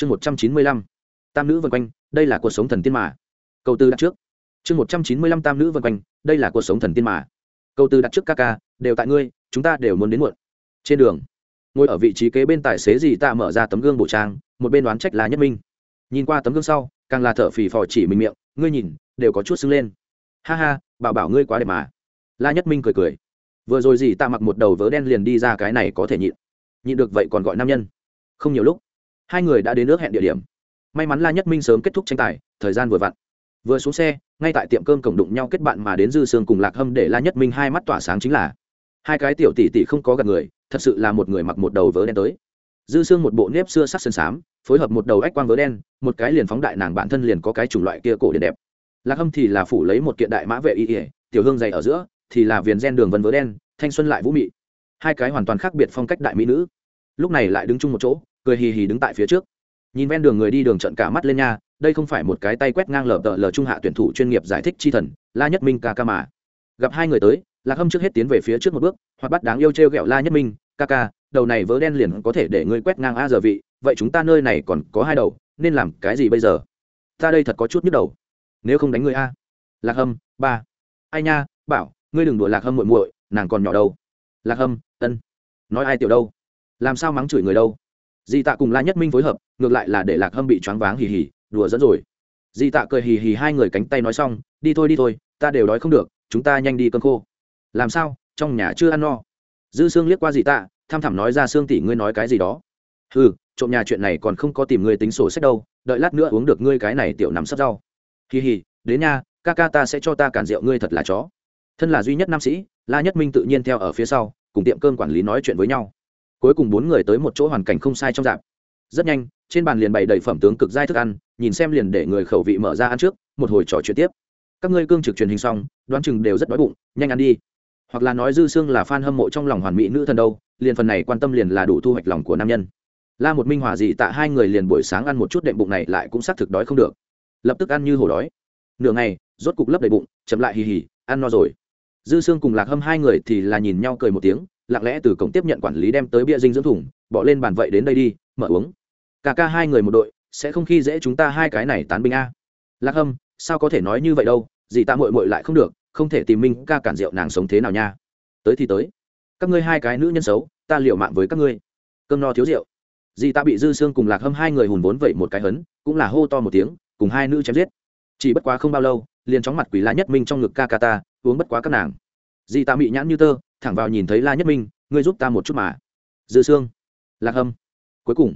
chương một trăm chín mươi lăm, tam nữ vân quanh, đây là cuộc sống thần tiên mà. Câu tư đặt trước. Chương một trăm chín mươi lăm, tam nữ vân quanh, đây là cuộc sống thần tiên mà. Câu tư đặt trước ca ca, đều tại ngươi, chúng ta đều muốn đến muộn. Trên đường, ngồi ở vị trí kế bên tài xế gì ta mở ra tấm gương bổ trang, một bên đoán trách là nhất minh. Nhìn qua tấm gương sau, càng là thở phì phò chỉ mình miệng, ngươi nhìn, đều có chút sưng lên. Ha ha, bảo bảo ngươi quá đẹp mà. La nhất minh cười cười. Vừa rồi gì ta mặc một đầu vớ đen liền đi ra cái này có thể nhịn. Nhịn được vậy còn gọi nam nhân. Không nhiều lúc hai người đã đến nước hẹn địa điểm. May mắn la nhất minh sớm kết thúc tranh tài, thời gian vừa vặn. Vừa xuống xe, ngay tại tiệm cơm cổng đụng nhau kết bạn mà đến dư sương cùng lạc hâm để la nhất minh hai mắt tỏa sáng chính là hai cái tiểu tỷ tỷ không có gặp người, thật sự là một người mặc một đầu vớ đen tới. Dư sương một bộ nếp xưa sắc sơn xám, phối hợp một đầu ách quang vớ đen, một cái liền phóng đại nàng bản thân liền có cái chủng loại kia cổ điện đẹp. Lạc hâm thì là phủ lấy một kiện đại mã vệ y ỉa tiểu hương dày ở giữa, thì là viền gen đường vân vớ đen, thanh xuân lại vũ mị. Hai cái hoàn toàn khác biệt phong cách đại mỹ nữ. Lúc này lại đứng chung một chỗ cười hì hì đứng tại phía trước. Nhìn ven đường người đi đường trận cả mắt lên nha, đây không phải một cái tay quét ngang lờ tờ lờ trung hạ tuyển thủ chuyên nghiệp giải thích chi thần, la nhất minh ca ca mà gặp hai người tới, lạc hâm trước hết tiến về phía trước một bước, hoặc bắt đáng yêu t r e o g ẹ o la nhất minh ca ca đầu này vớ đen liền có thể để ngươi quét ngang a giờ vị, vậy chúng ta nơi này còn có hai đầu, nên làm cái gì bây giờ? Ta đây thật có chút nhức đầu. Nếu không đánh ngươi a. Lạc hâm, ba. Ai nha, bảo, ngươi đừng đùa lạc hâm muội muội, nàng còn nhỏ đâu. Lạc hâm, ân. Nói ai tiểu đâu? Làm sao mắng chửi người đâu? Di tạ cùng la nhất minh phối hợp, ngược lại là để lạc hâm bị choáng váng hì hì, đùa dẫn rồi. Di tạ cười hì hì hai người cánh tay nói xong, đi thôi đi thôi, ta đều đói không được, chúng ta nhanh đi cơm khô. Làm sao? Trong nhà chưa ăn no? Dư sương liếc qua di tạ tham thẳm nói ra, sương tỷ, ngươi nói cái gì đó? Ừ trộm nhà chuyện này còn không có tìm ngươi tính sổ sách đâu, đợi lát nữa uống được ngươi cái này tiểu nắm sắp rau. Hì hì, đến nha, ca ca ta sẽ cho ta cản rượu, ngươi thật là chó. Thân là duy nhất nam sĩ, la nhất minh tự nhiên theo ở phía sau, cùng tiệm cơm quản lý nói chuyện với nhau cuối cùng bốn người tới một chỗ hoàn cảnh không sai trong dạp. Rất nhanh, trên bàn liền bày đầy phẩm tướng cực giai thức ăn, nhìn xem liền để người khẩu vị mở ra ăn trước, một hồi trò chuyện tiếp. Các ngươi cương trực truyền hình xong, đoán chừng đều rất đói bụng, nhanh ăn đi. Hoặc là nói dư xương là fan hâm mộ trong lòng hoàn mỹ nữ thần đâu, liền phần này quan tâm liền là đủ thu hoạch lòng của nam nhân. La một minh hòa gì tạ hai người liền buổi sáng ăn một chút đệm bụng này lại cũng xác thực đói không được. Lập tức ăn như hổ đói. Nửa ngày, rốt cục lấp đầy bụng, chậm lại hì hì, ăn no rồi. Dư xương cùng lạc hâm hai người thì là nhìn nhau cười một tiếng lặng lẽ từ cổng tiếp nhận quản lý đem tới bia dinh dưỡng thủng bỏ lên bàn vậy đến đây đi, mở uống. Cả ca hai người một đội, sẽ không khi dễ chúng ta hai cái này tán binh a. Lạc hâm, sao có thể nói như vậy đâu, dì ta mội mội lại không được, không thể tìm minh ca cản rượu nàng sống thế nào nha. Tới thì tới. Các ngươi hai cái nữ nhân xấu, ta liệu mạng với các ngươi. Cơm no thiếu rượu. Dì ta bị dư xương cùng lạc hâm hai người hùn vốn vậy một cái hấn, cũng là hô to một tiếng, cùng hai nữ chém giết. Chỉ bất quá không bao lâu, liền chóng mặt quỷ lá nhất minh trong ngực ca ca ta, uống bất quá các nàng. Dì ta bị nhãn như tơ thẳng vào nhìn thấy la nhất minh, ngươi giúp ta một chút mà. Dư xương lạc hâm, cuối cùng,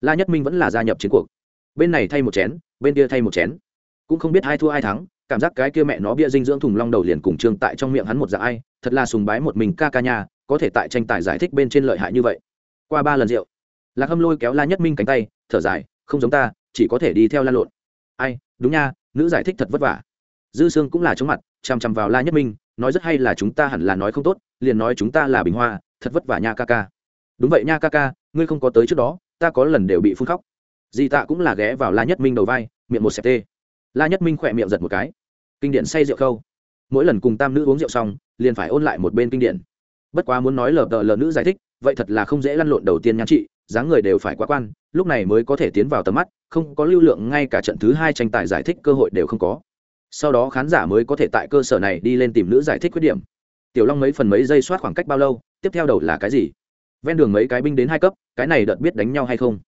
la nhất minh vẫn là gia nhập chiến cuộc. Bên này thay một chén, bên kia thay một chén. Cũng không biết ai thua ai thắng, cảm giác cái kia mẹ nó bia dinh dưỡng thùng long đầu liền cùng trương tại trong miệng hắn một dạng ai, thật là sùng bái một mình ca ca nhà có thể tại tranh tài giải thích bên trên lợi hại như vậy. Qua ba lần rượu, lạc hâm lôi kéo la nhất minh cánh tay, thở dài, không giống ta, chỉ có thể đi theo la lộn. Ai, đúng nha, nữ giải thích thật vất vả. Dư sương cũng là chống mặt, chằm chằm vào la nhất minh, nói rất hay là chúng ta hẳn là nói không tốt liền nói chúng ta là bình hoa, thật vất vả nha ca ca. Đúng vậy nha ca ca, ngươi không có tới trước đó, ta có lần đều bị phun khóc. Di tạ cũng là ghé vào la nhất minh đầu vai, miệng một xẹp tê. La nhất minh khỏe miệng giật một cái. Kinh điển say rượu khâu. Mỗi lần cùng tam nữ uống rượu xong, liền phải ôn lại một bên kinh điển. Bất quá muốn nói lờ đờ lờ nữ giải thích, vậy thật là không dễ lăn lộn đầu tiên nhan trị dáng người đều phải quá quan, lúc này mới có thể tiến vào tầm mắt, không có lưu lượng ngay cả trận thứ hai tranh tài giải thích cơ hội đều không có. Sau đó khán giả mới có thể tại cơ sở này đi lên tìm nữ giải thích khuyết điểm tiểu long mấy phần mấy giây soát khoảng cách bao lâu, tiếp theo đầu là cái gì? Ven đường mấy cái binh đến hai cấp, cái này đợt biết đánh nhau hay không?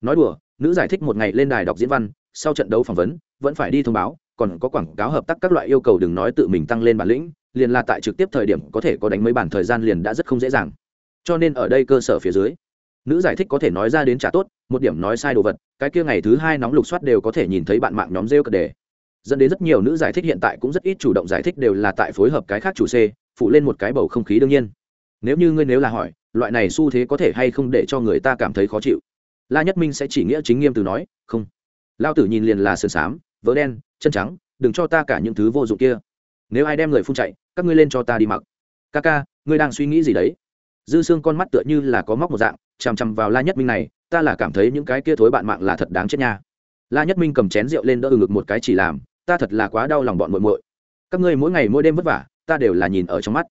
Nói đùa, nữ giải thích một ngày lên đài đọc diễn văn, sau trận đấu phỏng vấn, vẫn phải đi thông báo, còn có quảng cáo hợp tác các loại yêu cầu đừng nói tự mình tăng lên bản lĩnh, liền là tại trực tiếp thời điểm có thể có đánh mấy bản thời gian liền đã rất không dễ dàng. Cho nên ở đây cơ sở phía dưới, nữ giải thích có thể nói ra đến trả tốt, một điểm nói sai đồ vật, cái kia ngày thứ hai nóng lục soát đều có thể nhìn thấy bạn mạng nhóm rêu cật đề. Dẫn đến rất nhiều nữ giải thích hiện tại cũng rất ít chủ động giải thích đều là tại phối hợp cái khác chủ c phụ lên một cái bầu không khí đương nhiên. Nếu như ngươi nếu là hỏi, loại này xu thế có thể hay không để cho người ta cảm thấy khó chịu? La nhất minh sẽ chỉ nghĩa chính nghiêm từ nói, không. Lao tử nhìn liền là sườn xám vỡ đen, chân trắng, đừng cho ta cả những thứ vô dụng kia. Nếu ai đem người phun chạy, các ngươi lên cho ta đi mặc. Ca ca, ngươi đang suy nghĩ gì đấy? Dư xương con mắt tựa như là có móc một dạng, chằm chằm vào la nhất minh này, ta là cảm thấy những cái kia thối bạn mạng là thật đáng chết nha. La nhất minh cầm chén rượu lên đỡ ngực một cái chỉ làm, ta thật là quá đau lòng bọn muội muội. Các ngươi mỗi ngày mỗi đêm vất vả ta đều là nhìn ở trong mắt.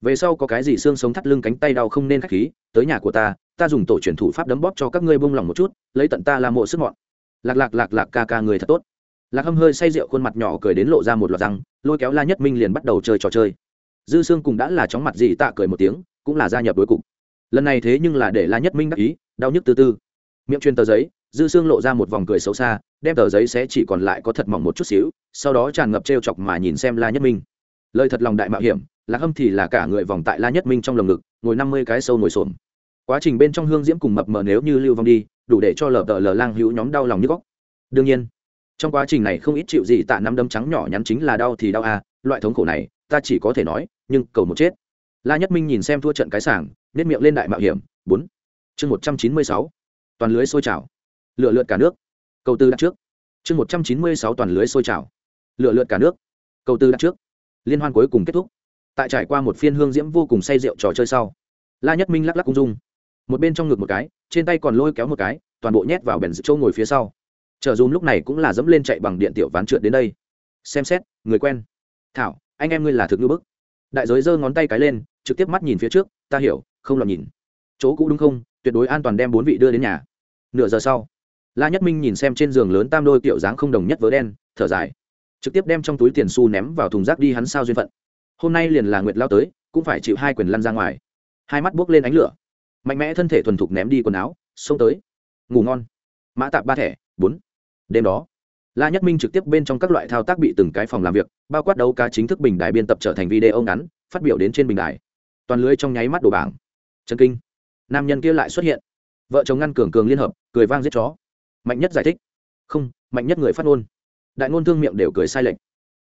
Về sau có cái gì xương sống thắt lưng cánh tay đau không nên khách khí, tới nhà của ta ta dùng tổ truyền thủ pháp đấm bóp cho các ngươi bông lòng một chút, lấy tận ta làm mộ sức ngọn. lạc lạc lạc lạc ca ca người thật tốt. Lạc hâm hơi say rượu khuôn mặt nhỏ cười đến lộ ra một loạt răng, lôi kéo la nhất minh liền bắt đầu chơi trò chơi. Dư xương cùng đã là chóng mặt gì tạ cười một tiếng, cũng là gia nhập đối cục. Lần này thế nhưng là để la nhất minh đắc ý, đau nhức từ từ. Miệng chuyên tờ giấy, dư xương lộ ra một vòng cười xấu xa, đem tờ giấy sẽ chỉ còn lại có thật mỏng một chút xíu, sau đó tràn ngập t r e o chọc mà nhìn xem la nhất minh lời thật lòng đại mạo hiểm, lạc hâm thì là cả người vòng tại la nhất minh trong lồng ngực, ngồi năm mươi cái sâu ngồi xổm. Quá trình bên trong hương diễm cùng mập mờ nếu như lưu vong đi, đủ để cho lờ tờ lờ lang hữu nhóm đau lòng như góc. Đương nhiên, trong quá trình này không ít chịu gì tạ năm đấm trắng nhỏ nhắn chính là đau thì đau à loại thống khổ này, ta chỉ có thể nói, nhưng cầu một chết. La nhất minh nhìn xem thua trận cái sảng nếp miệng lên đại mạo hiểm, bốn. Chương một trăm chín mươi sáu, toàn lưới sôi trào. Lựa lượt cả nước. Cầu tư đặt trước. Chương một trăm chín mươi sáu, toàn lưới sôi trào. Lựa lượt cả nước. Cầu tư đặt trước liên hoan cuối cùng kết thúc. Tại trải qua một phiên hương diễm vô cùng say rượu trò chơi sau, la nhất minh lắc lắc cung dung. Một bên trong ngực một cái, trên tay còn lôi kéo một cái, toàn bộ nhét vào bèn dự châu ngồi phía sau. Chờ dùm lúc này cũng là dẫm lên chạy bằng điện tiểu ván trượt đến đây. Xem xét, người quen. Thảo, anh em ngươi là thực ngư bức. Đại giới giơ ngón tay cái lên, trực tiếp mắt nhìn phía trước, ta hiểu, không lọt nhìn. Chỗ cũ đúng không? Tuyệt đối an toàn đem bốn vị đưa đến nhà. Nửa giờ sau, la nhất minh nhìn xem trên giường lớn tam đôi kiểu dáng không đồng nhất vớ đen, thở dài trực tiếp đem trong túi tiền xu ném vào thùng rác đi hắn sao duyên phận. Hôm nay liền là nguyệt lao tới, cũng phải chịu hai quyền lăn ra ngoài. Hai mắt buốc lên ánh lửa. Mạnh mẽ thân thể thuần thục ném đi quần áo, xông tới. Ngủ ngon. Mã tạp ba thẻ, bốn. Đêm đó, la nhất minh trực tiếp bên trong các loại thao tác bị từng cái phòng làm việc, bao quát đấu cá chính thức bình đài biên tập trở thành video ngắn, phát biểu đến trên bình đài. Toàn lưới trong nháy mắt đổ bảng. Chân kinh. Nam nhân kia lại xuất hiện. Vợ chồng ngăn cường cường liên hợp, cười vang giết chó. Mạnh nhất giải thích. Không, mạnh nhất người phát ngôn đại ngôn thương miệng đều cười sai lệch.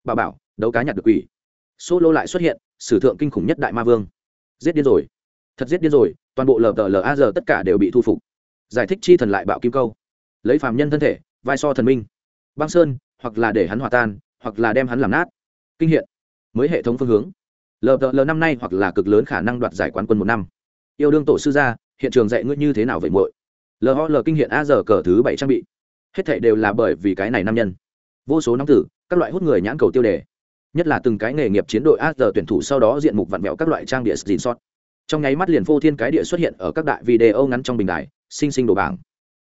Bà bảo, đấu cá nhặt được quỷ. Solo lại xuất hiện, sử thượng kinh khủng nhất đại ma vương. Giết điên rồi. Thật giết điên rồi, toàn bộ lờ tờ laz tất cả đều bị thu phục. Giải thích chi thần lại bạo kim câu. Lấy phàm nhân thân thể, vai so thần minh. Băng sơn, hoặc là để hắn hòa tan, hoặc là đem hắn làm nát. Kinh hiện. Mới hệ thống phương hướng. Lờ tờ lờ năm nay hoặc là cực lớn khả năng đoạt giải quán quân một năm. Yêu đương tổ sư gia, hiện trường dạy ngươi như thế nào vậy muội? Lờ họ Lờ kinh hiện a giờ cờ thứ bảy trang bị. Hết thảy đều là bởi vì cái này nam nhân vô số nóng tử, các loại hút người nhãn cầu tiêu đề. Nhất là từng cái nghề nghiệp chiến đội a giờ tuyển thủ sau đó diện mục vặn vẹo các loại trang địa xin sót. Trong nháy mắt liền phô thiên cái địa xuất hiện ở các đại video ngắn trong bình đài sinh sinh đổ bảng.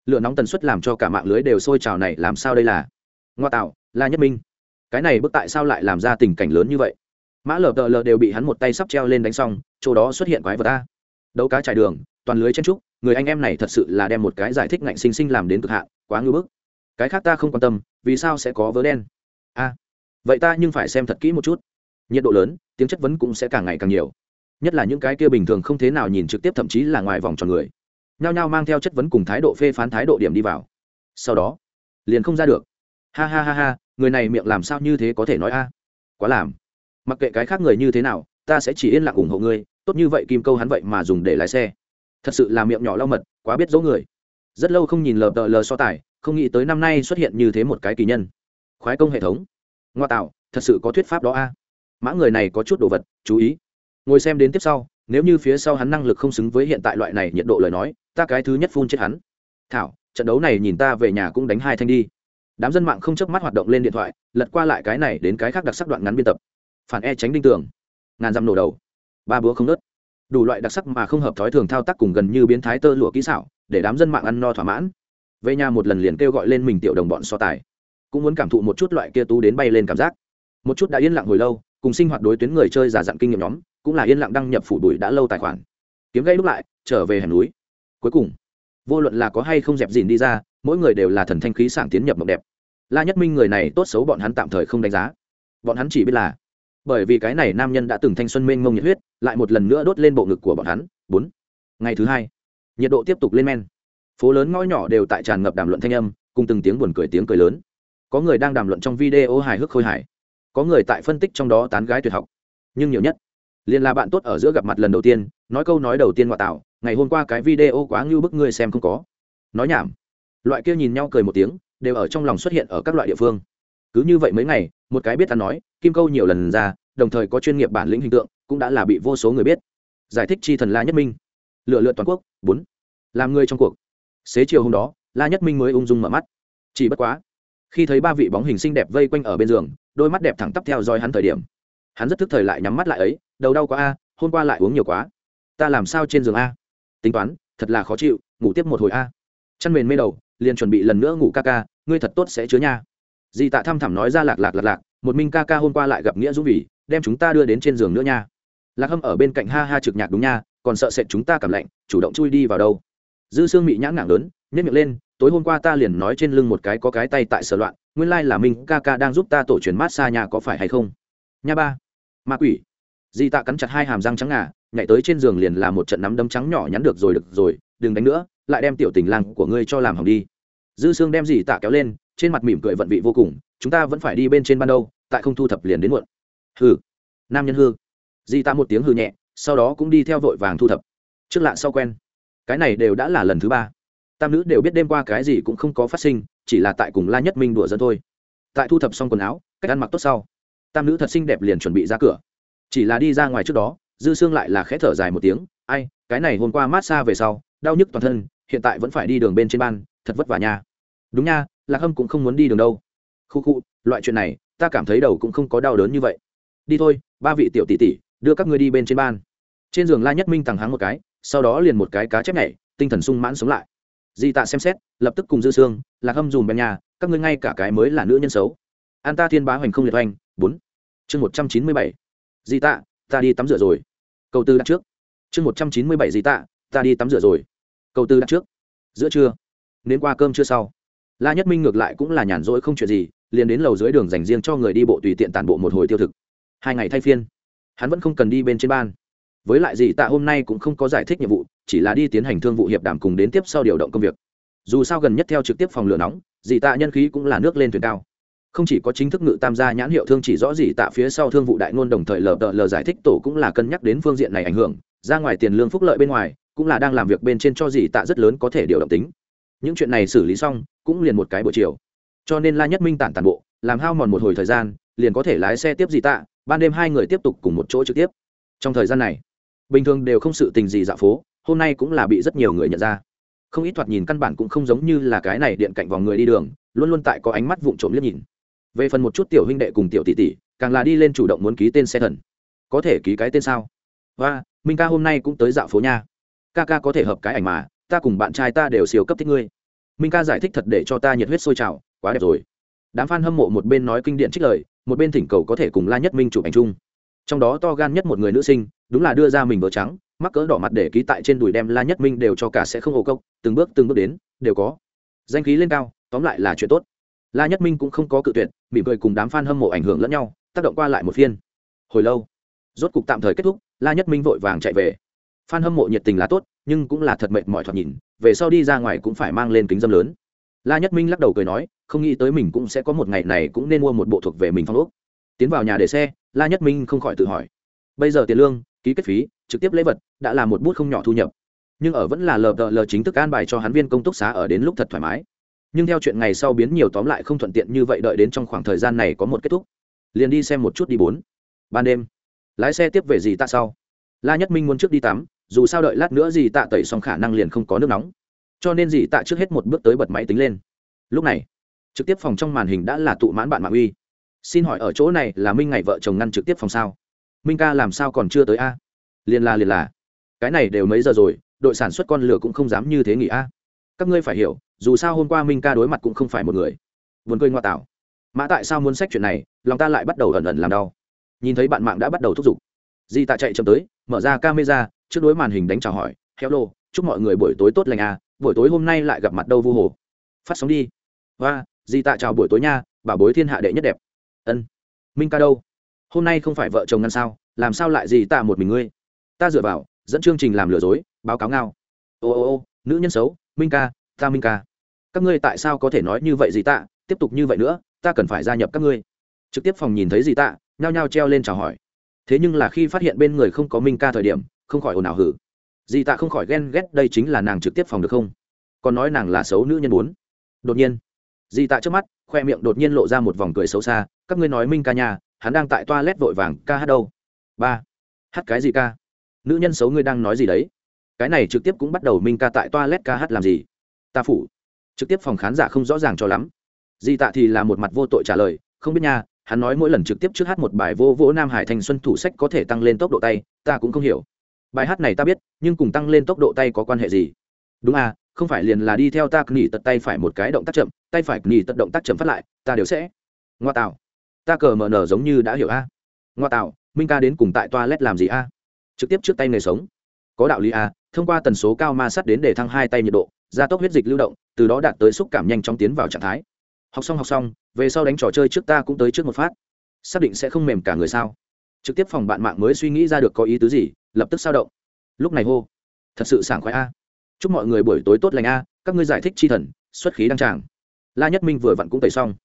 Lửa nóng tần suất làm cho cả mạng lưới đều sôi trào này làm sao đây là? Ngoa tạo, la nhất minh. Cái này bức tại sao lại làm ra tình cảnh lớn như vậy? Mã lờ tờ lờ đều bị hắn một tay sắp treo lên đánh xong, chỗ đó xuất hiện quái vật ta đấu cá trải đường, toàn lưới chen trúc, người anh em này thật sự là đem một cái giải thích ngạnh sinh sinh làm đến cực hạn, quá ngưỡng bức cái khác ta không quan tâm, vì sao sẽ có vớ đen? A, vậy ta nhưng phải xem thật kỹ một chút. Nhiệt độ lớn, tiếng chất vấn cũng sẽ càng ngày càng nhiều. Nhất là những cái kia bình thường không thế nào nhìn trực tiếp thậm chí là ngoài vòng tròn người. Nhao nhao mang theo chất vấn cùng thái độ phê phán thái độ điểm đi vào. Sau đó, liền không ra được. Ha ha ha ha, người này miệng làm sao như thế có thể nói a? Quá làm. Mặc kệ cái khác người như thế nào, ta sẽ chỉ yên lặng ủng hộ ngươi, tốt như vậy kim câu hắn vậy mà dùng để lái xe. Thật sự là miệng nhỏ lau mật, quá biết dấu người. Rất lâu không nhìn lờ tờ lờ so tài không nghĩ tới năm nay xuất hiện như thế một cái kỳ nhân. Khoái công hệ thống. Ngoa tạo, thật sự có thuyết pháp đó a. Mã người này có chút đồ vật, chú ý. Ngồi xem đến tiếp sau, nếu như phía sau hắn năng lực không xứng với hiện tại loại này nhiệt độ lời nói, ta cái thứ nhất phun chết hắn. Thảo, trận đấu này nhìn ta về nhà cũng đánh hai thanh đi. Đám dân mạng không chớp mắt hoạt động lên điện thoại, lật qua lại cái này đến cái khác đặc sắc đoạn ngắn biên tập. Phản e tránh đinh tường. Ngàn dăm nổ đầu. Ba búa không nớt đủ loại đặc sắc mà không hợp thói thường thao tác cùng gần như biến thái tơ lụa kỹ xảo, để đám dân mạng ăn no thỏa mãn về nhà một lần liền kêu gọi lên mình tiểu đồng bọn so tài. Cũng muốn cảm thụ một chút loại kia tú đến bay lên cảm giác. Một chút đã yên lặng hồi lâu, cùng sinh hoạt đối tuyến người chơi giả dặn kinh nghiệm nhóm, cũng là yên lặng đăng nhập phủ đuổi đã lâu tài khoản. Kiếm gây lúc lại, trở về hẻm núi. Cuối cùng, vô luận là có hay không dẹp dìn đi ra, mỗi người đều là thần thanh khí sảng tiến nhập mộng đẹp. La nhất minh người này tốt xấu bọn hắn tạm thời không đánh giá. Bọn hắn chỉ biết là, bởi vì cái này nam nhân đã từng thanh xuân mênh mông nhiệt huyết, lại một lần nữa đốt lên bộ ngực của bọn hắn. Bốn, ngày thứ hai, nhiệt độ tiếp tục lên men phố lớn ngõ nhỏ đều tại tràn ngập đàm luận thanh âm, cùng từng tiếng buồn cười tiếng cười lớn. Có người đang đàm luận trong video hài hước khôi hài. Có người tại phân tích trong đó tán gái tuyệt học. Nhưng nhiều nhất, liền là bạn tốt ở giữa gặp mặt lần đầu tiên, nói câu nói đầu tiên ngoại tạo, ngày hôm qua cái video quá ngưu bức ngươi xem không có. Nói nhảm. Loại kia nhìn nhau cười một tiếng, đều ở trong lòng xuất hiện ở các loại địa phương. Cứ như vậy mấy ngày, một cái biết ta nói, kim câu nhiều lần ra, đồng thời có chuyên nghiệp bản lĩnh hình tượng, cũng đã là bị vô số người biết. Giải thích chi thần la nhất minh. Lựa lượt toàn quốc, bốn. Làm người trong cuộc xế chiều hôm đó, la nhất minh mới ung dung mở mắt. Chỉ bất quá, khi thấy ba vị bóng hình xinh đẹp vây quanh ở bên giường, đôi mắt đẹp thẳng tắp theo dõi hắn thời điểm, hắn rất thức thời lại nhắm mắt lại ấy, đầu đau quá a, hôm qua lại uống nhiều quá. Ta làm sao trên giường a? Tính toán, thật là khó chịu, ngủ tiếp một hồi a. Chăn mền mê đầu, liền chuẩn bị lần nữa ngủ ca ca, ngươi thật tốt sẽ chứa nha. Dì tạ thăm thẳm nói ra lạc lạc lạc lạc, một minh ca ca hôm qua lại gặp nghĩa dũng vì, đem chúng ta đưa đến trên giường nữa nha. Lạc hâm ở bên cạnh ha ha trực nhạc đúng nha, còn sợ sệt chúng ta cảm lạnh, chủ động chui đi vào đâu dư xương mị nhãn nặng lớn nhét miệng lên, tối hôm qua ta liền nói trên lưng một cái có cái tay tại sở loạn, nguyên lai là minh ca ca đang giúp ta tổ truyền mát xa nhà có phải hay không? Nha ba. Ma quỷ. Di tạ cắn chặt hai hàm răng trắng ngà, nhảy tới trên giường liền là một trận nắm đấm trắng nhỏ nhắn được rồi được rồi, đừng đánh nữa, lại đem tiểu tình lang của ngươi cho làm hỏng đi. Dư xương đem dì tạ kéo lên, trên mặt mỉm cười vận vị vô cùng, chúng ta vẫn phải đi bên trên ban đâu tại không thu thập liền đến muộn. Hừ. Nam nhân hư. Dì tạ một tiếng hư nhẹ, sau đó cũng đi theo vội vàng thu thập. Trước lạ sau quen cái này đều đã là lần thứ ba. Tam nữ đều biết đêm qua cái gì cũng không có phát sinh, chỉ là tại cùng la nhất minh đùa dân thôi. Tại thu thập xong quần áo, cách ăn mặc tốt sau, tam nữ thật xinh đẹp liền chuẩn bị ra cửa. Chỉ là đi ra ngoài trước đó, dư xương lại là khẽ thở dài một tiếng, ai, cái này hôm qua mát xa về sau, đau nhức toàn thân, hiện tại vẫn phải đi đường bên trên ban, thật vất vả nha. Đúng nha, lạc hâm cũng không muốn đi đường đâu. Khu khu, loại chuyện này, ta cảm thấy đầu cũng không có đau đớn như vậy. Đi thôi, ba vị tiểu tỷ tỷ, đưa các ngươi đi bên trên ban. Trên giường la nhất minh thẳng hắng một cái sau đó liền một cái cá chép nhảy, tinh thần sung mãn sống lại. Di tạ xem xét, lập tức cùng dư xương lạc hâm dùm bên nhà, các ngươi ngay cả cái mới là nữ nhân xấu. An ta thiên bá hoành không liệt oanh, bốn. Chương một trăm chín mươi bảy. Di tạ, ta đi tắm rửa rồi. Câu tư đặt trước. Chương một trăm chín mươi bảy di tạ, ta đi tắm rửa rồi. Câu tư đặt trước. Giữa trưa, đến qua cơm chưa sau, la nhất minh ngược lại cũng là nhàn rỗi không chuyện gì, liền đến lầu dưới đường dành riêng cho người đi bộ tùy tiện tản bộ một hồi tiêu thực. Hai ngày thay phiên, hắn vẫn không cần đi bên trên ban với lại gì tạ hôm nay cũng không có giải thích nhiệm vụ, chỉ là đi tiến hành thương vụ hiệp đàm cùng đến tiếp sau điều động công việc. Dù sao gần nhất theo trực tiếp phòng lửa nóng dì tạ nhân khí cũng là nước lên thuyền cao. Không chỉ có chính thức ngự tam gia nhãn hiệu thương chỉ rõ gì tạ phía sau thương vụ đại ngôn đồng thời lờ lờ giải thích tổ cũng là cân nhắc đến phương diện này ảnh hưởng, ra ngoài tiền lương phúc lợi bên ngoài, cũng là đang làm việc bên trên cho dì tạ rất lớn có thể điều động tính. Những chuyện này xử lý xong, cũng liền một cái buổi chiều. Cho nên la nhất minh tản tản bộ, làm hao mòn một hồi thời gian, liền có thể lái xe tiếp dì tạ, ban đêm hai người tiếp tục cùng một chỗ trực tiếp. Trong thời gian này bình thường đều không sự tình gì dạo phố, hôm nay cũng là bị rất nhiều người nhận ra. Không ít thoạt nhìn căn bản cũng không giống như là cái này điện cạnh vòng người đi đường, luôn luôn tại có ánh mắt vụng trộm liếc nhìn. Về phần một chút tiểu huynh đệ cùng tiểu tỷ tỷ, càng là đi lên chủ động muốn ký tên xe thần. Có thể ký cái tên sao? Và minh ca hôm nay cũng tới dạo phố nha. Ca ca có thể hợp cái ảnh mà, ta cùng bạn trai ta đều siêu cấp thích ngươi. Minh ca giải thích thật để cho ta nhiệt huyết sôi trào, quá đẹp rồi. Đám f a n hâm mộ một bên nói kinh điện trích lời, một bên thỉnh cầu có thể cùng la nhất minh chụp ảnh chung. Trong đó to gan nhất một người nữ sinh đúng là đưa ra mình vợ trắng, mắc cỡ đỏ mặt để ký tại trên đùi đem la nhất minh đều cho cả sẽ không hồ cốc, từng bước từng bước đến, đều có. Danh khí lên cao, tóm lại là chuyện tốt. La nhất minh cũng không có cự tuyệt, mỉm cười cùng đám f a n hâm mộ ảnh hưởng lẫn nhau, tác động qua lại một phiên. Hồi lâu, rốt cục tạm thời kết thúc, la nhất minh vội vàng chạy về. F a n hâm mộ nhiệt tình là tốt, nhưng cũng là thật mệt mỏi thoạt nhìn, về sau đi ra ngoài cũng phải mang lên kính dâm lớn. La nhất minh lắc đầu cười nói, không nghĩ tới mình cũng sẽ có một ngày này cũng nên mua một bộ thuộc về mình phong ốc. Tiến vào nhà để xe, la nhất minh không khỏi tự hỏi. Bây giờ tiền lương ký kết phí, trực tiếp lễ vật, đã là một bút không nhỏ thu nhập. Nhưng ở vẫn là lờ lờ chính thức an bài cho hắn viên công túc xá ở đến lúc thật thoải mái. Nhưng theo chuyện ngày sau biến nhiều tóm lại không thuận tiện như vậy đợi đến trong khoảng thời gian này có một kết thúc. Liền đi xem một chút đi bốn. Ban đêm, lái xe tiếp về gì tạ sau. La nhất minh muốn trước đi tắm, dù sao đợi lát nữa gì tạ tẩy xong khả năng liền không có nước nóng. Cho nên gì tạ trước hết một bước tới bật máy tính lên. Lúc này, trực tiếp phòng trong màn hình đã là tụ mãn bạn mạng uy. Xin hỏi ở chỗ này là minh ngày vợ chồng ngăn trực tiếp phòng sao? Minh ca làm sao còn chưa tới a? Liền là liền là cái này đều mấy giờ rồi, đội sản xuất con lửa cũng không dám như thế nghỉ a. Các ngươi phải hiểu, dù sao hôm qua minh ca đối mặt cũng không phải một người. Vườn cười ngoa tạo. Mã tại sao muốn sách chuyện này, lòng ta lại bắt đầu ẩn ẩn làm đau. Nhìn thấy bạn mạng đã bắt đầu thúc giục. Di tạ chạy chậm tới, mở ra camera, trước đối màn hình đánh chào hỏi, hello, chúc mọi người buổi tối tốt lành à buổi tối hôm nay lại gặp mặt đâu vu hồ? Phát sóng đi. Và di tạ chào buổi tối nha bà bối thiên hạ đệ nhất đẹp. Ân, minh ca đâu? Hôm nay không phải vợ chồng ngăn sao, làm sao lại gì tạ một mình ngươi? Ta dựa vào, dẫn chương trình làm lừa dối, báo cáo ngao. Ô ô ô, nữ nhân xấu, minh ca, ta minh ca. Các ngươi tại sao có thể nói như vậy gì tạ tiếp tục như vậy nữa, ta cần phải gia nhập các ngươi. Trực tiếp phòng nhìn thấy gì tạ nhao nhao treo lên chào hỏi. Thế nhưng là khi phát hiện bên người không có minh ca thời điểm, không khỏi ồn ào hử. Dì tạ không khỏi ghen ghét đây chính là nàng trực tiếp phòng được không? Còn nói nàng là xấu nữ nhân bốn. Đột nhiên, dì tạ trước mắt, khoe miệng đột nhiên lộ ra một vòng cười xấu xa, các ngươi nói minh ca nhà hắn đang tại toa lét vội vàng, ca hát đâu? Ba. Hát cái gì ca? Nữ nhân xấu ngươi đang nói gì đấy? Cái này trực tiếp cũng bắt đầu minh ca tại toilet ca hát làm gì? Ta phủ. Trực tiếp phòng khán giả không rõ ràng cho lắm. Di tạ thì là một mặt vô tội trả lời, không biết nha, hắn nói mỗi lần trực tiếp trước hát một bài vô vỗ nam hải thành xuân thủ sách có thể tăng lên tốc độ tay, ta cũng không hiểu. Bài hát này ta biết, nhưng cùng tăng lên tốc độ tay có quan hệ gì? Đúng à không phải liền là đi theo ta nghỉ tật tay phải một cái động tác chậm, tay phải nghỉ tật động tác chậm phát lại, ta đều sẽ. Ngoa tạo ta cờ mờ nở giống như đã hiểu a. Ngoa tạo, minh ca đến cùng tại toilet làm gì a? Trực tiếp trước tay người sống. Có đạo lý a, thông qua tần số cao ma sát đến để thăng hai tay nhiệt độ, gia tốc huyết dịch lưu động, từ đó đạt tới xúc cảm nhanh chóng tiến vào trạng thái. Học xong học xong, về sau đánh trò chơi trước ta cũng tới trước một phát. Xác định sẽ không mềm cả người sao? Trực tiếp phòng bạn mạng mới suy nghĩ ra được có ý tứ gì, lập tức sao động. Lúc này hô, thật sự sảng khoái a. Chúc mọi người buổi tối tốt lành a, các ngươi giải thích chi thần, xuất khí đăng tràng. La nhất minh vừa vặn cũng tẩy xong.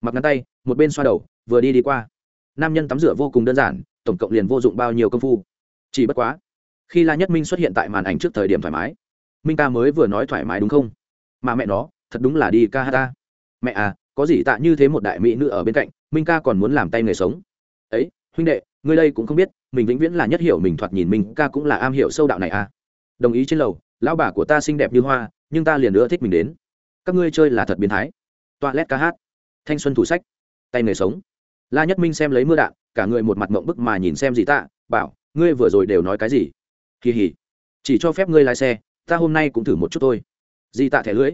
Mặc ngắn tay một bên xoa đầu, vừa đi đi qua. Nam nhân tắm rửa vô cùng đơn giản, tổng cộng liền vô dụng bao nhiêu công phu. Chỉ bất quá, khi la nhất minh xuất hiện tại màn ảnh trước thời điểm thoải mái, minh ca mới vừa nói thoải mái đúng không? Mà mẹ nó, thật đúng là đi ca hát ta. Mẹ à có gì tạ như thế một đại mỹ nữ ở bên cạnh, minh ca còn muốn làm tay nghề sống. Ấy, huynh đệ, ngươi đây cũng không biết, mình vĩnh viễn là nhất hiểu mình thoạt nhìn minh ca cũng là am hiểu sâu đạo này à. Đồng ý trên lầu, lão bà của ta xinh đẹp như hoa, nhưng ta liền nữa thích mình đến. Các ngươi chơi là thật biến thái. Toa lét ca hát. Thanh xuân thủ sách tay nghề sống. La nhất minh xem lấy mưa đạn, cả người một mặt mộng bức mà nhìn xem gì tạ bảo, ngươi vừa rồi đều nói cái gì? Kỳ hỉ chỉ cho phép ngươi lái xe, ta hôm nay cũng thử một chút thôi. Di tạ thẻ lưỡi.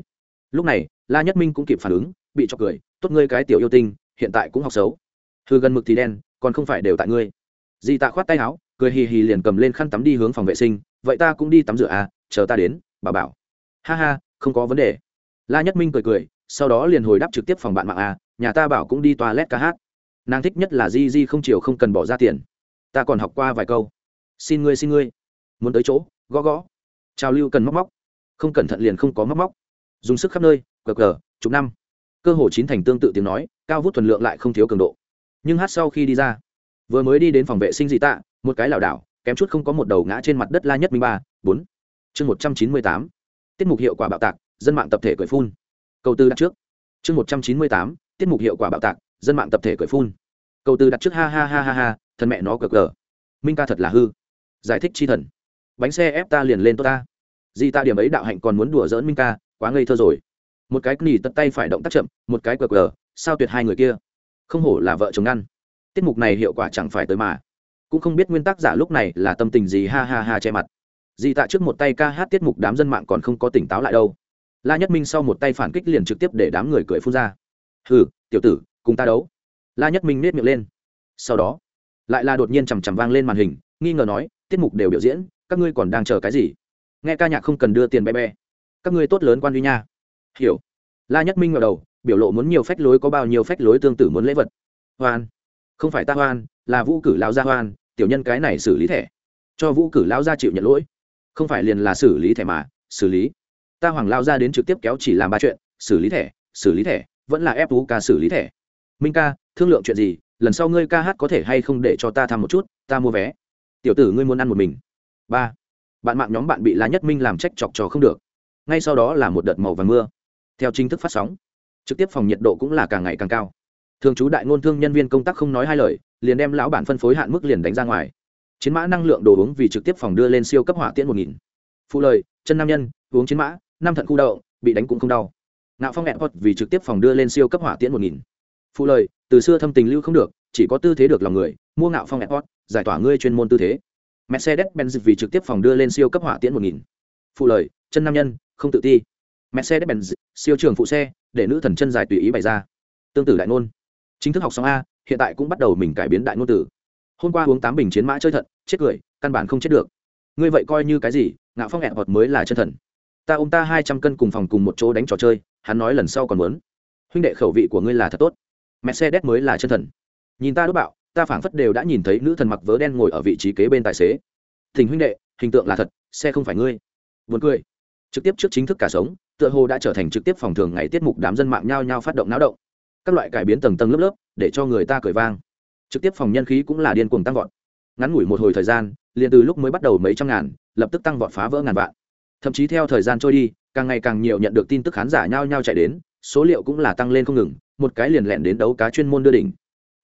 Lúc này, la nhất minh cũng kịp phản ứng, bị cho cười, tốt ngươi cái tiểu yêu tinh, hiện tại cũng học xấu. Hư gần mực thì đen, còn không phải đều tại ngươi. Di tạ khoát tay áo, cười hì hì liền cầm lên khăn tắm đi hướng phòng vệ sinh, vậy ta cũng đi tắm rửa à chờ ta đến bà bảo. Ha ha, không có vấn đề. La nhất minh cười cười, sau đó liền hồi đáp trực tiếp phòng bạn mạng à nhà ta bảo cũng đi toilet ca hát. Nàng thích nhất là di di không chiều không cần bỏ ra tiền. Ta còn học qua vài câu. Xin ngươi xin ngươi. Muốn tới chỗ, gõ gõ. Trào lưu cần móc móc. Không cẩn thận liền không có móc móc. Dùng sức khắp nơi gờ gờ chục năm. Cơ hồ chín thành tương tự tiếng nói, cao vút thuần lượng lại không thiếu cường độ. Nhưng hát sau khi đi ra, vừa mới đi đến phòng vệ sinh dị tạ, một cái lảo đảo, kém chút không có một đầu ngã trên mặt đất la nhất minh ba, bốn. Chương một trăm chín mươi tám. Tiết mục hiệu quả bạo tạc, dân mạng tập thể cười phun. Câu tư đặt trước. Chương một trăm chín mươi tám tiết mục hiệu quả bạo tạc, dân mạng tập thể cười phun. Câu tư đặt trước, ha ha ha ha ha thân mẹ nó cờ cờ. Minh ca thật là hư. Giải thích chi thần. Bánh xe ép ta liền lên tốt ta. Di ta điểm ấy đạo hạnh còn muốn đùa dỡn minh ca, quá ngây thơ rồi. Một cái nỉ tận tay phải động tác chậm, một cái cờ cờ, sao tuyệt hai người kia? Không hổ là vợ chồng ngăn. Tiết mục này hiệu quả chẳng phải tới mà. Cũng không biết nguyên tắc giả lúc này là tâm tình gì, ha ha ha che mặt. Di tạ trước một tay ca hát tiết mục đám dân mạng còn không có tỉnh táo lại đâu. La nhất minh sau một tay phản kích liền trực tiếp để đám người cười phun ra hừ, tiểu tử, cùng ta đấu. La nhất minh nết miệng lên. Sau đó, lại là đột nhiên chằm chằm vang lên màn hình, nghi ngờ nói, tiết mục đều biểu diễn, các ngươi còn đang chờ cái gì? Nghe ca nhạc không cần đưa tiền bé bé. Các ngươi tốt lớn quan huy nha. Hiểu. La nhất minh ngờ đầu, biểu lộ muốn nhiều phách lối có bao nhiêu phách lối tương tự muốn lễ vật. Hoan. Không phải ta hoan, là vũ cử lao gia hoan, tiểu nhân cái này xử lý thẻ. Cho vũ cử lao gia chịu nhận lỗi. Không phải liền là xử lý thẻ mà, xử lý. Ta hoàng lao ra đến trực tiếp kéo chỉ làm ba chuyện, xử lý thẻ, xử lý thẻ vẫn là ép vũ ca xử lý thẻ. Minh ca thương lượng chuyện gì? Lần sau ngươi ca hát có thể hay không để cho ta thăm một chút, ta mua vé. Tiểu tử ngươi muốn ăn một mình. Ba. Bạn mạng nhóm bạn bị lá nhất minh làm trách chọc trò không được. Ngay sau đó là một đợt màu vàng mưa. Theo chính thức phát sóng, trực tiếp phòng nhiệt độ cũng là càng ngày càng cao. Thường trú đại ngôn thương nhân viên công tác không nói hai lời, liền đem lão bản phân phối hạn mức liền đánh ra ngoài. Chiến mã năng lượng đồ uống vì trực tiếp phòng đưa lên siêu cấp hỏa tiễn một nghìn. Phụ lời, chân nam nhân, uống chiến mã, năm thận khu đậu, bị đánh cũng không đau ngạo phong hẹn hot vì trực tiếp phòng đưa lên siêu cấp hỏa tiễn một nghìn. Phụ lời từ xưa thâm tình lưu không được chỉ có tư thế được lòng người mua ngạo phong hẹn hot giải tỏa ngươi chuyên môn tư thế. Mercedes benz vì trực tiếp phòng đưa lên siêu cấp hỏa tiễn một nghìn. Phụ lời chân nam nhân không tự ti. Mercedes benz siêu trường phụ xe để nữ thần chân dài tùy ý bày ra. Tương tự đại ngôn. Chính thức học xong a hiện tại cũng bắt đầu mình cải biến đại ngôn tử hôm qua uống tám bình chiến mã chơi thật, chết cười căn bản không chết được. Ngươi vậy coi như cái gì ngạo phong hẹn hot mới là chân thần ta ôm ta hai trăm cân cùng phòng cùng một chỗ đánh trò chơi, hắn nói lần sau còn muốn. Huynh đệ khẩu vị của ngươi là thật tốt. Mercedes mới là chân thần. Nhìn ta đốt bạo, ta phảng phất đều đã nhìn thấy nữ thần mặc vớ đen ngồi ở vị trí kế bên tài xế. Thỉnh huynh đệ, hình tượng là thật, xe không phải ngươi. Buồn cười. Trực tiếp trước chính thức cả sống, tựa hồ đã trở thành trực tiếp phòng thường ngày tiết mục đám dân mạng nhao nhao phát động náo động. Các loại cải biến tầng tầng lớp lớp, để cho người ta cười vang. Trực tiếp phòng nhân khí cũng là điên cuồng tăng vọt. Ngắn ngủi một hồi thời gian, liền từ lúc mới bắt đầu mấy trăm ngàn, lập tức tăng vọt phá vỡ ngàn vạn thậm chí theo thời gian trôi đi, càng ngày càng nhiều nhận được tin tức khán giả nhao nhao chạy đến, số liệu cũng là tăng lên không ngừng, một cái liền lẹn đến đấu cá chuyên môn đưa đỉnh.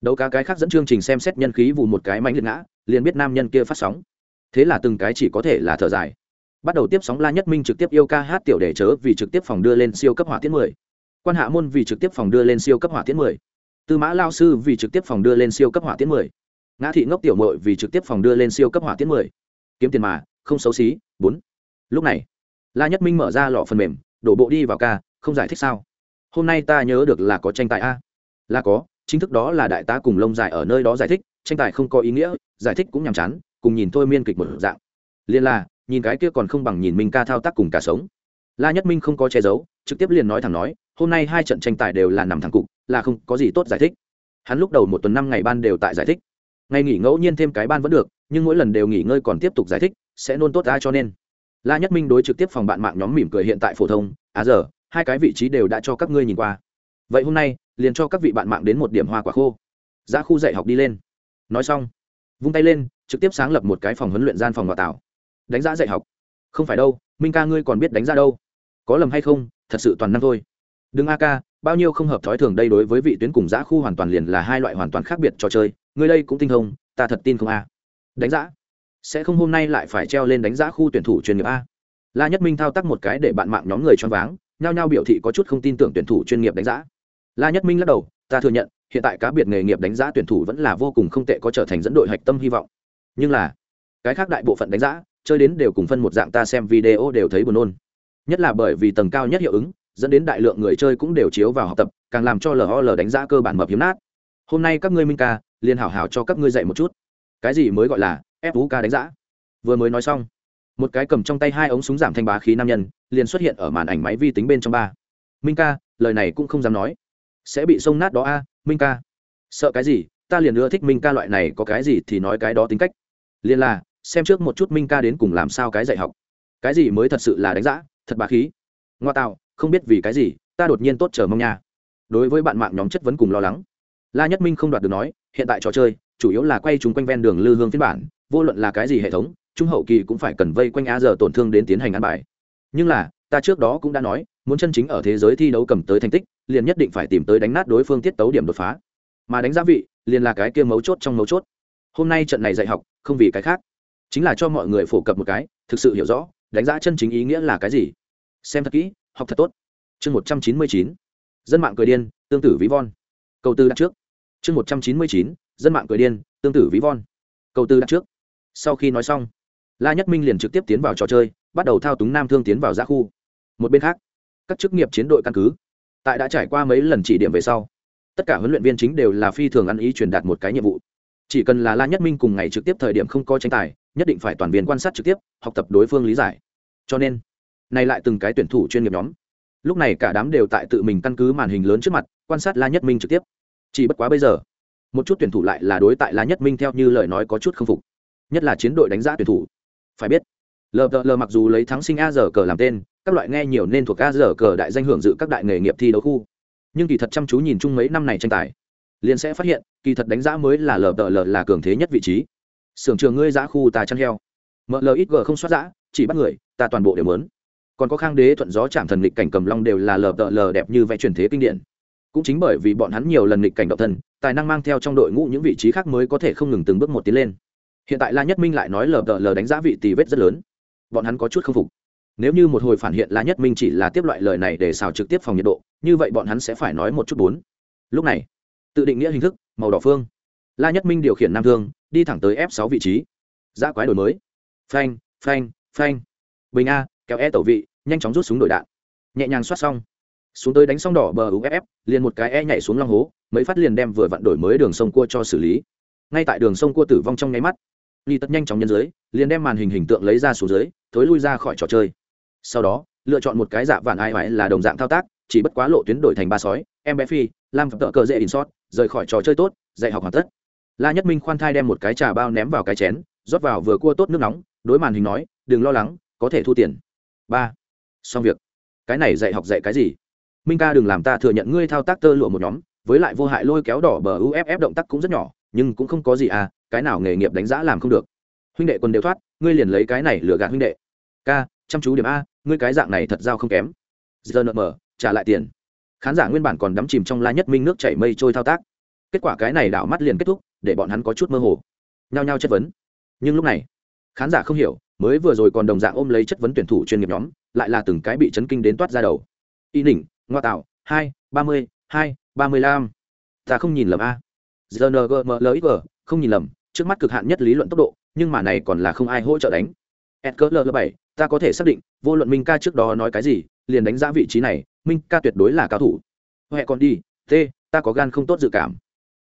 Đấu cá cái khác dẫn chương trình xem xét nhân khí vụ một cái mánh liệt ngã, liền biết nam nhân kia phát sóng. Thế là từng cái chỉ có thể là thở dài. Bắt đầu tiếp sóng la nhất minh trực tiếp yêu ca hát tiểu đề chớ vì trực tiếp phòng đưa lên siêu cấp hỏa tiễn mười. Quan hạ môn vì trực tiếp phòng đưa lên siêu cấp hỏa tiễn mười. Tư mã lao sư vì trực tiếp phòng đưa lên siêu cấp hỏa tiễn mười. Ngã thị ngốc tiểu mội vì trực tiếp phòng đưa lên siêu cấp hỏa tiễn mười. Kiếm tiền mà, không xấu xí, bốn. Lúc này la nhất minh mở ra lọ phần mềm, đổ bộ đi vào ca, không giải thích sao? Hôm nay ta nhớ được là có tranh tài a. Là có, chính thức đó là đại tá cùng lông dài ở nơi đó giải thích, tranh tài không có ý nghĩa, giải thích cũng nhàm chán, cùng nhìn thôi miên kịch một dạng. Liên là nhìn cái kia còn không bằng nhìn minh ca thao tác cùng cả sống. La nhất minh không có che giấu, trực tiếp liền nói thẳng nói, hôm nay hai trận tranh tài đều là nằm thẳng cục, là không có gì tốt giải thích. Hắn lúc đầu một tuần năm ngày ban đều tại giải thích. Ngày nghỉ ngẫu nhiên thêm cái ban vẫn được, nhưng mỗi lần đều nghỉ ngơi còn tiếp tục giải thích, sẽ nôn tốt ra cho nên la nhất minh đối trực tiếp phòng bạn mạng nhóm mỉm cười hiện tại phổ thông à giờ, hai cái vị trí đều đã cho các ngươi nhìn qua. Vậy hôm nay, liền cho các vị bạn mạng đến một điểm hoa quả khô. Ra khu dạy học đi lên. Nói xong, vung tay lên, trực tiếp sáng lập một cái phòng huấn luyện gian phòng đào tạo. Đánh giá dạy học. Không phải đâu, minh ca ngươi còn biết đánh giá đâu. Có lầm hay không, thật sự toàn năng thôi. Đừng a ca, bao nhiêu không hợp thói thường đây đối với vị tuyến cùng giã khu hoàn toàn liền là hai loại hoàn toàn khác biệt trò chơi. Ngươi đây cũng tinh thông, ta thật tin không a. Đánh giá sẽ không hôm nay lại phải treo lên đánh giá khu tuyển thủ chuyên nghiệp a. La nhất minh thao tác một cái để bạn mạng nhóm người choáng váng, nhao nhao biểu thị có chút không tin tưởng tuyển thủ chuyên nghiệp đánh giá. La nhất minh lắc đầu, ta thừa nhận, hiện tại cá biệt nghề nghiệp đánh giá tuyển thủ vẫn là vô cùng không tệ có trở thành dẫn đội hạch tâm hy vọng. Nhưng là, cái khác đại bộ phận đánh giá, chơi đến đều cùng phân một dạng ta xem video đều thấy buồn nôn. Nhất là bởi vì tầng cao nhất hiệu ứng, dẫn đến đại lượng người chơi cũng đều chiếu vào học tập, càng làm cho lol đánh giá cơ bản mập hiếm nát. Hôm nay các ngươi minh ca, liền hảo hảo cho các ngươi dạy một chút. Cái gì mới gọi là ép vũ ca đánh giá vừa mới nói xong, một cái cầm trong tay hai ống súng giảm thanh bá khí nam nhân liền xuất hiện ở màn ảnh máy vi tính bên trong ba. Minh ca, lời này cũng không dám nói. Sẽ bị sông nát đó a, minh ca. Sợ cái gì? Ta liền ưa thích minh ca loại này, có cái gì thì nói cái đó tính cách. Liền là, xem trước một chút minh ca đến cùng làm sao cái dạy học. Cái gì mới thật sự là đánh giá thật bá khí. Ngoa tạo, không biết vì cái gì, ta đột nhiên tốt chờ mong nha. Đối với bạn mạng nhóm chất vấn cùng lo lắng, la nhất minh không đoạt được nói, hiện tại trò chơi, chủ yếu là quay chúng quanh ven đường lư hương phiên bản vô luận là cái gì hệ thống, trung hậu kỳ cũng phải cần vây quanh a giờ tổn thương đến tiến hành ăn bài. Nhưng là, ta trước đó cũng đã nói, muốn chân chính ở thế giới thi đấu cầm tới thành tích, liền nhất định phải tìm tới đánh nát đối phương tiết tấu điểm đột phá. Mà đánh giá vị, liền là cái kia mấu chốt trong mấu chốt. Hôm nay trận này dạy học, không vì cái khác, chính là cho mọi người phổ cập một cái, thực sự hiểu rõ, đánh giá chân chính ý nghĩa là cái gì. Xem thật kỹ, học thật tốt. Chương một trăm chín mươi chín, dân mạng cười điên, tương tử ví von. Câu tư đặt trước. Chương một trăm chín mươi chín, dân mạng cười điên, tương tử ví von. Câu tư đặt trước sau khi nói xong, la nhất minh liền trực tiếp tiến vào trò chơi, bắt đầu thao túng nam thương tiến vào giã khu. Một bên khác, các chức nghiệp chiến đội căn cứ, tại đã trải qua mấy lần chỉ điểm về sau, tất cả huấn luyện viên chính đều là phi thường ăn ý truyền đạt một cái nhiệm vụ. Chỉ cần là la nhất minh cùng ngày trực tiếp thời điểm không có tranh tài, nhất định phải toàn viên quan sát trực tiếp, học tập đối phương lý giải. Cho nên này lại từng cái tuyển thủ chuyên nghiệp nhóm. Lúc này cả đám đều tại tự mình căn cứ màn hình lớn trước mặt, quan sát la nhất minh trực tiếp. Chỉ bất quá bây giờ, một chút tuyển thủ lại là đối tại la nhất minh theo như lời nói có chút k phục nhất là chiến đội đánh giá tuyển thủ. Phải biết lờ lờ mặc dù lấy thắng sinh a giờ cờ làm tên, các loại nghe nhiều nên thuộc a giờ cờ đại danh hưởng dự các đại nghề nghiệp thi đấu khu. Nhưng kỳ thật chăm chú nhìn chung mấy năm này tranh tài, liền sẽ phát hiện, kỳ thật đánh giá mới là lờ lờ là cường thế nhất vị trí. Sưởng trường ngươi giã khu ta chăn heo. Mlxg không soát giã, chỉ bắt người, ta toàn bộ đều mớn. Còn có khang đế, thuận gió chạm thần lịch cảnh, cầm long đều là lờ lờ đẹp như vẽ truyền thế kinh điển. Cũng chính bởi vì bọn hắn nhiều lần lịch cảnh độc thân, tài năng mang theo trong đội ngũ những vị trí khác mới có thể không ngừng từng bước một tiến lên hiện tại la nhất minh lại nói lờ lờ đánh giá vị tì vết rất lớn. Bọn hắn có chút k phục. Nếu như một hồi phản hiện la nhất minh chỉ là tiếp loại lời này để xào trực tiếp phòng nhiệt độ, như vậy bọn hắn sẽ phải nói một chút bốn. Lúc này, tự định nghĩa hình thức, màu đỏ phương. La nhất minh điều khiển nam thương, đi thẳng tới f sáu vị trí. Giã quái đổi mới. Phanh phanh phanh. Bình a, kéo e tẩu vị, nhanh chóng rút súng đổi đạn. Nhẹ nhàng soát xong. Xuống tới đánh xong đỏ bờ uff liền một cái e nhảy xuống long hố, mấy phát liền đem vừa vặn đổi mới đường sông cua cho xử lý. Ngay tại đường sông cua tử vong trong nháy mắt ly tất nhanh chóng nhân dưới, liền đem màn hình hình tượng lấy ra xuống dưới, thối lui ra khỏi trò chơi. Sau đó, lựa chọn một cái dạ vạn ai mãi là đồng dạng thao tác, chỉ bất quá lộ tuyến đổi thành ba sói, em bé phi lam tợ cờ dễ in sót rời khỏi trò chơi tốt, dạy học hoàn tất. La nhất minh khoan thai đem một cái trà bao ném vào cái chén, rót vào vừa cua tốt nước nóng, đối màn hình nói, đừng lo lắng, có thể thu tiền. Ba. Xong việc. Cái này dạy học dạy cái gì? Minh ca đừng làm ta thừa nhận ngươi thao tác tơ lụa một nhóm, với lại vô hại lôi kéo đỏ bờ uff động tác cũng rất nhỏ nhưng cũng không có gì à cái nào nghề nghiệp đánh giá làm không được. Huynh đệ quân đều thoát, ngươi liền lấy cái này lừa gạt huynh đệ. Ca, chăm chú điểm a, ngươi cái dạng này thật giao không kém. Giờ nợ mở, trả lại tiền. Khán giả nguyên bản còn đắm chìm trong la nhất minh nước chảy mây trôi thao tác. Kết quả cái này đảo mắt liền kết thúc, để bọn hắn có chút mơ hồ. Nhao nhao chất vấn. Nhưng lúc này, khán giả không hiểu, mới vừa rồi còn đồng dạng ôm lấy chất vấn tuyển thủ chuyên nghiệp nhóm, lại là từng cái bị chấn kinh đến toát ra đầu. Y nỉnh ngoa tạo, hai, ba mươi, hai, ba mươi lăm. Ta không nhìn lầm a gngmlxg không nhìn lầm, trước mắt cực hạn nhất lý luận tốc độ, nhưng mà này còn là không ai hỗ trợ đánh. Skl bảy, ta có thể xác định, vô luận minh ca trước đó nói cái gì, liền đánh giá vị trí này, minh ca tuyệt đối là cao thủ. Huệ còn đi, t, ta có gan không tốt dự cảm.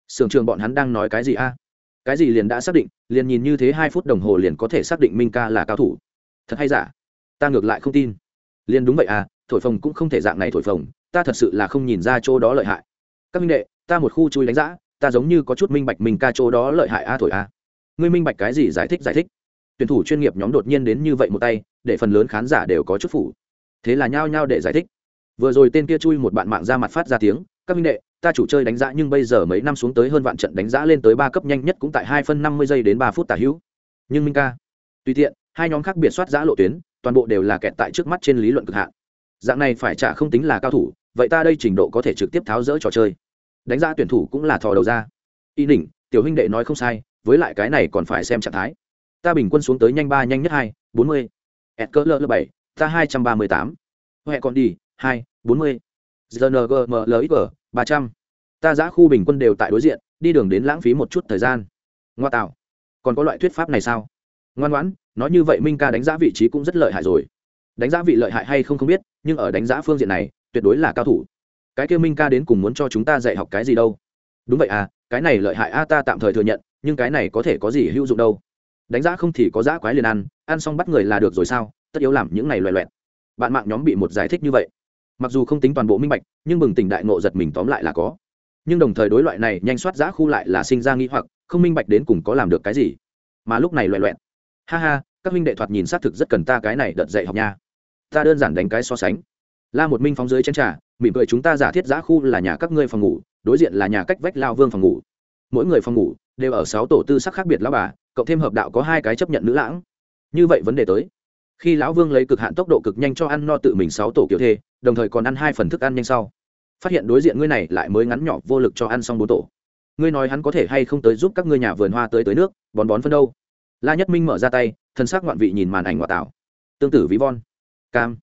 Sưởng trường bọn hắn đang nói cái gì a? Cái gì liền đã xác định, liền nhìn như thế hai phút đồng hồ liền có thể xác định minh ca là cao thủ. Thật hay giả? Ta ngược lại không tin. Liền đúng vậy à thổi phồng cũng không thể dạng này thổi phồng, ta thật sự là không nhìn ra chỗ đó lợi hại. Các minh đệ, ta một khu chui đánh giá ta giống như có chút minh bạch mình ca chỗ đó lợi hại a thổi a. Ngươi minh bạch cái gì giải thích giải thích. Tuyển thủ chuyên nghiệp nhóm đột nhiên đến như vậy một tay, để phần lớn khán giả đều có chút phủ. Thế là nhao nhao để giải thích. Vừa rồi tên kia chui một bạn mạng ra mặt phát ra tiếng, các minh đệ, ta chủ chơi đánh giá nhưng bây giờ mấy năm xuống tới hơn vạn trận đánh giá lên tới ba cấp nhanh nhất cũng tại hai phân năm mươi giây đến ba phút tả hữu. Nhưng minh ca, tùy tiện, hai nhóm khác biệt soát giã lộ tuyến, toàn bộ đều là kẹt tại trước mắt trên lý luận cực hạn. Dạng này phải trả không tính là cao thủ, vậy ta đây trình độ có thể trực tiếp tháo rỡ trò chơi đánh giá tuyển thủ cũng là thò đầu ra. Y đỉnh tiểu huynh đệ nói không sai, với lại cái này còn phải xem trạng thái. Ta bình quân xuống tới nhanh ba, nhanh nhất hai, bốn mươi. S cơ lơ bảy, ta hai trăm ba mươi tám. Huệ còn đi, hai, bốn mươi. Gngmlxg ba trăm. Ta giã khu bình quân đều tại đối diện, đi đường đến lãng phí một chút thời gian. Ngoa tạo. Còn có loại thuyết pháp này sao? Ngoan ngoãn, nói như vậy minh ca đánh giá vị trí cũng rất lợi hại rồi. Đánh giá vị lợi hại hay không không biết, nhưng ở đánh giá phương diện này, tuyệt đối là cao thủ cái kia minh ca đến cùng muốn cho chúng ta dạy học cái gì đâu. Đúng vậy à cái này lợi hại a, ta tạm thời thừa nhận, nhưng cái này có thể có gì hữu dụng đâu. Đánh giá không thì có giá quái liền ăn ăn xong bắt người là được rồi sao, tất yếu làm những này loẹ loẹt. Bạn mạng nhóm bị một giải thích như vậy. Mặc dù không tính toàn bộ minh bạch, nhưng bừng tỉnh đại ngộ giật mình tóm lại là có. Nhưng đồng thời đối loại này nhanh soát giã khu lại là sinh ra nghi hoặc, không minh bạch đến cùng có làm được cái gì. Mà lúc này loẹ loẹt. Ha ha, các huynh đệ thoạt nhìn xác thực rất cần ta cái này đợt dạy học nha. Ta đơn giản đánh cái so sánh la một minh phóng dưới chén trà, mỉm cười, chúng ta giả thiết giã khu là nhà các ngươi phòng ngủ, đối diện là nhà cách vách lao vương phòng ngủ. Mỗi người phòng ngủ đều ở sáu tổ tư sắc khác biệt lão bà, cộng thêm hợp đạo có hai cái chấp nhận nữ lãng. Như vậy vấn đề tới. Khi lão vương lấy cực hạn tốc độ cực nhanh cho ăn no tự mình sáu tổ kiểu thê, đồng thời còn ăn hai phần thức ăn nhanh sau. Phát hiện đối diện ngươi này lại mới ngắn nhỏ vô lực cho ăn xong bốn tổ. Ngươi nói hắn có thể hay không tới giúp các ngươi nhà vườn hoa tới tới nước, bón bón phân đâu? La nhất minh mở ra tay, thân xác ngoạn vị nhìn màn ảnh ngoại tảo tương tử ví von. Cam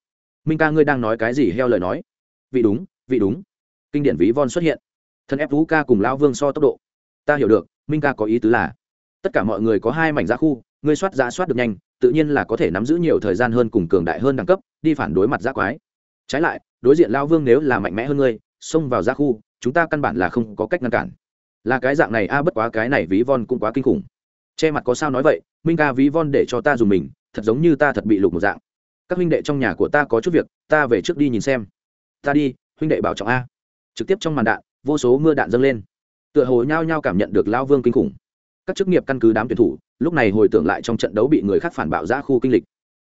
minh ca ngươi đang nói cái gì heo lời nói? Vị đúng vị đúng. Kinh điển ví von xuất hiện. Thân ép vũ ca cùng lão vương so tốc độ. Ta hiểu được, minh ca có ý tứ là, tất cả mọi người có hai mảnh giá khu, ngươi soát giá soát được nhanh, tự nhiên là có thể nắm giữ nhiều thời gian hơn cùng cường đại hơn đẳng cấp, đi phản đối mặt giá quái. Trái lại, đối diện Lão vương nếu là mạnh mẽ hơn ngươi, xông vào giá khu, chúng ta căn bản là không có cách ngăn cản. Là cái dạng này, a, bất quá cái này ví von cũng quá kinh khủng. Che mặt có sao nói vậy, minh ca ví von để cho ta dùng mình, thật giống như ta thật bị lục một dạng các huynh đệ trong nhà của ta có chút việc, ta về trước đi nhìn xem. Ta đi, huynh đệ bảo trọng a. Trực tiếp trong màn đạn, vô số mưa đạn dâng lên. Tựa hồ nhao nhao cảm nhận được lao vương kinh khủng. Các chức nghiệp căn cứ đám tuyển thủ, lúc này hồi tưởng lại trong trận đấu bị người khác phản bạo ra khu kinh lịch.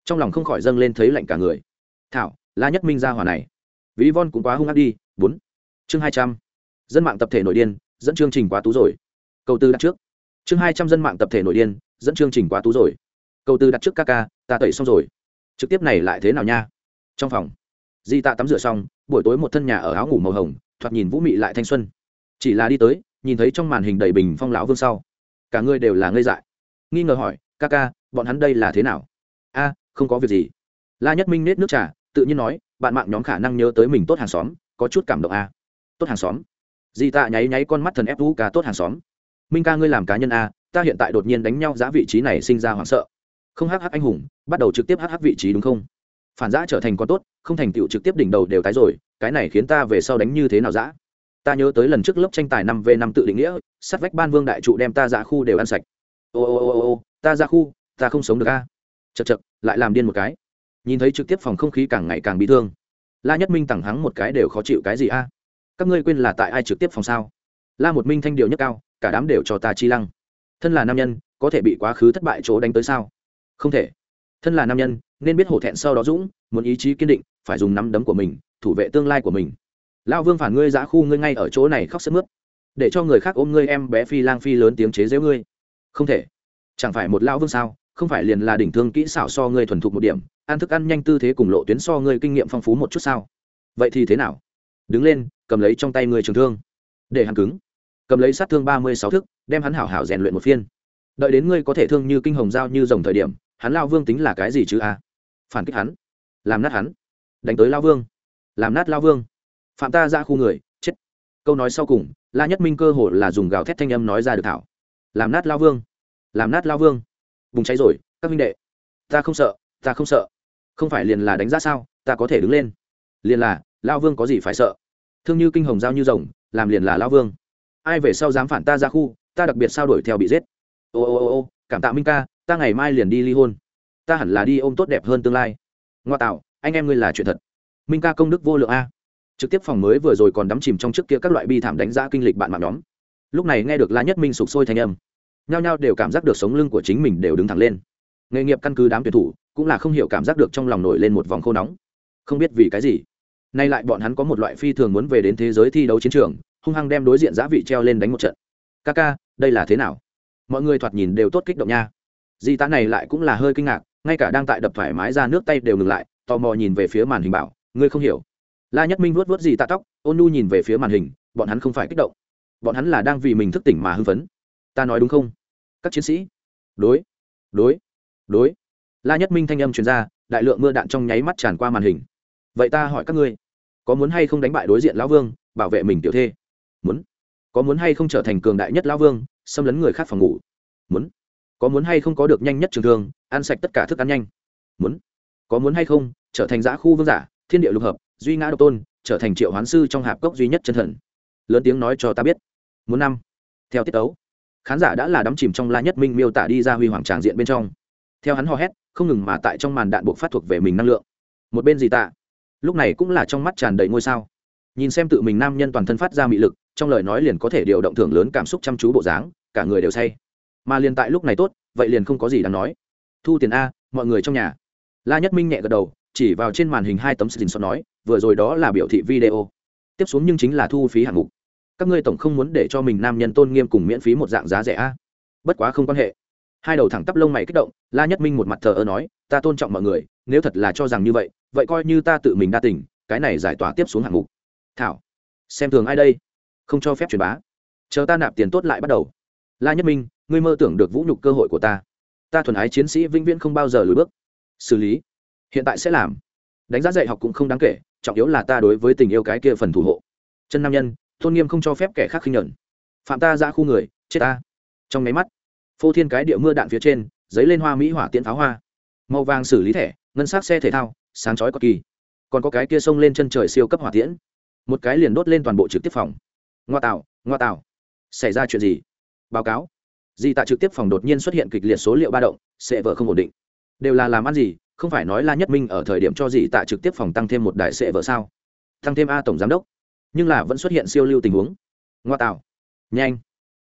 Trong lòng không khỏi dâng lên thấy lạnh cả người. Thảo, la nhất minh ra hòa này. Ví von cũng quá hung ác đi, bốn. Chương hai trăm. Dân mạng tập thể nội điên, dẫn chương trình quá tú rồi. Câu tư đặt trước. Chương hai trăm dân mạng tập thể nội điên, dẫn chương trình quá tú rồi. Câu tư đặt trước ca ca, ta tẩy xong rồi trực tiếp này lại thế nào nha? Trong phòng, di tạ tắm rửa xong, buổi tối một thân nhà ở áo ngủ màu hồng, thoạt nhìn vũ mị lại thanh xuân. Chỉ là đi tới, nhìn thấy trong màn hình đầy bình phong lão vương sau, cả người đều là ngây dại. Nghi ngờ hỏi, ca ca, bọn hắn đây là thế nào? A, không có việc gì. La nhất minh nết nước trà, tự nhiên nói, bạn mạng nhóm khả năng nhớ tới mình tốt hàng xóm, có chút cảm động a. Tốt hàng xóm? Di tạ nháy nháy con mắt thần ép vũ ca tốt hàng xóm. Minh ca ngươi làm cá nhân a, ta hiện tại đột nhiên đánh nhau giá vị trí này sinh ra hoảng sợ không hắc hắc anh hùng, bắt đầu trực tiếp hắc hắc vị trí đúng không? Phản giã trở thành con tốt, không thành tựu trực tiếp đỉnh đầu đều tái rồi, cái này khiến ta về sau đánh như thế nào giã ta nhớ tới lần trước lớp tranh tài năm v năm tự định nghĩa, sát vách ban vương đại trụ đem ta ra khu đều ăn sạch. Ô ô ô ô ô, ta ra khu, ta không sống được a. Chật chật lại làm điên một cái. Nhìn thấy trực tiếp phòng không khí càng ngày càng bị thương. La nhất minh tẳng hắng một cái đều khó chịu cái gì a? Các ngươi quên là tại ai trực tiếp phòng sao? La một minh thanh điều nhất cao, cả đám đều cho ta chi lăng. Thân là nam nhân, có thể bị quá khứ thất bại chỗ đánh tới sao? Không thể. Thân là nam nhân, nên biết hổ thẹn sau đó dũng, muốn ý chí kiên định, phải dùng nắm đấm của mình, thủ vệ tương lai của mình. Lão vương phản ngươi giã khu ngươi ngay ở chỗ này khóc sức mướt. Để cho người khác ôm ngươi em bé phi lang phi lớn tiếng chế giễu ngươi. Không thể. Chẳng phải một lão vương sao? Không phải liền là đỉnh thương kỹ xảo so ngươi thuần thục một điểm, ăn thức ăn nhanh tư thế cùng lộ tuyến so ngươi kinh nghiệm phong phú một chút sao? Vậy thì thế nào? Đứng lên, cầm lấy trong tay ngươi trường thương. Để hắn cứng. Cầm lấy sát thương ba mươi sáu thức, đem hắn hảo hảo rèn luyện một phiên. Đợi đến ngươi có thể thương như kinh hồng dao như rồng thời điểm hắn lao vương tính là cái gì chứ a? Phản kích hắn, làm nát hắn, đánh tới lao vương, làm nát lao vương. Phạm ta ra khu người, chết. Câu nói sau cùng, la nhất minh cơ hồ là dùng gào thét thanh âm nói ra được thảo. Làm nát lao vương, làm nát lao vương. Bùng cháy rồi, các minh đệ. Ta không sợ, ta không sợ. Không phải liền là đánh giá sao, ta có thể đứng lên. Liền là, lao vương có gì phải sợ? Thương như kinh hồng giao như rồng, làm liền là lao vương. Ai về sau dám phản ta ra khu, ta đặc biệt sao đuổi theo bị giết. Ô ô ô ô, cảm tạ minh ca ta ngày mai liền đi ly hôn. Ta hẳn là đi ôm tốt đẹp hơn tương lai. Ngoa tạo, anh em ngươi là chuyện thật. Minh ca công đức vô lượng a. Trực tiếp phòng mới vừa rồi còn đắm chìm trong trước kia các loại bi thảm đánh giá kinh lịch bạn mạng nhóm. Lúc này nghe được la nhất minh sụp sôi thanh âm. Nhao nhao đều cảm giác được sống lưng của chính mình đều đứng thẳng lên. Nghề nghiệp căn cứ đám tuyển thủ, cũng là không hiểu cảm giác được trong lòng nổi lên một vòng khô nóng. Không biết vì cái gì, nay lại bọn hắn có một loại phi thường muốn về đến thế giới thi đấu chiến trường, hung hăng đem đối diện giá vị treo lên đánh một trận. Ca ca đây là thế nào? Mọi người thoạt nhìn đều tốt kích động nha di tá này lại cũng là hơi kinh ngạc, ngay cả đang tại đập thoải mái ra nước tay đều ngừng lại, tò mò nhìn về phía màn hình bảo, ngươi không hiểu. La nhất minh vuốt vuốt gì tạ tóc, ôn nu nhìn về phía màn hình, bọn hắn không phải kích động. Bọn hắn là đang vì mình thức tỉnh mà hưng phấn. Ta nói đúng không? Các chiến sĩ. Đối đối đối. La nhất minh thanh âm truyền ra, đại lượng mưa đạn trong nháy mắt tràn qua màn hình. Vậy ta hỏi các ngươi, có muốn hay không đánh bại đối diện lão vương, bảo vệ mình tiểu thê? Muốn. Có muốn hay không trở thành cường đại nhất lão vương, xâm lấn người khác phòng ngủ? Muốn có muốn hay không có được nhanh nhất trường thương, ăn sạch tất cả thức ăn nhanh. Muốn. Có muốn hay không, trở thành giã khu vương giả, thiên địa lục hợp, duy ngã độc tôn, trở thành triệu hoán sư trong hạp cốc duy nhất chân thần. Lớn tiếng nói cho ta biết. Muốn năm. Theo tiết tấu, khán giả đã là đắm chìm trong la nhất minh miêu tả đi ra huy hoàng tràng diện bên trong. Theo hắn hò hét, không ngừng mà tại trong màn đạn buộc phát thuộc về mình năng lượng. Một bên gì tạ lúc này cũng là trong mắt tràn đầy ngôi sao. Nhìn xem tự mình nam nhân toàn thân phát ra mị lực, trong lời nói liền có thể điều động thưởng lớn cảm xúc chăm chú bộ dáng, cả người đều say mà liền tại lúc này tốt, vậy liền không có gì đáng nói. Thu tiền a, mọi người trong nhà. La nhất minh nhẹ gật đầu, chỉ vào trên màn hình hai tấm xin xót nói, vừa rồi đó là biểu thị video. Tiếp xuống nhưng chính là thu phí hạng mục. Các ngươi tổng không muốn để cho mình nam nhân tôn nghiêm cùng miễn phí một dạng giá rẻ a. Bất quá không quan hệ. Hai đầu thẳng tắp lông mày kích động, la nhất minh một mặt thờ ơ nói, ta tôn trọng mọi người, nếu thật là cho rằng như vậy vậy coi như ta tự mình đa tình, cái này giải tỏa tiếp xuống hạng mục. Thảo, xem thường ai đây? Không cho phép truyền bá. Chờ ta nạp tiền tốt lại bắt đầu la nhất minh, ngươi mơ tưởng được vũ nhục cơ hội của ta. Ta thuần ái chiến sĩ vĩnh viễn không bao giờ lùi bước. Xử lý. Hiện tại sẽ làm. Đánh giá dạy học cũng không đáng kể, trọng yếu là ta đối với tình yêu cái kia phần thủ hộ. Chân nam nhân, tôn nghiêm không cho phép kẻ khác khinh nhẫn. Phạm ta ra khu người, chết ta. Trong máy mắt, phô thiên cái địa mưa đạn phía trên giấy lên hoa mỹ hỏa tiễn pháo hoa. Màu vàng xử lý thẻ, ngân sắc xe thể thao, sáng chói cực kỳ. Còn có cái kia xông lên chân trời siêu cấp hỏa tiễn. Một cái liền đốt lên toàn bộ trực tiếp phòng. Ngoa tạo ngoa tạo. Xảy ra chuyện gì? Báo cáo. Di Tạ trực tiếp phòng đột nhiên xuất hiện kịch liệt số liệu ba động, sẽ vợ không ổn định. Đều là làm ăn gì, không phải nói la nhất minh ở thời điểm cho Di Tạ trực tiếp phòng tăng thêm một đại sệ vợ sao? Tăng thêm a tổng giám đốc. Nhưng là vẫn xuất hiện siêu lưu tình huống. Ngoa tạo. Nhanh.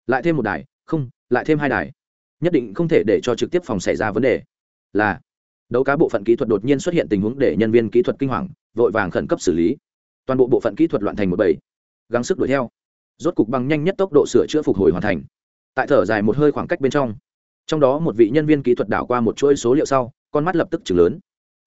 Lại thêm một đài, không, lại thêm hai đài. Nhất định không thể để cho trực tiếp phòng xảy ra vấn đề. Là, đấu cá bộ phận kỹ thuật đột nhiên xuất hiện tình huống để nhân viên kỹ thuật kinh hoàng, vội vàng khẩn cấp xử lý. Toàn bộ bộ phận kỹ thuật loạn thành một bảy gắng sức đuổi theo. Rốt cục bằng nhanh nhất tốc độ sửa chữa phục hồi hoàn thành tại thở dài một hơi khoảng cách bên trong. Trong đó một vị nhân viên kỹ thuật đảo qua một chuỗi số liệu sau con mắt lập tức chừng lớn.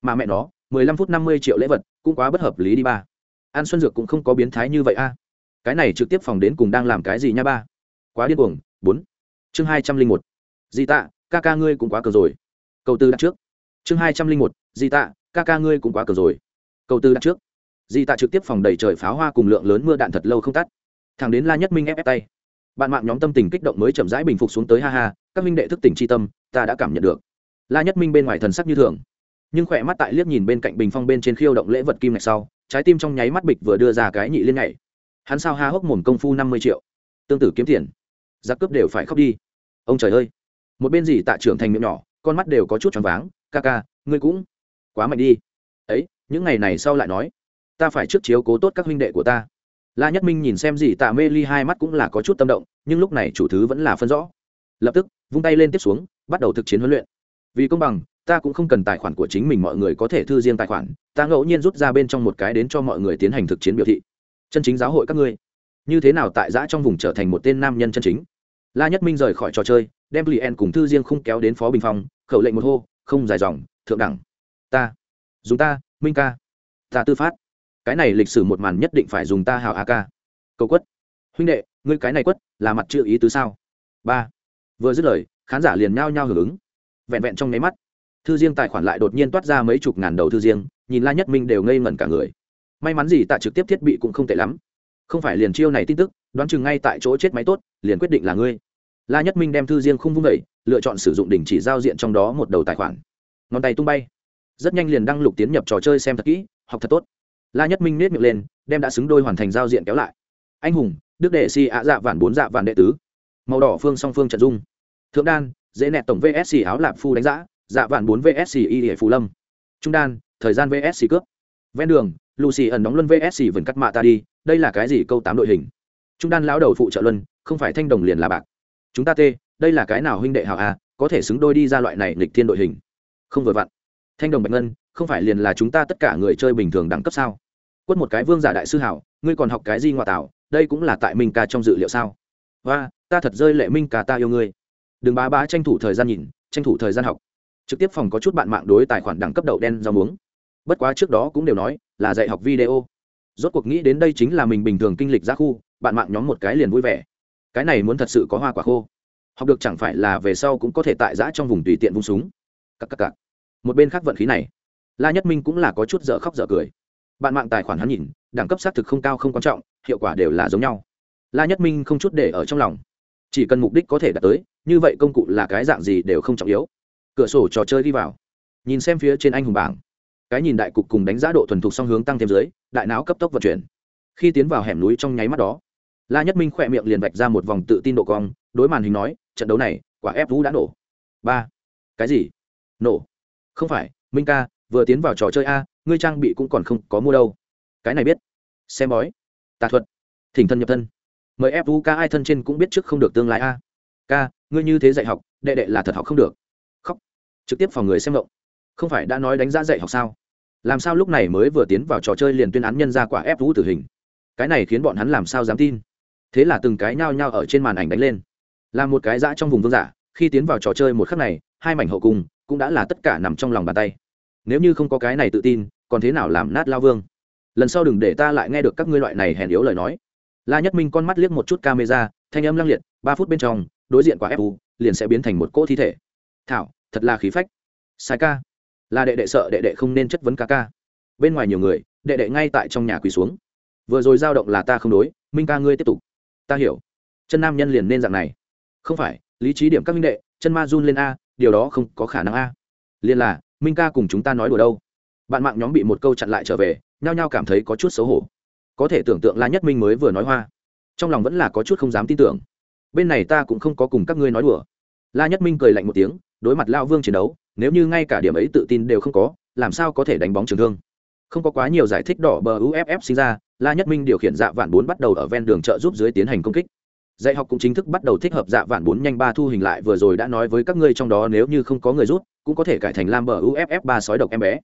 Mà mẹ nó mười lăm phút năm mươi triệu lễ vật cũng quá bất hợp lý đi ba. An xuân dược cũng không có biến thái như vậy a. Cái này trực tiếp phòng đến cùng đang làm cái gì nha ba? Quá điên cuồng. Bốn. Chương hai trăm linh một. Di tạ ca ca ngươi cũng quá cờ rồi. Câu tư đặt trước. Chương hai trăm linh một. Di tạ ca ca ngươi cũng quá cờ rồi. Câu tư đặt trước. Di tạ trực tiếp phòng đầy trời pháo hoa cùng lượng lớn mưa đạn thật lâu không tắt. Thằng đến la nhất minh ép, ép tay bạn mạng nhóm tâm tình kích động mới chậm rãi bình phục xuống tới, ha ha, các minh đệ thức tỉnh c tâm, ta đã cảm nhận được. La nhất minh bên ngoài thần sắc như thường, nhưng khỏe mắt tại liếc nhìn bên cạnh bình phong bên trên khiêu động lễ vật kim ngạch sau, trái tim trong nháy mắt bịch vừa đưa ra cái nhị liên nhảy. Hắn sao ha hốc mồm công phu năm mươi triệu, tương tự kiếm tiền, giặc cướp đều phải khóc đi. Ông trời ơi, một bên gì tạ trưởng thành miệng nhỏ, con mắt đều có chút choáng váng, ca ca, ngươi cũng quá mạnh đi. Ấy, những ngày này sau lại nói, ta phải trước chiếu cố tốt các huynh đệ của ta la nhất minh nhìn xem gì tạ mê ly hai mắt cũng là có chút tâm động, nhưng lúc này chủ thứ vẫn là phân rõ. Lập tức, vung tay lên tiếp xuống, bắt đầu thực chiến huấn luyện. Vì công bằng, ta cũng không cần tài khoản của chính mình mọi người có thể thư riêng tài khoản, ta ngẫu nhiên rút ra bên trong một cái đến cho mọi người tiến hành thực chiến biểu thị. Chân chính giáo hội các ngươi. Như thế nào tại giã trong vùng trở thành một tên nam nhân chân chính? La nhất minh rời khỏi trò chơi, đem lien cùng thư riêng không kéo đến phó bình phong, khẩu lệnh một hô, không dài dòng, thượng đẳng. Ta dùng ta, minh ca. Ta tư phát cái này lịch sử một màn nhất định phải dùng ta hào a ca cầu quất. Huynh đệ, ngươi cái này quất là mặt chưa ý tứ sao? Ba. Vừa dứt lời, khán giả liền nhao nhao hưởng ứng. Vẹn vẹn trong nháy mắt, thư riêng tài khoản lại đột nhiên toát ra mấy chục ngàn đầu thư riêng, nhìn la nhất minh đều ngây ngẩn cả người. May mắn gì tại trực tiếp thiết bị cũng không tệ lắm. Không phải liền chiêu này tin tức, đoán chừng ngay tại chỗ chết máy tốt, liền quyết định là ngươi. La nhất minh đem thư riêng không vung vẩy lựa chọn sử dụng đỉnh chỉ giao diện trong đó một đầu tài khoản. Ngón tay tung bay. Rất nhanh liền đăng lục tiến nhập trò chơi xem thật kỹ, học thật tốt la nhất minh nết miệng lên, đem đã xứng đôi hoàn thành giao diện kéo lại. Anh hùng, đức đệ si ạ dạ vạn bốn dạ vạn đệ tứ. Màu đỏ phương song phương trận dung. Thượng đan, dễ nẹt tổng vsc áo lạp phu đánh giã dạ vạn bốn vsc y hệ phù lâm. Trung đan, thời gian vsc cướp. Ven đường, lucy ẩn đóng luân vsc vần cắt mạ ta đi, đây là cái gì câu tám đội hình? Trung đan lão đầu phụ trợ luân, không phải thanh đồng liền là bạc. Chúng ta tê, đây là cái nào huynh đệ hảo a có thể xứng đôi đi ra loại này lịch thiên đội hình. Không vừa vặn. Thanh đồng bạch ngân không phải liền là chúng ta tất cả người chơi bình thường đẳng cấp sao? Quất một cái vương giả đại sư hảo, ngươi còn học cái gì ngoại tảo đây cũng là tại minh ca trong dự liệu sao? Và ta thật rơi lệ minh ca ta yêu ngươi. Đừng bá bá tranh thủ thời gian nhìn, tranh thủ thời gian học. Trực tiếp phòng có chút bạn mạng đối tài khoản đẳng cấp đậu đen rau muống. Bất quá trước đó cũng đều nói, là dạy học video. Rốt cuộc nghĩ đến đây chính là mình bình thường kinh lịch ra khu, bạn mạng nhóm một cái liền vui vẻ. Cái này muốn thật sự có hoa quả khô. Học được chẳng phải là về sau cũng có thể tại giã trong vùng tùy tiện vung súng. Cắc cắc cắc. một bên khác vận khí này la nhất minh cũng là có chút dở khóc dở cười. Bạn mạng tài khoản hắn nhìn, đẳng cấp xác thực không cao không quan trọng, hiệu quả đều là giống nhau. La nhất minh không chút để ở trong lòng. Chỉ cần mục đích có thể đạt tới, như vậy công cụ là cái dạng gì đều không trọng yếu. Cửa sổ trò chơi đi vào. Nhìn xem phía trên anh hùng bảng. Cái nhìn đại cục cùng đánh giá độ thuần thục song hướng tăng thêm dưới, đại não cấp tốc vận chuyển. Khi tiến vào hẻm núi trong nháy mắt đó, la nhất minh khỏe miệng liền vạch ra một vòng tự tin độ cong, đối màn hình nói, trận đấu này, quả ép vũ đã nổ. Ba. Cái gì? Nổ. Không phải, minh ca vừa tiến vào trò chơi a, ngươi trang bị cũng còn không có mua đâu. Cái này biết. Xem bói. Tà thuật. Thỉnh thân nhập thân. Mời ép vũ ca ai thân trên cũng biết trước không được tương lai a. Ca ngươi như thế dạy học, đệ đệ là thật học không được. Khóc. Trực tiếp phòng người xem động không phải đã nói đánh giá dạy học sao? Làm sao lúc này mới vừa tiến vào trò chơi liền tuyên án nhân ra quả ép vũ tử hình? Cái này khiến bọn hắn làm sao dám tin? Thế là từng cái nhao nhao ở trên màn ảnh đánh lên. Là một cái dã trong vùng vương giả, khi tiến vào trò chơi một khắc này, hai mảnh hậu cung cũng đã là tất cả nằm trong lòng bàn tay nếu như không có cái này tự tin, còn thế nào làm nát lao vương? Lần sau đừng để ta lại nghe được các ngươi loại này hèn yếu lời nói. La nhất minh con mắt liếc một chút camera, thanh âm lăng liệt, ba phút bên trong, đối diện quả fu liền sẽ biến thành một cỗ thi thể. Thảo, thật là khí phách. Sai ca. Là đệ đệ sợ đệ đệ không nên chất vấn ca ca. Bên ngoài nhiều người, đệ đệ ngay tại trong nhà quỳ xuống. Vừa rồi dao động là ta không đối, minh ca ngươi tiếp tục. Ta hiểu. Chân nam nhân liền nên dạng này. Không phải, lý trí điểm các minh đệ, chân ma run lên a, điều đó không có khả năng a. Liền là minh ca cùng chúng ta nói đùa đâu? Bạn mạng nhóm bị một câu chặn lại trở về, nhao nhao cảm thấy có chút xấu hổ. Có thể tưởng tượng la nhất minh mới vừa nói hoa. Trong lòng vẫn là có chút không dám tin tưởng. Bên này ta cũng không có cùng các ngươi nói đùa. La nhất minh cười lạnh một tiếng, đối mặt lao vương chiến đấu, nếu như ngay cả điểm ấy tự tin đều không có, làm sao có thể đánh bóng trường thương? Không có quá nhiều giải thích đỏ bờ uff sinh ra, la nhất minh điều khiển dạ vạn bốn bắt đầu ở ven đường chợ giúp dưới tiến hành công kích dạy học cũng chính thức bắt đầu thích hợp dạ vạn bốn nhanh ba thu hình lại vừa rồi đã nói với các ngươi trong đó nếu như không có người rút cũng có thể cải thành lam bờ uff ba sói độc em bé.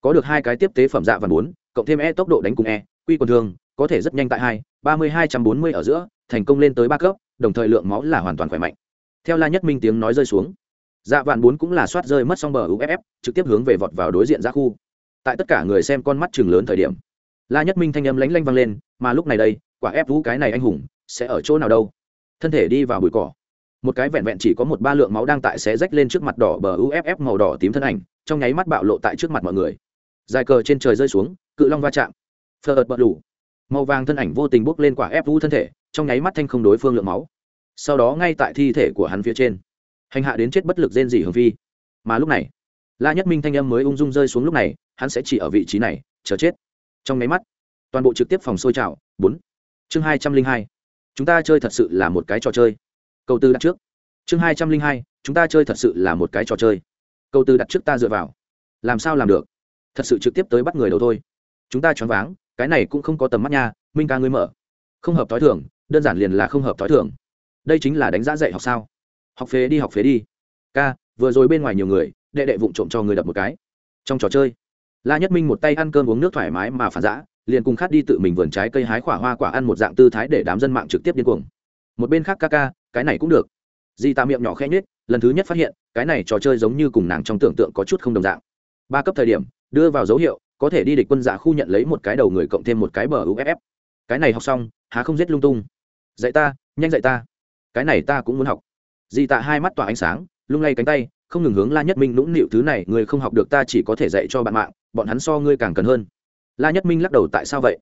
Có được hai cái tiếp tế phẩm dạ vạn bốn, cộng thêm e tốc độ đánh cùng e quy quần thương có thể rất nhanh tại hai, ba mươi hai trăm bốn mươi ở giữa, thành công lên tới ba cấp, đồng thời lượng máu là hoàn toàn khỏe mạnh. Theo la nhất minh tiếng nói rơi xuống dạ vạn bốn cũng là soát rơi mất xong bờ uff trực tiếp hướng về vọt vào đối diện ra khu. Tại tất cả người xem con mắt chừng lớn thời điểm, la nhất minh thanh âm lánh lanh vang lên, mà lúc này đây, quả ép vũ cái này anh hùng, sẽ ở chỗ nào đâu? Thân thể đi vào bụi cỏ. Một cái vẹn vẹn chỉ có một ba lượng máu đang tại xé rách lên trước mặt đỏ bờ uff màu đỏ tím thân ảnh, trong nháy mắt bạo lộ tại trước mặt mọi người. Dài cờ trên trời rơi xuống, cự long va chạm. Phờ ợt bật đủ màu vàng thân ảnh vô tình bốc lên quả ép vũ thân thể, trong nháy mắt thanh không đối phương lượng máu. Sau đó ngay tại thi thể của hắn phía trên. Hành hạ đến chết bất lực rên dỉ hương phi. Mà lúc này, la nhất minh thanh âm mới ung dung rơi xuống lúc này, hắn sẽ chỉ ở vị trí này, chờ chết. Trong nháy mắt, toàn bộ trực tiếp phòng sôi trào. Bốn. Chương hai trăm linh hai chúng ta chơi thật sự là một cái trò chơi. Câu tư đặt trước. Chương hai trăm linh hai, chúng ta chơi thật sự là một cái trò chơi. Câu tư đặt trước ta dựa vào. Làm sao làm được? Thật sự trực tiếp tới bắt người đầu thôi. Chúng ta choáng váng, cái này cũng không có tầm mắt nha, minh ca ngươi mở. Không hợp t h i thường, đơn giản liền là không hợp t h i thường. Đây chính là đánh giá dạy học sao? Học phế đi, học phế đi. Ca, vừa rồi bên ngoài nhiều người, đệ đệ vụng trộm cho người đập một cái. Trong trò chơi, la nhất minh một tay ăn cơm uống nước thoải mái mà phản giã liền cùng khát đi tự mình vườn trái cây hái quả hoa quả ăn một dạng tư thái để đám dân mạng trực tiếp điên cuồng. Một bên khác ca ca, cái này cũng được. Di tạ miệng nhỏ khẽ nhếch, lần thứ nhất phát hiện, cái này trò chơi giống như cùng nàng trong tưởng tượng có chút không đồng dạng. Ba cấp thời điểm, đưa vào dấu hiệu, có thể đi địch quân giả khu nhận lấy một cái đầu người cộng thêm một cái bờ uff cái này học xong, há không giết lung tung. Dạy ta, nhanh dạy ta. Cái này ta cũng muốn học. Di tạ hai mắt tỏa ánh sáng, lung lay cánh tay, không ngừng hướng la nhất minh nũng nịu, thứ này, người không học được ta chỉ có thể dạy cho bạn mạng, bọn hắn so ngươi càng cần hơn la nhất minh lắc đầu, tại sao vậy?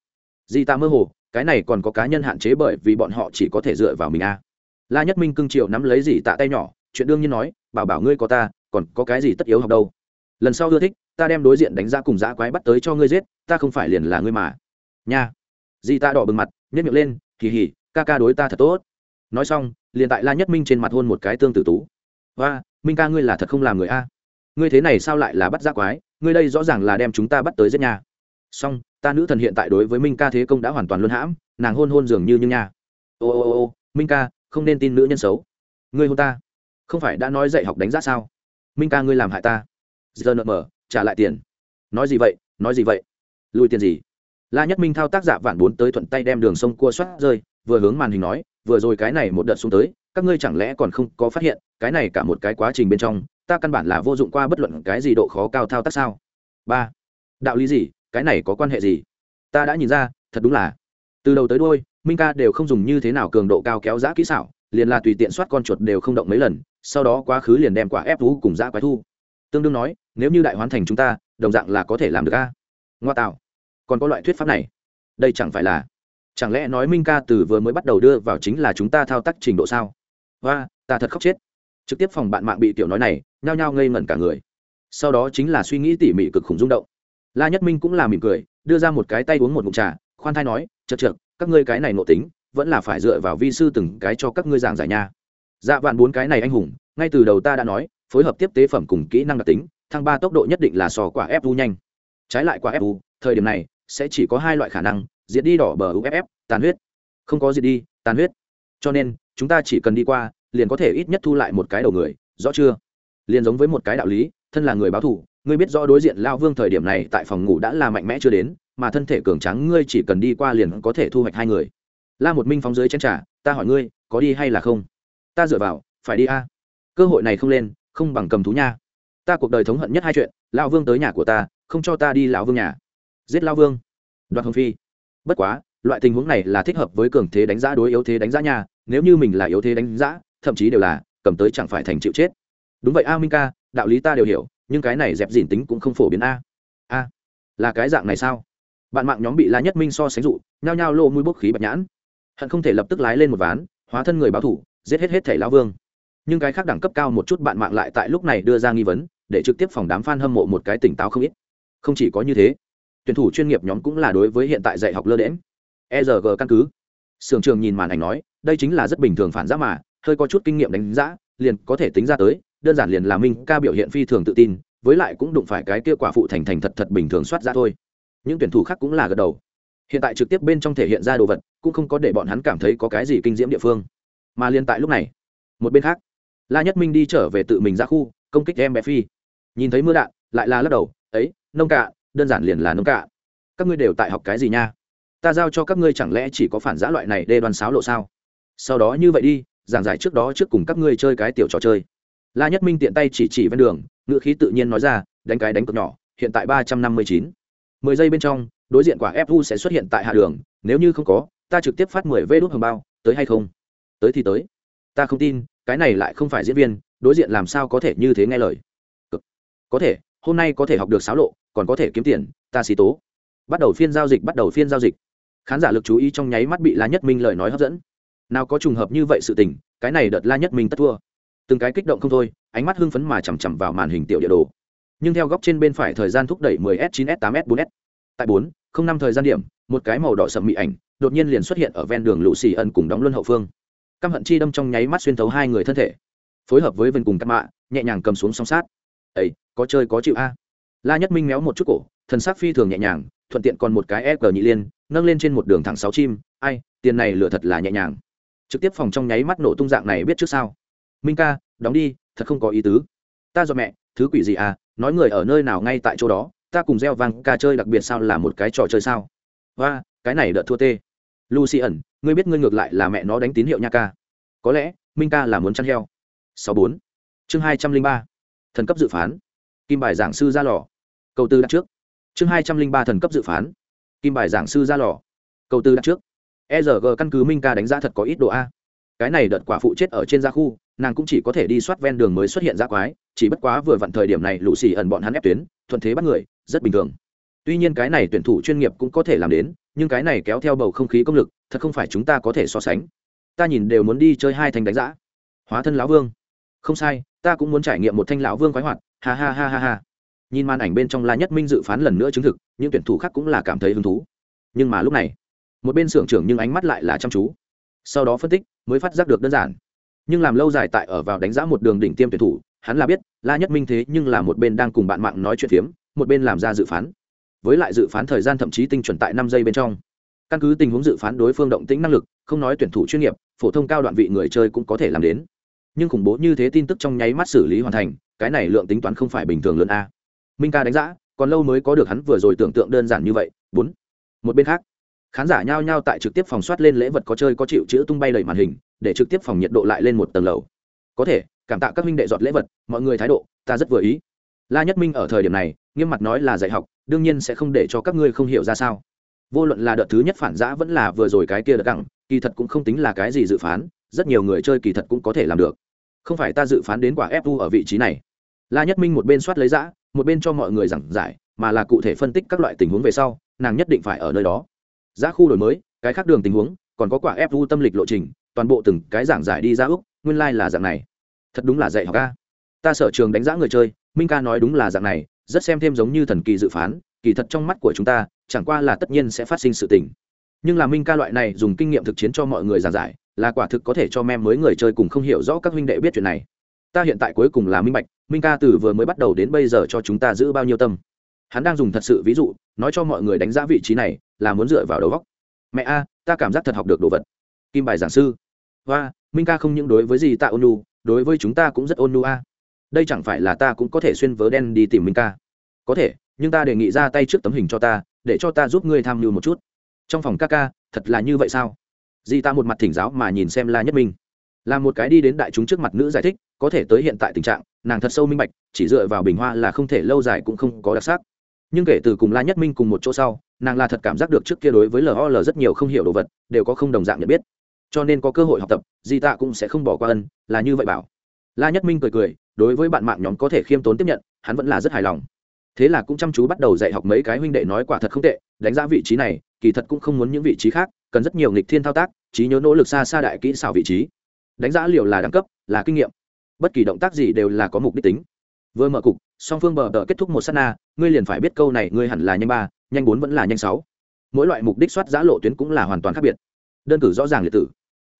Di ta mơ hồ, cái này còn có cá nhân hạn chế bởi vì bọn họ chỉ có thể dựa vào mình a la nhất minh cưng chiều nắm lấy dì tạ tay nhỏ, chuyện đương nhiên nói, bảo bảo ngươi có ta, còn có cái gì tất yếu học đâu? Lần sau ưa thích, ta đem đối diện đánh giá cùng giã quái bắt tới cho ngươi giết, ta không phải liền là ngươi mà. Nha. Di ta đỏ bừng mặt nhét miệng lên kỳ hỉ ca ca đối ta thật tốt. Nói xong, liền tại la nhất minh trên mặt hôn một cái tương tử tú. Và minh ca ngươi là thật không làm người a? Ngươi thế này sao lại là bắt giã quái? Ngươi đây rõ ràng là đem chúng ta bắt tới giết nhà xong, ta nữ thần hiện tại đối với minh ca thế công đã hoàn toàn luân hãm, nàng hôn hôn dường như như nha. Ô ô ô ô, minh ca, không nên tin nữ nhân xấu. Ngươi hôn ta. Không phải đã nói dạy học đánh giá sao? Minh ca, ngươi làm hại ta. Giờ nợ mở, trả lại tiền. Nói gì vậy, nói gì vậy? Lùi tiền gì? La nhất minh thao tác giả vạn bốn tới thuận tay đem đường sông cua xoát rơi, vừa hướng màn hình nói, vừa rồi cái này một đợt xuống tới, các ngươi chẳng lẽ còn không có phát hiện, cái này cả một cái quá trình bên trong, ta căn bản là vô dụng qua bất luận cái gì độ khó cao thao tác sao? Ba. Đạo lý gì? Cái này có quan hệ gì? Ta đã nhìn ra, thật đúng là. Từ đầu tới đôi minh ca đều không dùng như thế nào cường độ cao kéo giã kỹ xảo, liền là tùy tiện soát con chuột đều không động mấy lần, sau đó quá khứ liền đem quả ép thú cùng giã quái thu. Tương đương nói, nếu như đại hoán thành chúng ta, đồng dạng là có thể làm được a. Ngoa tạo. Còn có loại thuyết pháp này. Đây chẳng phải là chẳng lẽ nói minh ca từ vừa mới bắt đầu đưa vào chính là chúng ta thao tác trình độ sao? Và ta thật khóc chết. Trực tiếp phòng bạn mạng bị tiểu nói này, nhao nhao ngây ngẩn cả người. Sau đó chính là suy nghĩ tỉ mỉ cực khủng rung động la nhất minh cũng là mỉm cười, đưa ra một cái tay uống một mụn trà, khoan thai nói chật chật các ngươi cái này nộ tính, vẫn là phải dựa vào vi sư từng cái cho các ngươi giảng giải nha. Dạ vạn bốn cái này anh hùng, ngay từ đầu ta đã nói, phối hợp tiếp tế phẩm cùng kỹ năng đặc tính, thăng ba tốc độ nhất định là sò quả fu nhanh. Trái lại quả fu thời điểm này, sẽ chỉ có hai loại khả năng, diệt đi đỏ bờ uff tàn huyết. Không có diệt đi, tàn huyết. Cho nên, chúng ta chỉ cần đi qua, liền có thể ít nhất thu lại một cái đầu người, rõ chưa? Liền giống với một cái đạo lý, thân là người báo thủ ngươi biết rõ đối diện lao vương thời điểm này tại phòng ngủ đã là mạnh mẽ chưa đến, mà thân thể cường trắng ngươi chỉ cần đi qua liền có thể thu hoạch hai người. La một minh phóng dưới chén trà, ta hỏi ngươi, có đi hay là không? Ta dựa vào, phải đi a. Cơ hội này không lên, không bằng cầm thú nha. Ta cuộc đời thống hận nhất hai chuyện, lao vương tới nhà của ta, không cho ta đi lão vương nhà. Giết lao vương. Đoạt hồng phi. Bất quá, loại tình huống này là thích hợp với cường thế đánh giá đối yếu thế đánh giá nha. Nếu như mình là yếu thế đánh giá, thậm chí đều là cầm tới chẳng phải thành chịu chết. Đúng vậy a minh ca đạo lý ta đều hiểu, nhưng cái này dẹp dìn tính cũng không phổ biến a. A, là cái dạng này sao? Bạn mạng nhóm bị la nhất minh so sánh dụ, nhao nhao lô mũi bốc khí bạch nhãn. Hận không thể lập tức lái lên một ván, hóa thân người báo thủ, giết hết hết thẻ lão vương. Nhưng cái khác đẳng cấp cao một chút bạn mạng lại tại lúc này đưa ra nghi vấn, để trực tiếp phòng đám f a n hâm mộ một cái tỉnh táo không ít. Không chỉ có như thế, tuyển thủ chuyên nghiệp nhóm cũng là đối với hiện tại dạy học lơ đễm E G căn cứ. Sưởng trường nhìn màn ảnh nói, đây chính là rất bình thường phản giã mà, hơi có chút kinh nghiệm đánh giá liền có thể tính ra tới đơn giản liền là minh ca biểu hiện phi thường tự tin, với lại cũng đụng phải cái kia quả phụ thành thành thật thật bình thường soát ra thôi. Những tuyển thủ khác cũng là gật đầu. Hiện tại trực tiếp bên trong thể hiện ra đồ vật, cũng không có để bọn hắn cảm thấy có cái gì kinh diễm địa phương. Mà liên tại lúc này, một bên khác, la nhất minh đi trở về tự mình ra khu, công kích em bé phi. Nhìn thấy mưa đạn, lại là lắc đầu, ấy, nông cạ, đơn giản liền là nông cạ. Các ngươi đều tại học cái gì nha? Ta giao cho các ngươi chẳng lẽ chỉ có phản giã loại này đê đoan sáo lộ sao? Sau đó như vậy đi, giảng giải trước đó trước cùng các ngươi chơi cái tiểu trò chơi la nhất minh tiện tay chỉ chỉ ven đường, ngữ khí tự nhiên nói ra, đánh cái đánh cực nhỏ, hiện tại ba trăm năm mươi chín. Mười giây bên trong, đối diện quả fu sẽ xuất hiện tại hạ đường, nếu như không có, ta trực tiếp phát mười vê đốt hồng bao, tới hay không? Tới thì tới. Ta không tin, cái này lại không phải diễn viên, đối diện làm sao có thể như thế nghe lời? Cực. có thể, hôm nay có thể học được xáo lộ, còn có thể kiếm tiền, ta xí tố. Bắt đầu phiên giao dịch, bắt đầu phiên giao dịch. Khán giả lực chú ý trong nháy mắt bị la nhất minh lời nói hấp dẫn. Nào có trùng hợp như vậy sự tình, cái này đợt la nhất minh tất thua từng cái kích động không thôi ánh mắt hưng phấn mà chằm chằm vào màn hình tiểu địa đồ. Nhưng theo góc trên bên phải thời gian thúc đẩy 10 s 9 s 8 s 4 s. Tại 4, không năm thời gian điểm một cái màu đỏ sậm mị ảnh đột nhiên liền xuất hiện ở ven đường lũ xì ân cùng đóng luân hậu phương. Căm hận chi đâm trong nháy mắt xuyên thấu hai người thân thể. Phối hợp với vân cùng cắt mạ nhẹ nhàng cầm xuống song sát. Ấy có chơi có chịu a? La nhất minh méo một chút cổ thần sắc phi thường nhẹ nhàng thuận tiện còn một cái e cờ nhị liên nâng lên trên một đường thẳng sáu chim. Ai tiền này lửa thật là nhẹ nhàng. Trực tiếp phòng trong nháy mắt nổ tung dạng này biết trước sao minh ca, đóng đi, thật không có ý tứ. Ta dọn mẹ, thứ quỷ gì à nói người ở nơi nào ngay tại chỗ đó, ta cùng gieo vang ca chơi đặc biệt sao là một cái trò chơi sao? Và cái này đợt thua tê. Lucy ẩn, ngươi biết ngươi ngược lại là mẹ nó đánh tín hiệu nha ca. Có lẽ, minh ca là muốn chăn heo. Sáu bốn. Chương hai trăm linh ba. Thần cấp dự phán. Kim bài giảng sư ra lò. Câu tư đặt trước. Chương hai trăm linh ba thần cấp dự phán. Kim bài giảng sư ra lò. Câu tư đặt trước. E rg căn cứ minh ca đánh giá thật có ít độ a. Cái này đợt quả phụ chết ở trên gia khu nàng cũng chỉ có thể đi soát ven đường mới xuất hiện ra quái, chỉ bất quá vừa vặn thời điểm này lũ xì ẩn bọn hắn ép tuyến, thuận thế bắt người, rất bình thường. Tuy nhiên cái này tuyển thủ chuyên nghiệp cũng có thể làm đến, nhưng cái này kéo theo bầu không khí công lực, thật không phải chúng ta có thể so sánh. Ta nhìn đều muốn đi chơi hai thành đánh giã hóa thân lão vương. Không sai, ta cũng muốn trải nghiệm một thanh lão vương khoái hoạt. Ha ha ha ha ha. Nhìn màn ảnh bên trong la nhất minh dự phán lần nữa chứng thực, những tuyển thủ khác cũng là cảm thấy hứng thú. Nhưng mà lúc này, một bên xưởng trưởng nhưng ánh mắt lại là chăm chú. Sau đó phân tích, mới phát giác được đơn giản nhưng làm lâu dài tại ở vào đánh giá một đường đỉnh tiêm tuyển thủ, hắn là biết, la nhất minh thế nhưng là một bên đang cùng bạn mạng nói chuyện phiếm, một bên làm ra dự phán. Với lại dự phán thời gian thậm chí tinh chuẩn tại năm giây bên trong. Căn cứ tình huống dự phán đối phương động tĩnh năng lực, không nói tuyển thủ chuyên nghiệp, phổ thông cao đoạn vị người chơi cũng có thể làm đến. Nhưng khủng bố như thế tin tức trong nháy mắt xử lý hoàn thành, cái này lượng tính toán không phải bình thường lớn a. Minh ca đánh giá, còn lâu mới có được hắn vừa rồi tưởng tượng đơn giản như vậy, bốn. Một bên khác, khán giả nhao nhao tại trực tiếp phòng soát lên lễ vật có chơi có chịu chữ tung bay đầy màn hình để trực tiếp phòng nhiệt độ lại lên một tầng lầu. Có thể, cảm tạ các minh đệ dọn lễ vật, mọi người thái độ, ta rất vừa ý. La nhất minh ở thời điểm này, nghiêm mặt nói là dạy học, đương nhiên sẽ không để cho các ngươi không hiểu ra sao. Vô luận là đợt thứ nhất phản giã vẫn là vừa rồi cái kia đợt đẳng, kỳ thật cũng không tính là cái gì dự phán, rất nhiều người chơi kỳ thật cũng có thể làm được. Không phải ta dự phán đến quả fu ở vị trí này. La nhất minh một bên soát lấy giã, một bên cho mọi người giảng giải, mà là cụ thể phân tích các loại tình huống về sau, nàng nhất định phải ở nơi đó. Giã khu đổi mới, cái khác đường tình huống, còn có quả fu tâm lịch lộ trình toàn bộ từng cái giảng giải đi ra úc, nguyên lai、like、là dạng này. Thật đúng là dạy học ca ta sở trường đánh giá người chơi, minh ca nói đúng là dạng này, rất xem thêm giống như thần kỳ dự phán, kỳ thật trong mắt của chúng ta, chẳng qua là tất nhiên sẽ phát sinh sự tình. Nhưng là minh ca loại này dùng kinh nghiệm thực chiến cho mọi người giảng giải, là quả thực có thể cho mem mới người chơi cùng không hiểu rõ các huynh đệ biết chuyện này. Ta hiện tại cuối cùng là minh bạch, minh ca từ vừa mới bắt đầu đến bây giờ cho chúng ta giữ bao nhiêu tâm. Hắn đang dùng thật sự ví dụ, nói cho mọi người đánh giá vị trí này, là muốn dựa vào đầu góc mẹ a, ta cảm giác thật học được đồ vật. Kim bài giảng sư và minh ca không những đối với gì tạ ôn nu đối với chúng ta cũng rất ôn nu a. Đây chẳng phải là ta cũng có thể xuyên vớ đen đi tìm minh ca. Có thể, nhưng ta đề nghị ra tay trước tấm hình cho ta, để cho ta giúp ngươi tham mưu một chút. Trong phòng ca ca, thật là như vậy sao? Di ta một mặt thỉnh giáo mà nhìn xem la nhất minh. Là một cái đi đến đại chúng trước mặt nữ giải thích, có thể tới hiện tại tình trạng, nàng thật sâu minh bạch, chỉ dựa vào bình hoa là không thể lâu dài cũng không có đặc sắc. Nhưng kể từ cùng la nhất minh cùng một chỗ sau, nàng là thật cảm giác được trước kia đối với lol rất nhiều không hiểu đồ vật, đều có không đồng dạng nhận biết cho nên có cơ hội học tập, di tạ cũng sẽ không bỏ qua ân, là như vậy bảo. La nhất minh cười cười, đối với bạn mạng nhóm có thể khiêm tốn tiếp nhận, hắn vẫn là rất hài lòng. Thế là cũng chăm chú bắt đầu dạy học mấy cái huynh đệ nói quả thật không tệ, đánh giá vị trí này, kỳ thật cũng không muốn những vị trí khác, cần rất nhiều nghịch thiên thao tác, trí nhớ nỗ lực xa xa đại kỹ xảo vị trí. Đánh giá liệu là đẳng cấp, là kinh nghiệm. Bất kỳ động tác gì đều là có mục đích tính. Vừa mở cục, song phương bờ tờ kết thúc một s á t na, ngươi liền phải biết câu này, ngươi hẳn là nhanh ba, nhanh bốn vẫn là nhanh sáu. Mỗi loại mục đích soát giã lộ tuyến cũng là hoàn toàn khác biệt đơn cử rõ ràng liệt tử.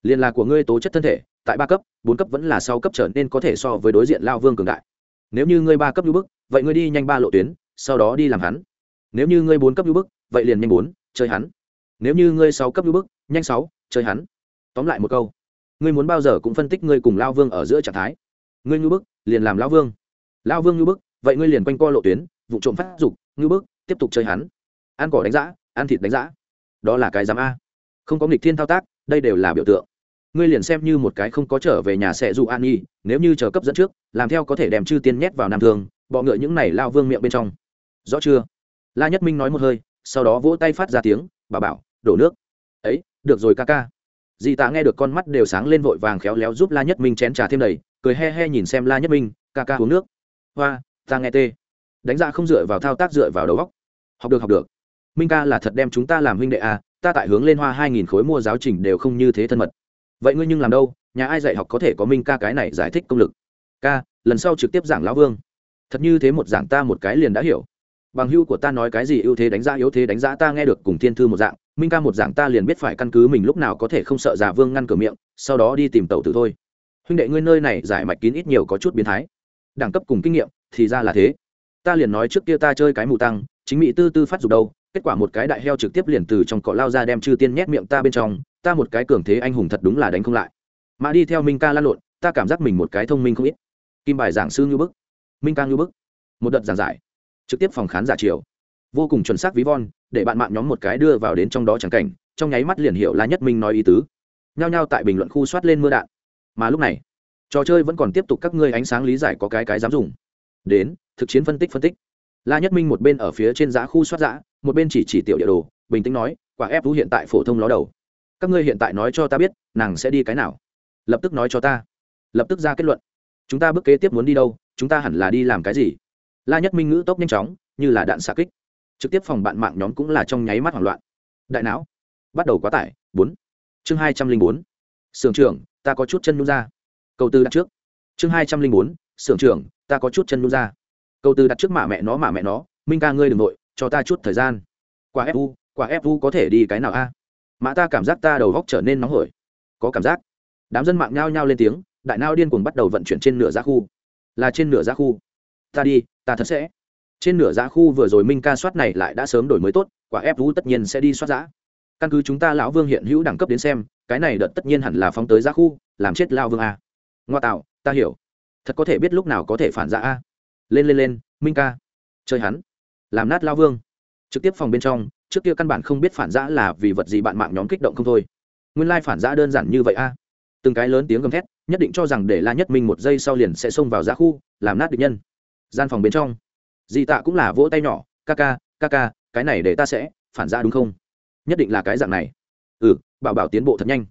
Liền là của ngươi tố chất thân thể, tại ba cấp, bốn cấp vẫn là sau cấp trở nên có thể so với đối diện lao vương cường đại. Nếu như ngươi ba cấp như bức, vậy ngươi đi nhanh ba lộ tuyến, sau đó đi làm hắn. Nếu như ngươi bốn cấp như bức, vậy liền nhanh bốn, chơi hắn. Nếu như ngươi sáu cấp như bức, nhanh sáu, chơi hắn. Tóm lại một câu, ngươi muốn bao giờ cũng phân tích ngươi cùng lao vương ở giữa trạng thái. Ngươi như bức, liền làm lao vương. Lao vương như bức, vậy ngươi liền quanh co lộ tuyến, vụ trộm phát dục như bức, tiếp tục chơi hắn. Ăn cỏ đánh giã, ăn thịt đánh giã. Đó là cái dám a không có nghịch thiên thao tác đây đều là biểu tượng. Ngươi liền xem như một cái không có trở về nhà sẽ dụ an nhi nếu như chờ cấp dẫn trước làm theo có thể đem chư tiên nhét vào nam thường bọ ngựa những này lao vương miệng bên trong. Rõ chưa? La nhất minh nói một hơi sau đó vỗ tay phát ra tiếng bà bảo đổ nước. Ấy được rồi ca ca. Dì tạ nghe được con mắt đều sáng lên vội vàng khéo léo giúp la nhất minh chén trà thêm đầy cười he he nhìn xem la nhất minh ca ca uống nước. Hoa ta nghe tê. Đánh giá không dựa vào thao tác dựa vào đầu góc học được học được. Minh ca là thật đem chúng ta làm huynh đệ à, ta tại hướng lên hoa hai nghìn khối mua giáo trình đều không như thế thân mật. Vậy ngươi nhưng làm đâu? Nhà ai dạy học có thể có minh ca cái này giải thích công lực? Ca, lần sau trực tiếp giảng lão vương. Thật như thế một giảng ta một cái liền đã hiểu. Bằng hữu của ta nói cái gì ưu thế đánh giá yếu thế đánh giá ta nghe được cùng thiên thư một dạng, minh ca một dạng ta liền biết phải căn cứ mình lúc nào có thể không sợ già vương ngăn cửa miệng, sau đó đi tìm tàu tử thôi. Huynh đệ ngươi nơi này giải mạch kín ít nhiều có chút biến thái. Đẳng cấp cùng kinh nghiệm thì ra là thế. Ta liền nói trước kia ta chơi cái mù tăng, chính mỹ tư tư phát dục đâu kết quả một cái đại heo trực tiếp liền từ trong cỏ lao ra đem chư tiên nhét miệng ta bên trong, ta một cái cường thế anh hùng thật đúng là đánh không lại. Mà đi theo minh ca lan lộn, ta cảm giác mình một cái thông minh không ít. Kim bài giảng sư như bức. Minh ca như bức. Một đợt giảng giải. Trực tiếp phòng khán giả chiều. Vô cùng chuẩn xác ví von, để bạn mạng nhóm một cái đưa vào đến trong đó chẳng cảnh, trong nháy mắt liền hiểu là nhất minh nói ý tứ. Nhao nhao tại bình luận khu soát lên mưa đạn. Mà lúc này, trò chơi vẫn còn tiếp tục các ngươi ánh sáng lý giải có cái cái dám dùng. Đến, thực chiến phân tích phân tích. La nhất minh một bên ở phía trên giá khu soát giã một bên chỉ chỉ tiểu địa đồ, bình tĩnh nói, quả ép vũ hiện tại phổ thông ló đầu. Các ngươi hiện tại nói cho ta biết, nàng sẽ đi cái nào. Lập tức nói cho ta. Lập tức ra kết luận. Chúng ta bước kế tiếp muốn đi đâu, chúng ta hẳn là đi làm cái gì? La nhất minh ngữ tốc nhanh chóng, như là đạn xạ kích. Trực tiếp phòng bạn mạng nhóm cũng là trong nháy mắt hoảng loạn. Đại não, bắt đầu quá tải, bốn. Chương hai trăm linh bốn. Sưởng trưởng, ta có chút chân nhún ra. Câu tư đặt trước. Chương hai trăm linh bốn. Sưởng trưởng, ta có chút chân nhún ra. Câu tư đặt trước mạ mẹ nó mạ mẹ nó, minh ca ngươi đ ừ n g nội cho ta chút thời gian. Quả fu quả fu có thể đi cái nào a? Mã ta cảm giác ta đầu góc trở nên nóng hổi. Có cảm giác. Đám dân mạng nhao nhao lên tiếng, đại nao điên cuồng bắt đầu vận chuyển trên nửa giá khu. Là trên nửa giá khu. Ta đi, ta thật sẽ. Trên nửa giá khu vừa rồi minh ca soát này lại đã sớm đổi mới tốt, quả ép u tất nhiên sẽ đi soát giá căn cứ chúng ta lão vương hiện hữu đẳng cấp đến xem, cái này đợt tất nhiên hẳn là phóng tới giá khu, làm chết lao vương a. Ngoa tạo, ta hiểu. Thật có thể biết lúc nào có thể phản giá a. Lên lên lên, minh ca. Chơi hắn làm nát lao vương. Trực tiếp phòng bên trong, trước kia căn bản không biết phản giã là vì vật gì bạn mạng nhóm kích động không thôi. Nguyên lai phản giã đơn giản như vậy a. Từng cái lớn tiếng gầm thét, nhất định cho rằng để la nhất minh một giây sau liền sẽ xông vào giã khu, làm nát địch nhân. Gian phòng bên trong dị tạ cũng là vỗ tay nhỏ, ca ca ca ca, cái này để ta sẽ, phản giã đúng không? Nhất định là cái dạng này. Ừ bảo bảo tiến bộ thật nhanh.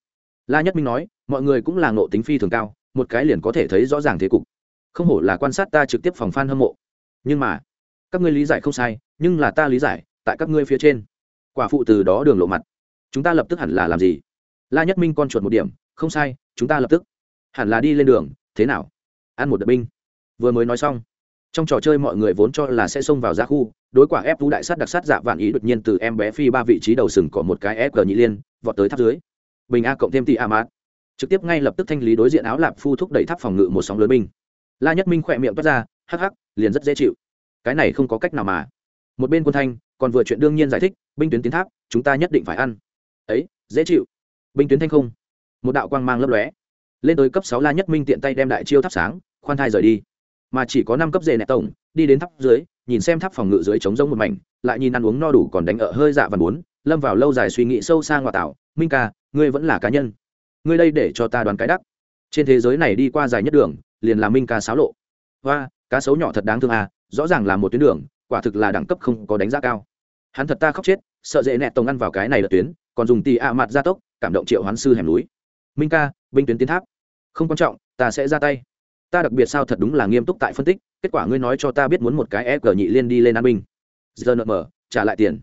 La nhất minh nói, mọi người cũng là ngộ tính phi thường cao, một cái liền có thể thấy rõ ràng thế cục. Không hổ là quan sát ta trực tiếp phòng f a n hâm mộ. Nhưng mà các ngươi lý giải không sai, nhưng là ta lý giải, tại các ngươi phía trên. Quả phụ từ đó đường lộ mặt. Chúng ta lập tức hẳn là làm gì? La nhất minh con chuột một điểm, không sai, chúng ta lập tức. Hẳn là đi lên đường, thế nào? Ăn một đợt binh. Vừa mới nói xong, trong trò chơi mọi người vốn cho là sẽ xông vào ra khu, đối quả ép vũ đại sát đặc sát dạ vạn ý đột nhiên từ em bé phi ba vị trí đầu sừng có một cái ép g nhị liên, vọt tới tháp dưới. Bình a cộng thêm tỷ a mát. Trực tiếp ngay lập tức thanh lý đối diện áo lạp phu thúc đẩy tháp phòng ngự một sóng lớn binh. La nhất minh khỏe miệng toát ra, hắc hắc, liền rất dễ chịu cái này không có cách nào mà. Một bên quân thanh, còn vừa chuyện đương nhiên giải thích, binh tuyến tiến tháp, chúng ta nhất định phải ăn. Ấy, dễ chịu. Binh tuyến thanh không. Một đạo quang mang lấp lóe. Lên tới cấp sáu la nhất minh tiện tay đem đại chiêu thắp sáng, khoan thai rời đi. Mà chỉ có năm cấp dề nẹt tổng, đi đến tháp dưới, nhìn xem tháp phòng ngự dưới trống rông một mảnh, lại nhìn ăn uống no đủ còn đánh ở hơi dạ và muốn lâm vào lâu dài suy nghĩ sâu xa ngoại tảo minh ca, ngươi vẫn là cá nhân. Ngươi đây để cho ta đoán cái đắc. Trên thế giới này đi qua dài nhất đường, liền là minh ca xáo lộ. Hoa cá sấu nhỏ thật đáng thương à rõ ràng là một tuyến đường, quả thực là đẳng cấp không có đánh giá cao. Hắn thật ta khóc chết, sợ dễ nẹt tông ăn vào cái này là tuyến, còn dùng tì ạ mặt gia tốc, cảm động triệu hoán sư hẻm núi. Minh ca, binh tuyến tiến tháp. Không quan trọng, ta sẽ ra tay. Ta đặc biệt sao thật đúng là nghiêm túc tại phân tích, kết quả ngươi nói cho ta biết muốn một cái e g nhị liên đi lên an binh. Giờ nợ mở, trả lại tiền.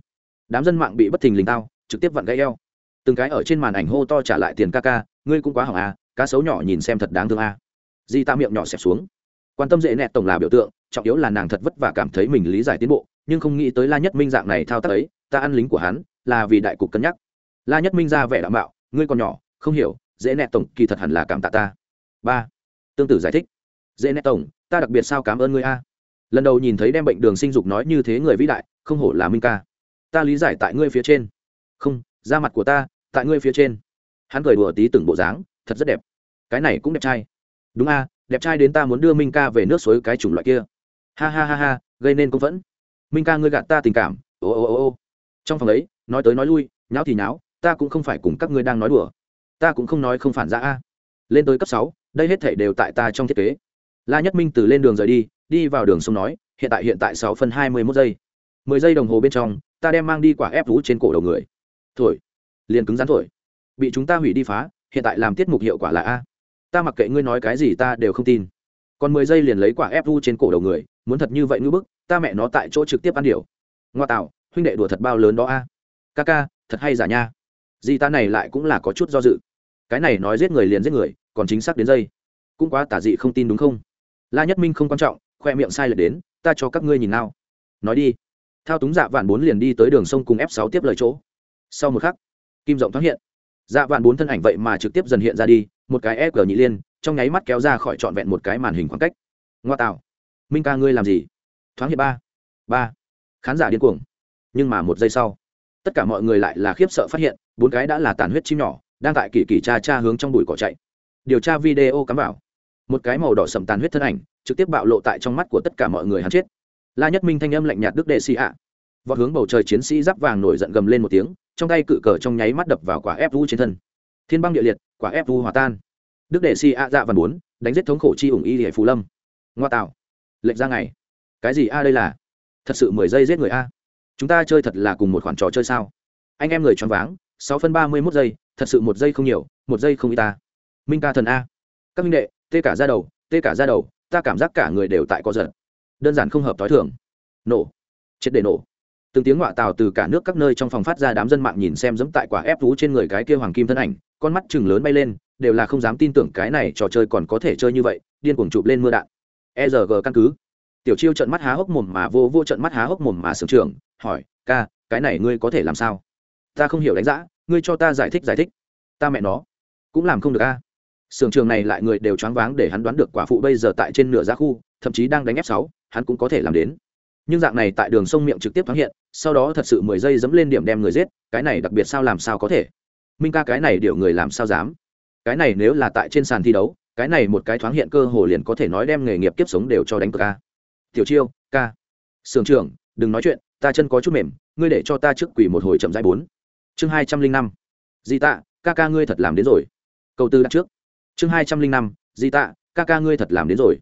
Đám dân mạng bị bất thình lình tao, trực tiếp vặn gãy eo. Từng cái ở trên màn ảnh hô to trả lại tiền ca ca, ngươi cũng quá hỏng à cá sấu nhỏ nhìn xem thật đáng thương à. di ta miệng nhỏ xẹp xuống quan tâm dễ nẹt tổng là biểu tượng, trọng yếu là nàng thật vất vả cảm thấy mình lý giải tiến bộ, nhưng không nghĩ tới la nhất minh dạng này thao tác ấy, ta ăn lính của hắn, là vì đại cục cân nhắc. La nhất minh ra vẻ đảm bảo ngươi còn nhỏ, không hiểu, dễ nẹt tổng kỳ thật hẳn là cảm tạ ta. Ba, tương tự giải thích. Dễ nẹt tổng, ta đặc biệt sao cảm ơn ngươi a. Lần đầu nhìn thấy đem bệnh đường sinh dục nói như thế người vĩ đại, không hổ là minh ca. Ta lý giải tại ngươi phía trên. Không, da mặt của ta, tại ngươi phía trên. Hắn cười đùa tí từng bộ dáng, thật rất đẹp. Cái này cũng đẹp trai. Đúng a đẹp trai đến ta muốn đưa minh ca về nước suối cái chủng loại kia. Ha ha ha ha, gây nên công phẫn. Minh ca ngươi gạt ta tình cảm. Ô ô ô ô. Trong phòng ấy, nói tới nói lui, nháo thì nháo, ta cũng không phải cùng các ngươi đang nói đùa. Ta cũng không nói không phản ra a. Lên tới cấp sáu, đây hết thể đều tại ta trong thiết kế. La nhất minh từ lên đường rời đi đi vào đường sông nói, hiện tại hiện tại sáu phân hai mươi mốt giây. Mười giây đồng hồ bên trong, ta đem mang đi quả ép vũ trên cổ đầu người. Thổi. Liền cứng rắn thổi. Bị chúng ta hủy đi phá, hiện tại làm tiết mục hiệu quả là a ta mặc kệ ngươi nói cái gì ta đều không tin. Còn mười giây liền lấy quả ép u trên cổ đầu người, muốn thật như vậy ngưỡng bức, ta mẹ nó tại chỗ trực tiếp ăn điều ngoa tạo, huynh đệ đùa thật bao lớn đó a. Ca ca, thật hay giả nha. Di ta này lại cũng là có chút do dự. Cái này nói giết người liền giết người, còn chính xác đến dây. Cũng quá tả dị không tin đúng không? La nhất minh không quan trọng, khoe miệng sai lệch đến, ta cho các ngươi nhìn nào. Nói đi. Thao túng dạ vạn bốn liền đi tới đường sông cùng f sáu tiếp lời chỗ. Sau một khắc, kim rộng thoáng hiện. Dạ vạn bốn thân ảnh vậy mà trực tiếp dần hiện ra đi một cái e g nhị liên, trong nháy mắt kéo ra khỏi trọn vẹn một cái màn hình khoảng cách. Ngoa tạo. Minh ca ngươi làm gì? Thoáng hiện ba. Ba. Khán giả điên cuồng. Nhưng mà một giây sau, tất cả mọi người lại là khiếp sợ phát hiện, bốn cái đã là tàn huyết chim nhỏ, đang tại kỳ kỳ cha cha hướng trong bụi cỏ chạy. Điều tra video cắm vào. Một cái màu đỏ sầm tàn huyết thân ảnh, trực tiếp bạo lộ tại trong mắt của tất cả mọi người hắn chết. La nhất minh thanh âm lạnh nhạt đức đệ sĩ ạ. Vọt hướng bầu trời chiến sĩ giáp vàng nổi giận gầm lên một tiếng, trong tay cự cờ trong nháy mắt đập vào quả ép vu trên thân. Thiên băng địa liệt quả ép vu hòa tan. Đức đệ si a dạ và bốn, đánh giết thống khổ chi ủng y hệ phù lâm. Ngoa tạo. Lệnh ra ngày. Cái gì a đây là? Thật sự mười giây giết người a. Chúng ta chơi thật là cùng một khoản trò chơi sao? Anh em người choáng váng, sáu phân ba mươi mốt giây, thật sự một giây không nhiều, một giây không y ta. Minh ca thần a. Các minh đệ, tê cả ra đầu, tê cả ra đầu, ta cảm giác cả người đều tại có giật. Đơn giản không hợp t h o i thường. Nổ. Triệt để nổ từng tiếng ngọa tào từ cả nước các nơi trong phòng phát ra đám dân mạng nhìn xem dẫm tại quả ép thú trên người cái kia hoàng kim thân ảnh, con mắt chừng lớn bay lên, đều là không dám tin tưởng cái này trò chơi còn có thể chơi như vậy, điên cuồng chụp lên mưa đạn. E r g căn cứ. Tiểu chiêu trận mắt há hốc mồm mà vô vô trận mắt há hốc mồm mà sưởng trưởng, hỏi, ca, cái này ngươi có thể làm sao? Ta không hiểu đánh giá ngươi cho ta giải thích giải thích. Ta mẹ nó, cũng làm không được a. Sưởng trường này lại người đều choáng váng để hắn đoán được quả phụ bây giờ tại trên nửa giá khu, thậm chí đang đánh f sáu, hắn cũng có thể làm đến nhưng dạng này tại đường sông miệng trực tiếp thoáng hiện, sau đó thật sự mười giây dẫm lên điểm đem người giết, cái này đặc biệt sao làm sao có thể? Minh ca cái này điều người làm sao dám? Cái này nếu là tại trên sàn thi đấu, cái này một cái thoáng hiện cơ hồ liền có thể nói đem nghề nghiệp kiếp sống đều cho đánh cược ca. Tiểu chiêu, ca. Sưởng trưởng, đừng nói chuyện, ta chân có chút mềm, ngươi để cho ta trước quỳ một hồi chậm rãi bốn. Chương hai trăm linh năm. Di tạ, ca ca ngươi thật làm đến rồi. Câu tư đặt trước. Chương hai trăm linh năm. Di tạ, ca ca ngươi thật làm đến rồi.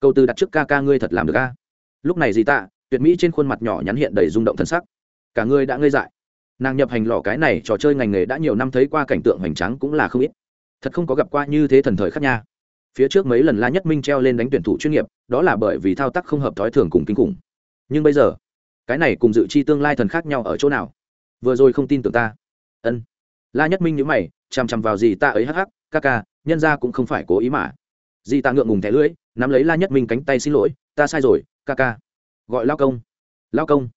Câu tư đặt trước ca ca ngươi thật làm được ca lúc này di tạ tuyệt mỹ trên khuôn mặt nhỏ nhắn hiện đầy rung động thân sắc. Cả ngươi đã ngây dại. Nàng nhập hành lò cái này trò chơi ngành nghề đã nhiều năm thấy qua cảnh tượng hoành tráng cũng là không ít. Thật không có gặp qua như thế thần thời khác nha. Phía trước mấy lần la nhất minh treo lên đánh tuyển thủ chuyên nghiệp, đó là bởi vì thao tác không hợp thói thường cùng kinh khủng. Nhưng bây giờ, cái này cùng dự chi tương lai thần khác nhau ở chỗ nào? Vừa rồi không tin tưởng ta. Ân. La nhất minh nhữ mày, chằm chằm vào gì ta ấy hắc hắc, ca ca, nhân ra cũng không phải cố ý mà. Dì ta ngượng ngùng thẻ lưỡi, nắm lấy la nhất minh cánh tay xin lỗi, ta sai rồi, ca ca gọi lao công. Lao công.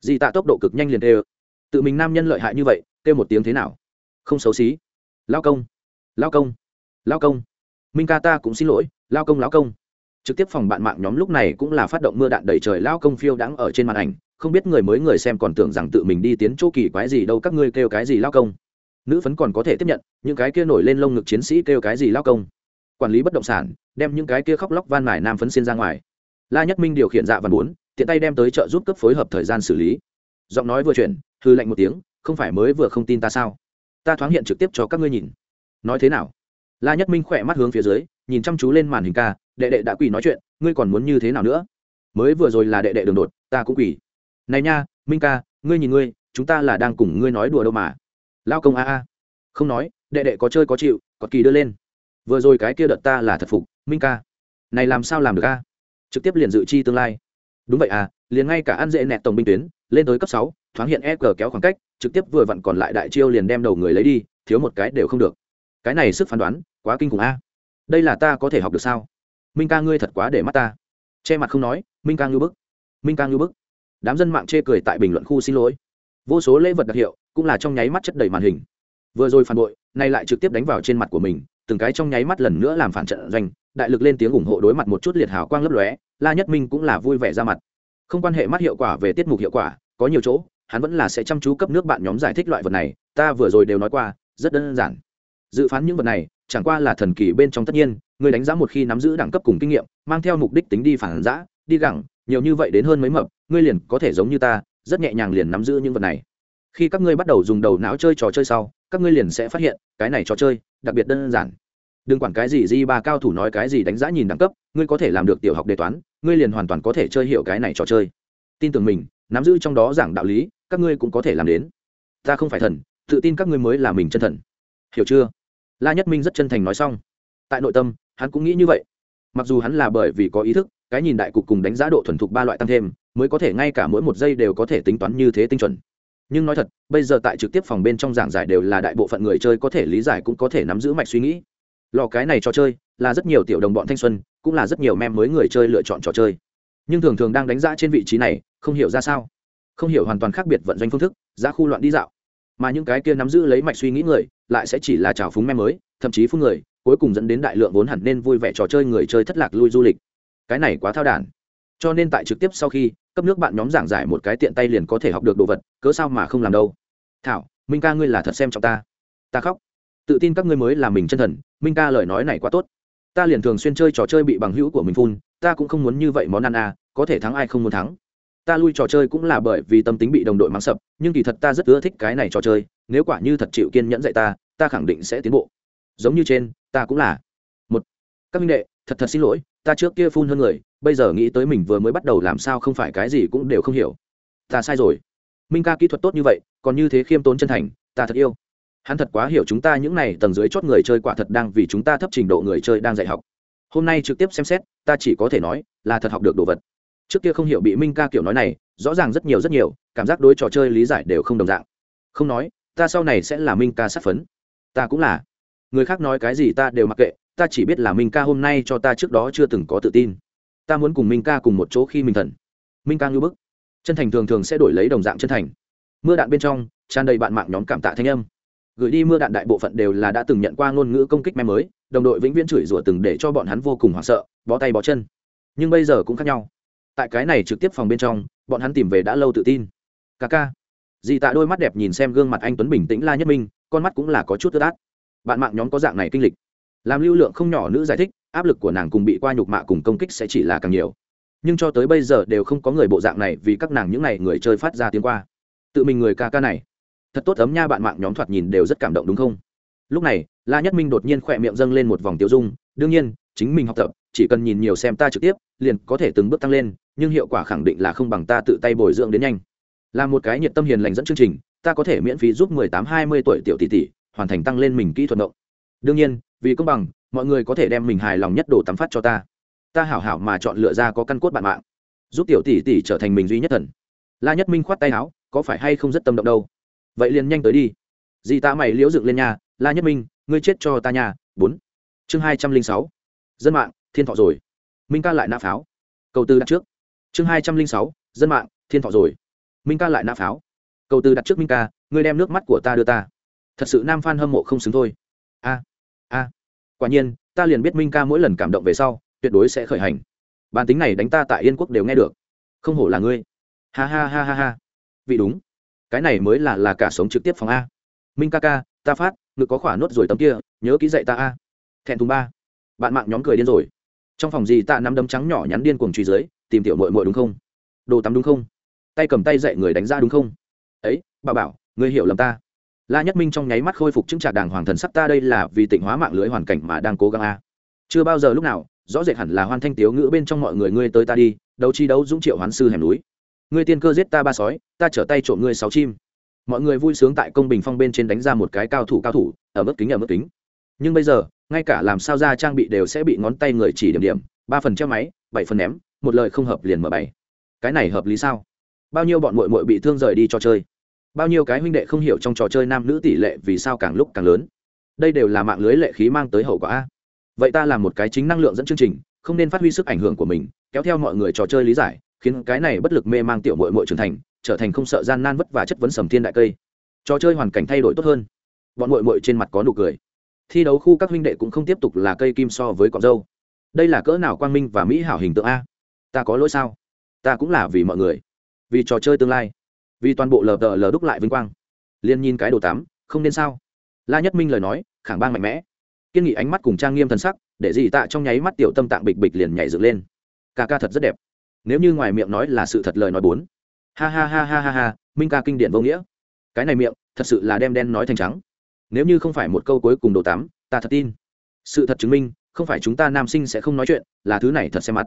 Di tạ tốc độ cực nhanh liền tê tự mình nam nhân lợi hại như vậy, kêu một tiếng thế nào? Không xấu xí. Lao công. Lao công. Lao công. Minh ca ta cũng xin lỗi, lao công lao công. Trực tiếp phòng bạn mạng nhóm lúc này cũng là phát động mưa đạn đầy trời, lao công phiêu đãng ở trên màn ảnh. Không biết người mới người xem còn tưởng rằng tự mình đi tiến chỗ kỳ quái gì đâu, các ngươi kêu cái gì lao công? Nữ phấn còn có thể tiếp nhận, những cái kia nổi lên lông ngực chiến sĩ kêu cái gì lao công? Quản lý bất động sản, đem những cái kia khóc lóc van mài nam phấn xin ra ngoài. La nhất minh điều khiển dạ và bốn tiện tay đem tới trợ giúp cấp phối hợp thời gian xử lý. Giọng nói vừa chuyển, hư lạnh một tiếng, không phải mới vừa không tin ta sao? Ta thoáng hiện trực tiếp cho các ngươi nhìn. Nói thế nào? La nhất minh khỏe mắt hướng phía dưới, nhìn chăm chú lên màn hình ca, đệ đệ đã quỳ nói chuyện, ngươi còn muốn như thế nào nữa? Mới vừa rồi là đệ đệ đường đột, ta cũng quỳ. Này nha, minh ca, ngươi nhìn ngươi, chúng ta là đang cùng ngươi nói đùa đâu mà. Lao công a a. Không nói, đệ đệ có chơi có chịu, có kỳ đưa lên. Vừa rồi cái kia đợt ta là thật phục, minh ca. Này làm sao làm được a? Trực tiếp liền dự chi tương lai đúng vậy à liền ngay cả ăn dễ nẹt tổng binh tuyến, lên tới cấp sáu, thoáng hiện E.G kéo khoảng cách, trực tiếp vừa vặn còn lại đại chiêu liền đem đầu người lấy đi, thiếu một cái đều không được. Cái này sức phán đoán, quá kinh khủng a. Đây là ta có thể học được sao? Minh ca ngươi thật quá để mắt ta. Che mặt không nói, minh ca ngưu bức. Minh ca ngưu bức. Đám dân mạng chê cười tại bình luận khu xin lỗi. Vô số lễ vật đặc hiệu, cũng là trong nháy mắt chất đầy màn hình. Vừa rồi phản bội, nay lại trực tiếp đánh vào trên mặt của mình từng cái trong nháy mắt lần nữa làm phản trận doanh, đại lực lên tiếng ủng hộ đối mặt một chút liệt hào quang lấp lóe, la nhất minh cũng là vui vẻ ra mặt. Không quan hệ mắt hiệu quả về tiết mục hiệu quả, có nhiều chỗ, hắn vẫn là sẽ chăm chú cấp nước bạn nhóm giải thích loại vật này, ta vừa rồi đều nói qua, rất đơn giản. Dự phán những vật này, chẳng qua là thần kỳ bên trong tất nhiên, người đánh giá một khi nắm giữ đẳng cấp cùng kinh nghiệm, mang theo mục đích tính đi phản giã, đi gẳng, nhiều như vậy đến hơn mấy mập, ngươi liền có thể giống như ta, rất nhẹ nhàng liền nắm giữ những vật này. Khi các ngươi bắt đầu dùng đầu não chơi trò chơi sau các ngươi liền sẽ phát hiện, cái này trò chơi, đặc biệt đơn giản. Đừng quản cái gì di ba cao thủ nói cái gì đánh giá nhìn đẳng cấp, ngươi có thể làm được tiểu học đề toán, ngươi liền hoàn toàn có thể chơi hiểu cái này trò chơi. Tin tưởng mình, nắm giữ trong đó giảng đạo lý, các ngươi cũng có thể làm đến. Ta không phải thần, tự tin các ngươi mới là mình chân thần. Hiểu chưa? La nhất minh rất chân thành nói xong. Tại nội tâm, hắn cũng nghĩ như vậy. Mặc dù hắn là bởi vì có ý thức, cái nhìn đại cục cùng đánh giá độ thuần thục ba loại tăng thêm, mới có thể ngay cả mỗi một giây đều có thể tính toán như thế tinh chuẩn nhưng nói thật, bây giờ tại trực tiếp phòng bên trong giảng giải đều là đại bộ phận người chơi có thể lý giải cũng có thể nắm giữ mạch suy nghĩ. Lò cái này trò chơi là rất nhiều tiểu đồng bọn thanh xuân, cũng là rất nhiều mem mới người chơi lựa chọn trò chơi. Nhưng thường thường đang đánh giá trên vị trí này, không hiểu ra sao. Không hiểu hoàn toàn khác biệt vận doanh phương thức ra khu loạn đi dạo. Mà những cái kia nắm giữ lấy mạch suy nghĩ người, lại sẽ chỉ là trào phúng mem mới, thậm chí phúng người, cuối cùng dẫn đến đại lượng vốn hẳn nên vui vẻ trò chơi người chơi thất lạc lui du lịch. Cái này quá thao đản. Cho nên tại trực tiếp sau khi cấp nước bạn nhóm giảng giải một cái tiện tay liền có thể học được đồ vật, cớ sao mà không làm đâu? Thảo, minh ca ngươi là thật xem trọng ta. Ta khóc. Tự tin các ngươi mới là mình chân thần, minh ca lời nói này quá tốt. Ta liền thường xuyên chơi trò chơi bị bằng hữu của mình phun, ta cũng không muốn như vậy món ăn à có thể thắng ai không muốn thắng. Ta lui trò chơi cũng là bởi vì tâm tính bị đồng đội mắng sập, nhưng kỳ thật ta rất ưa thích cái này trò chơi, nếu quả như thật chịu kiên nhẫn dạy ta ta khẳng định sẽ tiến bộ. Giống như trên, ta cũng là một. Các minh đệ, thật thật xin lỗi ta trước kia phun hơn người, bây giờ nghĩ tới mình vừa mới bắt đầu làm sao không phải cái gì cũng đều không hiểu. Ta sai rồi. Minh ca kỹ thuật tốt như vậy, còn như thế khiêm tốn chân thành, ta thật yêu. Hắn thật quá hiểu chúng ta những này tầng dưới chót người chơi quả thật đang vì chúng ta thấp trình độ người chơi đang dạy học. Hôm nay trực tiếp xem xét, ta chỉ có thể nói là thật học được đồ vật. Trước kia không hiểu bị minh ca kiểu nói này, rõ ràng rất nhiều rất nhiều, cảm giác đối trò chơi lý giải đều không đồng dạng. Không nói, ta sau này sẽ là minh ca sát phấn. Ta cũng là. Người khác nói cái gì ta đều mặc kệ ta chỉ biết là minh ca hôm nay cho ta trước đó chưa từng có tự tin. Ta muốn cùng minh ca cùng một chỗ khi mình thần. Minh ca ngưu bức. Chân thành thường thường sẽ đổi lấy đồng dạng chân thành. Mưa đạn bên trong, tràn đầy bạn mạng nhóm cảm tạ thanh âm. Gửi đi mưa đạn đại bộ phận đều là đã từng nhận qua ngôn ngữ công kích mem mới, đồng đội vĩnh viễn chửi rủa từng để cho bọn hắn vô cùng hoảng sợ, bó tay bó chân. Nhưng bây giờ cũng khác nhau. Tại cái này trực tiếp phòng bên trong, bọn hắn tìm về đã lâu tự tin. Ca ca. Dì tạ đôi mắt đẹp nhìn xem gương mặt anh tuấn bình tĩnh la nhất minh, con mắt cũng là có chút ướt đát. bạn mạng nhóm có dạng này kinh lịch làm lưu lượng không nhỏ nữ giải thích, áp lực của nàng cùng bị qua nhục mạ cùng công kích sẽ chỉ là càng nhiều. Nhưng cho tới bây giờ đều không có người bộ dạng này vì các nàng những n à y người chơi phát ra tiếng qua. Tự mình người ca ca này. Thật tốt ấm nha bạn mạng nhóm thoạt nhìn đều rất cảm động đúng không? Lúc này, la nhất minh đột nhiên khỏe miệng dâng lên một vòng tiêu dung, đương nhiên, chính mình học tập, chỉ cần nhìn nhiều xem ta trực tiếp, liền có thể từng bước tăng lên, nhưng hiệu quả khẳng định là không bằng ta tự tay bồi dưỡng đến nhanh. Là một cái nhiệt tâm hiền lành dẫn chương trình, ta có thể miễn phí giúp mười tám, hai mươi tuổi tiểu tỷ tỷ hoàn thành tăng lên mình kỹ thuật động đương nhiên, vì công bằng, mọi người có thể đem mình hài lòng nhất đồ tắm phát cho ta. Ta hảo hảo mà chọn lựa ra có căn cốt bạn mạng, giúp tiểu tỷ tỷ trở thành mình duy nhất thần. La nhất minh khoát tay áo, có phải hay không rất tâm động đâu. Vậy liền nhanh tới đi. Dì ta mày liễu dựng lên nhà, la nhất minh, ngươi chết cho ta nhà, bốn. Chương hai trăm linh sáu. Dân mạng, thiên thọ rồi. Minh ca lại nã pháo. Cầu tư đặt trước. Chương hai trăm linh sáu. Dân mạng, thiên thọ rồi. Minh ca lại nã pháo. Cầu tư đặt trước minh ca, ngươi đem nước mắt của ta đưa ta. Thật sự nam f hâm mộ không xứng thôi. A a quả nhiên, ta liền biết minh ca mỗi lần cảm động về sau, tuyệt đối sẽ khởi hành. Bản tính này đánh ta tại yên quốc đều nghe được. Không hổ là ngươi. Ha ha ha ha ha. Vị đúng. Cái này mới là là cả sống trực tiếp phòng a. Minh ca ca, ta phát, ngực có khỏa nốt rồi tấm kia, nhớ ký dậy ta a. Thẹn thùng ba. Bạn mạng nhóm cười điên rồi. Trong phòng gì ta nắm đấm trắng nhỏ nhắn điên cuồng truy dưới, tìm tiểu mội mội đúng không? Đồ tắm đúng không? Tay cầm tay dậy người đánh ra đúng không? Ấy, bà bảo người hiểu lầm ta la nhất minh trong nháy mắt khôi phục chứng trả đàng hoàng thần sắc, ta đây là vì tịnh hóa mạng lưới hoàn cảnh mà đang cố gắng a. Chưa bao giờ lúc nào, rõ rệt hẳn là hoan thanh tiếu ngữ bên trong mọi người ngươi tới ta đi, đấu chi đấu dũng triệu hoán sư hẻm núi. Ngươi tiên cơ giết ta ba sói, ta trở tay trộm ngươi sáu chim. Mọi người vui sướng tại công bình phong bên trên đánh ra một cái cao thủ cao thủ, ở mức kính, ở mức kính. Nhưng bây giờ, ngay cả làm sao ra trang bị đều sẽ bị ngón tay người chỉ điểm điểm, ba phần treo máy, bảy phần ném, một lời không hợp liền mở bảy cái này hợp lý sao? Bao nhiêu bọn mội mội bị thương rời đi cho chơi bao nhiêu cái huynh đệ không hiểu trong trò chơi nam nữ tỷ lệ vì sao càng lúc càng lớn? Đây đều là mạng lưới lệ khí mang tới hậu quả a. Vậy ta làm một cái chính năng lượng dẫn chương trình, không nên phát huy sức ảnh hưởng của mình, kéo theo mọi người trò chơi lý giải, khiến cái này bất lực mê mang tiểu mội mội trưởng thành, trở thành không sợ gian nan vất và chất vấn sầm thiên đại cây. Trò chơi hoàn cảnh thay đổi tốt hơn. Bọn mội mội trên mặt có nụ cười. Thi đấu khu các huynh đệ cũng không tiếp tục là cây kim so với cọc dâu. Đây là cỡ nào quang minh và mỹ hảo hình tượng a? Ta có lỗi sao? Ta cũng là vì mọi người. Vì trò chơi tương lai vì toàn bộ lờ tờ lờ đúc lại vinh quang. Liên nhìn cái đồ tám không nên sao? La nhất minh lời nói, khẳng bang mạnh mẽ. Kiên nghị ánh mắt cùng trang nghiêm thần sắc, để dị tạ trong nháy mắt tiểu tâm tạng bịch bịch liền nhảy dựng lên. Ca ca thật rất đẹp. Nếu như ngoài miệng nói là sự thật lời nói bốn. Ha ha ha ha ha ha, minh ca kinh điển vô nghĩa. Cái này miệng, thật sự là đem đen nói thành trắng. Nếu như không phải một câu cuối cùng đồ tám ta thật tin. Sự thật chứng minh, không phải chúng ta nam sinh sẽ không nói chuyện, là thứ này thật xem mặt.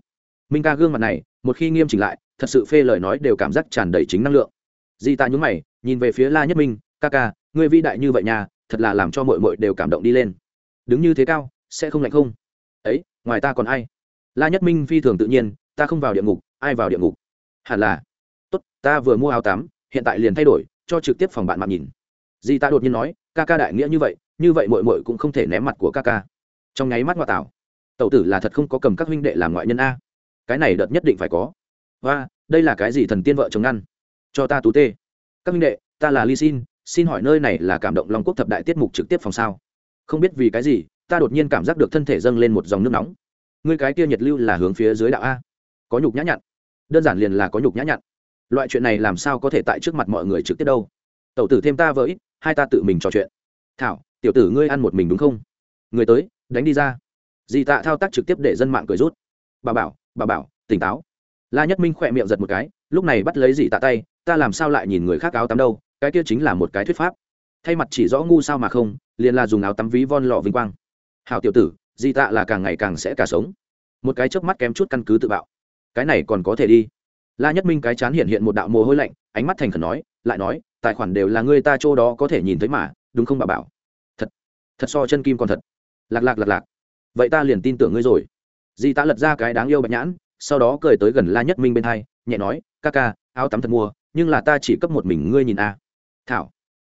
Minh ca gương mặt này, một khi nghiêm chỉnh lại, thật sự phê lời nói đều cảm giác tràn đầy chính năng lượng di ta nhúng mày, nhìn về phía la nhất minh, ca ca, ngươi vĩ đại như vậy nhà thật là làm cho mội mội đều cảm động đi lên. Đứng như thế cao, sẽ không lạnh không? Ấy, ngoài ta còn ai? La nhất minh phi thường tự nhiên, ta không vào địa ngục, ai vào địa ngục? Hẳn là. Tốt, ta vừa mua áo tắm, hiện tại liền thay đổi, cho trực tiếp phòng bạn mạng nhìn. Di ta đột nhiên nói, ca ca đại nghĩa như vậy như vậy mội mội cũng không thể ném mặt của ca ca. Trong nháy mắt ngoại tảo, tẩu tử là thật không có cầm các huynh đệ làm ngoại nhân a. Cái này đợt nhất định phải có. Và đây là cái gì thần tiên vợ chồng ngăn? Cho ta tú tê. Các minh đệ, ta là ly xin xin hỏi nơi này là cảm động long quốc thập đại tiết mục trực tiếp phòng sao? Không biết vì cái gì, ta đột nhiên cảm giác được thân thể dâng lên một dòng nước nóng. Ngươi cái kia nhiệt lưu là hướng phía dưới đạo a. Có nhục nhã nhặn. Đơn giản liền là có nhục nhã nhặn. Loại chuyện này làm sao có thể tại trước mặt mọi người trực tiếp đâu? Tẩu tử thêm ta với hai ta tự mình trò chuyện. Thảo, tiểu tử ngươi ăn một mình đúng không? Người tới, đánh đi ra. Dì tạ thao tác trực tiếp để dân mạng cười rút. Bà bảo bà bảo, tỉnh táo. La nhất minh khỏe miệng giật một cái lúc này bắt lấy dị tạ tay, ta làm sao lại nhìn người khác áo tắm đâu, cái kia chính là một cái thuyết pháp. Thay mặt chỉ rõ ngu sao mà không, liền là dùng áo tắm ví von lọ vinh quang. Hào tiểu tử dị tạ là càng ngày càng sẽ cả sống. Một cái chớp mắt kém chút căn cứ tự bạo. Cái này còn có thể đi. La nhất minh cái chán hiện hiện một đạo mồ hôi lạnh, ánh mắt thành khẩn nói, lại nói, tài khoản đều là người ta chỗ đó có thể nhìn thấy mà, đúng không bà bảo? Thật thật so chân kim còn thật. Lạc lạc lạc lạc. Vậy ta liền tin tưởng ngươi rồi. Di tạ lật ra cái đáng yêu bạch nhãn sau đó cười tới gần la nhất minh bên hai, nhẹ nói, ca ca, áo tắm thật mua, nhưng là ta chỉ cấp một mình ngươi nhìn a. Thảo,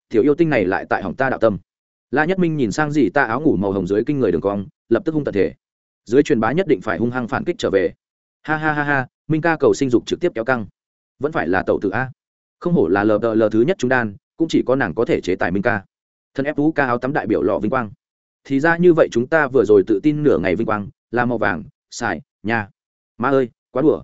tiểu yêu tinh này lại tại hỏng ta đạo tâm. La nhất minh nhìn sang gì ta áo ngủ màu hồng dưới kinh người đường cong, lập tức hung tật thể. Dưới truyền bá nhất định phải hung hăng phản kích trở về. Ha ha ha ha, minh ca cầu sinh dục trực tiếp kéo căng. Vẫn phải là tẩu tự a. Không hổ là lờ đờ lờ thứ nhất chúng đan, cũng chỉ có nàng có thể chế tài minh ca. Thân ép vũ ca áo tắm đại biểu lọ vinh quang. Thì ra như vậy chúng ta vừa rồi tự tin nửa ngày vinh quang, là màu vàng xài nhà ma ơi, quá đùa.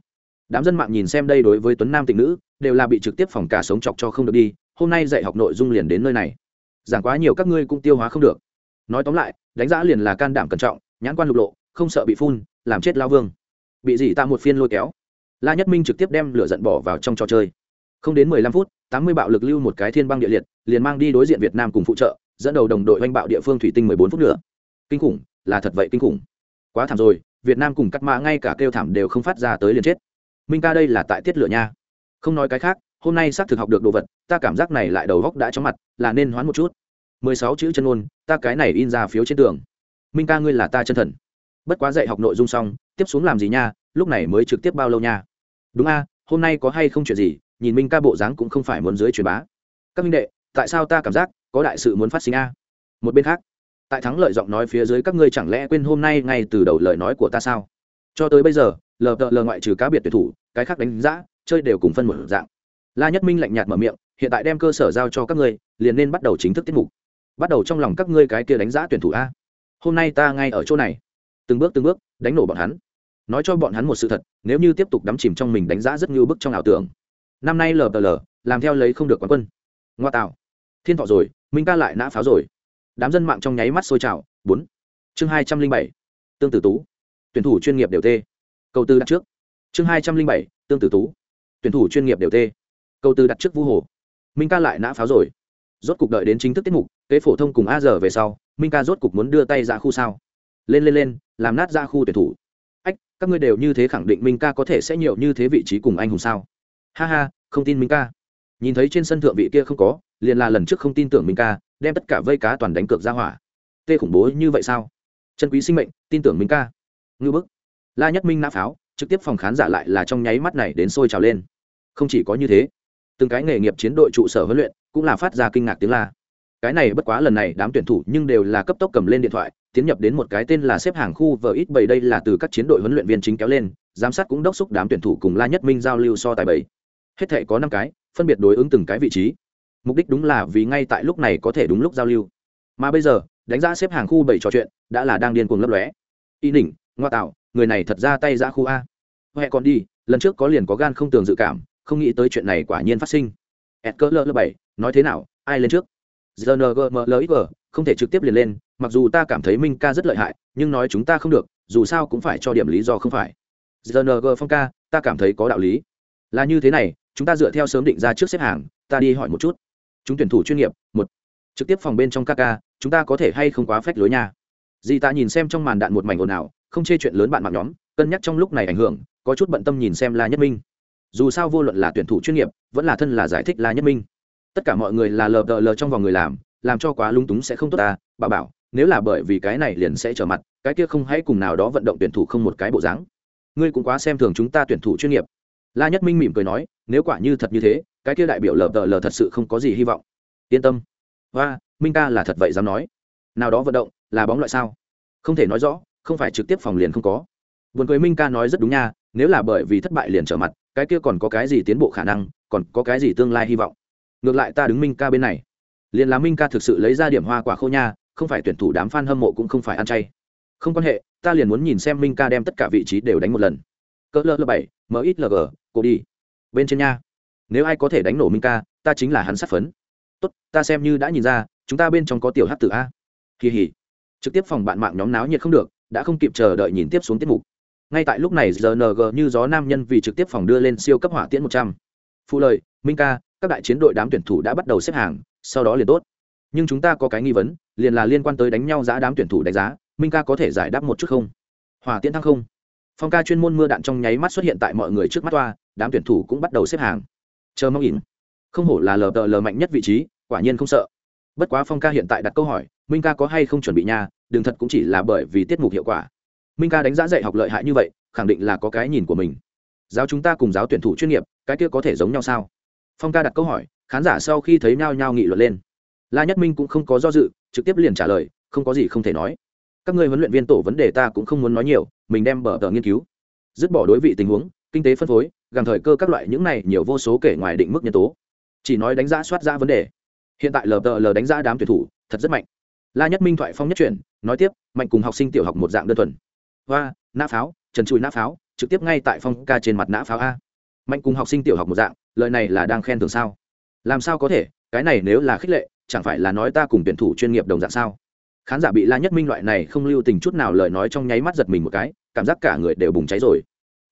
Đám dân mạng nhìn xem đây đối với tuấn nam tịnh nữ, đều là bị trực tiếp phòng cả sống chọc cho không được đi, hôm nay dạy học nội dung liền đến nơi này. Giảng quá nhiều các ngươi cũng tiêu hóa không được. Nói tóm lại, đánh giá liền là can đảm cẩn trọng, nhãn quan lục lộ, không sợ bị phun, làm chết lao vương. Bị gì ta một phiên lôi kéo. La nhất minh trực tiếp đem lửa giận bỏ vào trong trò chơi. Không đến mười lăm phút, tám mươi bạo lực lưu một cái thiên băng địa liệt, liền mang đi đối diện việt nam cùng phụ trợ, dẫn đầu đồng đội oanh bạo địa phương thủy tinh mười bốn phút nữa. Kinh khủng, là thật vậy kinh khủng. Quá thảm rồi việt nam cùng cắt mã ngay cả kêu thảm đều không phát ra tới liền chết. Minh ca đây là tại tiết lửa nha. Không nói cái khác, hôm nay xác thực học được đồ vật, ta cảm giác này lại đầu góc đã chóng mặt, là nên hoán một chút. Mười sáu chữ chân ôn ta cái này in ra phiếu trên tường. Minh ca ngươi là ta chân thần. Bất quá dạy học nội dung xong, tiếp xuống làm gì nha, lúc này mới trực tiếp bao lâu nha? Đúng a, hôm nay có hay không chuyện gì, nhìn minh ca bộ dáng cũng không phải muốn dưới truyền bá. Các minh đệ, tại sao ta cảm giác có đại sự muốn phát sinh a? Một bên khác tại thắng lợi giọng nói phía dưới các ngươi chẳng lẽ quên hôm nay ngay từ đầu lời nói của ta sao? Cho tới bây giờ lờ tợ lờ ngoại trừ cá biệt tuyển thủ, cái khác đánh giá, chơi đều cùng phân một dạng. La nhất minh lạnh nhạt mở miệng, hiện tại đem cơ sở giao cho các ngươi, liền nên bắt đầu chính thức tiết mục. Bắt đầu trong lòng các ngươi cái kia đánh giá tuyển thủ a. Hôm nay ta ngay ở chỗ này. Từng bước từng bước, đánh nổ bọn hắn. Nói cho bọn hắn một sự thật, nếu như tiếp tục đắm chìm trong mình đánh giá rất như bức trong ảo tưởng. Năm nay lờ lờ làm theo lấy không được quán quân. Ngoa tạo. Thiên thọ rồi, minh ca lại nã pháo rồi đám dân mạng trong nháy mắt sôi trào. Bốn. Chương hai trăm linh bảy. Tương tử tú. Tuyển thủ chuyên nghiệp đều tê. Câu tư đặt trước. Chương hai trăm linh bảy. Tương tử tú. Tuyển thủ chuyên nghiệp đều tê. Câu tư đặt trước vu hồ. Minh ca lại nã pháo rồi. Rốt cục đợi đến chính thức tiết mục, kế phổ thông cùng a giờ về sau, minh ca rốt cục muốn đưa tay ra khu sao. Lên lên lên, làm nát ra khu tuyển thủ. Ách, các ngươi đều như thế khẳng định minh ca có thể sẽ nhiều như thế vị trí cùng anh hùng sao? Ha ha, không tin minh ca. Nhìn thấy trên sân thượng vị kia không có, liền là lần trước không tin tưởng minh ca đem tất cả vây cá toàn đánh cược ra hỏa. Tê khủng bố như vậy sao? Chân quý sinh mệnh, tin tưởng minh ca. Ngư bức. La nhất minh nã pháo, trực tiếp phòng khán giả lại là trong nháy mắt này đến sôi trào lên. Không chỉ có như thế, từng cái nghề nghiệp chiến đội trụ sở huấn luyện cũng là phát ra kinh ngạc tiếng la. Cái này bất quá lần này đám tuyển thủ nhưng đều là cấp tốc cầm lên điện thoại, tiến nhập đến một cái tên là xếp hàng khu vờ ít bảy đây là từ các chiến đội huấn luyện viên chính kéo lên, giám sát cũng đốc xúc đám tuyển thủ cùng la nhất minh giao lưu so tài bảy. Hết thể có năm cái, phân biệt đối ứng từng cái vị trí mục đích đúng là vì ngay tại lúc này có thể đúng lúc giao lưu. Mà bây giờ, đánh giá xếp hàng khu bảy trò chuyện, đã là đang điên cuồng lấp lóe. Y nỉnh ngoa tạo người này thật ra tay ra khu a. Huệ còn đi, lần trước có liền có gan không tường dự cảm, không nghĩ tới chuyện này quả nhiên phát sinh. Ed cơ lơ bảy, nói thế nào, ai lên trước? Gngmlxg không thể trực tiếp liền lên, mặc dù ta cảm thấy minh ca rất lợi hại, nhưng nói chúng ta không được, dù sao cũng phải cho điểm lý do không phải. Gng phong ca, ta cảm thấy có đạo lý. Là như thế này, chúng ta dựa theo sớm định ra trước xếp hàng, ta đi hỏi một chút chúng tuyển thủ chuyên nghiệp, một. Trực tiếp phòng bên trong ca ca chúng ta có thể hay không quá phách lối nha. Dì ta nhìn xem trong màn đạn một mảnh ồn ào, không chê chuyện lớn bạn mặc nhóm, cân nhắc trong lúc này ảnh hưởng, có chút bận tâm nhìn xem la nhất minh. Dù sao vô luận là tuyển thủ chuyên nghiệp, vẫn là thân là giải thích la nhất minh. Tất cả mọi người là lờ đờ lờ trong vòng người làm làm cho quá lung túng sẽ không tốt ta, bà bảo, nếu là bởi vì cái này liền sẽ trở mặt, cái kia không hãy cùng nào đó vận động tuyển thủ không một cái bộ dáng. Ngươi cũng quá xem thường chúng ta tuyển thủ chuyên nghiệp. La nhất minh mỉm cười nói, nếu quả như thật như thế cái kia đại biểu lờ tờ lờ thật sự không có gì hy vọng. Yên tâm. Và minh ca là thật vậy dám nói. Nào đó vận động, là bóng loại sao? Không thể nói rõ, không phải trực tiếp phòng liền không có. Buồn cười minh ca nói rất đúng nha, nếu là bởi vì thất bại liền trở mặt, cái kia còn có cái gì tiến bộ khả năng, còn có cái gì tương lai hy vọng? Ngược lại ta đứng minh ca bên này. Liền là minh ca thực sự lấy ra điểm hoa quả khô nha, không phải tuyển thủ đám f a n hâm mộ cũng không phải ăn chay. Không quan hệ, ta liền muốn nhìn xem minh ca đem tất cả vị trí đều đánh một lần. Cỡ lơ lơ bảy mxlg cô đi. Bên trên nha nếu ai có thể đánh nổ minh ca, ta chính là hắn sát phấn. Tốt, ta xem như đã nhìn ra, chúng ta bên trong có tiểu hát tử a. Kỳ hỉ. Trực tiếp phòng bạn mạng nhóm náo nhiệt không được, đã không kịp chờ đợi nhìn tiếp xuống tiết mục. Ngay tại lúc này rng như gió nam nhân vì trực tiếp phòng đưa lên siêu cấp hỏa tiễn một trăm. Phụ lời, minh ca, các đại chiến đội đám tuyển thủ đã bắt đầu xếp hàng, sau đó liền tốt. Nhưng chúng ta có cái nghi vấn, liền là liên quan tới đánh nhau giá đám tuyển thủ đánh giá, minh ca có thể giải đáp một chút không? Hỏa tiễn thăng không. Phong ca chuyên môn mưa đạn trong nháy mắt xuất hiện tại mọi người trước mắt toa, đám tuyển thủ cũng bắt đầu xếp hàng chờ mong ỉn. Không hổ là lờ tờ lờ mạnh nhất vị trí, quả nhiên không sợ. Bất quá phong ca hiện tại đặt câu hỏi, minh ca có hay không chuẩn bị nhà đường thật cũng chỉ là bởi vì tiết mục hiệu quả. Minh ca đánh giá dạy học lợi hại như vậy, khẳng định là có cái nhìn của mình. Giáo chúng ta cùng giáo tuyển thủ chuyên nghiệp, cái kia có thể giống nhau sao? Phong ca đặt câu hỏi, khán giả sau khi thấy nhao nhao nghị luận lên. La nhất minh cũng không có do dự, trực tiếp liền trả lời, không có gì không thể nói. Các người huấn luyện viên tổ vấn đề ta cũng không muốn nói nhiều, mình đem bờ tờ nghiên cứu. Dứt bỏ đối vị tình huống, kinh tế phân phối gàng thời cơ các loại những này nhiều vô số kể ngoài định mức nhân tố. Chỉ nói đánh giá soát ra vấn đề. Hiện tại lờ lờ đánh giá đám tuyển thủ, thật rất mạnh. La nhất minh thoại phong nhất chuyển, nói tiếp, mạnh cùng học sinh tiểu học một dạng đơn thuần. Hoa, nã pháo, trần trụi nã pháo, trực tiếp ngay tại phong ca trên mặt nã pháo a. Mạnh cùng học sinh tiểu học một dạng, lời này là đang khen thường sao? Làm sao có thể, cái này nếu là khích lệ, chẳng phải là nói ta cùng tuyển thủ chuyên nghiệp đồng dạng sao? Khán giả bị la nhất minh loại này không lưu tình chút nào lời nói trong nháy mắt giật mình một cái, cảm giác cả người đều bùng cháy rồi.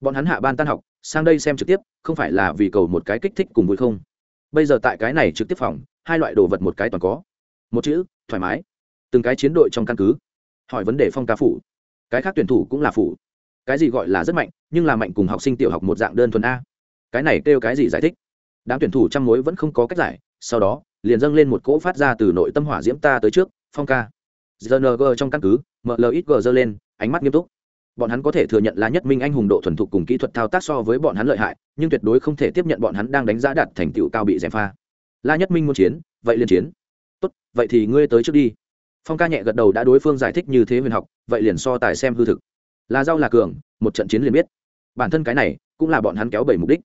Bọn hắn hạ ban tan học sang đây xem trực tiếp, không phải là vì cầu một cái kích thích cùng vui không? Bây giờ tại cái này trực tiếp phòng, hai loại đồ vật một cái toàn có. Một chữ, thoải mái. Từng cái chiến đội trong căn cứ. Hỏi vấn đề phong ca phủ. Cái khác tuyển thủ cũng là phủ. Cái gì gọi là rất mạnh, nhưng là mạnh cùng học sinh tiểu học một dạng đơn thuần a. Cái này kêu cái gì giải thích? Đám tuyển thủ trăm mối vẫn không có cách giải, sau đó, liền dâng lên một cỗ phát ra từ nội tâm hỏa diễm ta tới trước, phong ca. Gng trong căn cứ mlxg dơ lên, ánh mắt nghiêm túc bọn hắn có thể thừa nhận là nhất minh anh hùng độ thuần thục cùng kỹ thuật thao tác so với bọn hắn lợi hại, nhưng tuyệt đối không thể tiếp nhận bọn hắn đang đánh giá đạt thành tựu cao bị dèm pha. La nhất minh muốn chiến, vậy liền chiến. Tốt, vậy thì ngươi tới trước đi. Phong ca nhẹ gật đầu đã đối phương giải thích như thế huyền học, vậy liền so tài xem hư thực. Là rau là cường, một trận chiến liền biết. Bản thân cái này, cũng là bọn hắn kéo bảy mục đích.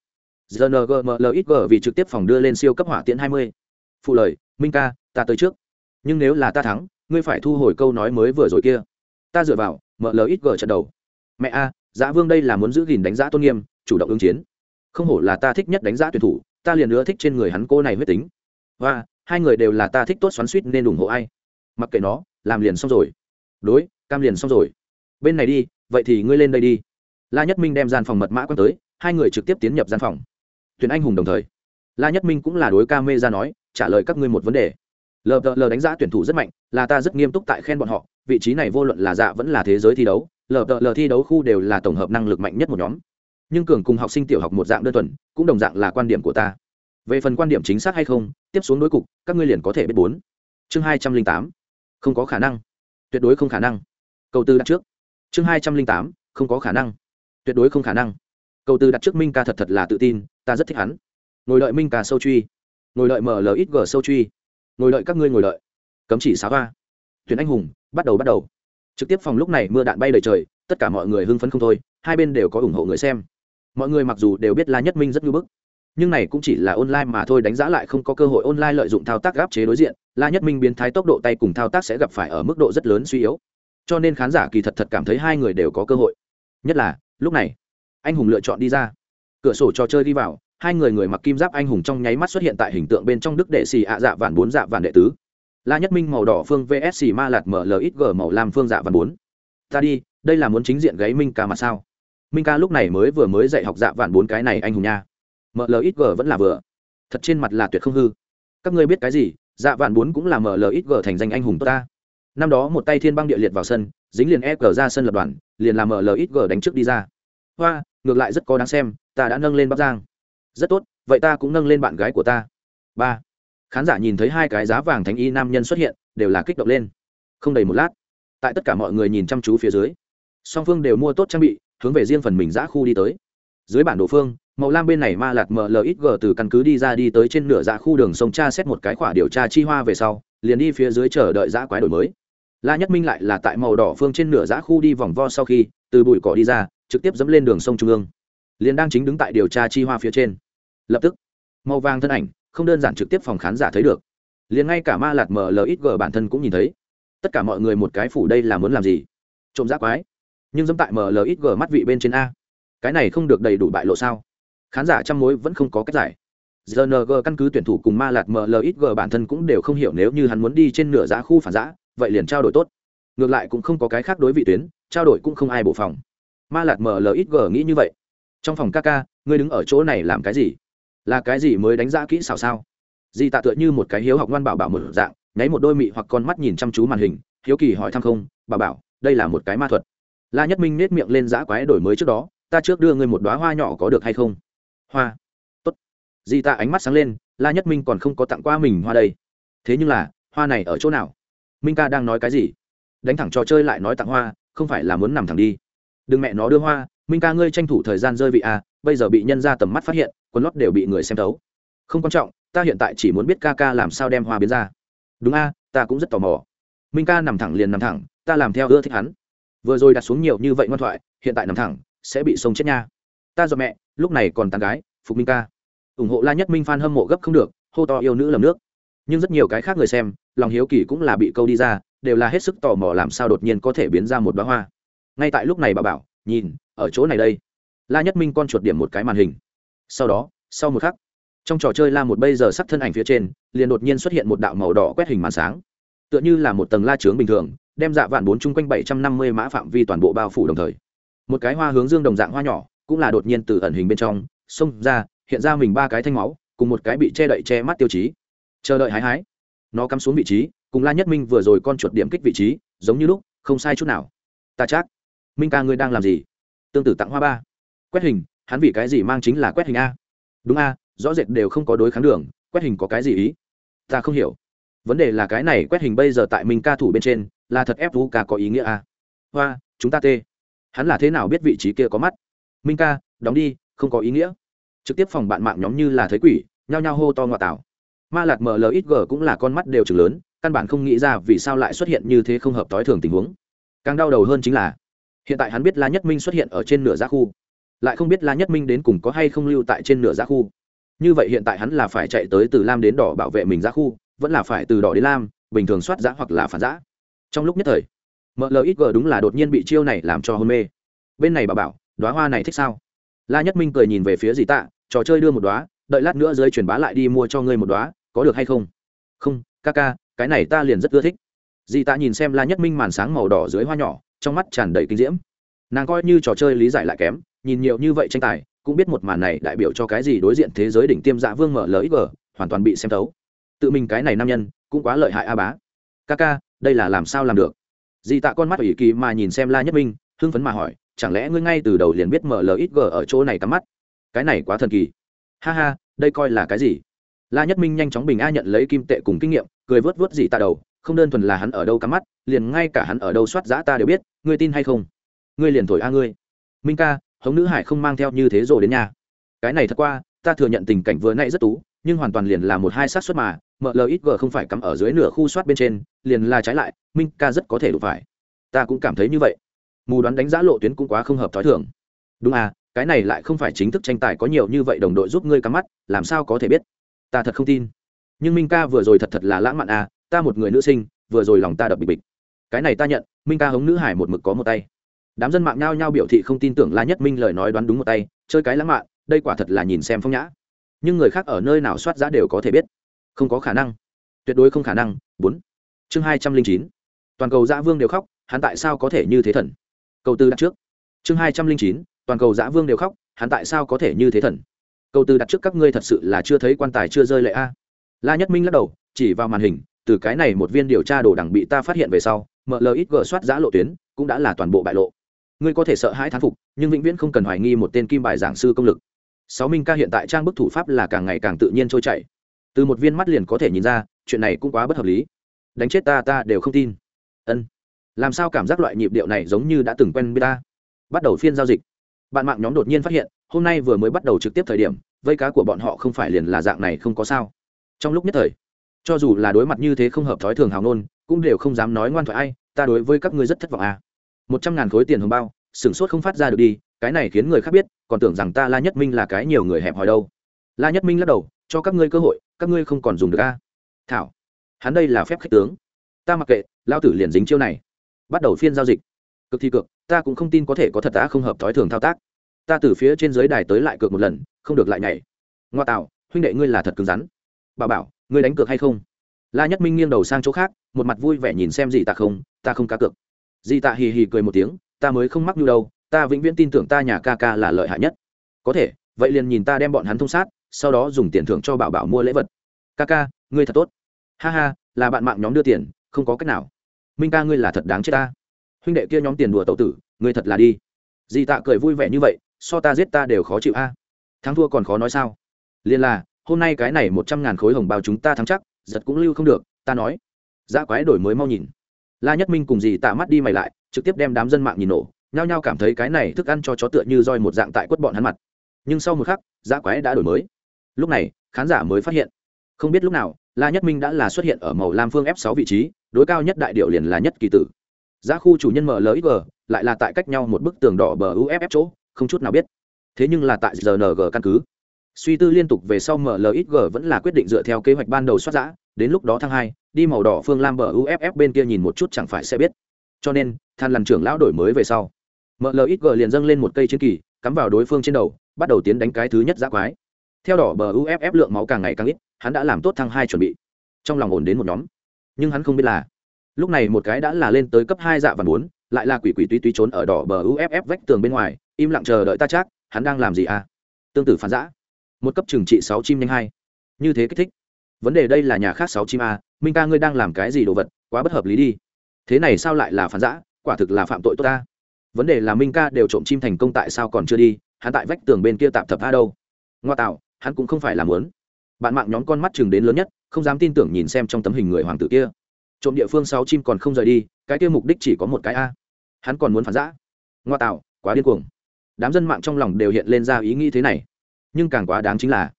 Gngmlxg vì trực tiếp phòng đưa lên siêu cấp hỏa tiễn hai mươi. Phụ lời, minh ca, ta tới trước. Nhưng nếu là ta thắng, ngươi phải thu hồi câu nói mới vừa rồi kia. Ta dựa vào mlxg trận đầu mẹ a, giã vương đây là muốn giữ gìn đánh giá tôn nghiêm, chủ động ứng chiến. Không hổ là ta thích nhất đánh giá tuyển thủ, ta liền nữa thích trên người hắn cô này huyết tính. Và, hai người đều là ta thích tốt xoắn suýt nên ủng hộ ai. Mặc kệ nó, làm liền xong rồi. Đối, cam liền xong rồi. Bên này đi, vậy thì ngươi lên đây đi. La nhất minh đem gian phòng mật mã quăng tới, hai người trực tiếp tiến nhập gian phòng. Tuyển anh hùng đồng thời. La nhất minh cũng là đối ca mê ra nói, trả lời các ngươi một vấn đề. Lờ lờ đánh giá tuyển thủ rất mạnh, là ta rất nghiêm túc tại khen bọn họ, vị trí này vô luận là dạ vẫn là thế giới thi đấu lờ lờ thi đấu khu đều là tổng hợp năng lực mạnh nhất một nhóm. Nhưng cường cùng học sinh tiểu học một dạng đơn thuần, cũng đồng dạng là quan điểm của ta. Về phần quan điểm chính xác hay không, tiếp xuống đối cục, các ngươi liền có thể biết bốn. Chương hai trăm linh tám. Không có khả năng. Tuyệt đối không khả năng. Câu tư đặt trước. Chương hai trăm linh tám. Không có khả năng. Tuyệt đối không khả năng. Câu tư đặt trước minh ca thật thật là tự tin, ta rất thích hắn. Ngồi đợi minh ca sâu truy. Ngồi đợi mlxg sâu truy. Ngồi đợi các ngươi ngồi đợi. Cấm chỉ xá hoa. Tuyển anh hùng, bắt đầu bắt đầu trực tiếp phòng lúc này mưa đạn bay đầy trời, tất cả mọi người hưng phấn không thôi, hai bên đều có ủng hộ người xem. Mọi người mặc dù đều biết la nhất minh rất ngưỡng bức, nhưng này cũng chỉ là online mà thôi, đánh giá lại không có cơ hội online lợi dụng thao tác gáp chế đối diện, la nhất minh biến thái tốc độ tay cùng thao tác sẽ gặp phải ở mức độ rất lớn suy yếu. Cho nên khán giả kỳ thật thật cảm thấy hai người đều có cơ hội. Nhất là, lúc này, anh hùng lựa chọn đi ra. Cửa sổ trò chơi đi vào, hai người người mặc kim giáp anh hùng trong nháy mắt xuất hiện tại hình tượng bên trong đức đệ xì ạ dạ vạn bốn dạ vạn đệ tứ la nhất minh màu đỏ phương vsc ma lạt mlxg màu lam phương dạ vạn bốn. Ta đi, đây là muốn chính diện gáy minh ca mà sao? Minh ca lúc này mới vừa mới dạy học dạ vạn bốn cái này anh hùng nha. Mlxg vẫn là vừa. Thật trên mặt là tuyệt không hư. Các ngươi biết cái gì? Dạ vạn bốn cũng là mlxg thành danh anh hùng tốt ta. Năm đó một tay thiên băng địa liệt vào sân, dính liền e g ra sân lập đoàn, liền làm mlxg đánh trước đi ra. Hoa, ngược lại rất có đáng xem, ta đã nâng lên bắc giang. Rất tốt, vậy ta cũng nâng lên bạn gái của ta. Ba khán giả nhìn thấy hai cái giá vàng thánh y nam nhân xuất hiện, đều là kích động lên. Không đầy một lát, tại tất cả mọi người nhìn chăm chú phía dưới, song phương đều mua tốt trang bị, hướng về riêng phần mình giã khu đi tới. Dưới bản đồ phương, màu lam bên này ma lạt mlxg từ căn cứ đi ra đi tới trên nửa dạ khu đường sông tra xét một cái khỏa điều tra chi hoa về sau, liền đi phía dưới chờ đợi giã quái đổi mới. La nhất minh lại là tại màu đỏ phương trên nửa giã khu đi vòng vo sau khi, từ bụi cỏ đi ra, trực tiếp dẫm lên đường sông trung ương, liền đang chính đứng tại điều tra chi hoa phía trên. Lập tức, màu vàng thân ảnh không đơn giản trực tiếp phòng khán giả thấy được. Liền ngay cả ma lạt mlxg bản thân cũng nhìn thấy. Tất cả mọi người một cái phủ đây là muốn làm gì? Trộm giã quái. Nhưng dẫm tại mlxg mắt vị bên trên a. Cái này không được đầy đủ bại lộ sao? Khán giả trăm mối vẫn không có cách giải. Rng căn cứ tuyển thủ cùng ma lạt mlxg bản thân cũng đều không hiểu nếu như hắn muốn đi trên nửa giá khu phản giã vậy liền trao đổi tốt. Ngược lại cũng không có cái khác đối vị tuyến, trao đổi cũng không ai bộ phòng. Ma lạt mlxg nghĩ như vậy. Trong phòng ca ca, ngươi đứng ở chỗ này làm cái gì? Là cái gì mới đánh giá kỹ xảo sao? Di tạ tựa như một cái hiếu học ngoan bảo bảo một dạng, nháy một đôi mị hoặc con mắt nhìn chăm chú màn hình, hiếu kỳ hỏi thăm không bà bảo, đây là một cái ma thuật. La nhất minh nết miệng lên giã quái đổi mới trước đó, ta trước đưa ngươi một đoá hoa nhỏ có được hay không? Hoa. Tốt. Di tạ ánh mắt sáng lên, la nhất minh còn không có tặng qua mình hoa đây. Thế nhưng là, hoa này ở chỗ nào? Minh ca đang nói cái gì? Đánh thẳng trò chơi lại nói tặng hoa, không phải là muốn nằm thẳng đi. Đừng mẹ nó đưa hoa, minh ca ngươi tranh thủ thời gian rơi vị à? Bây giờ bị nhân ra tầm mắt phát hiện, quần lót đều bị người xem thấu. Không quan trọng, ta hiện tại chỉ muốn biết ca ca làm sao đem hoa biến ra. Đúng a, ta cũng rất tò mò. Minh ca nằm thẳng liền nằm thẳng, ta làm theo ưa thích hắn. Vừa rồi đặt xuống nhiều như vậy ngoan thoại, hiện tại nằm thẳng, sẽ bị sông chết nha. Ta dọn mẹ, lúc này còn tán gái, phục minh ca. Ủng hộ la nhất minh Phan hâm mộ gấp không được, hô to yêu nữ lầm nước. Nhưng rất nhiều cái khác người xem, lòng hiếu kỳ cũng là bị câu đi ra, đều là hết sức tò mò làm sao đột nhiên có thể biến ra một bá hoa. Ngay tại lúc này bà bảo, nhìn, ở chỗ này đây la nhất minh con chuột điểm một cái màn hình. Sau đó, sau một khắc, trong trò chơi la một bây giờ sắc thân ảnh phía trên, liền đột nhiên xuất hiện một đạo màu đỏ quét hình màn sáng. Tựa như là một tầng la trướng bình thường, đem dạ vạn bốn chung quanh bảy trăm năm mươi mã phạm vi toàn bộ bao phủ đồng thời. Một cái hoa hướng dương đồng dạng hoa nhỏ, cũng là đột nhiên từ ẩn hình bên trong, xông ra, hiện ra mình ba cái thanh máu, cùng một cái bị che đậy che mắt tiêu chí. Chờ đợi hái hái, nó cắm xuống vị trí, cùng la nhất minh vừa rồi con chuột điểm kích vị trí, giống như lúc, không sai chút nào. Ta chắc, minh ca ngươi đang làm gì? Tương tự tặng hoa ba quét hình, hắn vì cái gì mang chính là quét hình a? Đúng a, rõ rệt đều không có đối kháng đường, quét hình có cái gì ý? Ta không hiểu. Vấn đề là cái này quét hình bây giờ tại mình ca thủ bên trên, là thật ép vũ ca có ý nghĩa a? Hoa, chúng ta tê. Hắn là thế nào biết vị trí kia có mắt? Minh ca, đóng đi, không có ý nghĩa. Trực tiếp phòng bạn mạng nhóm như là thấy quỷ, nhao nhao hô to ngoại tảo. Ma lạc mlxg cũng là con mắt đều chừng lớn, căn bản không nghĩ ra vì sao lại xuất hiện như thế không hợp t ố i thường tình huống. Càng đau đầu hơn chính là, hiện tại hắn biết la nhất minh xuất hiện ở trên nửa giá khu lại không biết la nhất minh đến cùng có hay không lưu tại trên nửa giá khu. Như vậy hiện tại hắn là phải chạy tới từ lam đến đỏ bảo vệ mình giá khu, vẫn là phải từ đỏ đến lam, bình thường soát giá hoặc là phản giá. Trong lúc nhất thời mlxg đúng là đột nhiên bị chiêu này làm cho hôn mê. Bên này bà bảo đoá hoa này thích sao? La nhất minh cười nhìn về phía dì tạ, trò chơi đưa một đoá đợi lát nữa dưới truyền bá lại đi mua cho ngươi một đoá có được hay không? Không, ca ca, cái này ta liền rất ưa thích. Dì tạ nhìn xem la nhất minh màn sáng màu đỏ dưới hoa nhỏ, trong mắt tràn đầy kinh diễm. Nàng coi như trò chơi lý giải lại kém nhìn nhiều như vậy tranh tài, cũng biết một màn này đại biểu cho cái gì đối diện thế giới đỉnh tiêm dạ vương mở lxg hoàn toàn bị xem thấu. Tự mình cái này nam nhân, cũng quá lợi hại a bá. Ca ca đây là làm sao làm được? Dì tạ con mắt ủy kỳ mà nhìn xem la nhất minh, hưng phấn mà hỏi, chẳng lẽ ngươi ngay từ đầu liền biết mở mlxg ở chỗ này cắm mắt? Cái này quá thần kỳ. Ha ha, đây coi là cái gì? La nhất minh nhanh chóng bình a nhận lấy kim tệ cùng kinh nghiệm, cười vớt vớt dì tạ đầu, không đơn thuần là hắn ở đâu cắm mắt, liền ngay cả hắn ở đâu soát giã ta đều biết, ngươi tin hay không? Ngươi liền thổi a ngươi. Minh ca hống nữ hải không mang theo như thế rồi đến nhà. Cái này thật qua, ta thừa nhận tình cảnh vừa nãy rất tú, nhưng hoàn toàn liền là một hai sát suất mà mlxg không phải cắm ở dưới nửa khu soát bên trên, liền là trái lại, minh ca rất có thể đủ phải. Ta cũng cảm thấy như vậy. Mù đoán đánh giá lộ tuyến cũng quá không hợp t h ó i thường. Đúng à cái này lại không phải chính thức tranh tài có nhiều như vậy đồng đội giúp ngươi cắm mắt, làm sao có thể biết? Ta thật không tin. Nhưng minh ca vừa rồi thật thật là lãng mạn à ta một người nữ sinh, vừa rồi lòng ta đập bịch bịch. Cái này ta nhận, minh ca hống nữ hải một mực có một tay đám dân mạng nhao nhao biểu thị không tin tưởng la nhất minh lời nói đoán đúng một tay, chơi cái lãng mạn, đây quả thật là nhìn xem phong nhã. Nhưng người khác ở nơi nào soát giá đều có thể biết. Không có khả năng. Tuyệt đối không khả năng. Bốn. Chương hai trăm linh chín. Toàn cầu dã vương đều khóc, hắn tại sao có thể như thế thần? Câu tư đặt trước. Chương hai trăm linh chín. Toàn cầu dã vương đều khóc, hắn tại sao có thể như thế thần? Câu tư đặt trước các ngươi thật sự là chưa thấy quan tài chưa rơi lệ a. La nhất minh lắc đầu, chỉ vào màn hình, từ cái này một viên điều tra đồ đẳng bị ta phát hiện về sau mlxg soát giã lộ tuyến, cũng đã là toàn bộ bại lộ ngươi có thể sợ hãi thán phục, nhưng vĩnh viễn không cần hoài nghi một tên kim bài giảng sư công lực. Sáu minh ca hiện tại trang bức thủ pháp là càng ngày càng tự nhiên trôi chảy. Từ một viên mắt liền có thể nhìn ra, chuyện này cũng quá bất hợp lý. Đánh chết ta ta đều không tin. Ân. Làm sao cảm giác loại nhịp điệu này giống như đã từng quen với ta? Bắt đầu phiên giao dịch. Bạn mạng nhóm đột nhiên phát hiện, hôm nay vừa mới bắt đầu trực tiếp thời điểm, vây cá của bọn họ không phải liền là dạng này không có sao. Trong lúc nhất thời, cho dù là đối mặt như thế không hợp thói thường hào nôn, cũng đều không dám nói ngoan thoại ai, ta đối với các ngươi rất thất vọng à một trăm ngàn khối tiền hồng bao, sửng sốt không phát ra được đi, cái này khiến người khác biết, còn tưởng rằng ta la nhất minh là cái nhiều người hẹp hòi đâu. La nhất minh lắc đầu, cho các ngươi cơ hội, các ngươi không còn dùng được a. Thảo, hắn đây là phép khách tướng. Ta mặc kệ lao tử liền dính chiêu này. Bắt đầu phiên giao dịch. Cực thi cực, ta cũng không tin có thể có thật đã không hợp thói thường thao tác. Ta từ phía trên dưới đài tới lại cược một lần, không được lại nhảy. Ngoa tạo, huynh đệ ngươi là thật cứng rắn. Bà bảo, ngươi đánh cược hay không? La nhất minh nghiêng đầu sang chỗ khác, một mặt vui vẻ nhìn xem gì ta không ta không cá cược di tạ hì hì cười một tiếng, ta mới không mắc như đâu, ta vĩnh viễn tin tưởng ta nhà ca ca là lợi hại nhất. Có thể, vậy liền nhìn ta đem bọn hắn thông sát, sau đó dùng tiền thưởng cho bảo bảo mua lễ vật. Ca ca, ngươi thật tốt. Ha ha, là bạn mạng nhóm đưa tiền, không có cách nào. Minh ca ngươi là thật đáng chết ta. Huynh đệ kia nhóm tiền đùa tẩu tử, ngươi thật là đi. Di tạ cười vui vẻ như vậy, so ta giết ta đều khó chịu a. Thắng thua còn khó nói sao? Liền là, hôm nay cái này một trăm ngàn khối hồng bao chúng ta thắng chắc, giật cũng lưu không được, ta nói. Giá quái đổi mới mau nhìn la nhất minh cùng dì tạ mắt đi mày lại, trực tiếp đem đám dân mạng nhìn nổ, nhao nhao cảm thấy cái này thức ăn cho chó tựa như roi một dạng tại quất bọn hắn mặt. Nhưng sau một khắc, giá quái đã đổi mới. Lúc này, khán giả mới phát hiện. Không biết lúc nào, la nhất minh đã là xuất hiện ở màu lam phương F6 vị trí, đối cao nhất đại điệu liền là nhất kỳ tử. Giá khu chủ nhân mlxg lại là tại cách nhau một bức tường đỏ bờ uff chỗ, không chút nào biết. Thế nhưng là tại rng căn cứ suy tư liên tục về sau mlxg vẫn là quyết định dựa theo kế hoạch ban đầu soát giã, đến lúc đó tháng hai, đi màu đỏ phương lam bờ uff bên kia nhìn một chút chẳng phải sẽ biết. Cho nên, than lằn trưởng lão đổi mới về sau mlxg liền dâng lên một cây chiến kỳ, cắm vào đối phương trên đầu, bắt đầu tiến đánh cái thứ nhất giã quái. Theo đỏ bờ uff lượng máu càng ngày càng ít, hắn đã làm tốt thăng hai chuẩn bị. Trong lòng ổn đến một nhóm. Nhưng hắn không biết là, lúc này một cái đã là lên tới cấp hai dạ và bốn, lại là quỷ quỷ tuy tuy trốn ở đỏ bờ uff vách tường bên ngoài, im lặng chờ đợi ta chắc, hắn đang làm gì à? Tương tự phản giã một cấp trừng trị sáu chim nhanh hai. Như thế kích thích. Vấn đề đây là nhà khác sáu chim a, minh ca ngươi đang làm cái gì đồ vật, quá bất hợp lý đi. Thế này sao lại là phản giã, quả thực là phạm tội tốt ta. Vấn đề là minh ca đều trộm chim thành công tại sao còn chưa đi, hắn tại vách tường bên kia tạp thập a đâu. Ngoa tạo, hắn cũng không phải làm muốn. Bạn mạng nhóm con mắt chừng đến lớn nhất, không dám tin tưởng nhìn xem trong tấm hình người hoàng tử kia. Trộm địa phương sáu chim còn không rời đi, cái kia mục đích chỉ có một cái a. Hắn còn muốn phản giã. Ngoa tạo, quá điên cuồng. Đám dân mạng trong lòng đều hiện lên ra ý nghĩ thế này nhưng càng quá đáng chính là,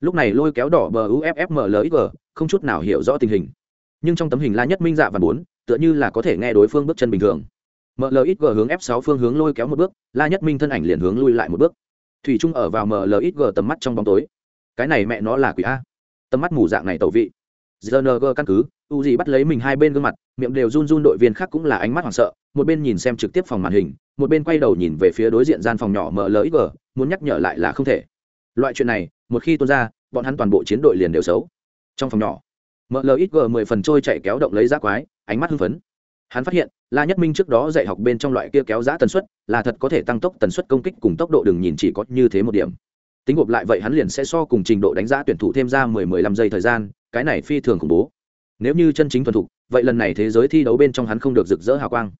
lúc này lôi kéo đỏ bờ uffmlxg không chút nào hiểu rõ tình hình. Nhưng trong tấm hình la nhất minh dạ và bốn, tựa như là có thể nghe đối phương bước chân bình thường. Mlxg hướng f 6 phương hướng lôi kéo một bước, la nhất minh thân ảnh liền hướng lui lại một bước. Thủy trung ở vào mlxg tầm mắt trong bóng tối. Cái này mẹ nó là quỷ a. Tầm mắt mù dạng này tẩu vị. Gng căn cứ, u gì bắt lấy mình hai bên gương mặt, miệng đều run run đội viên khác cũng là ánh mắt hoảng sợ, một bên nhìn xem trực tiếp phòng màn hình, một bên quay đầu nhìn về phía đối diện gian phòng nhỏ mlxg muốn nhắc nhở lại là không thể loại chuyện này, một khi tuôn ra, bọn hắn toàn bộ chiến đội liền đều xấu. Trong phòng nhỏ mlxg mười phần trôi chạy kéo động lấy giác quái, ánh mắt hưng phấn. Hắn phát hiện, la nhất minh trước đó dạy học bên trong loại kia kéo giã tần suất, là thật có thể tăng tốc tần suất công kích cùng tốc độ đừng nhìn chỉ có như thế một điểm. Tính gộp lại vậy hắn liền sẽ so cùng trình độ đánh giá tuyển thủ thêm ra mười mười lăm giây thời gian, cái này phi thường khủng bố. Nếu như chân chính thuần thục, vậy lần này thế giới thi đấu bên trong hắn không được rực rỡ hào quang.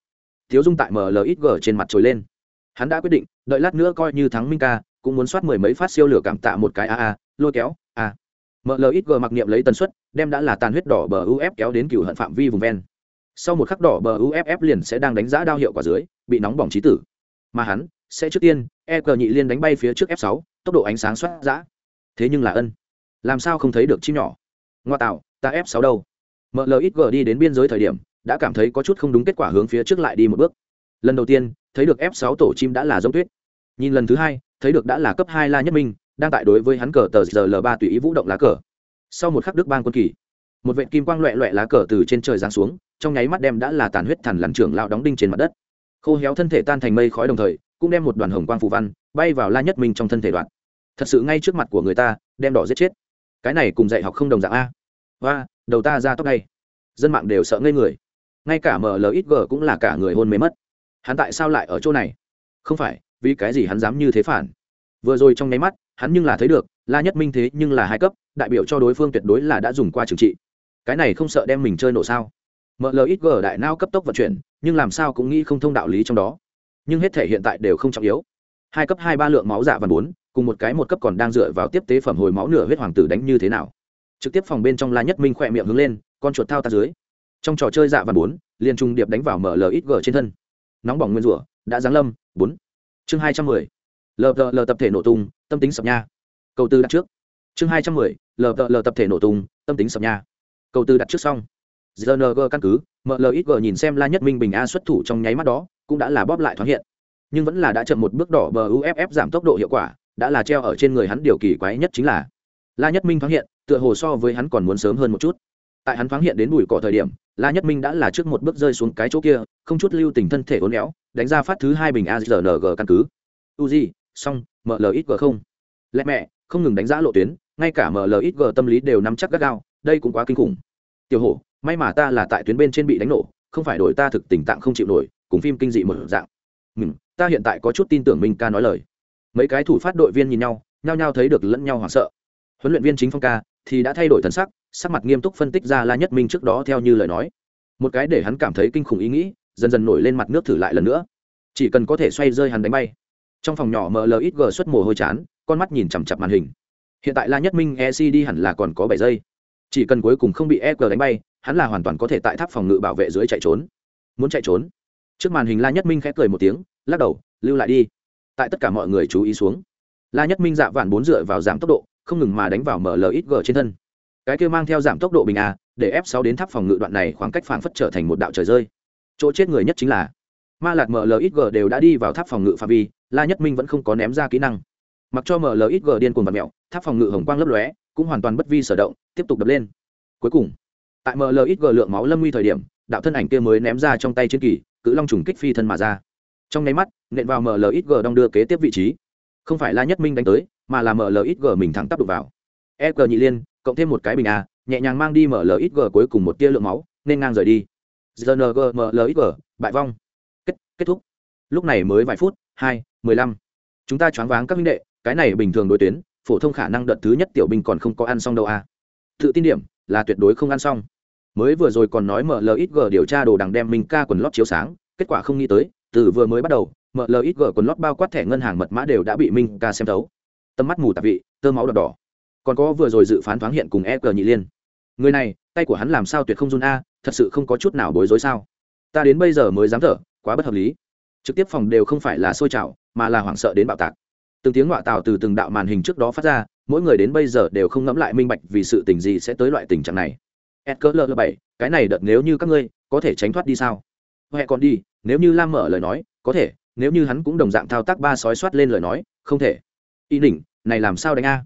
Thiếu dung tại mlxg trên mặt trồi lên. Hắn đã quyết định, đợi lát nữa coi như thắng minh ca cũng muốn soát mười mấy phát siêu lửa cảm tạ một cái a a, lôi kéo à. a mlxg mặc niệm lấy tần suất, đem đã là tàn huyết đỏ bờ uff kéo đến cựu hận phạm vi vùng ven. Sau một khắc đỏ bờ uff liền sẽ đang đánh giá đao hiệu quả dưới, bị nóng bỏng trí tử. Mà hắn sẽ trước tiên e cờ nhị liên đánh bay phía trước f 6 tốc độ ánh sáng xoát giã. Thế nhưng là ân, làm sao không thấy được chim nhỏ? Ngoa tạo, ta f 6 đâu? Mlxg đi đến biên giới thời điểm, đã cảm thấy có chút không đúng kết quả hướng phía trước lại đi một bước. Lần đầu tiên, thấy được f 6 tổ chim đã là giống tuyết. Nhìn lần thứ hai thấy được đã là cấp hai la nhất minh, đang tại đối với hắn cờ tờ giờ l ba tùy ý vũ động lá cờ. Sau một khắc đức bang quân kỳ, một vệ kim quang loẹ loẹ lá cờ từ trên trời giáng xuống, trong nháy mắt đem đã là tàn huyết thần lằn trưởng lao đóng đinh trên mặt đất. Khô héo thân thể tan thành mây khói đồng thời, cũng đem một đoàn hồng quang phù văn bay vào la nhất minh trong thân thể đoạn. Thật sự ngay trước mặt của người ta, đem đỏ giết chết. Cái này cùng dạy học không đồng dạng a. Và đầu ta ra tóc này dân mạng đều sợ ngây người. Ngay cả mlxg cũng là cả người hôn mê mất. Hắn tại sao lại ở chỗ này? Không phải vì cái gì hắn dám như thế phản? Vừa rồi trong nháy mắt, hắn nhưng là thấy được, la nhất minh thế nhưng là hai cấp, đại biểu cho đối phương tuyệt đối là đã dùng qua trừng trị. Cái này không sợ đem mình chơi nổ sao? Mlxg đại nao cấp tốc vận chuyển, nhưng làm sao cũng nghĩ không thông đạo lý trong đó. Nhưng hết thể hiện tại đều không trọng yếu. Hai cấp hai ba lượng máu dạ giả và bốn, cùng một cái một cấp còn đang dựa vào tiếp tế phẩm hồi máu nửa huyết hoàng tử đánh như thế nào? Trực tiếp phòng bên trong la nhất minh khỏe miệng hướng lên, con chuột thao ta dưới. Trong trò chơi dạ và bốn, liền trung điệp đánh vào mlxg trên thân. Nóng bỏng nguyên rủa, đã giáng lâm, bốn chương hai trăm mười. Lờ tập thể nổ tung tâm tính sập nha. Câu tư đặt trước. Chương hai trăm mười. Lờ tập thể nổ tung tâm tính sập nha. Câu tư đặt trước xong. GNG căn cứ, MLXG nhìn xem La Nhất Minh bình a xuất thủ trong nháy mắt đó, cũng đã là bóp lại thoáng hiện. Nhưng vẫn là đã chậm một bước đỏ bờ UFF giảm tốc độ hiệu quả, đã là treo ở trên người hắn điều kỳ quái nhất chính là La Nhất Minh thoáng hiện, tựa hồ so với hắn còn muốn sớm hơn một chút. Tại hắn thoáng hiện đến bụi cỏ thời điểm, La Nhất Minh đã là trước một bước rơi xuống cái chỗ kia, không chút lưu tình thân thể uốn éo, đánh ra phát thứ hai bình AZNG căn cứ. Uzi, xong, MLXG không. Lẹ mẹ, không ngừng đánh giá lộ tuyến, ngay cả MLXG tâm lý đều nắm chắc gắt gao, đây cũng quá kinh khủng. Tiểu hổ, may mà ta là tại tuyến bên trên bị đánh nổ không phải đổi ta thực tình tạng không chịu nổi cùng phim kinh dị một dạng ừ, ta hiện tại có chút tin tưởng minh ca nói lời mấy cái thủ phát đội viên nhìn nhau nhao nhao thấy được lẫn nhau hoảng sợ huấn luyện viên chính phong ca thì đã thay đổi thần sắc sắc mặt nghiêm túc phân tích ra la nhất minh trước đó theo như lời nói. Một cái để hắn cảm thấy kinh khủng ý nghĩ, dần dần nổi lên mặt nước thử lại lần nữa. Chỉ cần có thể xoay rơi hắn đánh bay. Trong phòng nhỏ mlxg xuất mồ hôi chán, con mắt nhìn chằm chặp màn hình. Hiện tại la nhất minh ec đi hẳn là còn có bảy giây. Chỉ cần cuối cùng không bị e đánh bay, hắn là hoàn toàn có thể tại tháp phòng ngự bảo vệ dưới chạy trốn. Muốn chạy trốn? Trước màn hình la nhất minh khẽ cười một tiếng, lắc đầu, lưu lại đi. Tại tất cả mọi người chú ý xuống, la nhất minh dạ vạn bốn dựa vào giảm tốc độ, không ngừng mà đánh vào mlxg trên thân cái kia mang theo giảm tốc độ bình a, để f 6 đến tháp phòng ngự đoạn này khoảng cách phản phất trở thành một đạo trời rơi. Chỗ chết người nhất chính là ma lạc mlxg đều đã đi vào tháp phòng ngự phạm vi, la nhất minh vẫn không có ném ra kỹ năng. Mặc cho mlxg điên cuồng và mẹo tháp phòng ngự hồng quang lấp lóe, cũng hoàn toàn bất vi sở động, tiếp tục đập lên. Cuối cùng, tại mlxg lượng máu lâm nguy thời điểm, đạo thân ảnh kia mới ném ra trong tay chiến kỳ, cự long trùng kích phi thân mà ra. Trong nháy mắt, nện vào mlxg đong đưa kế tiếp vị trí. Không phải la nhất minh đánh tới, mà là mlxg mình thẳng tắp đục vào e g nhị liên, cộng thêm một cái bình a, nhẹ nhàng mang đi mở lxg cuối cùng một tia lượng máu, nên ngang rời đi. Gng mlxg bại vong. Kết kết thúc. Lúc này mới vài phút, hai, mười lăm. Chúng ta choáng váng các minh đệ, cái này bình thường đối tuyến, phổ thông khả năng đợt thứ nhất tiểu binh còn không có ăn xong đâu a. Tự tin điểm, là tuyệt đối không ăn xong. Mới vừa rồi còn nói mlxg điều tra đồ đằng đem mình ca quần lót chiếu sáng, kết quả không nghĩ tới, từ vừa mới bắt đầu mlxg quần lót bao quát thẻ ngân hàng mật mã đều đã bị minh ca xem thấu. Tầm mắt mù tạp vị, tơ máu đỏ đỏ còn có vừa rồi dự phán thoáng hiện cùng e cờ nhị liên. Người này, tay của hắn làm sao tuyệt không run a, thật sự không có chút nào bối rối sao? Ta đến bây giờ mới dám thở, quá bất hợp lý. Trực tiếp phòng đều không phải là sôi trào, mà là hoảng sợ đến bạo tạc. Từng tiếng ngoạ tào từ từng đạo màn hình trước đó phát ra, mỗi người đến bây giờ đều không ngẫm lại minh bạch vì sự tình gì sẽ tới loại tình trạng này. Edgar l bảy, cái này đợt nếu như các ngươi, có thể tránh thoát đi sao? Huệ còn đi, nếu như lam mở lời nói, có thể, nếu như hắn cũng đồng dạng thao tác ba sói soát lên lời nói, không thể. Y đỉnh, này làm sao đánh a?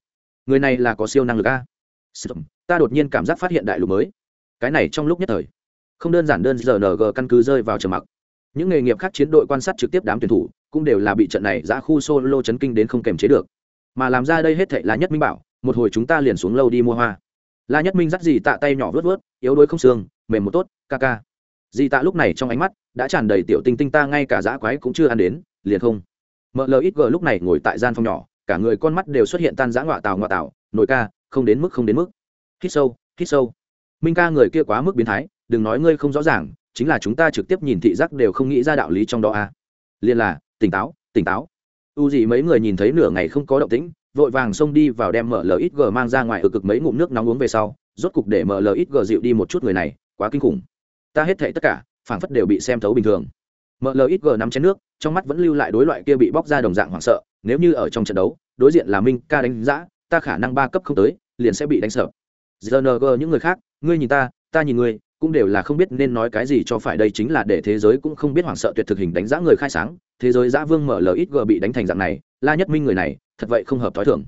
Người này là có siêu năng lực a. Ta đột nhiên cảm giác phát hiện đại lục mới. Cái này trong lúc nhất thời, không đơn giản đơn giờ ng căn cứ rơi vào trầm mặc. Những nghề nghiệp khác chiến đội quan sát trực tiếp đám tuyển thủ, cũng đều là bị trận này ra khu solo chấn kinh đến không kềm chế được. Mà làm ra đây hết thệ là nhất minh bảo, một hồi chúng ta liền xuống lâu đi mua hoa. La nhất minh dắt dì tạ tay nhỏ vớt vớt, yếu đuối không xương, mềm một tốt, ca ca. Dì tạ lúc này trong ánh mắt đã tràn đầy tiểu tinh tinh ta ngay cả dã quái cũng chưa ăn đến, liền không. Mợ lờ ít gờ lúc này ngồi tại gian phòng nhỏ cả người con mắt đều xuất hiện tan rã ngọa tào ngọa tào, nội ca, không đến mức, không đến mức. Hít sâu hít sâu. Minh ca người kia quá mức biến thái, đừng nói ngươi không rõ ràng, chính là chúng ta trực tiếp nhìn thị giác đều không nghĩ ra đạo lý trong đó a à. là, tỉnh táo tỉnh táo. U gì mấy người nhìn thấy nửa ngày không có động tĩnh, vội vàng xông đi vào đem mở ít g mang ra ngoài ở cực mấy ngụm nước nóng uống về sau, rốt cục để mở ít g dịu đi một chút người này, quá kinh khủng. Ta hết thệ tất cả, phảng phất đều bị xem thấu bình thường. Mở ít g nắm chén nước, trong mắt vẫn lưu lại đối loại kia bị bóc ra đồng dạng hoảng sợ nếu như ở trong trận đấu, đối diện là minh ca đánh giã ta khả năng ba cấp không tới, liền sẽ bị đánh sợ. Gng những người khác, ngươi nhìn ta ta nhìn ngươi, cũng đều là không biết nên nói cái gì cho phải. Đây chính là để thế giới cũng không biết hoảng sợ tuyệt thực hình đánh giá người khai sáng. Thế giới giã vương mở ít g bị đánh thành dạng này, la nhất minh người này, thật vậy không hợp thói thường.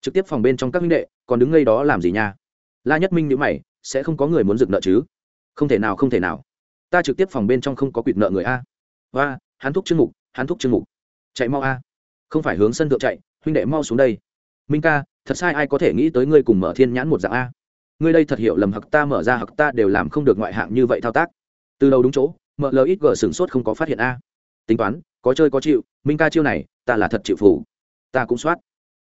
Trực tiếp phòng bên trong các minh đệ, còn đứng ngay đó làm gì nha? La nhất minh nhữ mày, sẽ không có người muốn dựng nợ chứ? Không thể nào, không thể nào. Ta trực tiếp phòng bên trong không có quỵt nợ người a. Và hắn thúc chương mục, hắn thúc chương mục. Chạy mau a không phải hướng sân thượng chạy, huynh đệ mau xuống đây. Minh ca, thật sai, ai có thể nghĩ tới ngươi cùng mở thiên nhãn một dạng a? Ngươi đây thật hiểu lầm, hặc ta mở ra hặc ta đều làm không được ngoại hạng như vậy thao tác. Từ đầu đúng chỗ, mở lờ ít gờ sửng sốt không có phát hiện a. Tính toán, có chơi có chịu, minh ca chiêu này, ta là thật chịu phủ ta cũng soát.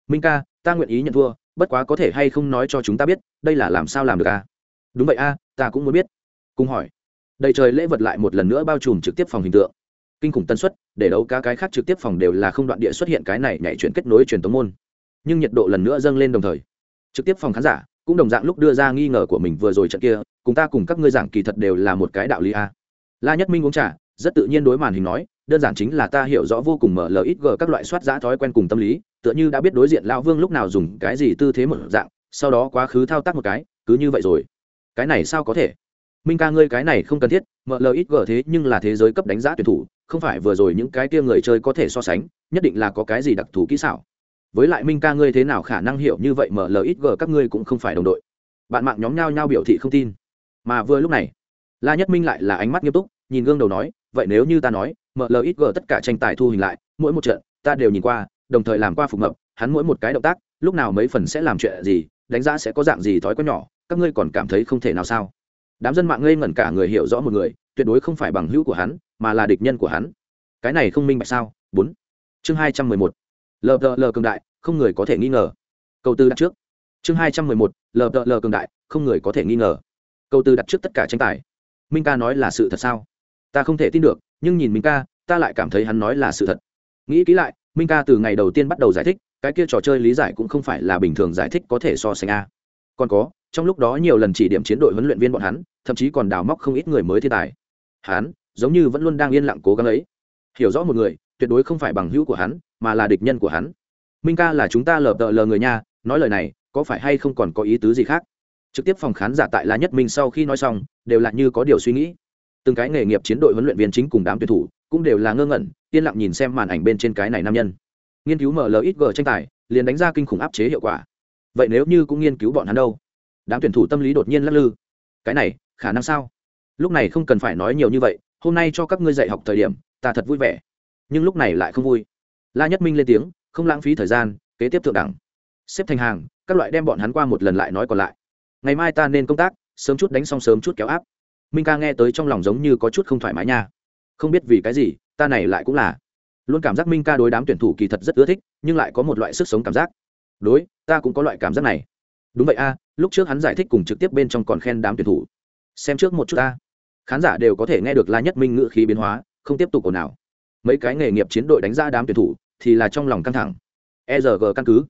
Minh ca, ta nguyện ý nhận thua, bất quá có thể hay không nói cho chúng ta biết, đây là làm sao làm được a? Đúng vậy a, ta cũng muốn biết. Cùng hỏi. Đầy trời lễ vật lại một lần nữa bao trùm trực tiếp phòng hình tượng kinh khủng tần suất, để đấu cá cái khác trực tiếp phòng đều là không đoạn địa xuất hiện cái này nhảy chuyển kết nối truyền tống môn. Nhưng nhiệt độ lần nữa dâng lên đồng thời, trực tiếp phòng khán giả cũng đồng dạng lúc đưa ra nghi ngờ của mình vừa rồi trận kia, cùng ta cùng các ngươi giảng kỳ thật đều là một cái đạo lý a. La nhất minh uống trà, rất tự nhiên đối màn hình nói, đơn giản chính là ta hiểu rõ vô cùng mở lời ít g các loại soát giã thói quen cùng tâm lý, tựa như đã biết đối diện lão vương lúc nào dùng cái gì tư thế một dạng, sau đó quá khứ thao tác một cái, cứ như vậy rồi. Cái này sao có thể? Minh ca ngươi cái này không cần thiết, mở lời ít gở thế nhưng là thế giới cấp đánh giá tuyển thủ, không phải vừa rồi những cái kia người chơi có thể so sánh, nhất định là có cái gì đặc thù kỹ xảo. Với lại minh ca ngươi thế nào khả năng hiểu như vậy mở lời ít gở các ngươi cũng không phải đồng đội. Bạn mạng nhóm nhau nhau biểu thị không tin. Mà vừa lúc này, la nhất minh lại là ánh mắt nghiêm túc, nhìn gương đầu nói, vậy nếu như ta nói mlxg tất cả tranh tài thu hình lại, mỗi một trận, ta đều nhìn qua, đồng thời làm qua phục mập, hắn mỗi một cái động tác, lúc nào mấy phần sẽ làm chuyện gì, đánh giá sẽ có dạng gì thói có nhỏ, các ngươi còn cảm thấy không thể nào sao? Đám dân mạng ngây ngẩn cả người hiểu rõ một người, tuyệt đối không phải bằng hữu của hắn, mà là địch nhân của hắn. Cái này không minh bạch sao? Bốn. Chương hai trăm mười một. Lờ lờ cường đại, không người có thể nghi ngờ. Câu tư đặt trước. Chương hai trăm mười một. Lờ lờ cường đại, không người có thể nghi ngờ. Câu tư đặt trước tất cả tranh tài. Minh ca nói là sự thật sao? Ta không thể tin được, nhưng nhìn minh ca, ta lại cảm thấy hắn nói là sự thật. Nghĩ kỹ lại, minh ca từ ngày đầu tiên bắt đầu giải thích, cái kia trò chơi lý giải cũng không phải là bình thường giải thích có thể so sánh a còn có, trong lúc đó nhiều lần chỉ điểm chiến đội huấn luyện viên bọn hắn, thậm chí còn đào móc không ít người mới thiên tài. Hắn, giống như vẫn luôn đang yên lặng cố gắng ấy. Hiểu rõ một người, tuyệt đối không phải bằng hữu của hắn, mà là địch nhân của hắn. Minh ca là chúng ta lờ tợ lờ người nha, nói lời này, có phải hay không còn có ý tứ gì khác? Trực tiếp phòng khán giả tại lá nhất minh sau khi nói xong, đều là như có điều suy nghĩ. Từng cái nghề nghiệp chiến đội huấn luyện viên chính cùng đám tuyển thủ, cũng đều là ngơ ngẩn, yên lặng nhìn xem màn ảnh bên trên cái này nam nhân. Nghiên cứu mlxg tranh tài, liền đánh ra kinh khủng áp chế hiệu quả vậy nếu như cũng nghiên cứu bọn hắn đâu? Đám tuyển thủ tâm lý đột nhiên lắc lư. Cái này, khả năng sao? Lúc này không cần phải nói nhiều như vậy, hôm nay cho các ngươi dạy học thời điểm, ta thật vui vẻ. Nhưng lúc này lại không vui. La nhất minh lên tiếng, không lãng phí thời gian, kế tiếp thượng đẳng. Xếp thành hàng, các loại đem bọn hắn qua một lần lại nói còn lại. Ngày mai ta nên công tác, sớm chút đánh xong sớm chút kéo áp. Minh ca nghe tới trong lòng giống như có chút không thoải mái nha. Không biết vì cái gì, ta này lại cũng là. Luôn cảm giác minh ca đối đám tuyển thủ kỳ thật rất ưa thích, nhưng lại có một loại sức sống cảm giác đối, ta cũng có loại cảm giác này. Đúng vậy a, lúc trước hắn giải thích cùng trực tiếp bên trong còn khen đám tuyển thủ. Xem trước một chút ta. Khán giả đều có thể nghe được la nhất minh ngữ khí biến hóa, không tiếp tục ồn nào mấy cái nghề nghiệp chiến đội đánh ra đám tuyển thủ, thì là trong lòng căng thẳng. E r g căn cứ.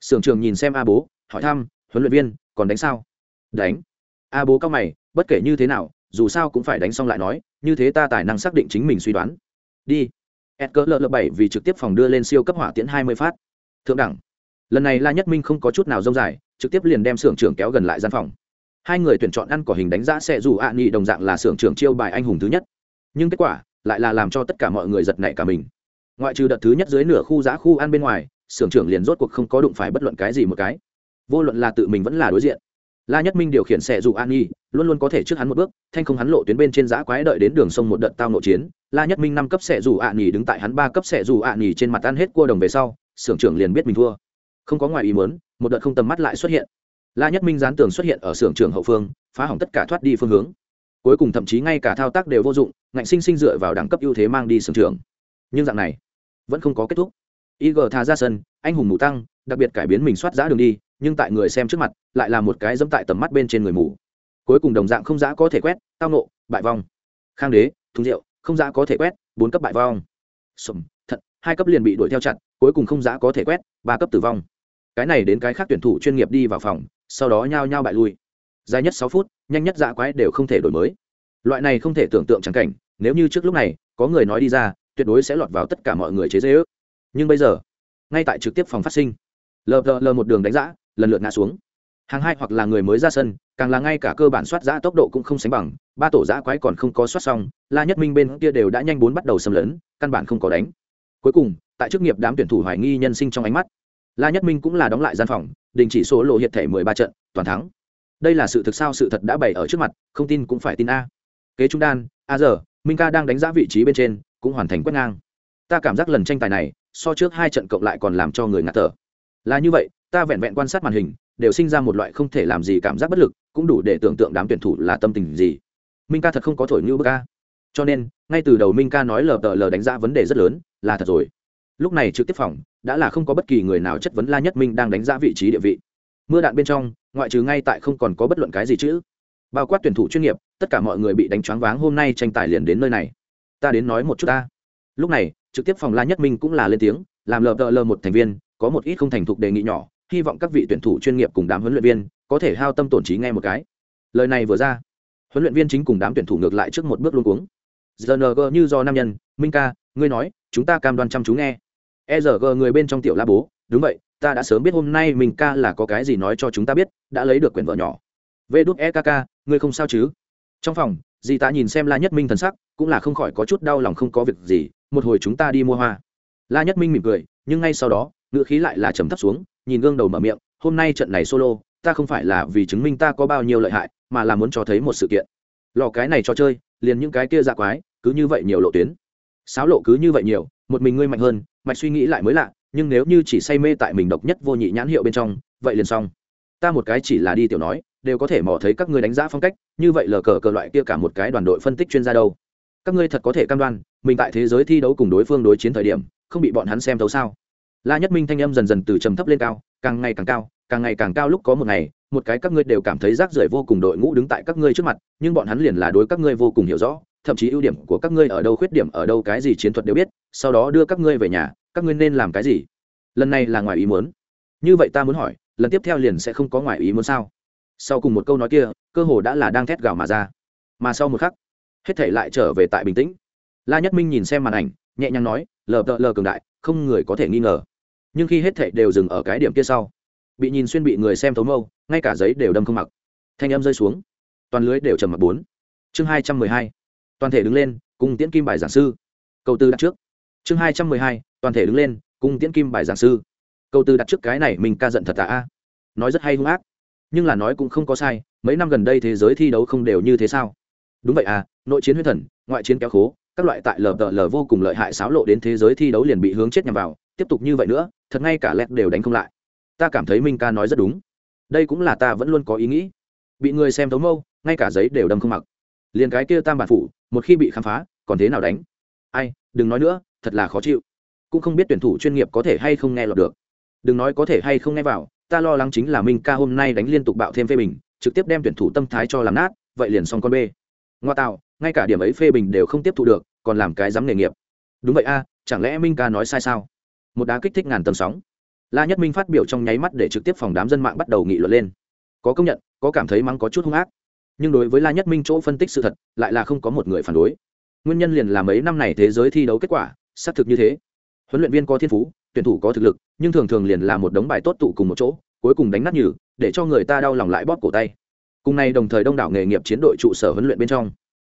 Sưởng trường nhìn xem a bố, hỏi thăm, huấn luyện viên, còn đánh sao? Đánh. A bố cao mày, bất kể như thế nào, dù sao cũng phải đánh xong lại nói, như thế ta tài năng xác định chính mình suy đoán. Đi. Ed cỡ lợ lợ bảy vì trực tiếp phòng đưa lên siêu cấp hỏa tiễn hai mươi phát. Thượng đẳng lần này la nhất minh không có chút nào rông dài, trực tiếp liền đem xưởng trưởng kéo gần lại gian phòng. Hai người tuyển chọn ăn cỏ hình đánh giá sẽ dù ạ à nghị đồng dạng là xưởng trưởng chiêu bài anh hùng thứ nhất. Nhưng kết quả lại là làm cho tất cả mọi người giật nảy cả mình. Ngoại trừ đợt thứ nhất dưới nửa khu giã khu ăn bên ngoài, xưởng trưởng liền rốt cuộc không có đụng phải bất luận cái gì một cái. Vô luận là tự mình vẫn là đối diện. La nhất minh điều khiển xe dù an nhi luôn luôn có thể trước hắn một bước, thanh không hắn lộ tuyến bên trên giã quái đợi đến đường sông một đợt tao nội chiến. La nhất minh năm cấp xe dù an nhi đứng tại hắn ba cấp xe dù an nhi trên mặt ăn hết cua đồng về sau, xưởng trưởng liền biết mình thua không có ngoài ý muốn, một đợt không tầm mắt lại xuất hiện. La nhất minh gián tường xuất hiện ở xưởng trưởng hậu phương, phá hỏng tất cả thoát đi phương hướng. Cuối cùng thậm chí ngay cả thao tác đều vô dụng, ngạnh sinh sinh dựa vào đẳng cấp ưu thế mang đi xưởng trưởng. Nhưng dạng này, vẫn không có kết thúc. Ig thà ra sân, anh hùng mù tăng, đặc biệt cải biến mình soát giã đường đi, nhưng tại người xem trước mặt, lại là một cái dẫm tại tầm mắt bên trên người mù. Cuối cùng đồng dạng không giã có thể quét, tao nộ, bại vong. Khang đế thúng rượu không giã có thể quét, bốn cấp bại vong. Sầm thật hai cấp liền bị đuổi theo chặt, cuối cùng không giã có thể quét, ba cấp tử vong cái này đến cái khác tuyển thủ chuyên nghiệp đi vào phòng, sau đó nhao nhao bại lui. Dài nhất sáu phút, nhanh nhất dã quái đều không thể đổi mới. Loại này không thể tưởng tượng trắng cảnh, nếu như trước lúc này, có người nói đi ra, tuyệt đối sẽ lọt vào tất cả mọi người chế dễ ước. Nhưng bây giờ, ngay tại trực tiếp phòng phát sinh, lờ lờ một đường đánh giã, lần lượt ngã xuống. Hàng hai hoặc là người mới ra sân, càng là ngay cả cơ bản soát giã tốc độ cũng không sánh bằng, ba tổ giã quái còn không có soát xong, la nhất minh bên kia đều đã nhanh bốn bắt đầu xâm lấn, căn bản không có đánh. Cuối cùng, tại chức nghiệp đám tuyển thủ hoài nghi nhân sinh trong ánh mắt la nhất minh cũng là đóng lại gian phòng, đình chỉ số lộ hiện thể mười ba trận, toàn thắng. Đây là sự thực sao sự thật đã bày ở trước mặt, không tin cũng phải tin a. Kế trung đan, a giờ, minh ca đang đánh giá vị trí bên trên, cũng hoàn thành quét ngang. Ta cảm giác lần tranh tài này, so trước hai trận cộng lại còn làm cho người ngạt thở. Là như vậy, ta vẹn vẹn quan sát màn hình, đều sinh ra một loại không thể làm gì cảm giác bất lực, cũng đủ để tưởng tượng đám tuyển thủ là tâm tình gì. Minh ca thật không có thổi như bức ca cho nên, ngay từ đầu minh ca nói lờ tờ lờ đánh giá vấn đề rất lớn, là thật rồi. Lúc này trực tiếp phòng đã là không có bất kỳ người nào chất vấn la nhất minh đang đánh giá vị trí địa vị. Mưa đạn bên trong, ngoại trừ ngay tại không còn có bất luận cái gì chứ bao quát tuyển thủ chuyên nghiệp, tất cả mọi người bị đánh choáng váng, hôm nay tranh tài liền đến nơi này. Ta đến nói một chút ta. Lúc này, trực tiếp phòng la nhất minh cũng là lên tiếng, làm lờ đợ lờ một thành viên, có một ít không thành thục đề nghị nhỏ, hy vọng các vị tuyển thủ chuyên nghiệp cùng đám huấn luyện viên có thể hao tâm tổn trí nghe một cái. Lời này vừa ra, huấn luyện viên chính cùng đám tuyển thủ ngược lại trước một bước luôn cuống. Rng như do nam nhân, minh ca, ngươi nói, chúng ta cam đoan chăm chú nghe e g người bên trong tiểu la bố, đúng vậy, ta đã sớm biết hôm nay mình ca là có cái gì nói cho chúng ta biết, đã lấy được quyển vợ nhỏ. Vê đúc ekk ngươi không sao chứ? Trong phòng, dì ta nhìn xem la nhất minh thần sắc, cũng là không khỏi có chút đau lòng không có việc gì, một hồi chúng ta đi mua hoa. La nhất minh mỉm cười, nhưng ngay sau đó, ngữ khí lại là trầm thấp xuống, nhìn gương đầu mở miệng, hôm nay trận này solo, ta không phải là vì chứng minh ta có bao nhiêu lợi hại, mà là muốn cho thấy một sự kiện. Lò cái này cho chơi, liền những cái kia dạ quái, cứ như vậy nhiều lộ tuyến. Sáo lộ cứ như vậy nhiều, một mình ngươi mạnh hơn mạch suy nghĩ lại mới lạ, nhưng nếu như chỉ say mê tại mình độc nhất vô nhị nhãn hiệu bên trong, vậy liền xong. Ta một cái chỉ là đi tiểu nói, đều có thể mò thấy các ngươi đánh giá phong cách, như vậy lờ cờ cờ loại kia cả một cái đoàn đội phân tích chuyên gia đâu. Các ngươi thật có thể cam đoan, mình tại thế giới thi đấu cùng đối phương đối chiến thời điểm, không bị bọn hắn xem thấu sao? La nhất minh thanh âm dần dần từ trầm thấp lên cao, càng ngày càng cao, càng ngày càng cao lúc có một ngày, một cái các ngươi đều cảm thấy rác rưởi vô cùng đội ngũ đứng tại các ngươi trước mặt, nhưng bọn hắn liền là đối các ngươi vô cùng hiểu rõ thậm chí ưu điểm của các ngươi ở đâu, khuyết điểm ở đâu, cái gì chiến thuật đều biết, sau đó đưa các ngươi về nhà, các ngươi nên làm cái gì? Lần này là ngoài ý muốn. Như vậy ta muốn hỏi, lần tiếp theo liền sẽ không có ngoài ý muốn sao? Sau cùng một câu nói kia, cơ hồ đã là đang thét gào mà ra. Mà sau một khắc, hết thể lại trở về tại bình tĩnh. La nhất minh nhìn xem màn ảnh, nhẹ nhàng nói, lờ đợ lờ cường đại, không người có thể nghi ngờ. Nhưng khi hết thể đều dừng ở cái điểm kia sau, bị nhìn xuyên bị người xem thấu mâu, ngay cả giấy đều đâm không mặc. Thanh âm rơi xuống. Toàn lưới đều trầm mặc bốn. Chương hai trăm mười hai toàn thể đứng lên, cùng tiễn kim bài giảng sư. Câu tư đặt trước. Chương hai trăm mười hai, toàn thể đứng lên cung tiễn kim bài giảng sư. Câu tư đặt trước cái này mình ca giận thật à tạ nói rất hay hung ác. Nhưng là nói cũng không có sai, mấy năm gần đây thế giới thi đấu không đều như thế sao? Đúng vậy à nội chiến huyết thần, ngoại chiến kéo khố, các loại tại lờ tờ lờ vô cùng lợi hại xáo lộ đến thế giới thi đấu liền bị hướng chết nhằm vào, tiếp tục như vậy nữa, thật ngay cả lẹt đều đánh không lại. Ta cảm thấy minh ca nói rất đúng. Đây cũng là ta vẫn luôn có ý nghĩ. Bị người xem thấu mâu, ngay cả giấy đều đâm không mặc liền cái kia tam bản phủ, một khi bị khám phá, còn thế nào đánh? Ai, đừng nói nữa, thật là khó chịu. Cũng không biết tuyển thủ chuyên nghiệp có thể hay không nghe lọt được. Đừng nói có thể hay không nghe vào, ta lo lắng chính là minh ca hôm nay đánh liên tục bạo thêm phê bình, trực tiếp đem tuyển thủ tâm thái cho làm nát, vậy liền xong con b ngoa tạo, ngay cả điểm ấy phê bình đều không tiếp thu được, còn làm cái dám nghề nghiệp. Đúng vậy a, chẳng lẽ minh ca nói sai sao? Một đá kích thích ngàn tầng sóng. La nhất minh phát biểu trong nháy mắt để trực tiếp phòng đám dân mạng bắt đầu nghị luận lên. Có công nhận, có cảm thấy mắng có chút hung ác nhưng đối với la nhất minh chỗ phân tích sự thật lại là không có một người phản đối nguyên nhân liền là mấy năm này thế giới thi đấu kết quả xác thực như thế huấn luyện viên có thiên phú tuyển thủ có thực lực nhưng thường thường liền là một đống bài tốt tụ cùng một chỗ cuối cùng đánh nát nhử để cho người ta đau lòng lại bóp cổ tay cùng nay đồng thời đông đảo nghề nghiệp chiến đội trụ sở huấn luyện bên trong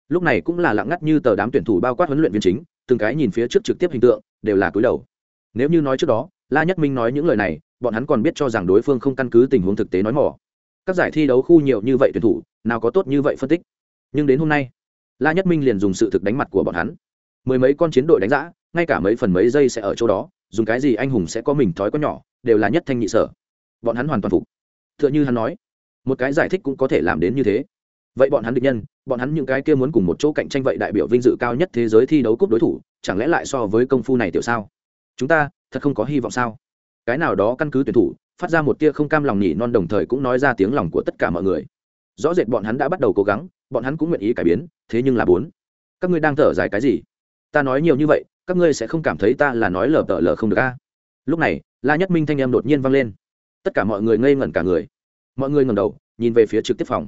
lúc này cũng là lặng ngắt như tờ đám tuyển thủ bao quát huấn luyện viên chính từng cái nhìn phía trước trực tiếp hình tượng đều là cúi đầu nếu như nói trước đó la nhất minh nói những lời này bọn hắn còn biết cho rằng đối phương không căn cứ tình huống thực tế nói mỏ các giải thi đấu khu nhiều như vậy tuyển thủ nào có tốt như vậy phân tích. Nhưng đến hôm nay, la nhất minh liền dùng sự thực đánh mặt của bọn hắn. Mười mấy con chiến đội đánh giã, ngay cả mấy phần mấy giây sẽ ở chỗ đó, dùng cái gì anh hùng sẽ có mình thói có nhỏ, đều là nhất thanh nhị sở. Bọn hắn hoàn toàn phục. T h ư ợ n h ư hắn nói, một cái giải thích cũng có thể làm đến như thế. Vậy bọn hắn định nhân, bọn hắn những cái kia muốn cùng một chỗ cạnh tranh vậy đại biểu vinh dự cao nhất thế giới thi đấu cúp đối thủ, chẳng lẽ lại so với công phu này tiểu sao? Chúng ta, thật không có hy vọng sao? Cái nào đó căn cứ tuyển thủ, phát ra một tia không cam lòng nhỉ, non đồng thời cũng nói ra tiếng lòng của tất cả mọi người rõ rệt bọn hắn đã bắt đầu cố gắng, bọn hắn cũng nguyện ý cải biến, thế nhưng là bốn. Các ngươi đang thở dài cái gì? Ta nói nhiều như vậy, các ngươi sẽ không cảm thấy ta là nói lờ tờ lờ không được a? Lúc này, la nhất minh thanh em đột nhiên vang lên. Tất cả mọi người ngây ngẩn cả người. Mọi người ngầm đầu, nhìn về phía trực tiếp phòng.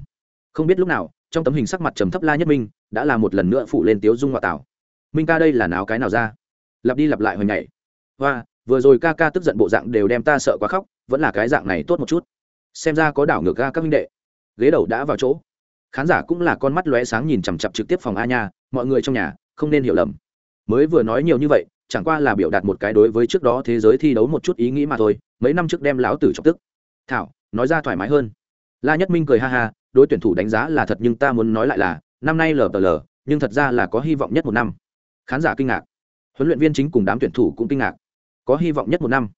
Không biết lúc nào, trong tấm hình sắc mặt trầm thấp la nhất minh đã là một lần nữa phụ lên tiếu dung ngoại tảo. Minh ca đây là náo cái nào ra? Lặp đi lặp lại hồi ngày hoa, vừa rồi ca ca tức giận bộ dạng đều đem ta sợ quá khóc, vẫn là cái dạng này tốt một chút. Xem ra có đảo ngược ga các minh đệ ghế đầu đã vào chỗ. Khán giả cũng là con mắt lóe sáng nhìn chằm chặp trực tiếp phòng a nha, mọi người trong nhà không nên hiểu lầm. Mới vừa nói nhiều như vậy, chẳng qua là biểu đạt một cái đối với trước đó thế giới thi đấu một chút ý nghĩ mà thôi, mấy năm trước đem lão tử chọc tức. Thảo, nói ra thoải mái hơn. La nhất minh cười ha ha, đối tuyển thủ đánh giá là thật nhưng ta muốn nói lại là, năm nay lờ lờ, nhưng thật ra là có hy vọng nhất một năm. Khán giả kinh ngạc. Huấn luyện viên chính cùng đám tuyển thủ cũng kinh ngạc. Có hy vọng nhất một năm.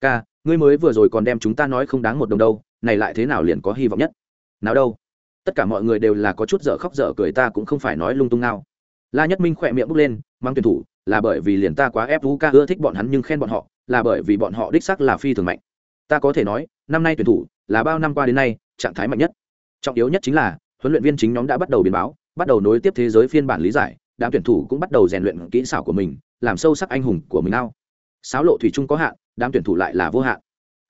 Ca, ngươi mới vừa rồi còn đem chúng ta nói không đáng một đồng đâu, này lại thế nào liền có hy vọng nhất? Nào đâu. Tất cả mọi người đều là có chút dở khóc dở cười, ta cũng không phải nói lung tung nào la nhất minh khỏe miệng bước lên, mang tuyển thủ, là bởi vì liền ta quá ép vũ ca ưa thích bọn hắn nhưng khen bọn họ, là bởi vì bọn họ đích sắc là phi thường mạnh. Ta có thể nói, năm nay tuyển thủ là bao năm qua đến nay, trạng thái mạnh nhất. Trọng yếu nhất chính là, huấn luyện viên chính nhóm đã bắt đầu biến báo, bắt đầu nối tiếp thế giới phiên bản lý giải, đám tuyển thủ cũng bắt đầu rèn luyện kỹ xảo của mình, làm sâu sắc anh hùng của mình ao sáo lộ thủy chung có hạn, đám tuyển thủ lại là vô hạn.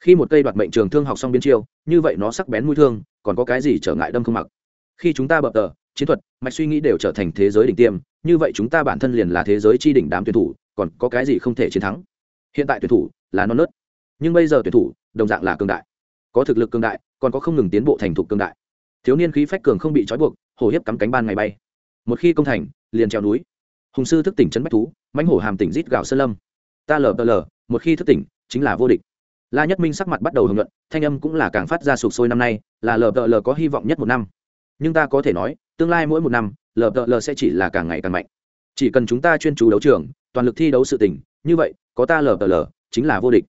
Khi một cây đoạt mệnh trường thương học xong biến chiêu, như vậy nó sắc bén mũi thương còn có cái gì trở ngại đâm không mặc. Khi chúng ta bập tờ, chiến thuật, mạch suy nghĩ đều trở thành thế giới đỉnh tiêm, như vậy chúng ta bản thân liền là thế giới chi đỉnh đám tuyển thủ, còn có cái gì không thể chiến thắng? Hiện tại tuyển thủ là non nớt, nhưng bây giờ tuyển thủ, đồng dạng là cường đại. Có thực lực cường đại, còn có không ngừng tiến bộ thành thục cường đại. Thiếu niên khí phách cường không bị trói buộc hổ hiếp cắm cánh ban ngày bay. Một khi công thành, liền treo núi. Hùng sư thức tỉnh trấn bách thú, mãnh hổ hàm tỉnh rít gạo sơn lâm. Ta lờ tờ lờ, một khi thức tỉnh, chính là vô địch la nhất minh sắc mặt bắt đầu hưởng luận thanh âm cũng là càng phát ra sụp sôi năm nay, là lờ đợ lờ có hy vọng nhất một năm. Nhưng ta có thể nói, tương lai mỗi một năm, lờ đợ lờ sẽ chỉ là càng ngày càng mạnh. Chỉ cần chúng ta chuyên chú đấu trường, toàn lực thi đấu sự tình, như vậy, có ta lờ đợ lờ, chính là vô địch.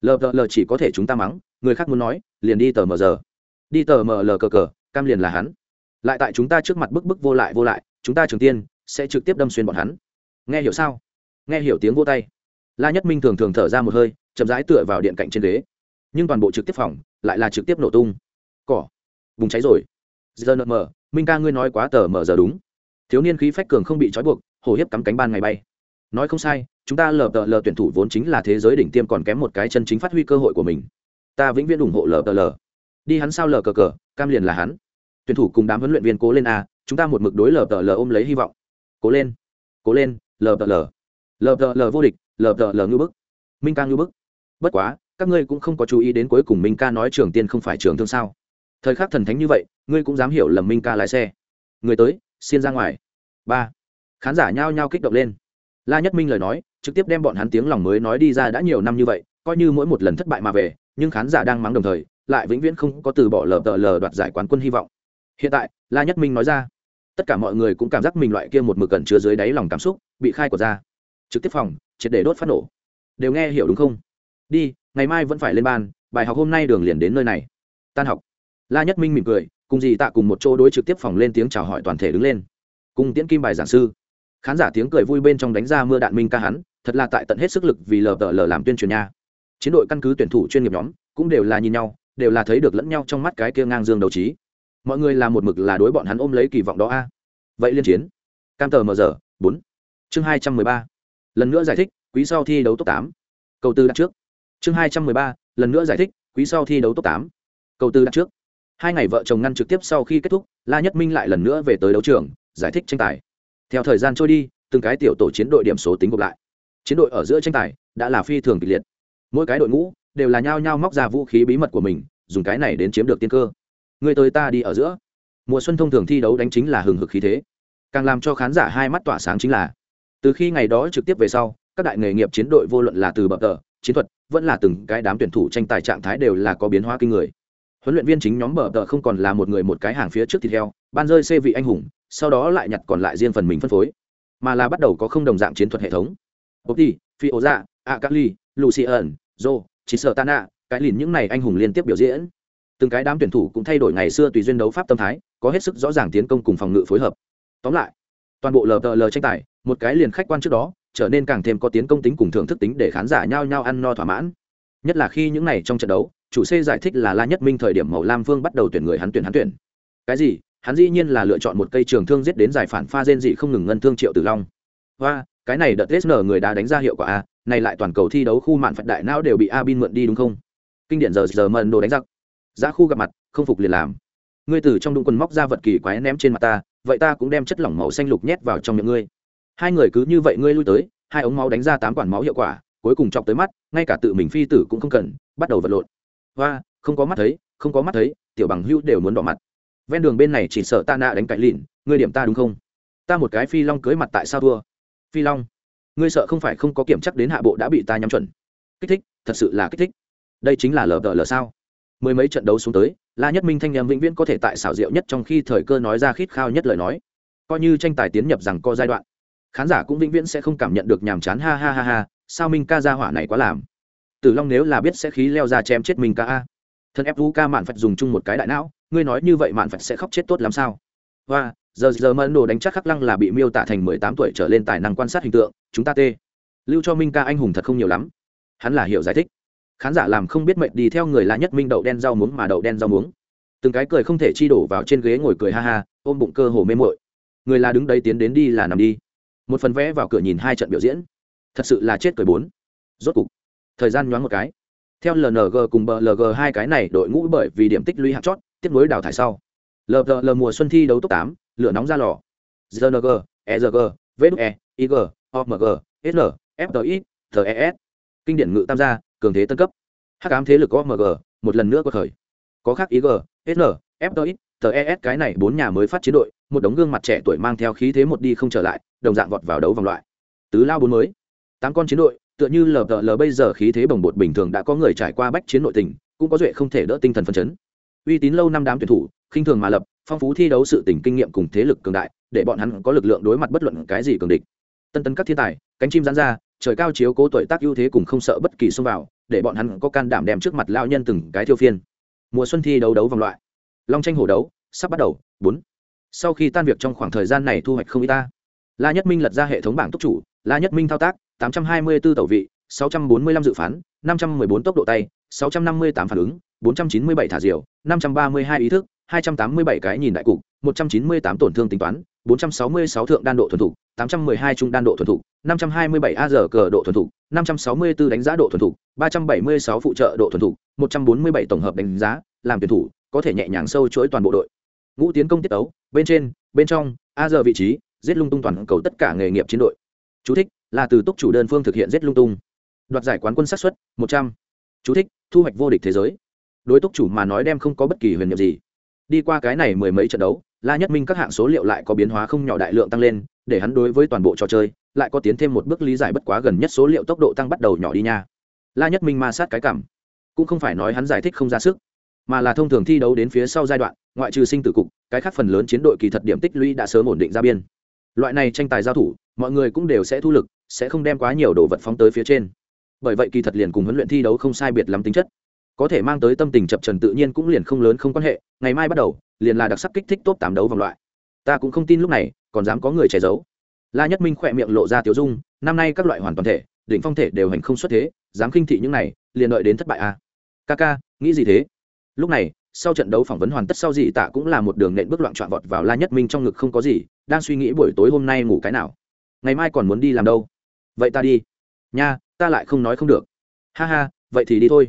Lờ đợ lờ chỉ có thể chúng ta mắng, người khác muốn nói, liền đi tờ mờ giờ. Đi tờ mờ lờ cờ cờ, cam liền là hắn. Lại tại chúng ta trước mặt bức bức vô lại vô lại, chúng ta trường tiên sẽ trực tiếp đâm xuyên bọn hắn. Nghe hiểu sao? Nghe hiểu tiếng vô tay. La nhất minh thường thường thở ra một hơi chậm rãi tựa vào điện cạnh trên ghế. Nhưng toàn bộ trực tiếp phòng lại là trực tiếp nổ tung. Cỏ. Bùng cháy rồi. Giờ nợ mờ, minh ca ngươi nói quá tờ mờ giờ đúng. Thiếu niên khí phách cường không bị trói buộc hổ hiếp cắm cánh ban ngày bay. Nói không sai, chúng ta lờ tờ lờ tuyển thủ vốn chính là thế giới đỉnh tiêm còn kém một cái chân chính phát huy cơ hội của mình. Ta vĩnh viễn ủng hộ lờ tờ lờ. Đi hắn sao lờ cờ cờ, cam liền là hắn. Tuyển thủ cùng đám huấn luyện viên cố lên a, chúng ta một mực đối lờ tờ lờ ôm lấy hy vọng. Cố lên cố lên, lờ tờ lờ. Lờ tờ lờ vô địch, lờ tờ lờ ngư bức. Minh ca ngư bức bất quá, các ngươi cũng không có chú ý đến cuối cùng minh ca nói trường tiên không phải trường thương sao? Thời khắc thần thánh như vậy, ngươi cũng dám hiểu lầm minh ca lái xe. Người tới, xin ra ngoài. Ba. Khán giả nhao nhao kích động lên. La nhất minh lời nói, trực tiếp đem bọn hắn tiếng lòng mới nói đi ra đã nhiều năm như vậy, coi như mỗi một lần thất bại mà về, nhưng khán giả đang mắng đồng thời, lại vĩnh viễn không có từ bỏ lờ tờ lờ đoạt giải quán quân hy vọng. Hiện tại, la nhất minh nói ra, tất cả mọi người cũng cảm giác mình loại kia một mực cẩn chứa dưới đáy lòng cảm xúc, bị khai của ra. Trực tiếp phòng, triệt để đốt phát nổ. Đều nghe hiểu đúng không? Đi, ngày mai vẫn phải lên ban, bài học hôm nay đường liền đến nơi này. Tan học. La nhất minh mỉm cười, cùng dì tạ cùng một chỗ đối trực tiếp phòng lên tiếng chào hỏi toàn thể đứng lên. Cùng tiễn kim bài giảng sư. Khán giả tiếng cười vui bên trong đánh ra mưa đạn minh ca hắn, thật là tại tận hết sức lực vì lờ tờ lờ làm tuyên truyền nha. Chiến đội căn cứ tuyển thủ chuyên nghiệp nhóm, cũng đều là nhìn nhau, đều là thấy được lẫn nhau trong mắt cái kia ngang dương đầu trí. Mọi người làm một mực là đối bọn hắn ôm lấy kỳ vọng đó a. Vậy liên chiến. Cam tờ mờ giờ, bốn. Chương hai trăm mười ba. Lần nữa giải thích, quý sau thi đấu top tám. Câu tư đặt trước chương hai trăm mười ba, lần nữa giải thích, quý sau thi đấu top tám. Cầu tư đặt trước. Hai ngày vợ chồng ngăn trực tiếp sau khi kết thúc, la nhất minh lại lần nữa về tới đấu trường, giải thích tranh tài. Theo thời gian trôi đi, từng cái tiểu tổ chiến đội điểm số tính gộp lại. Chiến đội ở giữa tranh tài đã là phi thường kịch liệt. Mỗi cái đội ngũ đều là nhao nhao móc ra vũ khí bí mật của mình, dùng cái này đến chiếm được tiên cơ. Người tới ta đi ở giữa. Mùa xuân thông thường thi đấu đánh chính là hừng hực khí thế. Càng làm cho khán giả hai mắt tỏa sáng chính là, từ khi ngày đó trực tiếp về sau, các đại nghề nghiệp chiến đội vô luận là từ bậc tờ chiến thuật, vẫn là từng cái đám tuyển thủ tranh tài trạng thái đều là có biến hóa kinh người. Huấn luyện viên chính nhóm bờ tờ không còn là một người một cái hàng phía trước thịt heo, ban rơi xê vị anh hùng, sau đó lại nhặt còn lại riêng phần mình phân phối, mà là bắt đầu có không đồng dạng chiến thuật hệ thống. Bốc đi phi ố dạ a c a ly lucian jo chỉ sợ tana, cái lìn những này anh hùng liên tiếp biểu diễn. Từng cái đám tuyển thủ cũng thay đổi ngày xưa tùy duyên đấu pháp tâm thái, có hết sức rõ ràng tiến công cùng phòng ngự phối hợp. Tóm lại, toàn bộ lờ lờ tranh tài, một cái liền khách quan trước đó trở nên càng thêm có tiến công tính cùng thưởng thức tính để khán giả nhao nhao ăn no thỏa mãn. Nhất là khi những này trong trận đấu chủ c giải thích là la nhất minh thời điểm màu lam vương bắt đầu tuyển người hắn tuyển hắn tuyển. Cái gì? Hắn dĩ nhiên là lựa chọn một cây trường thương giết đến giải phản pha gen dị không ngừng ngân thương triệu tử long. Hoa, cái này đợt tết nở người đã đánh ra hiệu quả a này lại toàn cầu thi đấu khu mạn phật đại não đều bị a bin mượn đi đúng không? Kinh điển giờ giờ mần đồ đánh giặc. Giá khu gặp mặt không phục liền làm. Ngươi từ trong đụng quần móc ra vật kỳ quái ném trên mặt ta vậy ta cũng đem chất lỏng màu xanh lục nhét vào trong miệng ngươi hai người cứ như vậy ngươi lui tới, hai ống máu đánh ra tám quản máu hiệu quả, cuối cùng chọc tới mắt, ngay cả tự mình phi tử cũng không cần, bắt đầu vật lộn. Và không có mắt thấy, không có mắt thấy, tiểu bằng hữu đều muốn đỏ mặt. Ven đường bên này chỉ sợ ta nạ đánh cãi lìn ngươi điểm ta đúng không? Ta một cái phi long cưới mặt tại sao thua? Phi long, ngươi sợ không phải không có kiểm chắc đến hạ bộ đã bị ta nhắm chuẩn. Kích thích, thật sự là kích thích. Đây chính là lờ đờ lờ sao? Mười mấy trận đấu xuống tới, la nhất minh thanh em vĩnh viễn có thể tại xảo diệu nhất trong khi thời cơ nói ra khít khao nhất lời nói. Coi như tranh tài tiến nhập rằng có giai đoạn khán giả cũng vĩnh viễn sẽ không cảm nhận được nhàm chán, ha ha ha ha, sao minh ca ra hỏa này quá làm? Tử long nếu là biết sẽ khí leo ra chém chết mình ca a. Thân ép vũ ca mạn phật dùng chung một cái đại não, ngươi nói như vậy mạn phật sẽ khóc chết tốt làm sao? Và giờ giờ mẫn đồ đánh chắc khắc lăng là bị miêu tả thành mười tám tuổi trở lên tài năng quan sát hình tượng, chúng ta tê. Lưu cho minh ca anh hùng thật không nhiều lắm. Hắn là hiểu giải thích. Khán giả làm không biết mệnh đi theo người là nhất minh đậu đen rau muống mà đậu đen rau muống. Từng cái cười không thể chi đổ vào trên ghế ngồi cười ha ha, ôm bụng cơ hồ mê mội người là đứng đấy tiến đến đi là nằm đi một phần vẽ vào cửa nhìn hai trận biểu diễn. Thật sự là chết cười bốn. Rốt cục, thời gian nhoáng một cái. Theo lng cùng blg hai cái này đội ngũ bởi vì điểm tích lũy hạt chót, tiếp nối đào thải sau. Lvl mùa xuân thi đấu top tám, lửa nóng ra lò. Zng ezg ve ig omg sl fti tes kinh điển ngự tam gia, cường thế tân cấp. Hắc ám thế lực omg một lần nữa có thời. Có khác ig sl fti tes cái này bốn nhà mới phát chiến đội, một đống gương mặt trẻ tuổi mang theo khí thế một đi không trở lại đồng dạng vọt vào đấu vòng loại. Tứ lao bốn mới. Tám con chiến đội, tựa như lờ lờ bây giờ khí thế bồng bột bình thường đã có người trải qua bách chiến nội tình, cũng có duệ không thể đỡ tinh thần phân chấn. Uy tín lâu năm đám tuyển thủ, khinh thường mà lập, phong phú thi đấu sự tình kinh nghiệm cùng thế lực cường đại, để bọn hắn có lực lượng đối mặt bất luận cái gì cường địch. Tân tân các thiên tài, cánh chim rán ra, trời cao chiếu cố tuổi tác ưu thế cùng không sợ bất kỳ xông vào, để bọn hắn có can đảm đem trước mặt lao nhân từng cái thiêu phiên. Mùa xuân thi đấu đấu vòng loại. Long tranh hổ đấu, sắp bắt đầu, bốn. Sau khi tan việc trong khoảng thời gian này thu hoạch không y ta la nhất minh lật ra hệ thống bảng túc chủ la nhất minh thao tác tám trăm hai mươi 824 tẩu vị sáu trăm bốn mươi lăm dự phán năm trăm mười bốn tốc độ tay sáu trăm năm mươi tám phản ứng bốn trăm chín mươi bảy thả diều năm trăm ba mươi hai ý thức hai trăm tám mươi bảy cái nhìn đại cục một trăm chín mươi tám tổn thương tính toán bốn trăm sáu mươi sáu thượng đan độ thuần thủ, 812 trung đan độ thuần thủ, 527 a giờ cờ độ thuần thủ, 564 đánh giá độ thuần thủ, 376 phụ trợ độ thuần thủ, 147 tổng hợp đánh giá làm tuyển thủ có thể nhẹ nhàng sâu chuỗi toàn bộ đội. Ngũ tiến công tiết đấu, bên trên bên trong a giờ vị trí giết lung tung toàn cầu tất cả nghề nghiệp chiến đội. Chú thích, là từ túc chủ đơn phương thực hiện giết lung tung. Đoạt giải quán quân sát xuất một trăm. Chú thích, thu hoạch vô địch thế giới. Đối túc chủ mà nói đem không có bất kỳ huyền nhiệm gì. Đi qua cái này mười mấy trận đấu la nhất minh các hạng số liệu lại có biến hóa không nhỏ đại lượng tăng lên để hắn đối với toàn bộ trò chơi lại có tiến thêm một bước lý giải bất quá gần nhất số liệu tốc độ tăng bắt đầu nhỏ đi nha. La nhất minh ma sát cái cảm. Cũng không phải nói hắn giải thích không ra sức mà là thông thường thi đấu đến phía sau giai đoạn ngoại trừ sinh tử cục cái khác phần lớn chiến đội kỳ thật điểm tích lũy đã sớm ổn định ra biên loại này tranh tài giao thủ, mọi người cũng đều sẽ thu lực, sẽ không đem quá nhiều đồ vật phóng tới phía trên. Bởi vậy kỳ thật liền cùng huấn luyện thi đấu không sai biệt lắm tính chất. Có thể mang tới tâm tình chập trần tự nhiên cũng liền không lớn không quan hệ, ngày mai bắt đầu, liền là đặc sắc kích thích top tám đấu vòng loại. Ta cũng không tin lúc này, còn dám có người che giấu. La nhất minh khỏe miệng lộ ra tiểu dung, năm nay các loại hoàn toàn thể, đỉnh phong thể đều hành không xuất thế, dám khinh thị những này, liền đợi đến thất bại à. ca ca nghĩ gì thế? Lúc này sau trận đấu phỏng vấn hoàn tất sau gì tạ cũng là một đường nện bước loạn trọn vọt vào la nhất minh trong ngực không có gì, đang suy nghĩ buổi tối hôm nay ngủ cái nào. Ngày mai còn muốn đi làm đâu? Vậy ta đi. Nha, ta lại không nói không được. Ha ha, vậy thì đi thôi.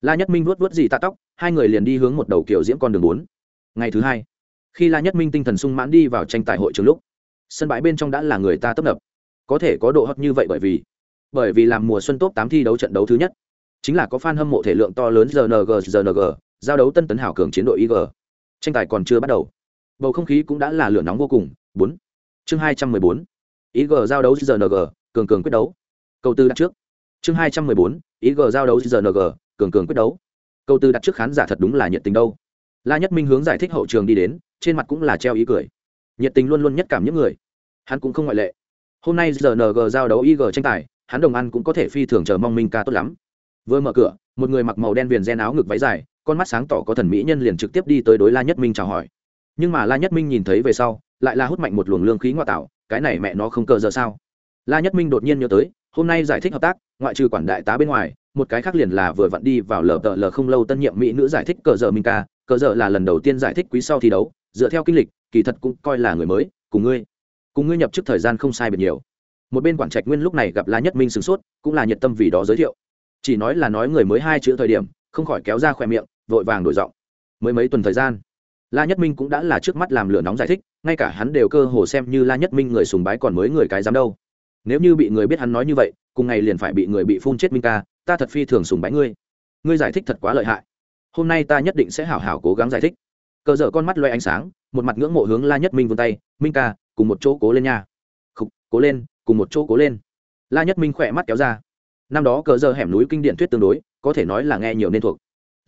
La nhất minh vuốt vuốt gì tạ tóc, hai người liền đi hướng một đầu kiểu diễm con đường bốn. Ngày thứ hai, khi la nhất minh tinh thần sung mãn đi vào tranh tài hội trường lúc, sân bãi bên trong đã là người ta tấp nập. Có thể có độ hấp như vậy bởi vì bởi vì làm mùa xuân top tám thi đấu trận đấu thứ nhất, chính là có fan hâm mộ thể lượng to lớn rng rng giao đấu tân tấn hảo cường chiến đội ig tranh tài còn chưa bắt đầu. Bầu không khí cũng đã là lửa nóng vô cùng. Bốn. Chương hai trăm mười bốn. ig giao đấu rng cường cường quyết đấu. Câu tư đặt trước. Chương hai trăm mười bốn ig giao đấu rng cường cường quyết đấu. Câu tư đặt trước khán giả thật đúng là nhiệt tình đâu. La nhất minh hướng giải thích hậu trường đi đến, trên mặt cũng là treo ý cười. Nhiệt tình luôn luôn nhất cảm những người. Hắn cũng không ngoại lệ. Hôm nay rng giao đấu ig tranh tài, hắn đồng ăn cũng có thể phi thường chờ mong minh ca tốt lắm. Vừa mở cửa, một người mặc màu đen viền gen áo ngực váy dài con mắt sáng tỏ có thần mỹ nhân liền trực tiếp đi tới đối la nhất minh chào hỏi. Nhưng mà la nhất minh nhìn thấy về sau, lại là hút mạnh một luồng lương khí ngoại tạo, cái này mẹ nó không cờ giờ sao? La nhất minh đột nhiên nhớ tới, hôm nay giải thích hợp tác, ngoại trừ quản đại tá bên ngoài, một cái khác liền là vừa vặn đi vào lờ tờ lờ không lâu tân nhiệm mỹ nữ giải thích cờ giờ minh ca. Cờ giờ là lần đầu tiên giải thích quý sau thi đấu, dựa theo kinh lịch, kỳ thật cũng coi là người mới, cùng ngươi. Cùng ngươi nhập chức thời gian không sai biệt nhiều. Một bên quản trạch nguyên lúc này gặp la nhất minh sửng sốt, cũng là nhiệt tâm vì đó giới thiệu. Chỉ nói là nói người mới hai chữ thời điểm, không khỏi kéo ra khỏe miệng vội vàng đổi giọng. Mới mấy tuần thời gian la nhất minh cũng đã là trước mắt làm lửa nóng giải thích ngay cả hắn đều cơ hồ xem như la nhất minh người sùng bái còn mới người cái dám đâu. Nếu như bị người biết hắn nói như vậy cùng ngày liền phải bị người bị phun chết minh ca ta thật phi thường sùng bái ngươi. Ngươi giải thích thật quá lợi hại. Hôm nay ta nhất định sẽ hảo hảo cố gắng giải thích. Cờ dở con mắt loay ánh sáng một mặt ngưỡng mộ hướng la nhất minh vươn tay minh ca cùng một chỗ cố lên nha. Khục, cố lên cùng một chỗ cố lên. La nhất minh khỏe mắt kéo ra. Năm đó cờ dở hẻm núi kinh điển thuyết tương đối có thể nói là nghe nhiều nên thuộc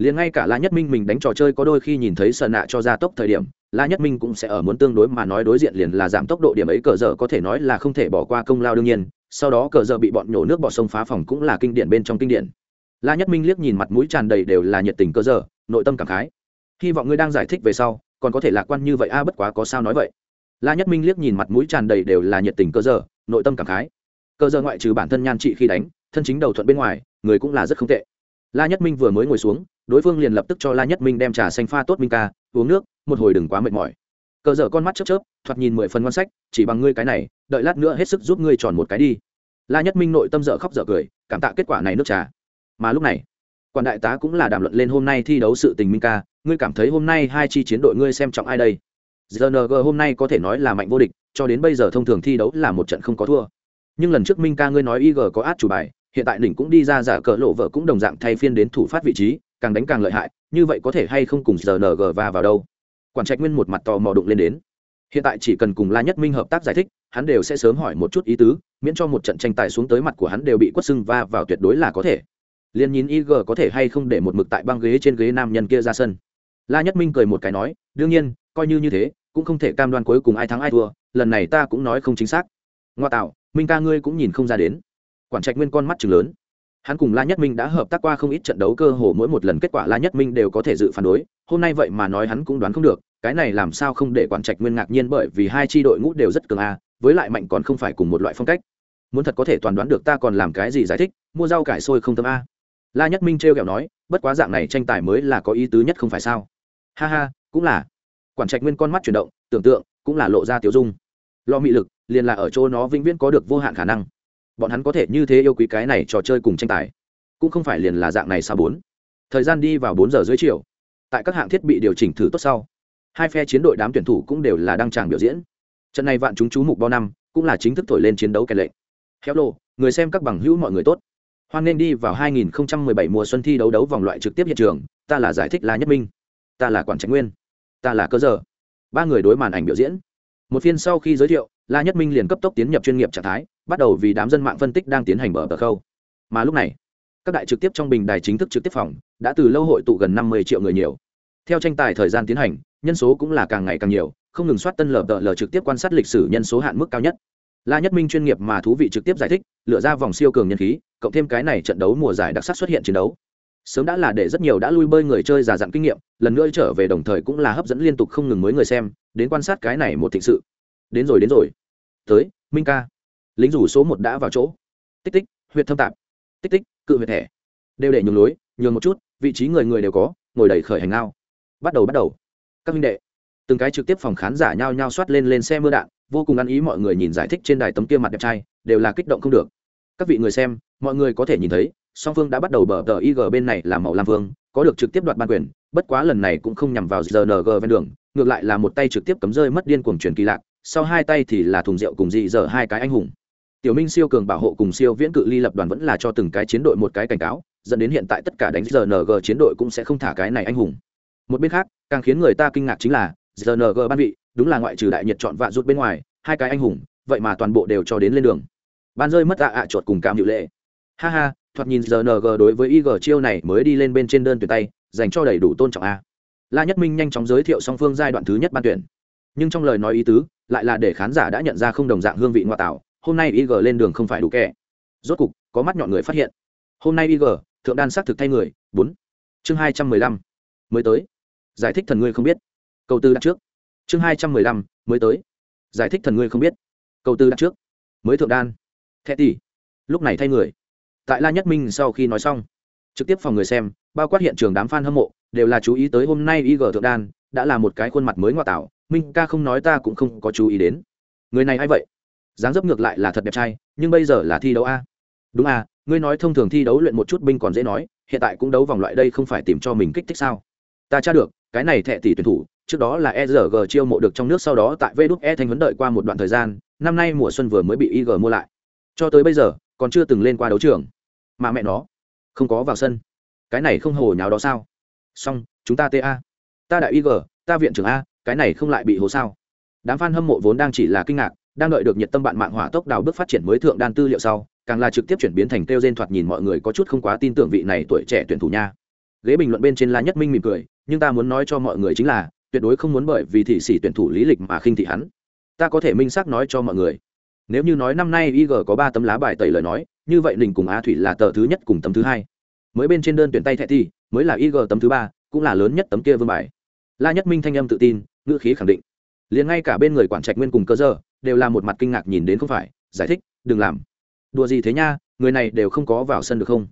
liền ngay cả la nhất minh mình đánh trò chơi có đôi khi nhìn thấy sợ nạ cho ra tốc thời điểm, la nhất minh cũng sẽ ở muốn tương đối mà nói đối diện liền là giảm tốc độ điểm ấy, cờ dở có thể nói là không thể bỏ qua công lao đương nhiên, sau đó cờ dở bị bọn nhổ nước bỏ sông phá phòng cũng là kinh điển bên trong kinh điển. La nhất minh liếc nhìn mặt mũi tràn đầy đều là nhiệt tình cờ dở nội tâm cảm khái. Hy vọng ngươi đang giải thích về sau, còn có thể lạc quan như vậy a, bất quá có sao nói vậy. La nhất minh liếc nhìn mặt mũi tràn đầy đều là nhiệt tình cơ giờ, nội tâm cảm khái. Cơ giờ ngoại trừ bản thân nhan trị khi đánh, thân chính đầu thuận bên ngoài, người cũng là rất không tệ. La nhất minh vừa mới ngồi xuống đối phương liền lập tức cho la nhất minh đem trà xanh pha tốt minh ca, uống nước, một hồi đừng quá mệt mỏi. Cờ dở con mắt chớp chớp, thoạt nhìn mười phần ngon sách, chỉ bằng ngươi cái này, đợi lát nữa hết sức giúp ngươi tròn một cái đi. La nhất minh nội tâm dở khóc dở cười, cảm tạ kết quả này nước trà. Mà lúc này, quản đại tá cũng là đàm luận lên hôm nay thi đấu sự tình minh ca, ngươi cảm thấy hôm nay hai chi chiến đội ngươi xem trọng ai đây? Gng hôm nay có thể nói là mạnh vô địch, cho đến bây giờ thông thường thi đấu là một trận không có thua. Nhưng lần trước minh ca ngươi nói ig có át chủ bài, hiện tại đỉnh cũng đi ra giả cờ lộ vợ cũng đồng dạng thay phiên đến thủ phát vị trí càng đánh càng lợi hại, như vậy có thể hay không cùng rng và vào đâu? Quản trạch nguyên một mặt tò mò đụng lên đến. Hiện tại chỉ cần cùng la nhất minh hợp tác giải thích, hắn đều sẽ sớm hỏi một chút ý tứ, miễn cho một trận tranh tài xuống tới mặt của hắn đều bị quất sưng va vào tuyệt đối là có thể. Liền nhìn ig có thể hay không để một mực tại băng ghế trên ghế nam nhân kia ra sân. La nhất minh cười một cái nói, đương nhiên, coi như như thế, cũng không thể cam đoan cuối cùng ai thắng ai thua, lần này ta cũng nói không chính xác. Ngoa tạo, minh ca ngươi cũng nhìn không ra đến. Quản trạch nguyên con mắt chừng lớn hắn cùng la nhất minh đã hợp tác qua không ít trận đấu cơ hồ mỗi một lần kết quả la nhất minh đều có thể dự phản đối. Hôm nay vậy mà nói hắn cũng đoán không được, cái này làm sao không để quản trạch nguyên ngạc nhiên bởi vì hai tri đội ngũ đều rất cường a, với lại mạnh còn không phải cùng một loại phong cách. Muốn thật có thể toàn đoán được ta còn làm cái gì giải thích, mua rau cải sôi không tâm a. La nhất minh t r kẹo nói, bất quá dạng này tranh tài mới là có ý tứ nhất không phải sao? Ha ha, cũng là. Quản trạch nguyên con mắt chuyển động, tưởng tượng, cũng là lộ ra tiểu dung. Lo mị lực, liền là ở chỗ nó vĩnh viễn có được vô hạn khả năng bọn hắn có thể như thế yêu quý cái này trò chơi cùng tranh tài, cũng không phải liền là dạng này sao bốn? Thời gian đi vào bốn giờ dưới chiều, tại các hạng thiết bị điều chỉnh thử tốt sau, hai phe chiến đội đám tuyển thủ cũng đều là đăng tràng biểu diễn. Trận này vạn chúng chú mục bao năm cũng là chính thức thổi lên chiến đấu kèn lệnh. Héo lô người xem các bằng hữu mọi người tốt. Hoan nên đi vào 2017 mùa xuân thi đấu đấu vòng loại trực tiếp hiện trường, ta là giải thích la nhất minh, ta là quản tránh nguyên, ta là cơ giờ. Ba người đối màn ảnh biểu diễn. Một phiên sau khi giới thiệu, la nhất minh liền cấp tốc tiến nhập chuyên nghiệp trạng thái bắt đầu vì đám dân mạng phân tích đang tiến hành bờ tờ khâu. Mà lúc này, các đại trực tiếp trong bình đài chính thức trực tiếp phòng đã từ lâu hội tụ gần năm mươi triệu người nhiều. Theo tranh tài thời gian tiến hành, nhân số cũng là càng ngày càng nhiều, không ngừng soát tân lờ tờ lờ trực tiếp quan sát lịch sử nhân số hạn mức cao nhất. La nhất minh chuyên nghiệp mà thú vị trực tiếp giải thích, lựa ra vòng siêu cường nhân khí, cộng thêm cái này trận đấu mùa giải đặc sắc xuất hiện chiến đấu. Sớm đã là để rất nhiều đã lui bơi người chơi già dặn kinh nghiệm, lần nữa trở về đồng thời cũng là hấp dẫn liên tục không ngừng mới người xem, đến quan sát cái này một thịnh sự. Đến rồi đến rồi. Tới, minh ca lính rủ số một đã vào chỗ. Tích tích huyện thâm tạp. Tích tích, cự huyện thẻ. Đều để nhường lối, nhường một chút, vị trí người người đều có, ngồi đầy khởi hành ngao. Bắt đầu bắt đầu. Các minh đệ, từng cái trực tiếp phòng khán giả nhao nhao soát lên lên xe mưa đạn, vô cùng ăn ý mọi người nhìn giải thích trên đài tấm kia mặt đẹp trai, đều là kích động không được. Các vị người xem, mọi người có thể nhìn thấy, song phương đã bắt đầu bờ tờ ig bên này là màu lam vương, có được trực tiếp đoạt ban quyền, bất quá lần này cũng không nhằm vào rng ven đường, ngược lại là một tay trực tiếp cấm rơi mất điên cuồng truyền kỳ lạc, sau hai tay thì là thùng rượu cùng dị dở hai cái anh hùng tiểu minh siêu cường bảo hộ cùng siêu viễn cự ly lập đoàn vẫn là cho từng cái chiến đội một cái cảnh cáo, dẫn đến hiện tại tất cả đánh rng chiến đội cũng sẽ không thả cái này anh hùng. Một bên khác, càng khiến người ta kinh ngạc chính là rng ban vị, đúng là ngoại trừ đại nhiệt chọn vạ rút bên ngoài, hai cái anh hùng, vậy mà toàn bộ đều cho đến lên đường. Ban rơi mất ạ ạ chuột cùng cam hữu lệ. Ha ha, thoạt nhìn rng đối với ig chiêu này mới đi lên bên trên đơn tuyển tay, dành cho đầy đủ tôn trọng a. La nhất minh nhanh chóng giới thiệu song phương giai đoạn thứ nhất ban tuyển. Nhưng trong lời nói ý tứ, lại là để khán giả đã nhận ra không đồng dạng hương vị ngoại tạo hôm nay ig lên đường không phải đủ kẻ. Rốt cục, có mắt nhọn người phát hiện. Hôm nay ig thượng đan xác thực thay người. Bốn. Chương hai trăm mười lăm. Mới tới. Giải thích thần ngươi không biết. Câu tư đặt trước. Chương hai trăm mười lăm, mới tới. Giải thích thần ngươi không biết. Câu tư đặt trước. Mới thượng đan. Thẹ tỷ. Lúc này thay người. Tại la nhất minh sau khi nói xong, trực tiếp phòng người xem, bao quát hiện trường đám f a n hâm mộ, đều là chú ý tới hôm nay ig thượng đan, đã là một cái khuôn mặt mới ngoại tạo. Minh ca không nói ta cũng không có chú ý đến. Người này a i vậy? Dáng dấp ngược lại là thật đẹp trai, nhưng bây giờ là thi đấu a. Đúng a, ngươi nói thông thường thi đấu luyện một chút binh còn dễ nói, hiện tại cũng đấu vòng loại đây không phải tìm cho mình kích thích sao? Ta tra được, cái này thẹ tỷ tuyển thủ, trước đó là erg chiêu mộ được trong nước, sau đó tại vđ e thanh vấn đợi qua một đoạn thời gian, năm nay mùa xuân vừa mới bị ig mua lại. Cho tới bây giờ, còn chưa từng lên qua đấu trường. Mà mẹ nó, không có vào sân. Cái này không hồ nháo đó sao? Xong, chúng ta ta ta đại ig ta viện trưởng a, cái này không lại bị hồ sao? Đám f a n hâm mộ vốn đang chỉ là kinh ngạc đang đợi được nhiệt tâm bạn mạng hỏa tốc đào bước phát triển mới thượng đan tư liệu sau, càng là trực tiếp chuyển biến thành kêu gen thoạt nhìn mọi người có chút không quá tin tưởng vị này tuổi trẻ tuyển thủ nha. Ghế bình luận bên trên la nhất minh mỉm cười, nhưng ta muốn nói cho mọi người chính là, tuyệt đối không muốn bởi vì thị sĩ tuyển thủ lý lịch mà khinh thị hắn. Ta có thể minh xác nói cho mọi người. Nếu như nói năm nay ig có ba tấm lá bài tẩy lời nói, như vậy đình cùng á thủy là tờ thứ nhất cùng tấm thứ hai. Mới bên trên đơn tuyển tay thẹ thi, mới là ig tấm thứ ba, cũng là lớn nhất tấm kia vương bài. La nhất minh thanh âm tự tin, ngữ khí khẳng định. Liền ngay cả bên người quản trạch nguyên cùng cơ giờ đều là một mặt kinh ngạc nhìn đến không phải, giải thích, đừng làm. Đùa gì thế nha, người này đều không có vào sân được không?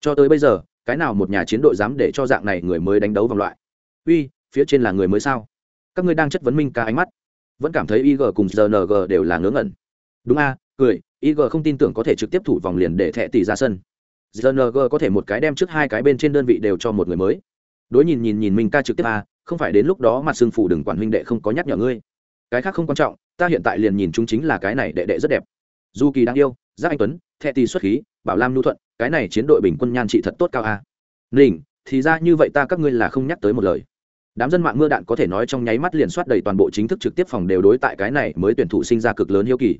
Cho tới bây giờ, cái nào một nhà chiến đội dám để cho dạng này người mới đánh đấu vòng loại? Uy, phía trên là người mới sao? Các ngươi đang chất vấn minh ca ánh mắt. Vẫn cảm thấy ig cùng rng đều là ngớ ngẩn. Đúng a, cười ig không tin tưởng có thể trực tiếp thủ vòng liền để thẹ tỷ ra sân. Rng có thể một cái đem trước hai cái bên trên đơn vị đều cho một người mới. Đối nhìn nhìn nhìn minh ca trực tiếp a, không phải đến lúc đó mặt xương phủ đừng quản huynh đệ không có nhắc nhở ngươi. Cái khác không quan trọng ta hiện tại liền nhìn chúng chính là cái này đệ đệ rất đẹp. Du kỳ đáng yêu giác anh tuấn thẹ tỷ xuất khí bảo lam nhu thuận cái này chiến đội bình quân nhan trị thật tốt cao a. Ninh, thì ra như vậy ta các ngươi là không nhắc tới một lời. Đám dân mạng mưa đạn có thể nói trong nháy mắt liền soát đầy toàn bộ chính thức trực tiếp phòng đều đối tại cái này mới tuyển thủ sinh ra cực lớn hiếu kỳ.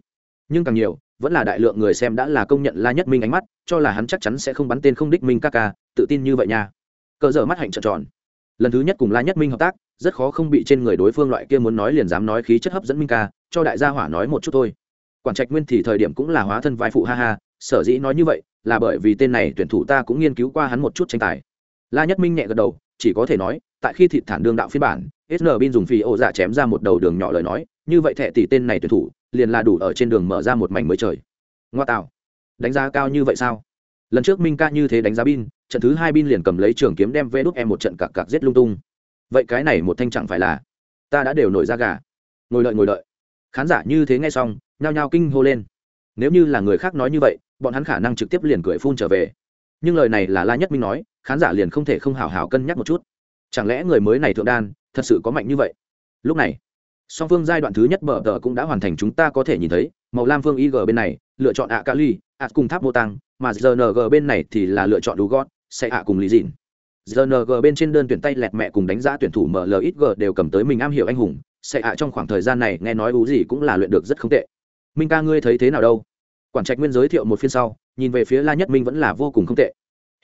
Nhưng càng nhiều vẫn là đại lượng người xem đã là công nhận la nhất minh ánh mắt cho là hắn chắc chắn sẽ không bắn tên không đích minh ca ca tự tin như vậy nha. Cờ dở mắt hạnh trợn tròn lần thứ nhất cùng la nhất minh hợp tác, rất khó không bị trên người đối phương loại kia muốn nói liền dám nói khí chất hấp dẫn minh ca, cho đại gia hỏa nói một chút thôi. Quản trạch nguyên thì thời điểm cũng là hóa thân vai phụ ha ha, sở dĩ nói như vậy là bởi vì tên này tuyển thủ ta cũng nghiên cứu qua hắn một chút tranh tài. La nhất minh nhẹ gật đầu, chỉ có thể nói, tại khi thịt thản đương đạo phiên bản sn bin dùng phi ô dạ chém ra một đầu đường nhỏ lời nói, như vậy thẹ tỷ tên này tuyển thủ, liền là đủ ở trên đường mở ra một mảnh mới trời. Ngoa tạo. Đánh giá cao như vậy sao? Lần trước minh ca như thế đánh giá bin trận thứ hai bin liền cầm lấy trường kiếm đem vê đúc em một trận cặc cặc giết lung tung. Vậy cái này một thanh chẳng phải là ta đã đều nổi ra gà. Ngồi đợi ngồi đợi. Khán giả như thế nghe xong, nhao nhao kinh hô lên. Nếu như là người khác nói như vậy, bọn hắn khả năng trực tiếp liền cười phun trở về. Nhưng lời này là la nhất minh nói, khán giả liền không thể không hào hào cân nhắc một chút. Chẳng lẽ người mới này thượng đan, thật sự có mạnh như vậy? Lúc này, song phương giai đoạn thứ nhất bờ tờ cũng đã hoàn thành chúng ta có thể nhìn thấy, màu lam phương ig bên này, lựa chọn ạ kali ạ cùng tháp mô tăng, mà rng bên này thì là lựa chọn đủ gót sẽ ạ cùng lý dịn rng bên trên đơn tuyển tay lẹt mẹ cùng đánh giá tuyển thủ mlxg đều cầm tới mình am hiểu anh hùng. Sẽ ạ trong khoảng thời gian này nghe nói ú gì cũng là luyện được rất không tệ. Minh ca ngươi thấy thế nào đâu? Quản trạch nguyên giới thiệu một phiên sau, nhìn về phía la nhất minh vẫn là vô cùng không tệ.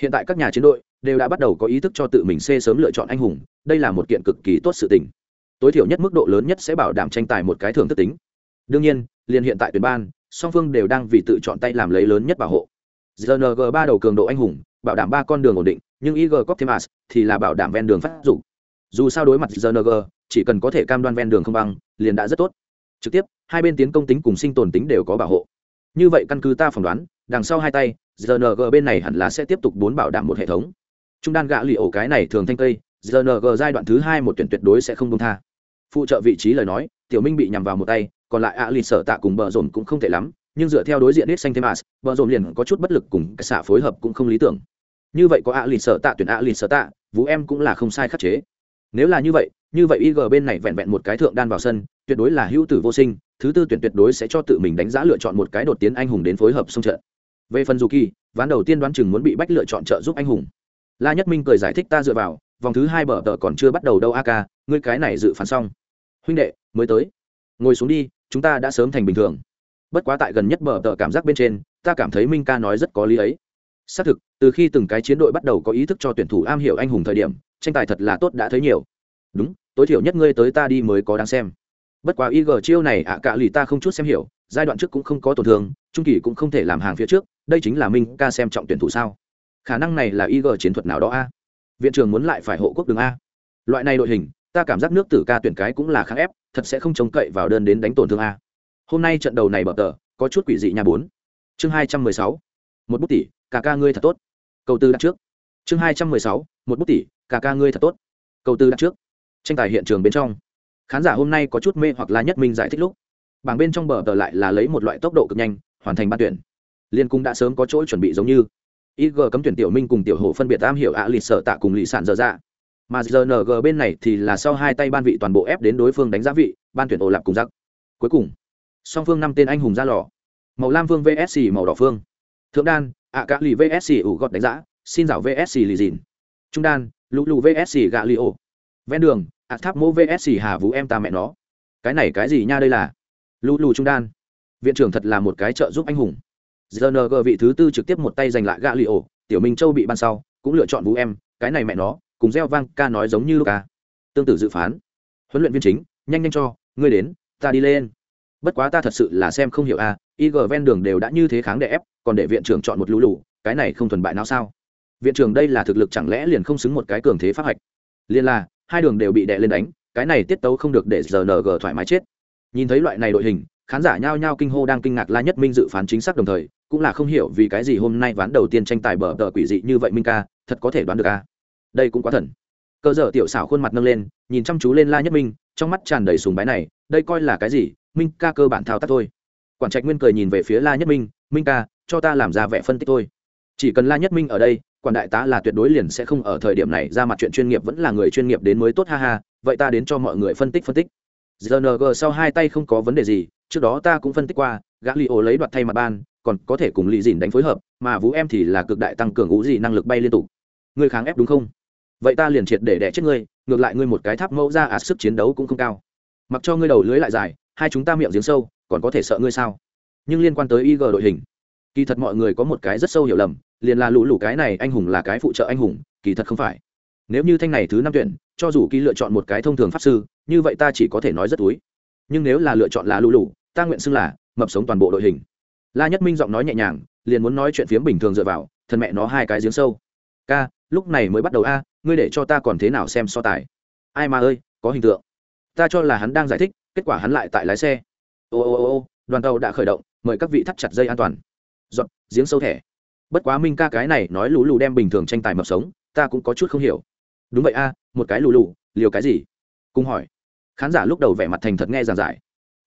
Hiện tại các nhà chiến đội đều đã bắt đầu có ý thức cho tự mình xê sớm lựa chọn anh hùng. Đây là một kiện cực kỳ tốt sự tình. Tối thiểu nhất mức độ lớn nhất sẽ bảo đảm tranh tài một cái thường thức tính. Đương nhiên, liền hiện tại tuyển ban, song phương đều đang vì tự chọn tay làm lấy lớn nhất bảo hộ. Rng ba đầu cường độ anh hùng bảo đảm ba con đường ổn định, nhưng ig coptimas thì là bảo đảm ven đường phát dụng dù sao đối mặt gng chỉ cần có thể cam đoan ven đường không băng, liền đã rất tốt. Trực tiếp, hai bên tiến công tính cùng sinh tồn tính đều có bảo hộ. Như vậy căn cứ ta phỏng đoán, đằng sau hai tay gng bên này hẳn là sẽ tiếp tục bốn bảo đảm một hệ thống. Trung đan gạ lì ổ cái này thường thanh cây gng giai đoạn thứ hai một tuyển tuyệt đối sẽ không công tha. Phụ trợ vị trí lời nói, tiểu minh bị nhằm vào một tay, còn lại ạ lì sở tạ cùng bờ rồn cũng không thể lắm nhưng dựa theo đối diện ít xanh thêm as vợ dồn liền có chút bất lực cùng cái xạ phối hợp cũng không lý tưởng. Như vậy có ạ lì sở tạ tuyển ạ lì sở tạ, vũ em cũng là không sai khắc chế. Nếu là như vậy như vậy ig bên này vẹn vẹn một cái thượng đan vào sân, tuyệt đối là hữu tử vô sinh, thứ tư tuyển tuyệt đối sẽ cho tự mình đánh giá lựa chọn một cái đột tiến anh hùng đến phối hợp xung trận. Về phần dù kỳ ván đầu tiên đoán chừng muốn bị bách lựa chọn trợ giúp anh hùng. La nhất minh cười giải thích ta dựa vào, vòng thứ hai bờ tờ còn chưa bắt đầu đâu a ca ngươi cái này dự phán xong. Huynh đệ, mới tới. Ngồi xuống đi, chúng ta đã sớm thành bình thường bất quá tại gần nhất bờ tờ cảm giác bên trên, ta cảm thấy minh ca nói rất có lý ấy. Xác thực, từ khi từng cái chiến đội bắt đầu có ý thức cho tuyển thủ am hiểu anh hùng thời điểm, tranh tài thật là tốt đã thấy nhiều. Đúng, tối thiểu nhất ngươi tới ta đi mới có đáng xem. Bất quá ig chiêu này, ạ à cả lì ta không chút xem hiểu, giai đoạn trước cũng không có tổn thương, trung kỳ cũng không thể làm hàng phía trước, đây chính là minh ca xem trọng tuyển thủ sao? Khả năng này là ig chiến thuật nào đó a? Viện trưởng muốn lại phải hộ quốc đường a? Loại này đội hình, ta cảm giác nước tử ca tuyển cái cũng là kháng ép, thật sẽ không trông cậy vào đơn đến đánh tổn thương a hôm nay trận đầu này bờ tờ, có chút quỷ dị nhà bốn. Chương hai trăm mười sáu. Một bút tỷ cả ca ngươi thật tốt. Cầu tư đặt trước. Chương hai trăm mười sáu. Một bút tỷ cả ca ngươi thật tốt. Cầu tư đặt trước. Tranh tài hiện trường bên trong. Khán giả hôm nay có chút mê hoặc là nhất minh giải thích lúc. Bảng bên trong bờ tờ lại là lấy một loại tốc độ cực nhanh, hoàn thành ban tuyển. Liên cung đã sớm có chỗ chuẩn bị giống như. Ig cấm tuyển tiểu minh cùng tiểu hổ phân biệt am hiểu ạ lịch sở tạ cùng lì sản dở dạ. Mà rng bên này thì là sau hai tay ban vị toàn bộ ép đến đối phương đánh giá vị, ban tuyển ổ lạp cùng giặc. Cuối cùng song phương năm tên anh hùng ra lò. Màu lam vương vsc màu đỏ phương thượng đan, ạ cả lì vsc ủ gọt đánh giá xin rảo vsc lì dìn. Trung đan, lũ lụ vsc gạ lì ô ven đường, ạ tháp mô vsc hà vũ em ta mẹ nó. Cái này cái gì nha đây là? Lũ lụ trung đan. Viện trưởng thật là một cái trợ giúp anh hùng. Gng vị thứ tư trực tiếp một tay giành lại gạ lì ô tiểu minh châu bị ban sau, cũng lựa chọn vũ em. Cái này mẹ nó, cùng gieo vang ca nói giống như ca tương tự dự phán. Huấn luyện viên chính, nhanh nhanh cho, ngươi đến, ta đi lên bất quá ta thật sự là xem không hiểu a ig ven đường đều đã như thế kháng để ép, còn để viện trưởng chọn một lũ lụ cái này không thuần bại nào sao? Viện trưởng đây là thực lực chẳng lẽ liền không xứng một cái cường thế pháp hạch? Liền là, hai đường đều bị đè lên đánh, cái này tiết tấu không được để rng thoải mái chết. Nhìn thấy loại này đội hình, khán giả nhao nhao kinh hô đang kinh ngạc la nhất minh dự phán chính xác đồng thời, cũng là không hiểu vì cái gì hôm nay ván đầu tiên tranh tài bờ tờ quỷ dị như vậy minh ca, thật có thể đoán được a. Đây cũng quá thần. Cơ dở tiểu xảo khuôn mặt nâng lên, nhìn chăm chú lên la nhất minh, trong mắt tràn đầy sùng bái này, đây coi là cái gì? Minh ca cơ bản thao tác thôi. Quản trạch nguyên cười nhìn về phía la nhất minh minh ca, cho ta làm ra vẻ phân tích thôi. Chỉ cần la nhất minh ở đây, quản đại tá là tuyệt đối liền sẽ không ở thời điểm này ra mặt chuyện chuyên nghiệp, vẫn là người chuyên nghiệp đến mới tốt, ha ha, vậy ta đến cho mọi người phân tích phân tích. Gng sau hai tay không có vấn đề gì, trước đó ta cũng phân tích qua, gã li ô lấy đoạt thay mặt ban, còn có thể cùng lì dìn đánh phối hợp, mà vũ em thì là cực đại tăng cường ngũ dị năng lực bay liên tục. Ngươi kháng ép đúng không? Vậy ta liền triệt để đẻ chết ngươi, ngược lại ngươi một cái tháp mẫu ra ạt sức chiến đấu cũng không cao. Mặc cho ngươi đầu lưới lại dài hai chúng ta miệng giếng sâu, còn có thể sợ ngươi sao? Nhưng liên quan tới ig đội hình, kỳ thật mọi người có một cái rất sâu hiểu lầm, liền là lũ lũ cái này anh hùng là cái phụ trợ anh hùng, kỳ thật không phải. Nếu như thanh này thứ năm tuyển, cho dù kỳ lựa chọn một cái thông thường pháp sư, như vậy ta chỉ có thể nói rất túi. Nhưng nếu là lựa chọn là lũ lũ, ta nguyện xưng là mập sống toàn bộ đội hình. La nhất minh giọng nói nhẹ nhàng, liền muốn nói chuyện phiếm bình thường dựa vào, thân mẹ nó hai cái giếng sâu. Ca, lúc này mới bắt đầu a, ngươi để cho ta còn thế nào xem so tài? Ai mà ơi, có hình tượng. Ta cho là hắn đang giải thích kết quả hắn lại tại lái xe. Ô ô ô ô, đoàn tàu đã khởi động, mời các vị thắt chặt dây an toàn. Dọn giếng sâu thẻ. Bất quá minh ca cái này nói lù lù đem bình thường tranh tài mập sống, ta cũng có chút không hiểu. Đúng vậy a, một cái lù lù, liều cái gì? Cùng hỏi. Khán giả lúc đầu vẻ mặt thành thật nghe giảng giải.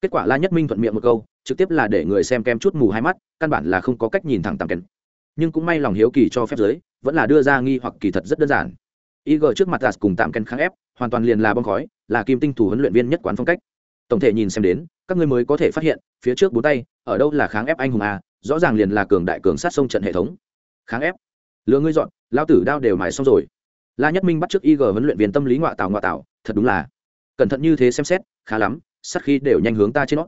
Kết quả la nhất minh thuận miệng một câu, trực tiếp là để người xem kem chút mù hai mắt, căn bản là không có cách nhìn thẳng tầm kèn. Nhưng cũng may lòng hiếu kỳ cho phép giới, vẫn là đưa ra nghi hoặc kỳ thật rất đơn giản. Ig trước mặt đạt cùng tạm kèn kháng ép, hoàn toàn liền là bom khói, là kim tinh thủ huấn luyện viên nhất quán phong cách tổng thể nhìn xem đến, các ngươi mới có thể phát hiện, phía trước bốn tay, ở đâu là kháng ép anh hùng a, rõ ràng liền là cường đại cường sát sông trận hệ thống. Kháng ép. Lừa ngươi dọn, lao tử đao đều mài xong rồi. La nhất minh bắt trước ig huấn luyện viên tâm lý ngoại tào ngoại tào thật đúng là. Cẩn thận như thế xem xét, khá lắm sắc khí đều nhanh hướng ta trên nó.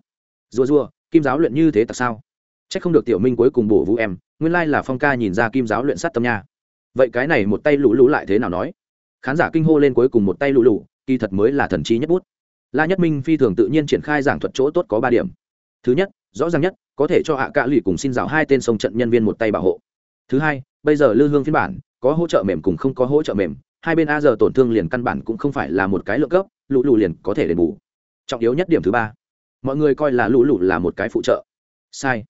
Rùa rùa, kim giáo luyện như thế tại sao? C h ắ c không được tiểu minh cuối cùng bổ vũ em, nguyên lai là phong ca nhìn ra kim giáo luyện sát tâm nha. Vậy cái này một tay lũ lũ lại thế nào nói? Khán giả kinh hô lên cuối cùng một tay lũ lũ, kỳ thật mới là thần trí nhất bút la nhất minh phi thường tự nhiên triển khai giảng thuật chỗ tốt có ba điểm. Thứ nhất, rõ ràng nhất, có thể cho hạ cạ lụy cùng xin rào hai tên sông trận nhân viên một tay bảo hộ. Thứ hai, bây giờ lư hương phiên bản, có hỗ trợ mềm cùng không có hỗ trợ mềm, hai bên a giờ tổn thương liền căn bản cũng không phải là một cái lượng cấp, lũ lụ liền có thể đền bù. Trọng yếu nhất điểm thứ ba, mọi người coi là lũ lụ là một cái phụ trợ. Sai.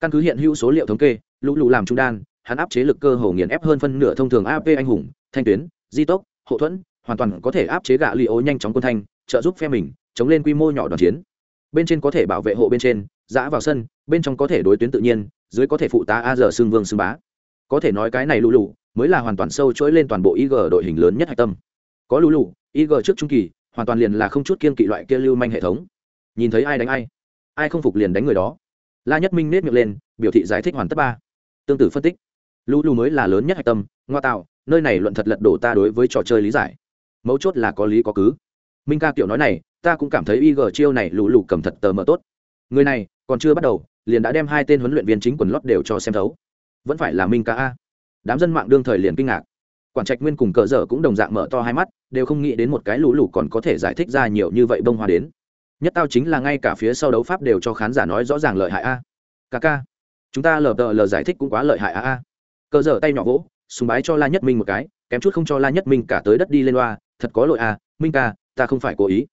Căn cứ hiện hữu số liệu thống kê, lũ lụ làm trung đan, hắn áp chế lực cơ hồ nghiền ép hơn phân nửa thông thường ap anh hùng, thanh tuyến, di tốc, hậu thuẫn, hoàn toàn có thể áp chế gạ li ố nhanh chóng quân thanh trợ giúp phe mình, chống lên quy mô nhỏ đoàn chiến. Bên trên có thể bảo vệ hộ bên trên, giã vào sân, bên trong có thể đối tuyến tự nhiên, dưới có thể phụ tá a giờ xương vương xương bá. Có thể nói cái này lũ lụ mới là hoàn toàn sâu chuỗi lên toàn bộ ig đội hình lớn nhất hạch tâm. Có lũ lụ ig trước trung kỳ, hoàn toàn liền là không chút kiên kỵ loại kia lưu manh hệ thống. Nhìn thấy ai đánh ai ai không phục liền đánh người đó. La nhất minh nết miệng lên, biểu thị giải thích hoàn tất ba. Tương tự phân tích. Lũ lụ mới là lớn nhất hạch tâm, ngoa tạo, nơi này luận thật lật đổ ta đối với trò chơi lý giải. Mấu chốt là có lý có cứ minh ca kiểu nói này, ta cũng cảm thấy ig chiêu này lũ lù cầm thật tờ mờ tốt. Người này, còn chưa bắt đầu, liền đã đem hai tên huấn luyện viên chính quần lót đều cho xem thấu. Vẫn phải là minh ca a. Đám dân mạng đương thời liền kinh ngạc. Quản trạch nguyên cùng cờ dở cũng đồng dạng mở to hai mắt, đều không nghĩ đến một cái lũ lụ còn có thể giải thích ra nhiều như vậy bông hoa đến. Nhất tao chính là ngay cả phía sau đấu pháp đều cho khán giả nói rõ ràng lợi hại a. Ca ca, chúng ta lờ đờ lờ giải thích cũng quá lợi hại a a. Cờ dở tay nhỏ vỗ, súng bái cho la nhất minh một cái, kém chút không cho la nhất minh cả tới đất đi lên loa, thật có lỗi a, minh ca ta không phải cố ý.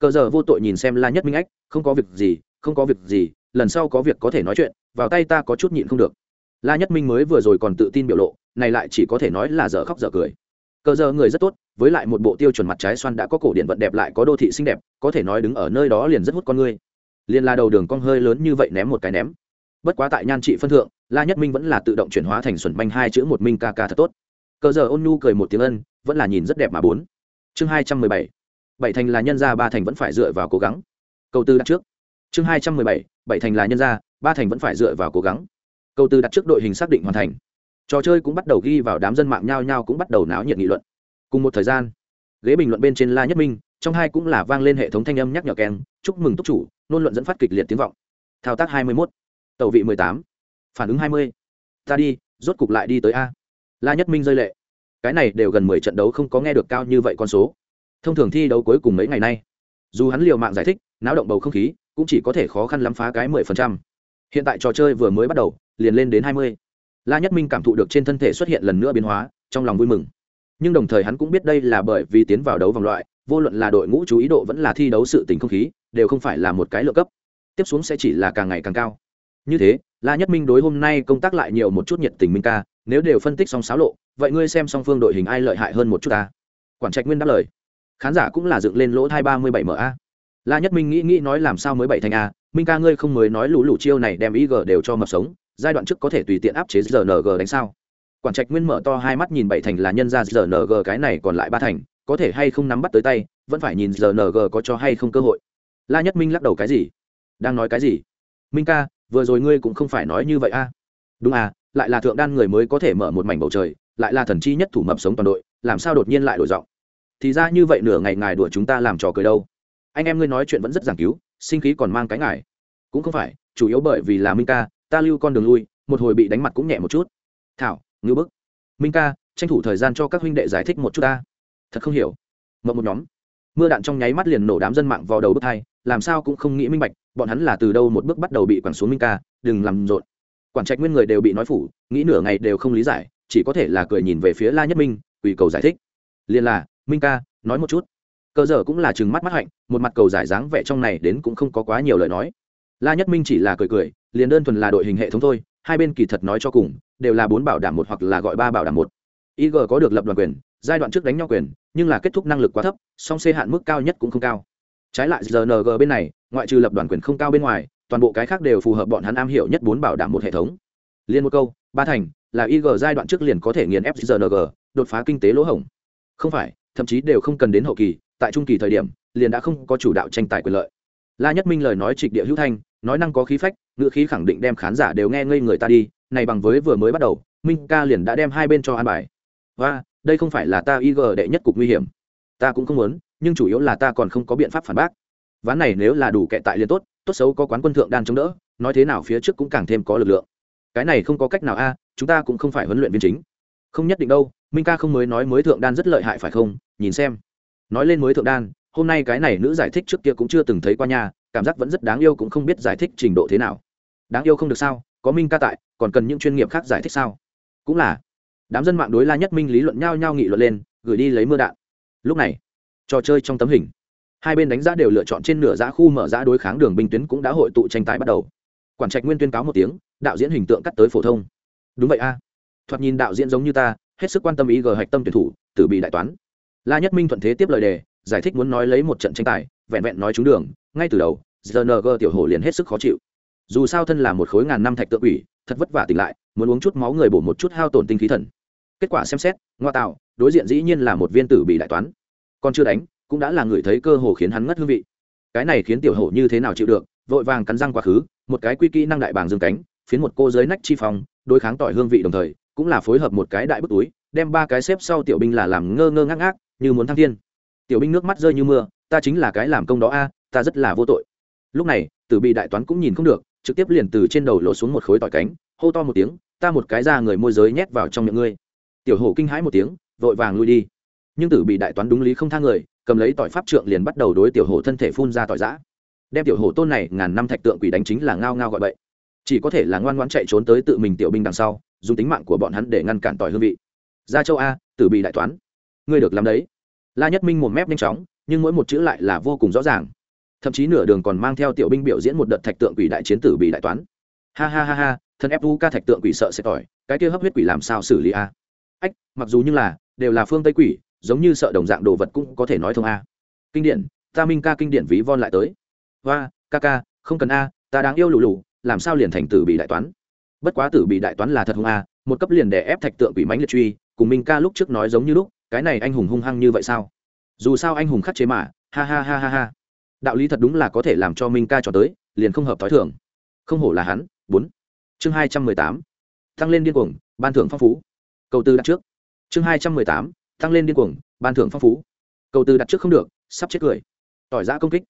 Cờ giờ vô tội nhìn xem la nhất minh ách, không có việc gì, không có việc gì, lần sau có việc có thể nói chuyện, vào tay ta có chút nhịn không được. La nhất minh mới vừa rồi còn tự tin biểu lộ, này lại chỉ có thể nói là dở khóc dở cười. Cờ giờ người rất tốt, với lại một bộ tiêu chuẩn mặt trái xoan đã có cổ điện vận đẹp lại có đô thị xinh đẹp, có thể nói đứng ở nơi đó liền rất hút con ngươi liền là đầu đường cong hơi lớn như vậy ném một cái ném. Bất quá tại nhan trị phân thượng, la nhất minh vẫn là tự động chuyển hóa thành xuẩn banh hai chữ một minh ca ca thật tốt. Cờ giờ ôn nhu cười một tiếng ân, vẫn là nhìn rất đẹp mà bốn. Chương hai trăm mười bảy bảy thành là nhân gia, ba thành vẫn phải dựa vào cố gắng. Câu tư đặt trước. Chương hai trăm mười bảy bảy thành là nhân gia, ba thành vẫn phải dựa vào cố gắng. Câu tư đặt trước đội hình xác định hoàn thành. Trò chơi cũng bắt đầu ghi vào đám dân mạng nhao nhao cũng bắt đầu náo nhiệt nghị luận. Cùng một thời gian, ghế bình luận bên trên la nhất minh, trong hai cũng là vang lên hệ thống thanh âm nhắc nhở kèn chúc mừng túc chủ, nôn luận dẫn phát kịch liệt tiếng vọng. Thao tác hai mươi mốt tàu vị mười tám, phản ứng hai mươi. Ta đi, rốt cục lại đi tới a. La nhất minh rơi lệ. Cái này đều gần mười trận đấu không có nghe được cao như vậy con số thông thường thi đấu cuối cùng mấy ngày nay. Dù hắn liều mạng giải thích, náo động bầu không khí, cũng chỉ có thể khó khăn lắm phá cái mười phần trăm. Hiện tại trò chơi vừa mới bắt đầu, liền lên đến hai mươi. La nhất minh cảm thụ được trên thân thể xuất hiện lần nữa biến hóa, trong lòng vui mừng. Nhưng đồng thời hắn cũng biết đây là bởi vì tiến vào đấu vòng loại, vô luận là đội ngũ chú ý độ vẫn là thi đấu sự tình không khí, đều không phải là một cái lượng cấp. Tiếp xuống sẽ chỉ là càng ngày càng cao. Như thế, la nhất minh đối hôm nay công tác lại nhiều một chút nhiệt tình minh ca, nếu đều phân tích xong xáo lộ, vậy ngươi xem song phương đội hình ai lợi hại hơn một chút ta? Quản trạch nguyên đáp lời khán giả cũng là dựng lên lỗ thai ba mươi bảy ma la nhất minh nghĩ nghĩ nói làm sao mới bảy thành a, minh ca ngươi không mới nói lũ lũ chiêu này đem ý g đều cho mập sống, giai đoạn trước có thể tùy tiện áp chế rng đánh sao? Quản trạch nguyên mở to hai mắt nhìn bảy thành là nhân ra rng cái này còn lại ba thành, có thể hay không nắm bắt tới tay, vẫn phải nhìn rng có cho hay không cơ hội. La nhất minh lắc đầu cái gì? Đang nói cái gì? Minh ca, vừa rồi ngươi cũng không phải nói như vậy a. Đúng à lại là thượng đan người mới có thể mở một mảnh bầu trời, lại là thần chi nhất thủ mập sống toàn đội, làm sao đột nhiên lại đổi giọng? Thì ra như vậy nửa ngày ngài đùa chúng ta làm trò cười đâu. Anh em ngươi nói chuyện vẫn rất giảng cứu, sinh khí còn mang cái ngài. Cũng không phải, chủ yếu bởi vì là minh ca, ta lưu con đường lui, một hồi bị đánh mặt cũng nhẹ một chút. Thảo, ngư bức. Minh ca, tranh thủ thời gian cho các huynh đệ giải thích một chút ta. Thật không hiểu. Mộng một nhóm. Mưa đạn trong nháy mắt liền nổ đám dân mạng vào đầu bước hai, làm sao cũng không nghĩ minh bạch, bọn hắn là từ đâu một bước bắt đầu bị quẳng xuống minh ca, đừng làm rộn. Quản trạch nguyên người đều bị nói phủ, nghĩ nửa ngày đều không lý giải, chỉ có thể là cười nhìn về phía la nhất minh ủy cầu giải thích. Liền là minh ca, nói một chút. Cơ giờ cũng là chừng mắt mắt hạnh, một mặt cầu giải dáng vẻ trong này đến cũng không có quá nhiều lời nói. La nhất minh chỉ là cười cười, liền đơn thuần là đội hình hệ thống thôi, hai bên kỳ thật nói cho cùng, đều là bốn bảo đảm một hoặc là gọi ba bảo đảm một. Ig có được lập đoàn quyền, giai đoạn trước đánh nhau quyền, nhưng là kết thúc năng lực quá thấp, song c hạn mức cao nhất cũng không cao. Trái lại rng bên này, ngoại trừ lập đoàn quyền không cao bên ngoài, toàn bộ cái khác đều phù hợp bọn hắn am hiểu nhất bốn bảo đảm một hệ thống. Liên một câu, ba thành, là ig giai đoạn trước liền có thể nghiền ép rng đột phá kinh tế lỗ hổng. Không phải thậm chí đều không cần đến hậu kỳ, tại trung kỳ thời điểm, liền đã không có chủ đạo tranh tài quyền lợi. La nhất minh lời nói trịch địa hữu thanh, nói năng có khí phách ngựa khí khẳng định đem khán giả đều nghe ngây người ta đi, này bằng với vừa mới bắt đầu, minh ca liền đã đem hai bên cho an bài. Và đây không phải là ta ig đệ nhất cục nguy hiểm. Ta cũng không muốn, nhưng chủ yếu là ta còn không có biện pháp phản bác. Ván này nếu là đủ kệ tại liền tốt tốt xấu có quán quân thượng đan chống đỡ, nói thế nào phía trước cũng càng thêm có lực lượng. Cái này không có cách nào a, chúng ta cũng không phải huấn luyện viên chính không nhất định đâu, minh ca không mới nói mới thượng đan rất lợi hại phải không? Nhìn xem. Nói lên mới thượng đan, hôm nay cái này nữ giải thích trước kia cũng chưa từng thấy qua nhà cảm giác vẫn rất đáng yêu cũng không biết giải thích trình độ thế nào. Đáng yêu không được sao? Có minh ca tại, còn cần những chuyên nghiệp khác giải thích sao? Cũng là. Đám dân mạng đối la nhất minh lý luận nhao nhao nghị luận lên, gửi đi lấy mưa đạn. Lúc này, trò chơi trong tấm hình. Hai bên đánh giá đều lựa chọn trên nửa giã khu mở giã đối kháng đường binh tuyến cũng đã hội tụ tranh tài bắt đầu. Quản trạch nguyên tuyên cáo một tiếng, đạo diễn hình tượng cắt tới phổ thông. Đúng vậy a thoạt nhìn đạo diễn giống như ta, hết sức quan tâm ý g hạch tâm tuyển thủ tử bị đại toán. La nhất minh thuận thế tiếp lời đề, giải thích muốn nói lấy một trận tranh tài, vẹn vẹn nói trúng đường, ngay từ đầu gng tiểu hồ liền hết sức khó chịu. Dù sao thân là một khối ngàn năm thạch tự ủy thật vất vả tỉnh lại, muốn uống chút máu người bổ một chút hao tổn tinh khí thần. Kết quả xem xét, ngoa tạo, đối diện dĩ nhiên là một viên tử bị đại toán. Còn chưa đánh, cũng đã là người thấy cơ hồ khiến hắn ngất hương vị. Cái này khiến tiểu hổ như thế nào chịu được, vội vàng cắn răng quá khứ, một cái quy kỹ năng đại bàng dương cánh, phiến một cô dưới nách chi phong, đối kháng tỏi hương vị đồng thời cũng là phối hợp một cái đại bức túi, đem ba cái xếp sau tiểu binh là làm ngơ ngơ ngác ngác, như muốn thăng thiên. Tiểu binh nước mắt rơi như mưa, ta chính là cái làm công đó a, ta rất là vô tội. Lúc này, tử bị đại toán cũng nhìn không được, trực tiếp liền từ trên đầu lộ xuống một khối tỏi cánh, hô to một tiếng, ta một cái ra người môi giới nhét vào trong miệng ngươi. Tiểu hổ kinh hãi một tiếng, vội vàng lui đi. Nhưng tử bị đại toán đúng lý không tha người, cầm lấy tỏi pháp trượng liền bắt đầu đối tiểu hổ thân thể phun ra tỏi giã. Đem tiểu hổ tôn này ngàn năm thạch tượng quỷ đánh chính là ngao ngao gọi bậy chỉ có thể là ngoan ngoãn chạy trốn tới tự mình tiểu binh đằng sau, dùng tính mạng của bọn hắn để ngăn cản tỏi hương vị. Ra châu a, tử bị đại toán. Ngươi được làm đấy. La nhất minh một mép nhanh chóng, nhưng mỗi một chữ lại là vô cùng rõ ràng. Thậm chí nửa đường còn mang theo tiểu binh biểu diễn một đợt thạch tượng quỷ đại chiến tử bị đại toán. Ha ha ha ha, thân ép u ca thạch tượng quỷ sợ sẽ tỏi, cái kia hấp huyết quỷ làm sao xử lý a? Ách, mặc dù như là, đều là phương tây quỷ, giống như sợ đồng dạng đồ vật cũng có thể nói thông a. Kinh điển, ta minh ca kinh điển ví von lại tới. Hoa, ca ca, không cần a, ta đáng yêu lù lù làm sao liền thành tử bị đại toán? Bất quá tử bị đại toán là thật hung a, một cấp liền đè ép thạch tượng quỷ mánh liệt truy, cùng minh ca lúc trước nói giống như lúc, cái này anh hùng hung hăng như vậy sao? Dù sao anh hùng khắc chế mà, ha ha ha ha ha. Đạo lý thật đúng là có thể làm cho minh ca cho tới, liền không hợp thói thường. Không hổ là hắn, bốn. Chương hai trăm mười tám. Tăng lên điên cuồng, ban thưởng phong phú. Câu tư đặt trước. Chương hai trăm mười tám. Tăng lên điên cuồng, ban thưởng phong phú. Câu tư đặt trước không được, sắp chết cười. Tỏi ra công kích.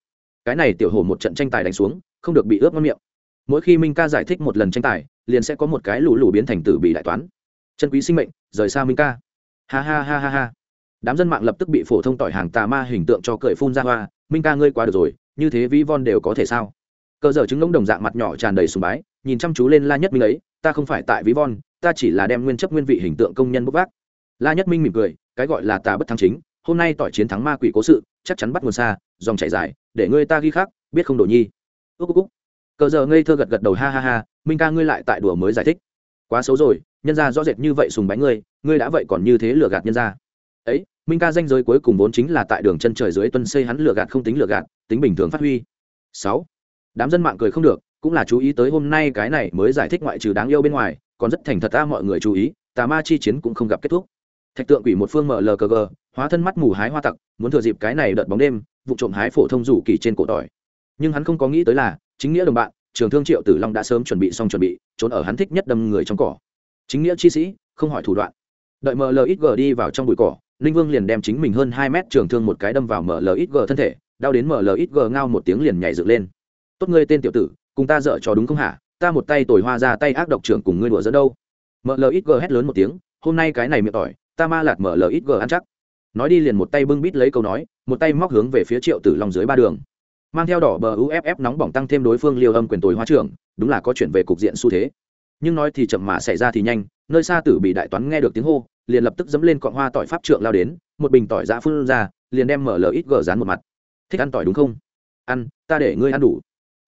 Cái này tiểu hổ một trận tranh tài đánh xuống, không được bị ướp ngon miệng mỗi khi minh ca giải thích một lần tranh tài, liền sẽ có một cái lù lù biến thành tử bị đại toán. Chân quý sinh mệnh, rời xa minh ca. Ha ha ha ha ha. Đám dân mạng lập tức bị phổ thông tỏi hàng tà ma hình tượng cho cười phun ra hoa. Minh ca ngươi quá được rồi, như thế vi von đều có thể sao? Cờ dở chứng ngỗng đồng dạng mặt nhỏ tràn đầy sùng bái, nhìn chăm chú lên la nhất minh ấy, ta không phải tại ví von, ta chỉ là đem nguyên chấp nguyên vị hình tượng công nhân bốc vác. La nhất minh mỉm cười, cái gọi là tà bất thắng chính, hôm nay tỏi chiến thắng ma quỷ cố sự, chắc chắn bắt nguồn xa, dòng chảy dài, để ngươi ta ghi khác biết không đổ nhi. Ước cúc cờ giờ ngây thơ gật gật đầu, ha ha ha, minh ca ngươi lại tại đùa mới giải thích. Quá xấu rồi, nhân ra rõ rệt như vậy sùng bánh ngươi ngươi đã vậy còn như thế lừa gạt nhân ra. Ấy, minh ca danh giới cuối cùng vốn chính là tại đường chân trời dưới tuân xây hắn lừa gạt không tính lừa gạt, tính bình thường phát huy. Sáu, đám dân mạng cười không được, cũng là chú ý tới hôm nay cái này mới giải thích ngoại trừ đáng yêu bên ngoài, còn rất thành thật ta mọi người chú ý, tà ma chi chiến cũng không gặp kết thúc. Thạch tượng quỷ một phương mở lqg hóa thân mắt mù hái hoa tặc, muốn thừa dịp cái này đợt bóng đêm, vụ trộm hái phổ thông rủ kỳ trên cổ tỏi. Nhưng hắn không có nghĩ tới là chính nghĩa đồng bạn, trường thương triệu tử long đã sớm chuẩn bị xong chuẩn bị, trốn ở hắn thích nhất đâm người trong cỏ. Chính nghĩa chi sĩ, không hỏi thủ đoạn. Đợi mlxg đi vào trong bụi cỏ, ninh vương liền đem chính mình hơn hai mét trường thương một cái đâm vào mlxg thân thể, đau đến mlxg ngao một tiếng liền nhảy dựng lên. Tốt ngươi tên tiểu tử, cùng ta dợ cho đúng không hả? Ta một tay tồi hoa ra tay ác độc trưởng cùng ngươi đùa dẫn đâu. Mlxg hét lớn một tiếng, hôm nay cái này miệng tỏi, ta ma lạt mlxg ăn chắc. Nói đi liền một tay bưng bít lấy câu nói, một tay móc hướng về phía triệu tử long dưới ba đường mang theo đỏ bờ uff nóng bỏng tăng thêm đối phương liều âm quyền tối hoa trưởng, đúng là có chuyển về cục diện xu thế. Nhưng nói thì chậm mà xảy ra thì nhanh, nơi xa tử bị đại toán nghe được tiếng hô, liền lập tức dẫm lên cọn hoa tỏi pháp trượng lao đến, một bình tỏi giã phun ra, liền đem mở lờ ít gờ dán một mặt. Thích ăn tỏi đúng không? Ăn, ta để ngươi ăn đủ.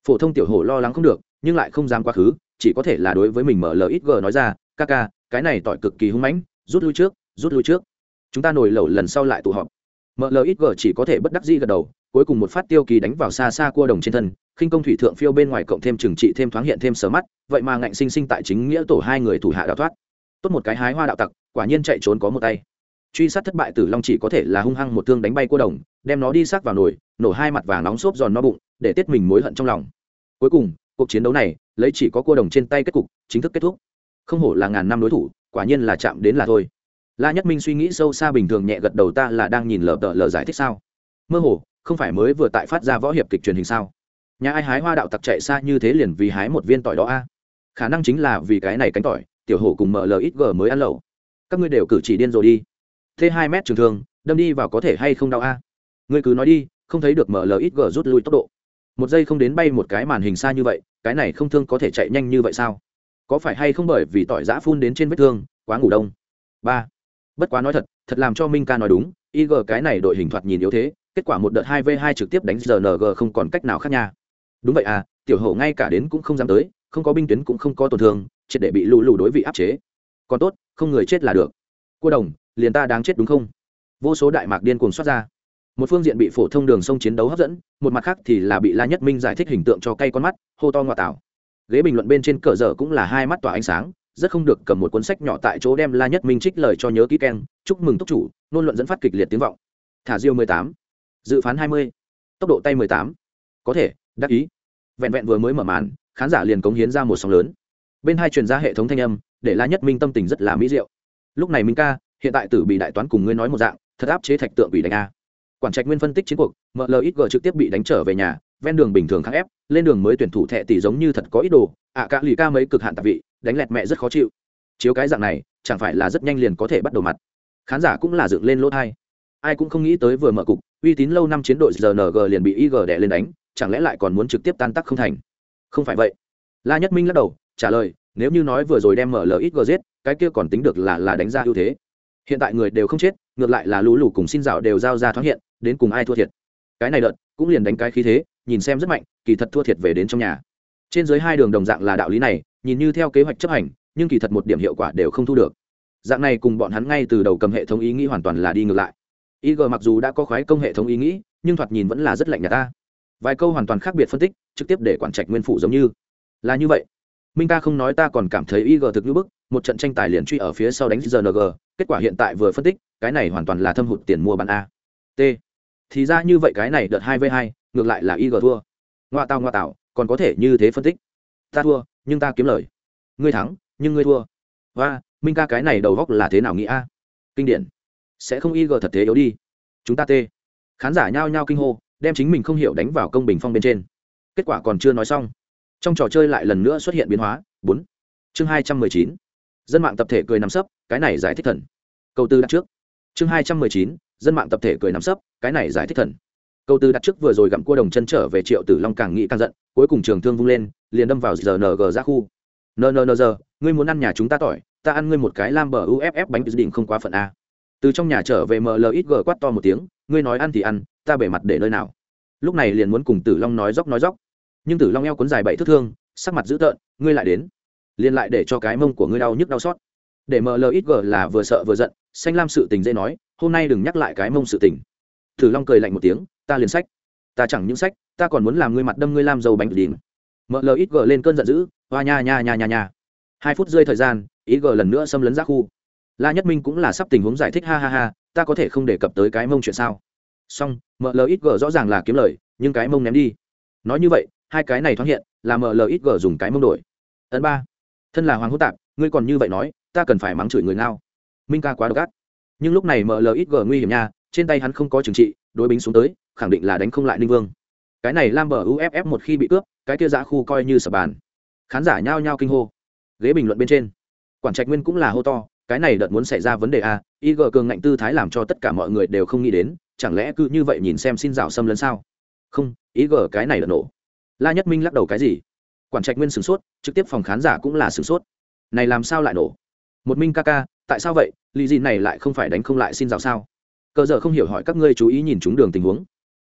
Phổ thông tiểu hổ lo lắng không được, nhưng lại không dám quá khứ, chỉ có thể là đối với mình mở lờ ít gờ nói ra, ca ca, cái này tỏi cực kỳ hung mãnh, rút lui trước, rút lui trước. Chúng ta nổi lẩu lần sau lại tụ họp mở ít chỉ có thể bất đắc dĩ gật đầu, cuối cùng một phát tiêu kỳ đánh vào xa xa cua đồng trên thân, khinh công thủy thượng phiêu bên ngoài cộng thêm trừng trị thêm thoáng hiện thêm sờ mắt, vậy mà ngạnh sinh sinh tại chính nghĩa tổ hai người thủ hạ đào thoát. Tốt một cái hái hoa đạo tặc, quả nhiên chạy trốn có một tay. Truy sát thất bại tử long chỉ có thể là hung hăng một thương đánh bay cua đồng, đem nó đi xác vào nồi, nổ hai mặt vàng nóng xốp giòn no bụng, để tiết mình mối hận trong lòng. Cuối cùng, cuộc chiến đấu này, lấy chỉ có cua đồng trên tay kết cục, chính thức kết thúc. Không hổ là ngàn năm đối thủ, quả nhiên là chạm đến là thôi la nhất minh suy nghĩ sâu xa bình thường nhẹ gật đầu ta là đang nhìn lờ tờ lờ giải thích sao? Mơ hồ không phải mới vừa tại phát ra võ hiệp kịch truyền hình sao? Nhà ai hái hoa đạo tặc chạy xa như thế liền vì hái một viên tỏi đó a? À, khả năng chính là vì cái này cánh tỏi tiểu hổ cùng mở ít g mới ăn lẩu. Các ngươi đều cử chỉ điên rồi đi. Thế hai mét trường thường, đâm đi vào có thể hay không đau a? Ngươi cứ nói đi không thấy được mở ít g rút lui tốc độ. Một giây không đến bay một cái màn hình xa như vậy cái này không thương có thể chạy nhanh như vậy sao? Có phải hay không bởi vì tỏi giã phun đến trên vết thương quá ngủ đông? Ba bất quá nói thật thật làm cho minh ca nói đúng ig cái này đội hình thoạt nhìn yếu thế, kết quả một đợt hai v hai trực tiếp đánh rng không còn cách nào khác nha. Đúng vậy à tiểu hậu ngay cả đến cũng không dám tới, không có binh tuyến cũng không có tổn thương, triệt để bị lù lù đối vị áp chế. Còn tốt, không người chết là được. Cô đồng, liền ta đáng chết đúng không? Vô số đại mạc điên cuồng xoát ra. Một phương diện bị phổ thông đường sông chiến đấu hấp dẫn, một mặt khác thì là bị la nhất minh giải thích hình tượng cho cay con mắt, hô to ngoại tảo. Ghế bình luận bên trên cờ dở cũng là hai mắt tỏa ánh sáng rất không được cầm một cuốn sách nhỏ tại chỗ đem la nhất minh trích lời cho nhớ kỹ keng chúc mừng túc chủ nôn luận dẫn phát kịch liệt tiếng vọng. Thả diêu mười tám dự phán hai mươi tốc độ tay mười tám. Có thể đắc ý. Vẹn vẹn vừa mới mở màn khán giả liền cống hiến ra một sóng lớn. Bên hai truyền ra hệ thống thanh âm để la nhất minh tâm tình rất là mỹ diệu. Lúc này minh ca hiện tại tử bị đại toán cùng ngươi nói một dạng thật áp chế thạch tượng bị đánh a. Quản trạch nguyên phân tích chiến cuộc mlxg trực tiếp bị đánh trở về nhà ven đường bình thường kháng ép lên đường mới tuyển thủ thẹ tỷ giống như thật có ý đồ ạ à, cả lì ca mấy cực hạn tạp vị đánh lẹt mẹ rất khó chịu. Chiếu cái dạng này, chẳng phải là rất nhanh liền có thể bắt đầu mặt. Khán giả cũng là dựng lên lỗ thai. Ai cũng không nghĩ tới vừa mở cục, uy tín lâu năm chiến đội rng liền bị ig đẻ lên đánh, chẳng lẽ lại còn muốn trực tiếp tan tắc không thành? Không phải vậy. La nhất minh lắc đầu, trả lời, nếu như nói vừa rồi đem mở ít lxg giết cái kia còn tính được là là đánh ra ưu thế. Hiện tại người đều không chết, ngược lại là lũ lù cùng xin dạo đều giao ra thoáng hiện, đến cùng ai thua thiệt. Cái này đợt, cũng liền đánh cái khí thế, nhìn xem rất mạnh, kỳ thật thua thiệt về đến trong nhà trên dưới hai đường đồng dạng là đạo lý này, nhìn như theo kế hoạch chấp hành, nhưng kỳ thật một điểm hiệu quả đều không thu được. Dạng này cùng bọn hắn ngay từ đầu cầm hệ thống ý nghĩ hoàn toàn là đi ngược lại. Ig mặc dù đã có khoái công hệ thống ý nghĩ, nhưng thoạt nhìn vẫn là rất lạnh nhà ta. Vài câu hoàn toàn khác biệt phân tích, trực tiếp để quản trạch nguyên phụ giống như. Là như vậy. Minh ta không nói ta còn cảm thấy ig thực như bức, một trận tranh tài liền truy ở phía sau đánh rng kết quả hiện tại vừa phân tích, cái này hoàn toàn là thâm hụt tiền mua bán a. T. Thì ra như vậy cái này đợt hai v hai, ngược lại là ig thua. Ngoa tao ngoa tạo còn có thể như thế phân tích. Ta thua, nhưng ta kiếm lời. Ngươi thắng, nhưng ngươi thua. Và minh ca cái này đầu góc là thế nào nghĩ a? À? Kinh điển. Sẽ không y gờ thật thế yếu đi. Chúng ta t khán giả nhao nhao kinh hô, đem chính mình không hiểu đánh vào công bình phong bên trên. Kết quả còn chưa nói xong. Trong trò chơi lại lần nữa xuất hiện biến hóa. Bốn. Chương hai trăm mười chín. Dân mạng tập thể cười nằm sấp, cái này giải thích thần. Câu tư đặt trước. Chương hai trăm mười chín. Dân mạng tập thể cười nằm sấp, cái này giải thích thần câu tư đặt trước vừa rồi gặm cua đồng chân trở về triệu tử long càng nghĩ càng giận, cuối cùng trường thương vung lên, liền đâm vào rng ra khu. Nnn giờ ngươi muốn ăn nhà chúng ta tỏi, ta ăn ngươi một cái lam bờ uff bánh định không quá phận a. Từ trong nhà trở về mlxg quát to một tiếng, ngươi nói ăn thì ăn, ta bể mặt để nơi nào. Lúc này liền muốn cùng tử long nói dốc nói dốc. Nhưng tử long eo cuốn dài bảy thước thương, sắc mặt dữ tợn, ngươi lại đến. Liền lại để cho cái mông của ngươi đau nhức đau xót. Để mlxg là vừa sợ vừa giận, xanh lam sự tình dễ nói, hôm nay đừng nhắc lại cái mông sự tình. Thử long cười lạnh một tiếng, ta liền sách. Ta chẳng những sách, ta còn muốn làm ngươi mặt đâm ngươi làm dầu bánh đỉnh. Mlxg lên cơn giận dữ, hoa nha nha nha nha nha. Hai phút rơi thời gian ít gờ lần nữa xâm lấn ra khu. La nhất minh cũng là sắp tình huống giải thích, ha ha ha, ta có thể không đề cập tới cái mông chuyện sao? Song mlxg rõ ràng là kiếm lời, nhưng cái mông ném đi. Nói như vậy, hai cái này thoáng hiện, là mlxg dùng cái mông đổi. Ấn ba. Thân là hoàng hữu tạp, ngươi còn như vậy nói, ta cần phải mắng chửi người ngao. Minh ca quá độc ác. Nhưng lúc này mlxg nguy hiểm nha trên tay hắn không có trừng trị, đối bính xuống tới, khẳng định là đánh không lại ninh vương. Cái này lam bờ uff một khi bị cướp, cái kia giã khu coi như sập bàn. Khán giả nhao nhao kinh hô. Ghế bình luận bên trên. Quản trạch nguyên cũng là hô to, cái này đợt muốn xảy ra vấn đề à, a ig cường ngạnh tư thái làm cho tất cả mọi người đều không nghĩ đến, chẳng lẽ cứ như vậy nhìn xem xin rào xâm lấn sao? Không ig cái này đợt nổ. La nhất minh lắc đầu cái gì? Quản trạch nguyên sửng sốt, trực tiếp phòng khán giả cũng là sửng sốt. Này làm sao lại nổ? Một minh ca ca, tại sao vậy? Lì gì này lại không phải đánh không lại xin rào sao? Cờ giờ không hiểu hỏi các ngươi chú ý nhìn chúng đường tình huống.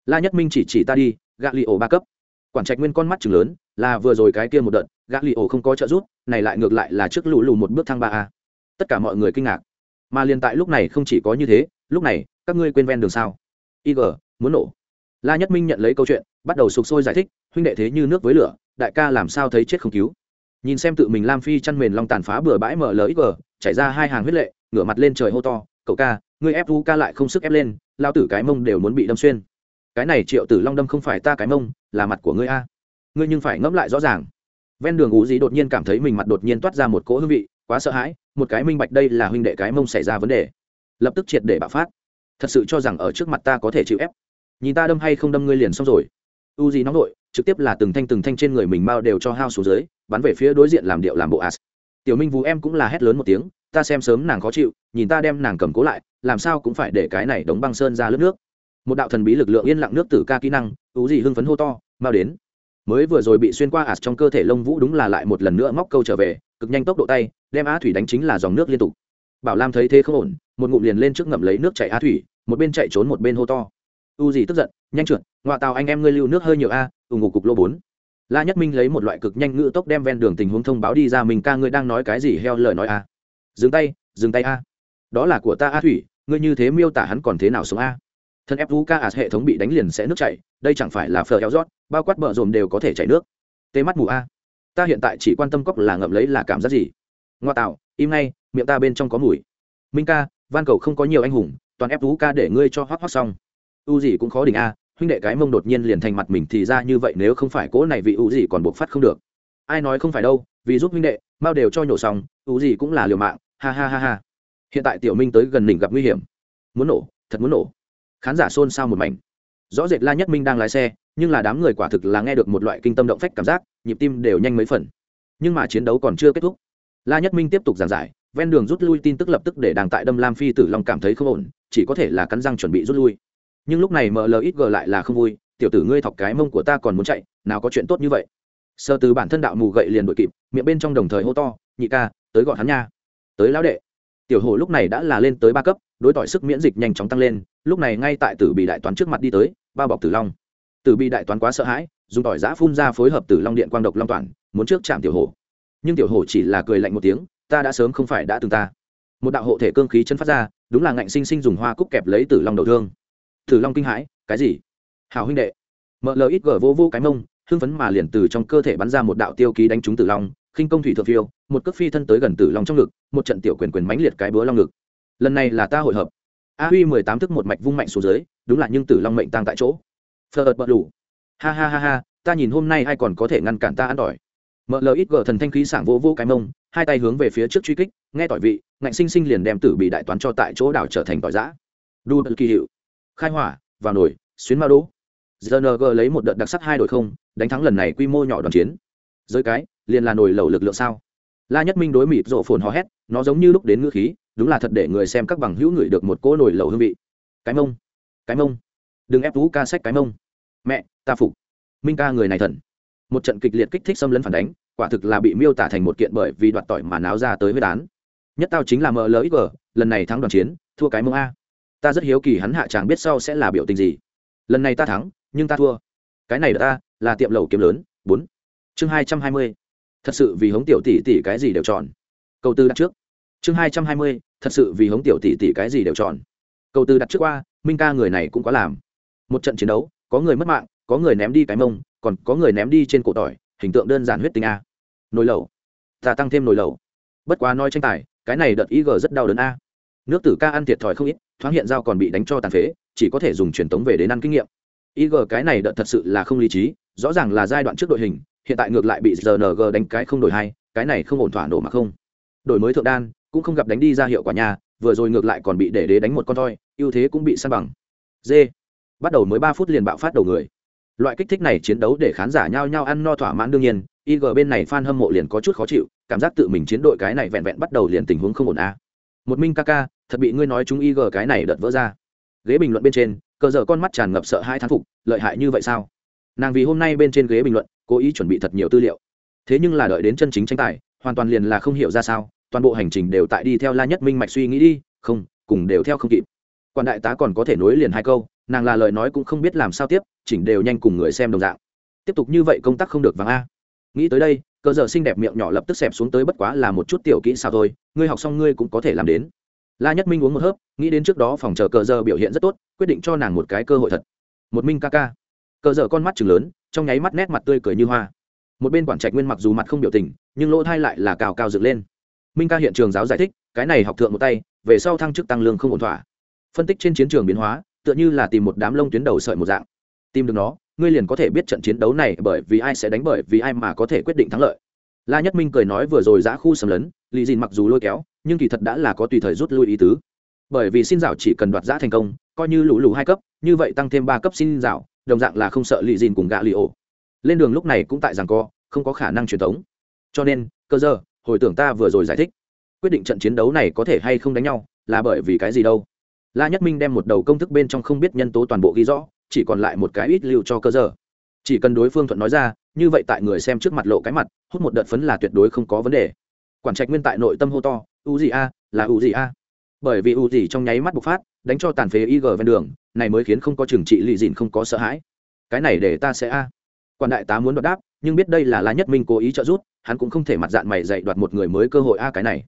La nhất minh chỉ chỉ ta đi gạ li ổ ba cấp. Quản trạch nguyên con mắt chừng lớn, là vừa rồi cái kia một đợt gạ li ổ không có trợ giúp, này lại ngược lại là trước lù lù một bước thang ba a. Tất cả mọi người kinh ngạc. Mà liền tại lúc này không chỉ có như thế, lúc này, các ngươi quên ven đường sao? Ig muốn nổ. La nhất minh nhận lấy câu chuyện, bắt đầu sục sôi giải thích, huynh đệ thế như nước với lửa, đại ca làm sao thấy chết không cứu. Nhìn xem tự mình lam phi chăn mền long tàn phá bừa bãi mở lỡ ig chảy ra hai hàng huyết lệ, ngửa mặt lên trời hô to, cậu ca ngươi ép vu ca lại không sức ép lên lao tử cái mông đều muốn bị đâm xuyên. Cái này triệu tử long đâm không phải ta cái mông, là mặt của ngươi a. Ngươi nhưng phải ngẫm lại rõ ràng. Ven đường ú dí đột nhiên cảm thấy mình mặt đột nhiên toát ra một cỗ hương vị, quá sợ hãi, một cái minh bạch đây là huynh đệ cái mông xảy ra vấn đề. Lập tức triệt để bạo phát. Thật sự cho rằng ở trước mặt ta có thể chịu ép. Nhìn ta đâm hay không đâm ngươi liền xong rồi. U dí nóng nội, trực tiếp là từng thanh từng thanh trên người mình mao đều cho hao xuống dưới, bắn về phía đối diện làm điệu làm bộ as. Tiểu minh vũ em cũng là hét lớn một tiếng, ta xem sớm nàng khó chịu, nhìn ta đem nàng cầm cố lại làm sao cũng phải để cái này đóng băng sơn ra lớp nước. Một đạo thần bí lực lượng yên lặng nước tử ca kỹ năng u gì hưng phấn hô to, mau đến. Mới vừa rồi bị xuyên qua ạt trong cơ thể lông vũ đúng là lại một lần nữa móc câu trở về, cực nhanh tốc độ tay, đem á thủy đánh chính là dòng nước liên tục. Bảo lam thấy thế không ổn, một ngụm liền lên trước ngậm lấy nước chạy á thủy, một bên chạy trốn một bên hô to. U gì tức giận, nhanh trượt ngoại tàu anh em ngươi lưu nước hơi nhiều a ủng ngục cục lô bốn. La nhất minh lấy một loại cực nhanh ngữ tốc đem ven đường tình huống thông báo đi ra mình ca ngươi đang nói cái gì heo lời nói a. Dừng tay dừng tay a đó là của ta a thủy, ngươi như thế miêu tả hắn còn thế nào sống a? Thân ép vũ ca ạt hệ thống bị đánh liền sẽ nước chảy, đây chẳng phải là phở eo rót, bao quát bờ rồm đều có thể chảy nước. Tê mắt mù a. Ta hiện tại chỉ quan tâm cốc là ngậm lấy là cảm giác gì? Ngoa tạo, im ngay, miệng ta bên trong có mùi. Minh ca, van cầu không có nhiều anh hùng, toàn ép vũ ca để ngươi cho hoác hoác xong. U gì cũng khó đỉnh a, huynh đệ cái mông đột nhiên liền thành mặt mình thì ra như vậy nếu không phải cố này vị u gì còn buộc phát không được. Ai nói không phải đâu, vì giúp huynh đệ, mau đều cho nhổ xong, u gì cũng là liều mạng, ha ha ha ha hiện tại tiểu minh tới gần đỉnh gặp nguy hiểm. Muốn nổ, thật muốn nổ. Khán giả xôn xao một mảnh. Rõ rệt la nhất minh đang lái xe, nhưng là đám người quả thực là nghe được một loại kinh tâm động phách cảm giác, nhịp tim đều nhanh mấy phần. Nhưng mà chiến đấu còn chưa kết thúc. La nhất minh tiếp tục giảng giải, ven đường rút lui tin tức lập tức để đàng tại đâm lam phi tử long cảm thấy không ổn, chỉ có thể là cắn răng chuẩn bị rút lui. Nhưng lúc này mlxg lại là không vui, tiểu tử ngươi thọc cái mông của ta còn muốn chạy, nào có chuyện tốt như vậy. Sơ từ bản thân đạo mù gậy liền đội kịp, miệng bên trong đồng thời hô to, nhị ca, tới gọi hắn nha. Tới lão đệ tiểu hồ lúc này đã là lên tới ba cấp, đối tỏi sức miễn dịch nhanh chóng tăng lên, lúc này ngay tại tử bị đại toán trước mặt đi tới bao bọc tử long. Tử bị đại toán quá sợ hãi, dùng tỏi giã phun ra phối hợp tử long điện quang độc long toàn muốn trước chạm tiểu hồ nhưng tiểu hồ chỉ là cười lạnh một tiếng, ta đã sớm không phải đã từng ta. Một đạo hộ thể cương khí chân phát ra, đúng là ngạnh sinh sinh dùng hoa cúc kẹp lấy tử long đầu thương. Tử long kinh hãi, cái gì? Hào huynh đệ. Mợ lờ ít gở vô vô cái mông, hưng phấn mà liền từ trong cơ thể bắn ra một đạo tiêu ký đánh trúng tử long khinh công thủy thượng phiêu, một cước phi thân tới gần tử long trong ngực, một trận tiểu quyền quyền mãnh liệt cái búa long ngực. Lần này là ta hội hợp. A huy mười tám thức một mạch vung mạnh xuống dưới, đúng là nhưng tử long mệnh tăng tại chỗ. Phờ ợt bật đủ ha ha ha ha, ta nhìn hôm nay ai còn có thể ngăn cản ta ăn đỏi mợ lờ ít gờ thần thanh khí sảng vô vô cái mông, hai tay hướng về phía trước truy kích, nghe tỏi vị, ngạnh sinh sinh liền đem tử bị đại toán cho tại chỗ đảo trở thành tỏi giã. Đu bật kỳ hiệu. Khai hỏa, vào nổi xuyến ma đỗ gng lấy một đợt đặc sắc hai đội không, đánh thắng lần này quy mô nhỏ đoàn chiến. Giới cái liền là nổi lẩu lực lượng sao? La nhất minh đối mịp rộ phồn hò hét, nó giống như lúc đến ngữ khí, đúng là thật để người xem các bằng hữu người được một cỗ nổi lẩu hương vị. Cái mông cái mông. Đừng ép tú ca sách cái mông. Mẹ, ta phục. Minh ca người này thần. Một trận kịch liệt kích thích xâm lấn phản đánh, quả thực là bị miêu tả thành một kiện bởi vì đoạt tỏi mà náo ra tới với đán. Nhất tao chính là mlxg lần này thắng đoàn chiến, thua cái mông a. Ta rất hiếu kỳ hắn hạ chàng biết sau sẽ là biểu tình gì. Lần này ta thắng, nhưng ta thua. Cái này ta là tiệm lầu kiếm lớn, bốn. Chương hai trăm hai mươi thật sự vì hống tiểu tỷ tỷ cái gì đều tròn câu tư đặt trước. Chương hai trăm hai mươi, thật sự vì hống tiểu tỷ tỷ cái gì đều tròn câu tư đặt trước qua, minh ca người này cũng có làm. Một trận chiến đấu, có người mất mạng, có người ném đi cái mông, còn có người ném đi trên cổ tỏi, hình tượng đơn giản huyết tinh a. Nồi lẩu. Ta tăng thêm nồi lẩu. Bất quá nói tranh tài, cái này đợt ý g rất đau đớn a. Nước tử ca ăn thiệt thòi không ít, thoáng hiện dao còn bị đánh cho tàn phế, chỉ có thể dùng truyền tống về đến ăn kinh nghiệm. ý g cái này đợt thật sự là không lý trí, rõ ràng là giai đoạn trước đội hình hiện tại ngược lại bị rng đánh cái không đổi hay, cái này không ổn thỏa nổ mà không. Đổi mới thượng đan cũng không gặp đánh đi ra hiệu quả nhà vừa rồi ngược lại còn bị để đế đánh một con thoi ưu thế cũng bị săn bằng. D bắt đầu mới ba phút liền bạo phát đầu người. Loại kích thích này chiến đấu để khán giả nhao nhao ăn no thỏa mãn đương nhiên ig bên này f a n hâm mộ liền có chút khó chịu cảm giác tự mình chiến đội cái này vẹn vẹn bắt đầu liền tình huống không ổn a. Một minh ca ca thật bị ngươi nói chúng ig cái này đợt vỡ ra. Ghế bình luận bên trên cờ giờ con mắt tràn ngập sợ hai thán phục lợi hại như vậy sao? Nàng vì hôm nay bên trên ghế bình luận cố ý chuẩn bị thật nhiều tư liệu. Thế nhưng là đợi đến chân chính tranh tài, hoàn toàn liền là không hiểu ra sao, toàn bộ hành trình đều tại đi theo la nhất minh mạch suy nghĩ đi, không, cùng đều theo không kịp. Quan đại tá còn có thể nối liền hai câu, nàng là lời nói cũng không biết làm sao tiếp, chỉnh đều nhanh cùng người xem đồng dạng. Tiếp tục như vậy công tác không được vàng a. Nghĩ tới đây, cờ giờ xinh đẹp miệng nhỏ lập tức xẹp xuống tới bất quá là một chút tiểu kỹ sao thôi, ngươi học xong ngươi cũng có thể làm đến. La nhất minh uống một hớp, nghĩ đến trước đó phòng chờ cờ giờ biểu hiện rất tốt, quyết định cho nàng một cái cơ hội thật. Một minh ca ca cờ dở con mắt chừng lớn, trong nháy mắt nét mặt tươi cười như hoa. Một bên quản trạch nguyên mặc dù mặt không biểu tình, nhưng lỗ thai lại là cào cao dựng lên. Minh ca hiện trường giáo giải thích, cái này học thượng một tay, về sau thăng chức tăng lương không ổn thỏa. Phân tích trên chiến trường biến hóa, tựa như là tìm một đám lông tuyến đầu sợi một dạng. Tìm được nó, ngươi liền có thể biết trận chiến đấu này bởi vì ai sẽ đánh bởi vì ai mà có thể quyết định thắng lợi. La nhất minh cười nói vừa rồi giã khu sầm lấn lì dìn mặc dù lôi kéo, nhưng kỳ thật đã là có tùy thời rút lui ý tứ. Bởi vì xin rào chỉ cần đoạt giã thành công, coi như lũ lũ hai cấp, như vậy tăng thêm ba cấp xin rào đồng dạng là không sợ lì dìn cùng gạ lì ổ. Lên đường lúc này cũng tại rằng co, không có khả năng truyền thống. Cho nên, cơ giờ, hồi tưởng ta vừa rồi giải thích, quyết định trận chiến đấu này có thể hay không đánh nhau, là bởi vì cái gì đâu? La nhất minh đem một đầu công thức bên trong không biết nhân tố toàn bộ ghi rõ, chỉ còn lại một cái ít lưu cho cơ giờ. Chỉ cần đối phương thuận nói ra, như vậy tại người xem trước mặt lộ cái mặt, hút một đợt phấn là tuyệt đối không có vấn đề. Quản trạch nguyên tại nội tâm hô to u gì a, là u gì a? Bởi vì u gì trong nháy mắt bộc phát đánh cho tàn phế ig ven đường, này mới khiến không có trừng trị lì dìn không có sợ hãi. Cái này để ta sẽ a. Quản đại tá muốn đoạt đáp, nhưng biết đây là la nhất minh cố ý trợ giúp, hắn cũng không thể mặt dạng mày dạy đoạt một người mới cơ hội a cái này.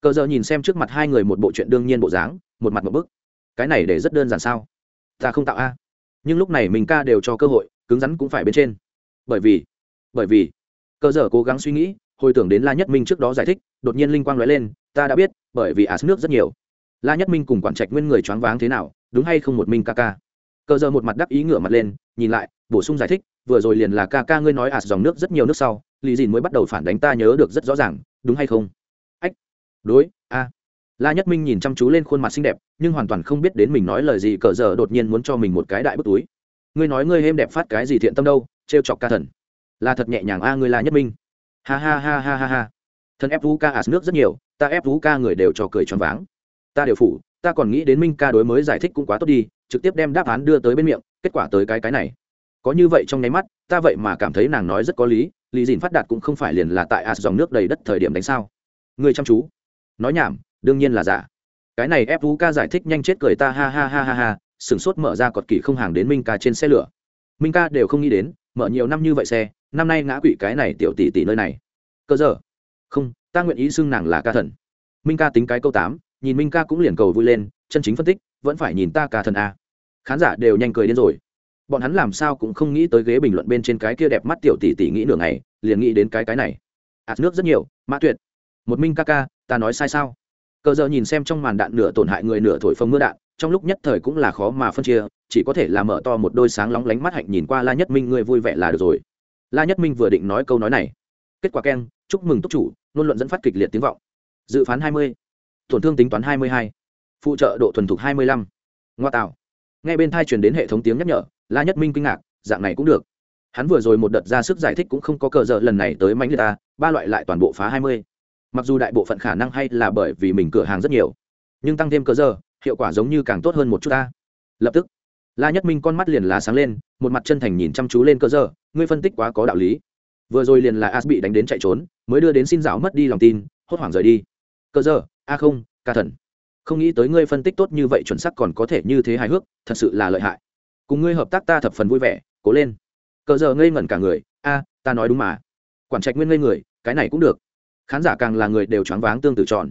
Cờ giờ nhìn xem trước mặt hai người một bộ chuyện đương nhiên bộ dáng, một mặt một bức. Cái này để rất đơn giản sao? Ta không tạo a. Nhưng lúc này mình ca đều cho cơ hội, cứng rắn cũng phải bên trên. Bởi vì bởi vì cờ giờ cố gắng suy nghĩ, hồi tưởng đến la nhất minh trước đó giải thích, đột nhiên linh quang nói lên, ta đã biết, bởi vì ả nước rất nhiều la nhất minh cùng quản trạch nguyên người choáng váng thế nào, đúng hay không một minh ca ca? Cờ giờ một mặt đắc ý ngửa mặt lên, nhìn lại, bổ sung giải thích, vừa rồi liền là ca ca ngươi nói ả dòng nước rất nhiều nước sau lì dìn mới bắt đầu phản đánh ta nhớ được rất rõ ràng, đúng hay không? Ách, đối, a. La nhất minh nhìn chăm chú lên khuôn mặt xinh đẹp, nhưng hoàn toàn không biết đến mình nói lời gì, cờ giờ đột nhiên muốn cho mình một cái đại bức túi. Ngươi nói ngươi êm đẹp phát cái gì thiện tâm đâu, trêu chọc ca thần. Là thật nhẹ nhàng a, ngươi la nhất minh. Ha ha ha ha ha ha. Thân ép vũ ca ả nước rất nhiều, ta ép vũ ca người đều cho cười choáng váng ta đều phủ, ta còn nghĩ đến minh ca đối mới giải thích cũng quá tốt đi, trực tiếp đem đáp án đưa tới bên miệng, kết quả tới cái cái này. Có như vậy trong nháy mắt, ta vậy mà cảm thấy nàng nói rất có lý lý dìn phát đạt cũng không phải liền là tại ạt dòng nước đầy đất thời điểm đánh sao. Người chăm chú. Nói nhảm, đương nhiên là giả. Cái này ép vũ ca giải thích nhanh chết cười ta, ha ha ha ha ha, sửng sốt mở ra cọt kỳ không hàng đến minh ca trên xe lửa. Minh ca đều không nghĩ đến, mở nhiều năm như vậy xe, năm nay ngã quỵ cái này tiểu tỷ tỷ nơi này. Cơ giờ. Không, ta nguyện ý xưng nàng là ca thần. Minh ca tính cái câu tám nhìn minh ca cũng liền cầu vui lên, chân chính phân tích, vẫn phải nhìn ta ca thần a. Khán giả đều nhanh cười đến rồi. Bọn hắn làm sao cũng không nghĩ tới ghế bình luận bên trên cái kia đẹp mắt tiểu tỷ tỷ nghĩ nửa ngày, liền nghĩ đến cái cái này. Ạt nước rất nhiều, mã tuyệt. Một minh ca ca, ta nói sai sao? Cờ giờ nhìn xem trong màn đạn nửa tổn hại người nửa thổi phông mưa đạn, trong lúc nhất thời cũng là khó mà phân chia, chỉ có thể là mở to một đôi sáng lóng lánh mắt hạnh nhìn qua la nhất minh, người vui vẻ là được rồi. La nhất minh vừa định nói câu nói này. Kết quả keng, chúc mừng túc chủ luôn luận dẫn phát kịch liệt tiếng vọng. Dự phán hai mươi tổn thương tính toán hai mươi hai, phụ trợ độ thuần thục hai mươi lăm. Ngoa tạo. Ngay bên thai truyền đến hệ thống tiếng nhắc nhở, la nhất minh kinh ngạc, dạng này cũng được. Hắn vừa rồi một đợt ra sức giải thích cũng không có cờ giờ, lần này tới mánh liệt ta, ba loại lại toàn bộ phá hai mươi. Mặc dù đại bộ phận khả năng hay là bởi vì mình cửa hàng rất nhiều, nhưng tăng thêm cờ giờ, hiệu quả giống như càng tốt hơn một chút ta. Lập tức, la nhất minh con mắt liền lá sáng lên, một mặt chân thành nhìn chăm chú lên cờ giờ, ngươi phân tích quá có đạo lý. Vừa rồi liền là as bị đánh đến chạy trốn, mới đưa đến xin rào mất đi lòng tin, hốt hoảng rời đi cơ giờ, a không, ca thần. Không nghĩ tới ngươi phân tích tốt như vậy chuẩn xác còn có thể như thế hài hước, thật sự là lợi hại. Cùng ngươi hợp tác ta thập phần vui vẻ, cố lên. Cờ giờ ngây ngẩn cả người, a, ta nói đúng mà. Quản trạch nguyên ngây người, cái này cũng được. Khán giả càng là người đều choáng váng tương tự tròn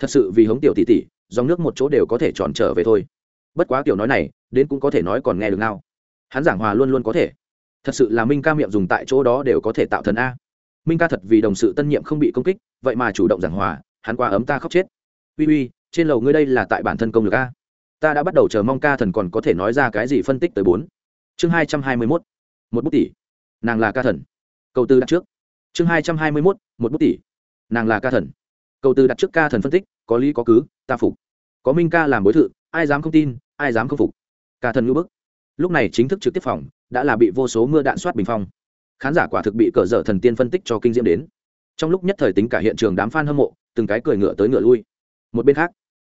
thật sự vì hống tiểu tỷ tỷ, dòng nước một chỗ đều có thể tròn trở về thôi. Bất quá tiểu nói này, đến cũng có thể nói còn nghe được nào. Hắn giảng hòa luôn luôn có thể. Thật sự là minh ca miệng dùng tại chỗ đó đều có thể tạo thần a. Minh ca thật vì đồng sự tân nhiệm không bị công kích, vậy mà chủ động giảng hòa hắn qua ấm ta khóc chết. Uy uy, trên lầu ngươi đây là tại bản thân công lực a? Ta đã bắt đầu chờ mong ca thần còn có thể nói ra cái gì phân tích tới bốn. Chương hai trăm hai mươi mốt, một bút tỷ nàng là ca thần. Câu tư đặt trước. Chương hai trăm hai mươi mốt, một bút tỷ nàng là ca thần. Câu tư đặt trước ca thần phân tích, có lý có cứ, ta phục. Có minh ca làm bối thự, ai dám không tin, ai dám không phục. Ca thần ngữ bức. Lúc này chính thức trực tiếp phòng, đã là bị vô số mưa đạn soát bình phong. Khán giả quả thực bị cờ dở thần tiên phân tích cho kinh diễm đến. Trong lúc nhất thời tính cả hiện trường đám f a n hâm mộ từng cái cười ngựa tới ngựa lui. Một bên khác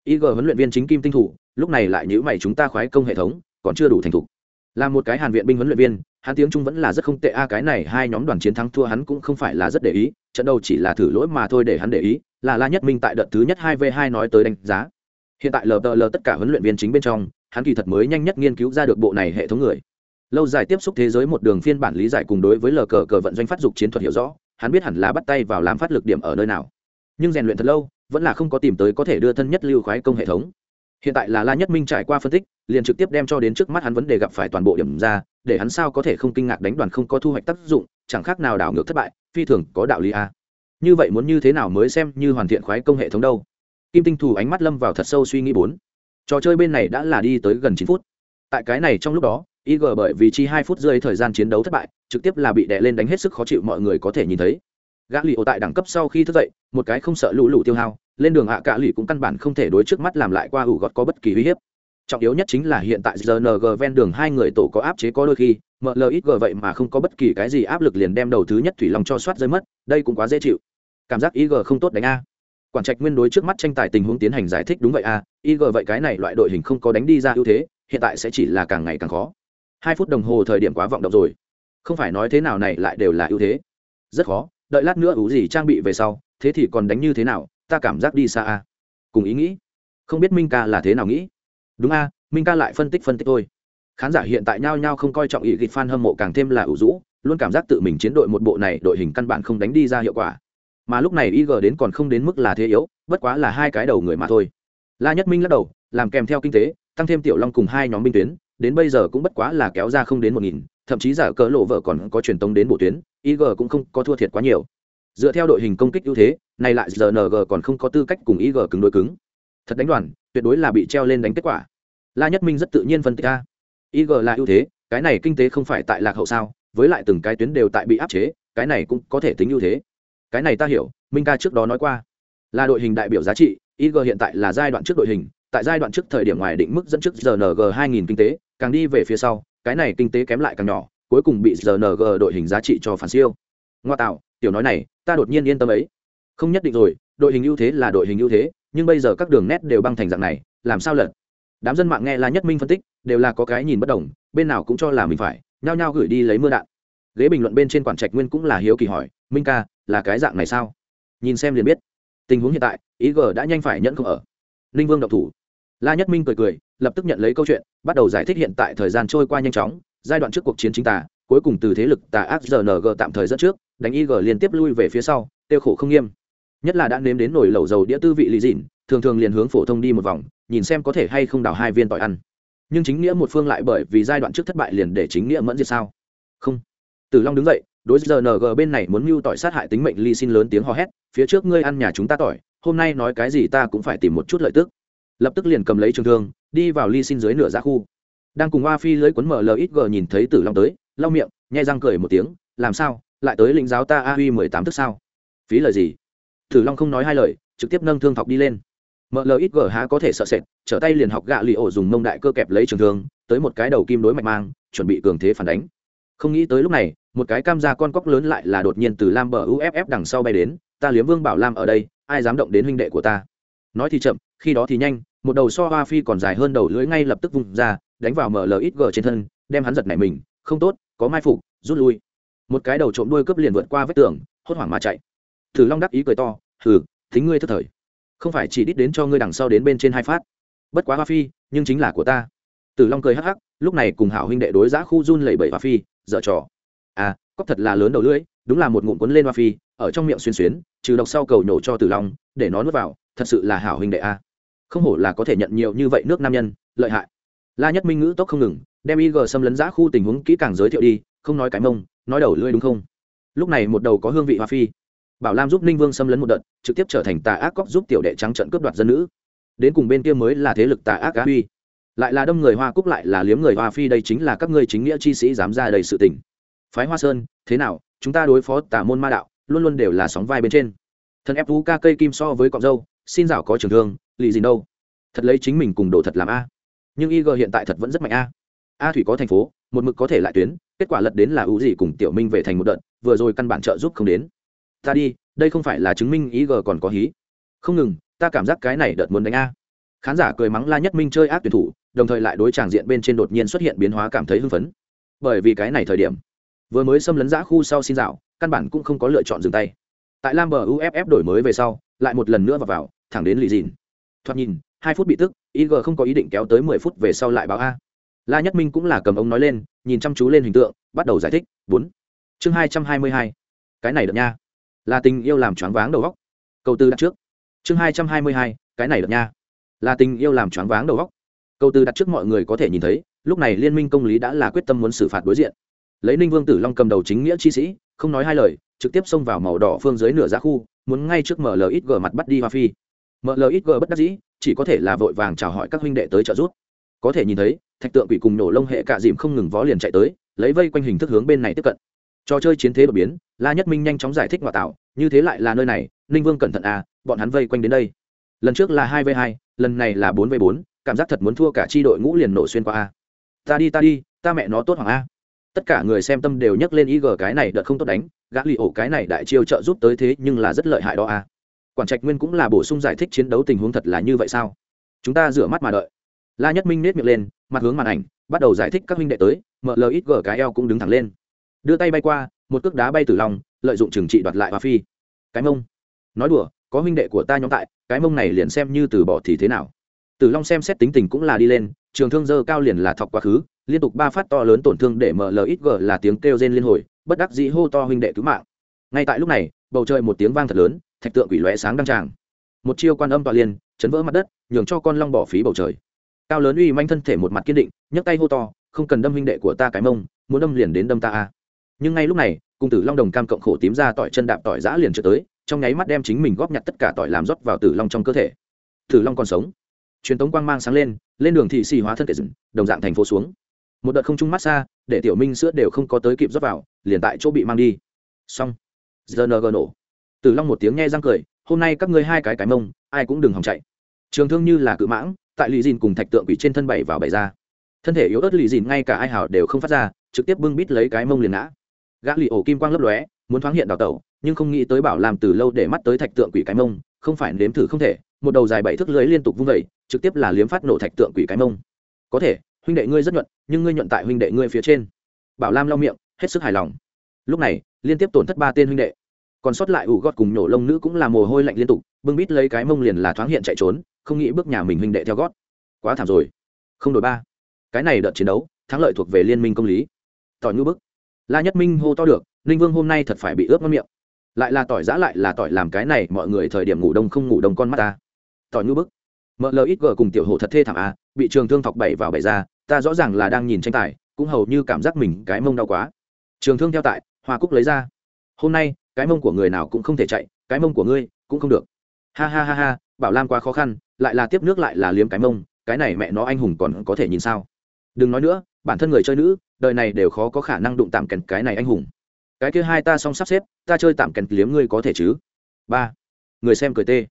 ig huấn luyện viên chính kim tinh thủ, lúc này lại nhữ mày chúng ta khoái công hệ thống, còn chưa đủ thành thục. Là một cái hàn viện binh huấn luyện viên, hắn tiếng trung vẫn là rất không tệ, a, cái này hai nhóm đoàn chiến thắng thua hắn cũng không phải là rất để ý, trận đầu chỉ là thử lỗi mà thôi để hắn để ý, là la nhất minh tại đợt thứ nhất hai v hai nói tới đánh giá. Hiện tại lờ lờ tất cả huấn luyện viên chính bên trong, hắn kỳ thật mới nhanh nhất nghiên cứu ra được bộ này hệ thống người. Lâu dài tiếp xúc thế giới một đường phiên bản lý giải cùng đối với lờ cờ cờ vận doanh phát dục chiến thuật hiểu rõ, hắn biết hẳn là bắt tay vào làm phát lực điểm ở nơi nào nhưng rèn luyện thật lâu, vẫn là không có tìm tới có thể đưa thân nhất lưu khoái công hệ thống. Hiện tại là la nhất minh trải qua phân tích, liền trực tiếp đem cho đến trước mắt hắn vấn đề gặp phải toàn bộ điểm ra, để hắn sao có thể không kinh ngạc đánh đoàn không có thu hoạch tác dụng, chẳng khác nào đảo ngược thất bại, phi thường có đạo lý a. Như vậy muốn như thế nào mới xem như hoàn thiện khoái công hệ thống đâu? Kim tinh thủ ánh mắt lâm vào thật sâu suy nghĩ bốn. Trò chơi bên này đã là đi tới gần chín phút. Tại cái này trong lúc đó ig bởi vì chi hai phút rơi thời gian chiến đấu thất bại, trực tiếp là bị đè lên đánh hết sức khó chịu mọi người có thể nhìn thấy gã lì ổ tại đẳng cấp sau khi thức dậy, một cái không sợ lũ lũ tiêu hao, lên đường hạ cả lì cũng căn bản không thể đối trước mắt làm lại qua ủ gọt có bất kỳ uy hiếp. Trọng yếu nhất chính là hiện tại rng ven đường hai người tổ có áp chế có đôi khi mlxg vậy mà không có bất kỳ cái gì áp lực liền đem đầu thứ nhất thủy long cho soát rơi mất, đây cũng quá dễ chịu. Cảm giác ig không tốt đánh a. Quản trạch nguyên đối trước mắt tranh tài tình huống tiến hành giải thích đúng vậy a ig vậy cái này loại đội hình không có đánh đi ra ưu thế, hiện tại sẽ chỉ là càng ngày càng khó. Hai phút đồng hồ thời điểm quá vọng động rồi. Không phải nói thế nào này lại đều là ưu thế. Rất khó đợi lát nữa ủ gì trang bị về sau, thế thì còn đánh như thế nào, ta cảm giác đi xa a. Cùng ý nghĩ. Không biết minh ca là thế nào nghĩ. Đúng a, minh ca lại phân tích phân tích thôi. Khán giả hiện tại nhao nhao không coi trọng ý ghi fan hâm mộ càng thêm là ủ rũ, luôn cảm giác tự mình chiến đội một bộ này đội hình căn bản không đánh đi ra hiệu quả. Mà lúc này ig đến còn không đến mức là thế yếu, bất quá là hai cái đầu người mà thôi. La nhất minh lắc đầu, làm kèm theo kinh tế, tăng thêm tiểu long cùng hai nhóm binh tuyến, đến bây giờ cũng bất quá là kéo ra không đến một nghìn thậm chí giả cỡ lộ vợ còn có truyền tống đến bộ tuyến ig cũng không có thua thiệt quá nhiều. Dựa theo đội hình công kích ưu thế, này lại rng còn không có tư cách cùng ig cứng đối cứng. Thật đánh đoàn, tuyệt đối là bị treo lên đánh kết quả. La nhất minh rất tự nhiên phân tích a ig là ưu thế, cái này kinh tế không phải tại lạc hậu sao, với lại từng cái tuyến đều tại bị áp chế, cái này cũng có thể tính ưu thế. Cái này ta hiểu, minh ca trước đó nói qua. Là đội hình đại biểu giá trị ig hiện tại là giai đoạn trước đội hình, tại giai đoạn trước thời điểm ngoài định mức dẫn trước rng 2000 kinh tế, càng đi về phía sau cái này kinh tế kém lại càng nhỏ, cuối cùng bị rng đội hình giá trị cho phản siêu. Ngoa tạo, tiểu nói này, ta đột nhiên yên tâm ấy. Không nhất định rồi, đội hình ưu thế là đội hình ưu thế, nhưng bây giờ các đường nét đều băng thành dạng này, làm sao lật? Đám dân mạng nghe là nhất minh phân tích, đều là có cái nhìn bất đồng, bên nào cũng cho là mình phải, nhao nhao gửi đi lấy mưa đạn. Ghế bình luận bên trên quản trạch nguyên cũng là hiếu kỳ hỏi, minh ca, là cái dạng này sao? Nhìn xem liền biết. Tình huống hiện tại, ý g đã nhanh phải nhẫn không ở. Ninh vương độc thủ. La nhất minh cười cười lập tức nhận lấy câu chuyện, bắt đầu giải thích hiện tại thời gian trôi qua nhanh chóng, giai đoạn trước cuộc chiến chính tà, cuối cùng từ thế lực tà ác rng tạm thời dẫn trước, đánh ig liên tiếp lui về phía sau, tiêu khổ không nghiêm. Nhất là đã nếm đến nồi lẩu dầu đĩa tư vị lì dịn, thường thường liền hướng phổ thông đi một vòng, nhìn xem có thể hay không đào hai viên tỏi ăn. Nhưng chính nghĩa một phương lại bởi vì giai đoạn trước thất bại liền để chính nghĩa mẫn diệt sao? Không. Tử long đứng dậy, đối rng bên này muốn mưu tỏi sát hại tính mệnh ly xin lớn tiếng hò hét, phía trước ngươi ăn nhà chúng ta tỏi, hôm nay nói cái gì ta cũng phải tìm một chút lợi tức. Lập tức liền cầm lấy trường thương đi vào ly xin dưới nửa ra khu. Đang cùng a phi lưới quấn mở ít g nhìn thấy tử long tới, lau miệng nhai răng cười một tiếng, làm sao? Lại tới lĩnh giáo ta a huy mười tám tức sao? Phí lời gì? Tử long không nói hai lời, trực tiếp nâng thương thọc đi lên. Mlxg há có thể sợ sệt, trở tay liền học gạ lì ổ dùng mông đại cơ kẹp lấy trường thương, tới một cái đầu kim đối mạch mang, chuẩn bị cường thế phản đánh. Không nghĩ tới lúc này, một cái cam gia con cóc lớn lại là đột nhiên từ lam bờ uff đằng sau bay đến, ta liếm vương bảo lam ở đây, ai dám động đến huynh đệ của ta? Nói thì chậm, khi đó thì nhanh một đầu so hoa phi còn dài hơn đầu lưỡi ngay lập tức vùng ra, đánh vào mlxg trên thân, đem hắn giật nảy mình, không tốt, có mai phục, rút lui. Một cái đầu trộm đuôi cướp liền vượt qua vết tường, hốt hoảng mà chạy. Thử long đắc ý cười to, thử, thính ngươi thất thời. Không phải chỉ đít đến cho ngươi đằng sau đến bên trên hai phát. Bất quá hoa phi, nhưng chính là của ta. Tử long cười hắc hắc, lúc này cùng hảo huynh đệ đối giã khu run lẩy bẩy hoa phi, dở trò. À cóc thật là lớn đầu lưỡi, đúng là một ngụm cuốn lên hoa phi, ở trong miệng xuyên xuyến, trừ độc sau cầu nhổ cho tử long, để nó nuốt vào, thật sự là hảo huynh đệ a không hổ là có thể nhận nhiều như vậy nước nam nhân, lợi hại. La nhất minh ngữ tốc không ngừng, đem ig xâm lấn giã khu tình huống kỹ càng giới thiệu đi, không nói cái mông, nói đầu lưỡi đúng không? Lúc này một đầu có hương vị hoa phi. Bảo lam giúp ninh vương xâm lấn một đợt, trực tiếp trở thành tà ác cóc giúp tiểu đệ trắng trận cướp đoạt dân nữ. Đến cùng bên kia mới là thế lực tà ác á huy. Lại là đâm người hoa cúc lại là liếm người hoa phi, đây chính là các ngươi chính nghĩa chi sĩ dám ra đầy sự tình. Phái hoa sơn, thế nào, chúng ta đối phó tà môn ma đạo, luôn luôn đều là sóng vai bên trên. Thần ép vũ ca cây kim so với cọng dâu, xin dạo có trường thương lì gì đâu? Thật lấy chính mình cùng đồ thật làm a. Nhưng ig hiện tại thật vẫn rất mạnh a. A thủy có thành phố một mực có thể lại tuyến kết quả lật đến là ưu gì cùng tiểu minh về thành một đợt vừa rồi căn bản trợ giúp không đến. Ta đi đây không phải là chứng minh ig còn có hí. Không ngừng ta cảm giác cái này đợt muốn đánh a. Khán giả cười mắng la nhất minh chơi ác tuyển thủ đồng thời lại đối tràng diện bên trên đột nhiên xuất hiện biến hóa cảm thấy hưng phấn. Bởi vì cái này thời điểm vừa mới xâm lấn giã khu sau xin dạo căn bản cũng không có lựa chọn dừng tay. Tại lam bờ uff đổi mới về sau lại một lần nữa vào, vào thẳng đến lì dìn thoạt nhìn, hai phút bị tức ig không có ý định kéo tới mười phút về sau lại báo a. La nhất minh cũng là cầm ông nói lên, nhìn chăm chú lên hình tượng, bắt đầu giải thích, bốn. Chương hai trăm hai mươi hai. Cái này được nha. Là tình yêu làm choáng váng đầu góc. Câu tư đặt trước. Chương hai trăm hai mươi hai, cái này được nha. Là tình yêu làm choáng váng đầu góc. Câu tư đặt trước mọi người có thể nhìn thấy, lúc này liên minh công lý đã là quyết tâm muốn xử phạt đối diện. Lấy ninh vương tử long cầm đầu chính nghĩa chi sĩ, không nói hai lời, trực tiếp xông vào màu đỏ phương dưới nửa giá khu, muốn ngay trước mở ít gờ mặt bắt đi hoa phi mở ít gờ bất đắc dĩ, chỉ có thể là vội vàng chào hỏi các huynh đệ tới trợ giúp. Có thể nhìn thấy, thạch tượng quỷ cùng nổ lông hệ cạ dìm không ngừng vó liền chạy tới, lấy vây quanh hình thức hướng bên này tiếp cận. Trò chơi chiến thế đột biến, la nhất minh nhanh chóng giải thích ngoại tạo, như thế lại là nơi này, ninh vương cẩn thận à bọn hắn vây quanh đến đây. Lần trước là hai v hai, lần này là bốn v bốn, cảm giác thật muốn thua cả chi đội ngũ liền nổ xuyên qua a ta đi ta đi, ta mẹ nó tốt hoàng a à. tất cả người xem tâm đều nhắc lên ý gờ cái này đợt không tốt đánh, gã lì ổ cái này đại chiêu trợ giúp tới thế nhưng là rất lợi hại đó a quản trạch nguyên cũng là bổ sung giải thích chiến đấu tình huống thật là như vậy sao? Chúng ta rửa mắt mà đợi. La nhất minh nết miệng lên, mặt hướng màn ảnh, bắt đầu giải thích các huynh đệ tới, mở lời ít gờ cái eo cũng đứng thẳng lên. Đưa tay bay qua, một cước đá bay từ lòng, lợi dụng trừng trị đoạt lại hoa phi. Cái mông. Nói đùa, có huynh đệ của ta nhóm tại, cái mông này liền xem như từ bỏ thì thế nào? Tử long xem xét tính tình cũng là đi lên, trường thương dơ cao liền là thọc quá khứ, liên tục ba phát to lớn tổn thương để mở lời ít gờ là tiếng kêu rên liên hồi, bất đắc dĩ hô to huynh đệ cứu mạng. Ngay tại lúc này, bầu trời một tiếng vang thật lớn thạch tượng quỷ lóe sáng đăng tràng. Một chiêu quan âm tọa liên, chấn vỡ mặt đất, nhường cho con long bỏ phí bầu trời. Cao lớn uy manh thân thể một mặt kiên định, nhấc tay hô to, không cần đâm huynh đệ của ta cái mông, muốn đâm liền đến đâm ta a. Nhưng ngay lúc này, cung tử long đồng cam cộng khổ tím ra tỏi chân đạp tỏi giã liền trở tới, trong nháy mắt đem chính mình góp nhặt tất cả tỏi làm rót vào tử long trong cơ thể. Tử long còn sống. Truyền tống quang mang sáng lên lên đường thị xì hóa thân kệ rừng đồng dạng thành phố xuống. Một đợt không trung mát xa, để tiểu minh sữa đều không có tới kịp rót vào, liền tại chỗ bị mang đi. Xong. Giờ nổ tử long một tiếng nghe răng cười, hôm nay các ngươi hai cái cái mông, ai cũng đừng hòng chạy. Trường thương như là cự mãng, tại lì dìn cùng thạch tượng quỷ trên thân bảy vào bảy ra. Thân thể yếu ớt lì dìn ngay cả ai hảo đều không phát ra, trực tiếp bưng bít lấy cái mông liền ngã. Gã lì ổ kim quang lấp lóe, muốn thoáng hiện đào tẩu, nhưng không nghĩ tới bảo làm từ lâu để mắt tới thạch tượng quỷ cái mông, không phải nếm thử không thể, một đầu dài bảy thước lưới liên tục vung vẩy trực tiếp là liếm phát nổ thạch tượng quỷ cái mông. Có thể, huynh đệ ngươi rất nhuận, nhưng ngươi nhuận tại huynh đệ ngươi phía trên. Bảo lam lau miệng, hết sức hài lòng. Lúc này, liên tiếp tổn thất ba tên huynh đệ còn sót lại ủ gót cùng nhổ lông nữ cũng là mồ hôi lạnh liên tục, bưng bít lấy cái mông liền là thoáng hiện chạy trốn, không nghĩ bước nhà mình huynh đệ theo gót. Quá thảm rồi. Không đổi ba. Cái này đợt chiến đấu, thắng lợi thuộc về liên minh công lý. Tỏi ngư bức. La nhất minh hô to được, ninh vương hôm nay thật phải bị ướp mất miệng. Lại là tỏi giã lại là tỏi làm cái này, mọi người thời điểm ngủ đông không ngủ đông con mắt ta. Tỏi ngư bức. Mợ lờ ít gờ cùng tiểu hồ thật thê thảm à bị trường thương thọc bảy vào bảy ra, ta rõ ràng là đang nhìn tranh tài, cũng hầu như cảm giác mình cái mông đau quá. Trường thương theo tại, hoa cúc lấy ra. Hôm nay cái mông của người nào cũng không thể chạy, cái mông của ngươi cũng không được. Ha ha ha ha, bảo lam quá khó khăn, lại là tiếp nước lại là liếm cái mông, cái này mẹ nó anh hùng còn có thể nhìn sao? Đừng nói nữa, bản thân người chơi nữ, đời này đều khó có khả năng đụng tạm kèn cái này anh hùng. Cái kia hai ta xong sắp xếp, ta chơi tạm kèn liếm ngươi có thể chứ? Ba, người xem cười tê.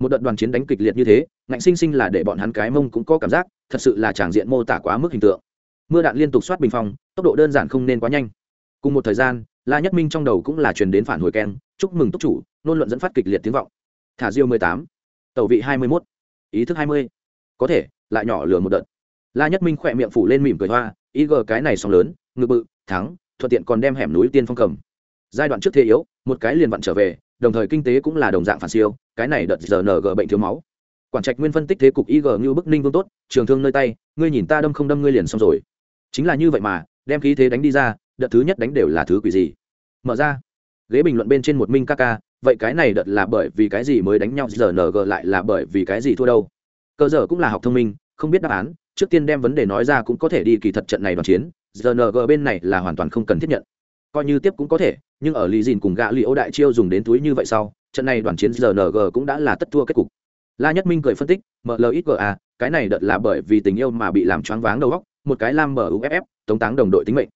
Một đợt đoàn chiến đánh kịch liệt như thế, ngạnh sinh sinh là để bọn hắn cái mông cũng có cảm giác, thật sự là tràng diện mô tả quá mức hình tượng. Mưa đạn liên tục soát bình phong, tốc độ đơn giản không nên quá nhanh. Cùng một thời gian la nhất minh trong đầu cũng là truyền đến phản hồi keng, chúc mừng túc chủ, nôn luận dẫn phát kịch liệt tiếng vọng. Thả diêu mười tám, tẩu vị hai mươi mốt, ý thức hai mươi. Có thể, lại nhỏ lửa một đợt. La nhất minh khỏe miệng phủ lên mỉm cười hoa, ý gờ cái này sóng lớn, ngự bự, thắng, thuận tiện còn đem hẻm núi tiên phong cầm. Giai đoạn trước thế yếu, một cái liền vặn trở về, đồng thời kinh tế cũng là đồng dạng phản siêu, cái này đợt giờ ng bệnh thiếu máu. Quản trạch nguyên phân tích thế cục ig như bức ninh vương tốt, trường thương nơi tay, ngươi nhìn ta đâm không đâm ngươi liền xong rồi. Chính là như vậy mà, đem khí thế đánh đi ra đợt thứ nhất đánh đều là thứ quỷ gì? Mở ra. Ghế bình luận bên trên một minh ca ca, vậy cái này đợt là bởi vì cái gì mới đánh nhau? Giờ ng lại là bởi vì cái gì thua đâu? Cơ giờ cũng là học thông minh, không biết đáp án, trước tiên đem vấn đề nói ra cũng có thể đi kỳ thật trận này đoàn chiến, giờ ng bên này là hoàn toàn không cần thiết nhận. Coi như tiếp cũng có thể, nhưng ở lì dìn cùng gã li ô đại chiêu dùng đến túi như vậy sau, trận này đoàn chiến rng cũng đã là tất thua kết cục. La nhất minh cười phân tích mlxga cái này đợt là bởi vì tình yêu mà bị làm choáng váng đầu góc một cái lam muff tống táng đồng đội tính mệnh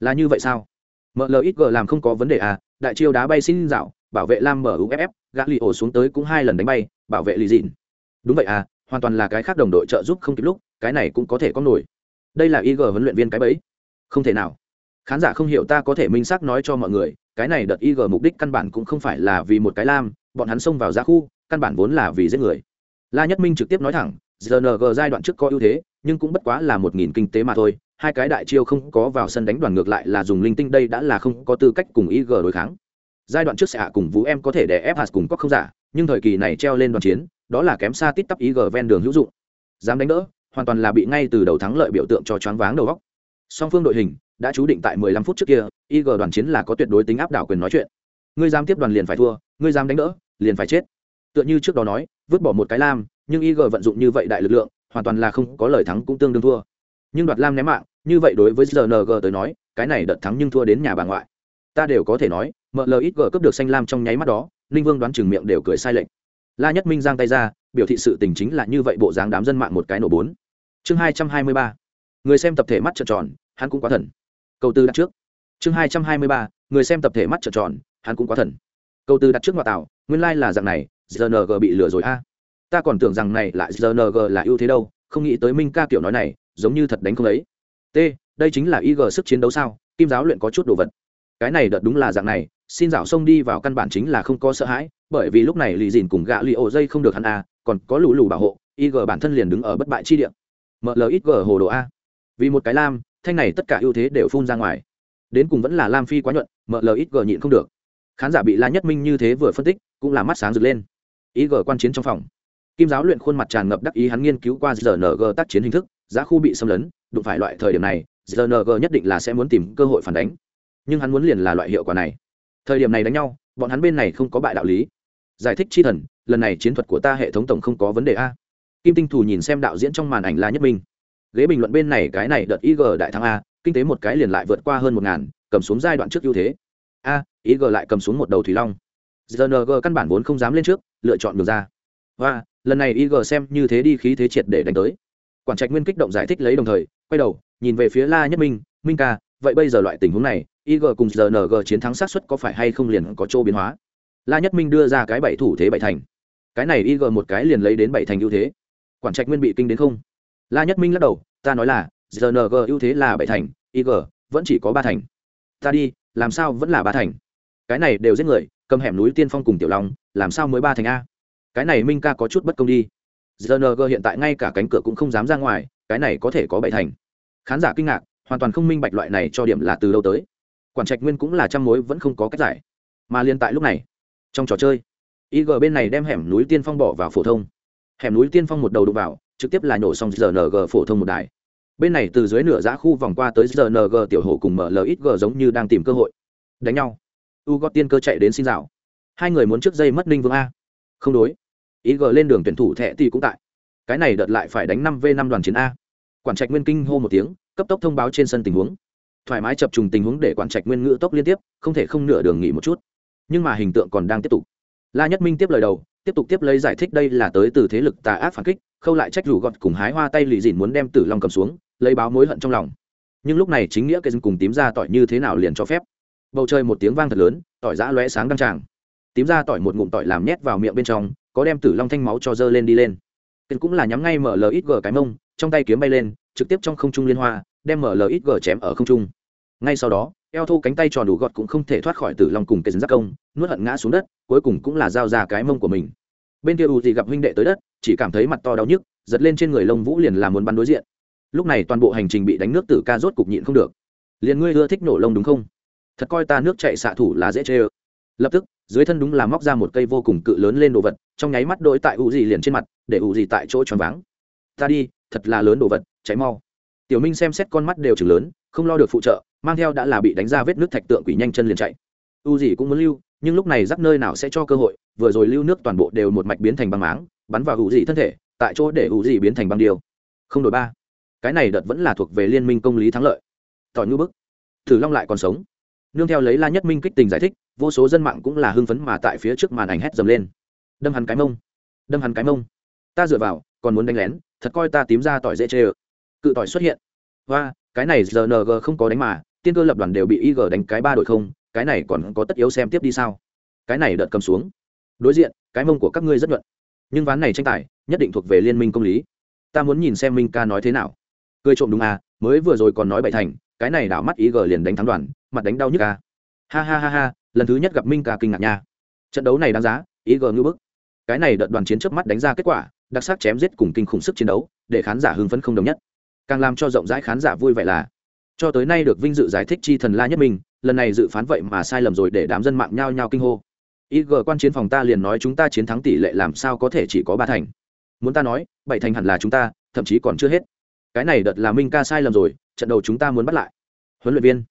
là như vậy sao? Mlxg làm không có vấn đề à đại chiêu đá bay xin dạo, bảo vệ lam muff gã lì ổ xuống tới cũng hai lần đánh bay, bảo vệ lì dịn. Đúng vậy à hoàn toàn là cái khác đồng đội trợ giúp không kịp lúc, cái này cũng có thể có nổi. Đây là ig huấn luyện viên cái bẫy. Không thể nào. Khán giả không hiểu ta có thể minh xác nói cho mọi người, cái này đợt ig mục đích căn bản cũng không phải là vì một cái lam, bọn hắn xông vào ra khu, căn bản vốn là vì giết người. La nhất minh trực tiếp nói thẳng rng giai đoạn trước có ưu thế, nhưng cũng bất quá là một nghìn kinh tế mà thôi hai cái đại chiêu không có vào sân đánh đoàn ngược lại là dùng linh tinh đây đã là không có tư cách cùng ig đối kháng giai đoạn trước sẽ hạ cùng vũ em có thể để ép hạt cùng có không giả nhưng thời kỳ này treo lên đoàn chiến đó là kém xa tít tắp ig ven đường hữu dụng dám đánh đỡ hoàn toàn là bị ngay từ đầu thắng lợi biểu tượng cho choáng váng đầu óc. song phương đội hình đã chú định tại 15 phút trước kia, IG đoàn chiến là có tuyệt đối tính áp đảo quyền nói chuyện. Ngươi dám tiếp đoàn liền phải thua, ngươi dám đánh đỡ, liền phải chết. Tựa như trước đó nói, vứt bỏ một cái lam, nhưng IG vận dụng như vậy đại lực lượng, hoàn toàn là không có lời thắng cũng tương đương thua. Nhưng đoạt lam ném mạng, như vậy đối với rng tới nói, cái này đợt thắng nhưng thua đến nhà bà ngoại. Ta đều có thể nói, MLXG cấp được xanh lam trong nháy mắt đó, Linh Vương đoán chừng miệng đều cười sai lệch La Nhất Minh giang tay ra, biểu thị sự tình chính là như vậy bộ dáng đám dân mạng một cái nổ bốn. Chương 223. Người xem tập thể mắt trợn tròn, hắn cũng quá thần câu tư đặt trước chương hai trăm hai mươi ba người xem tập thể mắt trợn tròn hắn cũng quá thần câu tư đặt trước ngoại tạo nguyên lai、like、là dạng này rng bị lừa rồi a ta còn tưởng rằng này lại rng là ưu thế đâu không nghĩ tới minh ca kiểu nói này giống như thật đánh không ấy. T, đây chính là ig sức chiến đấu sao? Kim giáo luyện có chút đồ vật. Cái này đợt đúng là dạng này, xin dạo xông đi vào căn bản chính là không có sợ hãi, bởi vì lúc này lì dìn cùng gạ lì ổ dây không được hắn a, còn có lù lù bảo hộ ig bản thân liền đứng ở bất bại chi địa. Mlxg hồ đồ a. Vì một cái lam, thanh này tất cả ưu thế đều phun ra ngoài. Đến cùng vẫn là lam phi quá nhuận mlxg nhịn không được. Khán giả bị la nhất minh như thế vừa phân tích, cũng là mắt sáng rực lên. Ig quan chiến trong phòng. Kim giáo luyện khuôn mặt tràn ngập đắc ý hắn nghiên cứu qua rng tác chiến hình thức giá khu bị xâm lấn, đụng phải loại thời điểm này rng nhất định là sẽ muốn tìm cơ hội phản đánh. Nhưng hắn muốn liền là loại hiệu quả này. Thời điểm này đánh nhau, bọn hắn bên này không có bại đạo lý. Giải thích chi thần, lần này chiến thuật của ta hệ thống tổng không có vấn đề a. Kim tinh thủ nhìn xem đạo diễn trong màn ảnh la nhất minh ghế bình luận bên này cái này đợt ig đại thắng a, kinh tế một cái liền lại vượt qua hơn một ngàn, cầm xuống giai đoạn trước ưu thế. A ig lại cầm xuống một đầu thủy long. Gng căn bản vốn không dám lên trước, lựa chọn ngược ra. Và, lần này ig xem như thế đi khí thế triệt để đánh tới quản trạch nguyên kích động giải thích lấy đồng thời, quay đầu, nhìn về phía la nhất minh minh ca, vậy bây giờ loại tình huống này ig cùng rng chiến thắng sát suất có phải hay không liền có chỗ biến hóa? La nhất minh đưa ra cái bảy thủ thế bảy thành. Cái này ig một cái liền lấy đến bảy thành ưu thế. Quản trạch nguyên bị kinh đến không? La nhất minh lắc đầu, ta nói là rng ưu thế là bảy thành ig vẫn chỉ có ba thành. Ta đi, làm sao vẫn là ba thành? Cái này đều giết người, cầm hẻm núi tiên phong cùng tiểu long, làm sao mới ba thành a? Cái này minh ca có chút bất công đi rng hiện tại ngay cả cánh cửa cũng không dám ra ngoài, cái này có thể có bảy thành. Khán giả kinh ngạc, hoàn toàn không minh bạch loại này cho điểm là từ đâu tới. Quản trạch nguyên cũng là trăm mối vẫn không có cách giải. Mà liên tại lúc này, trong trò chơi ig bên này đem hẻm núi tiên phong bỏ vào phổ thông. Hẻm núi tiên phong một đầu đụng vào, trực tiếp là nhổ xong rng phổ thông một đài. Bên này từ dưới nửa giã khu vòng qua tới rng tiểu hổ cùng mlxg giống như đang tìm cơ hội. Đánh nhau. U gót tiên cơ chạy đến xin rào hai người muốn trước dây mất ninh vương a. Không đối ý g lên đường tuyển thủ thẹ thì cũng tại. Cái này đợt lại phải đánh năm v năm đoàn chiến a. Quản trạch nguyên kinh hô một tiếng, cấp tốc thông báo trên sân tình huống. Thoải mái chập trùng tình huống để quản trạch nguyên ngữ tốc liên tiếp, không thể không nửa đường nghỉ một chút. Nhưng mà hình tượng còn đang tiếp tục. La nhất minh tiếp lời đầu, tiếp tục tiếp lấy giải thích đây là tới từ thế lực tà ác phản kích, khâu lại trách rủ gọt cùng hái hoa tay lì dìn muốn đem tử long cầm xuống, lấy báo mối hận trong lòng. Nhưng lúc này chính nghĩa cây dân cùng tím ra tỏi như thế nào liền cho phép. Bầu trời một tiếng vang thật lớn, tỏi giã lóe sáng đăng tràng. Tím ra tỏi một ngụm tỏi làm nhét vào miệng bên trong có đem tử long thanh máu cho dơ lên đi lên. Kiên cũng là nhắm ngay mở lít g cái mông, trong tay kiếm bay lên, trực tiếp trong không trung liên hoa, đem mở lít g chém ở không trung. Ngay sau đó, eo thô cánh tay tròn đủ gọt cũng không thể thoát khỏi tử long cùng kiên giác công, nuốt hận ngã xuống đất, cuối cùng cũng là giao ra cái mông của mình. Bên kia u thì gặp huynh đệ tới đất, chỉ cảm thấy mặt to đau nhức, giật lên trên người lông vũ liền làm muốn bắn đối diện. Lúc này toàn bộ hành trình bị đánh nước tử ca rốt cục nhịn không được. Liền ngươi ưa thích nổ lông đúng không? Thật coi ta nước chạy xạ thủ là dễ chê ơ lập tức, dưới thân đúng là móc ra một cây vô cùng cự lớn lên đồ vật, trong nháy mắt đỗi tại u gì liền trên mặt, để u gì tại chỗ tròn váng. Ta đi, thật là lớn đồ vật cháy mau. Tiểu minh xem xét con mắt đều chừng lớn, không lo được phụ trợ, mang theo đã là bị đánh ra vết nước thạch tượng quỷ nhanh chân liền chạy. U gì cũng muốn lưu, nhưng lúc này rắc nơi nào sẽ cho cơ hội, vừa rồi lưu nước toàn bộ đều một mạch biến thành băng máng, bắn vào u gì thân thể, tại chỗ để u gì biến thành băng điều không đổi ba. Cái này đợt vẫn là thuộc về liên minh công lý thắng lợi. Tỏi ngư bức. Thử long lại còn sống nương theo lấy la nhất minh kích tình giải thích, vô số dân mạng cũng là hưng phấn mà tại phía trước màn ảnh hét dầm lên. Đâm hắn cái mông. Đâm hắn cái mông. Ta dựa vào, còn muốn đánh lén, thật coi ta tím ra tỏi dễ chê ơ. Cự tỏi xuất hiện. Và cái này rng không có đánh mà, tiên cơ lập đoàn đều bị ig đánh cái ba đội không, cái này còn có tất yếu xem tiếp đi sao? Cái này đợt cầm xuống. Đối diện, cái mông của các ngươi rất nhuận. Nhưng ván này tranh tài, nhất định thuộc về liên minh công lý. Ta muốn nhìn xem minh ca nói thế nào. Cười trộm đúng à mới vừa rồi còn nói bậy thành cái này đảo mắt ý gờ liền đánh thắng đoàn, mặt đánh đau nhức ca. Ha ha ha ha, lần thứ nhất gặp minh ca kinh ngạc nha. Trận đấu này đáng giá, ý gờ ngưỡng bức. Cái này đợt đoàn chiến trước mắt đánh ra kết quả, đặc sắc chém giết cùng kinh khủng sức chiến đấu, để khán giả hưng phấn không đồng nhất. Càng làm cho rộng rãi khán giả vui vẻ là, cho tới nay được vinh dự giải thích chi thần la nhất minh, lần này dự phán vậy mà sai lầm rồi để đám dân mạng nhao nhao kinh hô. Ig quan chiến phòng ta liền nói chúng ta chiến thắng tỷ lệ làm sao có thể chỉ có ba thành. Muốn ta nói, bảy thành hẳn là chúng ta, thậm chí còn chưa hết. Cái này đợt là minh ca sai lầm rồi trận đầu chúng ta muốn bắt lại. Huấn luyện viên.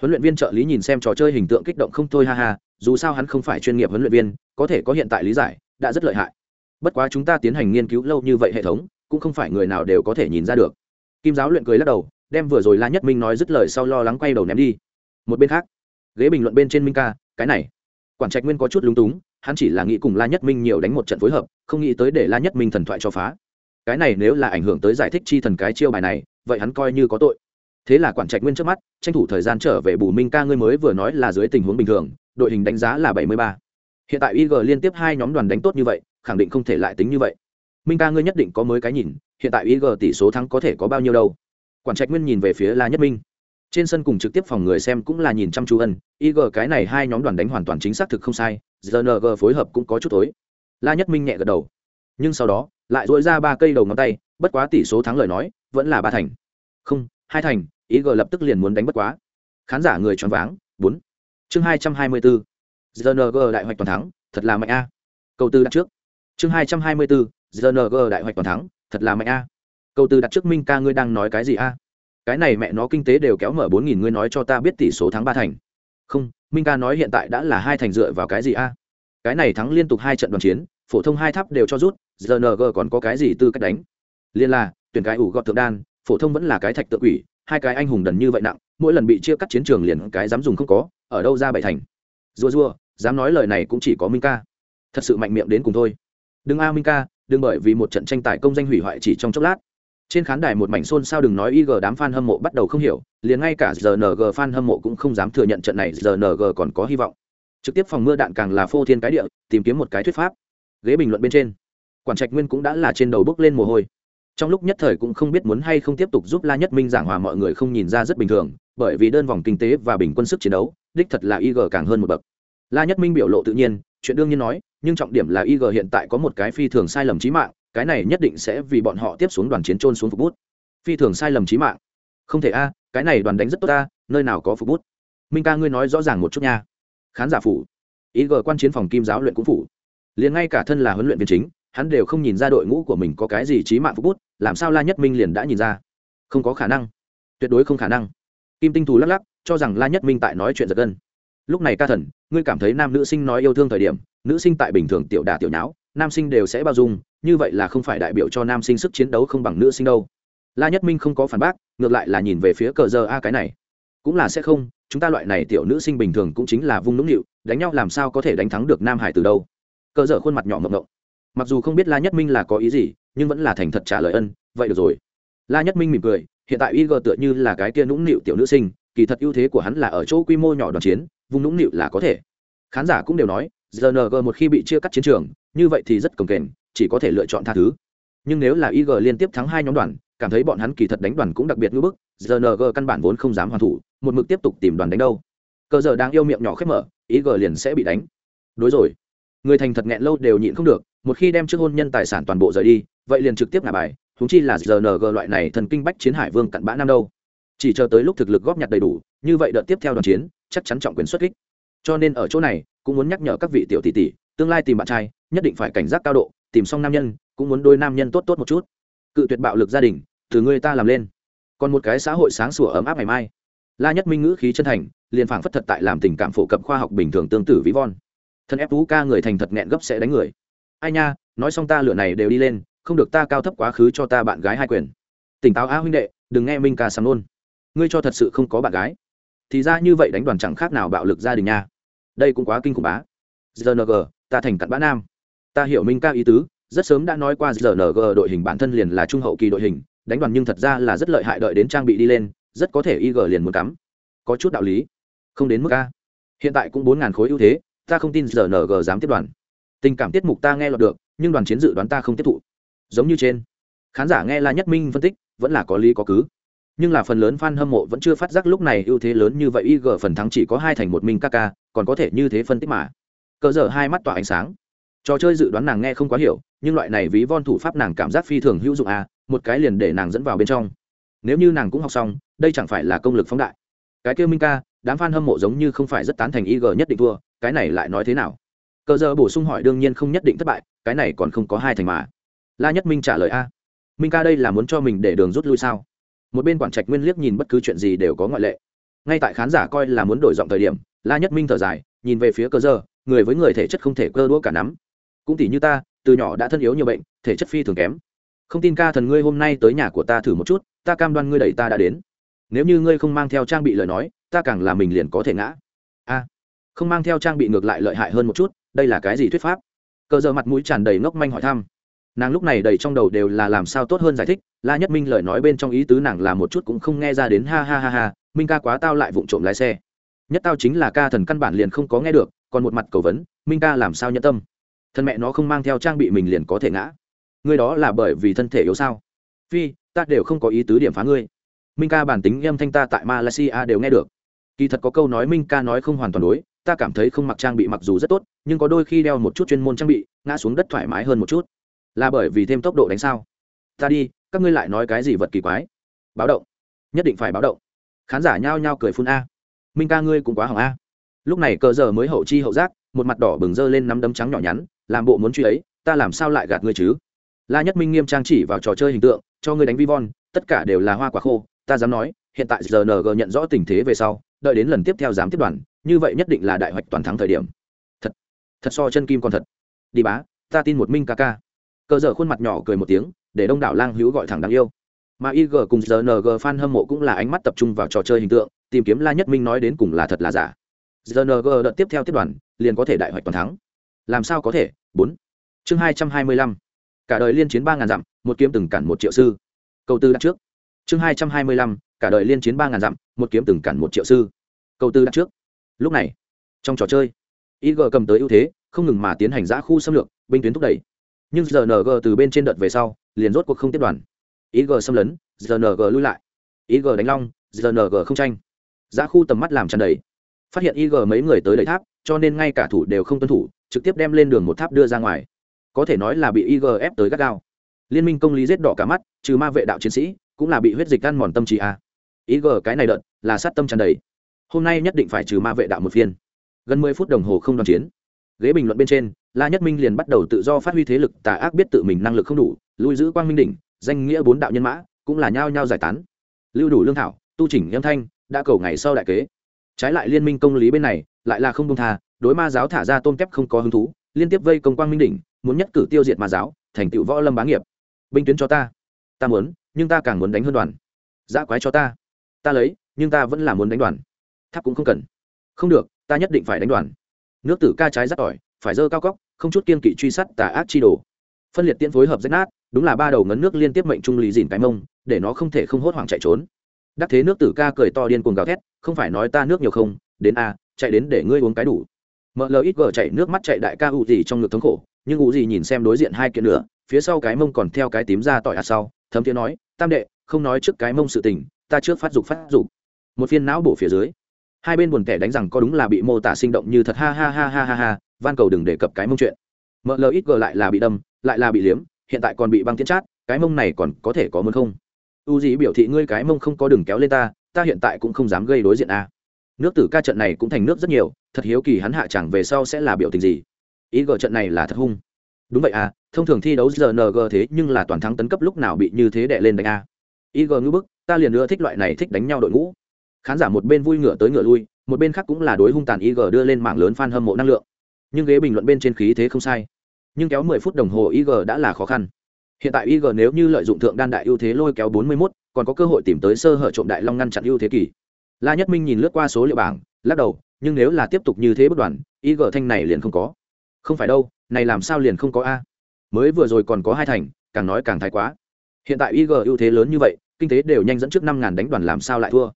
Huấn luyện viên trợ lý nhìn xem trò chơi hình tượng kích động không thôi ha ha, dù sao hắn không phải chuyên nghiệp huấn luyện viên, có thể có hiện tại lý giải, đã rất lợi hại. Bất quá chúng ta tiến hành nghiên cứu lâu như vậy hệ thống, cũng không phải người nào đều có thể nhìn ra được. Kim giáo luyện cười lắc đầu, đem vừa rồi la nhất minh nói dứt lời sau lo lắng quay đầu ném đi. Một bên khác, ghế bình luận bên trên minh ca, cái này. Quản trạch nguyên có chút lúng túng, hắn chỉ là nghĩ cùng la nhất minh nhiều đánh một trận phối hợp, không nghĩ tới để la nhất minh thần thoại cho phá. Cái này nếu là ảnh hưởng tới giải thích chi thần cái chiêu bài này, vậy hắn coi như có tội thế là quản trạch nguyên trước mắt, tranh thủ thời gian trở về bù minh ca ngươi mới vừa nói là dưới tình huống bình thường, đội hình đánh giá là bảy mươi ba. Hiện tại ig liên tiếp hai nhóm đoàn đánh tốt như vậy, khẳng định không thể lại tính như vậy. Minh ca ngươi nhất định có mới cái nhìn, hiện tại ig tỷ số thắng có thể có bao nhiêu đâu? Quản trạch nguyên nhìn về phía la nhất minh. Trên sân cùng trực tiếp phòng người xem cũng là nhìn chăm chú ân ig cái này hai nhóm đoàn đánh hoàn toàn chính xác thực không sai gng phối hợp cũng có chút tối. La nhất minh nhẹ gật đầu. Nhưng sau đó, lại dội ra ba cây đầu ngón tay, bất quá tỷ số thắng lời nói, vẫn là ba thành. Không, hai thành Ý ig lập tức liền muốn đánh bất quá. Khán giả người choáng váng. Bốn. Chương hai trăm hai mươi bốn. Gng đại hoạch toàn thắng, thật là mạnh a. Câu tư đặt trước. Chương hai trăm hai mươi bốn. Gng đại hoạch toàn thắng, thật là mạnh a. Câu tư đặt trước minh ca ngươi đang nói cái gì a? Cái này mẹ nó kinh tế đều kéo mở bốn nghìn, ngươi nói cho ta biết tỷ số thắng ba thành. Không, minh ca nói hiện tại đã là hai thành dựa vào cái gì a? Cái này thắng liên tục hai trận đoàn chiến, phổ thông hai tháp đều cho rút rng còn có cái gì tư cách đánh? Liên là, tuyển cái ủ gọt thượng đan phổ thông vẫn là cái thạch tự quỷ, hai cái anh hùng đần như vậy nặng, mỗi lần bị chia cắt chiến trường liền cái dám dùng không có, ở đâu ra bảy thành. Rua rua dám nói lời này cũng chỉ có minh ca. Thật sự mạnh miệng đến cùng thôi. Đừng a minh ca, đừng bởi vì một trận tranh tài công danh hủy hoại chỉ trong chốc lát. Trên khán đài một mảnh xôn sao đừng nói ig đám fan hâm mộ bắt đầu không hiểu, liền ngay cả rng fan hâm mộ cũng không dám thừa nhận trận này rng còn có hy vọng. Trực tiếp phòng mưa đạn càng là phô thiên cái địa, tìm kiếm một cái thuyết pháp. Ghế bình luận bên trên, quản trạch nguyên cũng đã là trên đầu bước lên mồ hôi trong lúc nhất thời cũng không biết muốn hay không tiếp tục giúp la nhất minh giảng hòa mọi người không nhìn ra rất bình thường, bởi vì đơn vòng kinh tế và bình quân sức chiến đấu, đích thật là ig càng hơn một bậc. La nhất minh biểu lộ tự nhiên, chuyện đương nhiên nói, nhưng trọng điểm là ig hiện tại có một cái phi thường sai lầm trí mạng, cái này nhất định sẽ vì bọn họ tiếp xuống đoàn chiến trôn xuống phục bút. Phi thường sai lầm trí mạng. Không thể a, cái này đoàn đánh rất tốt ta nơi nào có phục bút. Minh ca ngươi nói rõ ràng một chút nha. Khán giả phủ. ý g quan chiến phòng kim giáo luyện cũng phủ. Liền ngay cả thân là huấn luyện viên chính hắn đều không nhìn ra đội ngũ của mình có cái gì trí mạng phục bút, làm sao la nhất minh liền đã nhìn ra? Không có khả năng. Tuyệt đối không khả năng. Kim tinh thù lắc lắc, cho rằng la nhất minh tại nói chuyện giật gân. Lúc này ca thần, ngươi cảm thấy nam nữ sinh nói yêu thương thời điểm, nữ sinh tại bình thường tiểu đà tiểu nháo, nam sinh đều sẽ bao dung, như vậy là không phải đại biểu cho nam sinh sức chiến đấu không bằng nữ sinh đâu. La nhất minh không có phản bác, ngược lại là nhìn về phía cờ giờ a cái này. Cũng là sẽ không, chúng ta loại này tiểu nữ sinh bình thường cũng chính là vung nũng nịu, đánh nhau làm sao có thể đánh thắng được nam hải từ đâu? Cờ dở khuôn mặt nhỏ mộng mộng mặc dù không biết la nhất minh là có ý gì, nhưng vẫn là thành thật trả lời ân, vậy được rồi. La nhất minh mỉm cười, hiện tại ig tựa như là cái kia nũng nịu tiểu nữ sinh, kỳ thật ưu thế của hắn là ở chỗ quy mô nhỏ đoàn chiến, vùng nũng nịu là có thể. Khán giả cũng đều nói rng một khi bị chia cắt chiến trường, như vậy thì rất cồng kềnh, chỉ có thể lựa chọn tha thứ. Nhưng nếu là ig liên tiếp thắng hai nhóm đoàn, cảm thấy bọn hắn kỳ thật đánh đoàn cũng đặc biệt ngưỡng bức rng căn bản vốn không dám hoàn thủ, một mực tiếp tục tìm đoàn đánh đâu. Cờ giờ đang yêu miệng nhỏ khép mở ig liền sẽ bị đánh. Đối rồi người thành thật nghẹn lâu đều nhịn không được, một khi đem trước hôn nhân tài sản toàn bộ rời đi, vậy liền trực tiếp ngả bài thúng chi là rng loại này thần kinh bách chiến hải vương cặn bã nam đâu. Chỉ chờ tới lúc thực lực góp nhặt đầy đủ, như vậy đợt tiếp theo đoàn chiến, chắc chắn trọng quyền xuất kích. Cho nên ở chỗ này, cũng muốn nhắc nhở các vị tiểu tỷ tỷ, tương lai tìm bạn trai, nhất định phải cảnh giác cao độ, tìm xong nam nhân, cũng muốn đôi nam nhân tốt tốt một chút. Cự tuyệt bạo lực gia đình, từ người ta làm lên. Còn một cái xã hội sáng sủa ấm áp ngày mai. La nhất minh ngữ khí chân thành, liền phảng phất thật tại làm tình cảm phổ cập khoa học bình thường tương tự ví von thân ép tú ca người thành thật nghẹn gấp sẽ đánh người. Ai nha, nói xong ta lửa này đều đi lên, không được ta cao thấp quá khứ cho ta bạn gái hai quyền. Tỉnh táo a huynh đệ, đừng nghe minh ca sắm luôn. Ngươi cho thật sự không có bạn gái. Thì ra như vậy đánh đoàn chẳng khác nào bạo lực gia đình nha. Đây cũng quá kinh khủng bá. Rng ta thành cặn bã nam. Ta hiểu minh ca ý tứ, rất sớm đã nói qua rng đội hình bản thân liền là trung hậu kỳ đội hình, đánh đoàn nhưng thật ra là rất lợi hại đợi đến trang bị đi lên, rất có thể ig liền muốn cắm. Có chút đạo lý. Không đến mức a. Hiện tại cũng bốn ngàn khối ưu thế ta không tin rng dám tiếp đoàn tình cảm tiết mục ta nghe lọt được nhưng đoàn chiến dự đoán ta không tiếp thụ giống như trên khán giả nghe la nhất minh phân tích vẫn là có lý có cứ nhưng là phần lớn fan hâm mộ vẫn chưa phát giác lúc này ưu thế lớn như vậy IG phần thắng chỉ có hai thành một mình Kaka, còn có thể như thế phân tích mà. Cờ giờ hai mắt tỏa ánh sáng. Trò chơi dự đoán nàng nghe không quá hiểu, nhưng loại này ví von thủ pháp nàng cảm giác phi thường hữu dụng à, một cái liền để nàng dẫn vào bên trong. Nếu như nàng cũng học xong, đây chẳng phải là công lực phóng đại. Cái kêu Minh ca, đám fan hâm mộ giống như không phải rất tán thành IG nhất định thua, cái này lại nói thế nào? Cờ giờ bổ sung hỏi đương nhiên không nhất định thất bại, cái này còn không có hai thành mà. La Nhất Minh trả lời a. Minh ca đây là muốn cho mình để đường rút lui sao? một bên quản trạch nguyên liếc nhìn bất cứ chuyện gì đều có ngoại lệ ngay tại khán giả coi là muốn đổi giọng thời điểm la nhất minh thở dài nhìn về phía cơ giờ người với người thể chất không thể cơ đũa cả nắm cũng tỷ như ta từ nhỏ đã thân yếu nhiều bệnh thể chất phi thường kém không tin ca thần ngươi hôm nay tới nhà của ta thử một chút ta cam đoan ngươi đẩy ta đã đến nếu như ngươi không mang theo trang bị lời nói ta càng là mình liền có thể ngã không mang theo trang bị ngược lại lợi hại hơn một chút, đây là cái gì thuyết pháp? Cờ giờ mặt mũi tràn đầy ngốc manh hỏi thăm. Nàng lúc này đầy trong đầu đều là làm sao tốt hơn giải thích, la nhất minh lời nói bên trong ý tứ nàng là một chút cũng không nghe ra đến ha ha ha ha, minh ca quá tao lại vụng trộm lái xe. Nhất tao chính là ca thần căn bản liền không có nghe được, còn một mặt cầu vấn, minh ca làm sao nhẫn tâm? Thân mẹ nó không mang theo trang bị mình liền có thể ngã. Ngươi đó là bởi vì thân thể yếu sao? Phi, ta đều không có ý tứ điểm phá ngươi. Minh ca bản tính âm thanh ta tại malaysia đều nghe được. Kỳ thật có câu nói minh ca nói không hoàn toàn đối ta cảm thấy không mặc trang bị mặc dù rất tốt, nhưng có đôi khi đeo một chút chuyên môn trang bị, ngã xuống đất thoải mái hơn một chút. Là bởi vì thêm tốc độ đánh sao? Ta đi, các ngươi lại nói cái gì vật kỳ quái? Báo động. Nhất định phải báo động. Khán giả nhao nhao cười phun a. Minh ca ngươi cũng quá hỏng a. Lúc này cờ giờ mới hậu chi hậu giác, một mặt đỏ bừng dơ lên nắm đấm trắng nhỏ nhắn, làm bộ muốn truy ấy, ta làm sao lại gạt ngươi chứ? La nhất minh nghiêm trang chỉ vào trò chơi hình tượng, cho ngươi đánh vi von tất cả đều là hoa quả khô, ta dám nói, hiện tại rng nhận rõ tình thế về sau, đợi đến lần tiếp theo dám tiếp đoàn như vậy nhất định là đại hoạch toàn thắng thời điểm. Thật thật so chân kim còn thật. Đi bá, ta tin một minh ca ca. Cờ dở khuôn mặt nhỏ cười một tiếng, để đông đảo lang hữu gọi thẳng đáng yêu. Mà ig cùng rng fan hâm mộ cũng là ánh mắt tập trung vào trò chơi hình tượng, tìm kiếm la nhất minh nói đến cùng là thật là giả. rng đợt tiếp theo tiếp đoàn, liền có thể đại hoạch toàn thắng. Làm sao có thể? Bốn. Chương hai trăm hai mươi lăm. Cả đời liên chiến ba ngàn dặm, một kiếm từng cản một triệu sư. Câu tư đặt trước. Chương hai trăm hai mươi lăm. Cả đời liên chiến ba ngàn dặm, một kiếm từng cản một triệu sư. Câu tư đặt trước lúc này, trong trò chơi ig cầm tới ưu thế, không ngừng mà tiến hành giã khu xâm lược, binh tuyến thúc đẩy. Nhưng rng từ bên trên đợt về sau, liền rốt cuộc không tiếp đoàn. Ig xâm lấn rng lui lại. Ig đánh long rng không tranh. Giã khu tầm mắt làm tràn đầy. Phát hiện ig mấy người tới đẩy tháp, cho nên ngay cả thủ đều không tuân thủ, trực tiếp đem lên đường một tháp đưa ra ngoài. Có thể nói là bị ig ép tới gắt gao. Liên minh công lý rết đỏ cả mắt, trừ ma vệ đạo chiến sĩ, cũng là bị huyết dịch ăn mòn tâm trí a. Ig cái này đợt là sát tâm tràn đầy hôm nay nhất định phải trừ ma vệ đạo một phiên. Gần mười phút đồng hồ không đoàn chiến. Ghế bình luận bên trên, la nhất minh liền bắt đầu tự do phát huy thế lực, tà ác biết tự mình năng lực không đủ, lui giữ quang minh đỉnh, danh nghĩa bốn đạo nhân mã, cũng là nhao nhao giải tán. Lưu đủ lương thảo, tu chỉnh âm thanh, đã cầu ngày sau đại kế. Trái lại liên minh công lý bên này, lại là không công tha, đối ma giáo thả ra tôm kép không có hứng thú, liên tiếp vây công quang minh đỉnh, muốn nhất cử tiêu diệt ma giáo, thành tựu võ lâm bá nghiệp. Binh tuyến cho ta. Ta muốn, nhưng ta càng muốn đánh hơn đoàn. Giã quái cho ta. Ta lấy, nhưng ta vẫn là muốn đánh đoàn tháp cũng không cần. Không được, ta nhất định phải đánh đoàn. Nước tử ca trái rắt tỏi, phải dơ cao cóc không chút kiên kỵ truy sát tà ác chi đồ. Phân liệt tiễn phối hợp rách nát, đúng là ba đầu ngấn nước liên tiếp mệnh trung lì dìn cái mông, để nó không thể không hốt hoảng chạy trốn. Đắc thế nước tử ca cười to điên cuồng gào thét, không phải nói ta nước nhiều không, đến a, chạy đến để ngươi uống cái đủ. Mợ lờ ít gờ chạy nước mắt chạy đại ca ụ gì trong ngực thống khổ, nhưng ụ gì nhìn xem đối diện hai kiện nữa phía sau cái mông còn theo cái tím ra tỏi ạt sau, thấm tiếng nói, tam đệ, không nói trước cái mông sự tình, ta trước phát dục phát dục. Một phiên não bổ phía dưới hai bên buồn tẻ đánh rằng có đúng là bị mô tả sinh động như thật, ha ha ha ha ha ha, van cầu đừng đề cập cái mông chuyện. Mợ lờ ít gờ lại là bị đâm, lại là bị liếm, hiện tại còn bị băng tiến chát, cái mông này còn có thể có muốn không? U dĩ biểu thị ngươi cái mông không có đừng kéo lên ta ta hiện tại cũng không dám gây đối diện a. Nước tử ca trận này cũng thành nước rất nhiều, thật hiếu kỳ hắn hạ chẳng về sau sẽ là biểu tình gì. Ý gờ trận này là thật hung. Đúng vậy à thông thường thi đấu rng thế nhưng là toàn thắng tấn cấp lúc nào bị như thế đệ lên đánh a. Ý gờ ngữ bức, ta liền nữa thích loại này thích đánh nhau đội ngũ khán giả một bên vui ngựa tới ngựa lui một bên khác cũng là đối hung tàn ig đưa lên mạng lớn f a n hâm mộ năng lượng. Nhưng ghế bình luận bên trên khí thế không sai. Nhưng kéo mười phút đồng hồ ig đã là khó khăn. Hiện tại ig nếu như lợi dụng thượng đan đại ưu thế lôi kéo bốn mươi 41, còn có cơ hội tìm tới sơ hở trộm đại long ngăn chặn ưu thế kỷ la nhất minh nhìn lướt qua số liệu bảng lắc đầu nhưng nếu là tiếp tục như thế bất đoàn ig thanh này liền không có. Không phải đâu này làm sao liền không có a? Mới vừa rồi còn có hai thành càng nói càng thái quá. Hiện tại ig ưu thế lớn như vậy kinh tế đều nhanh dẫn trước năm ngàn đánh đoàn làm sao lại thua?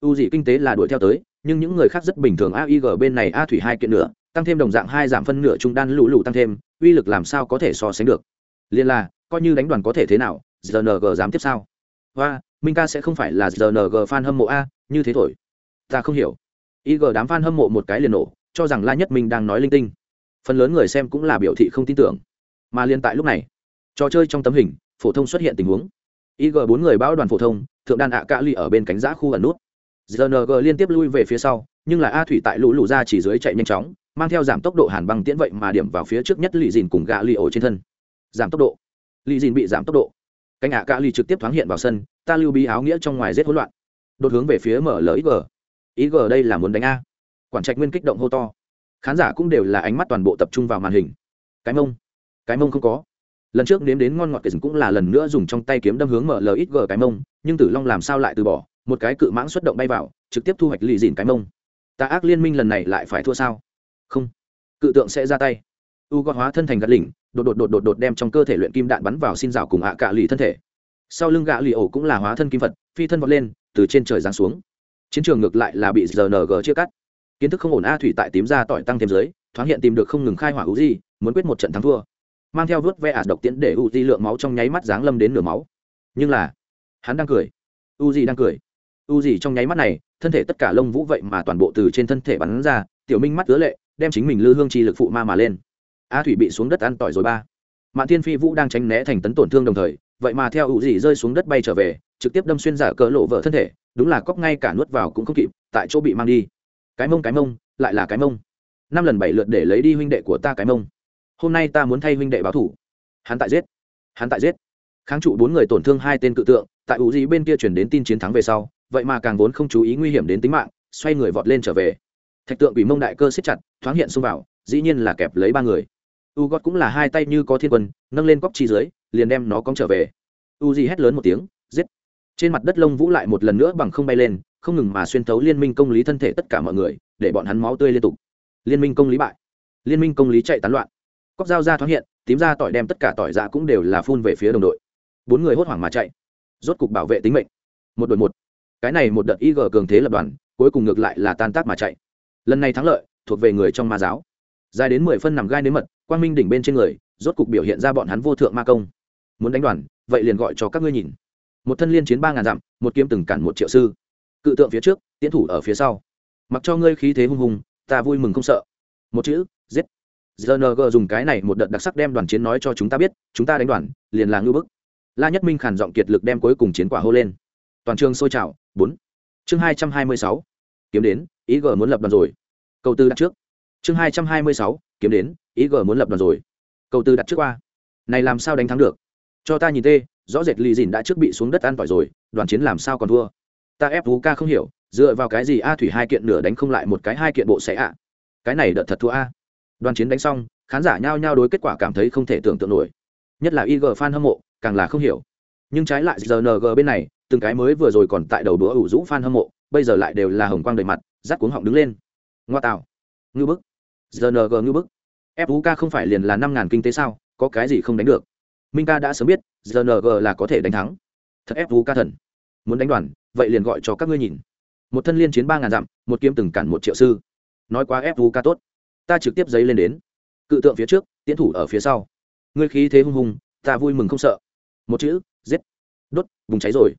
U dị kinh tế là đuổi theo tới, nhưng những người khác rất bình thường aig bên này a thủy hai kiện nữa tăng thêm đồng dạng hai giảm phân nửa trung đan lũ lụ tăng thêm, uy lực làm sao có thể so sánh được? Liên là, coi như đánh đoàn có thể thế nào rng dám tiếp sao? Và minh ca sẽ không phải là rng fan hâm mộ a, như thế thổi. Ta không hiểu. Ig đám fan hâm mộ một cái liền nổ, cho rằng la nhất minh đang nói linh tinh. Phần lớn người xem cũng là biểu thị không tin tưởng. Mà liên tại lúc này, trò chơi trong tấm hình, phổ thông xuất hiện tình huống. Ig bốn người bão đoàn phổ thông, thượng đan ạ cạ ly ở bên cánh giã khu ẩn nút rng liên tiếp lui về phía sau, nhưng là a thủy tại lũ lũ ra chỉ dưới chạy nhanh chóng, mang theo giảm tốc độ hàn băng tiễn vậy mà điểm vào phía trước nhất lì dìn cùng gạ lì ổ trên thân. Giảm tốc độ. Lì dìn bị giảm tốc độ. Cánh ạ cạ lì trực tiếp thoáng hiện vào sân, ta lưu bí áo nghĩa trong ngoài rét hỗn loạn. Đột hướng về phía mở ý g. Đây là muốn đánh a. Quản trạch nguyên kích động hô to. Khán giả cũng đều là ánh mắt toàn bộ tập trung vào màn hình. Cái mông. Cái mông không có. Lần trước nếm đến ngon ngọt kể cũng là lần nữa dùng trong tay kiếm đâm hướng mở cái mông, nhưng tử long làm sao lại từ bỏ? Một cái cự mãng xuất động bay vào, trực tiếp thu hoạch lì dìn cái mông. Tà ác liên minh lần này lại phải thua sao? Không. Cự tượng sẽ ra tay. U gọt hóa thân thành gạt lỉnh, đột đột đột đột đột đem trong cơ thể luyện kim đạn bắn vào xin rào cùng ạ cạ lì thân thể. Sau lưng gạ lì ổ cũng là hóa thân kim vật phi thân vọt lên, từ trên trời giáng xuống. Chiến trường ngược lại là bị rng chia cắt. Kiến thức không ổn a thủy tại tím ra tỏi tăng thêm dưới, thoáng hiện tìm được không ngừng khai hỏa u di muốn quyết một trận thắng thua. Mang theo vớt ve ạt độc tiễn để u di lượng máu trong nháy mắt giáng lâm đến nửa máu. Nhưng là, hắn đang cười. U di đang cười u gì trong nháy mắt này, thân thể tất cả lông vũ vậy mà toàn bộ từ trên thân thể bắn ra, tiểu minh mắt ứa lệ, đem chính mình lư hương chi lực phụ ma mà lên. A thủy bị xuống đất ăn tỏi rồi ba. Mạn thiên phi vũ đang tránh né thành tấn tổn thương đồng thời, vậy mà theo u gì rơi xuống đất bay trở về, trực tiếp đâm xuyên giả cỡ lộ vỡ thân thể, đúng là cóc ngay cả nuốt vào cũng không kịp, tại chỗ bị mang đi. Cái mông cái mông, lại là cái mông. Năm lần bảy lượt để lấy đi huynh đệ của ta cái mông. Hôm nay ta muốn thay huynh đệ báo thủ. Hắn tại giết. Hắn tại giết. Kháng trụ bốn người tổn thương hai tên cự tượng, tại U gì bên kia chuyển đến tin chiến thắng về sau vậy mà càng vốn không chú ý nguy hiểm đến tính mạng, xoay người vọt lên trở về. Thạch tượng bị mông đại cơ xếp chặt, thoáng hiện xông vào, dĩ nhiên là kẹp lấy ba người. U gót cũng là hai tay như có thiên quân, nâng lên cóc chi dưới, liền đem nó cóng trở về. U gì hét lớn một tiếng, giết. Trên mặt đất lông vũ lại một lần nữa bằng không bay lên, không ngừng mà xuyên thấu liên minh công lý thân thể tất cả mọi người, để bọn hắn máu tươi liên tục. Liên minh công lý bại. Liên minh công lý chạy tán loạn. Cóc dao ra thoáng hiện, tím ra tỏi đem tất cả tỏi ra cũng đều là phun về phía đồng đội. Bốn người hốt hoảng mà chạy. Rốt cục bảo vệ tính mệnh. Một đội một cái này một đợt ig cường thế lập đoàn, cuối cùng ngược lại là tan tác mà chạy. Lần này thắng lợi, thuộc về người trong ma giáo. Dài đến mười phân nằm gai đến mật, quang minh đỉnh bên trên người, rốt cục biểu hiện ra bọn hắn vô thượng ma công. Muốn đánh đoàn, vậy liền gọi cho các ngươi nhìn. Một thân liên chiến ba ngàn dặm, một kiếm từng cản một triệu sư. Cự tượng phía trước, tiến thủ ở phía sau. Mặc cho ngươi khí thế hung hùng, ta vui mừng không sợ. Một chữ, giết. Gng dùng cái này một đợt đặc sắc đem đoàn chiến nói cho chúng ta biết, chúng ta đánh đoàn, liền là ngưỡng bức. La nhất minh khản giọng kiệt lực đem cuối cùng chiến quả hô lên toàn trường sôi trào, bốn. Chương hai trăm hai mươi sáu, kiếm đến, ý g muốn lập đoàn rồi. Câu tư đặt trước. Chương hai trăm hai mươi sáu, kiếm đến, ý g muốn lập đoàn rồi. Câu tư đặt trước qua. Này làm sao đánh thắng được? Cho ta nhìn tê, rõ rệt lì dìn đã trước bị xuống đất ăn tỏi rồi, đoàn chiến làm sao còn thua? Ta ép vũ ca không hiểu, dựa vào cái gì a thủy hai kiện nửa đánh không lại một cái hai kiện bộ sẽ ạ? Cái này đợt thật thua a. Đoàn chiến đánh xong, khán giả nhao nhao đối kết quả cảm thấy không thể tưởng tượng nổi. Nhất là ig fan hâm mộ, càng là không hiểu nhưng trái lại rng bên này, từng cái mới vừa rồi còn tại đầu đũa ủ rũ fan hâm mộ, bây giờ lại đều là hồng quang đầy mặt rát cuống họng đứng lên. Ngoa tạo. Ngư bức. Rng ngư bức. Fuk không phải liền là năm ngàn kinh tế sao, có cái gì không đánh được. Minh ca đã sớm biết rng là có thể đánh thắng. Thật fuk thần. Muốn đánh đoàn, vậy liền gọi cho các ngươi nhìn. Một thân liên chiến ba ngàn dặm, một kiếm từng cản một triệu sư. Nói quá fuk tốt. Ta trực tiếp giấy lên đến. Cự tượng phía trước, tiến thủ ở phía sau. Ngươi khí thế hung hùng, ta vui mừng không sợ. Một chữ giết. Đốt, bùng cháy rồi.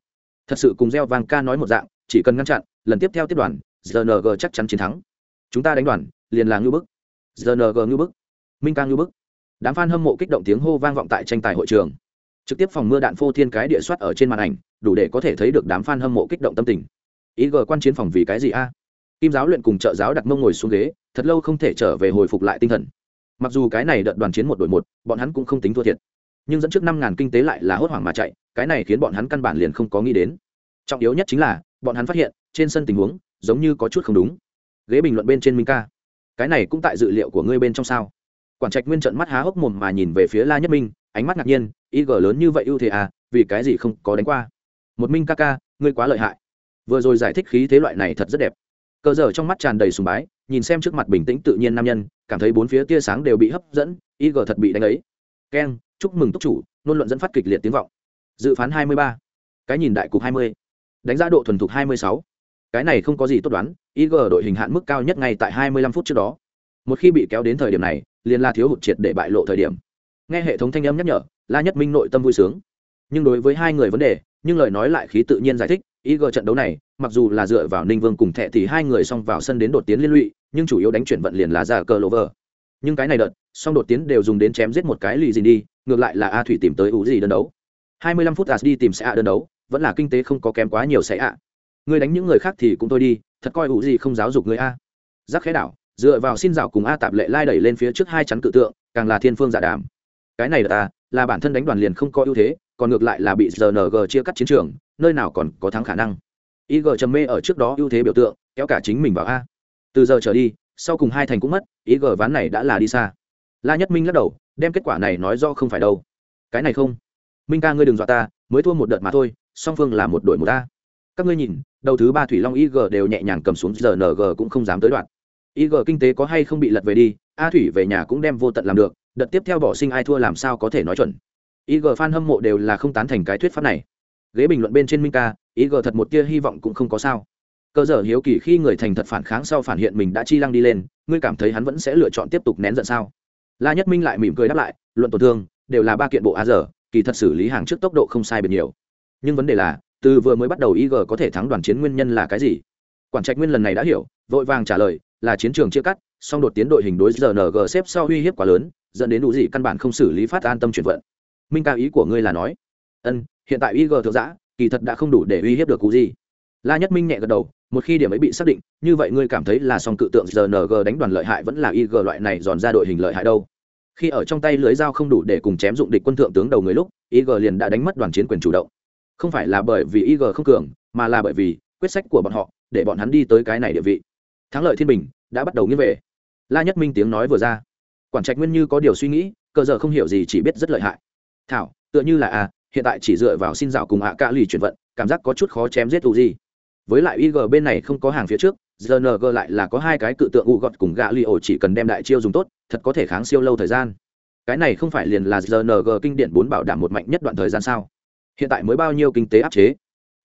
Thật sự cùng gieo vàng ca nói một dạng, chỉ cần ngăn chặn, lần tiếp theo tiếp đoàn rng chắc chắn chiến thắng. Chúng ta đánh đoàn, liền là ngưu bức. Rng ngưu bức. Minh ca ngưu bức. Đám f a n hâm mộ kích động tiếng hô vang vọng tại tranh tài hội trường. Trực tiếp phòng mưa đạn phô thiên cái địa soát ở trên màn ảnh, đủ để có thể thấy được đám f a n hâm mộ kích động tâm tình. Ý g quan chiến phòng vì cái gì a? Kim giáo luyện cùng trợ giáo đặt mông ngồi xuống ghế, thật lâu không thể trở về hồi phục lại tinh thần. Mặc dù cái này đợt đoàn chiến một đội một, bọn hắn cũng không tính thua thiệt nhưng dẫn trước năm ngàn kinh tế lại là hốt hoảng mà chạy, cái này khiến bọn hắn căn bản liền không có nghĩ đến. Trọng yếu nhất chính là, bọn hắn phát hiện, trên sân tình huống, giống như có chút không đúng. Ghế bình luận bên trên minh ca, cái này cũng tại dự liệu của ngươi bên trong sao? Quản trạch nguyên trận mắt há hốc mồm mà nhìn về phía la nhất minh, ánh mắt ngạc nhiên ý gờ lớn như vậy ưu thế à vì cái gì không có đánh qua? Một minh ca ca, ngươi quá lợi hại. Vừa rồi giải thích khí thế loại này thật rất đẹp. Cờ dở trong mắt tràn đầy sùng bái, nhìn xem trước mặt bình tĩnh tự nhiên nam nhân, cảm thấy bốn phía tia sáng đều bị hấp dẫn ý gờ thật bị đánh ấy. Keng chúc mừng túc chủ nôn luận dẫn phát kịch liệt tiếng vọng. Dự phán hai mươi ba, cái nhìn đại cục hai mươi, đánh giá độ thuần thục hai mươi sáu. Cái này không có gì tốt đoán ig đội hình hạn mức cao nhất ngay tại hai mươi lăm phút trước đó. Một khi bị kéo đến thời điểm này, liền là thiếu hụt triệt để bại lộ thời điểm. Nghe hệ thống thanh âm nhắc nhở, la nhất minh nội tâm vui sướng. Nhưng đối với hai người vấn đề, nhưng lời nói lại khí tự nhiên giải thích ig trận đấu này, mặc dù là dựa vào ninh vương cùng thẹ thì hai người xong vào sân đến đột tiến liên lụy, nhưng chủ yếu đánh chuyển vận liền là giả cờ lỗ vờ. Nhưng cái này đợt xong đột tiến đều dùng đến chém giết một cái lì gì đi ngược lại là a thủy tìm tới ủ gì đơn đấu. 25 phút as đi tìm sẽ A đơn đấu, vẫn là kinh tế không có kém quá nhiều sẽ A. người đánh những người khác thì cũng thôi đi, thật coi ủ gì không giáo dục người a. Giác khẽ đảo, dựa vào xin rào cùng a tạp lệ lai đẩy lên phía trước hai chắn cự tượng, càng là thiên phương giả đàm. Cái này là ta, là bản thân đánh đoàn liền không có ưu thế, còn ngược lại là bị rng chia cắt chiến trường, nơi nào còn có thắng khả năng. Ig trầm mê ở trước đó ưu thế biểu tượng, kéo cả chính mình vào a. Từ giờ trở đi, sau cùng hai thành cũng mất ig ván này đã là đi xa la nhất minh lắc đầu, đem kết quả này nói do không phải đâu. Cái này không. Minh ca ngươi đừng dọa ta, mới thua một đợt mà thôi, song phương là một đội một ta các ngươi nhìn, đầu thứ ba thủy long ig đều nhẹ nhàng cầm xuống rng cũng không dám tới đoạn. Ig kinh tế có hay không bị lật về đi, a thủy về nhà cũng đem vô tận làm được, đợt tiếp theo bỏ sinh ai thua làm sao có thể nói chuẩn. Ig fan hâm mộ đều là không tán thành cái thuyết pháp này. Ghế bình luận bên trên minh ca ig thật một tia hy vọng cũng không có sao. Cơ sở hiếu kỳ khi người thành thật phản kháng sau phản hiện mình đã chi lăng đi lên, ngươi cảm thấy hắn vẫn sẽ lựa chọn tiếp tục nén giận sao? La nhất minh lại mỉm cười đáp lại, luận tổn thương, đều là ba kiện bộ a giờ kỳ thật xử lý hàng trước tốc độ không sai biệt nhiều. Nhưng vấn đề là, từ vừa mới bắt đầu ig có thể thắng đoàn chiến nguyên nhân là cái gì? Quản trạch nguyên lần này đã hiểu, vội vàng trả lời, là chiến trường chia cắt, song đột tiến đội hình đối rng xếp sau uy hiếp quá lớn, dẫn đến đủ gì căn bản không xử lý phát an tâm chuyển vận. Minh ca ý của ngươi là nói, ân, hiện tại ig thượng giã, kỳ thật đã không đủ để uy hiếp được cụ gì. La nhất minh nhẹ gật đầu một khi điểm ấy bị xác định như vậy ngươi cảm thấy là song cự tượng rng đánh đoàn lợi hại vẫn là ig loại này dòn ra đội hình lợi hại đâu? Khi ở trong tay lưới dao không đủ để cùng chém dụng địch quân thượng tướng đầu người lúc ig liền đã đánh mất đoàn chiến quyền chủ động. Không phải là bởi vì ig không cường mà là bởi vì quyết sách của bọn họ để bọn hắn đi tới cái này địa vị. Thắng lợi thiên bình đã bắt đầu nghiêng về. La nhất minh tiếng nói vừa ra. Quản trạch nguyên như có điều suy nghĩ cơ giờ không hiểu gì chỉ biết rất lợi hại. Thảo tựa như là a à, hiện tại chỉ dựa vào xin dạo cùng hạ ca lì chuyển vận cảm giác có chút khó chém giết tù gì với lại ig bên này không có hàng phía trước rng lại là có hai cái cự tượng u gọt cùng gạ li ổ chỉ cần đem đại chiêu dùng tốt, thật có thể kháng siêu lâu thời gian. Cái này không phải liền là rng kinh điển bốn bảo đảm một mạnh nhất đoạn thời gian sao? Hiện tại mới bao nhiêu kinh tế áp chế?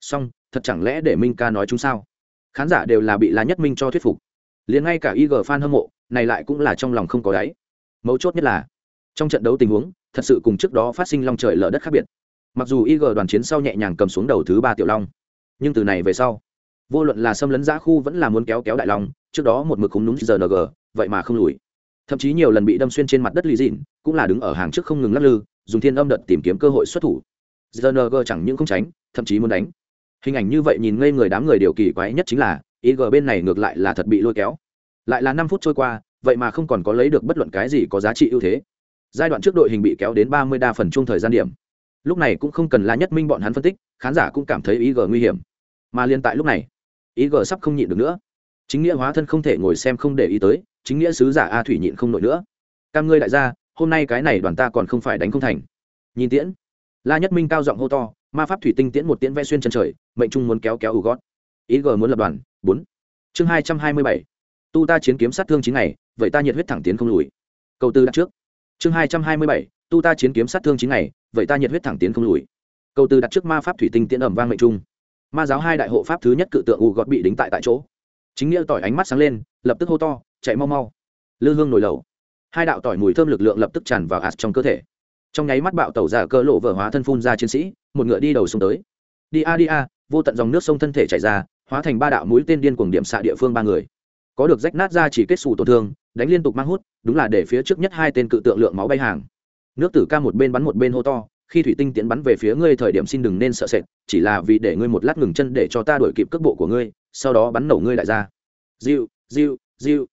Song thật chẳng lẽ để minh ca nói chúng sao? Khán giả đều là bị lá nhất minh cho thuyết phục. Liền ngay cả ig fan hâm mộ, này lại cũng là trong lòng không có đáy. Mấu chốt nhất là, trong trận đấu tình huống, thật sự cùng trước đó phát sinh long trời lở đất khác biệt. Mặc dù ig đoàn chiến sau nhẹ nhàng cầm xuống đầu thứ ba tiểu long, nhưng từ này về sau vô luận là xâm lấn giã khu vẫn là muốn kéo kéo đại long, trước đó một mực không đúng rng vậy mà không lùi. Thậm chí nhiều lần bị đâm xuyên trên mặt đất lì dịn cũng là đứng ở hàng trước không ngừng lắc lư, dùng thiên âm đợt tìm kiếm cơ hội xuất thủ. Rng chẳng những không tránh, thậm chí muốn đánh. Hình ảnh như vậy nhìn ngây người đám người điều kỳ quái nhất chính là ig bên này ngược lại là thật bị lôi kéo. Lại là năm phút trôi qua, vậy mà không còn có lấy được bất luận cái gì có giá trị ưu thế. Giai đoạn trước đội hình bị kéo đến ba mươi đa phần chung thời gian điểm. Lúc này cũng không cần là nhất minh bọn hắn phân tích, khán giả cũng cảm thấy ý g nguy hiểm. Mà liên tại lúc này ý g sắp không nhịn được nữa. Chính nghĩa hóa thân không thể ngồi xem không để ý tới, chính nghĩa sứ giả a thủy nhịn không nổi nữa. Cam ngươi đại gia, hôm nay cái này đoàn ta còn không phải đánh không thành. Nhìn tiễn. La nhất minh cao giọng hô to, ma pháp thủy tinh tiễn một tiễn ve xuyên chân trời, mệnh trung muốn kéo kéo ủ gót. Ý g muốn lập đoàn, bốn. Chương hai trăm hai mươi bảy. Tu ta chiến kiếm sát thương chín ngày, vậy ta nhiệt huyết thẳng tiến không lùi. Câu tư đặt trước. Chương hai trăm hai mươi bảy. Tu ta chiến kiếm sát thương chín ngày, vậy ta nhiệt huyết thẳng tiến không lùi. Câu tư đặt trước ma pháp thủy tinh tiễn ẩm vang mệnh trung ma giáo hai đại hộ pháp thứ nhất cự tượng U gọt bị đính tại tại chỗ. Chính nghĩa tỏi ánh mắt sáng lên, lập tức hô to, chạy mau mau. Lư hương nổi lầu. Hai đạo tỏi mùi thơm lực lượng lập tức tràn vào ạt trong cơ thể. Trong nháy mắt bạo tẩu giả cơ lộ vở hóa thân phun ra chiến sĩ, một ngựa đi đầu xuống tới. Đi a đi a, vô tận dòng nước sông thân thể chảy ra, hóa thành ba đạo mũi tên điên cuồng điểm xạ địa phương ba người. Có được rách nát ra chỉ kết xù tổn thương, đánh liên tục mang hút, đúng là để phía trước nhất hai tên cự tượng lượng máu bay hàng. Nước tử ca một bên bắn một bên hô to khi thủy tinh tiến bắn về phía ngươi thời điểm xin đừng nên sợ sệt, chỉ là vì để ngươi một lát ngừng chân để cho ta đuổi kịp cước bộ của ngươi, sau đó bắn nổ ngươi lại ra. Diệu diệu diệu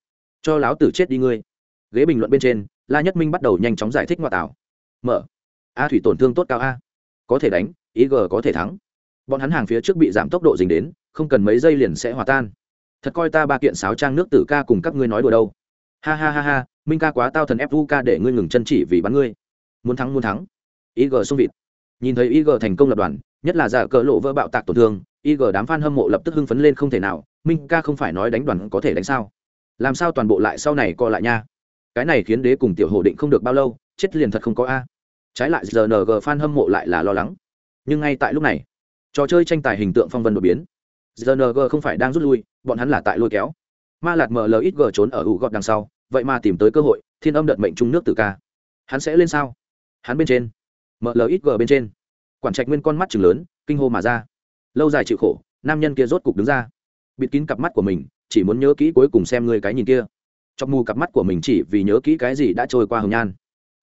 cho láo tử chết đi ngươi. Ghế bình luận bên trên, la nhất minh bắt đầu nhanh chóng giải thích ngoại tảo mở. A thủy tổn thương tốt cao a. Có thể đánh ý g có thể thắng. Bọn hắn hàng phía trước bị giảm tốc độ dính đến, không cần mấy giây liền sẽ hòa tan. Thật coi ta ba kiện sáo trang nước tử ca cùng các ngươi nói đùa đâu. Ha ha ha ha, minh ca quá tao thần ép vu ca để ngươi ngừng chân chỉ vì bắn ngươi. Muốn thắng muốn thắng ig xung vịt. Nhìn thấy ig thành công lập đoàn, nhất là giả cỡ lộ vỡ bạo tạc tổn thương ig đám f a n hâm mộ lập tức hưng phấn lên không thể nào, minh ca không phải nói đánh đoàn có thể đánh sao? Làm sao toàn bộ lại sau này co lại nha? Cái này khiến đế cùng tiểu hồ định không được bao lâu, chết liền thật không có a. Trái lại rng f a n hâm mộ lại là lo lắng. Nhưng ngay tại lúc này, trò chơi tranh tài hình tượng phong vân đột biến. Rng không phải đang rút lui, bọn hắn là tại lôi kéo. Ma lạt mlxg trốn ở ủ gọt đằng sau, vậy mà tìm tới cơ hội, thiên âm đợt mệnh trung nước từ ca. Hắn sẽ lên sao? Hắn bên trên mlxg bên trên. Quản trạch nguyên con mắt chừng lớn, kinh hô mà ra. Lâu dài chịu khổ, nam nhân kia rốt cục đứng ra. Bịt kín cặp mắt của mình, chỉ muốn nhớ kỹ cuối cùng xem người cái nhìn kia. Trong mù cặp mắt của mình chỉ vì nhớ kỹ cái gì đã trôi qua hồng nhan.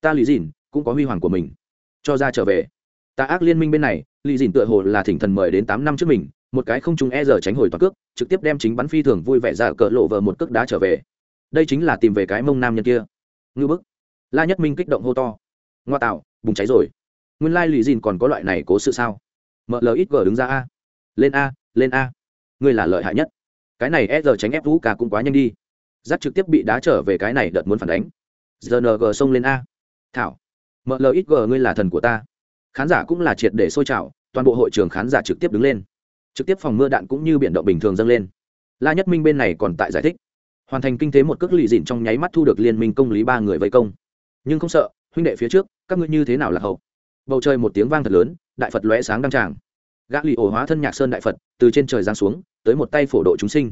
Ta lý dìn, cũng có huy hoàng của mình. Cho ra trở về. Ta ác liên minh bên này, lý dìn tựa hồ là thỉnh thần mời đến tám năm trước mình, một cái không trúng e giờ tránh hồi toàn cước, trực tiếp đem chính bắn phi thường vui vẻ ra cỡ lộ vờ một cước đá trở về. Đây chính là tìm về cái mông nam nhân kia. Ngư bức. La nhất minh kích động hô to. Ngoa tạo, bùng cháy rồi nguyên lai lì dìn còn có loại này cố sự sao? Mở lời ít gờ đứng ra a. Lên a lên a. Ngươi là lợi hại nhất. Cái này e giờ tránh ép vũ cả cũng quá nhanh đi. Giáp trực tiếp bị đá trở về cái này đợt muốn phản đánh. Rng xông lên a. Thảo. Mở lời ít gờ ngươi là thần của ta. Khán giả cũng là triệt để sôi trào, toàn bộ hội trường khán giả trực tiếp đứng lên. Trực tiếp phòng mưa đạn cũng như biển động bình thường dâng lên. La nhất minh bên này còn tại giải thích. Hoàn thành kinh tế một cước lì dịn trong nháy mắt thu được liên minh công lý ba người vây công. Nhưng không sợ, huynh đệ phía trước, các ngươi như thế nào là hậu? Bầu trời một tiếng vang thật lớn, đại phật lóe sáng đăng tràng. Gã lì ổ hóa thân nhạc sơn đại phật, từ trên trời giáng xuống, tới một tay phổ độ chúng sinh.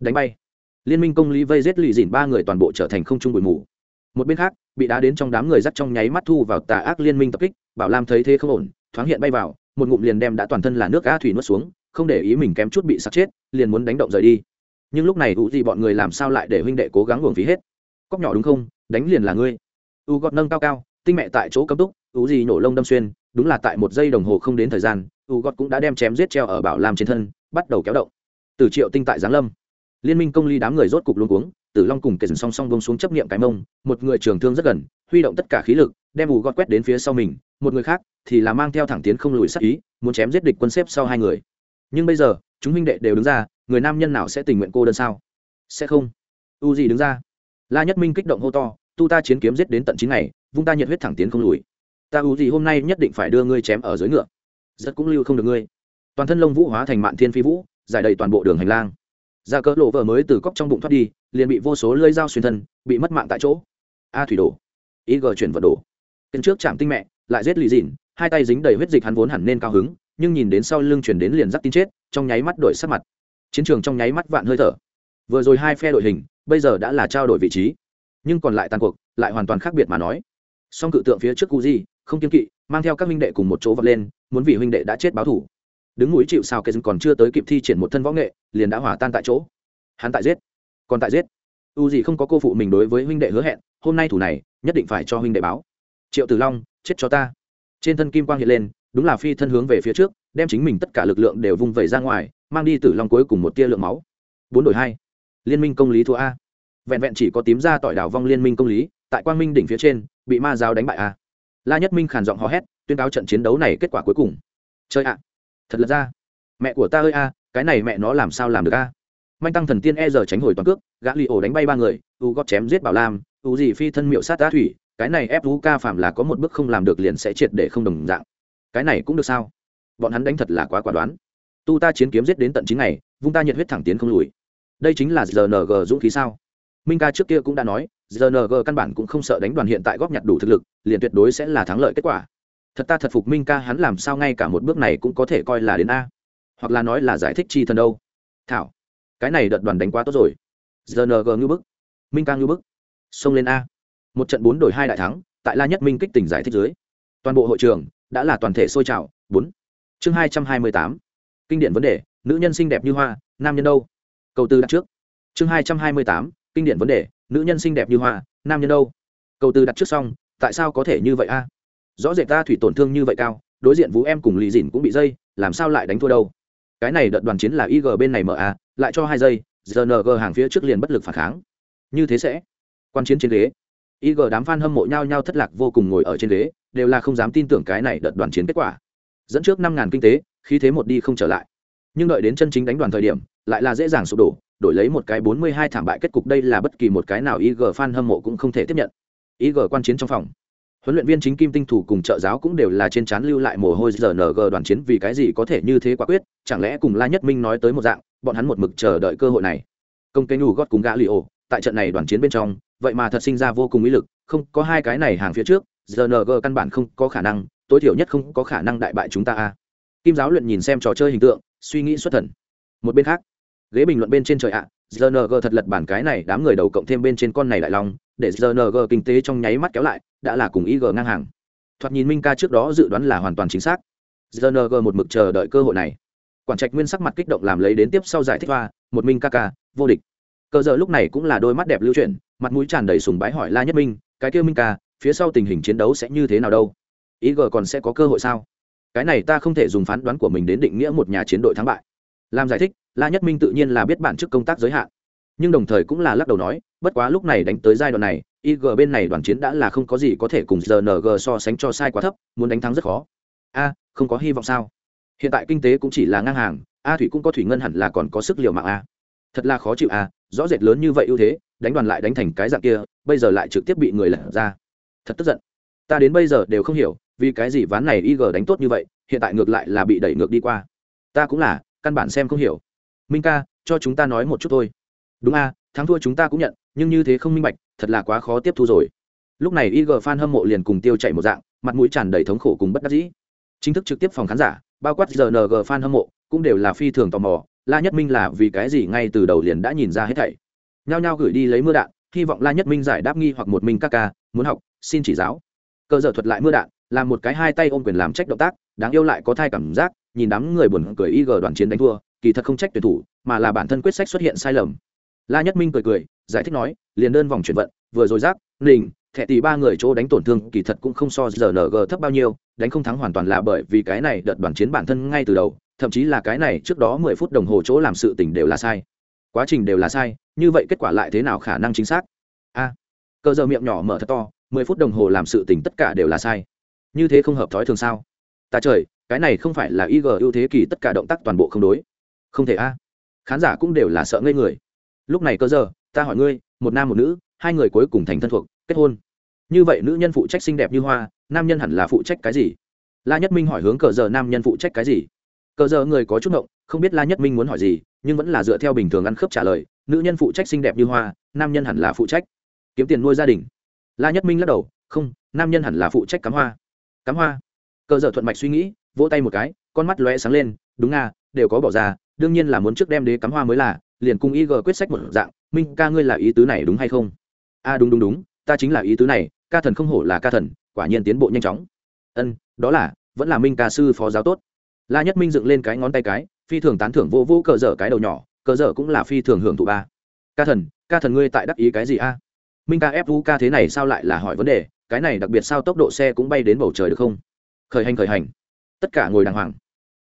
Đánh bay. Liên minh công lý vây giết lì dìn ba người toàn bộ trở thành không trung bụi mù. Một bên khác, bị đá đến trong đám người dắt trong nháy mắt thu vào tà ác liên minh tập kích, bảo lam thấy thế không ổn, thoáng hiện bay vào, một ngụm liền đem đã toàn thân là nước a thủy nuốt xuống, không để ý mình kém chút bị sặc chết, liền muốn đánh động rời đi. Nhưng lúc này u gì bọn người làm sao lại để huynh đệ cố gắng uổng phí hết? Cóc nhỏ đúng không? Đánh liền là ngươi. U gọt nâng cao cao, tinh mẹ tại chỗ cấm túc u gì nổ lông đâm xuyên, đúng là tại một giây đồng hồ không đến thời gian u gót cũng đã đem chém giết treo ở bảo lam trên thân, bắt đầu kéo động. Từ triệu tinh tại giáng lâm, liên minh công ly đám người rốt cục luôn cuống, tử long cùng kể song song bông xuống chấp niệm cái mông, một người trường thương rất gần, huy động tất cả khí lực, đem ù gót quét đến phía sau mình, một người khác thì là mang theo thẳng tiến không lùi sắc ý, muốn chém giết địch quân xếp sau hai người. Nhưng bây giờ, chúng minh đệ đều đứng ra, người nam nhân nào sẽ tình nguyện cô đơn sao? Sẽ không. U gì đứng ra. La nhất minh kích động hô to, tu ta chiến kiếm giết đến tận chín ngày, vung ta nhiệt huyết thẳng tiến không lùi ta u gì hôm nay nhất định phải đưa ngươi chém ở dưới ngựa. Rất cũng lưu không được ngươi. Toàn thân lông vũ hóa thành mạn thiên phi vũ, giải đầy toàn bộ đường hành lang. Ra cỡ lộ vợ mới từ cóc trong bụng thoát đi, liền bị vô số lưỡi dao xuyên thân, bị mất mạng tại chỗ. A thủy đổ. Ý g chuyển vật đổ. Kiên trước chạm tinh mẹ, lại giết lì dịn hai tay dính đầy huyết dịch hắn vốn hẳn nên cao hứng, nhưng nhìn đến sau lưng chuyển đến liền giắc tin chết, trong nháy mắt đổi sắc mặt. Chiến trường trong nháy mắt vạn hơi thở. Vừa rồi hai phe đội hình, bây giờ đã là trao đổi vị trí. Nhưng còn lại tàn cuộc, lại hoàn toàn khác biệt mà nói song cự tượng phía trước cu di, không kiên kỵ, mang theo các huynh đệ cùng một chỗ vật lên, muốn vì huynh đệ đã chết báo thủ đứng núi chịu sao cây còn chưa tới kịp thi triển một thân võ nghệ, liền đã hỏa tan tại chỗ. Hắn tại giết, còn tại giết. U gì không có cô phụ mình đối với huynh đệ hứa hẹn, hôm nay thủ này, nhất định phải cho huynh đệ báo. Triệu tử long, chết cho ta. Trên thân kim quang hiện lên, đúng là phi thân hướng về phía trước, đem chính mình tất cả lực lượng đều vung vẩy ra ngoài, mang đi tử long cuối cùng một tia lượng máu. Bốn đổi hai. Liên minh công lý thua a. Vẹn vẹn chỉ có tím ra tỏi đảo vong liên minh công lý, tại quang minh đỉnh phía trên bị ma giáo đánh bại à? La nhất minh khàn giọng hò hét, tuyên cáo trận chiến đấu này kết quả cuối cùng. Chơi ạ, thật lật ra. Mẹ của ta ơi a, cái này mẹ nó làm sao làm được a? Manh tăng thần tiên e giờ tránh hồi toàn cước, gã li ổ đánh bay ba người, u góp chém giết bảo lam, u gì phi thân miệu sát đá thủy, cái này ép u ca phạm là có một bước không làm được liền sẽ triệt để không đồng dạng. Cái này cũng được sao? Bọn hắn đánh thật là quá quả đoán. Tu ta chiến kiếm giết đến tận chín ngày, vung ta nhiệt huyết thẳng tiến không lùi. Đây chính là rng dũng khí sao? Minh ca trước kia cũng đã nói rng căn bản cũng không sợ đánh đoàn hiện tại góp nhặt đủ thực lực, liền tuyệt đối sẽ là thắng lợi kết quả. Thật ta thật phục minh ca, hắn làm sao ngay cả một bước này cũng có thể coi là đến a. Hoặc là nói là giải thích chi thần đâu. Thảo, cái này đợt đoàn đánh quá tốt rồi. Rng ngư bức. Minh ca ngư bức. Xông lên a. Một trận bốn đổi hai đại thắng, tại la nhất minh kích tỉnh giải thích dưới. Toàn bộ hội trường đã là toàn thể sôi trào. Bốn. Chương hai trăm hai mươi tám. Kinh điển vấn đề, nữ nhân xinh đẹp như hoa, nam nhân đâu? Câu tư đặt trước. Chương hai trăm hai mươi tám, kinh điển vấn đề nữ nhân xinh đẹp như hoa, nam nhân đâu? Cầu tư đặt trước xong, tại sao có thể như vậy a? Rõ rệt ta thủy tổn thương như vậy cao, đối diện vũ em cùng lì dỉn cũng bị dây, làm sao lại đánh thua đâu? Cái này đợt đoàn chiến là ig bên này mở a, lại cho hai giây rng hàng phía trước liền bất lực phản kháng. Như thế sẽ quan chiến trên ghế. Ig đám f a n hâm mộ nhau nhau thất lạc vô cùng ngồi ở trên ghế, đều là không dám tin tưởng cái này đợt đoàn chiến kết quả. Dẫn trước năm ngàn kinh tế khi thế một đi không trở lại. Nhưng đợi đến chân chính đánh đoàn thời điểm, lại là dễ dàng sụp đổ đổi lấy một cái bốn mươi hai thảm bại kết cục, đây là bất kỳ một cái nào ig fan hâm mộ cũng không thể tiếp nhận. Ig quan chiến trong phòng. Huấn luyện viên chính kim tinh thủ cùng trợ giáo cũng đều là trên trán lưu lại mồ hôi rng đoàn chiến, vì cái gì có thể như thế quả quyết, chẳng lẽ cùng la nhất minh nói tới một dạng, bọn hắn một mực chờ đợi cơ hội này. Công cây nù gót cùng gã li ổ tại trận này đoàn chiến bên trong, vậy mà thật sinh ra vô cùng ý lực, không có hai cái này hàng phía trước rng căn bản không có khả năng, tối thiểu nhất không có khả năng đại bại chúng ta a. Kim giáo luyện nhìn xem trò chơi hình tượng, suy nghĩ xuất thần. Một bên khác ghế bình luận bên trên trời ạ à, rng thật lật bản cái này đám người đầu cộng thêm bên trên con này lại lòng để rng kinh tế trong nháy mắt kéo lại đã là cùng ig ngang hàng. Thoạt nhìn minh ca trước đó dự đoán là hoàn toàn chính xác. Rng một mực chờ đợi cơ hội này. Quản trạch nguyên sắc mặt kích động làm lấy đến tiếp sau giải thích hoa một minh ca ca vô địch. Cơ giờ lúc này cũng là đôi mắt đẹp lưu chuyển mặt mũi tràn đầy sùng bái hỏi la nhất minh cái kêu minh ca phía sau tình hình chiến đấu sẽ như thế nào đâu? ý g còn sẽ có cơ hội sao? Cái này ta không thể dùng phán đoán của mình đến định nghĩa một nhà chiến đội thắng bại. Làm giải thích la nhất minh tự nhiên là biết bản chức công tác giới hạn, nhưng đồng thời cũng là lắc đầu nói, bất quá lúc này đánh tới giai đoạn này ig bên này đoàn chiến đã là không có gì có thể cùng rng so sánh cho sai quá thấp, muốn đánh thắng rất khó. A, không có hy vọng sao? Hiện tại kinh tế cũng chỉ là ngang hàng, a thủy cũng có thủy ngân hẳn là còn có sức liều mạng a. Thật là khó chịu a, rõ rệt lớn như vậy ưu thế, đánh đoàn lại đánh thành cái dạng kia, bây giờ lại trực tiếp bị người lật ra. Thật tức giận. Ta đến bây giờ đều không hiểu, vì cái gì ván này ig đánh tốt như vậy, hiện tại ngược lại là bị đẩy ngược đi qua. Ta cũng là, căn bản xem không hiểu minh ca, cho chúng ta nói một chút thôi. Đúng a, thắng thua chúng ta cũng nhận, nhưng như thế không minh bạch, thật là quá khó tiếp thu rồi. Lúc này ig fan hâm mộ liền cùng tiêu chạy một dạng, mặt mũi tràn đầy thống khổ cùng bất đắc dĩ. Chính thức trực tiếp phòng khán giả, bao quát rng fan hâm mộ, cũng đều là phi thường tò mò, la nhất minh là vì cái gì ngay từ đầu liền đã nhìn ra hết thảy. Nhao nhao gửi đi lấy mưa đạn, hy vọng la nhất minh giải đáp nghi hoặc một mình các ca, muốn học, xin chỉ giáo. Cơ dở thuật lại mưa đạn, làm một cái hai tay ôm quyền làm trách động tác, đáng yêu lại có thai cảm giác, nhìn đám người buồn cười Ig đoàn chiến đánh thua kỳ thật không trách tuyển thủ mà là bản thân quyết sách xuất hiện sai lầm. La nhất minh cười cười giải thích nói liền đơn vòng chuyển vận vừa rồi rác, nình thẻ tỷ ba người chỗ đánh tổn thương kỳ thật cũng không so giờ rng thấp bao nhiêu đánh không thắng hoàn toàn là bởi vì cái này đợt đoàn chiến bản thân ngay từ đầu thậm chí là cái này trước đó mười phút đồng hồ chỗ làm sự tình đều là sai. Quá trình đều là sai như vậy kết quả lại thế nào khả năng chính xác? A à, giờ miệng nhỏ mở thật to mười phút đồng hồ làm sự tình tất cả đều là sai. Như thế không hợp thói thường sao? Ta trời cái này không phải là ig ưu thế kỳ tất cả động tác toàn bộ không đối không thể a. Khán giả cũng đều là sợ ngây người. Lúc này cơ giờ, ta hỏi ngươi, một nam một nữ, hai người cuối cùng thành thân thuộc, kết hôn. Như vậy nữ nhân phụ trách xinh đẹp như hoa, nam nhân hẳn là phụ trách cái gì? La nhất minh hỏi hướng cờ giờ nam nhân phụ trách cái gì? Cờ giờ người có chút động không biết la nhất minh muốn hỏi gì, nhưng vẫn là dựa theo bình thường ăn khớp trả lời, nữ nhân phụ trách xinh đẹp như hoa, nam nhân hẳn là phụ trách. Kiếm tiền nuôi gia đình. La nhất minh lắc đầu, không, nam nhân hẳn là phụ trách cắm hoa. Cắm hoa. Cờ giờ thuận mạch suy nghĩ, vỗ tay một cái, con mắt lóe sáng lên, đúng nga đều có bỏ ra, đương nhiên là muốn trước đem đế cắm hoa mới là, liền cùng ig quyết sách một dạng, minh, ca ngươi là ý tứ này đúng hay không? A đúng đúng đúng, ta chính là ý tứ này, ca thần không hổ là ca thần, quả nhiên tiến bộ nhanh chóng. Ân, đó là, vẫn là minh ca sư phó giáo tốt. La nhất minh dựng lên cái ngón tay cái, phi thường tán thưởng vô vô cờ dở cái đầu nhỏ, cờ dở cũng là phi thường hưởng thụ ba. Ca thần ca thần ngươi tại đắc ý cái gì a? Minh ca ép ca thế này sao lại là hỏi vấn đề, cái này đặc biệt sao tốc độ xe cũng bay đến bầu trời được không? Khởi hành khởi hành. Tất cả ngồi đàng hoàng.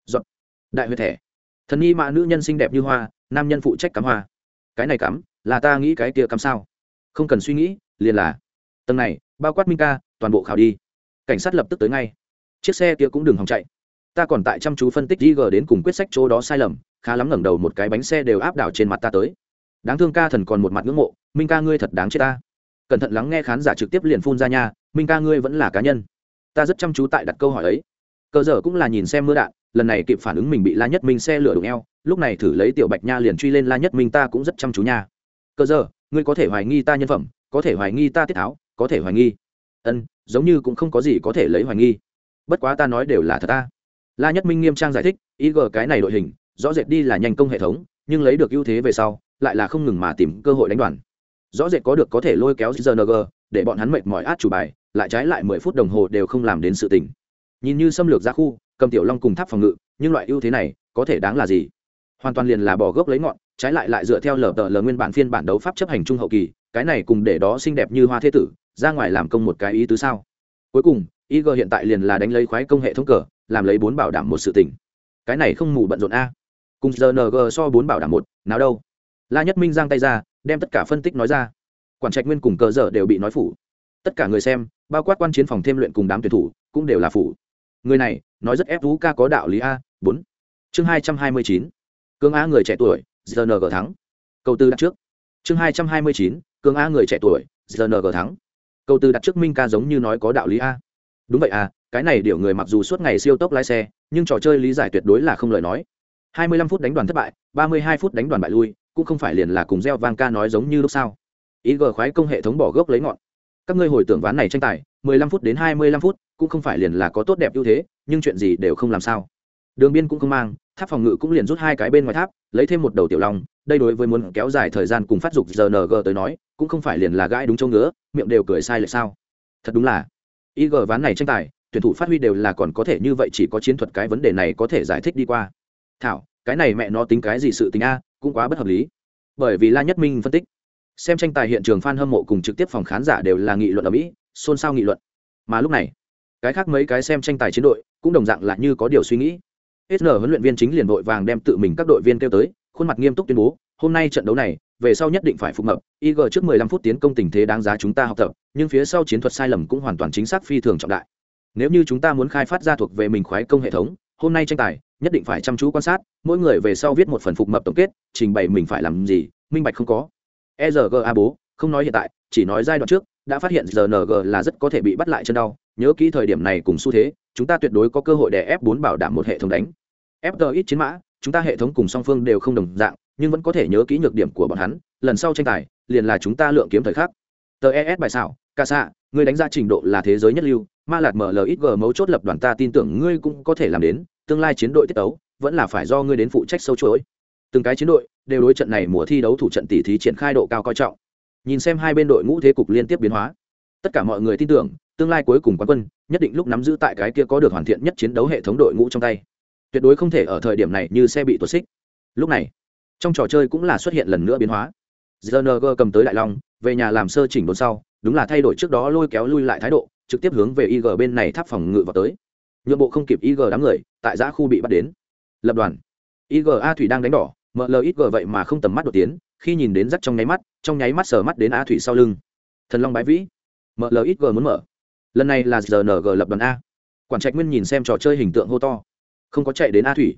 Dọn. Đại huyết thẻ thần nhi mạ nữ nhân xinh đẹp như hoa, nam nhân phụ trách cắm hoa. Cái này cắm, là ta nghĩ cái kia cắm sao? Không cần suy nghĩ, liền là. Tầng này, bao quát minh ca, toàn bộ khảo đi. Cảnh sát lập tức tới ngay. Chiếc xe kia cũng đừng hòng chạy. Ta còn tại chăm chú phân tích g đến cùng quyết sách chỗ đó sai lầm, khá lắm ngẩng đầu một cái bánh xe đều áp đảo trên mặt ta tới. Đáng thương ca thần còn một mặt ngưỡng mộ, minh ca ngươi thật đáng chết ta. Cẩn thận lắng nghe khán giả trực tiếp liền phun ra nha, minh ca ngươi vẫn là cá nhân. Ta rất chăm chú tại đặt câu hỏi ấy cờ dở cũng là nhìn xem mưa đạn, lần này kịp phản ứng mình bị la nhất minh xe lửa đụng eo, lúc này thử lấy tiểu bạch nha liền truy lên la nhất minh ta cũng rất chăm chú nha. Cờ dở ngươi có thể hoài nghi ta nhân phẩm, có thể hoài nghi ta tiết tháo, có thể hoài nghi. Ân, giống như cũng không có gì có thể lấy hoài nghi. Bất quá ta nói đều là thật ta. La nhất minh nghiêm trang giải thích, ý gờ cái này đội hình, rõ rệt đi là nhanh công hệ thống, nhưng lấy được ưu thế về sau, lại là không ngừng mà tìm cơ hội đánh đoàn. Rõ rệt có được có thể lôi kéo gng để bọn hắn mệt mỏi át chủ bài, lại trái lại mười phút đồng hồ đều không làm đến sự tình nhìn như xâm lược ra khu, cầm tiểu long cùng tháp phòng ngự, nhưng loại ưu thế này có thể đáng là gì? Hoàn toàn liền là bỏ gốc lấy ngọn, trái lại lại dựa theo lờ tờ lờ nguyên bản phiên bản đấu pháp chấp hành trung hậu kỳ, cái này cùng để đó xinh đẹp như hoa thế tử, ra ngoài làm công một cái ý tứ sao? Cuối cùng ig hiện tại liền là đánh lấy khoái công hệ thống cờ, làm lấy bốn bảo đảm một sự tỉnh cái này không mù bận rộn a. Cùng rng so bốn bảo đảm một, nào đâu. La nhất minh giang tay ra, đem tất cả phân tích nói ra. Quản trạch nguyên cùng cờ dở đều bị nói phủ. Tất cả người xem, bao quát quan chiến phòng thêm luyện cùng đám tuyển thủ, cũng đều là phủ người này, nói rất ép vũ ca có đạo lý a, bốn. Chương hai trăm hai mươi chín. Cương a người trẻ tuổi gng thắng. Câu tư đặt trước. Chương hai trăm hai mươi chín. Cương a người trẻ tuổi gng thắng. Câu tư đặt trước minh ca giống như nói có đạo lý a. Đúng vậy à cái này điều người mặc dù suốt ngày siêu tốc lái xe, nhưng trò chơi lý giải tuyệt đối là không lời nói. 25 phút đánh đoàn thất bại 32 phút đánh đoàn bại lui, cũng không phải liền là cùng gieo vang ca nói giống như lúc sau. Ý gờ khoái công hệ thống bỏ gốc lấy ngọn. Các ngươi hồi tưởng ván này tranh tài 15 phút đến 25 phút cũng không phải liền là có tốt đẹp ưu thế, nhưng chuyện gì đều không làm sao. Đường biên cũng không mang, tháp phòng ngự cũng liền rút hai cái bên ngoài tháp, lấy thêm một đầu tiểu long, đây đối với muốn kéo dài thời gian cùng phát dục rng tới nói, cũng không phải liền là gãi đúng chỗ ngứa, miệng đều cười sai lại sao. Thật đúng là. Ig ván này tranh tài, tuyển thủ phát huy đều là còn có thể như vậy chỉ có chiến thuật cái vấn đề này có thể giải thích đi qua. Thảo, cái này mẹ nó tính cái gì sự tính a, cũng quá bất hợp lý. Bởi vì la nhất minh phân tích, xem tranh tài hiện trường f a n hâm mộ cùng trực tiếp phòng khán giả đều là nghị luận ở mỹ xôn xao nghị luận. Mà lúc này, cái khác mấy cái xem tranh tài chiến đội cũng đồng dạng là như có điều suy nghĩ. Sn huấn luyện viên chính liền vội vàng đem tự mình các đội viên kêu tới, khuôn mặt nghiêm túc tuyên bố, hôm nay trận đấu này, về sau nhất định phải phục mập ig trước 15 phút tiến công tình thế đáng giá chúng ta học tập, nhưng phía sau chiến thuật sai lầm cũng hoàn toàn chính xác phi thường trọng đại. Nếu như chúng ta muốn khai phát ra thuộc về mình khoái công hệ thống, hôm nay tranh tài, nhất định phải chăm chú quan sát, mỗi người về sau viết một phần phục mập tổng kết, trình bày mình phải làm gì, minh bạch không có. Erga bố, không nói hiện tại, chỉ nói giai đoạn trước đã phát hiện rng là rất có thể bị bắt lại chân đau, nhớ kỹ thời điểm này cùng xu thế, chúng ta tuyệt đối có cơ hội để ép bốn bảo đảm một hệ thống đánh. Fg ít chiến mã, chúng ta hệ thống cùng song phương đều không đồng dạng, nhưng vẫn có thể nhớ kỹ nhược điểm của bọn hắn, lần sau tranh tài, liền là chúng ta lượng kiếm thời khắc. Tờ es bài xảo ca xạ người đánh ra trình độ là thế giới nhất lưu, ma lạt mở lời ít mấu chốt lập đoàn ta tin tưởng ngươi cũng có thể làm đến, tương lai chiến đội tiết tấu, vẫn là phải do ngươi đến phụ trách sâu chuỗi. Từng cái chiến đội đều đối trận này mùa thi đấu thủ trận tỷ thí triển khai độ cao coi trọng nhìn xem hai bên đội ngũ thế cục liên tiếp biến hóa. Tất cả mọi người tin tưởng, tương lai cuối cùng quán quân, nhất định lúc nắm giữ tại cái kia có được hoàn thiện nhất chiến đấu hệ thống đội ngũ trong tay. Tuyệt đối không thể ở thời điểm này như xe bị tuột xích. Lúc này, trong trò chơi cũng là xuất hiện lần nữa biến hóa. Gng cầm tới đại long, về nhà làm sơ chỉnh đốn sau, đúng là thay đổi trước đó lôi kéo lui lại thái độ, trực tiếp hướng về ig bên này tháp phòng ngự vào tới. Nhượng bộ không kịp ig đám người, tại giã khu bị bắt đến. Lập đoàn. Iga thủy đang đánh đỏ mlxg vậy mà không tầm mắt đột tiến khi nhìn đến rắc trong nháy mắt, trong nháy mắt sờ mắt đến a thủy sau lưng. Thần long bái vĩ. Mlxg muốn mở. Lần này là rng lập đoàn a. Quản trạch nguyên nhìn xem trò chơi hình tượng hô to. Không có chạy đến a thủy.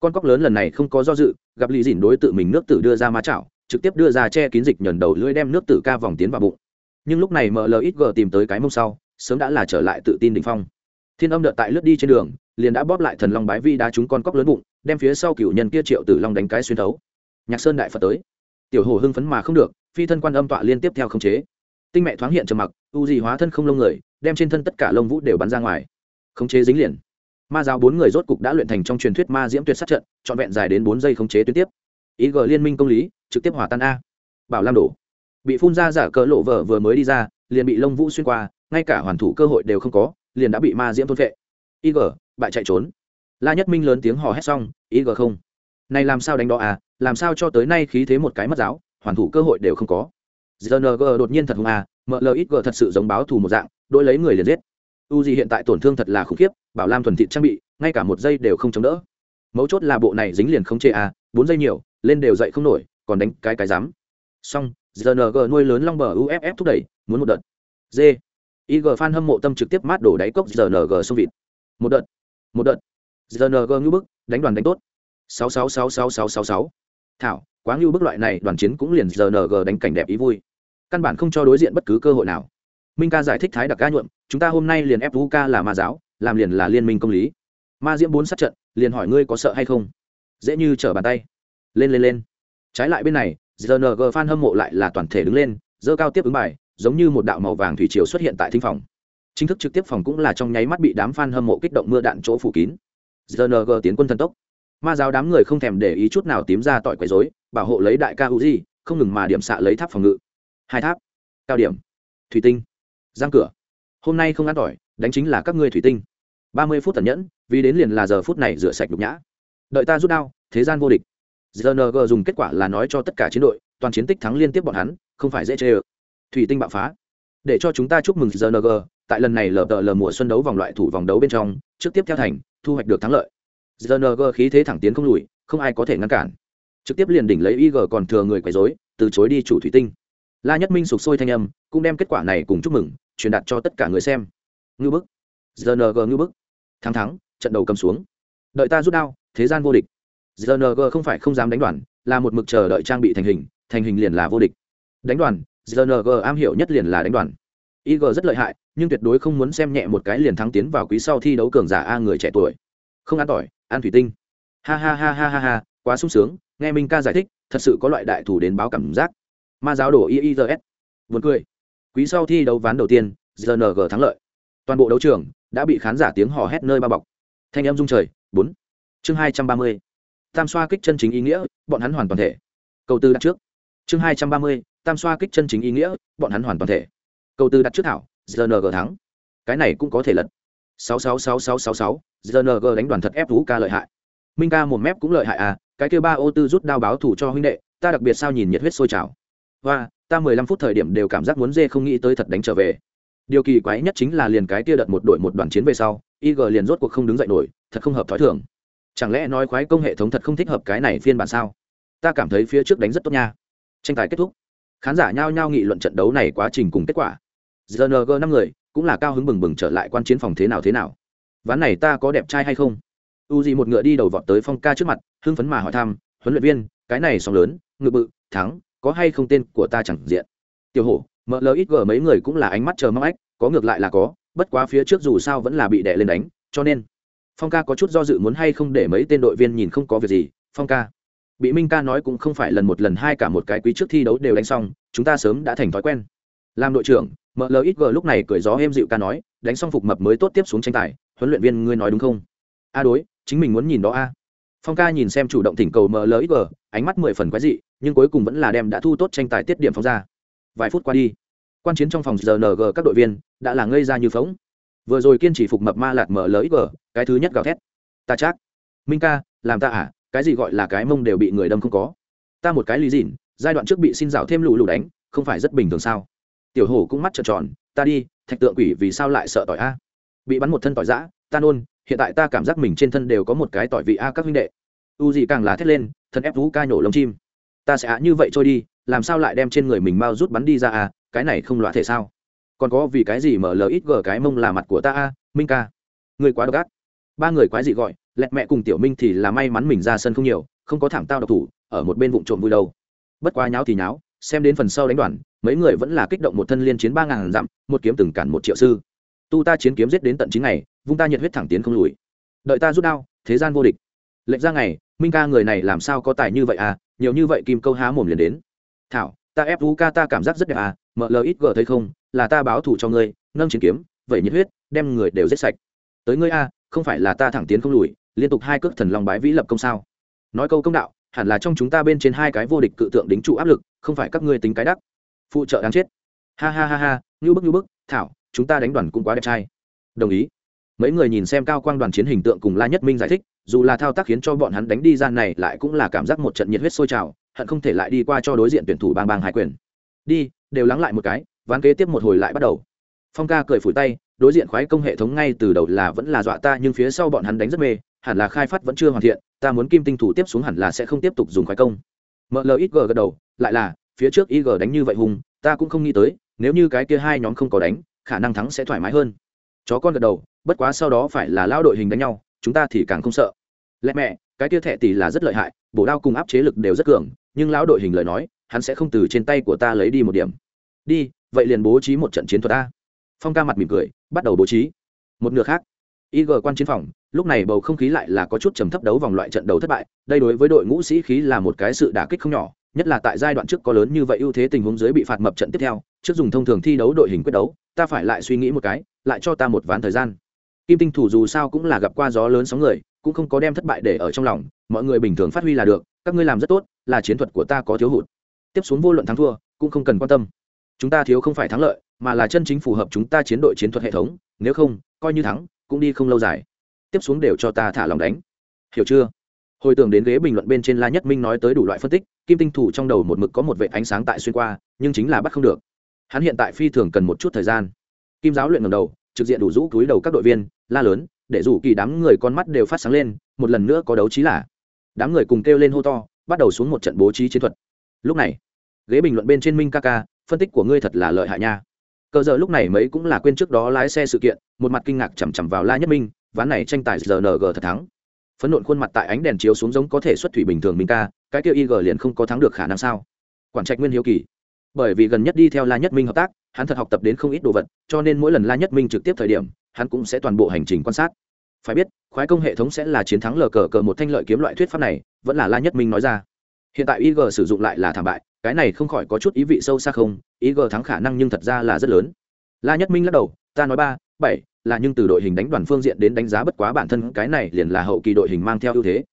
Con cóc lớn lần này không có do dự, gặp lì dỉn đối tự mình nước tử đưa ra má chảo, trực tiếp đưa ra che kín dịch nhờn đầu lưỡi đem nước tử ca vòng tiến vào bụng. Nhưng lúc này mlxg tìm tới cái mông sau, sớm đã là trở lại tự tin đ ỉ n h phong. Thiên âm đợt tại lướt đi trên đường, liền đã bóp lại thần long bái vi đá trúng con cóc lớn bụng, đem phía sau cựu nhân kia triệu tử long đánh cái xuyên thấu. Nhạc sơn đại phật tới tiểu hồ hưng phấn mà không được, phi thân quan âm tọa liên tiếp theo không chế. Tinh mẹ thoáng hiện trầm mặc, u gì hóa thân không lông người, đem trên thân tất cả lông vũ đều bắn ra ngoài. Khống chế dính liền. Ma giáo bốn người rốt cục đã luyện thành trong truyền thuyết ma diễm tuyệt sát trận, trọn vẹn dài đến bốn giây khống chế tuyến tiếp. Ý g liên minh công lý, trực tiếp hỏa tan a. Bảo lam đổ. Bị phun ra giả cỡ lộ vợ vừa mới đi ra, liền bị lông vũ xuyên qua, ngay cả hoàn thủ cơ hội đều không có, liền đã bị ma diễm thôn vệ ig bại chạy trốn. La nhất minh lớn tiếng hò hét xong ig không. Này làm sao đánh đó à làm sao cho tới nay khí thế một cái mất giáo, hoàn thủ cơ hội đều không có. Gng đột nhiên thật hung à mlxg thật sự giống báo thù một dạng đôi lấy người liền giết. U gì hiện tại tổn thương thật là khủng khiếp, bảo lam thuần thịt trang bị, ngay cả một giây đều không chống đỡ. Mấu chốt là bộ này dính liền không chê à bốn giây nhiều, lên đều dậy không nổi, còn đánh cái cái dám. Xong gng nuôi lớn long bờ uff thúc đẩy, muốn một đợt. D ig fan hâm mộ tâm trực tiếp mát đổ đáy cốc gng sông vịt. Một đợt một đợt. Gng ngưu bức, đánh đoàn đánh tốt. Sáu sáu sáu sáu sáu sáu sáu thảo, quá ngưu bức loại này, đoàn chiến cũng liền gng đánh cảnh đẹp ý vui. Căn bản không cho đối diện bất cứ cơ hội nào. Minh ca giải thích thái đặc ca nhuộm, chúng ta hôm nay liền ép vũ ca là ma giáo, làm liền là liên minh công lý. Ma diễm bốn sát trận, liền hỏi ngươi có sợ hay không? Dễ như trở bàn tay. Lên lên lên. Trái lại bên này gng fan hâm mộ lại là toàn thể đứng lên dơ cao tiếp ứng bài, giống như một đạo màu vàng thủy triều xuất hiện tại thính phòng. Chính thức trực tiếp phòng cũng là trong nháy mắt bị đám fan hâm mộ kích động mưa đạn chỗ phủ kín. Rng tiến quân thần tốc ma giáo đám người không thèm để ý chút nào tím ra tỏi quấy rối, bảo hộ lấy đại ca uzi không ngừng mà điểm xạ lấy tháp phòng ngự. Hai tháp, cao điểm. Thủy tinh, giang cửa. Hôm nay không ăn tỏi, đánh chính là các ngươi thủy tinh. Ba mươi phút tẩn nhẫn, vì đến liền là giờ phút này rửa sạch nhục nhã. Đợi ta rút đao, thế gian vô địch. Gng dùng kết quả là nói cho tất cả chiến đội, toàn chiến tích thắng liên tiếp bọn hắn, không phải dễ chê ơ. Thủy tinh bạo phá. Để cho chúng ta chúc mừng gng tại lần này lờ tờ lờ mùa xuân đấu vòng loại thủ vòng đấu bên trong, trước tiếp theo thành, thu hoạch được thắng lợi gng khí thế thẳng tiến không lùi, không ai có thể ngăn cản. Trực tiếp liền đỉnh lấy ig còn thừa người quấy dối từ chối đi chủ thủy tinh. La nhất minh sụp sôi thanh âm, cũng đem kết quả này cùng chúc mừng, truyền đạt cho tất cả người xem. Ngư bức. Gng ngư bức. Thắng thắng, trận đầu cầm xuống. Đợi ta rút đao, thế gian vô địch. Gng không phải không dám đánh đoàn, là một mực chờ đợi trang bị thành hình thành hình liền là vô địch. Đánh đoàn gng am hiểu nhất liền là đánh đoàn. Ig rất lợi hại, nhưng tuyệt đối không muốn xem nhẹ một cái liền thắng tiến vào quý sau thi đấu cường giả a người trẻ tuổi. Không ăn tỏi ăn thủy tinh. Ha ha ha ha ha ha, quá sung sướng, nghe minh ca giải thích, thật sự có loại đại thủ đến báo cảm giác. Ma giáo đổ iis vượt cười. Quý sau thi đấu ván đầu tiên gng thắng lợi. Toàn bộ đấu trường đã bị khán giả tiếng hò hét nơi bao bọc. Thanh em dung trời, bốn. Chương hai trăm ba mươi. Tam xoa kích chân chính ý nghĩa, bọn hắn hoàn toàn thể. Câu tư đặt trước. Chương hai trăm ba mươi, tam xoa kích chân chính ý nghĩa, bọn hắn hoàn toàn thể. Câu tư đặt trước thảo gng thắng. Cái này cũng có thể lật sáu sáu sáu sáu sáu sáu gng đánh đoàn thật ép vũ ca lợi hại. Minh ca một mép cũng lợi hại à cái kêu ba ô tư rút đao báo thủ cho huynh đệ, ta đặc biệt sao nhìn nhiệt huyết sôi trào. Và ta mười lăm phút thời điểm đều cảm giác muốn dê không nghĩ tới thật đánh trở về. Điều kỳ quái nhất chính là liền cái kia đợt một đội một đoàn chiến về sau ig liền rốt cuộc không đứng dậy nổi, thật không hợp thói thường. Chẳng lẽ nói khoái công hệ thống thật không thích hợp cái này phiên bản sao? Ta cảm thấy phía trước đánh rất tốt nha. Tranh tài kết thúc. Khán giả nhao nhao nghị luận trận đấu này quá trình cùng kết quả. Gng năm người cũng là cao hứng bừng bừng trở lại quan chiến phòng thế nào thế nào. Ván này ta có đẹp trai hay không? U gì một ngựa đi đầu vọt tới phong ca trước mặt, hưng phấn mà hỏi thăm, huấn luyện viên, cái này sóng lớn, ngựa bự, thắng, có hay không tên của ta chẳng diện? Tiểu hổ mlxg mấy người cũng là ánh mắt chờ mong ách, có ngược lại là có, bất quá phía trước dù sao vẫn là bị đè lên đánh, cho nên phong ca có chút do dự muốn hay không để mấy tên đội viên nhìn không có việc gì. Phong ca, bị minh ca nói cũng không phải lần một lần hai cả một cái quý trước thi đấu đều đánh xong, chúng ta sớm đã thành thói quen. Làm đội trưởng mlxg lúc này cười gió êm dịu ca nói đánh xong phục mập mới tốt tiếp xuống tranh tài huấn luyện viên ngươi nói đúng không? A đối chính mình muốn nhìn đó a. Phong ca nhìn xem chủ động thỉnh cầu mlxg ánh mắt mười phần quái dị nhưng cuối cùng vẫn là đem đã thu tốt tranh tài tiết điểm phóng ra. Vài phút qua đi quan chiến trong phòng rng các đội viên đã là ngây ra như phóng. Vừa rồi kiên trì phục mập ma lạt mở gờ cái thứ nhất gào thét. Ta chắc minh ca làm ta à cái gì gọi là cái mông đều bị người đâm không có. Ta một cái lý gìn, giai đoạn trước bị xin rào thêm lù lù đánh không phải rất bình thường sao? Tiểu hổ cũng mắt trợn tròn, ta đi, thạch tượng quỷ vì sao lại sợ tỏi a? Bị bắn một thân tỏi giã ta nôn, hiện tại ta cảm giác mình trên thân đều có một cái tỏi vị a các huynh đệ. U gì càng là thét lên thân ép vũ ca nhổ lông chim. Ta sẽ ạ như vậy trôi đi, làm sao lại đem trên người mình mau rút bắn đi ra a, cái này không loại thể sao? Còn có vì cái gì mở lời ít gờ cái mông là mặt của ta a, minh ca? Người quá độc ác. Ba người quái dị gọi, lẹt mẹ cùng tiểu minh thì là may mắn mình ra sân không nhiều, không có thảm tao độc thủ, ở một bên vụ trộm vui đâu. Bất quá nháo thì nháo, xem đến phần sau đánh đoàn mấy người vẫn là kích động một thân liên chiến ba ngàn dặm, một kiếm từng cản một triệu sư. Tu ta chiến kiếm giết đến tận chín ngày, vung ta nhiệt huyết thẳng tiến không lùi. Đợi ta rút đao, thế gian vô địch. Lệnh ra ngày, minh ca người này làm sao có tài như vậy à? Nhiều như vậy kim câu há mồm liền đến. Thảo, ta ép vũ ca ta cảm giác rất đẹp à? Mợ lờ ít gờ thấy không? Là ta báo thù cho ngươi, nâng chiến kiếm vậy nhiệt huyết, đem người đều giết sạch. Tới ngươi a không phải là ta thẳng tiến không lùi, liên tục hai cước thần lòng bái vĩ lập công sao? Nói câu công đạo, hẳn là trong chúng ta bên trên hai cái vô địch cự tượng đính trụ áp lực, không phải các ngươi tính cái đắc phụ trợ đáng chết. Ha ha ha ha như bức như bức, thảo, chúng ta đánh đoàn cũng quá đẹp trai. Đồng ý. Mấy người nhìn xem cao quang đoàn chiến hình tượng cùng la nhất minh giải thích, dù là thao tác khiến cho bọn hắn đánh đi gian này lại cũng là cảm giác một trận nhiệt huyết sôi trào, hận không thể lại đi qua cho đối diện tuyển thủ bang bang hai quyền. Đi, đều lắng lại một cái, ván kế tiếp một hồi lại bắt đầu. Phong ca cười phủi tay, đối diện khoái công hệ thống ngay từ đầu là vẫn là dọa ta nhưng phía sau bọn hắn đánh rất mê, hẳn là khai phát vẫn chưa hoàn thiện, ta muốn kim tinh thủ tiếp xuống hẳn là sẽ không tiếp tục dùng khoái công. Mlxg gật đầu, lại là phía trước ig đánh như vậy hùng, ta cũng không nghĩ tới, nếu như cái kia hai nhóm không có đánh, khả năng thắng sẽ thoải mái hơn. Chó con gật đầu, bất quá sau đó phải là lao đội hình đánh nhau, chúng ta thì càng không sợ. Lẽ mẹ, cái kia thẻ tỷ là rất lợi hại, bổ đao cùng áp chế lực đều rất cường, nhưng lão đội hình lời nói, hắn sẽ không từ trên tay của ta lấy đi một điểm. Đi, vậy liền bố trí một trận chiến thuật ta. Phong ca mặt mỉm cười, bắt đầu bố trí. Một nửa khác, ig quan chiến phòng, lúc này bầu không khí lại là có chút trầm thấp đấu vòng loại trận đấu thất bại, đây đối với đội ngũ sĩ khí là một cái sự đả kích không nhỏ nhất là tại giai đoạn trước có lớn như vậy ưu thế tình huống dưới bị phạt mập trận tiếp theo, trước dùng thông thường thi đấu đội hình quyết đấu, ta phải lại suy nghĩ một cái, lại cho ta một ván thời gian. Kim tinh thủ dù sao cũng là gặp qua gió lớn sóng người, cũng không có đem thất bại để ở trong lòng, mọi người bình thường phát huy là được, các ngươi làm rất tốt, là chiến thuật của ta có thiếu hụt. Tiếp xuống vô luận thắng thua, cũng không cần quan tâm. Chúng ta thiếu không phải thắng lợi, mà là chân chính phù hợp chúng ta chiến đội chiến thuật hệ thống, nếu không, coi như thắng, cũng đi không lâu dài. Tiếp xuống đều cho ta thả lòng đánh. Hiểu chưa? Hồi tưởng đến ghế bình luận bên trên la nhất minh nói tới đủ loại phân tích, kim tinh thủ trong đầu một mực có một vệ ánh sáng tại xuyên qua, nhưng chính là bắt không được. Hắn hiện tại phi thường cần một chút thời gian. Kim giáo luyện ngầm đầu, trực diện đủ rũ túi đầu các đội viên, la lớn, để rủ kỳ đám người con mắt đều phát sáng lên, một lần nữa có đấu trí là. Đám người cùng kêu lên hô to, bắt đầu xuống một trận bố trí chiến thuật. Lúc này, ghế bình luận bên trên minh ca ca, phân tích của ngươi thật là lợi hại nha. Cờ giờ lúc này mấy cũng là quên trước đó lái xe sự kiện, một mặt kinh ngạc chằm chằm vào la nhất minh, ván này tranh tài rng thật thắng phấn nộn khuôn mặt tại ánh đèn chiếu xuống giống có thể xuất thủy bình thường minh ca, cái kia ig liền không có thắng được khả năng sao? Quản trạch nguyên hiếu kỳ. Bởi vì gần nhất đi theo la nhất minh hợp tác, hắn thật học tập đến không ít đồ vật, cho nên mỗi lần la nhất minh trực tiếp thời điểm, hắn cũng sẽ toàn bộ hành trình quan sát. Phải biết, khoái công hệ thống sẽ là chiến thắng lờ cờ cờ một thanh lợi kiếm loại thuyết pháp này, vẫn là la nhất minh nói ra. Hiện tại ig sử dụng lại là thảm bại, cái này không khỏi có chút ý vị sâu xa không ig thắng khả năng nhưng thật ra là rất lớn. La nhất minh lắc đầu, ta nói ba, bảy là nhưng từ đội hình đánh đoàn phương diện đến đánh giá bất quá bản thân cái này liền là hậu kỳ đội hình mang theo ưu thế.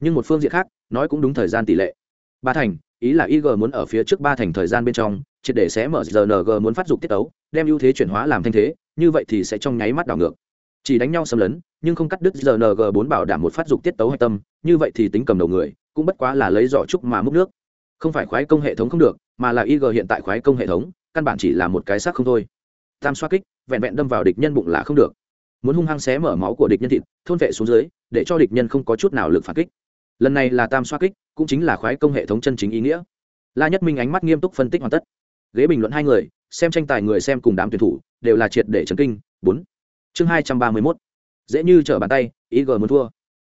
Nhưng một phương diện khác, nói cũng đúng thời gian tỷ lệ. Ba thành, ý là ig muốn ở phía trước ba thành thời gian bên trong, triệt để sẽ mở rng muốn phát dục tiết tấu, đem ưu thế chuyển hóa làm thanh thế, như vậy thì sẽ trong nháy mắt đảo ngược. Chỉ đánh nhau xâm lấn, nhưng không cắt đứt rng bốn bảo đảm một phát dục tiết tấu hạch tâm, như vậy thì tính cầm đầu người, cũng bất quá là lấy giỏ trúc mà múc nước. Không phải khoái công hệ thống không được, mà là ig hiện tại khoái công hệ thống, căn bản chỉ là một cái xác không thôi. Tam xoa kích vẹn vẹn đâm vào địch nhân bụng là không được. Muốn hung hăng xé mở máu của địch nhân thịt, thôn vệ xuống dưới, để cho địch nhân không có chút nào lực phản kích. Lần này là tam xoa kích, cũng chính là khoái công hệ thống chân chính ý nghĩa. La nhất minh ánh mắt nghiêm túc phân tích hoàn tất. Ghế bình luận hai người, xem tranh tài người xem cùng đám tuyển thủ, đều là triệt để chấn kinh. Bốn. Chương hai trăm ba mươi mốt. Dễ như trở bàn tay, ý g muốn thua.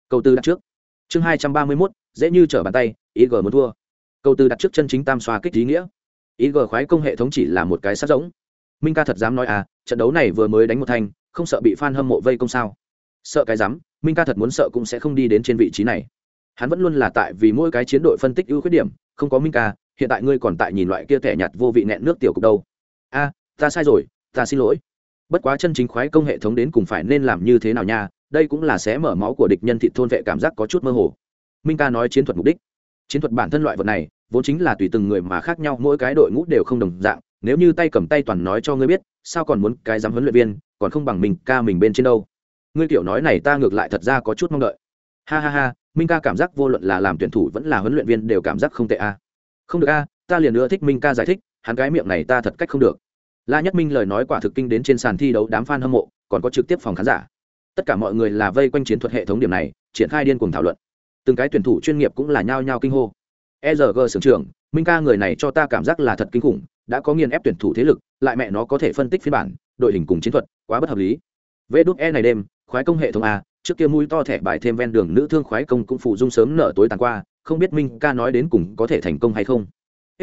Câu tư đặt trước. Chương hai trăm ba mươi mốt, dễ như trở bàn tay, ý g muốn thua. Câu tư đặt trước chân chính tam xoa kích ý nghĩa. Ý g khoái công hệ thống chỉ là một cái sát giống minh ca thật dám nói à trận đấu này vừa mới đánh một thanh, không sợ bị f a n hâm mộ vây công sao? Sợ cái dám, minh ca thật muốn sợ cũng sẽ không đi đến trên vị trí này. Hắn vẫn luôn là tại vì mỗi cái chiến đội phân tích ưu khuyết điểm, không có minh ca, hiện tại ngươi còn tại nhìn loại kia thẻ nhạt vô vị nẹn nước tiểu cục đâu. A, ta sai rồi, ta xin lỗi. Bất quá chân chính khoái công hệ thống đến cùng phải nên làm như thế nào nha, đây cũng là sẽ mở máu của địch nhân thị thôn vệ cảm giác có chút mơ hồ. Minh ca nói chiến thuật mục đích. Chiến thuật bản thân loại vật này, vốn chính là tùy từng người mà khác nhau, mỗi cái đội ngũ đều không đồng dạng nếu như tay cầm tay toàn nói cho ngươi biết, sao còn muốn cái dám huấn luyện viên, còn không bằng mình ca mình bên trên đâu? Ngươi kiểu nói này ta ngược lại thật ra có chút mong đợi. Ha ha ha, minh ca cảm giác vô luận là làm tuyển thủ vẫn là huấn luyện viên đều cảm giác không tệ a. Không được a, ta liền nữa thích minh ca giải thích, hắn cái miệng này ta thật cách không được. La nhất minh lời nói quả thực kinh đến trên sàn thi đấu đám f a n hâm mộ, còn có trực tiếp phòng khán giả. Tất cả mọi người là vây quanh chiến thuật hệ thống điểm này, triển khai điên cùng thảo luận. Từng cái tuyển thủ chuyên nghiệp cũng là nhao nhao kinh hô. E rg sưởng trưởng, minh ca người này cho ta cảm giác là thật kinh khủng đã có nghiền ép tuyển thủ thế lực, lại mẹ nó có thể phân tích phiên bản, đội hình cùng chiến thuật, quá bất hợp lý. Vê đúc e này đêm, khoái công hệ thống a, trước kia mũi to thẻ bài thêm ven đường nữ thương khoái công cũng phụ dung sớm nở tối tàn qua, không biết minh ca nói đến cùng có thể thành công hay không.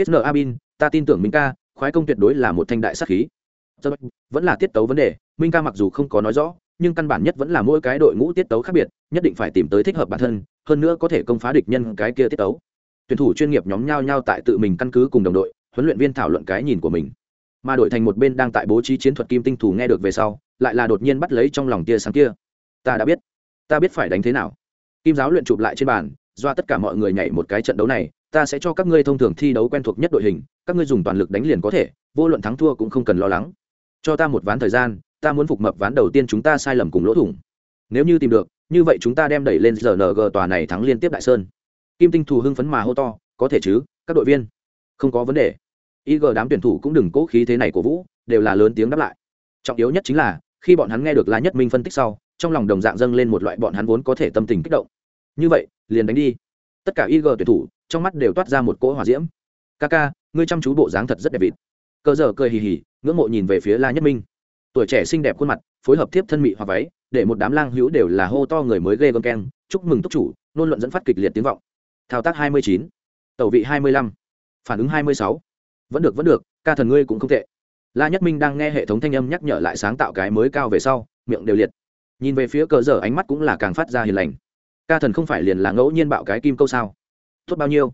Sn abin ta tin tưởng minh ca, khoái công tuyệt đối là một thanh đại sắc khí. Vẫn là tiết tấu vấn đề, minh ca mặc dù không có nói rõ, nhưng căn bản nhất vẫn là mỗi cái đội ngũ tiết tấu khác biệt, nhất định phải tìm tới thích hợp bản thân, hơn nữa có thể công phá địch nhân cái kia tiết tấu. Tuyển thủ chuyên nghiệp nhóm nhau nhau tại tự mình căn cứ cùng đồng đội huấn luyện viên thảo luận cái nhìn của mình. Mà đội thành một bên đang tại bố trí chiến thuật kim tinh thủ nghe được về sau, lại là đột nhiên bắt lấy trong lòng tia sáng kia. Ta đã biết. Ta biết phải đánh thế nào. Kim giáo luyện chụp lại trên bàn do tất cả mọi người nhảy một cái trận đấu này, ta sẽ cho các ngươi thông thường thi đấu quen thuộc nhất đội hình, các ngươi dùng toàn lực đánh liền có thể, vô luận thắng thua cũng không cần lo lắng. Cho ta một ván thời gian, ta muốn phục mập ván đầu tiên chúng ta sai lầm cùng lỗ thủng. Nếu như tìm được, như vậy chúng ta đem đẩy lên rng tòa này thắng liên tiếp đại sơn. Kim tinh thù hưng phấn mà hô to, có thể chứ, các đội viên không có vấn đề. Ig đám tuyển thủ cũng đừng cố khí thế này của vũ, đều là lớn tiếng đáp lại. Trọng yếu nhất chính là, khi bọn hắn nghe được la nhất minh phân tích sau, trong lòng đồng dạng dâng lên một loại bọn hắn vốn có thể tâm tình kích động. Như vậy, liền đánh đi. Tất cả ig tuyển thủ, trong mắt đều toát ra một cỗ hỏa diễm. Ca ca ngươi chăm chú bộ dáng thật rất đẹp vịt. Cơ giờ cười hì hì, ngưỡng mộ nhìn về phía la nhất minh. Tuổi trẻ xinh đẹp khuôn mặt, phối hợp tiếp thân mị hoặc váy, để một đám lang hữu đều là hô to người mới ghê gớm keng, chúc mừng túc chủ, nôn luận dẫn phát kịch liệt tiếng vọng. Thao tác hai mươi chín. Tẩu vị hai mươi lăm phản ứng hai mươi sáu. Vẫn được vẫn được, ca thần ngươi cũng không tệ. La nhất minh đang nghe hệ thống thanh âm nhắc nhở lại sáng tạo cái mới cao về sau, miệng đều liệt. Nhìn về phía cờ dở, ánh mắt cũng là càng phát ra hiền lành. Ca thần không phải liền là ngẫu nhiên bạo cái kim câu sao? Tốt bao nhiêu?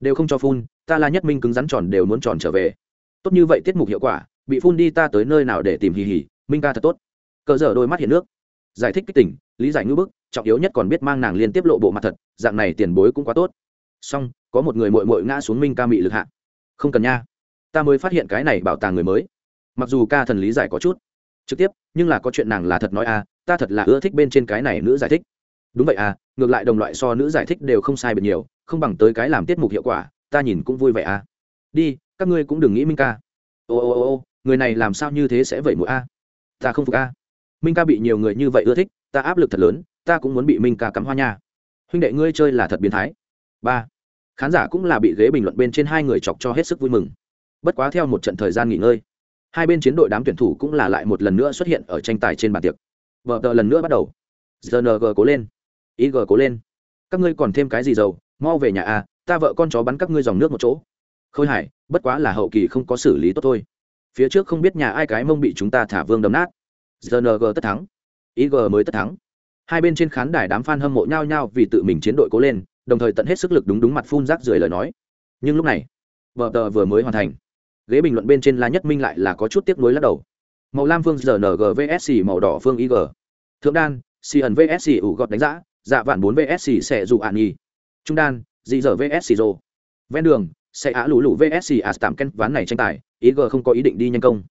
Đều không cho phun, ta la nhất minh cứng rắn tròn đều muốn tròn trở về. Tốt như vậy tiết mục hiệu quả, bị phun đi ta tới nơi nào để tìm hì hì, minh ca thật tốt. Cờ dở đôi mắt hiện nước. Giải thích kích tỉnh, lý giải ngữ bức, trọng yếu nhất còn biết mang nàng liên tiếp lộ bộ mặt thật, dạng này tiền bối cũng quá tốt song có một người mội mội ngã xuống minh ca mị lực hạ. Không cần nha, ta mới phát hiện cái này bảo tàng người mới. Mặc dù ca thần lý giải có chút trực tiếp, nhưng là có chuyện nàng là thật nói a ta thật là ưa thích bên trên cái này nữ giải thích. Đúng vậy à ngược lại đồng loại so nữ giải thích đều không sai biệt nhiều, không bằng tới cái làm tiết mục hiệu quả, ta nhìn cũng vui vẻ à. Đi, các ngươi cũng đừng nghĩ minh ca. Ô ô ô ô, người này làm sao như thế sẽ vậy mũi a à? ta không phục a minh ca bị nhiều người như vậy ưa thích, ta áp lực thật lớn, ta cũng muốn bị minh ca cắm hoa nha. Huynh đệ ngươi chơi là thật biến thái ba. Khán giả cũng là bị ghế bình luận bên trên hai người chọc cho hết sức vui mừng. Bất quá theo một trận thời gian nghỉ ngơi, hai bên chiến đội đám tuyển thủ cũng là lại một lần nữa xuất hiện ở tranh tài trên bàn tiệc. Vợ tờ lần nữa bắt đầu. Gng cố lên. Ig cố lên. Các ngươi còn thêm cái gì giàu mau về nhà a ta vợ con chó bắn các ngươi dòng nước một chỗ. Khôi hải, bất quá là hậu kỳ không có xử lý tốt thôi. Phía trước không biết nhà ai cái mông bị chúng ta thả vương đấm nát. Gng tất thắng. Ig mới tất thắng. Hai bên trên khán đài đám f a n hâm mộ nhau nhau vì tự mình chiến đội cố lên đồng thời tận hết sức lực đúng đúng mặt phun rác rưởi lời nói. Nhưng lúc này vở tờ vừa mới hoàn thành. Ghế bình luận bên trên la nhất minh lại là có chút tiếc nuối lắc đầu. Màu lam phương rng vsc màu đỏ phương ig thượng đan, xì ẩn vsc ủ gọt đánh giá dạ vạn bốn vsc sẽ dụ ạn nhi trung đan, dị dở vsc rô ven đường sẽ á lũ lũ vsc à tạm ken ván này tranh tài ig không có ý định đi nhân công.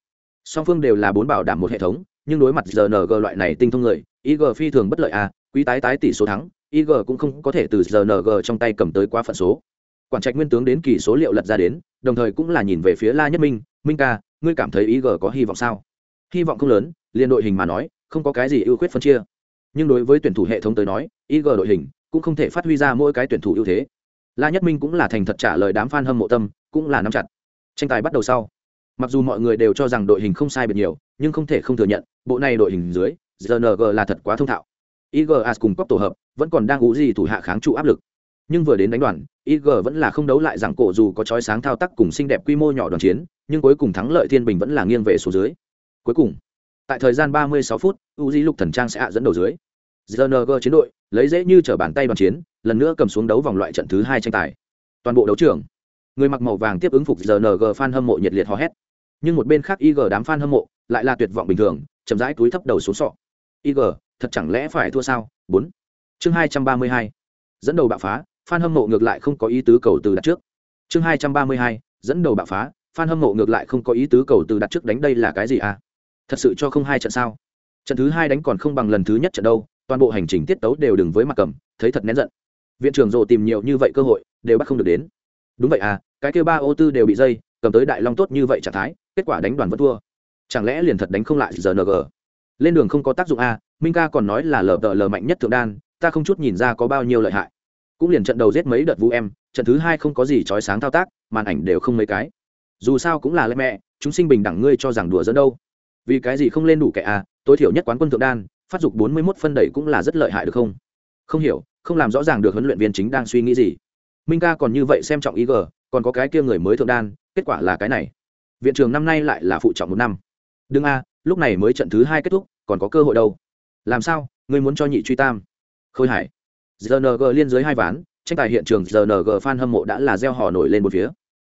Song phương đều là bốn bảo đảm một hệ thống, nhưng đối mặt rng loại này tinh thông người ig phi thường bất lợi a quý tái tái tỷ số thắng ig cũng không có thể từ rng trong tay cầm tới quá phận số. Quản trạch nguyên tướng đến kỳ số liệu lật ra đến, đồng thời cũng là nhìn về phía la nhất minh minh ca, ngươi cảm thấy ig có hy vọng sao? Hy vọng không lớn, liên đội hình mà nói, không có cái gì ưu khuyết phân chia. Nhưng đối với tuyển thủ hệ thống tới nói ig đội hình cũng không thể phát huy ra mỗi cái tuyển thủ ưu thế. La nhất minh cũng là thành thật trả lời đám f a n hâm mộ tâm, cũng là nắm chặt. Tranh tài bắt đầu sau, mặc dù mọi người đều cho rằng đội hình không sai biệt nhiều, nhưng không thể không thừa nhận, bộ này đội hình dưới rng là thật quá thông thạo igas cùng cóc tổ hợp, vẫn còn đang ủ gì thủ hạ kháng trụ áp lực. Nhưng vừa đến đánh đoàn ig vẫn là không đấu lại rằng cổ dù có chói sáng thao tác cùng xinh đẹp quy mô nhỏ đoàn chiến, nhưng cuối cùng thắng lợi thiên bình vẫn là nghiêng về số dưới. Cuối cùng, tại thời gian 36 phút uzi lục thần trang sẽ hạ dẫn đầu dưới. Gng chiến đội, lấy dễ như trở bàn tay đoàn chiến, lần nữa cầm xuống đấu vòng loại trận thứ hai tranh tài. Toàn bộ đấu trường, người mặc màu vàng tiếp ứng phục rng fan hâm mộ nhiệt liệt hò hét. Nhưng một bên khác ig đám fan hâm mộ lại là tuyệt vọng bình thường, chậm rãi túi thấp đầu xuống sọ. Ig thật chẳng lẽ phải thua sao? Bốn. Chương hai trăm ba mươi hai. Dẫn đầu bạo phá fan hâm mộ ngược lại không có ý tứ cầu từ đặt trước. Chương hai trăm ba mươi hai. Dẫn đầu bạo phá, phan hâm mộ ngược lại không có ý tứ cầu từ đặt trước đánh đây là cái gì à? Thật sự cho không hai trận sao? Trận thứ hai đánh còn không bằng lần thứ nhất trận đâu, toàn bộ hành trình tiết tấu đều đừng với mặt cầm, thấy thật nén giận. Viện trưởng rồ tìm nhiều như vậy cơ hội, đều bắt không được đến. Đúng vậy à cái kêu ba ô tư đều bị dây, cầm tới đại long tốt như vậy trạng thái, kết quả đánh đoàn vẫn thua. Chẳng lẽ liền thật đánh không lại giờ ng lên đường không có tác dụng à minh ca còn nói là lờ đợ lờ mạnh nhất thượng đan, ta không chút nhìn ra có bao nhiêu lợi hại. Cũng liền trận đầu giết mấy đợt vũ em, trận thứ hai không có gì trói sáng thao tác, màn ảnh đều không mấy cái. Dù sao cũng là lẽ mẹ, chúng sinh bình đẳng ngươi cho rằng đùa dẫn đâu. Vì cái gì không lên đủ kẻ à tối thiểu nhất quán quân thượng đan, phát dục bốn mươi mốt phân đẩy cũng là rất lợi hại được không? Không hiểu, không làm rõ ràng được huấn luyện viên chính đang suy nghĩ gì. Minh ca còn như vậy xem trọng ý g, còn có cái kia người mới thượng đan, kết quả là cái này. Viện trường năm nay lại là phụ trọng một năm. Đương a, lúc này mới trận thứ hai kết thúc, còn có cơ hội đâu làm sao, ngươi muốn cho nhị truy tam? Khôi hải. Rng liên giới hai ván, tranh tài hiện trường rng fan hâm mộ đã là gieo hò nổi lên một phía.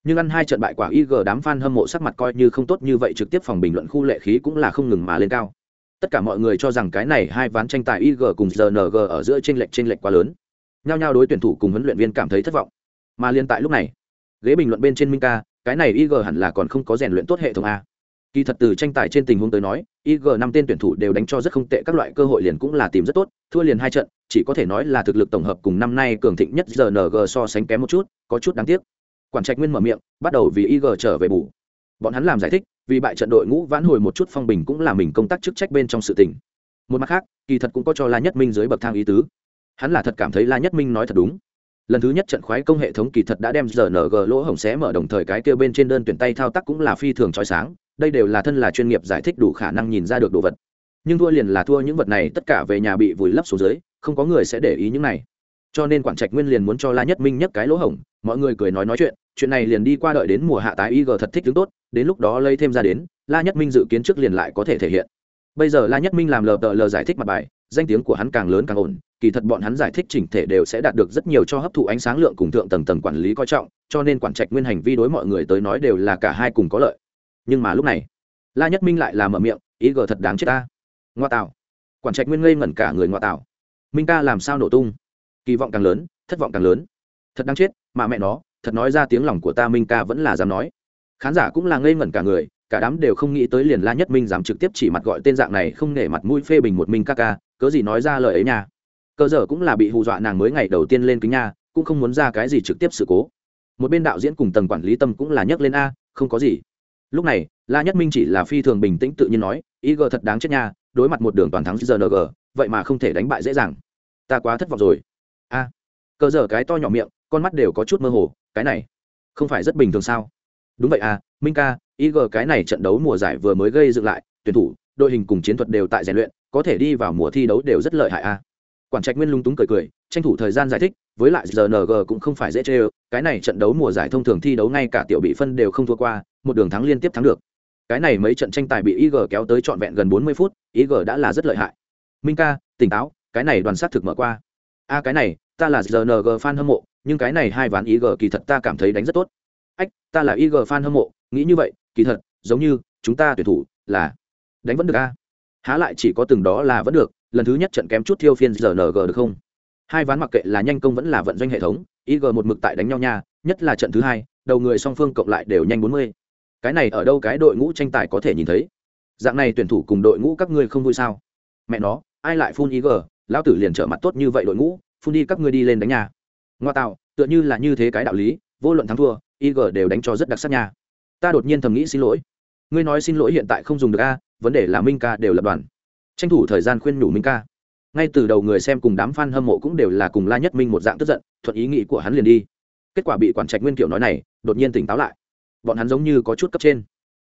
Nhưng ăn hai trận bại quả ig đám fan hâm mộ sắc mặt coi như không tốt như vậy trực tiếp phòng bình luận khu lệ khí cũng là không ngừng mà lên cao. Tất cả mọi người cho rằng cái này hai ván tranh tài ig cùng rng ở giữa tranh lệch tranh lệch quá lớn. Nhao nhao đối tuyển thủ cùng huấn luyện viên cảm thấy thất vọng. Mà liên tại lúc này, ghế bình luận bên trên minh ca, cái này ig hẳn là còn không có rèn luyện tốt hệ thống a kỳ thật từ tranh tài trên tình huống tới nói ig năm tên tuyển thủ đều đánh cho rất không tệ, các loại cơ hội liền cũng là tìm rất tốt, thua liền hai trận, chỉ có thể nói là thực lực tổng hợp cùng năm nay cường thịnh nhất rng so sánh kém một chút, có chút đáng tiếc. Quản trạch nguyên mở miệng, bắt đầu vì ig trở về bù. Bọn hắn làm giải thích, vì bại trận đội ngũ vãn hồi một chút phong bình cũng là mình công tác chức trách bên trong sự tình. Một mặt khác, kỳ thật cũng có cho la nhất minh dưới bậc thang ý tứ. Hắn là thật cảm thấy la nhất minh nói thật đúng. Lần thứ nhất trận khoái công hệ thống kỳ thật đã đem rng lỗ hổng xé mở, đồng thời cái kêu bên trên đơn tuyển tay thao tác cũng là phi thường trói sáng đây đều là thân là chuyên nghiệp giải thích đủ khả năng nhìn ra được đồ vật. Nhưng thua liền là thua những vật này, tất cả về nhà bị vùi lấp xuống dưới, không có người sẽ để ý những này. Cho nên quản trạch nguyên liền muốn cho la nhất minh nhấc cái lỗ hổng, mọi người cười nói nói chuyện chuyện này liền đi qua đợi đến mùa hạ tái ig thật thích đứng tốt, đến lúc đó lây thêm ra đến, la nhất minh dự kiến trước liền lại có thể thể hiện. Bây giờ la nhất minh làm lờ tờ lờ giải thích mặt bài, danh tiếng của hắn càng lớn càng ổn, kỳ thật bọn hắn giải thích chỉnh thể đều sẽ đạt được rất nhiều cho hấp thụ ánh sáng lượng cùng thượng tầng tầng quản lý coi trọng, cho nên quản trạch nguyên hành vi đối mọi người tới nói đều là cả hai cùng có lợi nhưng mà lúc này, la nhất minh lại là mở miệng, ý gờ thật đáng chết ta. Ngoa tạo quản trạch nguyên ngây ngẩn cả người ngoa tạo minh ca làm sao nổ tung? Kỳ vọng càng lớn, thất vọng càng lớn. Thật đáng chết, mà mẹ nó, thật nói ra tiếng lòng của ta minh ca vẫn là dám nói. Khán giả cũng là ngây ngẩn cả người, cả đám đều không nghĩ tới liền la nhất minh dám trực tiếp chỉ mặt gọi tên dạng này không nể mặt mũi phê bình một minh ca ca, cớ gì nói ra lời ấy nha. Cơ giờ cũng là bị hù dọa nàng mới ngày đầu tiên lên kính nha, cũng không muốn ra cái gì trực tiếp sự cố. Một bên đạo diễn cùng tầng quản lý tâm cũng là nhấc lên a, không có gì lúc này, la nhất minh chỉ là phi thường bình tĩnh tự nhiên nói, ý g thật đáng chết nha, đối mặt một đường toàn thắng rng vậy mà không thể đánh bại dễ dàng. Ta quá thất vọng rồi. A cơ giờ cái to nhỏ miệng, con mắt đều có chút mơ hồ, cái này, không phải rất bình thường sao? Đúng vậy à minh ca ig cái này trận đấu mùa giải vừa mới gây dựng lại, tuyển thủ, đội hình cùng chiến thuật đều tại rèn luyện, có thể đi vào mùa thi đấu đều rất lợi hại à quản trạch nguyên lung túng cười cười, tranh thủ thời gian giải thích, với lại rng cũng không phải dễ chê cái này trận đấu mùa giải thông thường thi đấu ngay cả tiểu bị phân đều không thua qua một đường thắng liên tiếp thắng được. Cái này mấy trận tranh tài bị ig kéo tới trọn vẹn gần bốn mươi phút ig đã là rất lợi hại. Minh ca, tỉnh táo, cái này đoàn sát thực mở qua. A, cái này, ta là rng fan hâm mộ, nhưng cái này hai ván ig kỳ thật ta cảm thấy đánh rất tốt. Ách, ta là ig fan hâm mộ, nghĩ như vậy, kỳ thật, giống như, chúng ta tuyển thủ là đánh vẫn được a. Há lại chỉ có từng đó là vẫn được, lần thứ nhất trận kém chút thiêu phiên rng được không? Hai ván mặc kệ là nhanh công vẫn là vận doanh hệ thống ig một mực tại đánh nhau nha, nhất là trận thứ hai, đầu người song phương cộng lại đều nhanh bốn mươi cái này ở đâu cái đội ngũ tranh tài có thể nhìn thấy? Dạng này tuyển thủ cùng đội ngũ các ngươi không vui sao? Mẹ nó, ai lại phun ig lão tử liền trở mặt tốt như vậy đội ngũ, phun đi các ngươi đi lên đánh nhà ngoa tạo, tựa như là như thế cái đạo lý, vô luận thắng thua ig đều đánh cho rất đặc sắc nha. Ta đột nhiên thầm nghĩ xin lỗi. Ngươi nói xin lỗi hiện tại không dùng được a, vấn đề là minh ca đều lập đoàn. Tranh thủ thời gian khuyên nhủ minh ca. Ngay từ đầu người xem cùng đám f a n hâm mộ cũng đều là cùng la nhất minh một dạng tức giận, thuận ý nghĩ của hắn liền đi. Kết quả bị quản trạch nguyên kiểu nói này, đột nhiên tỉnh táo lại bọn hắn giống như có chút cấp trên.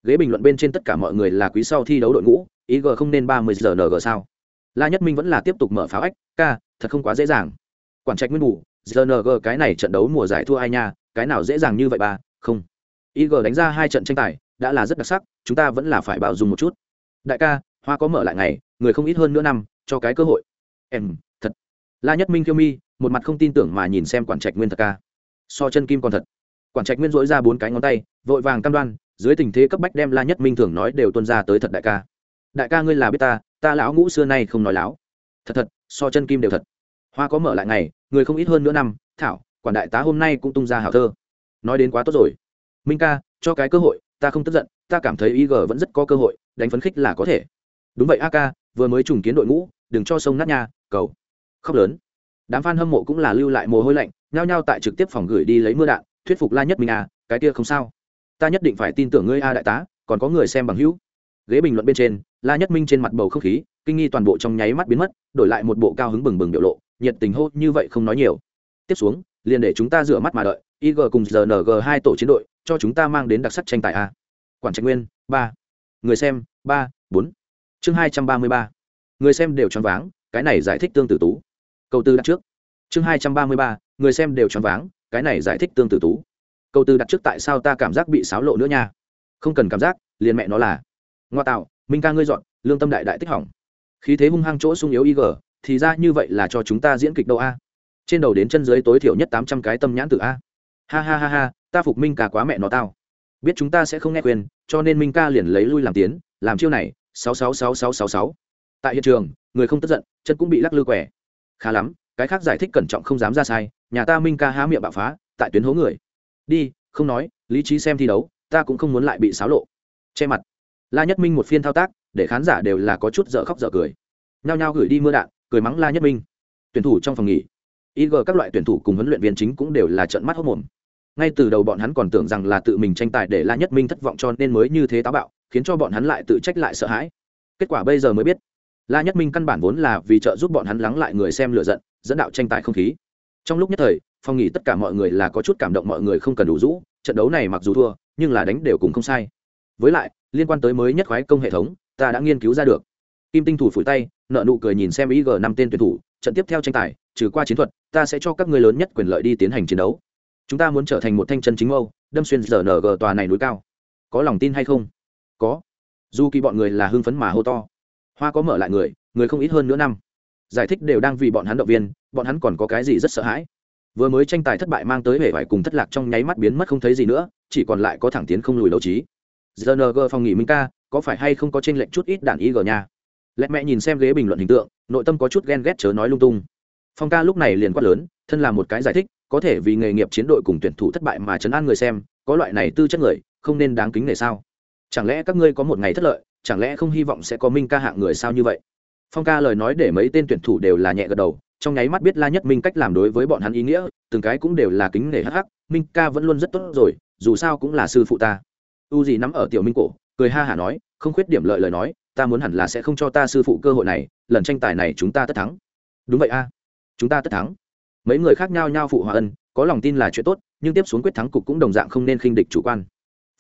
Ghế bình luận bên trên tất cả mọi người là quý sau thi đấu đội ngũ, ý g không nên ba mươi giờ ng sao? La nhất minh vẫn là tiếp tục mở pháo ách, ca, thật không quá dễ dàng. Quản trạch nguyên ngủ rng cái này trận đấu mùa giải thua ai nha, cái nào dễ dàng như vậy ba? Không. Ig đánh ra hai trận tranh tài, đã là rất đặc sắc, chúng ta vẫn là phải bảo dùng một chút. Đại ca, hoa có mở lại ngày, người không ít hơn nữa năm, cho cái cơ hội. Em, thật. La nhất minh kiêu mi, một mặt không tin tưởng mà nhìn xem quản trạch nguyên thật ca. So chân kim còn thật quản trạch nguyên dỗi ra bốn cái ngón tay vội vàng cam đoan dưới tình thế cấp bách đem la nhất minh thường nói đều tuân ra tới thật đại ca. Đại ca ngươi là biết ta ta lão ngũ xưa nay không nói láo. Thật thật so chân kim đều thật. Hoa có mở lại ngày người không ít hơn nữa năm thảo quản đại tá hôm nay cũng tung ra hảo thơ. Nói đến quá tốt rồi. Minh ca cho cái cơ hội ta không tức giận ta cảm thấy ig vẫn rất có cơ hội đánh phấn khích là có thể. Đúng vậy a ca, vừa mới trùng kiến đội ngũ đừng cho sông nát nha cầu. Khóc lớn. Đám f a n hâm mộ cũng là lưu lại mồ hôi lạnh nhao nhao tại trực tiếp phòng gửi đi lấy mưa đạn thuyết phục la nhất minh à cái kia không sao. Ta nhất định phải tin tưởng ngươi a đại tá, còn có người xem bằng hữu. Ghế bình luận bên trên, la nhất minh trên mặt bầu không khí, kinh nghi toàn bộ trong nháy mắt biến mất, đổi lại một bộ cao hứng bừng bừng biểu lộ, nhiệt tình hô như vậy không nói nhiều. Tiếp xuống, liền để chúng ta rửa mắt mà đợi ig cùng rng hai tổ chiến đội, cho chúng ta mang đến đặc sắc tranh tài a. Quản trạch nguyên, ba. Người xem, ba, bốn. Chương hai trăm ba mươi ba. Người xem đều choáng váng, cái này giải thích tương tự tú. Câu tư đặt trước. Chương hai trăm ba mươi ba, người xem đều choáng váng cái này giải thích tương tự tú. Câu tư đặt trước tại sao ta cảm giác bị xáo lộ nữa nha. Không cần cảm giác, liền mẹ nó là. Ngoa tạo, minh ca ngươi dọn, lương tâm đại đại tích hỏng. Khí thế hung hăng chỗ sung yếu ig thì ra như vậy là cho chúng ta diễn kịch đâu a? Trên đầu đến chân dưới tối thiểu nhất tám trăm cái tâm nhãn tự a. Ha ha ha ha, ta phục minh ca quá mẹ nó tao. Biết chúng ta sẽ không nghe quyền cho nên minh ca liền lấy lui làm tiến, làm chiêu này, sáu sáu sáu sáu sáu sáu. Tại hiện trường, người không tức giận, chân cũng bị lắc lư quẻ. Khá lắm, cái khác giải thích cẩn trọng không dám ra sai nhà ta minh ca há miệng bạo phá, tại tuyến hố người. Đi, không nói, lý trí xem thi đấu, ta cũng không muốn lại bị xáo lộ. Che mặt. La nhất minh một phiên thao tác, để khán giả đều là có chút dở khóc dở cười. Nhao nhao gửi đi mưa đạn, cười mắng la nhất minh. Tuyển thủ trong phòng nghỉ. Ig các loại tuyển thủ cùng huấn luyện viên chính cũng đều là trận mắt hốc mồm. Ngay từ đầu bọn hắn còn tưởng rằng là tự mình tranh tài để la nhất minh thất vọng cho nên mới như thế táo bạo, khiến cho bọn hắn lại tự trách lại sợ hãi. Kết quả bây giờ mới biết, la nhất minh căn bản vốn là vì trợ giúp bọn hắn lắng lại người xem lựa giận, dẫn đạo tranh tài không khí trong lúc nhất thời phòng nghỉ tất cả mọi người là có chút cảm động mọi người không cần đủ rũ trận đấu này mặc dù thua nhưng là đánh đều cùng không sai. Với lại liên quan tới mới nhất khoái công hệ thống ta đã nghiên cứu ra được. Kim tinh thủ phủi tay nợ nụ cười nhìn xem ig năm tên tuyển thủ trận tiếp theo tranh tài trừ qua chiến thuật ta sẽ cho các người lớn nhất quyền lợi đi tiến hành chiến đấu. Chúng ta muốn trở thành một thanh chân chính Âu, đâm xuyên rng tòa này núi cao. Có lòng tin hay không? Có. Dù kỳ bọn người là hưng phấn mà hô to. Hoa có mở lại người người không ít hơn nữa năm giải thích đều đang vì bọn hắn động viên, bọn hắn còn có cái gì rất sợ hãi. Vừa mới tranh tài thất bại mang tới hệ vải cùng thất lạc trong nháy mắt biến mất không thấy gì nữa, chỉ còn lại có thẳng tiến không lùi đấu trí. Gng phòng nghỉ minh ca, có phải hay không có trên lệnh chút ít đạn ý gờ nha? Lẹ mẹ nhìn xem ghế bình luận hình tượng, nội tâm có chút ghen ghét chớ nói lung tung. Phong ca lúc này liền quát lớn, thân là một cái giải thích, có thể vì nghề nghiệp chiến đội cùng tuyển thủ thất bại mà chấn an người xem, có loại này tư chất người, không nên đáng kính này sao? Chẳng lẽ các ngươi có một ngày thất lợi, chẳng lẽ không hy vọng sẽ có minh ca hạng người sao như vậy? Phong ca lời nói để mấy tên tuyển thủ đều là nhẹ gật đầu, trong nháy mắt biết la nhất minh cách làm đối với bọn hắn ý nghĩa, từng cái cũng đều là kính nể hắc hắc, minh ca vẫn luôn rất tốt rồi, dù sao cũng là sư phụ ta. U gì nắm ở tiểu minh cổ, cười ha hả nói, không khuyết điểm lợi lời nói, ta muốn hẳn là sẽ không cho ta sư phụ cơ hội này, lần tranh tài này chúng ta tất thắng. Đúng vậy a, chúng ta tất thắng. Mấy người khác nhau nhau phụ hòa ân, có lòng tin là chuyện tốt, nhưng tiếp xuống quyết thắng cục cũng đồng dạng không nên khinh địch chủ quan.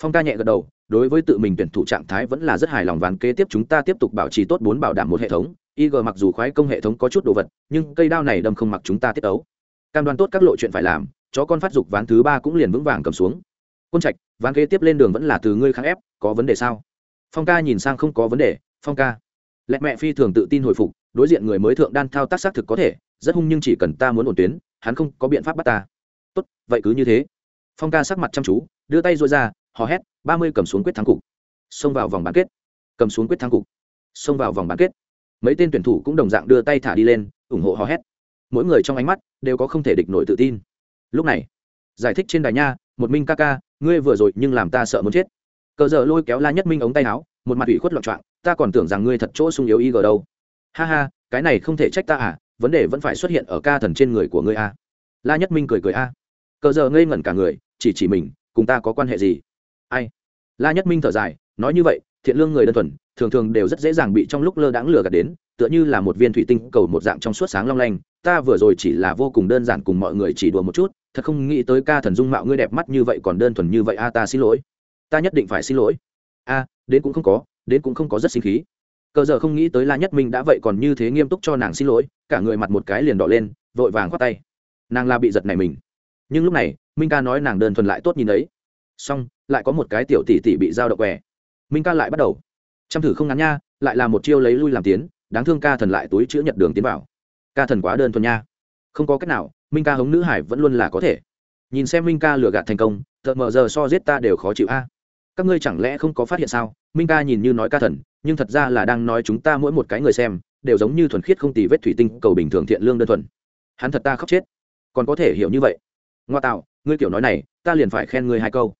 Phong ca nhẹ gật đầu đối với tự mình tuyển thủ trạng thái vẫn là rất hài lòng ván kế tiếp chúng ta tiếp tục bảo trì tốt bốn bảo đảm một hệ thống. Ig mặc dù khoái công hệ thống có chút đồ vật, nhưng cây đao này đâm không mặc chúng ta tiết ấu. Cam đoan tốt các lộ chuyện phải làm, chó con phát dục ván thứ ba cũng liền vững vàng cầm xuống. Quân trạch, ván kế tiếp lên đường vẫn là từ ngươi kháng ép, có vấn đề sao? Phong ca nhìn sang không có vấn đề, phong ca. Lẹ mẹ phi thường tự tin hồi phục, đối diện người mới thượng đan thao tác xác thực có thể, rất hung nhưng chỉ cần ta muốn ổn tuyến, hắn không có biện pháp bắt ta. Tốt, vậy cứ như thế. Phong ca sắc mặt chăm chú, đưa tay dội ra hò hét, ba mươi cầm xuống quyết thắng cục. Xông vào vòng bán kết. Cầm xuống quyết thắng cục. Xông vào vòng bán kết. Mấy tên tuyển thủ cũng đồng dạng đưa tay thả đi lên, ủng hộ hò hét. Mỗi người trong ánh mắt đều có không thể địch nổi tự tin. Lúc này, giải thích trên đài nha, một minh ca ca, ngươi vừa rồi nhưng làm ta sợ muốn chết. Cờ giờ lôi kéo la nhất minh ống tay áo, một mặt ủy khuất loạn trọng, ta còn tưởng rằng ngươi thật chỗ sung yếu y gờ đâu. Ha ha, cái này không thể trách ta à vấn đề vẫn phải xuất hiện ở ca thần trên người của ngươi a la nhất minh cười cười a. Cờ giờ ngây ngẩn cả người, chỉ chỉ mình, cùng ta có quan hệ gì? Ai? La nhất minh thở dài, nói như vậy, thiện lương người đơn thuần, thường thường đều rất dễ dàng bị trong lúc lơ đãng lừa gạt đến, tựa như là một viên thủy tinh cầu một dạng trong suốt sáng long lanh. Ta vừa rồi chỉ là vô cùng đơn giản cùng mọi người chỉ đùa một chút, thật không nghĩ tới ca thần dung mạo ngươi đẹp mắt như vậy còn đơn thuần như vậy. A, ta xin lỗi. Ta nhất định phải xin lỗi. A, đến cũng không có, đến cũng không có rất sinh khí. Cờ giờ không nghĩ tới la nhất minh đã vậy còn như thế nghiêm túc cho nàng xin lỗi, cả người mặt một cái liền đỏ lên, vội vàng khoát tay. Nàng la bị giật này mình. Nhưng lúc này, minh ca nói nàng đơn thuần lại tốt nhìn ấy. Xong lại có một cái tiểu tỷ tỷ bị dao động què. Minh ca lại bắt đầu. Chăm thử không ngắn nha, lại là một chiêu lấy lui làm tiến, đáng thương ca thần lại túi chữ nhật đường tiến vào. Ca thần quá đơn thuần nha. Không có cách nào, minh ca hống nữ hải vẫn luôn là có thể. Nhìn xem minh ca lừa gạt thành công tợt mờ giờ so giết ta đều khó chịu a. Các ngươi chẳng lẽ không có phát hiện sao? Minh ca nhìn như nói ca thần, nhưng thật ra là đang nói chúng ta mỗi một cái người xem, đều giống như thuần khiết không tì vết thủy tinh, cầu bình thường thiện lương đơn thuần. Hắn thật ta khóc chết. Còn có thể hiểu như vậy. Ngoa tạo, ngươi kiểu nói này, ta liền phải khen ngươi hai câu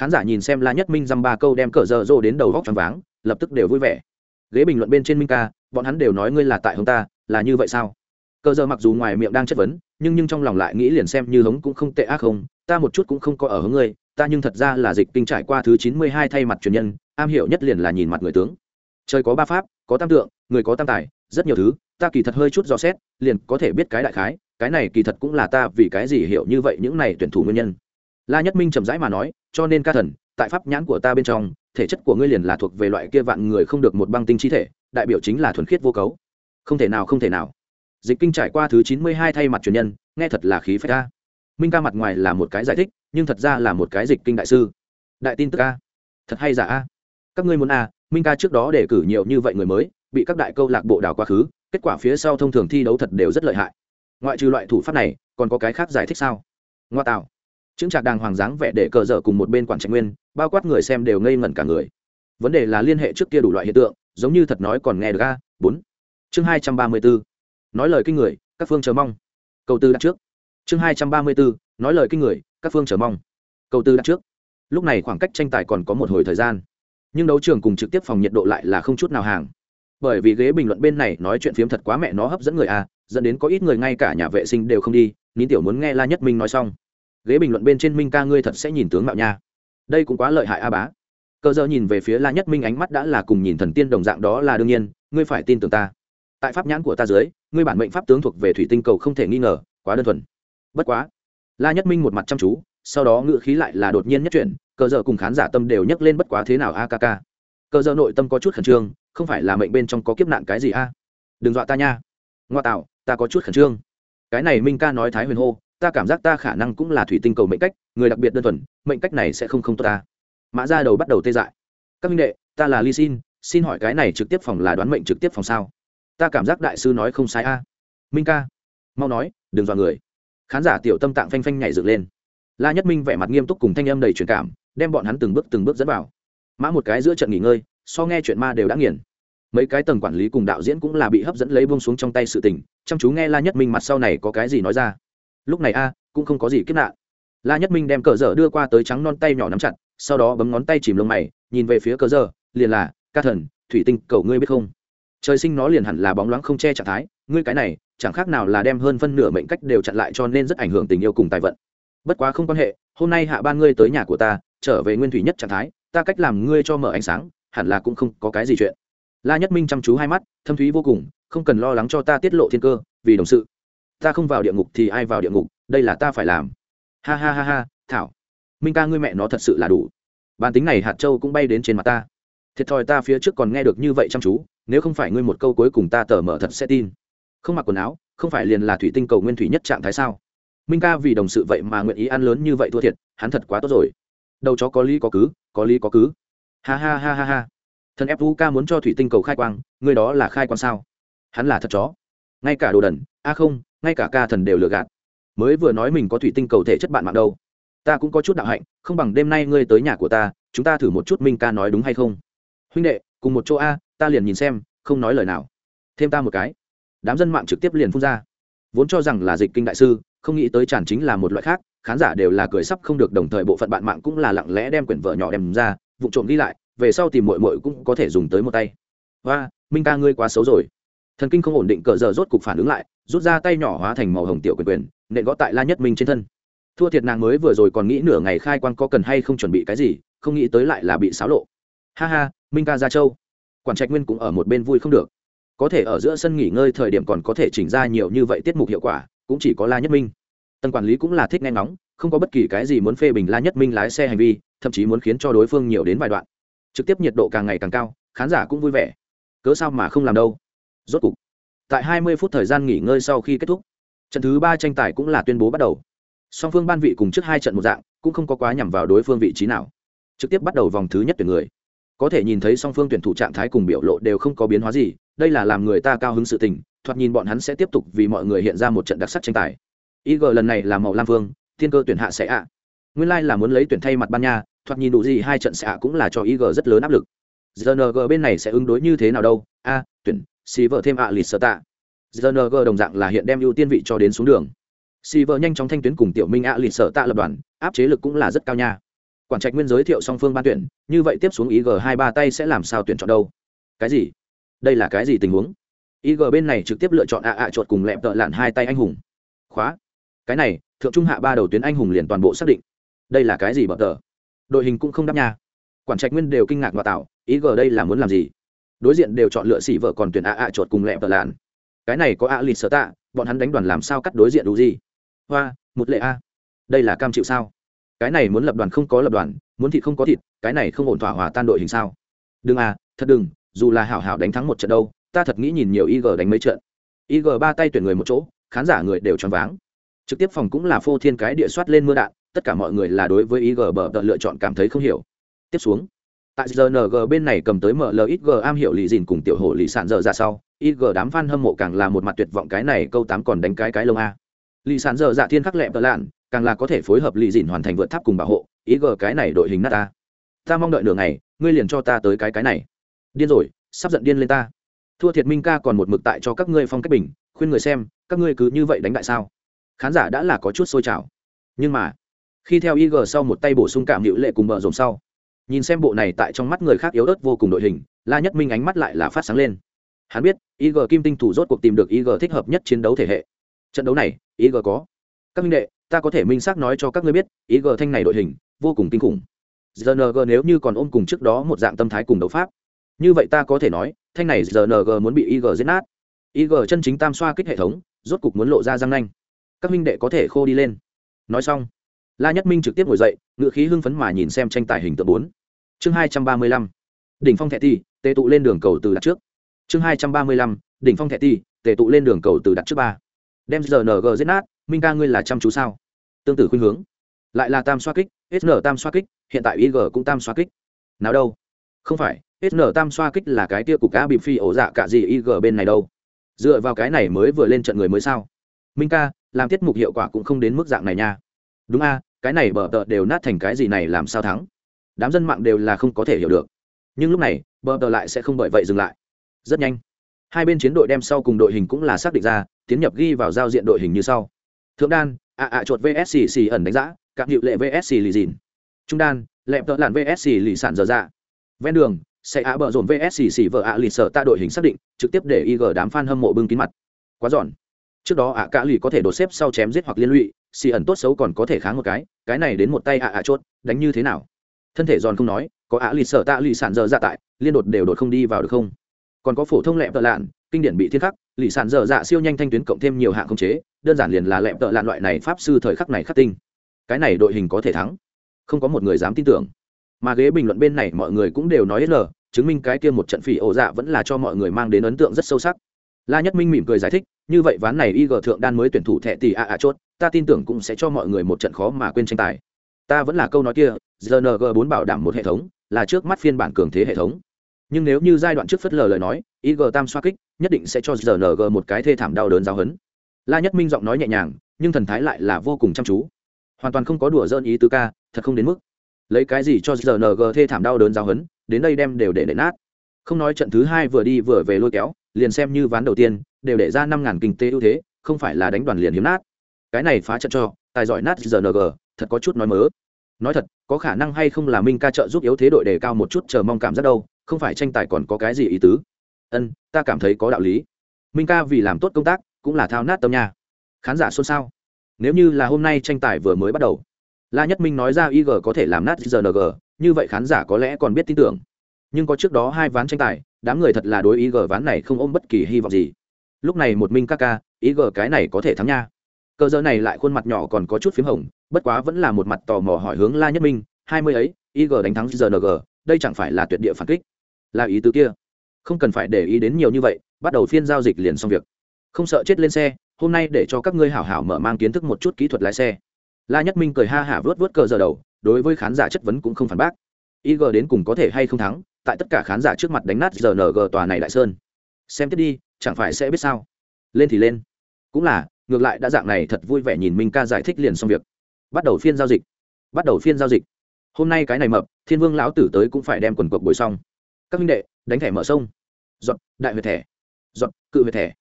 khán giả nhìn xem la nhất minh dăm ba câu đem cờ giờ dô đến đầu góc t váng, lập tức đều vui vẻ. Ghế bình luận bên trên minh ca, bọn hắn đều nói ngươi là tại hông ta, là như vậy sao? Cờ Dơ mặc dù ngoài miệng đang chất vấn, nhưng nhưng trong lòng lại nghĩ liền xem như hống cũng không tệ ác không, ta một chút cũng không có ở hướng ngươi, ta nhưng thật ra là dịch kinh trải qua thứ chín mươi hai thay mặt truyền nhân, am hiểu nhất liền là nhìn mặt người tướng. Trời có ba pháp, có tam tượng, người có tam tài, rất nhiều thứ, ta kỳ thật hơi chút dò xét, liền có thể biết cái đại khái, cái này kỳ thật cũng là ta vì cái gì hiểu như vậy những này tuyển thủ nguyên nhân. La nhất minh chậm rãi mà nói cho nên ca thần, tại pháp nhãn của ta bên trong, thể chất của ngươi liền là thuộc về loại kia vạn người không được một băng tinh chi thể, đại biểu chính là thuần khiết vô cấu. Không thể nào, không thể nào. Dịch kinh trải qua thứ chín mươi hai thay mặt truyền nhân, nghe thật là khí phách ca minh ca mặt ngoài là một cái giải thích, nhưng thật ra là một cái dịch kinh đại sư. Đại tin tức ca thật hay giả a? Các ngươi muốn a, minh ca trước đó đề cử nhiều như vậy người mới, bị các đại câu lạc bộ đào quá khứ, kết quả phía sau thông thường thi đấu thật đều rất lợi hại. Ngoại trừ loại thủ pháp này, còn có cái khác giải thích sao? Ngoa tạo chứng trạc đàng hoàng dáng vẻ để cờ dở cùng một bên quản trạch nguyên, bao quát người xem đều ngây ngẩn cả người. Vấn đề là liên hệ trước kia đủ loại hiện tượng, giống như thật nói còn nghe được a, bốn. Chương hai trăm ba mươi bốn. Nói lời kinh người, các phương chờ mong. Câu tư đặt trước. Chương hai trăm ba mươi bốn. Nói lời kinh người, các phương chờ mong. Câu tư đặt trước. Lúc này khoảng cách tranh tài còn có một hồi thời gian. Nhưng đấu trường cùng trực tiếp phòng nhiệt độ lại là không chút nào hàng. Bởi vì ghế bình luận bên này nói chuyện phiếm thật quá mẹ nó hấp dẫn người a, dẫn đến có ít người ngay cả nhà vệ sinh đều không đi, nín tiểu muốn nghe la nhất minh nói xong ghế bình luận bên trên minh ca ngươi thật sẽ nhìn tướng mạo nha. Đây cũng quá lợi hại a bá. Cơ giờ nhìn về phía la nhất minh ánh mắt đã là cùng nhìn thần tiên đồng dạng đó là đương nhiên, ngươi phải tin tưởng ta. Tại pháp nhãn của ta dưới, ngươi bản mệnh pháp tướng thuộc về thủy tinh cầu không thể nghi ngờ, quá đơn thuần. Bất quá, la nhất minh một mặt chăm chú, sau đó ngự khí lại là đột nhiên nhất chuyển, Cơ giờ cùng khán giả tâm đều nhấc lên bất quá thế nào a k k Cơ giờ nội tâm có chút khẩn trương, không phải là mệnh bên trong có kiếp nạn cái gì a? Đừng dọa ta nha. Ngoa tạo, ta có chút khẩn trương. Cái này minh ca nói thái huyền hô ta cảm giác ta khả năng cũng là thủy tinh cầu mệnh cách, người đặc biệt đơn thuần, mệnh cách này sẽ không không tốt ta. Mã ra đầu bắt đầu tê dại. Các minh đệ, ta là ly xin xin hỏi cái này trực tiếp phòng là đoán mệnh trực tiếp phòng sao? Ta cảm giác đại sư nói không sai a. Minh ca, mau nói, đừng dọa người. Khán giả tiểu tâm tạng phanh phanh nhảy dựng lên. La nhất minh vẻ mặt nghiêm túc cùng thanh âm đầy truyền cảm, đem bọn hắn từng bước từng bước dẫn vào. Mã một cái giữa trận nghỉ ngơi, so nghe chuyện ma đều đã nghiền. Mấy cái tầng quản lý cùng đạo diễn cũng là bị hấp dẫn lấy buông xuống trong tay sự tình, chăm chú nghe la nhất minh mặt sau này có cái gì nói ra lúc này a, cũng không có gì kiếp nạn. La nhất minh đem cờ dở đưa qua tới trắng non tay nhỏ nắm chặt, sau đó bấm ngón tay chìm lông mày, nhìn về phía cờ dở, liền là, ca thần, thủy tinh cầu ngươi biết không? Trời sinh nó liền hẳn là bóng loáng không che trạng thái, ngươi cái này, chẳng khác nào là đem hơn phân nửa mệnh cách đều chặn lại cho nên rất ảnh hưởng tình yêu cùng tài vận. Bất quá không quan hệ, hôm nay hạ ban ngươi tới nhà của ta, trở về nguyên thủy nhất trạng thái, ta cách làm ngươi cho mở ánh sáng, hẳn là cũng không có cái gì chuyện. La nhất minh chăm chú hai mắt, thâm thúy vô cùng, không cần lo lắng cho ta tiết lộ thiên cơ, vì đồng sự ta không vào địa ngục thì ai vào địa ngục, đây là ta phải làm. Ha ha ha ha, thảo. Minh ca ngươi mẹ nó thật sự là đủ. Bản tính này hạt châu cũng bay đến trên mặt ta. Thiệt thòi ta phía trước còn nghe được như vậy chăm chú, nếu không phải ngươi một câu cuối cùng ta tờ mở thật sẽ tin. Không mặc quần áo, không phải liền là thủy tinh cầu nguyên thủy nhất trạng thái sao? Minh ca vì đồng sự vậy mà nguyện ý ăn lớn như vậy thua thiệt, hắn thật quá tốt rồi. Đầu chó có lý có cứ, có lý có cứ. Ha ha ha ha ha. Thần ép ca muốn cho thủy tinh cầu khai quang người đó là khai quang sao? Hắn là thật chó. Ngay cả đồ đần, a không ngay cả ca thần đều lừa gạt. Mới vừa nói mình có thủy tinh cầu thể chất bạn mạng đâu. Ta cũng có chút đạo hạnh, không bằng đêm nay ngươi tới nhà của ta, chúng ta thử một chút minh ca nói đúng hay không? Huynh đệ, cùng một chỗ a, ta liền nhìn xem, không nói lời nào. Thêm ta một cái. Đám dân mạng trực tiếp liền phun ra. Vốn cho rằng là dịch kinh đại sư, không nghĩ tới tràn chính là một loại khác, khán giả đều là cười sắp không được, đồng thời bộ phận bạn mạng cũng là lặng lẽ đem quyển vợ nhỏ đem ra, vụ trộm đi lại, về sau tìm mội mội cũng có thể dùng tới một tay. Và minh ca ngươi quá xấu rồi thần kinh không ổn định cờ giờ rốt cục phản ứng lại, rút ra tay nhỏ hóa thành màu hồng tiểu quyền quyền, nện gõ tại la nhất minh trên thân. Thua thiệt nàng mới vừa rồi còn nghĩ nửa ngày khai quan có cần hay không chuẩn bị cái gì, không nghĩ tới lại là bị xáo lộ. Ha ha, minh ca ra châu. Quản trạch nguyên cũng ở một bên vui không được. Có thể ở giữa sân nghỉ ngơi thời điểm còn có thể chỉnh ra nhiều như vậy tiết mục hiệu quả, cũng chỉ có la nhất minh. Tần quản lý cũng là thích nghe ngóng, không có bất kỳ cái gì muốn phê bình la nhất minh lái xe hành vi, thậm chí muốn khiến cho đối phương nhiều đến vài đoạn. Trực tiếp nhiệt độ càng ngày càng cao, khán giả cũng vui vẻ. Cớ sao mà không làm đâu? Rốt cục tại 20 phút thời gian nghỉ ngơi sau khi kết thúc trận thứ ba tranh tài cũng là tuyên bố bắt đầu. Song phương ban vị cùng trước hai trận một dạng cũng không có quá nhằm vào đối phương vị trí nào. Trực tiếp bắt đầu vòng thứ nhất tuyển người. Có thể nhìn thấy song phương tuyển thủ trạng thái cùng biểu lộ đều không có biến hóa gì đây là làm người ta cao hứng sự tình thoạt nhìn bọn hắn sẽ tiếp tục vì mọi người hiện ra một trận đặc sắc tranh tài. Ig lần này là màu lam vương, thiên cơ tuyển hạ sẽ ạ. Nguyên lai、like、là muốn lấy tuyển thay mặt ban nha thoạt nhìn đủ gì hai trận sẽ ạ cũng là cho ig rất lớn áp lực. Gng bên này sẽ ứng đối như thế nào đâu? A tuyển xì vợ thêm ạ lịt sơ tạ. Gng đồng dạng là hiện đem ưu tiên vị cho đến xuống đường. Xì vợ nhanh chóng thanh tuyến cùng tiểu minh ạ lịt sơ tạ lập đoàn, áp chế lực cũng là rất cao nha. Quản trạch nguyên giới thiệu song phương ban tuyển, như vậy tiếp xuống ig hai ba tay sẽ làm sao tuyển chọn đâu? Cái gì? Đây là cái gì tình huống? Ig bên này trực tiếp lựa chọn ạ ạ chuột cùng lẹp tợ lạn hai tay anh hùng. Khóa. Cái này, thượng trung hạ ba đầu tuyến anh hùng liền toàn bộ xác định. Đây là cái gì bờ tờ? Đội hình cũng không đáp nha. Quản trạch nguyên đều kinh ngạc và tạo ý g đây là muốn làm gì? Đối diện đều chọn lựa xỉ vợ còn tuyển ạ ạ chuột cùng lẹ vợ lạn. Cái này có ạ lịt sở tạ, bọn hắn đánh đoàn làm sao cắt đối diện đủ gì? Hoa, một lệ a. Đây là cam chịu sao? Cái này muốn lập đoàn không có lập đoàn, muốn thịt không có thịt, cái này không ổn thỏa hòa tan đội hình sao? Đừng à thật đừng, dù là hảo hảo đánh thắng một trận đâu, ta thật nghĩ nhìn nhiều ig đánh mấy trận. ig ba tay tuyển người một chỗ, khán giả người đều choáng váng. Trực tiếp phòng cũng là phô thiên cái địa soát lên mưa đạn, tất cả mọi người là đối với ig bờ đợt lựa chọn cảm thấy không hiểu. Tiếp xuống tại rng bên này cầm tới mlxg am hiểu lì dìn cùng tiểu hổ lì sàn dở ra sau. Ig đám f a n hâm mộ càng là một mặt tuyệt vọng cái này câu tám còn đánh cái cái lông a. Lì sàn dở dạ thiên khắc lẹ tờ lạn, càng là có thể phối hợp lì dìn hoàn thành vượt tháp cùng bảo hộ. Ig cái này đội hình nát ta. Ta mong đợi nửa ngày, ngươi liền cho ta tới cái cái này. Điên rồi, sắp giận điên lên ta. Thua thiệt minh ca còn một mực tại cho các ngươi phong cách bình, khuyên người xem, các ngươi cứ như vậy đánh đại sao? Khán giả đã là có chút sôi trào. Nhưng mà, khi theo ig sau một tay bổ sung cảm hữu lệ cùng mở rộng sau nhìn xem bộ này tại trong mắt người khác yếu ớt vô cùng đội hình, la nhất minh ánh mắt lại là phát sáng lên. Hắn biết ig kim tinh thủ rốt cuộc tìm được ig thích hợp nhất chiến đấu thể hệ. Trận đấu này ig có. Các minh đệ, ta có thể minh xác nói cho các ngươi biết ig thanh này đội hình, vô cùng kinh khủng. Rng nếu như còn ôm cùng trước đó một dạng tâm thái cùng đấu pháp. Như vậy ta có thể nói, thanh này rng muốn bị ig giết nát. Ig chân chính tam xoa kích hệ thống, rốt cục muốn lộ ra răng nanh. Các minh đệ có thể khô đi lên. Nói xong, la nhất minh trực tiếp ngồi dậy, ngựa khí hưng phấn mà nhìn xem tranh tài hình tượng bốn chương hai trăm ba mươi lăm. Đỉnh phong thẹ ti tệ tụ lên đường cầu từ đặt trước. Chương hai trăm ba mươi lăm. Đỉnh phong thẹ ti tệ tụ lên đường cầu từ đặt trước ba. Đem rng giết nát, minh ca ngươi là chăm chú sao? Tương tự khuynh hướng. Lại là tam xoa kích sn tam xoa kích, hiện tại ig cũng tam xoa kích. Nào đâu? Không phải sn tam xoa kích là cái tia cục cá bịp phi ổ dạ cả gì ig bên này đâu. Dựa vào cái này mới vừa lên trận người mới sao? Minh ca, làm tiết mục hiệu quả cũng không đến mức dạng này nha. Đúng a, cái này bờ tợ đều nát thành cái gì này làm sao thắng? Đám dân mạng đều là không có thể hiểu được. Nhưng lúc này, bờ tờ lại sẽ không bởi vậy dừng lại. Rất nhanh, hai bên chiến đội đem sau cùng đội hình cũng là xác định ra, tiến nhập ghi vào giao diện đội hình như sau. Thượng đan ạ ạ chuột vsc xì ẩn đánh giá, các hiệu lệ vsc lì dìn. Trung đan, lẹp tợ làn vsc lì sản dở dạ. Ven đường, sẽ ạ bờ dồn vsc xì vợ ạ lì sợ ta đội hình xác định, trực tiếp để ig đám f a n hâm mộ bưng kín mặt. Quá giòn. Trước đó ạ cả lì có thể đột xếp sau chém giết hoặc liên lụy, xì ẩn tốt xấu còn có thể kháng một cái cái này đến một tay ạ ạ chốt đánh như thế nào? Thân thể giòn không nói, có ạ lì sợ tạ lì sản dở dạ tại, liên đột đều đột không đi vào được không? Còn có phổ thông lẹp tợ lạn, kinh điển bị thiên khắc, lì sản dở dạ siêu nhanh thanh tuyến cộng thêm nhiều hạng không chế, đơn giản liền là lẹp tợ lạn loại này pháp sư thời khắc này khắc tinh. Cái này đội hình có thể thắng. Không có một người dám tin tưởng. Mà ghế bình luận bên này mọi người cũng đều nói lờ chứng minh cái kia một trận phỉ ổ dạ vẫn là cho mọi người mang đến ấn tượng rất sâu sắc. La nhất minh mỉm cười giải thích, như vậy ván này ig thượng đan mới tuyển thủ thẻ tỷ a a chốt, ta tin tưởng cũng sẽ cho mọi người một trận khó mà quên tranh tài ta vẫn là câu nói kia rng bốn bảo đảm một hệ thống, là trước mắt phiên bản cường thế hệ thống. Nhưng nếu như giai đoạn trước phất lờ lời nói ig tam xoa kích, nhất định sẽ cho rng một cái thê thảm đau đớn giáo hấn. La nhất minh giọng nói nhẹ nhàng, nhưng thần thái lại là vô cùng chăm chú. Hoàn toàn không có đùa dơn ý tứ ca, thật không đến mức. Lấy cái gì cho rng thê thảm đau đớn giáo hấn, đến đây đem đều để để nát. Không nói trận thứ hai vừa đi vừa về lôi kéo, liền xem như ván đầu tiên, đều để ra năm ngàn kinh tế ưu thế, không phải là đánh đoàn liền hiếm nát. Cái này phá trận cho, tài giỏi nát rng thật có chút nói mớ nói thật, có khả năng hay không là minh ca trợ giúp yếu thế đội đề cao một chút, chờ mong cảm giác đâu, không phải tranh tài còn có cái gì ý tứ. Ân, ta cảm thấy có đạo lý. Minh ca vì làm tốt công tác, cũng là thao nát tâm nha. Khán giả xôn xao. Nếu như là hôm nay tranh tài vừa mới bắt đầu, la nhất minh nói ra ig có thể làm nát rng như vậy khán giả có lẽ còn biết tin tưởng. Nhưng có trước đó hai ván tranh tài, đám người thật là đối ig ván này không ôm bất kỳ hy vọng gì. Lúc này một minh ca ca ig cái này có thể thắng nha cơ giờ này lại khuôn mặt nhỏ còn có chút p h í m hồng, bất quá vẫn là một mặt tò mò hỏi hướng la nhất minh, hai mươi ấy ig đánh thắng rng đây chẳng phải là tuyệt địa phản kích? Là ý tứ kia. Không cần phải để ý đến nhiều như vậy, bắt đầu phiên giao dịch liền xong việc. Không sợ chết lên xe, hôm nay để cho các ngươi hảo hảo mở mang kiến thức một chút kỹ thuật lái xe. La nhất minh cười ha hả vớt vớt cờ giờ đầu, đối với khán giả chất vấn cũng không phản bác. ig đến cùng có thể hay không thắng, tại tất cả khán giả trước mặt đánh nát rng tòa này đại sơn. Xem tiếp đi, chẳng phải sẽ biết sao? Lên thì lên. Cũng là ngược lại đã dạng này thật vui vẻ nhìn minh ca giải thích liền xong việc. Bắt đầu phiên giao dịch. Bắt đầu phiên giao dịch. Hôm nay cái này mập, thiên vương lão tử tới cũng phải đem quần cuộc bồi xong. Các minh đệ, đánh thẻ mở sông. Dọn đại huyệt thẻ. Dọn cự huyệt thẻ.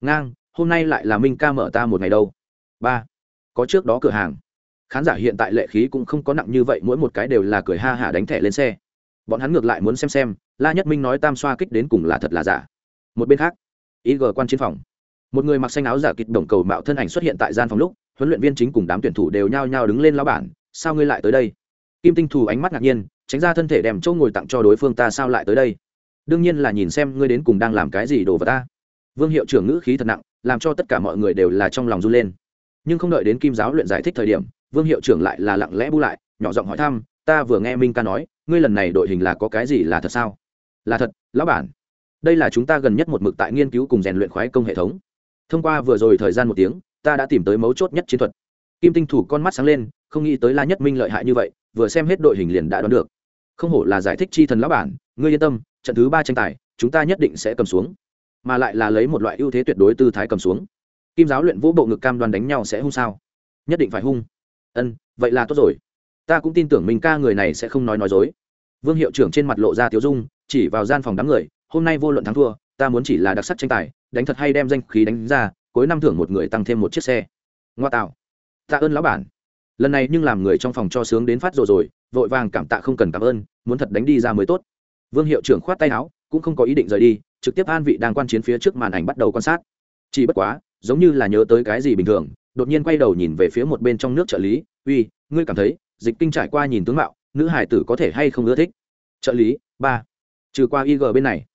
Ngang, hôm nay lại là minh ca mở ta một ngày đâu. Ba, có trước đó cửa hàng. Khán giả hiện tại lệ khí cũng không có nặng như vậy, mỗi một cái đều là cười ha hả đánh thẻ lên xe. Bọn hắn ngược lại muốn xem xem, la nhất minh nói tam xoa kích đến cùng là thật là giả. Một bên khác ý g quan chiến phòng một người mặc xanh áo giả kịch đồng cầu mạo thân ảnh xuất hiện tại gian phòng lúc, huấn luyện viên chính cùng đám tuyển thủ đều nhao nhao đứng lên lao bản, sao ngươi lại tới đây? Kim tinh thù ánh mắt ngạc nhiên, tránh ra thân thể đem chỗ ngồi tặng cho đối phương, ta sao lại tới đây? Đương nhiên là nhìn xem ngươi đến cùng đang làm cái gì đồ vật ta. Vương hiệu trưởng ngữ khí thật nặng, làm cho tất cả mọi người đều là trong lòng run lên. Nhưng không đợi đến kim giáo luyện giải thích thời điểm, vương hiệu trưởng lại là lặng lẽ bu lại, nhỏ giọng hỏi thăm, ta vừa nghe minh ca nói, ngươi lần này đội hình là có cái gì là thật sao? Là thật, lão bản. Đây là chúng ta gần nhất một mực tại nghiên cứu cùng rèn luyện khoái công hệ thống thông qua vừa rồi thời gian một tiếng, ta đã tìm tới mấu chốt nhất chiến thuật. Kim tinh thủ con mắt sáng lên, không nghĩ tới la nhất minh lợi hại như vậy, vừa xem hết đội hình liền đã đoán được. Không hổ là giải thích chi thần lão bản, ngươi yên tâm, trận thứ ba tranh tài, chúng ta nhất định sẽ cầm xuống. Mà lại là lấy một loại ưu thế tuyệt đối tư thái cầm xuống. Kim giáo luyện vũ bộ ngực cam đoan đánh nhau sẽ hung sao? Nhất định phải hung. Ân, vậy là tốt rồi. Ta cũng tin tưởng mình ca người này sẽ không nói nói dối. Vương hiệu trưởng trên mặt lộ ra tiếu dung, chỉ vào gian phòng đám người, hôm nay vô luận thắng thua ta muốn chỉ là đặc sắc tranh tài, đánh thật hay đem danh khí đánh ra, cuối năm thưởng một người tăng thêm một chiếc xe. Ngoa tạo. Tạ ơn lão bản. Lần này nhưng làm người trong phòng cho sướng đến phát rồi rồi, vội vàng cảm tạ không cần cảm ơn, muốn thật đánh đi ra mới tốt. Vương hiệu trưởng khoát tay áo, cũng không có ý định rời đi, trực tiếp an vị đang quan chiến phía trước màn ảnh bắt đầu quan sát. Chỉ bất quá, giống như là nhớ tới cái gì bình thường, đột nhiên quay đầu nhìn về phía một bên trong nước trợ lý, uy, ngươi cảm thấy, dịch kinh trải qua nhìn tướng mạo, nữ hải tử có thể hay không ưa thích? Trợ lý, ba. Trừ qua ig bên này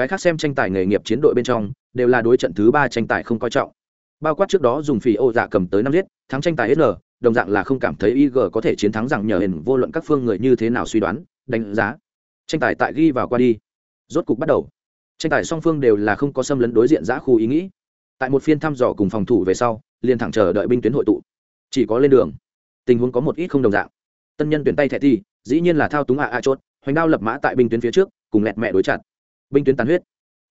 cái khác xem tranh tài nghề nghiệp chiến đội bên trong, đều là đối trận thứ ba tranh tài không coi trọng. Bao quát trước đó dùng phỉ ô dạ cầm tới năm giết, thắng tranh tài sl đồng dạng là không cảm thấy ig có thể chiến thắng rằng nhờ hình vô luận các phương người như thế nào suy đoán, đánh giá. Tranh tài tại ghi vào qua đi. Rốt cục bắt đầu. Tranh tài song phương đều là không có xâm lấn đối diện giã khu ý nghĩ. Tại một phiên thăm dò cùng phòng thủ về sau, liền thẳng chờ đợi binh tuyến hội tụ. Chỉ có lên đường. Tình huống có một ít không đồng dạng. Tân nhân tuyển tay thẻ thi, dĩ nhiên là thao túng ạ ạ chốt, hoành đao lập mã tại binh tuyến phía trước, cùng lẹt mẹ đối chặt binh tuyến tàn huyết.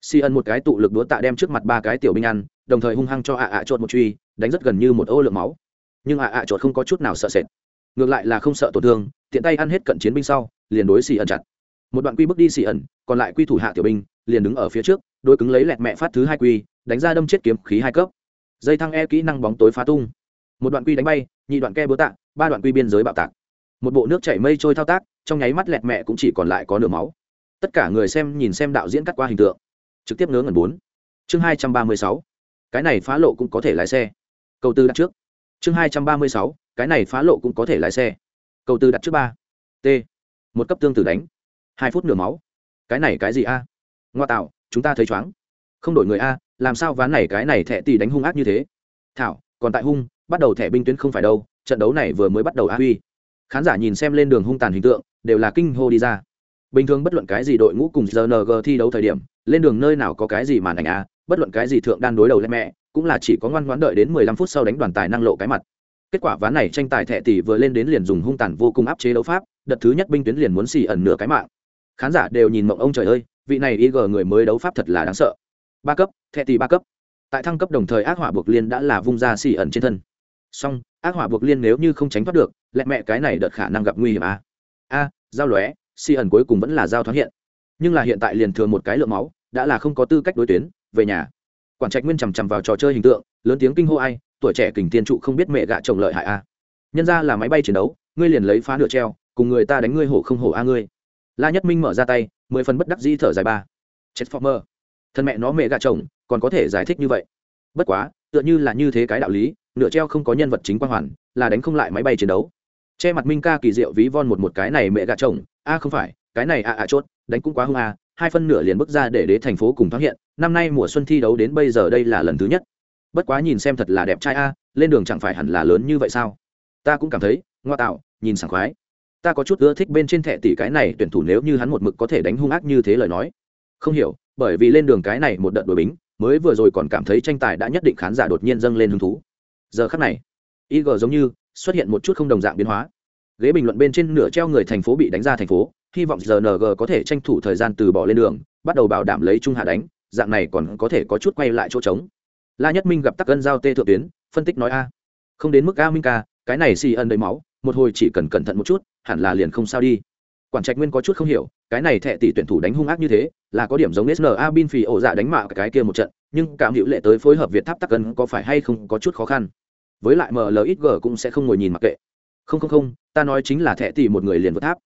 Si ân một cái tụ lực đúa tạ đem trước mặt ba cái tiểu binh ăn, đồng thời hung hăng cho ạ ạ chốt một truy, đánh rất gần như một ô lượng máu. Nhưng ạ ạ chốt không có chút nào sợ sệt. Ngược lại là không sợ tổn thương, tiện tay ăn hết cận chiến binh sau, liền đối xì ẩn chặt. Một đoạn quy bước đi xì ẩn còn lại quy thủ hạ tiểu binh, liền đứng ở phía trước đôi cứng lấy lẹt mẹ phát thứ hai quy, đánh ra đâm chết kiếm khí hai cấp. Dây thăng e kỹ năng bóng tối phá tung. Một đoạn quy đánh bay, nhị đoạn ke búa tạ, ba đoạn quy biên giới bạo tạc. Một bộ nước chảy mây trôi thao tác, trong nháy mắt lẹt mẹ cũng chỉ còn lại có nửa máu tất cả người xem nhìn xem đạo diễn cắt qua hình tượng. Trực tiếp ngớ ngẩn bốn. Chương hai trăm ba mươi sáu. Cái này phá lộ cũng có thể lái xe. Câu tư đặt trước. Chương hai trăm ba mươi sáu. Cái này phá lộ cũng có thể lái xe. Câu tư đặt trước ba. T. Một cấp tương tử đánh. Hai phút nửa máu. Cái này cái gì a? Ngoa tạo, chúng ta thấy chóng không đổi người a, làm sao ván này cái này thẻ tỷ đánh hung ác như thế? Thảo, còn tại hung, bắt đầu thẻ binh tuyến không phải đâu, trận đấu này vừa mới bắt đầu a huy. Khán giả nhìn xem lên đường hung tàn hình tượng, đều là kinh hô đi ra bình thường bất luận cái gì đội ngũ cùng rng thi đấu thời điểm, lên đường nơi nào có cái gì màn ảnh a bất luận cái gì thượng đan đối đầu lên mẹ, cũng là chỉ có ngoan ngoãn đợi đến mười lăm phút sau đánh đoàn tài năng lộ cái mặt. Kết quả ván này tranh tài thẻ tỷ vừa lên đến liền dùng hung tàn vô cùng áp chế đấu pháp, đợt thứ nhất binh tuyến liền muốn xì ẩn nửa cái mạng. Khán giả đều nhìn mộng ông trời ơi, vị này ig người mới đấu pháp thật là đáng sợ. Ba cấp, thẻ tỷ ba cấp. Tại thăng cấp đồng thời ác hỏa buộc liên đã là vung ra xì ẩn trên thân. Song ác hỏa buộc liên nếu như không tránh thoát được, lẹ mẹ cái này đợt khả năng gặp nguy hiểm a a, giao lóe si ẩn cuối cùng vẫn là giao thoáng hiện. Nhưng là hiện tại liền thừa một cái lượng máu, đã là không có tư cách đối tuyến, về nhà. Quản trạch nguyên chằm chằm vào trò chơi hình tượng, lớn tiếng kinh hô ai, tuổi trẻ kình tiên trụ không biết mẹ gạ chồng lợi hại a. Nhân ra là máy bay chiến đấu, ngươi liền lấy phá nửa treo, cùng người ta đánh ngươi hổ không hổ a ngươi. La nhất minh mở ra tay, mười phần bất đắc dĩ thở dài ba. Chết former thân mẹ nó mẹ gạ chồng, còn có thể giải thích như vậy. Bất quá, tựa như là như thế cái đạo lý, nửa treo không có nhân vật chính quan hoàn, là đánh không lại máy bay chiến đấu che mặt minh ca kỳ diệu ví von một một cái này mẹ gạ chồng. A không phải, cái này a a chốt, đánh cũng quá hung a hai phân nửa liền bước ra để đế thành phố cùng thoát hiện. Năm nay mùa xuân thi đấu đến bây giờ đây là lần thứ nhất. Bất quá nhìn xem thật là đẹp trai a lên đường chẳng phải hẳn là lớn như vậy sao? Ta cũng cảm thấy, ngoa tạo, nhìn sảng khoái. Ta có chút ưa thích bên trên thẻ tỷ cái này, tuyển thủ nếu như hắn một mực có thể đánh hung ác như thế lời nói. Không hiểu, bởi vì lên đường cái này một đợt đội bính, mới vừa rồi còn cảm thấy tranh tài đã nhất định khán giả đột nhiên dâng lên hứng thú. Giờ khắc này ig giống như xuất hiện một chút không đồng dạng biến hóa. Ghế bình luận bên trên nửa treo người thành phố bị đánh ra thành phố, hy vọng rng có thể tranh thủ thời gian từ bỏ lên đường, bắt đầu bảo đảm lấy trung hạ đánh, dạng này còn có thể có chút quay lại chỗ trống. La nhất minh gặp tắc cân giao tê thượng tuyến, phân tích nói a, không đến mức a minh ca, cái này xì ân đầy máu, một hồi chỉ cần cẩn thận một chút, hẳn là liền không sao đi. Quản trạch nguyên có chút không hiểu, cái này thẹ tỷ tuyển thủ đánh hung ác như thế, là có điểm giống sna bin phì ổ dạ đánh mạ cái kia một trận, nhưng cảm hữu lệ tới phối hợp việt tháp tắc cân có phải hay không có chút khó khăn với lại mlxg cũng sẽ không ngồi nhìn mặc kệ. Không không không, ta nói chính là thẻ tỷ một người liền vượt tháp.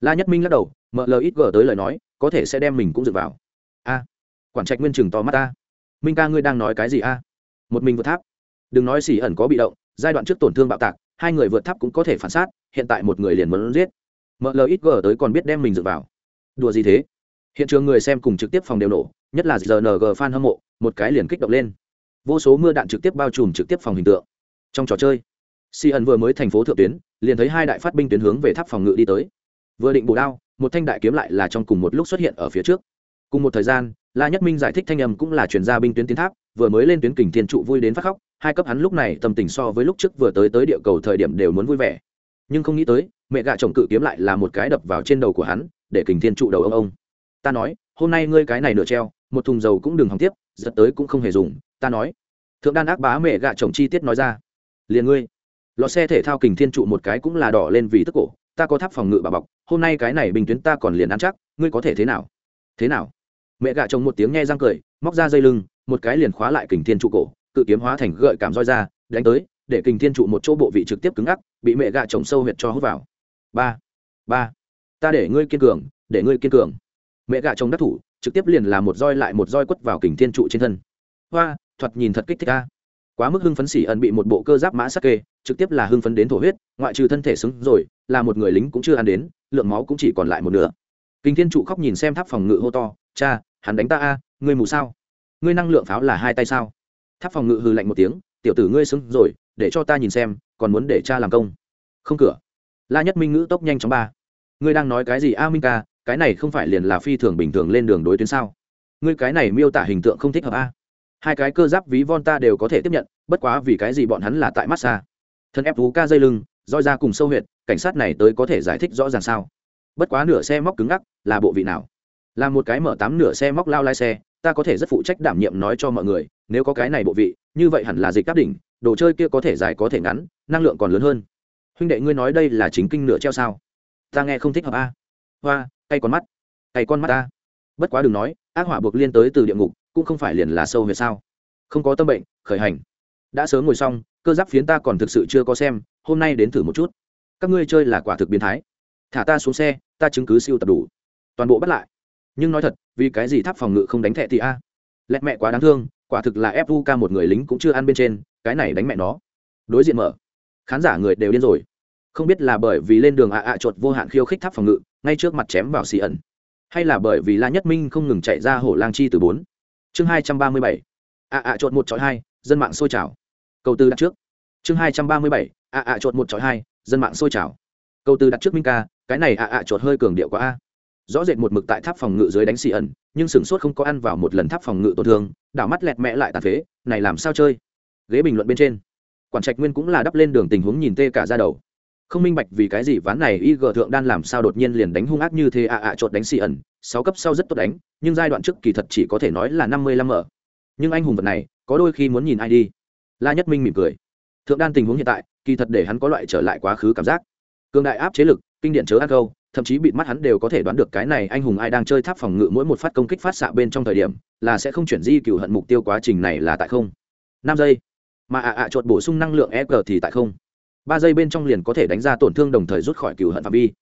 La nhất minh lắc đầu mlxg tới lời nói, có thể sẽ đem mình cũng dựa vào. A, quản trạch nguyên chừng to mắt ta. Minh ca ngươi đang nói cái gì a? Một mình vượt tháp. Đừng nói xỉ ẩn có bị động, giai đoạn trước tổn thương bạo tạc, hai người vượt tháp cũng có thể phản sát, hiện tại một người liền muốn giết. Mlxg tới còn biết đem mình dựa vào. Đùa gì thế? Hiện trường người xem cùng trực tiếp phòng đều nổ, nhất là rng fan hâm mộ, một cái liền kích động lên. Vô số mưa đạn trực tiếp bao trùm trực tiếp phòng hình tượng trong trò chơi si ẩn vừa mới thành phố thượng tuyến, liền thấy hai đại phát binh tuyến hướng về tháp phòng ngự đi tới. Vừa định bổ đao, một thanh đại kiếm lại là trong cùng một lúc xuất hiện ở phía trước. Cùng một thời gian, la nhất minh giải thích thanh âm cũng là chuyển gia binh tuyến tiến tháp, vừa mới lên tuyến kình thiên trụ vui đến phát khóc, hai cấp hắn lúc này tâm tình so với lúc trước vừa tới tới địa cầu thời điểm đều muốn vui vẻ. Nhưng không nghĩ tới, mẹ gạ chồng cự kiếm lại là một cái đập vào trên đầu của hắn, để kình thiên trụ đầu ông ông. Ta nói, hôm nay ngươi cái này nửa treo, một thùng dầu cũng đừng hòng tiếp dẫn tới cũng không hề dùng. Ta nói. Thượng đan ác bá mẹ gạ chồng chi tiết nói ra liền ngươi. Lọ xe thể thao kình thiên trụ một cái cũng là đỏ lên vì tức cổ, ta có tháp phòng ngự bà bọc, hôm nay cái này bình tuyến ta còn liền ăn chắc, ngươi có thể thế nào? Thế nào? Mẹ gạ chồng một tiếng nghe răng cười, móc ra dây lưng, một cái liền khóa lại kình thiên trụ cổ, cự kiếm hóa thành gợi cảm roi ra, đánh tới, để kình thiên trụ một chỗ bộ vị trực tiếp cứng ngắc, bị mẹ gạ chồng sâu huyệt cho hút vào. Ba ba, ta để ngươi kiên cường, để ngươi kiên cường. Mẹ gạ chồng đắc thủ, trực tiếp liền là một roi lại một roi quất vào kình thiên trụ trên thân. Hoa, thoạt nhìn thật kích thích ta quá mức hưng phấn xỉ ẩn bị một bộ cơ giáp mã sắc kê, trực tiếp là hưng phấn đến thổ huyết, ngoại trừ thân thể xứng rồi, là một người lính cũng chưa ăn đến, lượng máu cũng chỉ còn lại một nửa. Kinh thiên trụ khóc nhìn xem tháp phòng ngự hô to, cha, hắn đánh ta a, ngươi mù sao? Ngươi năng lượng pháo là hai tay sao? Tháp phòng ngự hư lạnh một tiếng, tiểu tử ngươi xứng rồi, để cho ta nhìn xem, còn muốn để cha làm công? Không cửa. La nhất minh ngữ tốc nhanh chóng ba. Ngươi đang nói cái gì a minh ca? Cái này không phải liền là phi thường bình thường lên đường đối tuyến sao? Ngươi cái này miêu tả hình tượng không thích hợp a hai cái cơ giáp ví von ta đều có thể tiếp nhận, bất quá vì cái gì bọn hắn là tại massage? Thân ép vú ca dây lưng, roi ra cùng sâu huyệt, cảnh sát này tới có thể giải thích rõ ràng sao? Bất quá nửa xe móc cứng ngắc, là bộ vị nào? Là một cái mở tám nửa xe móc lao lai xe, ta có thể rất phụ trách đảm nhiệm nói cho mọi người, nếu có cái này bộ vị, như vậy hẳn là dịch cáp đỉnh, đồ chơi kia có thể dài có thể ngắn, năng lượng còn lớn hơn. Huynh đệ ngươi nói đây là chính kinh nửa treo sao? Ta nghe không thích hợp a. Hoa tay con mắt tay con mắt ta. Bất quá đừng nói, ác hỏa buộc liên tới từ địa ngục cũng không phải liền là sâu về sao? Không có tâm bệnh, khởi hành. Đã sớm ngồi xong, cơ giáp phiến ta còn thực sự chưa có xem, hôm nay đến thử một chút. Các ngươi chơi là quả thực biến thái. Thả ta xuống xe, ta chứng cứ siêu tập đủ. Toàn bộ bắt lại. Nhưng nói thật, vì cái gì tháp phòng ngự không đánh thẹ thì a? À? mẹ quá đáng thương, quả thực là ép ca một người lính cũng chưa ăn bên trên, cái này đánh mẹ nó. Đối diện mở. Khán giả người đều điên rồi. Không biết là bởi vì lên đường ạ ạ chuột vô hạn khiêu khích tháp phòng ngự, ngay trước mặt chém vào xì ẩn, hay là bởi vì la nhất minh không ngừng chạy ra hổ lang chi từ bốn chương hai trăm ba mươi bảy. À, à, ạ ạ chuột một chọi hai, dân mạng sôi trào. Câu tư đặt trước. Chương hai trăm ba mươi bảy. À, ạ ạ chuột một chọi hai, dân mạng sôi trào. Câu tư đặt trước minh ca, cái này ạ ạ chuột hơi cường điệu quá a. Rõ rệt một mực tại tháp phòng ngự dưới đánh xì ẩn, nhưng sửng sốt không có ăn vào một lần tháp phòng ngự tổn thương, đảo mắt lẹt mẹ lại tàn phế, này làm sao chơi? Ghế bình luận bên trên. Quản trạch nguyên cũng là đắp lên đường tình huống nhìn tê cả ra đầu không minh bạch vì cái gì ván này Ig thượng đan làm sao đột nhiên liền đánh hung ác như thế ạ ạ chột đánh xì ẩn. Sáu cấp sau rất tốt đánh, nhưng giai đoạn trước kỳ thật chỉ có thể nói là năm mươi lăm mở. Nhưng anh hùng vật này, có đôi khi muốn nhìn ai đi. La nhất minh mỉm cười. Thượng đan tình huống hiện tại, kỳ thật để hắn có loại trở lại quá khứ cảm giác. Cường đại áp chế lực, kinh điển chớ ác câu, thậm chí bịt mắt hắn đều có thể đoán được cái này anh hùng ai đang chơi tháp phòng ngự mỗi một phát công kích phát xạ bên trong thời điểm, là sẽ không chuyển di cựu hận mục tiêu quá trình này là tại không. Năm giây. Mà ạ ạ chuột bổ sung năng lượng e g thì tại không ba giây bên trong liền có thể đánh ra tổn thương đồng thời rút khỏi cựu hận phạm vi.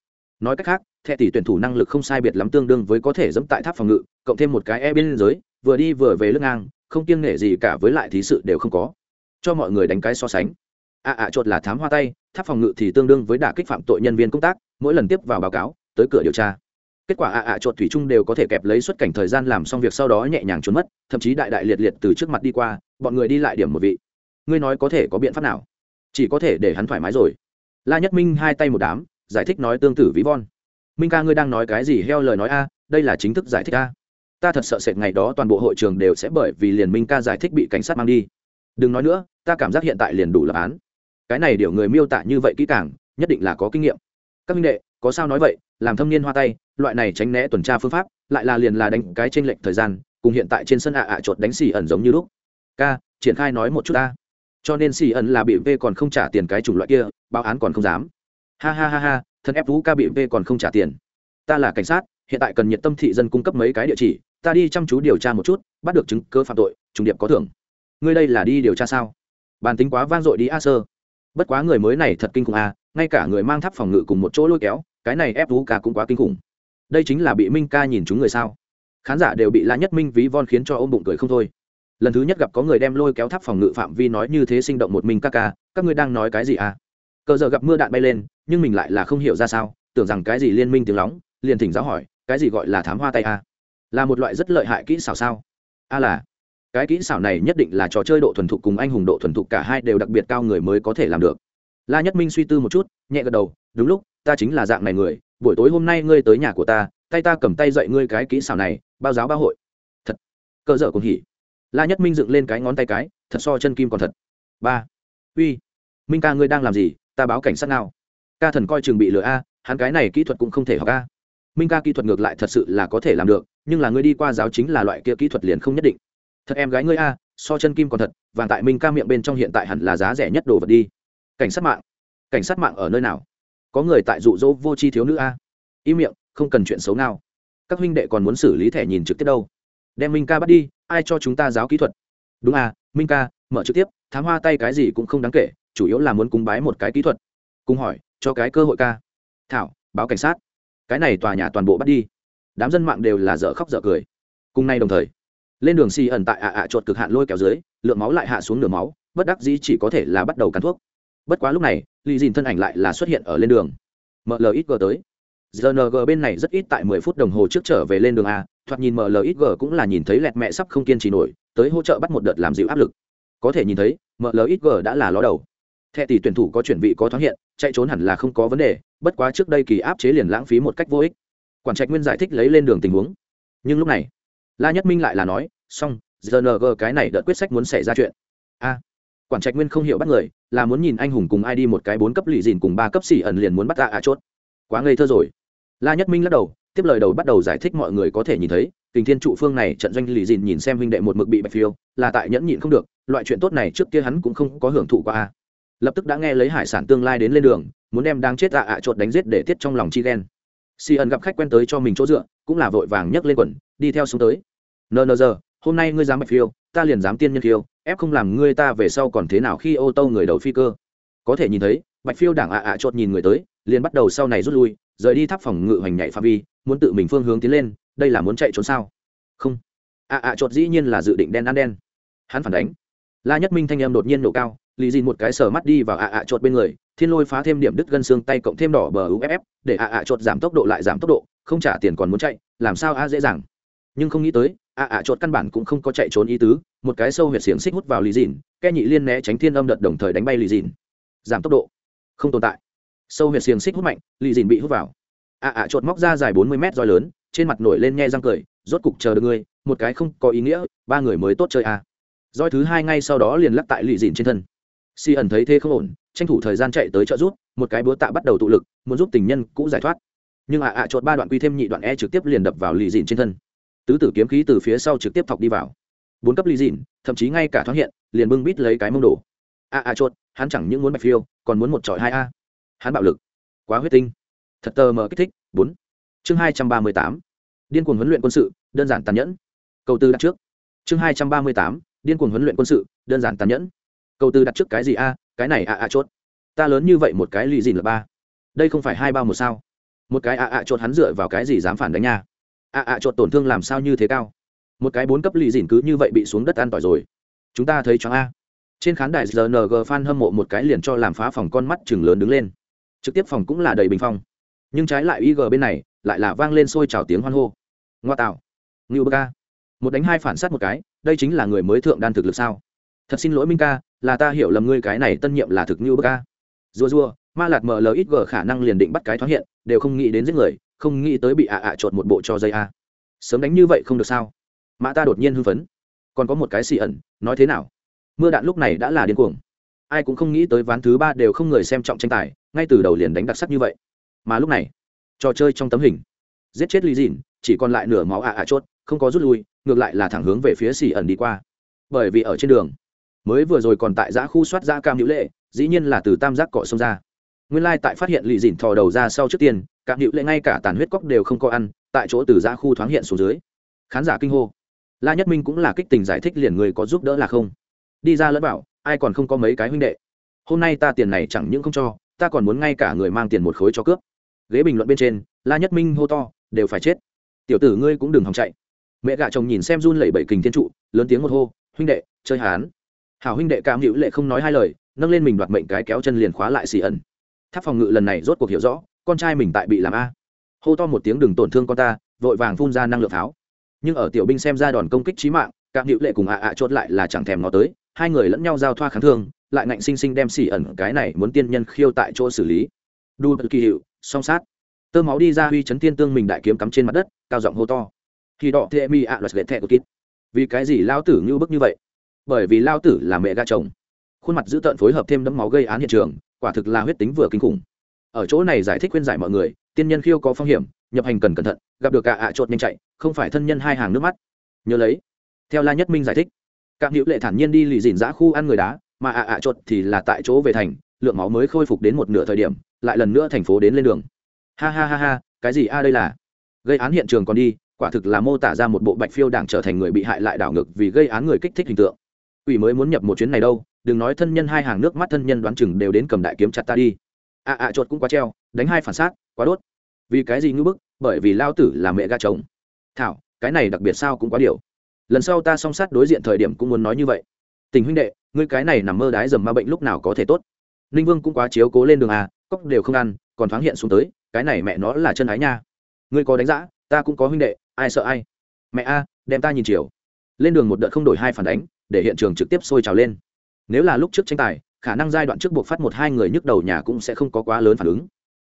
Nói cách khác thẹ tỷ tuyển thủ năng lực không sai biệt lắm tương đương với có thể dẫm tại tháp phòng ngự, cộng thêm một cái e bên dưới, vừa đi vừa về lưng ngang, không kiêng nể gì cả với lại thí sự đều không có. Cho mọi người đánh cái so sánh. Ạ ạ chột là thám hoa tay, tháp phòng ngự thì tương đương với đả kích phạm tội nhân viên công tác, mỗi lần tiếp vào báo cáo, tới cửa điều tra. Kết quả ạ ạ chột thủy chung đều có thể kẹp lấy xuất cảnh thời gian làm xong việc sau đó nhẹ nhàng trốn mất, thậm chí đại đại liệt liệt từ trước mặt đi qua, bọn người đi lại điểm một vị. Ngươi nói có thể có biện pháp nào? Chỉ có thể để hắn thoải mái rồi. La nhất minh hai tay một đám, giải thích nói tương tự ví von. Minh ca ngươi đang nói cái gì heo lời nói a, đây là chính thức giải thích a. Ta thật sợ sệt ngày đó toàn bộ hội trường đều sẽ bởi vì liền minh ca giải thích bị cảnh sát mang đi. Đừng nói nữa, ta cảm giác hiện tại liền đủ lập án. Cái này điều người miêu tả như vậy kỹ càng, nhất định là có kinh nghiệm. Các minh đệ, có sao nói vậy? Làm thâm niên hoa tay, loại này tránh né tuần tra phương pháp, lại là liền là đánh cái trên lệnh thời gian, cùng hiện tại trên sân ạ ạ chột đánh xì ẩn giống như lúc. Ca, triển khai nói một chút ta cho nên xì ẩn là bị v còn không trả tiền cái chủng loại kia, báo án còn không dám. Ha ha ha ha, thân ép vũ ca bị v còn không trả tiền. Ta là cảnh sát, hiện tại cần nhiệt tâm thị dân cung cấp mấy cái địa chỉ, ta đi chăm chú điều tra một chút, bắt được chứng cơ phạm tội, trùng điệp có thưởng. Ngươi đây là đi điều tra sao? Bàn tính quá vang dội đi a sơ. Bất quá người mới này thật kinh khủng a, ngay cả người mang tháp phòng ngự cùng một chỗ lôi kéo, cái này ép vũ ca cũng quá kinh khủng. Đây chính là bị minh ca nhìn chúng người sao? Khán giả đều bị la nhất minh ví von khiến cho ôm bụng cười không thôi lần thứ nhất gặp có người đem lôi kéo tháp phòng ngự phạm vi nói như thế sinh động một mình ca ca, các ngươi đang nói cái gì à? Cờ giờ gặp mưa đạn bay lên, nhưng mình lại là không hiểu ra sao, tưởng rằng cái gì liên minh tiếng lóng, liền thỉnh giáo hỏi, cái gì gọi là thám hoa tay à? là một loại rất lợi hại kỹ xảo sao? A là, cái kỹ xảo này nhất định là trò chơi độ thuần thục cùng anh hùng độ thuần thục cả hai đều đặc biệt cao người mới có thể làm được. La nhất minh suy tư một chút, nhẹ gật đầu, đúng lúc, ta chính là dạng này người, buổi tối hôm nay ngươi tới nhà của ta, tay ta cầm tay dạy ngươi cái kỹ xảo này, bao giáo bao hội. Thật cơ dở cũng hỉ la nhất minh dựng lên cái ngón tay cái, thật so chân kim còn thật. Ba. Uy. Minh ca ngươi đang làm gì? Ta báo cảnh sát nào? Ca thần coi chừng bị lừa a, hắn cái này kỹ thuật cũng không thể học a. Minh ca kỹ thuật ngược lại thật sự là có thể làm được, nhưng là ngươi đi qua giáo chính là loại kia kỹ thuật liền không nhất định. Thật em gái ngươi a, so chân kim còn thật và tại minh ca miệng bên trong hiện tại hẳn là giá rẻ nhất đồ vật đi. Cảnh sát mạng. Cảnh sát mạng ở nơi nào? Có người tại dụ dỗ vô tri thiếu nữ a. Im miệng, không cần chuyện xấu nào. Các huynh đệ còn muốn xử lý thẻ nhìn trực tiếp đâu. Đem minh ca bắt đi ai cho chúng ta giáo kỹ thuật? Đúng à minh ca, mở trực tiếp, thám hoa tay cái gì cũng không đáng kể, chủ yếu là muốn cúng bái một cái kỹ thuật. Cùng hỏi, cho cái cơ hội ca. Thảo, báo cảnh sát. Cái này tòa nhà toàn bộ bắt đi. Đám dân mạng đều là dở khóc dở cười. Cùng nay đồng thời, lên đường xì ẩn tại ạ ạ chuột cực hạn lôi kéo dưới, lượng máu lại hạ xuống nửa máu, bất đắc dĩ chỉ có thể là bắt đầu cắn thuốc. Bất quá lúc này, lì dìn thân ảnh lại là xuất hiện ở lên đường. Ml ít gờ tới. Rng bên này rất ít tại mười phút đồng hồ trước trở về lên đường a thoạt nhìn mlxg cũng là nhìn thấy lẹt mẹ sắp không kiên trì nổi, tới hỗ trợ bắt một đợt làm dịu áp lực. Có thể nhìn thấy mlxg đã là ló đầu. Thẻ tỷ tuyển thủ có chuyển vị có thoáng hiện, chạy trốn hẳn là không có vấn đề, bất quá trước đây kỳ áp chế liền lãng phí một cách vô ích. Quản trạch nguyên giải thích lấy lên đường tình huống. Nhưng lúc này, la nhất minh lại là nói, xong rng cái này đợt quyết sách muốn xảy ra chuyện. A. Quản trạch nguyên không hiểu bắt người, là muốn nhìn anh hùng cùng ai đi một cái bốn cấp lì dìn cùng ba cấp xỉ ẩn liền muốn bắt ra à chốt. Quá ngây thơ rồi. La nhất minh lắc đầu tiếp lời đầu bắt đầu giải thích mọi người có thể nhìn thấy, kình thiên trụ phương này trận doanh lì dìn nhìn xem huynh đệ một mực bị bạch phiêu, là tại nhẫn nhịn không được, loại chuyện tốt này trước kia hắn cũng không có hưởng thụ qua a. Lập tức đã nghe lấy hải sản tương lai đến lên đường, muốn đem đang chết ạ ạ chột đánh giết để tiết trong lòng chi ghen. Si ẩn gặp khách quen tới cho mình chỗ dựa, cũng là vội vàng nhấc lên quần, đi theo xuống tới. Nờ nờ giờ hôm nay ngươi dám bạch phiêu, ta liền dám tiên nhân phiêu ép không làm ngươi ta về sau còn thế nào khi ô tô người đầu phi cơ. Có thể nhìn thấy, bạch phiêu đảng ạ ạ chột nhìn người tới, liền bắt đầu sau này rút lui, rời đi tháp phòng ngự hoành nhảy pha vi muốn tự mình phương hướng tiến lên, đây là muốn chạy trốn sao? Không. Ạ ạ chột dĩ nhiên là dự định đen ăn đen. Hắn phản đánh. La nhất minh thanh em đột nhiên nổ cao, lì dìn một cái sờ mắt đi vào ạ ạ chột bên người, thiên lôi phá thêm điểm đứt gân xương tay cộng thêm đỏ bờ uff để ạ ạ chột giảm tốc độ lại giảm tốc độ, không trả tiền còn muốn chạy, làm sao a dễ dàng. Nhưng không nghĩ tới ạ ạ chột căn bản cũng không có chạy trốn ý tứ, một cái sâu huyệt xiềng xích hút vào lì dìn ke nhị liên né tránh thiên âm đợt đồng thời đánh bay lì dìn. Giảm tốc độ. Không tồn tại. Sâu huyệt xiềng xích hút mạnh, lì dìn bị hút vào. À, à, ạ ạ chột móc ra dài bốn mươi mét roi lớn, trên mặt nổi lên nhe răng cười, rốt cục chờ được ngươi, một cái không có ý nghĩa, ba người mới tốt chơi à? roi thứ hai ngay sau đó liền lắc tại lì dìn trên thân. Si ẩn thấy thế không ổn, tranh thủ thời gian chạy tới trợ giúp, một cái búa tạ bắt đầu tụ lực, muốn giúp tình nhân cũ giải thoát. Nhưng à, ạ ạ chột ba đoạn quy thêm nhị đoạn e trực tiếp liền đập vào lì dìn trên thân. Tứ tử kiếm khí từ phía sau trực tiếp thọc đi vào. Bốn cấp lì dìn, thậm chí ngay cả thoáng hiện, liền bưng bít lấy cái mông đổ. Ạ ạ chột hắn chẳng những muốn bạch phiêu, còn muốn một trọi hai a. Hắn bạo lực, quá huyết tinh thật tờ mờ kích thích, bốn. Chương hai trăm ba mươi tám. Điên cuồng huấn luyện quân sự, đơn giản tàn nhẫn. Câu tư đặt trước. Chương hai trăm ba mươi tám. Điên cuồng huấn luyện quân sự, đơn giản tàn nhẫn. Câu tư đặt trước cái gì a? Cái này a a chốt. Ta lớn như vậy một cái lì dìn là ba. Đây không phải hai ba một sao. Một cái a a chốt hắn dựa vào cái gì dám phản đánh nha? A a chốt tổn thương làm sao như thế cao? Một cái bốn cấp lì dìn cứ như vậy bị xuống đất an tỏi rồi. Chúng ta thấy choáng a. Trên khán đài rng fan hâm mộ một cái liền cho làm phá phòng con mắt chừng lớn đứng lên. Trực tiếp phòng cũng là đầy bình phong nhưng trái lại ig bên này lại là vang lên sôi trào tiếng hoan hô. Ngoa tạo. Ngưu bơ ca. Một đánh hai phản sát một cái, đây chính là người mới thượng đan thực lực sao? Thật xin lỗi minh ca, là ta hiểu lầm ngươi cái này tân nhiệm là thực ngưu bơ ca. Rùa rùa, ma lạt mờ ít g khả năng liền định bắt cái thoáng hiện, đều không nghĩ đến giết người, không nghĩ tới bị ạ ạ trộn một bộ cho dây a. Sớm đánh như vậy không được sao? Mã ta đột nhiên hưng phấn. Còn có một cái xì ẩn, nói thế nào? Mưa đạn lúc này đã là điên cuồng. Ai cũng không nghĩ tới ván thứ ba đều không người xem trọng tranh tài, ngay từ đầu liền đánh đặc sắc như vậy mà lúc này, trò chơi trong tấm hình, giết chết lý dìn chỉ còn lại nửa máu ạ ạ chốt, không có rút lui, ngược lại là thẳng hướng về phía xì ẩn đi qua. Bởi vì ở trên đường, mới vừa rồi còn tại giã khu soát ra cam hữu lệ, dĩ nhiên là từ tam giác cọ sông ra. Nguyên lai tại phát hiện lì dìn thò đầu ra sau trước tiên, cam hữu lệ ngay cả tàn huyết cóc đều không có ăn, tại chỗ từ giã khu thoáng hiện xuống dưới. Khán giả kinh hô. La nhất minh cũng là kích tình giải thích liền người có giúp đỡ là không. Đi ra lẫn bảo, ai còn không có mấy cái huynh đệ. Hôm nay ta tiền này chẳng những không cho, ta còn muốn ngay cả người mang tiền một khối cho cướp ghế bình luận bên trên, la nhất minh hô to, đều phải chết. Tiểu tử ngươi cũng đừng hòng chạy. Mẹ gạ chồng nhìn xem run lẩy bẩy kình thiên trụ, lớn tiếng một hô, huynh đệ, chơi hán. Hảo huynh đệ cảm hữu lệ không nói hai lời, nâng lên mình đoạt mệnh cái kéo chân liền khóa lại xì ẩn. Tháp phòng ngự lần này rốt cuộc hiểu rõ, con trai mình tại bị làm a. Hô to một tiếng đừng tổn thương con ta, vội vàng phun ra năng lượng pháo nhưng ở tiểu binh xem ra đòn công kích trí mạng cảm hữu lệ cùng ạ ạ chốt lại là chẳng thèm nó tới, hai người lẫn nhau giao thoa kháng thương, lại ngạnh sinh sinh đem xì ẩn cái này muốn tiên nhân khiêu tại chỗ xử lý. Đu kỳ hiệu song sát. Tơ máu đi ra huy chấn thiên tương mình đại kiếm cắm trên mặt đất, cao giọng hô to. Khi đỏ thệ mi ạ luật lệ thẹ của kít. Vì cái gì lao tử như bức như vậy? Bởi vì lao tử là mẹ ga chồng. Khuôn mặt dữ tợn phối hợp thêm đấm máu gây án hiện trường, quả thực là huyết tính vừa kinh khủng. Ở chỗ này giải thích khuyên giải mọi người, tiên nhân khiêu có phong hiểm, nhập hành cần cẩn thận, gặp được cả ạ à chột nhanh chạy, không phải thân nhân hai hàng nước mắt. Nhớ lấy. Theo la nhất minh giải thích các hữu lệ thản nhiên đi lì dìn giã khu ăn người đá, mà ạ ạ chột thì là tại chỗ về thành lượng máu mới khôi phục đến một nửa thời điểm, lại lần nữa thành phố đến lên đường. Ha ha ha ha, cái gì a, đây là gây án hiện trường còn đi, quả thực là mô tả ra một bộ bạch phiêu đảng trở thành người bị hại lại đảo ngược vì gây án người kích thích hình tượng. Ủy mới muốn nhập một chuyến này đâu, đừng nói thân nhân hai hàng nước mắt thân nhân đoán chừng đều đến cầm đại kiếm chặt ta đi. À à chột cũng quá treo, đánh hai phản xác, quá đốt. Vì cái gì ngưỡng bức? Bởi vì lao tử là mẹ ga chồng. Thảo, cái này đặc biệt sao cũng quá điều. Lần sau ta song sát đối diện thời điểm cũng muốn nói như vậy. Tình huynh đệ, ngươi cái này nằm mơ đái dầm ma bệnh lúc nào có thể tốt? Ninh vương cũng quá chiếu cố lên đường à cốc đều không ăn, còn thoáng hiện xuống tới, cái này mẹ nó là chân ái nha. Ngươi có đánh giá ta cũng có huynh đệ, ai sợ ai? Mẹ a, đem ta nhìn chiều. Lên đường một đợt không đổi hai phản đánh, để hiện trường trực tiếp sôi trào lên. Nếu là lúc trước tranh tài, khả năng giai đoạn trước buộc phát một hai người nhức đầu nhà cũng sẽ không có quá lớn phản ứng.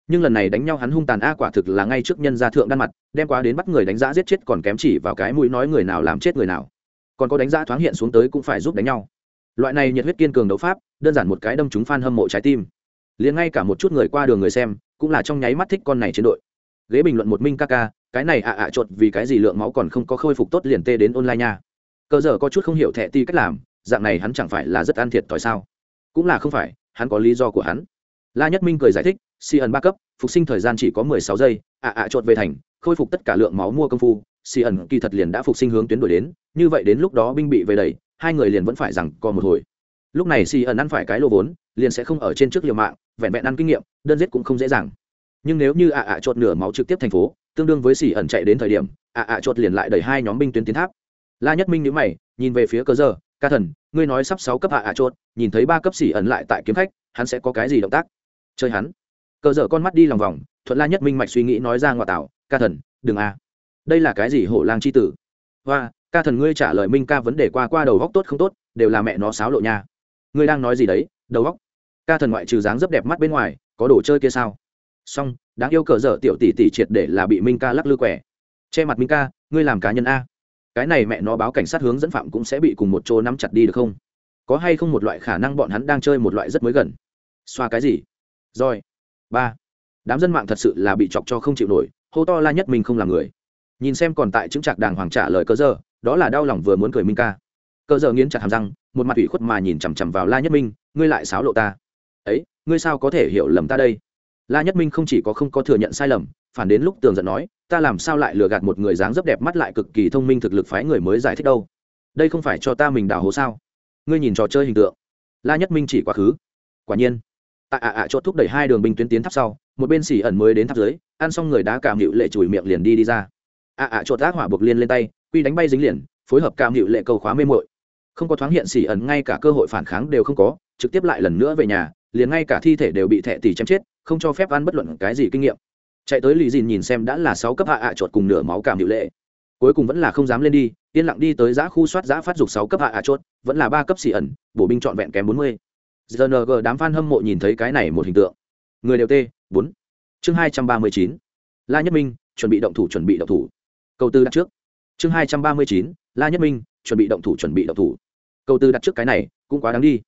Nhưng lần này đánh nhau hắn hung tàn a quả thực là ngay trước nhân gia thượng đan mặt, đem quá đến bắt người đánh giá giết chết còn kém chỉ vào cái mũi nói người nào làm chết người nào. Còn có đánh giá thoáng hiện xuống tới cũng phải giúp đánh nhau. Loại này nhiệt huyết kiên cường đấu pháp đơn giản một cái đâm chúng fan hâm mộ trái tim. Liền ngay cả một chút người qua đường người xem, cũng là trong nháy mắt thích con này chiến đội. Ghế bình luận một minh ca ca, cái này ạ ạ à chột vì cái gì lượng máu còn không có khôi phục tốt liền tê đến online nha. Cơ giờ có chút không hiểu thẻ ti cách làm, dạng này hắn chẳng phải là rất ăn thiệt thòi sao? Cũng là không phải, hắn có lý do của hắn. La nhất minh cười giải thích si ẩn ba cấp, phục sinh thời gian chỉ có mười sáu giây, ạ ạ chột về thành, khôi phục tất cả lượng máu mua công phu si ẩn kỳ thật liền đã phục sinh hướng tuyến đổi đến, như vậy đến lúc đó binh bị về đầy, hai người liền vẫn phải rằng co một hồi lúc này si ẩn ăn phải cái lô vốn, liền sẽ không ở trên trước liều mạng, vẹn vẹn ăn kinh nghiệm, đơn giết cũng không dễ dàng. Nhưng nếu như ạ ạ chột nửa máu trực tiếp thành phố, tương đương với xì ẩn chạy đến thời điểm, ạ ạ chột liền lại đẩy hai nhóm binh tuyến tiến tháp. La nhất minh nhữ mày, nhìn về phía cơ giờ ca thần, ngươi nói sắp sáu cấp ạ ạ chột, nhìn thấy ba cấp xì ẩn lại tại kiếm khách, hắn sẽ có cái gì động tác? Chơi hắn. Cơ giờ con mắt đi lòng vòng, thuận la nhất minh mạch suy nghĩ nói ra ngoại tảo ca thần, đừng a. Đây là cái gì hổ lang chi tử? Hoa, ca thần ngươi trả lời minh ca vấn đề qua qua đầu góc tốt không tốt, đều là mẹ nó sáo lộ nha ngươi đang nói gì đấy, đầu góc ca thần ngoại trừ dáng rất đẹp mắt bên ngoài, có đồ chơi kia sao? Song đáng yêu cờ dở tiểu tỷ tỷ triệt để là bị minh ca lắc lư quẻ. Che mặt minh ca, ngươi làm cá nhân a. Cái này mẹ nó báo cảnh sát hướng dẫn phạm cũng sẽ bị cùng một chỗ nắm chặt đi được không? Có hay không một loại khả năng bọn hắn đang chơi một loại rất mới gần? Xoa cái gì? Rồi. Ba. Đám dân mạng thật sự là bị chọc cho không chịu nổi, hô to la nhất mình không làm người. Nhìn xem còn tại chứng trạc đàng hoàng trả lời cơ giờ đó là đau lòng vừa muốn cười minh ca. Cơ giờ nghiến chặt hàm răng một mặt ủy khuất mà nhìn chằm chằm vào la nhất minh, ngươi lại xáo lộ ta. Ấy, ngươi sao có thể hiểu lầm ta đây? La nhất minh không chỉ có không có thừa nhận sai lầm, phản đến lúc tường giận nói, ta làm sao lại lừa gạt một người dáng dấp đẹp mắt lại cực kỳ thông minh thực lực phái người mới giải thích đâu? Đây không phải cho ta mình đào hố sao? Ngươi nhìn trò chơi hình tượng. La nhất minh chỉ quá khứ. Quả nhiên. Tại ạ ạ chốt thúc đẩy hai đường binh tuyến tiến tháp sau, một bên xỉ ẩn mới đến tháp dưới, ăn xong người đá cảm hiệu lệ chùi miệng liền đi đi ra. Ạ ạ chốt ác hỏa buộc liên lên tay, quy đánh bay dính liền, phối hợp cảm hiệu lệ cầu khóa mê mội không có thoáng hiện xỉ ẩn, ngay cả cơ hội phản kháng đều không có, trực tiếp lại lần nữa về nhà, liền ngay cả thi thể đều bị thẹ tỷ chém chết, không cho phép ăn bất luận cái gì kinh nghiệm. Chạy tới lì dìn nhìn xem đã là sáu cấp hạ ạ à chốt cùng nửa máu cảm hiệu lệ. Cuối cùng vẫn là không dám lên đi, yên lặng đi tới giã khu soát giã phát dục sáu cấp hạ ạ chốt vẫn là ba cấp xỉ ẩn, bổ binh trọn vẹn kém bốn mươi. Rng đám f a n hâm mộ nhìn thấy cái này một hình tượng. Người đều t bốn. Chương hai trăm ba mươi chín. La nhất minh, chuẩn bị động thủ, chuẩn bị động thủ. Câu tư đặt trước. Chương hai trăm ba mươi chín la nhất minh, chuẩn bị động thủ, chuẩn bị động thủ. Câu tư đặt trước cái này, cũng quá đáng đi.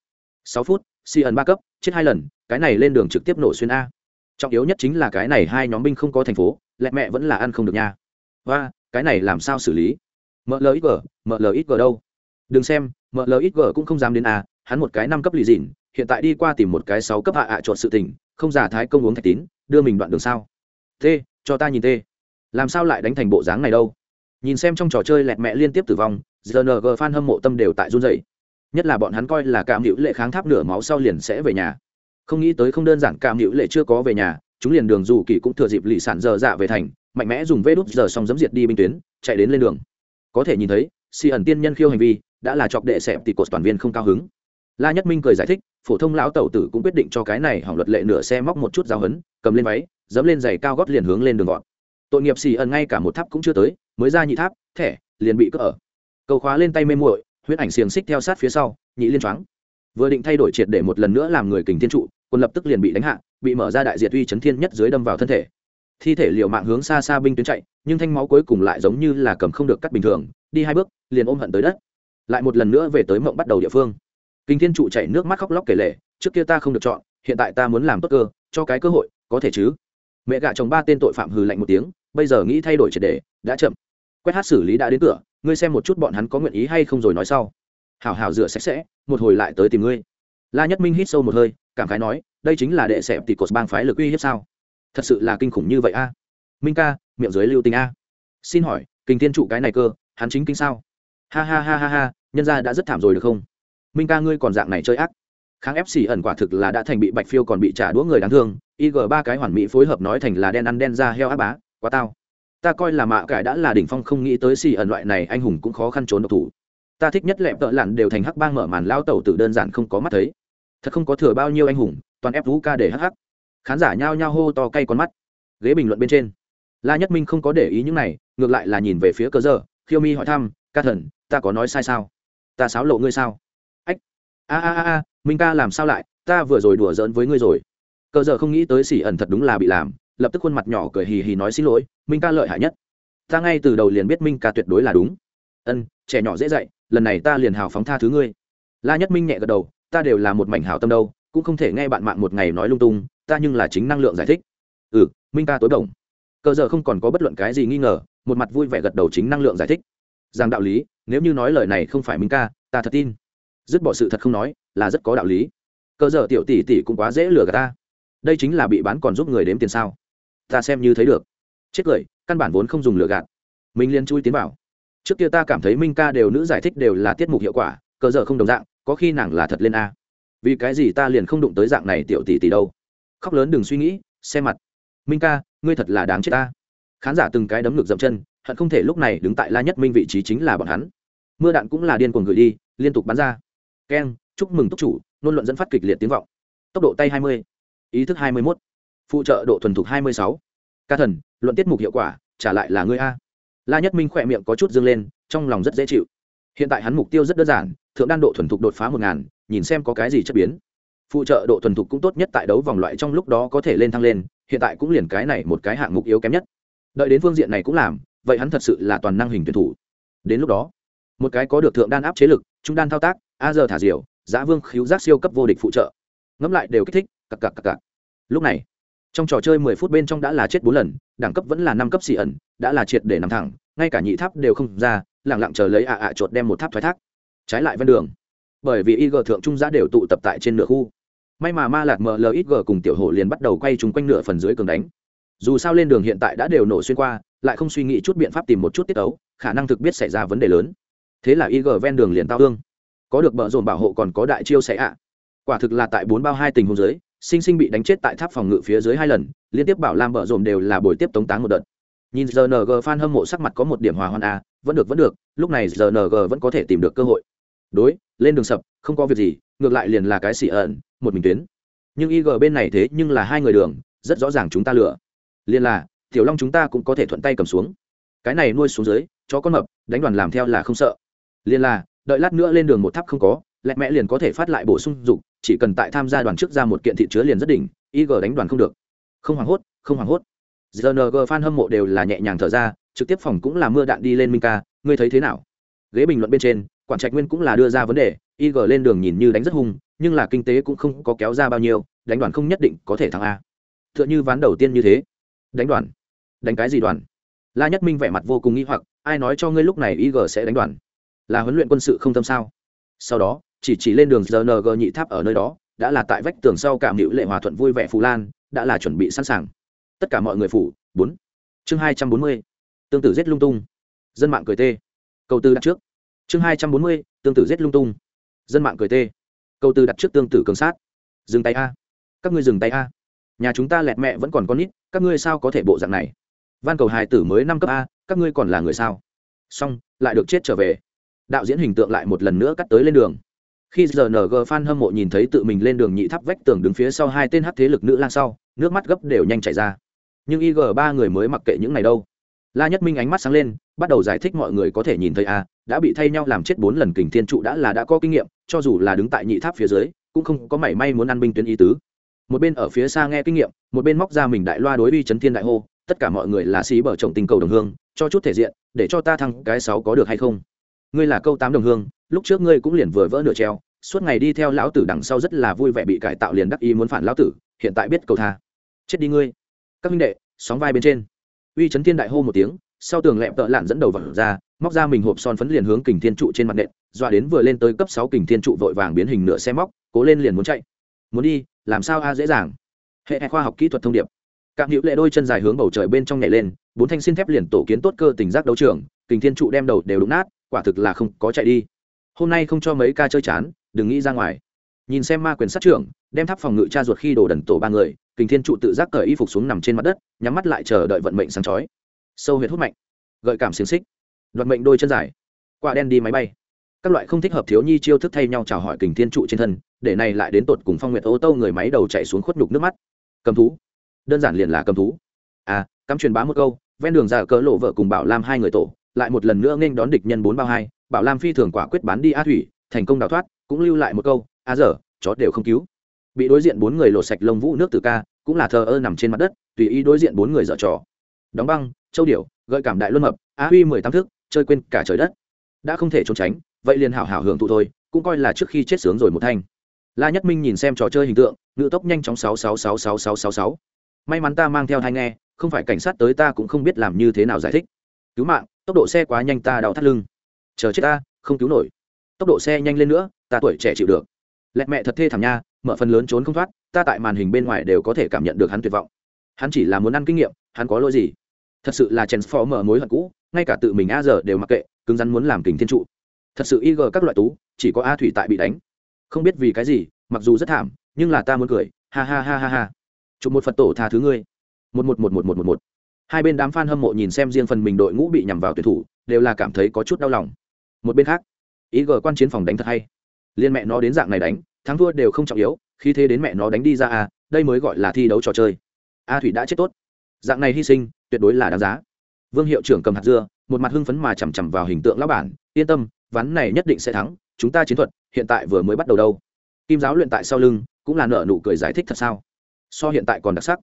Sáu phút, si ẩn ba cấp, chết hai lần, cái này lên đường trực tiếp nổ xuyên a. Trọng yếu nhất chính là cái này hai nhóm binh không có thành phố, lẹ mẹ vẫn là ăn không được nha. Và, cái này làm sao xử lý? Mợ lỡ ít gờ mợ lỡ ít gờ đâu? Đừng xem mợ lỡ ít gờ cũng không dám đến a, hắn một cái năm cấp lì dịn, hiện tại đi qua tìm một cái sáu cấp hạ ạ à chuột sự tình, không giả thái công uống thạch tín, đưa mình đoạn đường sao? T, cho ta nhìn t. Làm sao lại đánh thành bộ dáng này đâu? Nhìn xem trong trò chơi lẹt mẹ liên tiếp tử vong gng fan hâm mộ tâm đều tại run dày nhất là bọn hắn coi là cảm hữu lệ kháng tháp nửa máu sau liền sẽ về nhà. Không nghĩ tới không đơn giản cảm hữu lệ chưa có về nhà, chúng liền đường dù kỳ cũng thừa dịp lì sản giờ dạ về thành, mạnh mẽ dùng vê đút giờ xong dấm diệt đi binh tuyến, chạy đến lên đường. Có thể nhìn thấy, si ẩn tiên nhân khiêu hành vi đã là chọc đệ xẹp thì cột toàn viên không cao hứng. La nhất minh cười giải thích, phổ thông lão tẩu tử cũng quyết định cho cái này hỏng luật lệ nửa xe móc một chút giáo hấn cầm lên váy dẫm lên giày cao gót liền hướng lên đường gọn. Tội nghiệp xì ẩn ngay cả một tháp cũng chưa tới mới ra nhị tháp, thẻ, liền bị cướp ở. Cầu khóa lên tay mê muội, huyết ảnh xiềng xích theo sát phía sau, nhị liên choáng. Vừa định thay đổi triệt để một lần nữa làm người kình thiên trụ, quân lập tức liền bị đánh hạ, bị mở ra đại diệt uy chấn thiên nhất dưới đâm vào thân thể. Thi thể liều mạng hướng xa xa binh tuyến chạy, nhưng thanh máu cuối cùng lại giống như là cầm không được cắt bình thường, đi hai bước, liền ôm hận tới đất. Lại một lần nữa về tới mộng bắt đầu địa phương. Kinh thiên trụ chảy nước mắt khóc lóc kể lể, trước kia ta không được chọn, hiện tại ta muốn làm tốt cơ, cho cái cơ hội, có thể chứ? Mẹ gạ chồng ba tên tội phạm hừ lạnh một tiếng, bây giờ nghĩ thay đổi triệt đề đã chậm quét hát xử lý đã đến cửa, ngươi xem một chút bọn hắn có nguyện ý hay không rồi nói sau. Hảo hảo rửa sạch sẽ, một hồi lại tới tìm ngươi. La nhất minh hít sâu một hơi, cảm khái nói, đây chính là đệ xẹp tỷ cột bang phái lực uy hiếp sao? Thật sự là kinh khủng như vậy a. Minh ca, miệng dưới lưu tình a. Xin hỏi kinh thiên trụ cái này cơ, hắn chính kinh sao? Ha ha ha ha ha, nhân gia đã rất thảm rồi được không? Minh ca ngươi còn dạng này chơi ác. Kháng ép xỉ ẩn quả thực là đã thành bị bạch phiêu còn bị trả đũa người đáng thương ig ba cái hoàn mỹ phối hợp nói thành là đen ăn đen ra heo áp bá, quá tao ta coi là mạ cải đã là đỉnh phong, không nghĩ tới xì ẩn loại này, anh hùng cũng khó khăn trốn độc thủ. Ta thích nhất lẹp tợ lặn đều thành hắc bang mở màn lao tẩu tử đơn giản không có mắt thấy. Thật không có thừa bao nhiêu anh hùng, toàn ép vũ ca để hắc hắc. Khán giả nhao nhao hô to cay con mắt. Ghế bình luận bên trên. La nhất minh không có để ý những này, ngược lại là nhìn về phía cơ giờ. Khiêu mi hỏi thăm, ca thần, ta có nói sai sao? Ta sáo lộ ngươi sao? Ách. A a a a, minh ca làm sao lại? Ta vừa rồi đùa giỡn với ngươi rồi. Cơ giờ không nghĩ tới xỉ ẩn thật đúng là bị làm lập tức khuôn mặt nhỏ cười hì hì nói xin lỗi, minh ca lợi hại nhất. Ta ngay từ đầu liền biết minh ca tuyệt đối là đúng. Ân, trẻ nhỏ dễ dạy, lần này ta liền hào phóng tha thứ ngươi. La nhất minh nhẹ gật đầu, ta đều là một mảnh hào tâm đâu, cũng không thể nghe bạn mạng một ngày nói lung tung, ta nhưng là chính năng lượng giải thích. Ừ minh ca tối đồng cơ giờ không còn có bất luận cái gì nghi ngờ, một mặt vui vẻ gật đầu chính năng lượng giải thích. Rằng đạo lý, nếu như nói lời này không phải minh ca, ta thật tin. Dứt bỏ sự thật không nói, là rất có đạo lý. Cơ giờ tiểu tỷ tỷ cũng quá dễ lừa gạt ta. Đây chính là bị bán còn giúp người đếm tiền sao? Ta xem như thấy được. Chết cười căn bản vốn không dùng lựa gạt. Minh liên chui tiến vào. Trước kia ta cảm thấy minh ca đều nữ giải thích đều là tiết mục hiệu quả cơ giờ không đồng dạng có khi nàng là thật lên a. Vì cái gì ta liền không đụng tới dạng này tiểu tỷ tỷ đâu? Khóc lớn đừng suy nghĩ xem mặt. Minh ca ngươi thật là đáng chết ta. Khán giả từng cái đấm ngực dậm chân hận không thể lúc này đứng tại la nhất minh vị trí chính là bọn hắn. Mưa đạn cũng là điên cuồng gửi đi liên tục bắn ra. Keng chúc mừng túc chủ nôn luận dẫn phát kịch liệt tiếng vọng. Tốc độ tay 20, ý thức 21, phụ trợ độ thuần thục 26. ca thần, luận tiết mục hiệu quả, trả lại là ngươi a. La nhất minh khỏe miệng có chút dương lên, trong lòng rất dễ chịu. Hiện tại hắn mục tiêu rất đơn giản, thượng đan độ thuần thục đột phá một ngàn, nhìn xem có cái gì chất biến. Phụ trợ độ thuần thục cũng tốt nhất tại đấu vòng loại trong lúc đó có thể lên thăng lên, hiện tại cũng liền cái này một cái hạng mục yếu kém nhất. Đợi đến phương diện này cũng làm, vậy hắn thật sự là toàn năng hình tuyển thủ. Đến lúc đó, một cái có được thượng đan áp chế lực, trung đan thao tác, a giờ thả diều giá vương khiếu giác siêu cấp vô địch phụ trợ. Ngẫm lại đều kích thích, cặc cặc cặc cặc. Lúc này trong trò chơi mười phút bên trong đã là chết bốn lần, đẳng cấp vẫn là năm cấp xì ẩn, đã là triệt để nằm thẳng, ngay cả nhị tháp đều không ra lẳng lặng chờ lấy ạ ạ chuột đem một tháp thoái thác. Trái lại ven đường, bởi vì ig thượng trung giá đều tụ tập tại trên nửa khu. May mà ma lạc mlxg cùng tiểu hổ liền bắt đầu quay chúng quanh nửa phần dưới cường đánh. Dù sao lên đường hiện tại đã đều nổ xuyên qua, lại không suy nghĩ chút biện pháp tìm một chút tiết ấu khả năng thực biết xảy ra vấn đề lớn. Thế là ig ven đường liền tao hương có được bờ dồn bảo hộ còn có đại chiêu sẽ ạ. Quả thực là tại bốn bao hai tình huống dưới sinh sinh bị đánh chết tại tháp phòng ngự phía dưới hai lần, liên tiếp bảo lam bợ dồn đều là buổi tiếp tống táng một đợt. Nhìn rng fan hâm mộ sắc mặt có một điểm hòa hoan a vẫn được vẫn được, lúc này rng vẫn có thể tìm được cơ hội. Đối, lên đường sập, không có việc gì, ngược lại liền là cái xì ẩn, một mình tuyến. Nhưng ig bên này thế nhưng là hai người đường, rất rõ ràng chúng ta lựa. Liền là, tiểu long chúng ta cũng có thể thuận tay cầm xuống. Cái này nuôi xuống dưới cho con mập, đánh đoàn làm theo là không sợ. Liền là, đợi lát nữa lên đường một tháp không có lẹ mẹ liền có thể phát lại bổ sung dục chỉ cần tại tham gia đoàn trước ra một kiện thị chứa liền rất đỉnh ig đánh đoàn không được. Không hoảng hốt, không hoảng hốt. Gng fan hâm mộ đều là nhẹ nhàng thở ra, trực tiếp phòng cũng là mưa đạn đi lên minh ca, ngươi thấy thế nào? Ghế bình luận bên trên, quản trạch nguyên cũng là đưa ra vấn đề ig lên đường nhìn như đánh rất hung, nhưng là kinh tế cũng không có kéo ra bao nhiêu, đánh đoàn không nhất định có thể thắng a. T h ư ợ n h ư ván đầu tiên như thế. Đánh đoàn. Đánh cái gì đoàn? La nhất minh vẻ mặt vô cùng nghĩ hoặc, ai nói cho ngươi lúc này ig sẽ đánh đoàn? Là huấn luyện quân sự không tâm sao? Sau đó chỉ chỉ lên đường rng nhị tháp ở nơi đó, đã là tại vách tường sau cảm hữu lệ hòa thuận vui vẻ phù lan, đã là chuẩn bị sẵn sàng. Tất cả mọi người phủ, bốn. Chương hai trăm bốn mươi, tương tự giết lung tung. Dân mạng cười tê. Câu tư đặt trước. Chương hai trăm bốn mươi, tương tự giết lung tung. Dân mạng cười tê. Câu từ đặt trước tương tự cường sát. Dừng tay a. Các ngươi dừng tay a. Nhà chúng ta lẹt mẹ vẫn còn con nít, các ngươi sao có thể bộ dạng này? Van cầu hài tử mới năm cấp a, các ngươi còn là người sao? Xong, lại được chết trở về. Đạo diễn hình tượng lại một lần nữa cắt tới lên đường khi rng fan hâm mộ nhìn thấy tự mình lên đường nhị tháp vách tường đứng phía sau hai tên hát thế lực nữ lang sau, nước mắt gấp đều nhanh chảy ra. Nhưng ig ba người mới mặc kệ những này đâu. La nhất minh ánh mắt sáng lên, bắt đầu giải thích mọi người có thể nhìn thấy a đã bị thay nhau làm chết bốn lần kình thiên trụ đã là đã có kinh nghiệm, cho dù là đứng tại nhị tháp phía dưới, cũng không có mảy may muốn ăn binh tuyến ý tứ. Một bên ở phía xa nghe kinh nghiệm, một bên móc ra mình đại loa đối vi chấn thiên đại hô, tất cả mọi người là xí bờ chồng tình cầu đồng hương, cho chút thể diện, để cho ta thăng cái sáu có được hay không? Ngươi là câu tám đồng hương lúc trước ngươi cũng liền vừa vỡ nửa treo, suốt ngày đi theo lão tử đằng sau rất là vui vẻ bị cải tạo liền đắc ý muốn phản lão tử, hiện tại biết cầu tha. Chết đi ngươi. Các minh đệ, sóng vai bên trên. Uy chấn thiên đại hô một tiếng, sau tường lẹm tợ lạn dẫn đầu vật ra, móc ra mình hộp son phấn liền hướng kình thiên trụ trên mặt nện, dọa đến vừa lên tới cấp sáu kình thiên trụ vội vàng biến hình nửa xe móc, cố lên liền muốn chạy. Muốn đi, làm sao a, dễ dàng. Hệ khoa học kỹ thuật thông điệp. Các hữu lệ đôi chân dài hướng bầu trời bên trong nhảy lên, bốn thanh xin thép liền tổ kiến tốt cơ tình giác đấu trường, kình thiên trụ đem đầu đều đụng nát, quả thực là không có chạy đi hôm nay không cho mấy ca chơi chán, đừng nghĩ ra ngoài. Nhìn xem ma quyền sát trưởng, đem tháp phòng ngự cha ruột khi đổ đần tổ ba người, kình thiên trụ tự giác cởi y phục xuống nằm trên mặt đất, nhắm mắt lại chờ đợi vận mệnh sáng chói. Sâu huyệt hút mạnh, gợi cảm xiềng xích. Đoạt mệnh đôi chân dài, quả đen đi máy bay. Các loại không thích hợp thiếu nhi chiêu thức thay nhau chào hỏi kình thiên trụ trên thân, để này lại đến tột cùng phong nguyệt ô tô người máy đầu chạy xuống khuất nhục nước mắt. Cầm thú. Đơn giản liền là cầm thú. À cắm truyền bá một câu, ven đường ra cỡ lộ vợ cùng bảo lam hai người tổ, lại một lần nữa nghênh đón địch nhân bốn bao hai bảo lam phi thường quả quyết bán đi a thủy, thành công đào thoát, cũng lưu lại một câu, a dở chó đều không cứu. Bị đối diện bốn người lột sạch lông vũ nước từ ca, cũng là thờ ơ nằm trên mặt đất, tùy ý đối diện bốn người dở trò. Đóng băng, châu điểu, gợi cảm đại luân mập á huy mười tám thức, chơi quên cả trời đất. Đã không thể trốn tránh, vậy liền hảo hảo hưởng thụ thôi, cũng coi là trước khi chết sướng rồi một thanh. La nhất minh nhìn xem trò chơi hình tượng, ngự tốc nhanh chóng sáu sáu sáu sáu sáu sáu sáu. May mắn ta mang theo hai nghe, không phải cảnh sát tới ta cũng không biết làm như thế nào giải thích. Cứu mạng, tốc độ xe quá nhanh ta đau thắt lưng chờ chết ta, không cứu nổi. Tốc độ xe nhanh lên nữa, ta tuổi trẻ chịu được. Lẹt mẹ thật thê thảm nha, mở phần lớn trốn không thoát, ta tại màn hình bên ngoài đều có thể cảm nhận được hắn tuyệt vọng. Hắn chỉ là muốn ăn kinh nghiệm, hắn có lỗi gì? Thật sự là chèn phó mở mối hận cũ, ngay cả tự mình a giờ đều mặc kệ, cứng rắn muốn làm kình thiên trụ. Thật sự ig các loại tú, chỉ có a thủy tại bị đánh. Không biết vì cái gì, mặc dù rất thảm, nhưng là ta muốn cười, ha ha ha ha ha. Chụp một phật tổ tha thứ ngươi. Một một một một một một một. Hai bên đám f a n hâm mộ nhìn xem riêng phần mình đội ngũ bị nhằm vào tuyển thủ, đều là cảm thấy có chút đau lòng một bên khác, ý gờ quan chiến phòng đánh thật hay. Liên mẹ nó đến dạng này đánh, thắng thua đều không trọng yếu, khi thế đến mẹ nó đánh đi ra à đây mới gọi là thi đấu trò chơi. A thủy đã chết tốt. Dạng này hy sinh, tuyệt đối là đáng giá. Vương hiệu trưởng cầm hạt dưa, một mặt hưng phấn mà chằm chằm vào hình tượng lão bản, yên tâm, ván này nhất định sẽ thắng, chúng ta chiến thuật, hiện tại vừa mới bắt đầu đâu. Kim giáo luyện tại sau lưng, cũng là nợ nụ cười giải thích thật sao. So hiện tại còn đặc sắc.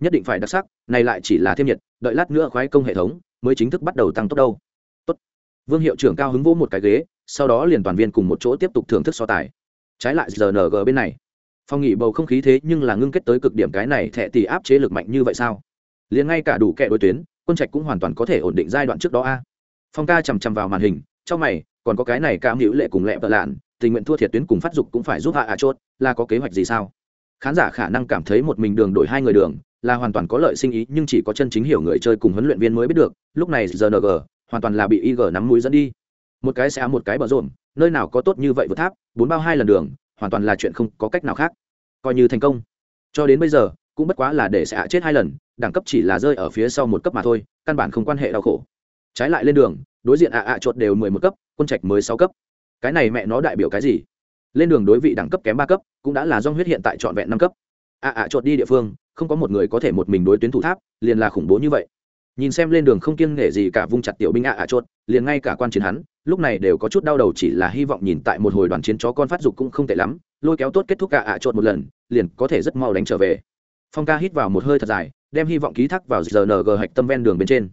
Nhất định phải đặc sắc, này lại chỉ là thêm nhiệt, đợi lát nữa khoái công hệ thống, mới chính thức bắt đầu tăng tốc đâu vương hiệu trưởng cao hứng vỗ một cái ghế, sau đó liền toàn viên cùng một chỗ tiếp tục thưởng thức so tài. Trái lại rng bên này phong nghỉ bầu không khí thế nhưng là ngưng kết tới cực điểm cái này thẹ tỷ áp chế lực mạnh như vậy sao? Liền ngay cả đủ kẻ đối tuyến, quân trạch cũng hoàn toàn có thể ổn định giai đoạn trước đó a. Phong ca chằm chằm vào màn hình, trong mày, còn có cái này cam hữu lệ cùng lẹ vợ lạn, tình nguyện thua thiệt tuyến cùng phát dục cũng phải giúp hạ à chốt, là có kế hoạch gì sao? Khán giả khả năng cảm thấy một mình đường đổi hai người đường, là hoàn toàn có lợi sinh ý nhưng chỉ có chân chính hiểu người chơi cùng huấn luyện viên mới biết được, lúc này rng hoàn toàn là bị ig nắm mũi dẫn đi. Một cái sẽ một cái bờ rộn nơi nào có tốt như vậy vượt tháp, bốn bao hai lần đường, hoàn toàn là chuyện không có cách nào khác. Coi như thành công. Cho đến bây giờ, cũng bất quá là để sẽ chết hai lần, đẳng cấp chỉ là rơi ở phía sau một cấp mà thôi, căn bản không quan hệ đau khổ. Trái lại lên đường, đối diện ạ ạ chuột đều mười một cấp, quân trạch mới sáu cấp. Cái này mẹ nó đại biểu cái gì? Lên đường đối vị đẳng cấp kém ba cấp, cũng đã là do huyết hiện tại trọn vẹn năm cấp. ạ ạ chuột đi địa phương, không có một người có thể một mình đối tuyến thủ tháp, liền là khủng bố như vậy nhìn xem lên đường không kiêng nghệ gì cả vung chặt tiểu binh ạ ạ chốt, liền ngay cả quan chiến hắn, lúc này đều có chút đau đầu chỉ là hy vọng nhìn tại một hồi đoàn chiến chó con phát dục cũng không tệ lắm, lôi kéo tốt kết thúc ạ ạ chốt một lần, liền có thể rất mau đánh trở về. Phong ca hít vào một hơi thật dài, đem hy vọng ký thác vào rng hạch tâm ven đường bên trên.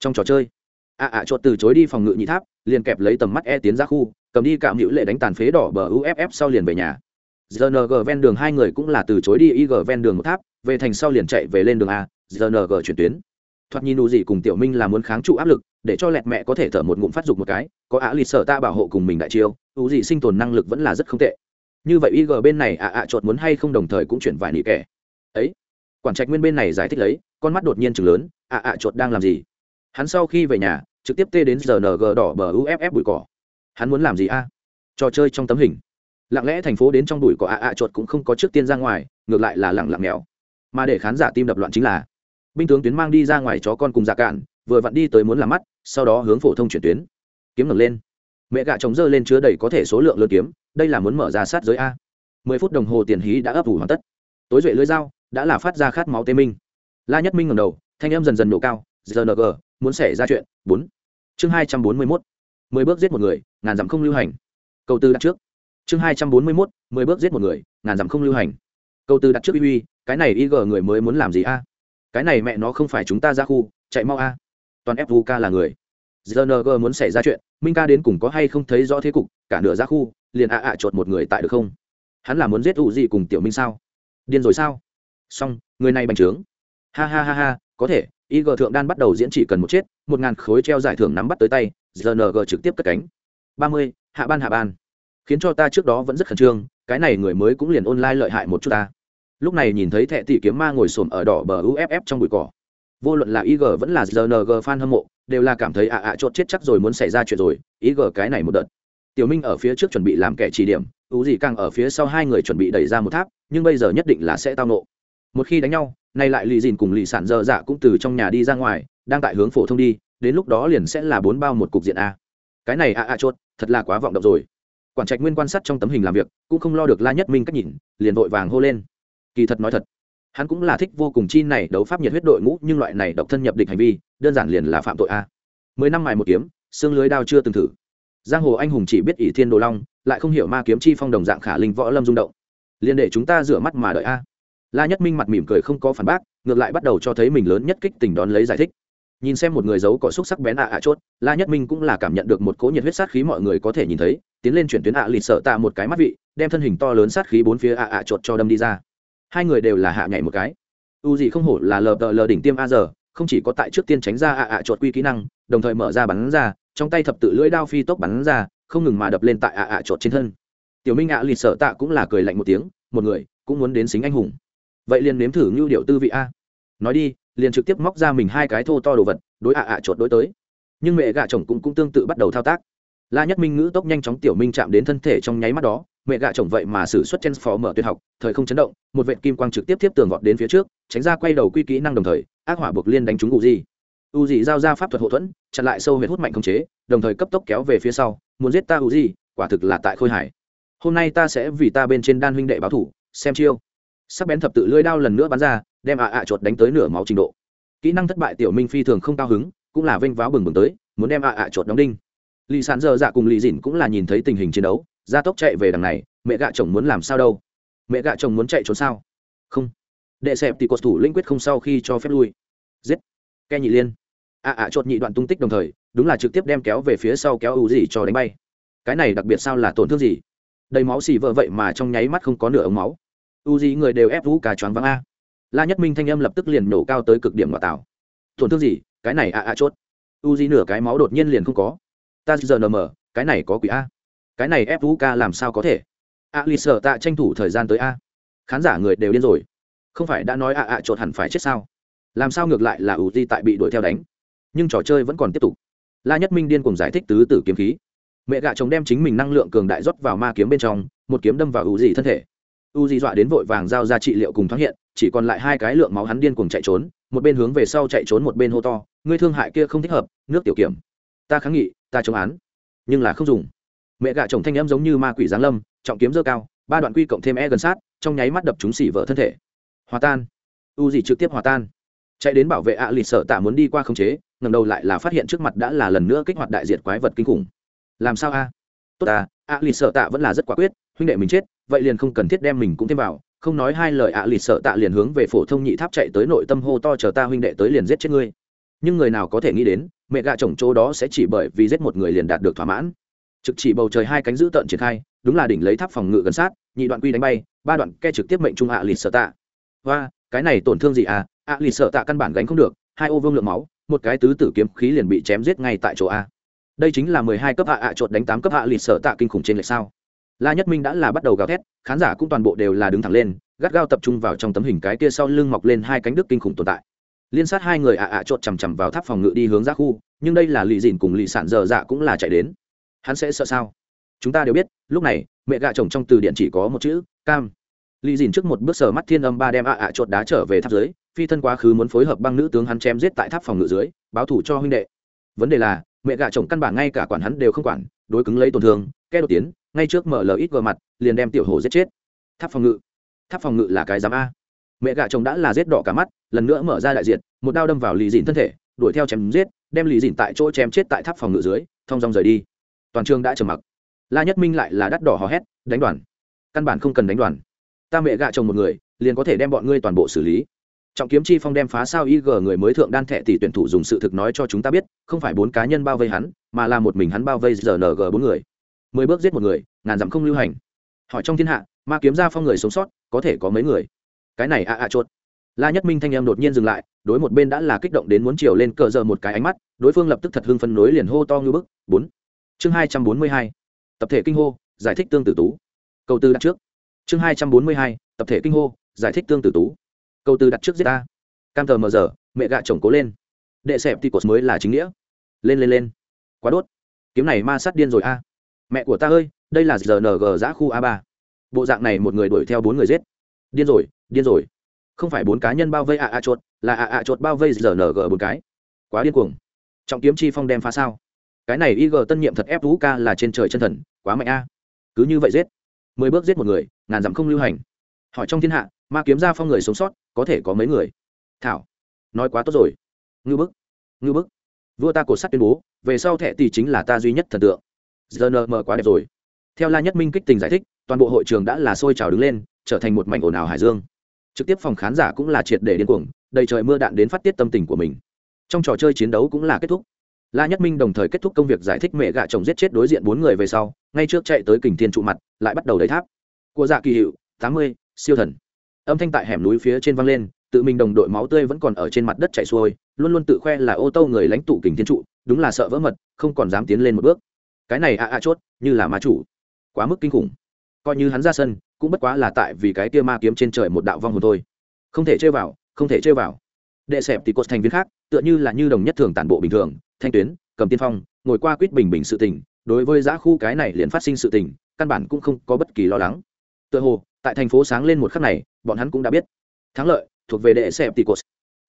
Trong trò chơi, ạ ạ chốt từ chối đi phòng ngự nhị tháp, liền kẹp lấy tầm mắt e tiến ra khu, cầm đi cạm hữu lệ đánh tàn phế đỏ bờ uff sau liền về nhà. Rng ven đường hai người cũng là từ chối đi ig ven đường một tháp, về thành sau liền chạy về lên đường a rng chuyển tuyến thoạt nhìn đủ gì cùng tiểu minh là muốn kháng trụ áp lực, để cho lẹt mẹ có thể thở một ngụm phát dục một cái, có ạ lì sợ ta bảo hộ cùng mình đại chiêu đủ gì sinh tồn năng lực vẫn là rất không tệ. Như vậy ig bên này ạ ạ chuột muốn hay không đồng thời cũng chuyển vài nỉ kẻ. Ấy, quản trạch nguyên bên này giải thích lấy, con mắt đột nhiên chừng lớn, ạ ạ chuột đang làm gì? Hắn sau khi về nhà, trực tiếp tê đến rng đỏ bờ uff bụi cỏ. Hắn muốn làm gì a? Trò chơi trong tấm hình. Lặng lẽ thành phố đến trong bụi cỏ ạ ạ chuột cũng không có trước tiên ra ngoài, ngược lại là lặng lặng nghèo mà để khán giả tim đập loạn chính là binh tướng tuyến mang đi ra ngoài chó con cùng giả cạn, vừa vặn đi tới muốn làm mắt, sau đó hướng phổ thông chuyển tuyến. Kiếm ngẩng lên. Mẹ gạ chống dơ lên chứa đầy có thể số lượng lớn kiếm, đây là muốn mở ra sát giới a. Mười phút đồng hồ tiền hí đã ấp ủ hoàn tất. Tối duệ lưới dao đã là phát ra khát máu tê minh. La nhất minh ngầm đầu, thanh em dần dần nổ cao gng muốn xảy ra chuyện, bốn. Chương hai trăm bốn mươi mốt, mười bước giết một người, ngàn dặm không lưu hành. Câu tư đặt trước. Chương hai trăm bốn mươi mốt, mười bước giết một người, ngàn dặm không lưu hành. Câu tư đặt trước uy uy, cái này ig gờ người mới muốn làm gì a? Cái này mẹ nó không phải chúng ta ra khu, chạy mau a. Toàn fuk là người. Gng muốn xảy ra chuyện, minh ca đến cùng có hay không thấy rõ thế cục, cả nửa ra khu, liền ạ ạ chuột một người tại được không? Hắn là muốn giết ủ gì cùng tiểu minh sao? Điên rồi sao? Xong, người này bành trướng. Ha ha ha ha, có thể ig thượng đan bắt đầu diễn chỉ cần một chết, một ngàn khối treo giải thưởng nắm bắt tới tay gng trực tiếp cất cánh. Ba mươi, hạ ban hạ ban. Khiến cho ta trước đó vẫn rất khẩn trương, cái này người mới cũng liền online lợi hại một chút ta lúc này nhìn thấy thẹ tỷ kiếm ma ngồi xổm ở đỏ bờ uff trong bụi cỏ. Vô luận là ig vẫn là rng fan hâm mộ, đều là cảm thấy à à ạ ạ chốt chết chắc rồi muốn xảy ra chuyện rồi ig cái này một đợt. Tiểu minh ở phía trước chuẩn bị làm kẻ chỉ điểm ú gì càng ở phía sau hai người chuẩn bị đẩy ra một tháp, nhưng bây giờ nhất định là sẽ tao nộ. Một khi đánh nhau, nay lại lì dìn cùng lì sản dơ dạ cũng từ trong nhà đi ra ngoài, đang tại hướng phổ thông đi, đến lúc đó liền sẽ là bốn bao một cục diện a. Cái này à a a chốt thật là quá vọng động rồi. Quản trạch nguyên quan sát trong tấm hình làm việc, cũng không lo được la nhất minh cách nhìn, liền vội vàng hô lên kỳ thật nói thật, hắn cũng là thích vô cùng chi này đấu pháp nhiệt huyết đội ngũ, nhưng loại này độc thân nhập địch hành vi, đơn giản liền là phạm tội a. Mười năm mài một kiếm, xương lưới đao chưa từng thử. Giang hồ anh hùng chỉ biết ỷ thiên đồ long, lại không hiểu ma kiếm chi phong đồng dạng khả linh võ lâm rung động. Liền để chúng ta rửa mắt mà đợi a. La nhất minh mặt mỉm cười không có phản bác, ngược lại bắt đầu cho thấy mình lớn nhất kích tình đón lấy giải thích. Nhìn xem một người giấu cỏ xúc sắc bén ạ ạ chốt, la nhất minh cũng là cảm nhận được một cỗ nhiệt huyết sát khí mọi người có thể nhìn thấy, tiến lên chuyển tuyến ạ lịt sợ tạ một cái mắt vị, đem thân hình to lớn sát khí bốn phía ạ ạ chốt cho đâm đi ra hai người đều là hạ nhảy một cái. U gì không hổ là lờ đờ lờ đỉnh tiêm a giờ không chỉ có tại trước tiên tránh ra ạ ạ chuột quy kỹ năng, đồng thời mở ra bắn ra, trong tay thập tự lưỡi đao phi tốc bắn ra, không ngừng mà đập lên tại ạ ạ chuột trên thân. Tiểu minh ạ lịt sợ tạ cũng là cười lạnh một tiếng, một người cũng muốn đến xính anh hùng. Vậy liền nếm thử ngưu điệu tư vị a. Nói đi, liền trực tiếp móc ra mình hai cái thô to đồ vật, đối ạ ạ chuột đối tới. Nhưng mẹ gạ chồng cũng cũng tương tự bắt đầu thao tác. La nhất minh ngữ tốc nhanh chóng tiểu minh chạm đến thân thể trong nháy mắt đó mẹ gạ chồng vậy mà xử xuất chen phó mở tuyệt học, thời không chấn động, một vệ kim quang trực tiếp tiếp tường vọt đến phía trước, tránh ra quay đầu quy kỹ năng đồng thời, ác hỏa buộc liên đánh trúng u di u di giao ra pháp thuật hậu thuẫn, chặn lại sâu huyệt hút mạnh không chế, đồng thời cấp tốc kéo về phía sau, muốn giết ta u di quả thực là tại khôi hải hôm nay ta sẽ vì ta bên trên đan huynh đệ báo thủ, xem chiêu. Sắc bén thập tự lưỡi đao lần nữa bắn ra, đem ạ ạ chuột đánh tới nửa máu trình độ. Kỹ năng thất bại tiểu minh phi thường không cao hứng, cũng là vênh váo bừng bừng tới, muốn đem ạ ạ chuột đóng đinh. Lì sán giờ dạ cùng lì dỉn cũng là nhìn thấy tình hình chiến đấu gia tốc chạy về đằng này, mẹ gạ chồng muốn làm sao đâu? Mẹ gạ chồng muốn chạy trốn sao? Không. Đệ xẹp thì cột thủ linh quyết không sau khi cho phép lui. Giết. Ke nhị liên. Ạ ạ chột nhị đoạn tung tích đồng thời, đúng là trực tiếp đem kéo về phía sau kéo ưu gì cho đánh bay. Cái này đặc biệt sao là tổn thương gì? Đầy máu xì vợ vậy mà trong nháy mắt không có nửa ống máu. U gì người đều ép vũ cả choáng vắng a. La nhất minh thanh âm lập tức liền nổ cao tới cực điểm ngoại tạo. tổn thương gì? Cái này a ạ chốt. U gì nửa cái máu đột nhiên liền không có. Ta giờ nm cái này có quỷ a cái này ép vũ ca làm sao có thể? A lì sợ tạ tranh thủ thời gian tới a. Khán giả người đều điên rồi. Không phải đã nói a a trột hẳn phải chết sao? Làm sao ngược lại là ủ di tại bị đuổi theo đánh? Nhưng trò chơi vẫn còn tiếp tục. La nhất minh điên cùng giải thích tứ tử kiếm khí. Mẹ gạ chồng đem chính mình năng lượng cường đại rót vào ma kiếm bên trong, một kiếm đâm vào ủ di thân thể. U di dọa đến vội vàng giao ra trị liệu cùng thoáng hiện, chỉ còn lại hai cái lượng máu hắn điên cuồng chạy trốn, một bên hướng về sau chạy trốn một bên hô to, ngươi thương hại kia không thích hợp, nước tiểu kiểm. Ta kháng nghị, ta chống án, nhưng là không dùng mẹ gạ chồng thanh âm giống như ma quỷ giáng lâm, trọng kiếm dơ cao, ba đoạn quy cộng thêm e gần sát, trong nháy mắt đập chúng xỉ vỡ thân thể. Hòa tan. U gì trực tiếp hòa tan. Chạy đến bảo vệ ạ à lịt sợ tạ muốn đi qua khống chế ngầm đầu lại là phát hiện trước mặt đã là lần nữa kích hoạt đại diệt quái vật kinh khủng. Làm sao a? Tốt ta ạ à lịt sợ tạ vẫn là rất quả quyết, huynh đệ mình chết, vậy liền không cần thiết đem mình cũng thêm vào, không nói hai lời ạ lì lịt sợ tạ liền hướng về phổ thông nhị tháp chạy tới nội tâm hô to chờ ta huynh đệ tới liền giết chết ngươi. Nhưng người nào có thể nghĩ đến, mẹ gạ chồng chỗ đó sẽ chỉ bởi vì giết một người liền đạt được thỏa mãn trực chỉ bầu trời hai cánh giữ tận triển khai, đúng là đỉnh lấy tháp phòng ngự gần sát, nhị đoạn quy đánh bay, ba đoạn ke trực tiếp mệnh trung ạ lì lịt sợ tạ và cái này tổn thương gì à? Ạ lịt sợ tạ căn bản gánh không được, hai ô vương lượng máu, một cái tứ tử kiếm khí liền bị chém giết ngay tại chỗ a. Đây chính là mười hai cấp hạ ạ trộn đánh tám cấp hạ lịt sợ tạ kinh khủng trên lệch sao. La nhất minh đã là bắt đầu gào thét, khán giả cũng toàn bộ đều là đứng thẳng lên, gắt gao tập trung vào trong tấm hình cái kia sau lưng mọc lên hai cánh đức kinh khủng tồn tại. Liên sát hai người ạ ạ chột chằm chằm vào tháp phòng ngự đi hướng ra khu, nhưng đây là lì dìn cùng lì sản dở dạ cũng là chạy đến hắn sẽ sợ sao? Chúng ta đều biết, lúc này, mẹ gạ chồng trong từ điện chỉ có một chữ, cam. Lì dìn trước một bước sờ mắt thiên âm ba đem ạ ạ chột đá trở về tháp dưới, phi thân quá khứ muốn phối hợp băng nữ tướng hắn chém giết tại tháp phòng ngự dưới, báo thủ cho huynh đệ. Vấn đề là, mẹ gạ chồng căn bản ngay cả quản hắn đều không quản, đối cứng lấy tổn thương, kẻ đột tiến, ngay trước mở lờ ít gờ mặt, liền đem tiểu hồ giết chết. Tháp phòng ngự. Tháp phòng ngự là cái giám a. Mẹ gạ chồng đã là giết đỏ cả mắt, lần nữa mở ra đại diện, một đao đâm vào lì dìn thân thể, đuổi theo chém giết, đem lì dìn tại chỗ chém chết tại tháp phòng ngự dưới, thong dong rời đi toàn trường đã trầm mặc. La nhất minh lại là đắt đỏ hò hét, đánh đoàn! Căn bản không cần đánh đoàn. Ta mẹ gạ chồng một người, liền có thể đem bọn ngươi toàn bộ xử lý. Trọng kiếm chi phong đem phá sao ig người mới thượng đan thẻ tỷ tuyển thủ dùng sự thực nói cho chúng ta biết, không phải bốn cá nhân bao vây hắn, mà là một mình hắn bao vây rng bốn người. Mười bước giết một người, ngàn dặm không lưu hành. Hỏi trong thiên hạ, ma kiếm ra phong người sống sót, có thể có mấy người? Cái này ạ ạ chốt la nhất minh thanh em đột nhiên dừng lại, đối một bên đã là kích động đến muốn chiều lên cờ giờ một cái ánh mắt, đối phương lập tức thật hưng phân nối liền hô to như bức, bốn! Chương hai trăm bốn mươi hai, tập thể kinh hô, giải thích tương tử tú. Câu tư đặt trước. Chương hai trăm bốn mươi hai, tập thể kinh hô, giải thích tương tử tú. Câu tư đặt trước giết ta. Cam tờ mờ giờ, mẹ gạ chồng cố lên. Đệ sẹp thì cột mới là chính nghĩa. Lên lên lên. Quá đốt. Kiếm này ma sát điên rồi a. Mẹ của ta ơi, đây là rng giã khu a ba. Bộ dạng này một người đuổi theo bốn người giết. Điên rồi điên rồi. Không phải bốn cá nhân bao vây ạ ạ chột, là ạ ạ chột bao vây rng bốn cái. Quá điên cuồng. Trọng kiếm chi phong đem phá sao cái này ig tân nhiệm thật ép vũ ca là trên trời chân thần, quá mạnh a. Cứ như vậy giết. Mười bước giết một người, ngàn dặm không lưu hành. Hỏi trong thiên hạ, ma kiếm ra phong người sống sót, có thể có mấy người? Thảo. Nói quá tốt rồi. Ngư bức. Ngư bức. Vua ta cổ sắt tuyên bố, về sau thẻ tỷ chính là ta duy nhất thần tượng. Rnm quá đẹp rồi. Theo la nhất minh kích tình giải thích, toàn bộ hội trường đã là sôi trào đứng lên, trở thành một mảnh ồn ào hải dương. Trực tiếp phòng khán giả cũng là triệt để điên cuồng, đầy trời mưa đạn đến phát tiết tâm tình của mình. Trong trò chơi chiến đấu cũng là kết thúc la nhất minh đồng thời kết thúc công việc giải thích mẹ gạ chồng giết chết đối diện bốn người về sau, ngay trước chạy tới kình thiên trụ mặt, lại bắt đầu đẩy tháp. Của dạ kỳ hiệu, tám mươi, siêu thần. Âm thanh tại hẻm núi phía trên văng lên, tự mình đồng đội máu tươi vẫn còn ở trên mặt đất chảy xuôi, luôn luôn tự khoe là ô tô người lãnh tụ kình thiên trụ, đúng là sợ vỡ mật, không còn dám tiến lên một bước. Cái này a a chốt, như là ma chủ. Quá mức kinh khủng. Coi như hắn ra sân, cũng bất quá là tại vì cái kia ma kiếm trên trời một đạo vong hồn thôi. Không thể chơi vào, không thể chơi vào. Đệ sẹp thì cột thành viên khác tựa như là như đồng nhất thường tản bộ bình thường, thanh tuyến, cầm tiên phong, ngồi qua quýt bình bình sự tình, đối với giã khu cái này liền phát sinh sự tình, căn bản cũng không có bất kỳ lo lắng. Tựa hồ, tại thành phố sáng lên một khắc này, bọn hắn cũng đã biết. Thắng lợi, thuộc về đệ xẻp tỷ cột.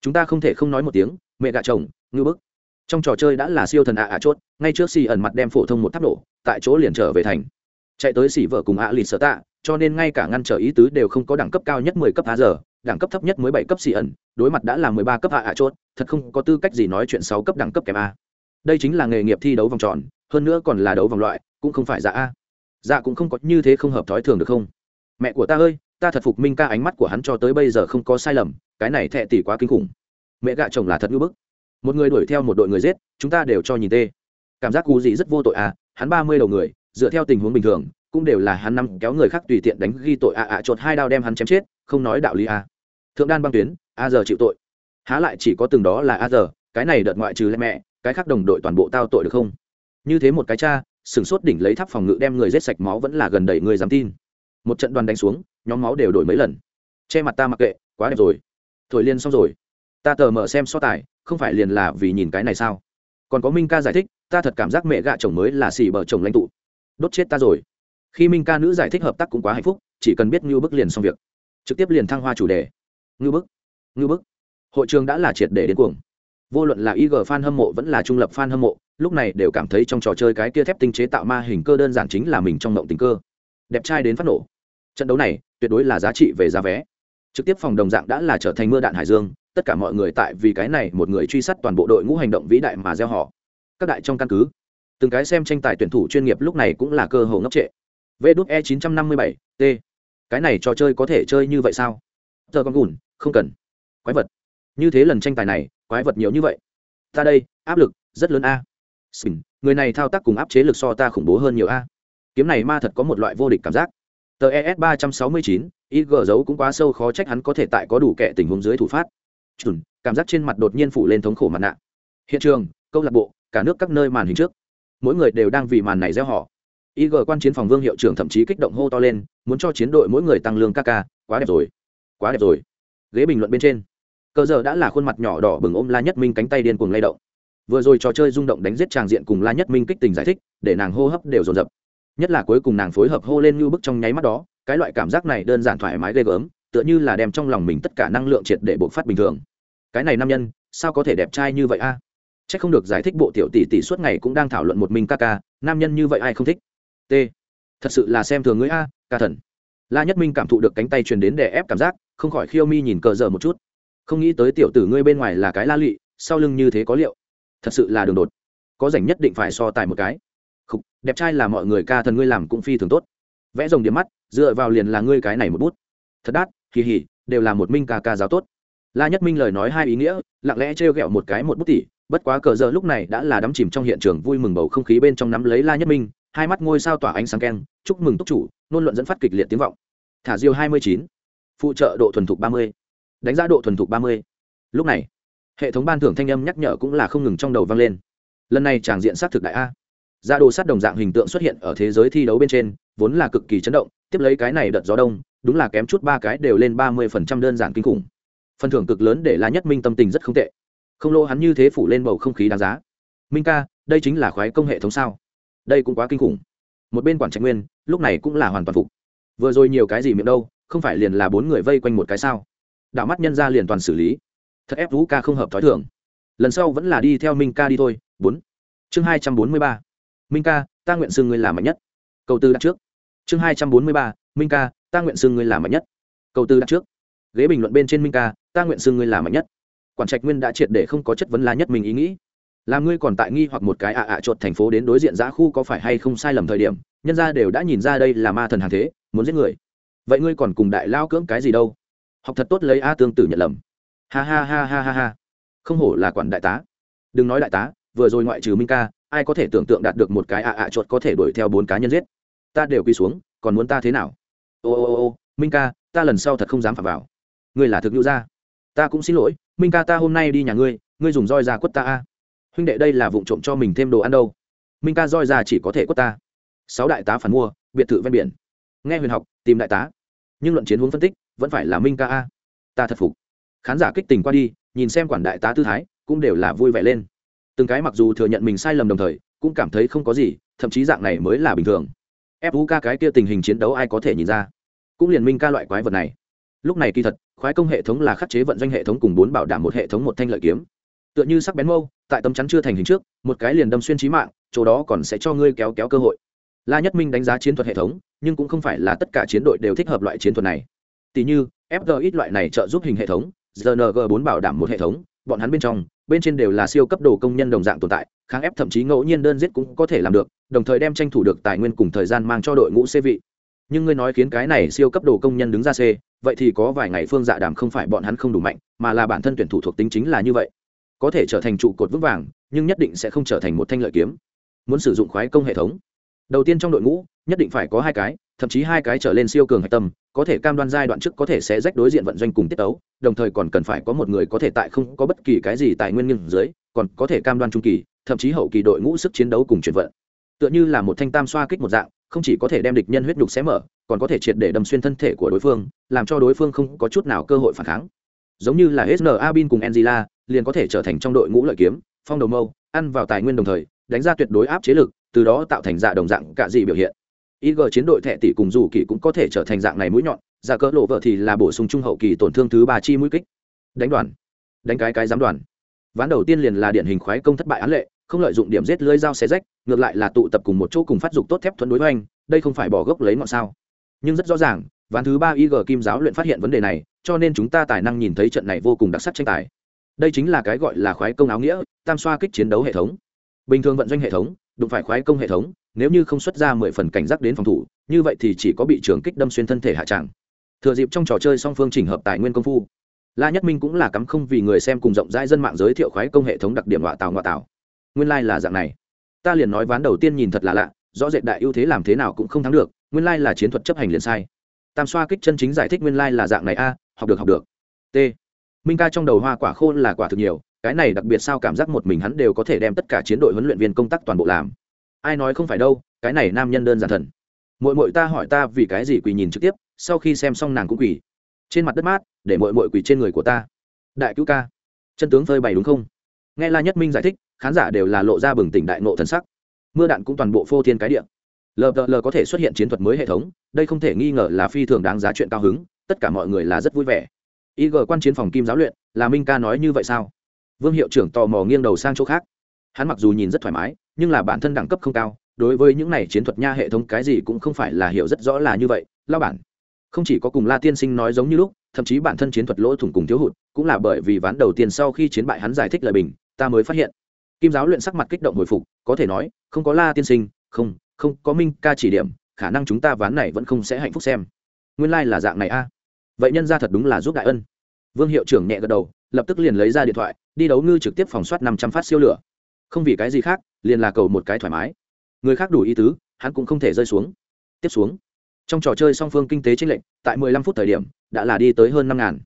Chúng ta không thể không nói một tiếng, mẹ gạ chồng, ngư bức. Trong trò chơi đã là siêu thần ạ ạ chốt, ngay trước xì ẩn mặt đem phổ thông một tháp nổ, tại chỗ liền trở về thành. Chạy tới xỉ vợ cùng ạ lì sở tạ, cho nên ngay cả ngăn trở ý tứ đều không có đẳng cấp cao nhất mười cấp a giờ đẳng cấp thấp nhất mới bảy cấp xì ẩn, đối mặt đã là mười ba cấp hạ hạ chốt, thật không có tư cách gì nói chuyện sáu cấp đẳng cấp kém a. Đây chính là nghề nghiệp thi đấu vòng tròn, hơn nữa còn là đấu vòng loại, cũng không phải dạ a. Dạ cũng không có như thế không hợp thói thường được không? Mẹ của ta ơi, ta thật phục minh ca ánh mắt của hắn cho tới bây giờ không có sai lầm, cái này thẹ tỷ quá kinh khủng. Mẹ gạ chồng là thật ngưỡng bức. Một người đuổi theo một đội người giết, chúng ta đều cho nhìn tê. Cảm giác cú gì rất vô tội à hắn ba mươi đầu người, dựa theo tình huống bình thường cũng đều là hắn năm kéo người khác tùy tiện đánh ghi tội à à chột hai đao đem hắn chém chết, không nói đạo lý à. thượng đan băng tuyến, a giờ chịu tội. Há lại chỉ có từng đó là a giờ, cái này đợt ngoại trừ lẽ mẹ, cái khác đồng đội toàn bộ tao tội được không? Như thế một cái cha sửng sốt đỉnh lấy tháp phòng ngự đem người rết sạch máu vẫn là gần đầy người dám tin. Một trận đoàn đánh xuống, nhóm máu đều đổi mấy lần. Che mặt ta mặc kệ, quá đẹp rồi. Thổi liên xong rồi. Ta tờ mở xem so tài, không phải liền là vì nhìn cái này sao? Còn có minh ca giải thích, ta thật cảm giác mẹ gạ chồng mới là xì bờ chồng lãnh tụ. Đốt chết ta rồi khi minh ca nữ giải thích hợp tác cũng quá hạnh phúc, chỉ cần biết ngưu bức liền xong việc. Trực tiếp liền thăng hoa chủ đề. Ngưu bức ngưu bức. Hội trường đã là triệt để đến cuồng. Vô luận là ig fan hâm mộ vẫn là trung lập fan hâm mộ, lúc này đều cảm thấy trong trò chơi cái kia thép tinh chế tạo ma hình cơ đơn giản chính là mình trong mộng tình cơ. Đẹp trai đến phát nổ. Trận đấu này, tuyệt đối là giá trị về giá vé. Trực tiếp phòng đồng dạng đã là trở thành mưa đạn hải dương, tất cả mọi người tại vì cái này một người truy sát toàn bộ đội ngũ hành động vĩ đại mà gieo họ. Các đại trong căn cứ, từng cái xem tranh tài tuyển thủ chuyên nghiệp lúc này cũng là cơ hội ngốc trệ vê đúc e 957 t. Cái này trò chơi có thể chơi như vậy sao? Giờ con gùn không cần. Quái vật. Như thế lần tranh tài này quái vật nhiều như vậy. Ta đây áp lực rất lớn a. Xin, người này thao tác cùng áp chế lực so ta khủng bố hơn nhiều a. Kiếm này ma thật có một loại vô địch cảm giác. Tờ es ba trăm sáu mươi chín ig dấu cũng quá sâu khó trách hắn có thể tại có đủ kẻ tình huống dưới thủ phát. Chùn cảm giác trên mặt đột nhiên phủ lên thống khổ mặt nạ. Hiện trường câu lạc bộ cả nước các nơi màn hình trước. Mỗi người đều đang vì màn này gieo họ ig quan chiến phòng vương hiệu trưởng thậm chí kích động hô to lên, muốn cho chiến đội mỗi người tăng lương ca ca, quá đẹp rồi, quá đẹp rồi. Ghế bình luận bên trên, cờ giờ đã là khuôn mặt nhỏ đỏ bừng ôm la nhất minh cánh tay điên cuồng lay động. Vừa rồi trò chơi rung động đánh giết tràng diện cùng la nhất minh kích tình giải thích, để nàng hô hấp đều dồn dập. Nhất là cuối cùng nàng phối hợp hô lên như bức trong nháy mắt đó, cái loại cảm giác này đơn giản thoải mái ghê gớm, tựa như là đem trong lòng mình tất cả năng lượng triệt để bộc phát bình thường. Cái này nam nhân, sao có thể đẹp trai như vậy a? À? c h ắ c không được giải thích bộ tiểu tỷ tỷ suốt ngày cũng đang thảo luận một mình ca ca, nam nhân như vậy ai không thích? T. Thật sự là xem thường ngươi a ca thần. La nhất minh cảm thụ được cánh tay truyền đến để ép cảm giác không khỏi khiêu mi nhìn cờ dở một chút. Không nghĩ tới tiểu tử ngươi bên ngoài là cái la lụy sau lưng như thế có liệu. Thật sự là đường đột. Có rảnh nhất định phải so tài một cái. Khúc, đẹp trai là mọi người ca thần ngươi làm cũng phi thường tốt. Vẽ rồng điểm mắt dựa vào liền là ngươi cái này một bút. Thật đắt kỳ hỉ đều là một minh ca ca giáo tốt. La nhất minh lời nói hai ý nghĩa lặng lẽ trêu ghẹo một cái một bút tỷ bất quá cờ giờ lúc này đã là đắm chìm trong hiện trường vui mừng bầu không khí bên trong nắm lấy la nhất minh hai mắt ngôi sao tỏa ánh sáng keng, chúc mừng túc chủ, nôn luận dẫn phát kịch liệt tiếng vọng. Thả diêu hai mươi chín, phụ trợ độ thuần thục ba mươi, đánh giá độ thuần thục ba mươi. Lúc này, hệ thống ban thưởng thanh âm nhắc nhở cũng là không ngừng trong đầu vang lên. Lần này tràng diện sát thực đại a. Gia đồ sát đồng dạng hình tượng xuất hiện ở thế giới thi đấu bên trên, vốn là cực kỳ chấn động, tiếp lấy cái này đợt gió đông, đúng là kém chút ba cái đều lên ba mươi phần trăm đơn giản kinh khủng. Phần thưởng cực lớn để la nhất minh tâm tình rất không tệ. Không lô hắn như thế phủ lên bầu không khí đáng giá. Minh ca, đây chính là khoái công hệ thống sao? Đây cũng quá kinh khủng. Một bên quản trạch nguyên, lúc này cũng là hoàn toàn phục. Vừa rồi nhiều cái gì miệng đâu, không phải liền là bốn người vây quanh một cái sao? Đạo mắt nhân ra liền toàn xử lý. Thật ép vũ ca không hợp t h ó i thưởng lần sau vẫn là đi theo minh ca đi thôi. Bốn. Chương hai trăm bốn mươi ba. Minh ca, ta nguyện xưng ngươi là mạnh nhất. Câu tư đặt trước. Chương hai trăm bốn mươi ba. Minh ca, ta nguyện xưng ngươi là mạnh nhất. Câu tư đặt trước. Ghế bình luận bên trên minh ca, ta nguyện xưng ngươi là mạnh nhất. Quản trạch nguyên đã triệt để không có chất vấn là nhất mình ý nghĩ là ngươi còn tại nghi hoặc một cái ạ ạ à chuột thành phố đến đối diện giá khu có phải hay không sai lầm thời điểm, nhân ra đều đã nhìn ra đây là ma thần hàng thế, muốn giết người. Vậy ngươi còn cùng đại lao cưỡng cái gì đâu? Học thật tốt lấy a tương tử nhận lầm. Ha ha ha ha ha ha. Không hổ là quản đại tá. Đừng nói đại tá, vừa rồi ngoại trừ minh ca, ai có thể tưởng tượng đạt được một cái ạ ạ chuột có thể đuổi theo bốn cá nhân giết? Ta đều quy xuống, còn muốn ta thế nào? Ô ô ô ô, minh ca, ta lần sau thật không dám phạm vào. Ngươi là thực nhu gia. Ta cũng xin lỗi, minh ca ta hôm nay đi nhà ngươi ngươi dùng roi ra quất ta a huynh đệ đây là vụ trộm cho mình thêm đồ ăn đâu. Minh ca roi ra chỉ có thể quất ta. Sáu đại tá phản mua, biệt thự ven biển. Nghe huyền học, tìm đại tá. Nhưng luận chiến hướng phân tích, vẫn phải là minh ca a. Ta thật phục. Khán giả kích tình qua đi, nhìn xem quản đại tá tư thái, cũng đều là vui vẻ lên. Từng cái mặc dù thừa nhận mình sai lầm đồng thời, cũng cảm thấy không có gì, thậm chí dạng này mới là bình thường. Ép ca cái kia tình hình chiến đấu ai có thể nhìn ra? Cũng liền minh ca loại quái vật này. Lúc này kỳ thật, khoái công hệ thống là khắc chế vận doanh hệ thống cùng bốn bảo đảm một hệ thống một thanh lợi kiếm tựa như sắc bén mâu, tại tấm chắn chưa thành hình trước, một cái liền đâm xuyên trí mạng, chỗ đó còn sẽ cho ngươi kéo kéo cơ hội. La nhất minh đánh giá chiến thuật hệ thống, nhưng cũng không phải là tất cả chiến đội đều thích hợp loại chiến thuật này. Tỷ như fgx loại này trợ giúp hình hệ thống gng bốn bảo đảm một hệ thống, bọn hắn bên trong, bên trên đều là siêu cấp đồ công nhân đồng dạng tồn tại, kháng ép thậm chí ngẫu nhiên đơn giết cũng có thể làm được, đồng thời đem tranh thủ được tài nguyên cùng thời gian mang cho đội ngũ c vị. Nhưng ngươi nói khiến cái này siêu cấp đồ công nhân đứng ra c, vậy thì có vài ngày phương dạ đàm không phải bọn hắn không đủ mạnh, mà là bản thân tuyển thủ thuộc tính chính là như vậy có thể trở thành trụ cột vững vàng, nhưng nhất định sẽ không trở thành một thanh lợi kiếm. Muốn sử dụng khoái công hệ thống. Đầu tiên trong đội ngũ, nhất định phải có hai cái, thậm chí hai cái trở lên siêu cường hạch tâm, có thể cam đoan giai đoạn trước có thể sẽ rách đối diện vận doanh cùng tiết tấu, đồng thời còn cần phải có một người có thể tại không có bất kỳ cái gì tài nguyên nghiêng dưới, còn có thể cam đoan trung kỳ, thậm chí hậu kỳ đội ngũ sức chiến đấu cùng chuyển vận. Tựa như là một thanh tam xoa kích một dạng, không chỉ có thể đem địch nhân huyết nhục xé mở, còn có thể triệt để đâm xuyên thân thể của đối phương, làm cho đối phương không có chút nào cơ hội phản kháng giống như là sna abin cùng angela, liền có thể trở thành trong đội ngũ lợi kiếm, phong đầu mâu, ăn vào tài nguyên đồng thời, đánh ra tuyệt đối áp chế lực, từ đó tạo thành dạ đồng dạng cả gì biểu hiện. Ig chiến đội thệ tỷ cùng dù kỳ cũng có thể trở thành dạng này mũi nhọn dạ giả cỡ lộ vợ thì là bổ sung trung hậu kỳ tổn thương thứ ba chi mũi kích. Đánh đoàn. Đánh cái cái giám đoàn. Ván đầu tiên liền là điển hình khoái công thất bại án lệ, không lợi dụng điểm giết lưới dao xé rách, ngược lại là tụ tập cùng một chỗ cùng phát dục tốt thép thuận đối với anh đây không phải bỏ gốc lấy ngọn sao. Nhưng rất rõ ràng, ván thứ ba ig kim giáo luyện phát hiện vấn đề này cho nên chúng ta tài năng nhìn thấy trận này vô cùng đặc sắc tranh tài. Đây chính là cái gọi là khoái công áo nghĩa, tam xoa kích chiến đấu hệ thống. Bình thường vận doanh hệ thống, đụng phải khoái công hệ thống, nếu như không xuất ra mười phần cảnh giác đến phòng thủ, như vậy thì chỉ có bị trường kích đâm xuyên thân thể hạ tràng thừa dịp trong trò chơi song phương chỉnh hợp tài nguyên công phu, la nhất minh cũng là cắm không vì người xem cùng rộng rãi dân mạng giới thiệu khoái công hệ thống đặc điểm ngoại tạo ngoại tạo. nguyên lai、like、là dạng này. Ta liền nói ván đầu tiên nhìn thật là lạ, rõ rệt đại ưu thế làm thế nào cũng không thắng được, nguyên lai、like、là chiến thuật chấp hành liền sai. Tam xoa kích chân chính giải thích nguyên lai、like、là dạng này a học được học được. T. Minh ca trong đầu hoa quả khô là quả thực nhiều, cái này đặc biệt sao cảm giác một mình hắn đều có thể đem tất cả chiến đội huấn luyện viên công tác toàn bộ làm. Ai nói không phải đâu, cái này nam nhân đơn giản thần. Mội mội ta hỏi ta vì cái gì quỳ nhìn trực tiếp, sau khi xem xong nàng cũng quỳ. Trên mặt đất mát, để mội mội quỳ trên người của ta. Đại cứu ca. Chân tướng phơi bày đúng không? Nghe la nhất minh giải thích, khán giả đều là lộ ra bừng tỉnh đại nộ thần sắc. Mưa đạn cũng toàn bộ phô thiên cái điện lờ có thể xuất hiện chiến thuật mới hệ thống, đây không thể nghi ngờ là phi thường đáng giá chuyện cao hứng tất cả mọi người là rất vui vẻ. Ig quan chiến phòng kim giáo luyện, là minh ca nói như vậy sao? Vương hiệu trưởng tò mò nghiêng đầu sang chỗ khác. Hắn mặc dù nhìn rất thoải mái, nhưng là bản thân đẳng cấp không cao, đối với những này chiến thuật nha hệ thống cái gì cũng không phải là hiểu rất rõ là như vậy lao bản. Không chỉ có cùng la tiên sinh nói giống như lúc, thậm chí bản thân chiến thuật lỗ thủng cùng thiếu hụt, cũng là bởi vì ván đầu tiên sau khi chiến bại hắn giải thích lời bình, ta mới phát hiện. Kim giáo luyện sắc mặt kích động hồi phục, có thể nói, không có la tiên sinh, không không có minh ca chỉ điểm, khả năng chúng ta ván này vẫn không sẽ hạnh phúc xem. Nguyên lai、like、là dạng này a vậy nhân ra thật đúng là giúp đại ân. Vương hiệu trưởng nhẹ gật đầu, lập tức liền lấy ra điện thoại, đi đấu ngư trực tiếp phòng soát năm trăm phát siêu lửa. Không vì cái gì khác, liền là cầu một cái thoải mái. Người khác đủ ý tứ, hắn cũng không thể rơi xuống. Tiếp xuống. Trong trò chơi song phương kinh tế tranh lệch, tại mười lăm phút thời điểm, đã là đi tới hơn năm ngàn.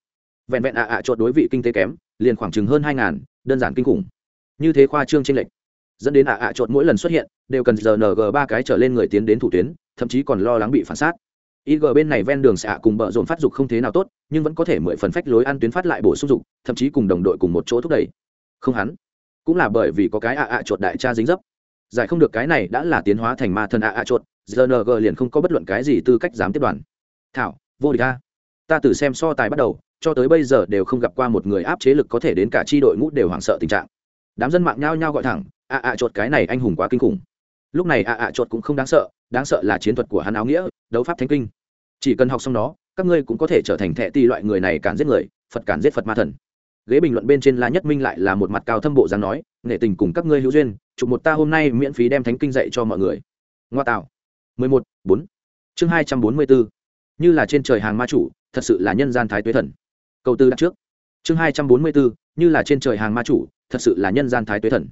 Vẹn vẹn ạ ạ chuột đối vị kinh tế kém, liền khoảng chừng hơn hai ngàn, đơn giản kinh khủng. Như thế khoa trương tranh lệch, dẫn đến ạ ạ chuột mỗi lần xuất hiện, đều cần giờ ng ba cái trở lên người tiến đến thủ tuyến, thậm chí còn lo lắng bị phản sát ig bên này ven đường xạ cùng bờ rộn phát dục không thế nào tốt, nhưng vẫn có thể mười phần phách lối ăn tuyến phát lại bổ sung dục, thậm chí cùng đồng đội cùng một chỗ thúc đẩy. Không hắn. Cũng là bởi vì có cái ạ ạ chuột đại cha dính dấp. Giải không được cái này đã là tiến hóa thành ma thần ạ ạ chuột ZNG liền không có bất luận cái gì tư cách dám tiếp đoàn. Thảo, vô địch a. Ta từ xem so tài bắt đầu, cho tới bây giờ đều không gặp qua một người áp chế lực có thể đến cả chi đội ngũ đều hoảng sợ tình trạng. Đám dân mạng nhao nhao gọi thẳng, ạ ạ chuột cái này anh hùng quá kinh khủng lúc này ạ ạ chuột cũng không đáng sợ đáng sợ là chiến thuật của hắn áo nghĩa, đấu pháp thánh kinh. Chỉ cần học xong nó, các ngươi cũng có thể trở thành thẻ ti loại người này cản giết người, phật cản giết phật ma thần. Ghế bình luận bên trên la nhất minh lại là một mặt cao thâm bộ dáng nói, nghệ tình cùng các ngươi hữu duyên, chụp một ta hôm nay miễn phí đem thánh kinh dạy cho mọi người. Ngoa tạo. Mười một, bốn. Chương hai trăm bốn mươi bốn. Như là trên trời hàng ma chủ, thật sự là nhân gian thái tuế thần. Câu tư đặt trước. Chương hai trăm bốn mươi bốn. Như là trên trời hàng ma chủ, thật sự là nhân gian thái tuế thần.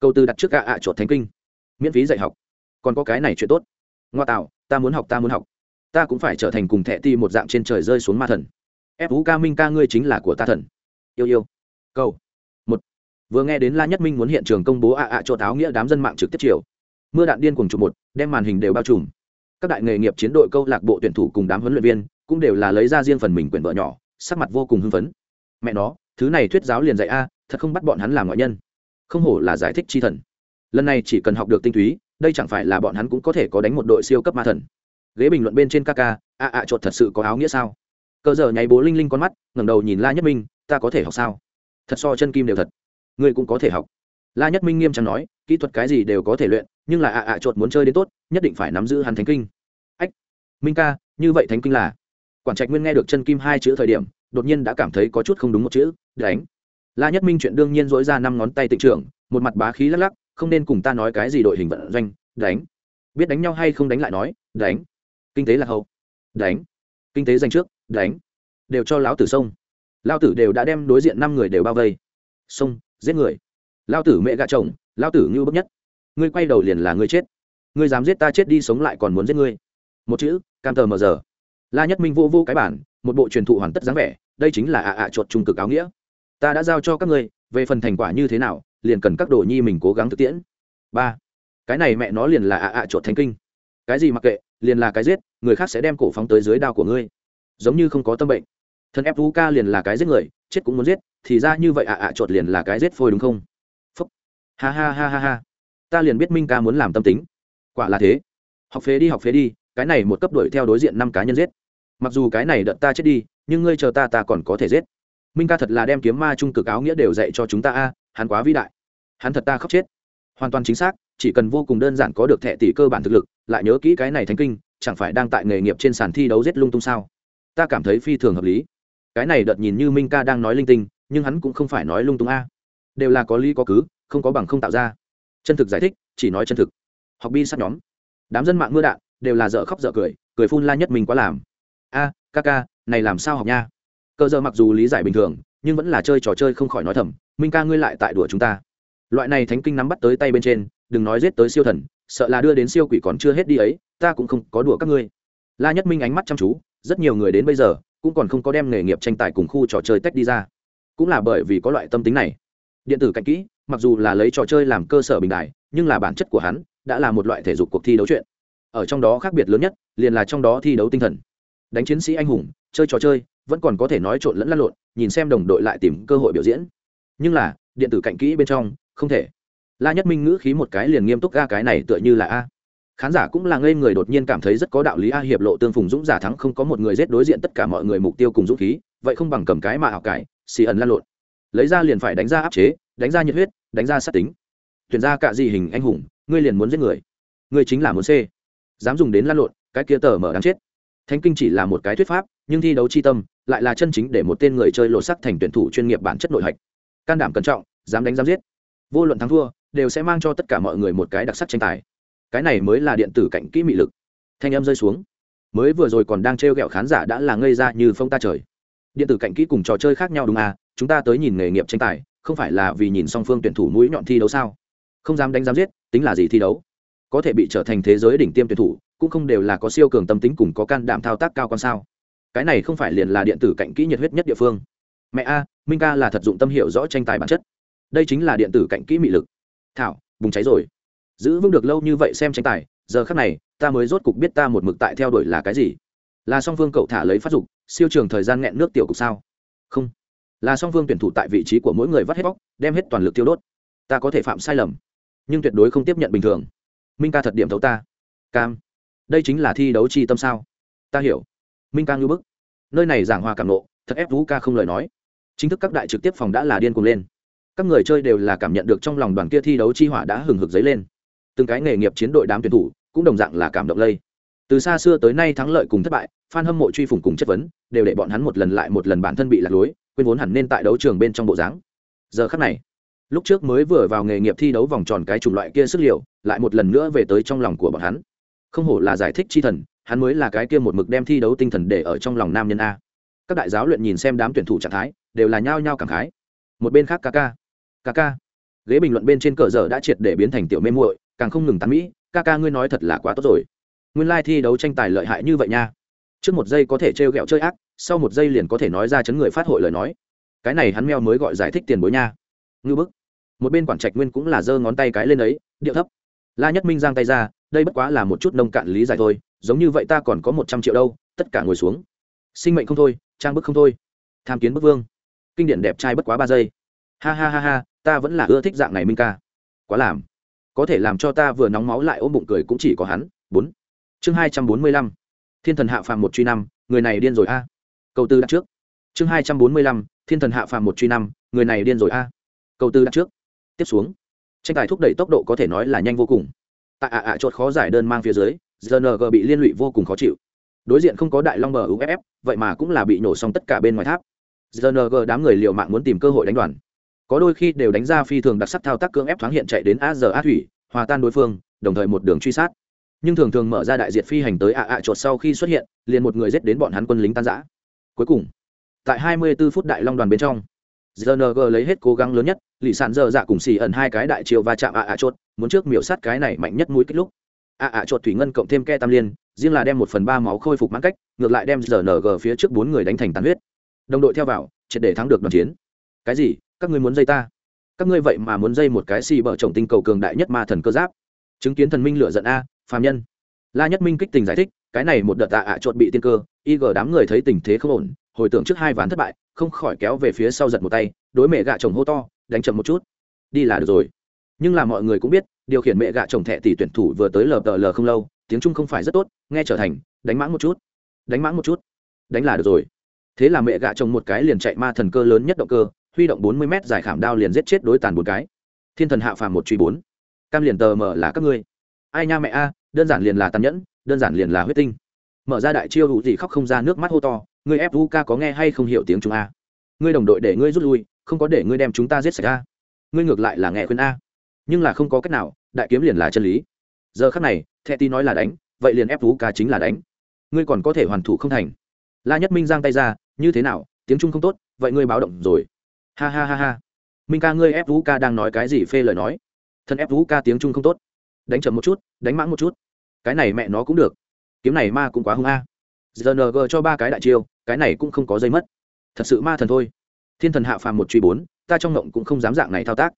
Câu tư đặt trước gạ ạ chuột thánh kinh miễn phí dạy học. Còn có cái này chuyện tốt. Ngoa tạo, ta muốn học, ta muốn học. Ta cũng phải trở thành cùng thẹ ti một dạng trên trời rơi xuống ma thần. Ép vũ ca minh ca ngươi chính là của ta thần. Yêu yêu. Câu một. Vừa nghe đến la nhất minh muốn hiện trường công bố ạ ạ cho táo nghĩa đám dân mạng trực tiếp chiều. Mưa đạn điên cùng chụp một, đem màn hình đều bao trùm. Các đại nghề nghiệp chiến đội câu lạc bộ tuyển thủ cùng đám huấn luyện viên cũng đều là lấy ra riêng phần mình quyển vợ nhỏ, sắc mặt vô cùng hưng phấn. Mẹ nó, thứ này thuyết giáo liền dạy a, thật không bắt bọn hắn làm ngoại nhân. Không hổ là giải thích chi thần lần này chỉ cần học được tinh túy, đây chẳng phải là bọn hắn cũng có thể có đánh một đội siêu cấp ma thần. Ghế bình luận bên trên kk ca a ạ chột thật sự có áo nghĩa sao? Cơ giờ nháy bố linh linh con mắt, ngẩng đầu nhìn la nhất minh, ta có thể học sao? Thật so chân kim đều thật. Ngươi cũng có thể học. La nhất minh nghiêm trang nói, kỹ thuật cái gì đều có thể luyện, nhưng là ạ ạ chột muốn chơi đến tốt, nhất định phải nắm giữ hắn thánh kinh. Ách, minh ca, như vậy thánh kinh là? Quản trạch nguyên nghe được chân kim hai chữ thời điểm, đột nhiên đã cảm thấy có chút không đúng một chữ, đánh. La nhất minh chuyện đương nhiên dối ra năm ngón tay tịnh trưởng, một mặt bá khí lắc lắc không nên cùng ta nói cái gì đội hình vận doanh, đánh. Biết đánh nhau hay không đánh lại nói, đánh. Kinh tế là hậu. Đánh. Kinh tế dành trước, đánh. Đều cho lão tử sông lao tử đều đã đem đối diện năm người đều bao vây. Sông giết người. Lao tử mẹ gạ chồng lao tử ngưu bức nhất. Ngươi quay đầu liền là ngươi chết. Ngươi dám giết ta chết đi sống lại còn muốn giết ngươi. Một chữ, cam tờ mờ giờ. La nhất minh vô vô cái bản, một bộ truyền thụ hoàn tất dáng vẻ, đây chính là ạ ạ chuột trung cực áo nghĩa. Ta đã giao cho các ngươi, về phần thành quả như thế nào liền cần các đồ nhi mình cố gắng thực tiễn. Ba, cái này mẹ nó liền là ạ ạ chuột thánh kinh. Cái gì mặc kệ, liền là cái giết, người khác sẽ đem cổ phóng tới dưới đao của ngươi. Giống như không có tâm bệnh. Thân ép vũ ca liền là cái giết người, chết cũng muốn giết, thì ra như vậy ạ ạ chuột liền là cái giết phôi đúng không? Phúc. Ha ha ha ha ha. Ta liền biết minh ca muốn làm tâm tính. Quả là thế. Học phế đi, học phế đi, cái này một cấp đuổi theo đối diện năm cá nhân giết. Mặc dù cái này đợt ta chết đi, nhưng ngươi chờ ta ta còn có thể giết. Minh ca thật là đem kiếm ma trung cực áo nghĩa đều dạy cho chúng ta a hắn quá vĩ đại. Hắn thật ta khóc chết. Hoàn toàn chính xác, chỉ cần vô cùng đơn giản có được thẻ tỷ cơ bản thực lực, lại nhớ kỹ cái này thánh kinh, chẳng phải đang tại nghề nghiệp trên sàn thi đấu rét lung tung sao? Ta cảm thấy phi thường hợp lý. Cái này đợt nhìn như minh ca đang nói linh tinh, nhưng hắn cũng không phải nói lung tung a. Đều là có lý có cứ, không có bằng không tạo ra. Chân thực giải thích, chỉ nói chân thực. Học bi sát nhóm. Đám dân mạng mưa đạn, đều là dở khóc dở cười cười phun la nhất mình quá làm. A, ca ca, này làm sao học nha? Cơ giờ mặc dù lý giải bình thường nhưng vẫn là chơi trò chơi không khỏi nói thầm, minh ca ngươi lại tại đùa chúng ta. Loại này thánh kinh nắm bắt tới tay bên trên, đừng nói giết tới siêu thần, sợ là đưa đến siêu quỷ còn chưa hết đi ấy, ta cũng không có đùa các ngươi. La nhất minh ánh mắt chăm chú, rất nhiều người đến bây giờ cũng còn không có đem nghề nghiệp tranh tài cùng khu trò chơi tách đi ra. Cũng là bởi vì có loại tâm tính này. Điện tử cạnh kỹ, mặc dù là lấy trò chơi làm cơ sở bình đại nhưng là bản chất của hắn đã là một loại thể dục cuộc thi đấu chuyện. Ở trong đó khác biệt lớn nhất, liền là trong đó thi đấu tinh thần. Đánh chiến sĩ anh hùng, chơi trò chơi vẫn còn có thể nói trộn lẫn lăn lộn, nhìn xem đồng đội lại tìm cơ hội biểu diễn. Nhưng là, điện tử cạnh kỹ bên trong, không thể. La nhất minh ngữ khí một cái liền nghiêm túc ga cái này tựa như là a. Khán giả cũng là ngây người đột nhiên cảm thấy rất có đạo lý a hiệp lộ tương phùng dũng giả thắng không có một người giết đối diện tất cả mọi người mục tiêu cùng dũng khí, vậy không bằng cầm cái mà học cải, xì ẩn lan lộn. Lấy ra liền phải đánh ra áp chế, đánh ra nhiệt huyết, đánh ra sát tính. Tuyển ra cả gì hình anh hùng, ngươi liền muốn giết người. Ngươi chính là muốn c. Dám dùng đến lan lộn, cái kia tờ mở đáng chết. Thánh kinh chỉ là một cái thuyết pháp nhưng thi đấu chi tâm lại là chân chính để một tên người chơi lộ sắc thành tuyển thủ chuyên nghiệp bản chất nội hạch. Can đảm cẩn trọng, dám đánh dám giết, vô luận thắng thua, đều sẽ mang cho tất cả mọi người một cái đặc sắc tranh tài. Cái này mới là điện tử cạnh kỹ mị lực. Thanh âm rơi xuống. Mới vừa rồi còn đang trêu ghẹo khán giả đã là ngây ra như phong ta trời. Điện tử cạnh kỹ cùng trò chơi khác nhau đúng à? Chúng ta tới nhìn nghề nghiệp tranh tài, không phải là vì nhìn song phương tuyển thủ mũi nhọn thi đấu sao? Không dám đánh dám giết, tính là gì thi đấu? Có thể bị trở thành thế giới đỉnh tiêm tuyển thủ, cũng không đều là có siêu cường tâm tính cùng có can đảm thao tác cao con sao? Cái này không phải liền là điện tử cạnh kỹ nhiệt huyết nhất địa phương. Mẹ a, minh ca là thật dụng tâm hiểu rõ tranh tài bản chất. Đây chính là điện tử cạnh kỹ mị lực. Thảo, bùng cháy rồi. Giữ vững được lâu như vậy xem tranh tài, giờ khắc này, ta mới rốt cục biết ta một mực tại theo đuổi là cái gì. Là song phương cậu thả lấy phát dục, siêu trường thời gian nghẹn nước tiểu cục sao? Không. Là song phương tuyển thủ tại vị trí của mỗi người vắt hết bóc đem hết toàn lực tiêu đốt. Ta có thể phạm sai lầm, nhưng tuyệt đối không tiếp nhận bình thường. Minh ca thật điểm thấu ta. Cam, đây chính là thi đấu chi tâm sao? Ta hiểu minh ca ngưu bức. Nơi này giảng hòa cảm nộ thật ép vũ ca không lời nói. Chính thức các đại trực tiếp phòng đã là điên cuồng lên. Các người chơi đều là cảm nhận được trong lòng đoàn kia thi đấu chi hỏa đã hừng hực dấy lên. Từng cái nghề nghiệp chiến đội đám tuyển thủ cũng đồng dạng là cảm động lây. Từ xa xưa tới nay thắng lợi cùng thất bại f hâm mộ truy phủng cùng chất vấn, đều để bọn hắn một lần lại một lần bản thân bị lạc lối, quên vốn hẳn nên tại đấu trường bên trong bộ dáng. Giờ khắc này, lúc trước mới vừa vào nghề nghiệp thi đấu vòng tròn cái chủng loại kia sức liệu, lại một lần nữa về tới trong lòng của bọn hắn. Không hổ là giải thích chi thần hắn mới là cái kia một mực đem thi đấu tinh thần để ở trong lòng nam nhân a. Các đại giáo luyện nhìn xem đám tuyển thủ trạng thái, đều là nhao nhao cảm khái. Một bên khác ca ca ca ca ghế bình luận bên trên cờ dở đã triệt để biến thành tiểu mê muội, càng không ngừng tán mỹ ca ca ngươi nói thật là quá tốt rồi. Nguyên lai thi đấu tranh tài lợi hại như vậy nha. Trước một giây có thể trêu ghẹo chơi ác, sau một giây liền có thể nói ra chấn người phát hội lời nói. Cái này hắn meo mới gọi giải thích tiền bối nha. Ngư bức. Một bên quản trạch nguyên cũng là giơ ngón tay cái lên ấy, điệu thấp. La nhất minh giang tay ra đây bất quá là một chút nông cạn lý giải thôi, giống như vậy ta còn có một trăm triệu đâu, tất cả ngồi xuống. Sinh mệnh không thôi, trang bức không thôi. Tham kiến bức vương. Kinh điển đẹp trai bất quá ba giây. Ha ha ha ha, ta vẫn là ưa thích dạng này minh ca. Quá làm. Có thể làm cho ta vừa nóng máu lại ôm bụng cười cũng chỉ có hắn. Bốn. Chương hai trăm bốn mươi lăm. Thiên thần hạ phàm một truy năm, người này điên rồi a. À. câu tư đặt trước. Chương hai trăm bốn mươi lăm, thiên thần hạ phàm một truy năm, người này điên rồi a. À. câu tư đặt trước. Tiếp xuống. Tranh tài thúc đẩy tốc độ có thể nói là nhanh vô cùng tại ạ ạ chốt khó giải đơn mang phía dưới gng bị liên lụy vô cùng khó chịu. Đối diện không có đại long bờ uff vậy mà cũng là bị nổ xong tất cả bên ngoài tháp. Gng đám người liệu mạng muốn tìm cơ hội đánh đoàn. Có đôi khi đều đánh ra phi thường đặc sắc thao tác cưỡng ép thoáng hiện chạy đến a giờ a thủy, hòa tan đối phương, đồng thời một đường truy sát. Nhưng thường thường mở ra đại diệt phi hành tới ạ ạ chột sau khi xuất hiện, liền một người giết đến bọn hắn quân lính tan giã cuối cùng, tại 24 phút đại long đoàn bên trong ZNG lấy hết cố gắng lớn nhất, lì Sạn giờ dạ cùng xì ẩn hai cái đại chiêu va chạm ạ ạ chốt, muốn trước miểu sát cái này mạnh nhất mũi kích lúc. ạ ạ chốt thủy ngân cộng thêm ke tam liên, riêng là đem một phần ba máu khôi phục mãn cách, ngược lại đem ZNG phía trước bốn người đánh thành tàn huyết. Đồng đội theo vào, triệt để thắng được đoàn chiến. Cái gì? Các ngươi muốn dây ta? Các ngươi vậy mà muốn dây một cái xì bở chồng tinh cầu cường đại nhất ma thần cơ giáp? Chứng kiến thần minh lửa giận a, phàm nhân. La Nhất Minh kích tình giải thích, cái này một đợt ạ ạ chuột bị tiên cơ, IG đám người thấy tình thế không ổn, hồi tưởng trước hai ván thất bại, không khỏi kéo về phía sau giật một tay đối mẹ gạ chồng hô to đánh chậm một chút. Đi là được rồi. Nhưng là mọi người cũng biết điều khiển mẹ gạ chồng thẻ tỷ tuyển thủ vừa tới lờ tờ lờ không lâu tiếng trung không phải rất tốt nghe trở thành đánh mãng một chút. Đánh mãng một chút. Đánh là được rồi. Thế là mẹ gạ chồng một cái liền chạy ma thần cơ lớn nhất động cơ huy động bốn mươi mét dài khảm đao liền giết chết đối tàn một cái. Thiên thần hạ phàm một truy bốn. Cam liền tờ mở là các ngươi ai nha mẹ a, đơn giản liền là tàn nhẫn, đơn giản liền là huyết tinh. Mở ra đại chiêu hữu gì khóc không ra nước mắt hô to, ngươi ép vu ca có nghe hay không hiểu tiếng chúng a? Ngươi đồng đội để ngươi rút lui, không có để ngươi đem chúng ta giết sạch a. Ngươi ngược lại là nghe khuyên a. Nhưng là không có cách nào, đại kiếm liền là chân lý. Giờ khắc này, thẹ ti nói là đánh, vậy liền ép vu ca chính là đánh. Ngươi còn có thể hoàn thủ không thành. La nhất minh giang tay ra, như thế nào, tiếng trung không tốt, vậy ngươi báo động rồi. Ha ha ha ha. Minh ca, ngươi ép vũ ca đang nói cái gì phê lời nói? Thân ép vũ ca tiếng trung không tốt đánh chậm một chút đánh mãng một chút cái này mẹ nó cũng được kiếm này ma cũng quá hung a rng cho ba cái đại chiêu cái này cũng không có dây mất thật sự ma thần thôi thiên thần hạ phàm một truy bốn ta trong ngộng cũng không dám dạng này thao tác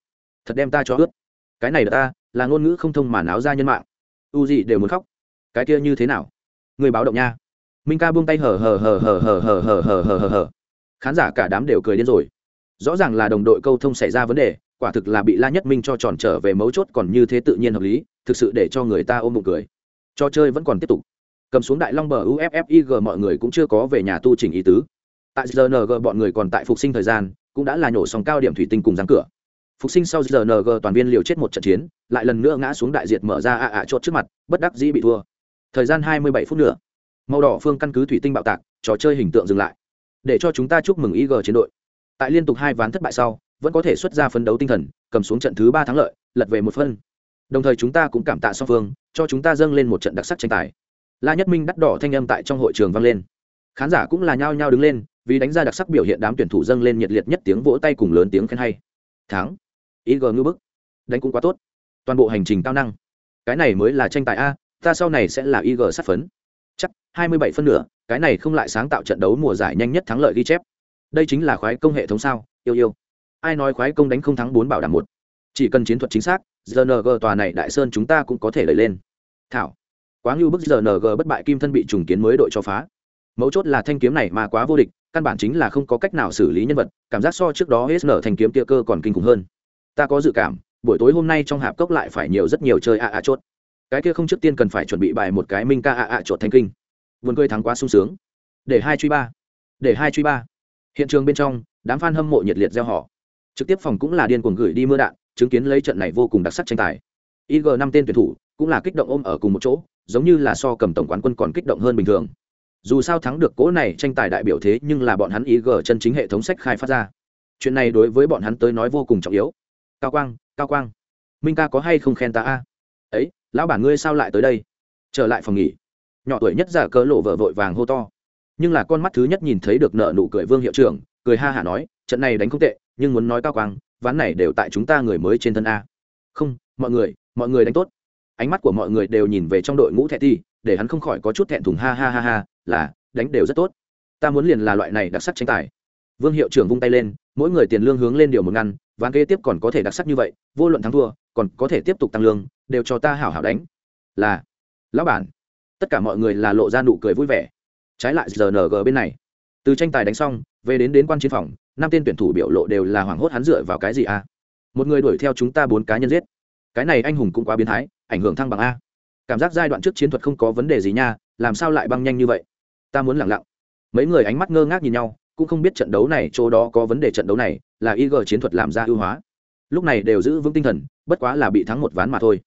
thật đem ta cho ướt cái này là ta là ngôn ngữ không thông mà náo ra nhân mạng u gì đều muốn khóc cái kia như thế nào người báo động nha minh ca buông tay hờ hờ hờ hờ hờ hờ hờ hờ hờ hờ hờ khán giả cả đám đều cười điên rồi rõ ràng là đồng đội câu thông xảy ra vấn đề quả thực là bị la nhất minh cho tròn trở về mấu chốt còn như thế tự nhiên hợp lý, thực sự để cho người ta ôm bụng cười. Trò chơi vẫn còn tiếp tục. Cầm xuống đại long bờ uffig mọi người cũng chưa có về nhà tu chỉnh ý tứ. Tại rng bọn người còn tại phục sinh thời gian, cũng đã là nhổ sóng cao điểm thủy tinh cùng giáng cửa. Phục sinh sau rng toàn viên liều chết một trận chiến, lại lần nữa ngã xuống đại diệt mở ra ạ ạ chốt trước mặt, bất đắc dĩ bị thua. Thời gian hai mươi bảy phút nữa. Màu đỏ phương căn cứ thủy tinh bạo tạc, trò chơi hình tượng dừng lại. Để cho chúng ta chúc mừng ig chiến đội. Tại liên tục hai ván thất bại sau vẫn có thể xuất ra phấn đấu tinh thần, cầm xuống trận thứ ba thắng lợi, lật về một phân. Đồng thời chúng ta cũng cảm tạ song phương, cho chúng ta dâng lên một trận đặc sắc tranh tài. La nhất minh đắt đỏ thanh âm tại trong hội trường vang lên. Khán giả cũng là nhao nhao đứng lên, vì đánh ra đặc sắc biểu hiện đám tuyển thủ dâng lên nhiệt liệt nhất tiếng vỗ tay cùng lớn tiếng khen hay. Thắng. Ig ngư bức. Đánh cũng quá tốt. Toàn bộ hành trình cao năng. Cái này mới là tranh tài a, ta sau này sẽ là ig sát phấn. Chắc, hai mươi bảy phân nửa, cái này không lại sáng tạo trận đấu mùa giải nhanh nhất thắng lợi ghi chép. Đây chính là khoái công hệ thống sao? Yêu yêu ai nói khoái công đánh không thắng bốn bảo đảm một. Chỉ cần chiến thuật chính xác rng tòa này đại sơn chúng ta cũng có thể lấy lên. Thảo. Quá ngưu bức rng bất bại kim thân bị trùng kiến mới đội cho phá. Mấu chốt là thanh kiếm này mà quá vô địch, căn bản chính là không có cách nào xử lý nhân vật, cảm giác so trước đó hết nở thanh kiếm kia cơ còn kinh khủng hơn. Ta có dự cảm, buổi tối hôm nay trong hạp cốc lại phải nhiều rất nhiều chơi a a chốt. Cái kia không trước tiên cần phải chuẩn bị bài một cái minh ca a a chốt thanh kinh. Vườn cười thắng quá sung sướng. Để hai truy ba. Để hai truy ba. Hiện trường bên trong, đám f a n hâm mộ nhiệt liệt gieo họ trực tiếp phòng cũng là điên cuồng gửi đi mưa đạn, chứng kiến lấy trận này vô cùng đặc sắc tranh tài. Ig năm tên tuyển thủ cũng là kích động ôm ở cùng một chỗ, giống như là so cầm tổng quán quân còn kích động hơn bình thường. Dù sao thắng được cỗ này tranh tài đại biểu thế, nhưng là bọn hắn ig chân chính hệ thống sách khai phát ra. Chuyện này đối với bọn hắn tới nói vô cùng trọng yếu. Cao quang cao quang, minh ca có hay không khen ta a? Ấy, lão bản ngươi sao lại tới đây? Trở lại phòng nghỉ. Nhỏ tuổi nhất giả cớ lộ vợ vội vàng hô to. Nhưng là con mắt thứ nhất nhìn thấy được nợ nụ cười vương hiệu trưởng cười ha hả nói, trận này đánh không tệ, nhưng muốn nói cao quang, ván này đều tại chúng ta người mới trên thân a. Không, mọi người mọi người đánh tốt. Ánh mắt của mọi người đều nhìn về trong đội ngũ thẹ ti để hắn không khỏi có chút thẹn thùng ha ha ha ha, là, đánh đều rất tốt. Ta muốn liền là loại này đặc sắc tranh tài. Vương hiệu trưởng vung tay lên, mỗi người tiền lương hướng lên điều một ngăn, ván kế tiếp còn có thể đặc sắc như vậy, vô luận thắng thua, còn có thể tiếp tục tăng lương, đều cho ta hảo hảo đánh. Là, lão bản. Tất cả mọi người là lộ ra nụ cười vui vẻ. Trái lại rng bên này từ tranh tài đánh xong, về đến đến quan chiến phòng, năm tên tuyển thủ biểu lộ đều là hoảng hốt hắn dựa vào cái gì a một người đuổi theo chúng ta bốn cá nhân giết. Cái này anh hùng cũng quá biến thái, ảnh hưởng thăng bằng a. Cảm giác giai đoạn trước chiến thuật không có vấn đề gì nha, làm sao lại băng nhanh như vậy? Ta muốn lẳng lặng. Mấy người ánh mắt ngơ ngác nhìn nhau, cũng không biết trận đấu này chỗ đó có vấn đề trận đấu này, là ig chiến thuật làm ra ưu hóa. Lúc này đều giữ vững tinh thần, bất quá là bị thắng một ván mà thôi.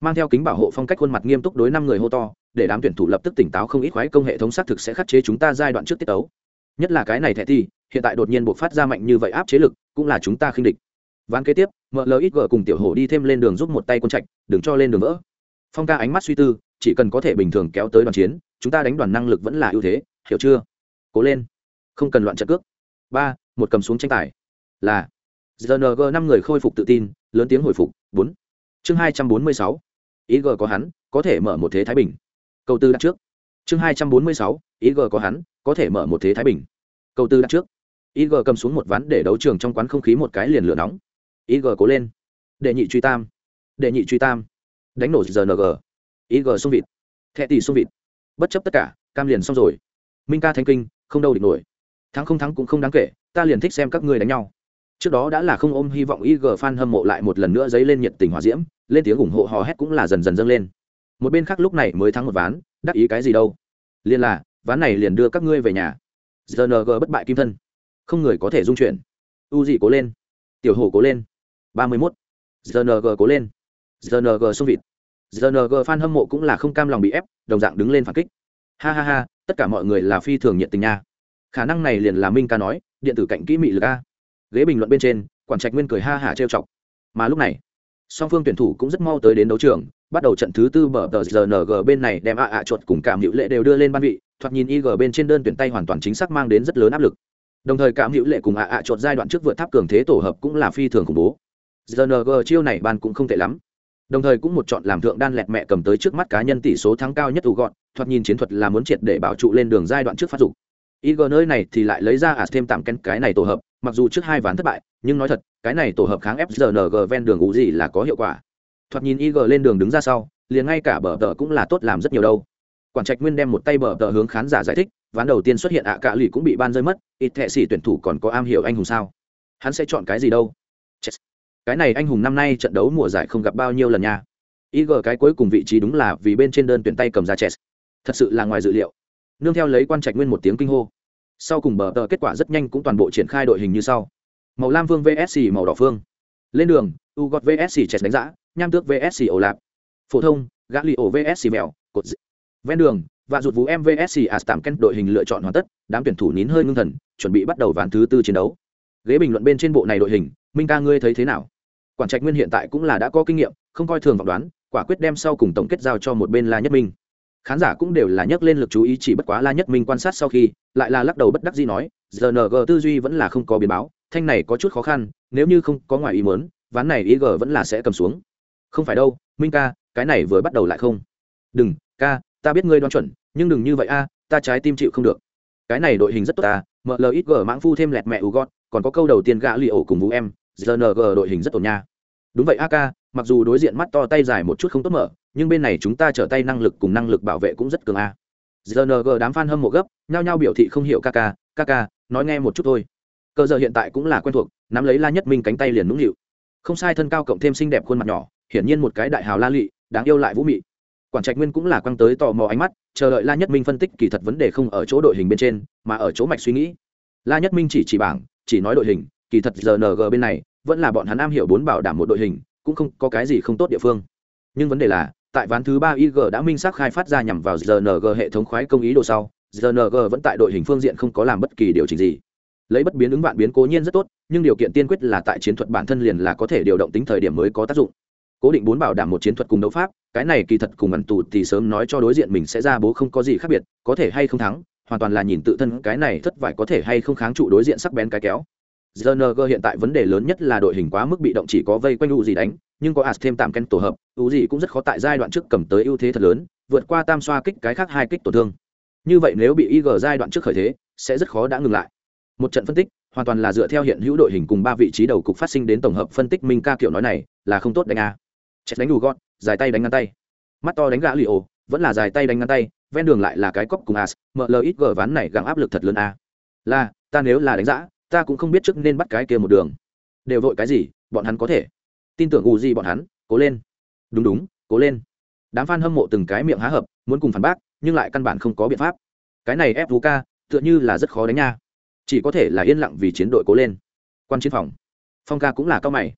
Mang theo kính bảo hộ phong cách khuôn mặt nghiêm túc đối năm người hô to, để đám tuyển thủ lập tức tỉnh táo không ít khoái công hệ thống xác thực sẽ khắc chế chúng ta giai đoạn trước tiết tấu nhất là cái này thẻ thi, hiện tại đột nhiên buộc phát ra mạnh như vậy áp chế lực, cũng là chúng ta khinh địch. Ván kế tiếp mlxg cùng tiểu hổ đi thêm lên đường giúp một tay quân trạch, đừng cho lên đường vỡ. Phong ca ánh mắt suy tư, chỉ cần có thể bình thường kéo tới đoàn chiến, chúng ta đánh đoàn năng lực vẫn là ưu thế, hiểu chưa? Cố lên. Không cần loạn trận cước. Ba, một cầm xuống tranh tài. Là. Rng năm người khôi phục tự tin, lớn tiếng hồi phục. Bốn. Chương hai trăm bốn mươi sáu. Ý g có hắn, có thể mở một thế thái bình. Câu tư đặt trước. Chương hai trăm bốn mươi sáu ý g có hắn có thể mở một thế thái bình. Câu tư đặt trước. Ig cầm xuống một ván để đấu trường trong quán không khí một cái liền lửa nóng. Ig cố lên. Đệ nhị truy tam. Đệ nhị truy tam. Đánh nổ rng ig xung vịt. Thẹ tỷ xung vịt. Bất chấp tất cả, cam liền xong rồi. Minh ca thanh kinh, không đâu địch nổi. Thắng không thắng cũng không đáng kể, ta liền thích xem các ngươi đánh nhau. Trước đó đã là không ôm hy vọng ig fan hâm mộ lại một lần nữa dấy lên nhiệt tình hòa diễm, lên tiếng ủng hộ hò hét cũng là dần dần dâng lên. Một bên khác lúc này mới thắng một ván, đắc ý cái gì đâu? Liên là ván này liền đưa các ngươi về nhà. Rng bất bại kim thân. Không người có thể dung chuyển. U dị cố lên. Tiểu hổ cố lên. Ba mươi mốt. Rng cố lên. Rng xung vịt. Rng f hâm mộ cũng là không cam lòng bị ép, đồng dạng đứng lên phản kích. Ha ha ha, tất cả mọi người là phi thường nhiệt tình nha. Khả năng này liền là minh ca nói, điện tử cạnh kỹ mị lực a. Ghế bình luận bên trên, quản trạch nguyên cười ha hả trêu chọc. Mà lúc này, song phương tuyển thủ cũng rất mau tới đến đấu trường bắt đầu trận thứ tư bờ tờ rng bên này đem ạ ạ chuột cùng cảm hữu lệ đều đưa lên ban vị, thoạt nhìn ig bên trên đơn tuyển tay hoàn toàn chính xác mang đến rất lớn áp lực. Đồng thời cảm hữu lệ cùng ạ ạ chuột giai đoạn trước vượt tháp cường thế tổ hợp cũng là phi thường khủng bố. Rng chiêu này ban cũng không tệ lắm. Đồng thời cũng một chọn làm thượng đan lẹt mẹ cầm tới trước mắt cá nhân tỷ số thắng cao nhất ủ gọn, thoạt nhìn chiến thuật là muốn triệt để bảo trụ lên đường giai đoạn trước phát dục. ig nơi này thì lại lấy ra ả thêm tạm kén cái này tổ hợp, mặc dù trước hai ván thất bại, nhưng nói thật, cái này tổ hợp kháng fgng ven đường ủ gì là có hiệu quả thoạt nhìn ig lên đường đứng ra sau, liền ngay cả bờ tờ cũng là tốt làm rất nhiều đâu. Quản trạch nguyên đem một tay bờ tờ hướng khán giả giải thích, ván đầu tiên xuất hiện ạ à cả lì cũng bị ban rơi mất, ít thệ sĩ tuyển thủ còn có am hiểu anh hùng sao? Hắn sẽ chọn cái gì đâu? Cái này anh hùng năm nay trận đấu mùa giải không gặp bao nhiêu lần nha. ig cái cuối cùng vị trí đúng là vì bên trên đơn tuyển tay cầm ra chess. Thật sự là ngoài dự liệu. Nương theo lấy quan trạch nguyên một tiếng kinh hô. Sau cùng bờ tờ kết quả rất nhanh cũng toàn bộ triển khai đội hình như sau. Màu lam vương vsc màu đỏ phương. Lên đường u gót vsc chess đánh giá nham tước vsc ổ lạp. Phổ thông, gã li ổ vsc mèo, cột dị. ven đường và rụt vũ mvsc astam à ken đội hình lựa chọn hoàn tất, đám tuyển thủ nín hơi ngưng thần, chuẩn bị bắt đầu ván thứ tư chiến đấu. Ghế bình luận bên trên bộ này đội hình, minh ca ngươi thấy thế nào? Quản trạch nguyên hiện tại cũng là đã có kinh nghiệm, không coi thường vọng đoán, quả quyết đem sau cùng tổng kết giao cho một bên la nhất minh. Khán giả cũng đều là nhắc lên lực chú ý chỉ bất quá la nhất minh quan sát sau khi, lại là lắc đầu bất đắc dĩ nói rng tư duy vẫn là không có biến báo, thanh này có chút khó khăn, nếu như không có ngoài ý mớn ván này ý g vẫn là sẽ cầm xuống không phải đâu, minh ca, cái này vừa bắt đầu lại không? Đừng, ca, ta biết ngươi đoán chuẩn, nhưng đừng như vậy a, ta trái tim chịu không được. Cái này đội hình rất tốt ta mlxg mãng phu thêm lẹt mẹ u gót còn có câu đầu tiên gã li ổ cùng vũ em gng đội hình rất tốt nha. Đúng vậy a ca, mặc dù đối diện mắt to tay dài một chút không tốt mở, nhưng bên này chúng ta trở tay năng lực cùng năng lực bảo vệ cũng rất cường a. Gng đám f a n hâm mộ gấp, nhao nhao biểu thị không hiểu ca ca ca ca, nói nghe một chút thôi. Cơ giờ hiện tại cũng là quen thuộc, nắm lấy la nhất minh cánh tay liền nũng nịu. Không sai thân cao cộng thêm xinh đẹp khuôn mặt nhỏ hiển nhiên một cái đại hào la lị, đáng yêu lại vũ mị. Quản trạch nguyên cũng là quăng tới tò mò ánh mắt, chờ đợi la nhất minh phân tích kỳ thật vấn đề không ở chỗ đội hình bên trên, mà ở chỗ mạch suy nghĩ. La nhất minh chỉ chỉ bảng, chỉ nói đội hình, kỳ thật rng bên này, vẫn là bọn hắn am hiểu bốn bảo đảm một đội hình, cũng không có cái gì không tốt địa phương. Nhưng vấn đề là, tại ván thứ ba ig đã minh xác khai phát ra nhằm vào rng hệ thống khoái công ý đồ sau rng vẫn tại đội hình phương diện không có làm bất kỳ điều chỉnh gì. Lấy bất biến ứng vạn biến cố nhiên rất tốt, nhưng điều kiện tiên quyết là tại chiến thuật bản thân liền là có thể điều động tính thời điểm mới có tác dụng cố định bốn bảo đảm một chiến thuật cùng đấu pháp cái này kỳ thật cùng ẩn tù thì sớm nói cho đối diện mình sẽ ra bố không có gì khác biệt có thể hay không thắng hoàn toàn là nhìn tự thân cái này thất vải có thể hay không kháng trụ đối diện sắc bén cái kéo GNG hiện tại vấn đề lớn nhất là đội hình quá mức bị động chỉ có vây quanh u gì đánh, nhưng có as thêm tạm ken tổ hợp, u gì cũng rất khó tại giai đoạn trước cầm tới ưu thế thật lớn, vượt qua tam xoa kích cái khác hai kích tổn thương. Như vậy nếu bị IG giai đoạn trước khởi thế, sẽ rất khó đã ngừng lại. Một trận phân tích, hoàn toàn là dựa theo hiện hữu đội hình cùng ba vị trí đầu cục phát sinh đến tổng hợp phân tích minh ca kiểu nói này, là không tốt đánh a. Chết đánh đủ gọn, dài tay đánh ngăn tay. Mắt to đánh gã Lio, vẫn là dài tay đánh ngăn tay, ven đường lại là cái cốc cùng as, MLXG ván này gắng áp lực thật lớn a. Là, ta nếu là đánh giã ta cũng không biết trước nên bắt cái kia một đường. Đều vội cái gì bọn hắn có thể. Tin tưởng u gì bọn hắn cố lên. Đúng đúng cố lên. Đám f a n hâm mộ từng cái miệng há hợp muốn cùng phản bác nhưng lại căn bản không có biện pháp. Cái này ép vũ ca tựa như là rất khó đánh nha. Chỉ có thể là yên lặng vì chiến đội cố lên. Quan chiến phòng. Phong ca cũng là cao mày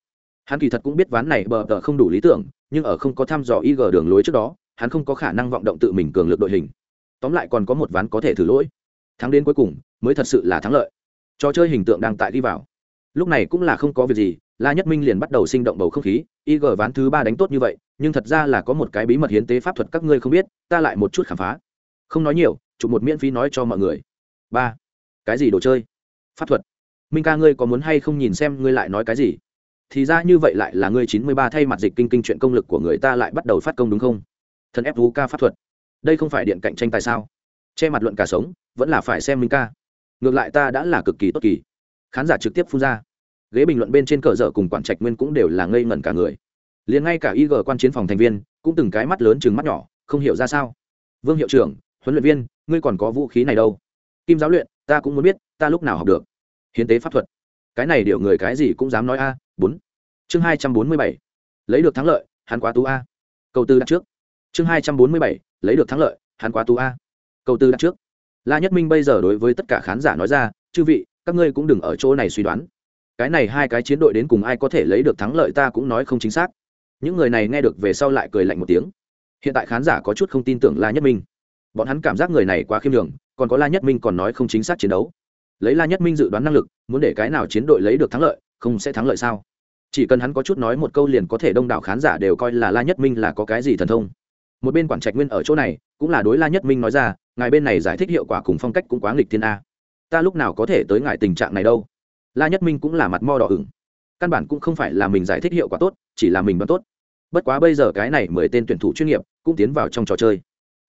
hắn kỳ thật cũng biết ván này bờ tờ không đủ lý tưởng, nhưng ở không có thăm dò ig đường lối trước đó, hắn không có khả năng vọng động tự mình cường lực đội hình. Tóm lại còn có một ván có thể thử lỗi. Thắng đến cuối cùng, mới thật sự là thắng lợi. Trò chơi hình tượng đang tại đi vào. Lúc này cũng là không có việc gì, la nhất minh liền bắt đầu sinh động bầu không khí ig ván thứ ba đánh tốt như vậy, nhưng thật ra là có một cái bí mật hiến tế pháp thuật các ngươi không biết, ta lại một chút khám phá. Không nói nhiều, chụp một miễn phí nói cho mọi người. Ba. Cái gì đồ chơi? Pháp thuật. Minh ca ngươi có muốn hay không nhìn xem ngươi lại nói cái gì? Thì ra như vậy lại là ngươi chín mươi ba thay mặt dịch kinh kinh chuyện công lực của người ta lại bắt đầu phát công đúng không? Thần ép vũ ca pháp thuật. Đây không phải điện cạnh tranh tại sao? Che mặt luận cả sống, vẫn là phải xem minh ca. Ngược lại ta đã là cực kỳ tốt kỳ. Khán giả trực tiếp phun ra. Ghế bình luận bên trên cờ dở cùng quản trạch nguyên cũng đều là ngây ngẩn cả người. Liền ngay cả ig quan chiến phòng thành viên cũng từng cái mắt lớn chừng mắt nhỏ, không hiểu ra sao. Vương hiệu trưởng, huấn luyện viên, ngươi còn có vũ khí này đâu? Kim giáo luyện, ta cũng muốn biết, ta lúc nào học được? Hiến tế pháp thuật. Cái này điệu người cái gì cũng dám nói a bốn. Chương hai trăm bốn mươi bảy. Lấy được thắng lợi, hắn quá tú a. Câu tư đặt trước. Chương hai trăm bốn mươi bảy. Lấy được thắng lợi, hắn quá tú a. Câu tư đặt trước. La nhất minh bây giờ đối với tất cả khán giả nói ra, chư vị, các ngươi cũng đừng ở chỗ này suy đoán. Cái này hai cái chiến đội đến cùng ai có thể lấy được thắng lợi ta cũng nói không chính xác. Những người này nghe được về sau lại cười lạnh một tiếng. Hiện tại khán giả có chút không tin tưởng la nhất minh. Bọn hắn cảm giác người này quá khiêm đường còn có la nhất minh còn nói không chính xác chiến đấu. Lấy la nhất minh dự đoán năng lực, muốn để cái nào chiến đội lấy được thắng lợi không sẽ thắng lợi sao? Chỉ cần hắn có chút nói một câu liền có thể đông đảo khán giả đều coi là la nhất minh là có cái gì thần thông. Một bên quản trạch nguyên ở chỗ này, cũng là đối la nhất minh nói ra, ngài bên này giải thích hiệu quả cùng phong cách cũng quá nghịch thiên a. Ta lúc nào có thể tới ngài tình trạng này đâu. La nhất minh cũng là mặt mo đỏ ửng. Căn bản cũng không phải là mình giải thích hiệu quả tốt, chỉ là mình đoán tốt. Bất quá bây giờ cái này mười tên tuyển thủ chuyên nghiệp cũng tiến vào trong trò chơi.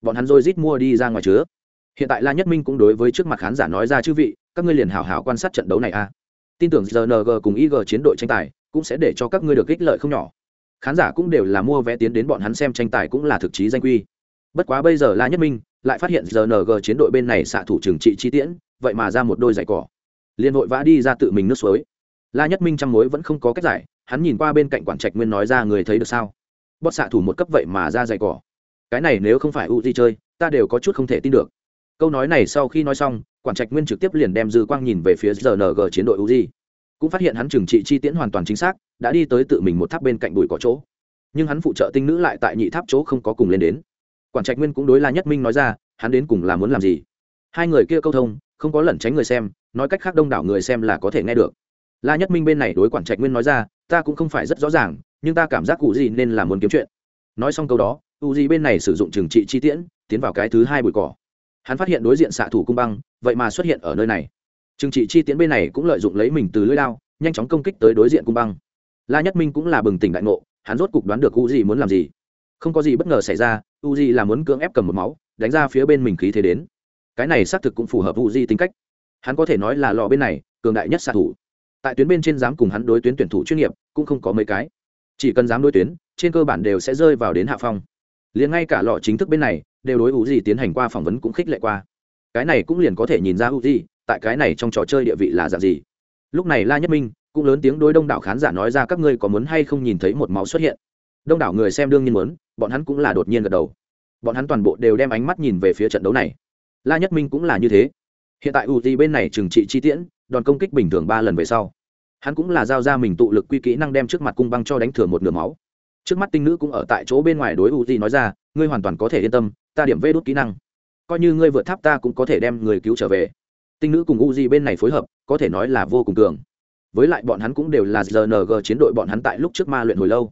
Bọn hắn rồi rít mua đi ra ngoài chứa. Hiện tại la nhất minh cũng đối với trước mặt khán giả nói ra chư vị, các ngươi liền hảo hảo quan sát trận đấu này a tin tưởng rng cùng ig chiến đội tranh tài cũng sẽ để cho các ngươi được ích lợi không nhỏ. Khán giả cũng đều là mua vé tiến đến bọn hắn xem tranh tài cũng là thực chí danh quy. Bất quá bây giờ la nhất minh lại phát hiện rng chiến đội bên này xạ thủ trừng trị chi tiễn, vậy mà ra một đôi giày cỏ. Liền vội vã đi ra tự mình nước suối. La nhất minh trong mối vẫn không có cách giải, hắn nhìn qua bên cạnh quản trạch nguyên nói ra người thấy được sao? Bót xạ thủ một cấp vậy mà ra giày cỏ. Cái này nếu không phải u di chơi, ta đều có chút không thể tin được. Câu nói này sau khi nói xong quản trạch nguyên trực tiếp liền đem dư quang nhìn về phía rng chiến đội u cũng phát hiện hắn trừng trị chi tiễn hoàn toàn chính xác, đã đi tới tự mình một tháp bên cạnh bụi có chỗ. Nhưng hắn phụ trợ tinh nữ lại tại nhị tháp chỗ không có cùng lên đến. Quản trạch nguyên cũng đối la nhất minh nói ra, hắn đến cùng là muốn làm gì? Hai người kia câu thông, không có lẩn tránh người xem, nói cách khác đông đảo người xem là có thể nghe được. La nhất minh bên này đối quản trạch nguyên nói ra, ta cũng không phải rất rõ ràng, nhưng ta cảm giác cụ gì nên là muốn kiếm chuyện. Nói xong câu đó, u gì bên này sử dụng trừng trị chi tiễn, tiến vào cái thứ hai bụi cỏ hắn phát hiện đối diện xạ thủ cung băng, vậy mà xuất hiện ở nơi này. Trừng trị chi tiễn bên này cũng lợi dụng lấy mình từ lưỡi lao nhanh chóng công kích tới đối diện cung băng. La nhất minh cũng là bừng tỉnh đại ngộ, hắn rốt cục đoán được u gì muốn làm gì. Không có gì bất ngờ xảy ra, u gì là muốn cưỡng ép cầm một máu, đánh ra phía bên mình khí thế đến. Cái này xác thực cũng phù hợp u di tính cách. Hắn có thể nói là lò bên này, cường đại nhất xạ thủ. Tại tuyến bên trên dám cùng hắn đối tuyến tuyển thủ chuyên nghiệp, cũng không có mấy cái. Chỉ cần dám đối tuyến, trên cơ bản đều sẽ rơi vào đến hạ phong. Liền ngay cả lò chính thức bên này đều đối u di tiến hành qua phỏng vấn cũng khích lệ qua. Cái này cũng liền có thể nhìn ra u di tại cái này trong trò chơi địa vị là dạng gì. Lúc này la nhất minh cũng lớn tiếng đối đông đảo khán giả nói ra các ngươi có muốn hay không nhìn thấy một máu xuất hiện. Đông đảo người xem đương nhiên muốn, bọn hắn cũng là đột nhiên gật đầu. Bọn hắn toàn bộ đều đem ánh mắt nhìn về phía trận đấu này. La nhất minh cũng là như thế. Hiện tại u t bên này trừng trị chi tiễn đòn công kích bình thường ba lần về sau. Hắn cũng là giao ra mình tụ lực quy kỹ năng đem trước mặt cung băng cho đánh thừa một nửa máu trước mắt tinh nữ cũng ở tại chỗ bên ngoài đối u di nói ra, ngươi hoàn toàn có thể yên tâm, ta điểm vê đốt kỹ năng. Coi như ngươi vượt tháp ta cũng có thể đem người cứu trở về. Tinh nữ cùng u di bên này phối hợp, có thể nói là vô cùng cường. Với lại bọn hắn cũng đều là rng chiến đội bọn hắn tại lúc trước ma luyện hồi lâu.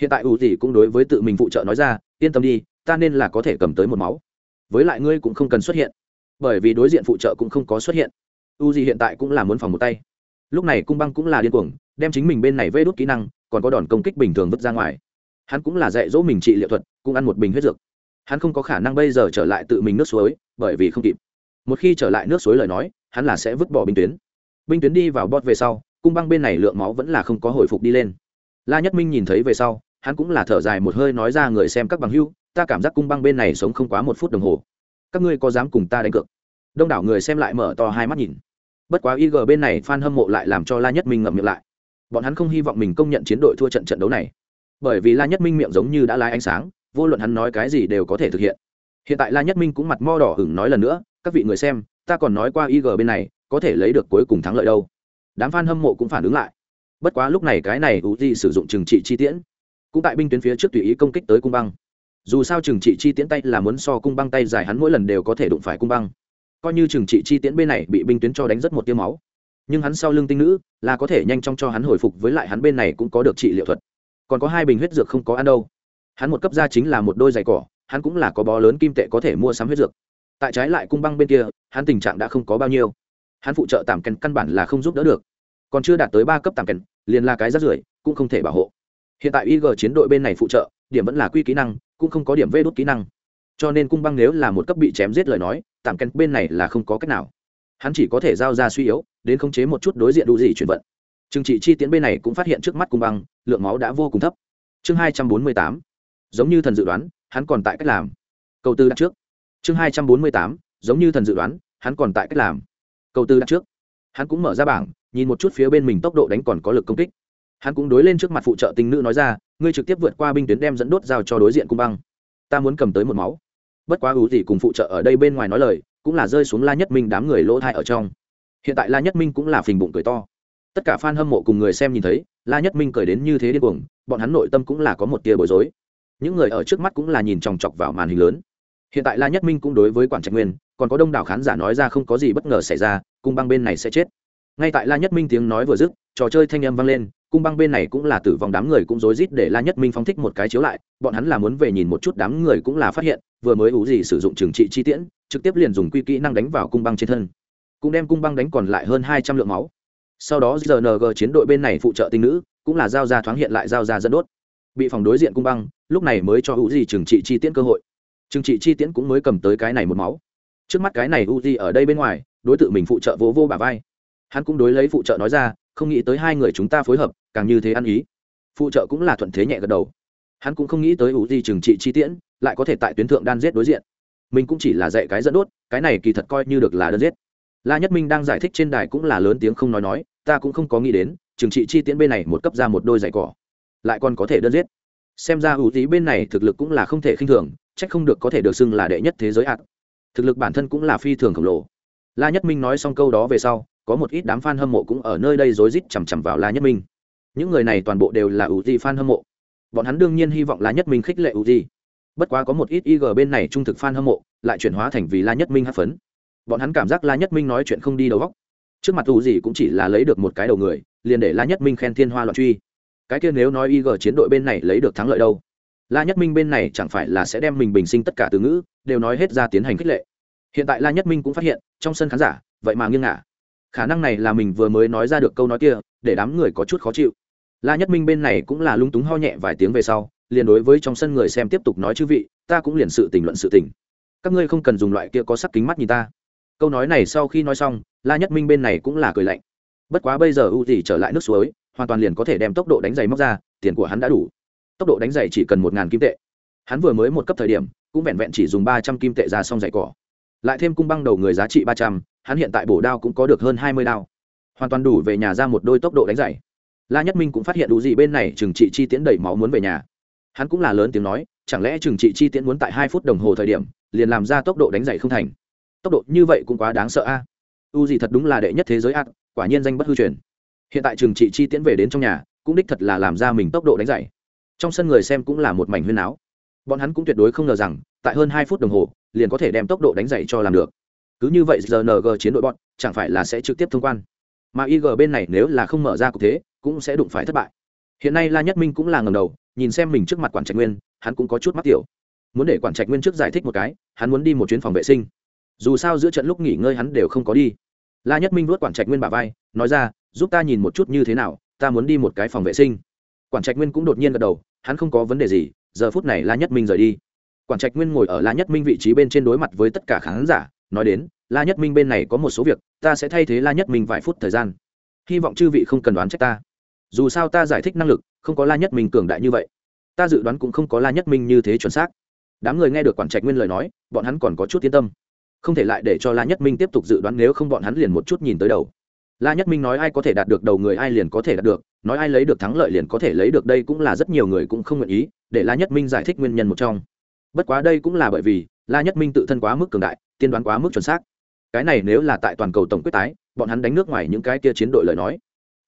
Hiện tại u di cũng đối với tự mình phụ trợ nói ra, yên tâm đi, ta nên là có thể cầm tới một máu. Với lại ngươi cũng không cần xuất hiện. Bởi vì đối diện phụ trợ cũng không có xuất hiện. U di hiện tại cũng là muốn phòng một tay. Lúc này cung băng cũng là điên cuồng, đem chính mình bên này vê đốt kỹ năng, còn có đòn công kích bình thường vứt ra ngoài hắn cũng là dạy dỗ mình trị liệu thuật, cũng ăn một bình huyết dược. Hắn không có khả năng bây giờ trở lại tự mình nước suối, bởi vì không kịp. Một khi trở lại nước suối lời nói, hắn là sẽ vứt bỏ binh tuyến. Binh tuyến đi vào bót về sau, cung băng bên này lượng máu vẫn là không có hồi phục đi lên. La nhất minh nhìn thấy về sau, hắn cũng là thở dài một hơi nói ra người xem các bằng hưu, ta cảm giác cung băng bên này sống không quá một phút đồng hồ. Các ngươi có dám cùng ta đánh cược? Đông đảo người xem lại mở to hai mắt nhìn. Bất quá ig bên này f a n hâm mộ lại làm cho la nhất minh ngậm miệng lại. Bọn hắn không hy vọng mình công nhận chiến đội thua trận trận đấu này bởi vì la nhất minh miệng giống như đã lái ánh sáng, vô luận hắn nói cái gì đều có thể thực hiện. Hiện tại la nhất minh cũng mặt mo đỏ hửng nói lần nữa, các vị người xem, ta còn nói qua ig bên này, có thể lấy được cuối cùng thắng lợi đâu. Đám f a n hâm mộ cũng phản ứng lại. Bất quá lúc này cái này u di sử dụng trừng trị chi tiễn. Cũng tại binh tuyến phía trước tùy ý công kích tới cung băng. Dù sao trừng trị chi tiễn tay là muốn so cung băng tay dài hắn mỗi lần đều có thể đụng phải cung băng. Coi như trừng trị chi tiễn bên này bị binh tuyến cho đánh rất một tiêu máu. Nhưng hắn sau lưng tinh nữ là có thể nhanh chóng cho hắn hồi phục với lại hắn bên này cũng có được trị liệu thuật còn có hai bình huyết dược không có ăn đâu. Hắn một cấp ra chính là một đôi giày cỏ, hắn cũng là có bó lớn kim tệ có thể mua sắm huyết dược. Tại trái lại cung băng bên kia, hắn tình trạng đã không có bao nhiêu. Hắn phụ trợ tạm kèn căn bản là không giúp đỡ được. Còn chưa đạt tới ba cấp tạm kèn, liền là cái rắt rưởi, cũng không thể bảo hộ. Hiện tại ig chiến đội bên này phụ trợ, điểm vẫn là quy kỹ năng, cũng không có điểm vê đốt kỹ năng. Cho nên cung băng nếu là một cấp bị chém giết lời nói, tạm kèn bên này là không có cách nào. Hắn chỉ có thể giao ra suy yếu, đến khống chế một chút đối diện đủ gì chuyển vận trừng trị chi tiến bên này cũng phát hiện trước mắt cung băng, lượng máu đã vô cùng thấp. Chương hai trăm bốn mươi tám, giống như thần dự đoán, hắn còn tại cách làm. Câu tư đặt trước. Chương hai trăm bốn mươi tám, giống như thần dự đoán, hắn còn tại cách làm. Câu tư đặt trước. Hắn cũng mở ra bảng, nhìn một chút phía bên mình tốc độ đánh còn có lực công kích. Hắn cũng đối lên trước mặt phụ trợ tinh nữ nói ra, ngươi trực tiếp vượt qua binh tuyến đem dẫn đốt giao cho đối diện cung băng. Ta muốn cầm tới một máu. Bất quá ủ gì cùng phụ trợ ở đây bên ngoài nói lời, cũng là rơi xuống la nhất minh đám người lỗ thai ở trong. Hiện tại la nhất minh cũng là phình bụng cười to tất cả f a n hâm mộ cùng người xem nhìn thấy, la nhất minh cười đến như thế điên cuồng, bọn hắn nội tâm cũng là có một tia bối rối. Những người ở trước mắt cũng là nhìn chòng chọc vào màn hình lớn. Hiện tại la nhất minh cũng đối với quản trạch nguyên, còn có đông đảo khán giả nói ra không có gì bất ngờ xảy ra, cung băng bên này sẽ chết. Ngay tại la nhất minh tiếng nói vừa dứt, trò chơi thanh âm vang lên, cung băng bên này cũng là tử vong đám người cũng rối rít để la nhất minh phóng thích một cái chiếu lại, bọn hắn là muốn về nhìn một chút đám người cũng là phát hiện, vừa mới ủ gì sử dụng trừng trị chi tiễn, trực tiếp liền dùng quy kỹ năng đánh vào cung băng trên thân. Cũng đem cung băng đánh còn lại hơn hai trăm lượng máu sau đó rng chiến đội bên này phụ trợ tinh nữ, cũng là giao ra thoáng hiện lại giao ra dẫn đốt. Bị phòng đối diện cung băng, lúc này mới cho hữu di trừng trị chi tiễn cơ hội. Trừng trị chi tiễn cũng mới cầm tới cái này một máu. Trước mắt cái này hữu di ở đây bên ngoài, đối tượng mình phụ trợ vô vô bà vai. Hắn cũng đối lấy phụ trợ nói ra, không nghĩ tới hai người chúng ta phối hợp, càng như thế ăn ý. Phụ trợ cũng là thuận thế nhẹ gật đầu. Hắn cũng không nghĩ tới hữu di trừng trị chi tiễn, lại có thể tại tuyến thượng đan giết đối diện. Mình cũng chỉ là dạy cái dẫn đốt, cái này kỳ thật coi như được là đơn giết la nhất minh đang giải thích trên đài cũng là lớn tiếng không nói nói, ta cũng không có nghĩ đến, trừng trị chi tiễn bên này một cấp ra một đôi giày cỏ. Lại còn có thể đơn giết. Xem ra ưu tí bên này thực lực cũng là không thể khinh thường, chắc không được có thể được xưng là đệ nhất thế giới ạt thực lực bản thân cũng là phi thường khổng lồ. La nhất minh nói xong câu đó về sau, có một ít đám f a n hâm mộ cũng ở nơi đây rối rít chằm chằm vào la nhất minh. Những người này toàn bộ đều là ưu tí f a n hâm mộ. Bọn hắn đương nhiên hy vọng la nhất minh khích lệ ưu tí. Bất quá có một ít ig bên này trung thực f a n hâm mộ, lại chuyển hóa thành vì la nhất minh hát phấn bọn hắn cảm giác la nhất minh nói chuyện không đi đầu góc. Trước mặt u gì cũng chỉ là lấy được một cái đầu người, liền để la nhất minh khen thiên hoa loạn truy. Cái kia nếu nói ig chiến đội bên này lấy được thắng lợi đâu? La nhất minh bên này chẳng phải là sẽ đem mình bình sinh tất cả từ ngữ, đều nói hết ra tiến hành khích lệ. Hiện tại la nhất minh cũng phát hiện, trong sân khán giả, vậy mà nghiêng ngả. Khả năng này là mình vừa mới nói ra được câu nói kia, để đám người có chút khó chịu. La nhất minh bên này cũng là lung túng ho nhẹ vài tiếng về sau, liền đối với trong sân người xem tiếp tục nói chư vị, ta cũng liền sự tình luận sự tình. Các ngươi không cần dùng loại kia có sắc kính mắt nhìn ta câu nói này sau khi nói xong, la nhất minh bên này cũng là cười lạnh. Bất quá bây giờ u gì trở lại nước suối, hoàn toàn liền có thể đem tốc độ đánh giày móc ra, tiền của hắn đã đủ. Tốc độ đánh giày chỉ cần một ngàn kim tệ. Hắn vừa mới một cấp thời điểm, cũng vẹn vẹn chỉ dùng ba trăm kim tệ ra xong giày cỏ. Lại thêm cung băng đầu người giá trị ba trăm, hắn hiện tại bổ đao cũng có được hơn hai mươi đao. Hoàn toàn đủ về nhà ra một đôi tốc độ đánh giày. La nhất minh cũng phát hiện đủ gì bên này trừng trị chi tiễn đẩy máu muốn về nhà. Hắn cũng là lớn tiếng nói, chẳng lẽ trừng trị chi tiễn muốn tại hai phút đồng hồ thời điểm, liền làm ra tốc độ đánh giày không thành? Tốc độ như vậy cũng quá đáng sợ a. U gì thật đúng là đệ nhất thế giới a quả nhiên danh bất hư truyền. Hiện tại trường trị chi tiễn về đến trong nhà, cũng đích thật là làm ra mình tốc độ đánh giày trong sân người xem cũng là một mảnh huyên áo bọn hắn cũng tuyệt đối không ngờ rằng, tại hơn hai phút đồng hồ, liền có thể đem tốc độ đánh giày cho làm được. Cứ như vậy giờ ng chiến đội bọn, chẳng phải là sẽ trực tiếp thông quan. Mà ig bên này nếu là không mở ra cục thế, cũng sẽ đụng phải thất bại. Hiện nay la nhất minh cũng là ngầm đầu, nhìn xem mình trước mặt quản trạch nguyên, hắn cũng có chút mắc tiểu. Muốn để quản trạch nguyên trước giải thích một cái, hắn muốn đi một chuyến phòng vệ sinh dù sao giữa trận lúc nghỉ ngơi hắn đều không có đi. La nhất minh vuốt quản trạch nguyên bà vai, nói ra, giúp ta nhìn một chút như thế nào, ta muốn đi một cái phòng vệ sinh. Quản trạch nguyên cũng đột nhiên gật đầu, hắn không có vấn đề gì, giờ phút này la nhất minh rời đi. Quản trạch nguyên ngồi ở la nhất minh vị trí bên trên đối mặt với tất cả khán giả, nói đến, la nhất minh bên này có một số việc, ta sẽ thay thế la nhất minh vài phút thời gian. Hy vọng chư vị không cần đoán trách ta. Dù sao ta giải thích năng lực, không có la nhất minh cường đại như vậy. Ta dự đoán cũng không có la nhất minh như thế chuẩn xác. Đám người nghe được quản trạch nguyên lời nói, bọn hắn còn có chút yên tâm không thể lại để cho la nhất minh tiếp tục dự đoán nếu không bọn hắn liền một chút nhìn tới đầu. La nhất minh nói ai có thể đạt được đầu người ai liền có thể đạt được, nói ai lấy được thắng lợi liền có thể lấy được đây cũng là rất nhiều người cũng không nguyện ý, để la nhất minh giải thích nguyên nhân một trong. Bất quá đây cũng là bởi vì, la nhất minh tự thân quá mức cường đại, tiên đoán quá mức chuẩn xác. Cái này nếu là tại toàn cầu tổng quyết tái, bọn hắn đánh nước ngoài những cái kia chiến đội lời nói,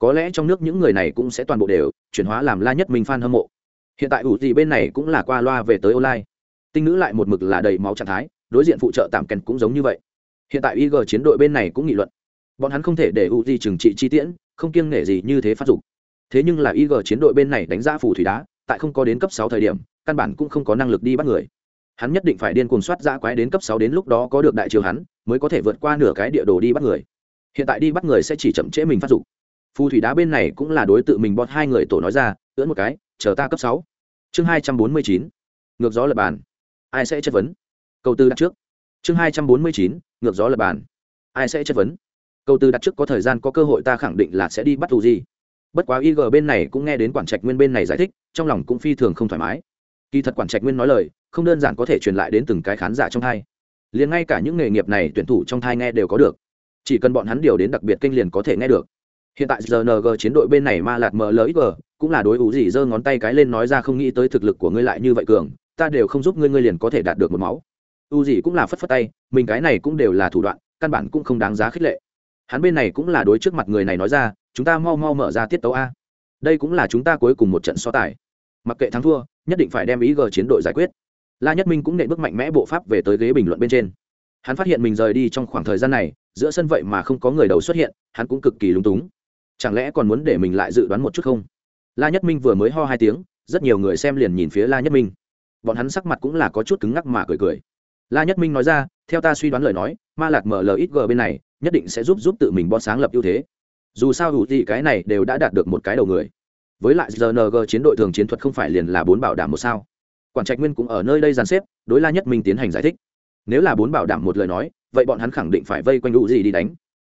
có lẽ trong nước những người này cũng sẽ toàn bộ đều chuyển hóa làm la nhất minh f a n hâm mộ. Hiện tại ủ gì bên này cũng là qua loa về tới online. Tinh nữ lại một mực là đầy máu trạng thái đối diện phụ trợ tạm kèn cũng giống như vậy. Hiện tại ig chiến đội bên này cũng nghị luận. Bọn hắn không thể để u di trừng trị chi tiễn, không kiêng nể gì như thế phát dục. Thế nhưng là ig chiến đội bên này đánh giá phù thủy đá, tại không có đến cấp sáu thời điểm, căn bản cũng không có năng lực đi bắt người. Hắn nhất định phải điên cuồng soát giã quái đến cấp sáu đến lúc đó có được đại chiều hắn, mới có thể vượt qua nửa cái địa đồ đi bắt người. Hiện tại đi bắt người sẽ chỉ chậm trễ mình phát dục. Phù thủy đá bên này cũng là đối tượng mình bọt hai người tổ nói ra, ưỡn một cái, chờ ta cấp sáu. Chương hai trăm bốn mươi chín. Ngược gió lập bàn. Ai sẽ chất vấn? Câu tư đặt trước. Chương hai trăm bốn mươi chín, ngược gió lập bàn. Ai sẽ chất vấn? Câu tư đặt trước có thời gian, có cơ hội ta khẳng định là sẽ đi bắt tù gì. Bất quá ig bên này cũng nghe đến quản trạch nguyên bên này giải thích, trong lòng cũng phi thường không thoải mái. Kỳ thật quản trạch nguyên nói lời, không đơn giản có thể truyền lại đến từng cái khán giả trong thai. Liền ngay cả những nghề nghiệp này tuyển thủ trong thai nghe đều có được. Chỉ cần bọn hắn điều đến đặc biệt kênh liền có thể nghe được. Hiện tại rng chiến đội bên này ma lạt mlxg cũng là đối ủ gì giơ ngón tay cái lên nói ra không nghĩ tới thực lực của ngươi lại như vậy cường, ta đều không giúp ngươi ngươi liền có thể đạt được một máu u gì cũng là phất phất tay, mình cái này cũng đều là thủ đoạn, căn bản cũng không đáng giá khích lệ. Hắn bên này cũng là đối trước mặt người này nói ra, chúng ta mau mau mở ra tiết tấu a. Đây cũng là chúng ta cuối cùng một trận so tài. Mặc kệ thắng thua, nhất định phải đem ý g chiến đội giải quyết. La nhất minh cũng nện bước mạnh mẽ bộ pháp về tới ghế bình luận bên trên. Hắn phát hiện mình rời đi trong khoảng thời gian này, giữa sân vậy mà không có người đầu xuất hiện, hắn cũng cực kỳ lúng túng. Chẳng lẽ còn muốn để mình lại dự đoán một chút không? La nhất minh vừa mới ho hai tiếng, rất nhiều người xem liền nhìn phía la nhất minh. Bọn hắn sắc mặt cũng là có chút cứng ngắc mà cười cười la nhất minh nói ra, theo ta suy đoán lời nói, ma lạc mở ít g bên này, nhất định sẽ giúp giúp tự mình bó sáng lập ưu thế. Dù sao hữu gì cái này đều đã đạt được một cái đầu người. Với lại rng chiến đội thường chiến thuật không phải liền là bốn bảo đảm một sao. Quản trạch nguyên cũng ở nơi đây dàn xếp, đối la nhất minh tiến hành giải thích. Nếu là bốn bảo đảm một lời nói, vậy bọn hắn khẳng định phải vây quanh đủ gì đi đánh.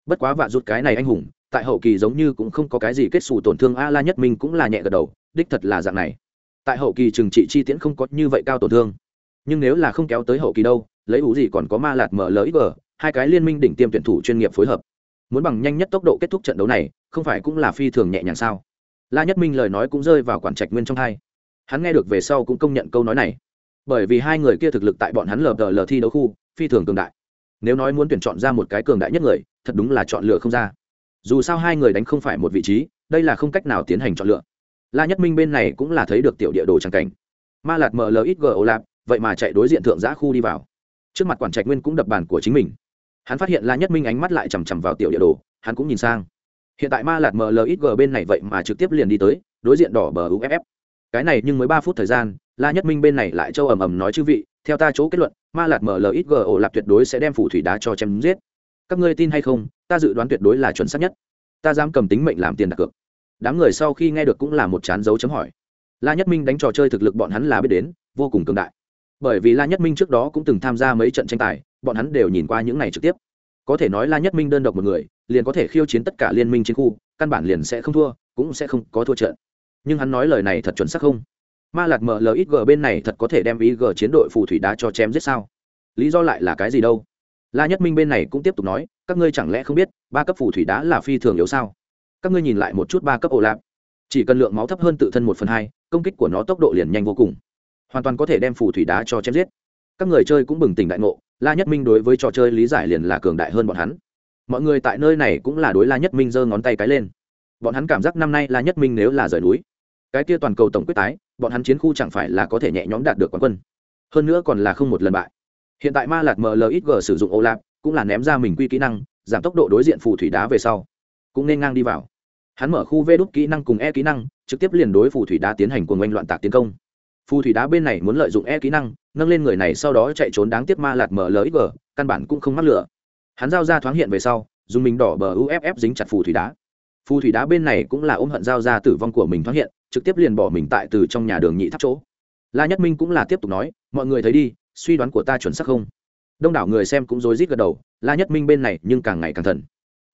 Bất quá vạ rút cái này anh hùng, tại hậu kỳ giống như cũng không có cái gì kết xù tổn thương a la nhất minh cũng là nhẹ gật đầu, đích thật là dạng này. Tại hậu kỳ trừng trị chi tiễn không có như vậy cao tổn thương nhưng nếu là không kéo tới hậu kỳ đâu, lấy ủ gì còn có ma lạt mở lỡ hai cái liên minh đỉnh tiêm tuyển thủ chuyên nghiệp phối hợp. Muốn bằng nhanh nhất tốc độ kết thúc trận đấu này, không phải cũng là phi thường nhẹ nhàng sao? La nhất minh lời nói cũng rơi vào quản trạch nguyên trong hai. Hắn nghe được về sau cũng công nhận câu nói này. Bởi vì hai người kia thực lực tại bọn hắn lờ đờ lờ thi đấu khu, phi thường cường đại. Nếu nói muốn tuyển chọn ra một cái cường đại nhất người, thật đúng là chọn lựa không ra. Dù sao hai người đánh không phải một vị trí, đây là không cách nào tiến hành chọn lựa. La nhất minh bên này cũng là thấy được tiểu địa đồ trang cảnh. Ma lạt mở ít g ô lạp vậy mà chạy đối diện thượng giã khu đi vào. Trước mặt quản trạch nguyên cũng đập bàn của chính mình. Hắn phát hiện la nhất minh ánh mắt lại chằm chằm vào tiểu địa đồ, hắn cũng nhìn sang. Hiện tại ma lạt ít g bên này vậy mà trực tiếp liền đi tới, đối diện đỏ bờ uff cái này nhưng mới ba phút thời gian, la nhất minh bên này lại châu ầm ầm nói chư vị, theo ta chỗ kết luận, ma lạt ít g ổ lạp tuyệt đối sẽ đem phủ thủy đá cho chém giết. Các ngươi tin hay không, ta dự đoán tuyệt đối là chuẩn xác nhất. Ta dám cầm tính mệnh làm tiền đặt cược. Đám người sau khi nghe được cũng là một chán dấu chấm hỏi. La nhất minh đánh trò chơi thực lực bọn hắn là biết đến, vô cùng cường đại bởi vì la nhất minh trước đó cũng từng tham gia mấy trận tranh tài, bọn hắn đều nhìn qua những này trực tiếp. Có thể nói la nhất minh đơn độc một người, liền có thể khiêu chiến tất cả liên minh trên khu, căn bản liền sẽ không thua, cũng sẽ không có thua trận. Nhưng hắn nói lời này thật chuẩn xác không? Ma lạt mlxg bên này thật có thể đem ý g chiến đội phù thủy đá cho chém giết sao? Lý do lại là cái gì đâu? La nhất minh bên này cũng tiếp tục nói, các ngươi chẳng lẽ không biết, ba cấp phù thủy đá là phi thường yếu sao? Các ngươi nhìn lại một chút ba cấp ổ lạp chỉ cần lượng máu thấp hơn tự thân một phần hai, công kích của nó tốc độ liền nhanh vô cùng hoàn toàn có thể đem phù thủy đá cho chém giết. Các người chơi cũng bừng tỉnh đại ngộ, la nhất minh đối với trò chơi lý giải liền là cường đại hơn bọn hắn. Mọi người tại nơi này cũng là đối la nhất minh giơ ngón tay cái lên. Bọn hắn cảm giác năm nay la nhất minh nếu là rời núi, cái kia toàn cầu tổng quyết tái, bọn hắn chiến khu chẳng phải là có thể nhẹ nhõm đạt được quán quân. Hơn nữa còn là không một lần bại. Hiện tại ma lạc mlxg sử dụng ô lạp cũng là ném ra mình quy kỹ năng, giảm tốc độ đối diện phù thủy đá về sau, cũng nên ngang đi vào. Hắn mở khu vê đốt kỹ năng cùng e kỹ năng, trực tiếp liền đối phù thủy đá tiến hành cuồng oanh loạn tạc tiến công phù thủy đá bên này muốn lợi dụng e kỹ năng, nâng lên người này sau đó chạy trốn đáng tiếc ma lạt mở mlxg căn bản cũng không mắc lửa. Hắn giao ra thoáng hiện về sau, dùng mình đỏ bờ uff dính chặt phù thủy đá. Phù thủy đá bên này cũng là ôm hận giao ra tử vong của mình thoáng hiện, trực tiếp liền bỏ mình tại từ trong nhà đường nhị tháp chỗ. La nhất minh cũng là tiếp tục nói, mọi người thấy đi, suy đoán của ta chuẩn xác không? Đông đảo người xem cũng rối rít gật đầu, la nhất minh bên này nhưng càng ngày càng thần.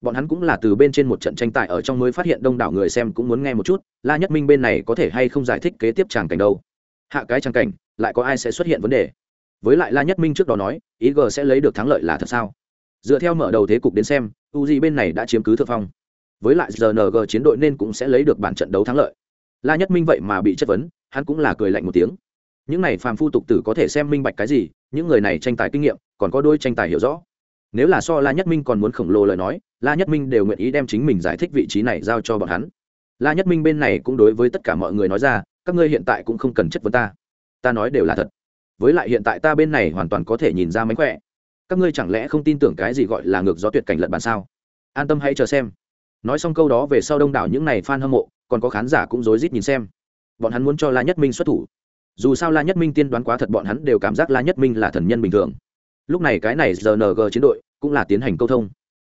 Bọn hắn cũng là từ bên trên một trận tranh tài ở trong mới phát hiện đông đảo người xem cũng muốn nghe một chút, la nhất minh bên này có thể hay không giải thích kế tiếp tràng cảnh đâu hạ cái trang cảnh, lại có ai sẽ xuất hiện vấn đề? Với lại la nhất minh trước đó nói, ý g sẽ lấy được thắng lợi là thật sao? Dựa theo mở đầu thế cục đến xem, u di bên này đã chiếm cứ thượng phong. Với lại rng chiến đội nên cũng sẽ lấy được bản trận đấu thắng lợi. La nhất minh vậy mà bị chất vấn, hắn cũng là cười lạnh một tiếng. Những này phàm phu tục tử có thể xem minh bạch cái gì, những người này tranh tài kinh nghiệm, còn có đôi tranh tài hiểu rõ. Nếu là so la nhất minh còn muốn khổng lồ lời nói, la nhất minh đều nguyện ý đem chính mình giải thích vị trí này giao cho bọn hắn. La nhất minh bên này cũng đối với tất cả mọi người nói ra các ngươi hiện tại cũng không cần chất vấn ta. Ta nói đều là thật. Với lại hiện tại ta bên này hoàn toàn có thể nhìn ra mánh khỏe. Các ngươi chẳng lẽ không tin tưởng cái gì gọi là ngược gió tuyệt cảnh lật bàn sao? An tâm hãy chờ xem. Nói xong câu đó về sau đông đảo những n à y f a n hâm mộ, còn có khán giả cũng rối rít nhìn xem. Bọn hắn muốn cho la nhất minh xuất thủ. Dù sao la nhất minh tiên đoán quá thật bọn hắn đều cảm giác la nhất minh là thần nhân bình thường. Lúc này cái này rng chiến đội cũng là tiến hành câu thông.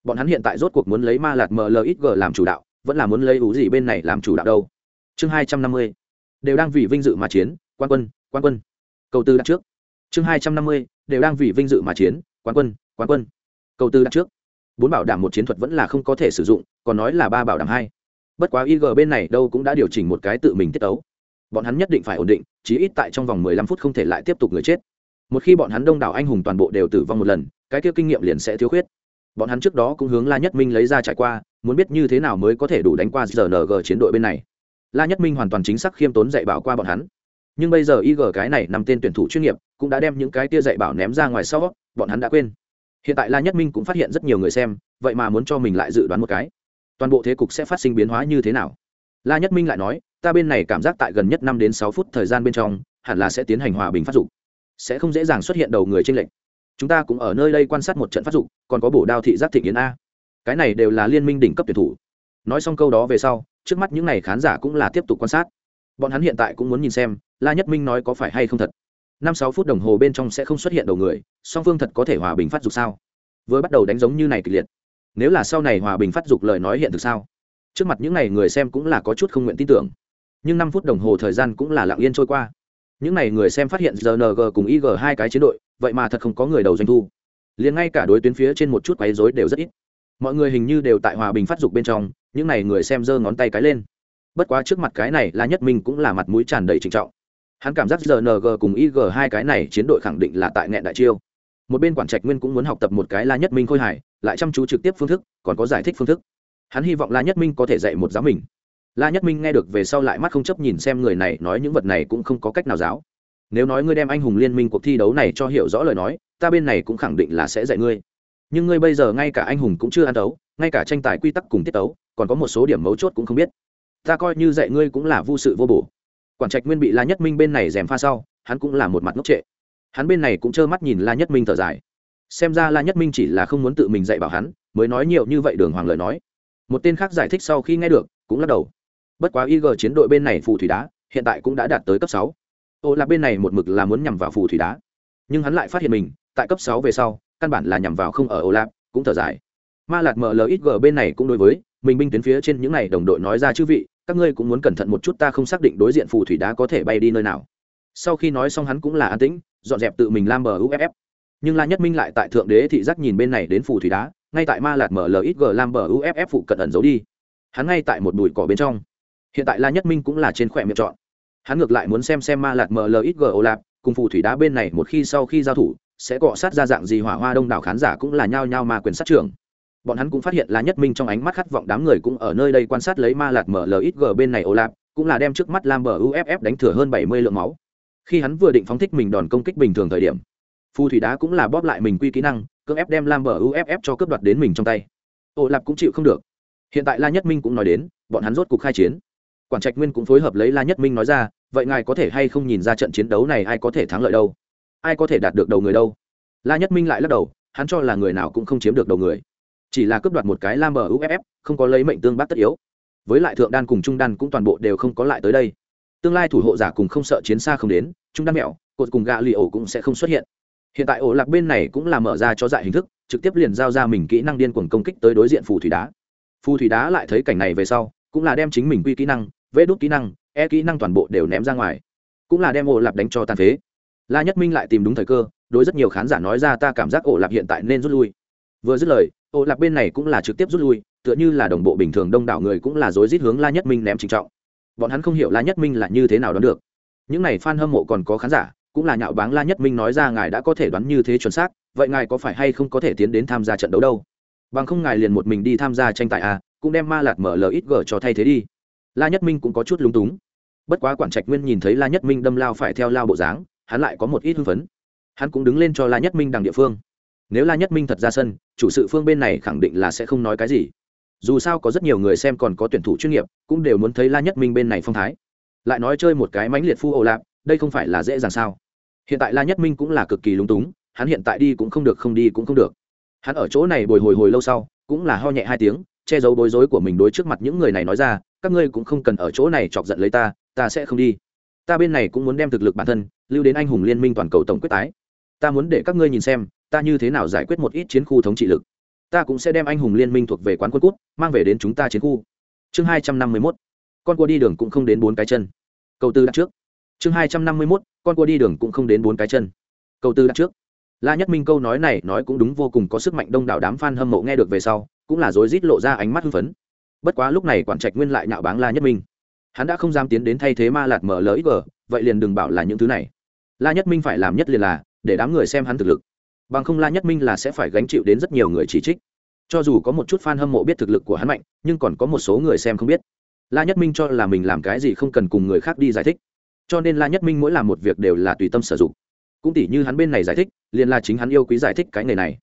Bọn hắn hiện tại rốt cuộc muốn lấy ma lạt mlxg làm chủ đạo, vẫn là muốn lấy ú gì bên này làm chủ đạo đâu? Chương hai trăm năm mươi đều đang vì vinh dự mà chiến, quan quân quan quân. Cầu tư đặt trước. Chương hai trăm năm mươi, đều đang vì vinh dự mà chiến, quan quân quan quân. Cầu tư đặt trước. Bốn bảo đảm một chiến thuật vẫn là không có thể sử dụng, còn nói là ba bảo đảm hai. Bất quá ig bên này đâu cũng đã điều chỉnh một cái tự mình tiết tấu. Bọn hắn nhất định phải ổn định, chí ít tại trong vòng mười lăm phút không thể lại tiếp tục người chết. Một khi bọn hắn đông đảo anh hùng toàn bộ đều tử vong một lần, cái kia kinh nghiệm liền sẽ thiếu khuyết. Bọn hắn trước đó cũng hướng la nhất minh lấy ra trải qua, muốn biết như thế nào mới có thể đủ đánh qua rng chiến đội bên này la nhất minh hoàn toàn chính xác khiêm tốn dạy bảo qua bọn hắn. Nhưng bây giờ ig cái này nằm tên tuyển thủ chuyên nghiệp cũng đã đem những cái tia dạy bảo ném ra ngoài sau, bọn hắn đã quên. Hiện tại la nhất minh cũng phát hiện rất nhiều người xem, vậy mà muốn cho mình lại dự đoán một cái. Toàn bộ thế cục sẽ phát sinh biến hóa như thế nào? La nhất minh lại nói, ta bên này cảm giác tại gần nhất năm đến sáu phút thời gian bên trong, hẳn là sẽ tiến hành hòa bình phát dục. Sẽ không dễ dàng xuất hiện đầu người trên lệnh chúng ta cũng ở nơi đây quan sát một trận phát dục, còn có bổ đao thị giác thị kiến a. Cái này đều là liên minh đỉnh cấp tuyển thủ. Nói xong câu đó về sau trước mắt những n à y khán giả cũng là tiếp tục quan sát. Bọn hắn hiện tại cũng muốn nhìn xem, la nhất minh nói có phải hay không thật. Năm sáu phút đồng hồ bên trong sẽ không xuất hiện đầu người, song phương thật có thể hòa bình phát dục sao? Vừa bắt đầu đánh giống như này kịch liệt. Nếu là sau này hòa bình phát dục lời nói hiện thực sao? Trước mặt những n à y người xem cũng là có chút không nguyện tin tưởng. Nhưng năm phút đồng hồ thời gian cũng là lặng yên trôi qua. Những n à y người xem phát hiện rng cùng ig hai cái chiến đội, vậy mà thật không có người đầu doanh thu. Liền ngay cả đối tuyến phía trên một chút quấy dối đều rất ít. Mọi người hình như đều tại hòa bình phát dục bên trong những n à y người xem giơ ngón tay cái lên. Bất quá trước mặt cái này là nhất minh cũng là mặt mũi tràn đầy trịnh trọng. Hắn cảm giác rng cùng ig hai cái này chiến đội khẳng định là tại nghẹn đại chiêu. Một bên quản trạch nguyên cũng muốn học tập một cái la nhất minh khôi hài, lại chăm chú trực tiếp phương thức, còn có giải thích phương thức. Hắn hy vọng la nhất minh có thể dạy một giáo mình. La nhất minh nghe được về sau lại mắt không chấp nhìn xem người này, nói những vật này cũng không có cách nào giáo. Nếu nói ngươi đem anh hùng liên minh cuộc thi đấu này cho hiểu rõ lời nói, ta bên này cũng khẳng định là sẽ dạy ngươi. Nhưng ngươi bây giờ ngay cả anh hùng cũng chưa ăn đấu, ngay cả tranh tài quy tắc cùng tiết tấu còn có một số điểm mấu chốt cũng không biết. Ta coi như dạy ngươi cũng là vô sự vô bổ. Quản trạch nguyên bị la nhất minh bên này dèm pha sau, hắn cũng là một mặt ngốc trệ. Hắn bên này cũng trơ mắt nhìn la nhất minh thở dài. Xem ra la nhất minh chỉ là không muốn tự mình dạy bảo hắn, mới nói nhiều như vậy đường hoàng lời nói. Một tên khác giải thích sau khi nghe được, cũng lắc đầu. Bất quá ig chiến đội bên này phù thủy đá, hiện tại cũng đã đạt tới cấp sáu. Ô là bên này một mực là muốn nhằm vào phù thủy đá. Nhưng hắn lại phát hiện mình, tại cấp sáu về sau, căn bản là nhằm vào không ở ô lạp, cũng thở dài. Ma lạt mlxg bên này cũng đối với mình binh tuyến phía trên những n à y đồng đội nói ra chư vị, các ngươi cũng muốn cẩn thận một chút, ta không xác định đối diện phù thủy đá có thể bay đi nơi nào. Sau khi nói xong hắn cũng là an tĩnh, dọn dẹp tự mình lam bờ uff nhưng la nhất minh lại tại thượng đế thị giác nhìn bên này đến phù thủy đá, ngay tại ma lạt mlxg lam bờ uff phụ cận ẩn giấu đi. Hắn ngay tại một bụi cỏ bên trong. Hiện tại la nhất minh cũng là trên khỏe miệng chọn. Hắn ngược lại muốn xem xem ma lạt mlxg ô lạp, cùng phù thủy đá bên này một khi sau khi giao thủ, sẽ cọ sát ra dạng gì hỏa hoa đông đảo khán giả cũng là nhao nhao ma quyền sát trưởng bọn hắn cũng phát hiện là nhất minh trong ánh mắt khát vọng đám người cũng ở nơi đây quan sát lấy ma lạt mở lxg bên này ô lạp, cũng là đem trước mắt lam bờ uff đánh thừa hơn bảy mươi lượng máu. Khi hắn vừa định phóng thích mình đòn công kích bình thường thời điểm, phù thủy đá cũng là bóp lại mình quy kỹ năng, cưỡng ép đem lam bờ uff cho cướp đoạt đến mình trong tay. Ô lạp cũng chịu không được. Hiện tại la nhất minh cũng nói đến, bọn hắn rốt cuộc khai chiến. Quản trạch nguyên cũng phối hợp lấy la nhất minh nói ra, vậy ngài có thể hay không nhìn ra trận chiến đấu này ai có thể thắng lợi đâu? Ai có thể đạt được đầu người đâu? La nhất minh lại lắc đầu, hắn cho là người nào cũng không chiếm được đầu người chỉ là cướp đoạt một cái lam bờ uff không có lấy mệnh tương bác tất yếu. Với lại thượng đan cùng trung đan cũng toàn bộ đều không có lại tới đây. Tương lai thủ hộ giả cùng không sợ chiến xa không đến, trung đan mẹo, cột cùng gạ lì ổ cũng sẽ không xuất hiện. Hiện tại ổ lạc bên này cũng là mở ra cho dại hình thức, trực tiếp liền giao ra mình kỹ năng điên cuồng công kích tới đối diện phù thủy đá. Phù thủy đá lại thấy cảnh này về sau, cũng là đem chính mình quy kỹ năng vê đốt kỹ năng e kỹ năng toàn bộ đều ném ra ngoài. Cũng là đem ổ lạp đánh cho tàn phế. La nhất minh lại tìm đúng thời cơ, đối rất nhiều khán giả nói ra ta cảm giác ổ lạp hiện tại nên rút lui vừa dứt lời ổ lạc bên này cũng là trực tiếp rút lui, tựa như là đồng bộ bình thường đông đảo người cũng là dối rít hướng la nhất minh ném trinh trọng. Bọn hắn không hiểu la nhất minh là như thế nào đoán được. Những này f a n hâm mộ còn có khán giả, cũng là nhạo báng la nhất minh nói ra ngài đã có thể đoán như thế chuẩn xác, vậy ngài có phải hay không có thể tiến đến tham gia trận đấu đâu? Bằng không ngài liền một mình đi tham gia tranh tài à cũng đem ma lạt mở ít g cho thay thế đi. La nhất minh cũng có chút lúng túng. Bất quá quản trạch nguyên nhìn thấy la nhất minh đâm lao phải theo lao bộ dáng, hắn lại có một ít hưng phấn. Hắn cũng đứng lên cho la nhất minh đằng địa phương nếu la nhất minh thật ra sân, chủ sự phương bên này khẳng định là sẽ không nói cái gì. Dù sao có rất nhiều người xem còn có tuyển thủ chuyên nghiệp, cũng đều muốn thấy la nhất minh bên này phong thái. Lại nói chơi một cái mãnh liệt phu ồ lạp đây không phải là dễ dàng sao? Hiện tại la nhất minh cũng là cực kỳ lúng túng, hắn hiện tại đi cũng không được, không đi cũng không được. Hắn ở chỗ này bồi hồi hồi lâu sau, cũng là ho nhẹ hai tiếng, che giấu bối rối của mình đối trước mặt những người này nói ra, các ngươi cũng không cần ở chỗ này chọc giận lấy ta ta sẽ không đi. Ta bên này cũng muốn đem thực lực bản thân, lưu đến anh hùng liên minh toàn cầu tổng quyết tái. Ta muốn để các ngươi nhìn xem ta như thế nào giải quyết một ít chiến khu thống trị lực? Ta cũng sẽ đem anh hùng liên minh thuộc về quán quân cút, mang về đến chúng ta chiến khu. Chương hai trăm năm mươi mốt, con cua đi đường cũng không đến bốn cái chân. Câu tư đặt trước. Chương hai trăm năm mươi mốt, con cua đi đường cũng không đến bốn cái chân. Câu tư đặt trước. La nhất minh câu nói này nói cũng đúng vô cùng có sức mạnh đông đảo đám f a n hâm mộ nghe được về sau, cũng là rối rít lộ ra ánh mắt hưng phấn. Bất quá lúc này quản trạch nguyên lại nạo báng la nhất minh. Hắn đã không dám tiến đến thay thế ma lạt mở lỡ ít vậy liền đừng bảo là những thứ này. La nhất minh phải làm nhất liền là, để đám người xem hắn thực lực bằng không la nhất minh là sẽ phải gánh chịu đến rất nhiều người chỉ trích. Cho dù có một chút f a n hâm mộ biết thực lực của hắn mạnh, nhưng còn có một số người xem không biết. La nhất minh cho là mình làm cái gì không cần cùng người khác đi giải thích. Cho nên la nhất minh mỗi làm một việc đều là tùy tâm sử dụng. Cũng tỉ như hắn bên này giải thích, liền là chính hắn yêu quý giải thích cái nghề này.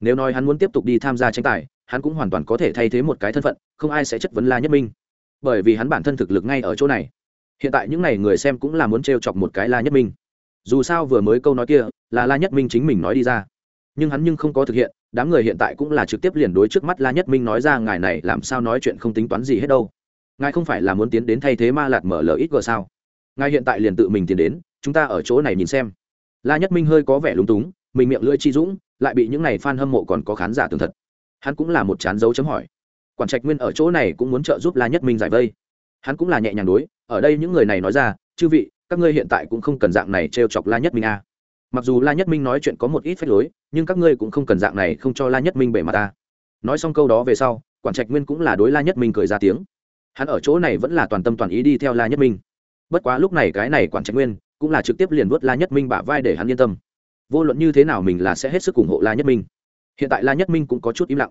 Nếu nói hắn muốn tiếp tục đi tham gia tranh tài, hắn cũng hoàn toàn có thể thay thế một cái thân phận, không ai sẽ chất vấn la nhất minh. Bởi vì hắn bản thân thực lực ngay ở chỗ này. Hiện tại những n à y người xem cũng là muốn t r e o chọc một cái la nhất minh. Dù sao vừa mới câu nói kia, là la nhất minh chính mình nói đi ra nhưng hắn nhưng không có thực hiện, đám người hiện tại cũng là trực tiếp liền đối trước mắt la nhất minh nói ra, ngài này làm sao nói chuyện không tính toán gì hết đâu? Ngài không phải là muốn tiến đến thay thế ma lạt mở lờ ít gờ sao? Ngài hiện tại liền tự mình tiến đến, chúng ta ở chỗ này nhìn xem. La nhất minh hơi có vẻ lúng túng, mình miệng lưỡi chi dũng, lại bị những n à y f a n hâm mộ còn có khán giả tường thật. Hắn cũng là một chán dấu chấm hỏi. Quản trạch nguyên ở chỗ này cũng muốn trợ giúp la nhất minh giải vây. Hắn cũng là nhẹ nhàng đối, ở đây những người này nói ra, chư vị, các ngươi hiện tại cũng không cần dạng này t r e o chọc la nhất minh a. à mặc dù la nhất minh nói chuyện có một ít phép lối, nhưng các ngươi cũng không cần dạng này không cho la nhất minh bể mặt ta. Nói xong câu đó về sau, quản trạch nguyên cũng là đối la nhất minh cười ra tiếng. Hắn ở chỗ này vẫn là toàn tâm toàn ý đi theo la nhất minh. Bất quá lúc này cái này quản trạch nguyên cũng là trực tiếp liền vớt la nhất minh bả vai để hắn yên tâm. Vô luận như thế nào mình là sẽ hết sức ủng hộ la nhất minh. Hiện tại la nhất minh cũng có chút im lặng.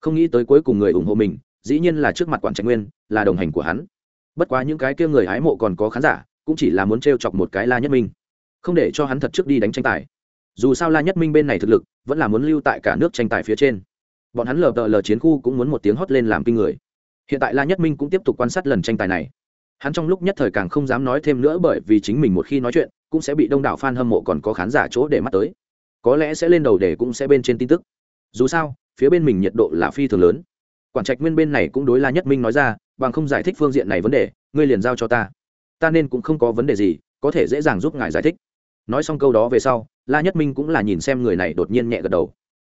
Không nghĩ tới cuối cùng người ủng hộ mình, dĩ nhiên là trước mặt quản trạch nguyên, là đồng hành của hắn. Bất quá những cái kia người hái mộ còn có khán giả, cũng chỉ là muốn t chọc một cái la nhất minh không để cho hắn thật trước đi đánh tranh tài. Dù sao la nhất minh bên này thực lực, vẫn là muốn lưu tại cả nước tranh tài phía trên. Bọn hắn lờ tờ lờ chiến khu cũng muốn một tiếng hót lên làm kinh người. Hiện tại la nhất minh cũng tiếp tục quan sát lần tranh tài này. Hắn trong lúc nhất thời càng không dám nói thêm nữa bởi vì chính mình một khi nói chuyện, cũng sẽ bị đông đảo f a n hâm mộ còn có khán giả chỗ để mắt tới. Có lẽ sẽ lên đầu để cũng sẽ bên trên tin tức. Dù sao, phía bên mình nhiệt độ là phi thường lớn. Quản trạch nguyên bên này cũng đối la nhất minh nói ra, bằng không giải thích phương diện này vấn đề, ngươi liền giao cho ta. Ta nên cũng không có vấn đề gì, có thể dễ dàng giúp ngài giải thích nói xong câu đó về sau, la nhất minh cũng là nhìn xem người này đột nhiên nhẹ gật đầu.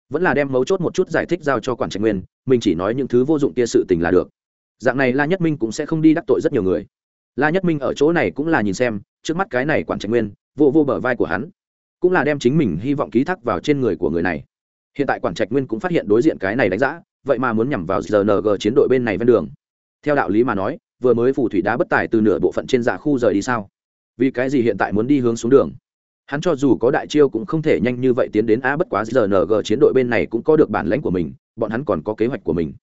Vẫn là đem mấu chốt một chút giải thích giao cho quản trạch nguyên, mình chỉ nói những thứ vô dụng kia sự tình là được. Dạng này la nhất minh cũng sẽ không đi đắc tội rất nhiều người. La nhất minh ở chỗ này cũng là nhìn xem, trước mắt cái này quản trạch nguyên, vô vô bờ vai của hắn, cũng là đem chính mình hy vọng ký thác vào trên người của người này. Hiện tại quản trạch nguyên cũng phát hiện đối diện cái này đánh giá, vậy mà muốn nhằm vào rng chiến đội bên này ven đường. Theo đạo lý mà nói, vừa mới phù thủy đá bất tài từ nửa bộ phận trên dạ khu rời đi sao? Vì cái gì hiện tại muốn đi hướng xuống đường? Hắn cho dù có đại chiêu cũng không thể nhanh như vậy tiến đến a bất quá rng chiến đội bên này cũng có được bản lãnh của mình, bọn hắn còn có kế hoạch của mình.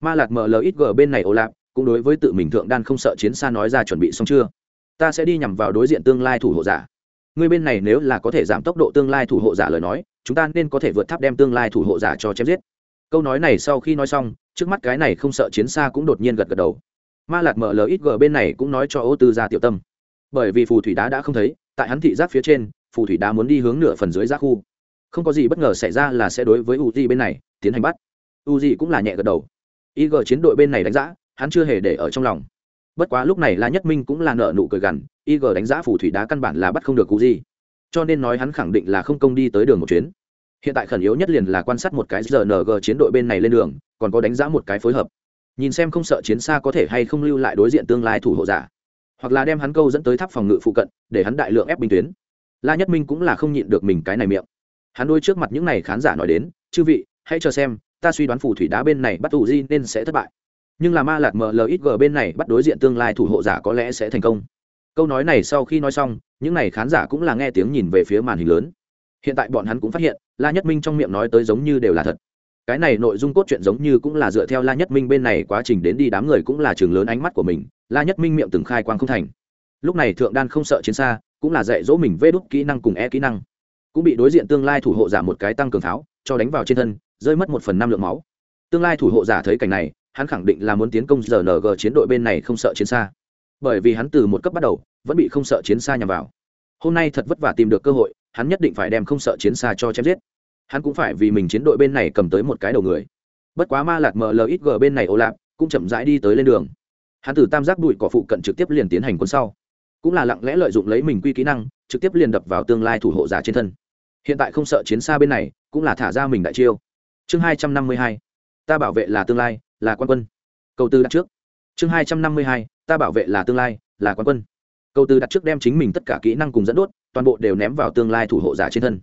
Ma lạc mlxg bên này ô lạp cũng đối với tự mình thượng đan không sợ chiến xa nói ra chuẩn bị xong chưa? Ta sẽ đi nhằm vào đối diện tương lai thủ hộ giả. Người bên này nếu là có thể giảm tốc độ tương lai thủ hộ giả lời nói, chúng ta nên có thể vượt tháp đem tương lai thủ hộ giả cho chém giết. Câu nói này sau khi nói xong, trước mắt cái này không sợ chiến xa cũng đột nhiên gật gật đầu. Ma lạc mở bên này cũng nói cho ô tư ra tiểu tâm. Bởi vì phù thủy đá đã không thấy, tại hắn thị giác phía trên phù thủy đá muốn đi hướng nửa phần dưới ra khu. Không có gì bất ngờ xảy ra là sẽ đối với u di bên này tiến hành bắt. U di cũng là nhẹ gật đầu. Ig chiến đội bên này đánh giá, hắn chưa hề để ở trong lòng. Bất quá lúc này la nhất minh cũng là nợ nụ cười gằn ig đánh giá phù thủy đá căn bản là bắt không được u di cho nên nói hắn khẳng định là không công đi tới đường một chuyến. Hiện tại khẩn yếu nhất liền là quan sát một cái rng chiến đội bên này lên đường, còn có đánh giá một cái phối hợp. Nhìn xem không sợ chiến xa có thể hay không lưu lại đối diện tương lai thủ hộ giả. Hoặc là đem hắn câu dẫn tới tháp phòng ngự phụ cận, để hắn đại lượng ép binh tuyến la nhất minh cũng là không nhịn được mình cái này miệng. Hắn đôi trước mặt những n à y khán giả nói đến, chư vị, hãy chờ xem, ta suy đoán phù thủy đá bên này bắt tù di nên sẽ thất bại. Nhưng là ma lạt mlxg bên này bắt đối diện tương lai thủ hộ giả có lẽ sẽ thành công. Câu nói này sau khi nói xong, những n à y khán giả cũng là nghe tiếng nhìn về phía màn hình lớn. Hiện tại bọn hắn cũng phát hiện, la nhất minh trong miệng nói tới giống như đều là thật. Cái này nội dung cốt truyện giống như cũng là dựa theo la nhất minh bên này quá trình đến đi đám người cũng là trường lớn ánh mắt của mình. La nhất minh miệng từng khai quang không thành. Lúc này thượng đan không sợ chiến xa cũng là dạy dỗ mình vê đúc kỹ năng cùng e kỹ năng. Cũng bị đối diện tương lai thủ hộ giả một cái tăng cường tháo, cho đánh vào trên thân, rơi mất một phần năm lượng máu. Tương lai thủ hộ giả thấy cảnh này, hắn khẳng định là muốn tiến công rng chiến đội bên này không sợ chiến xa. Bởi vì hắn từ một cấp bắt đầu, vẫn bị không sợ chiến xa nhằm vào. Hôm nay thật vất vả tìm được cơ hội, hắn nhất định phải đem không sợ chiến xa cho chém giết. Hắn cũng phải vì mình chiến đội bên này cầm tới một cái đầu người. Bất quá ma lạc mlxg bên này ô lạp cũng chậm rãi đi tới lên đường. Hắn từ tam giác bụi cỏ phụ cận trực tiếp liền tiến hành quân sau cũng là lặng lẽ lợi dụng lấy mình quy kỹ năng, trực tiếp liền đập vào tương lai thủ hộ giả trên thân. Hiện tại không sợ chiến xa bên này, cũng là thả ra mình đại chiêu. Chương hai trăm năm mươi hai, ta bảo vệ là tương lai, là quan quân. Câu tư đặt trước. Chương hai trăm năm mươi hai, ta bảo vệ là tương lai, là quan quân. Câu tư đặt trước đem chính mình tất cả kỹ năng cùng dẫn đốt, toàn bộ đều ném vào tương lai thủ hộ giả trên thân.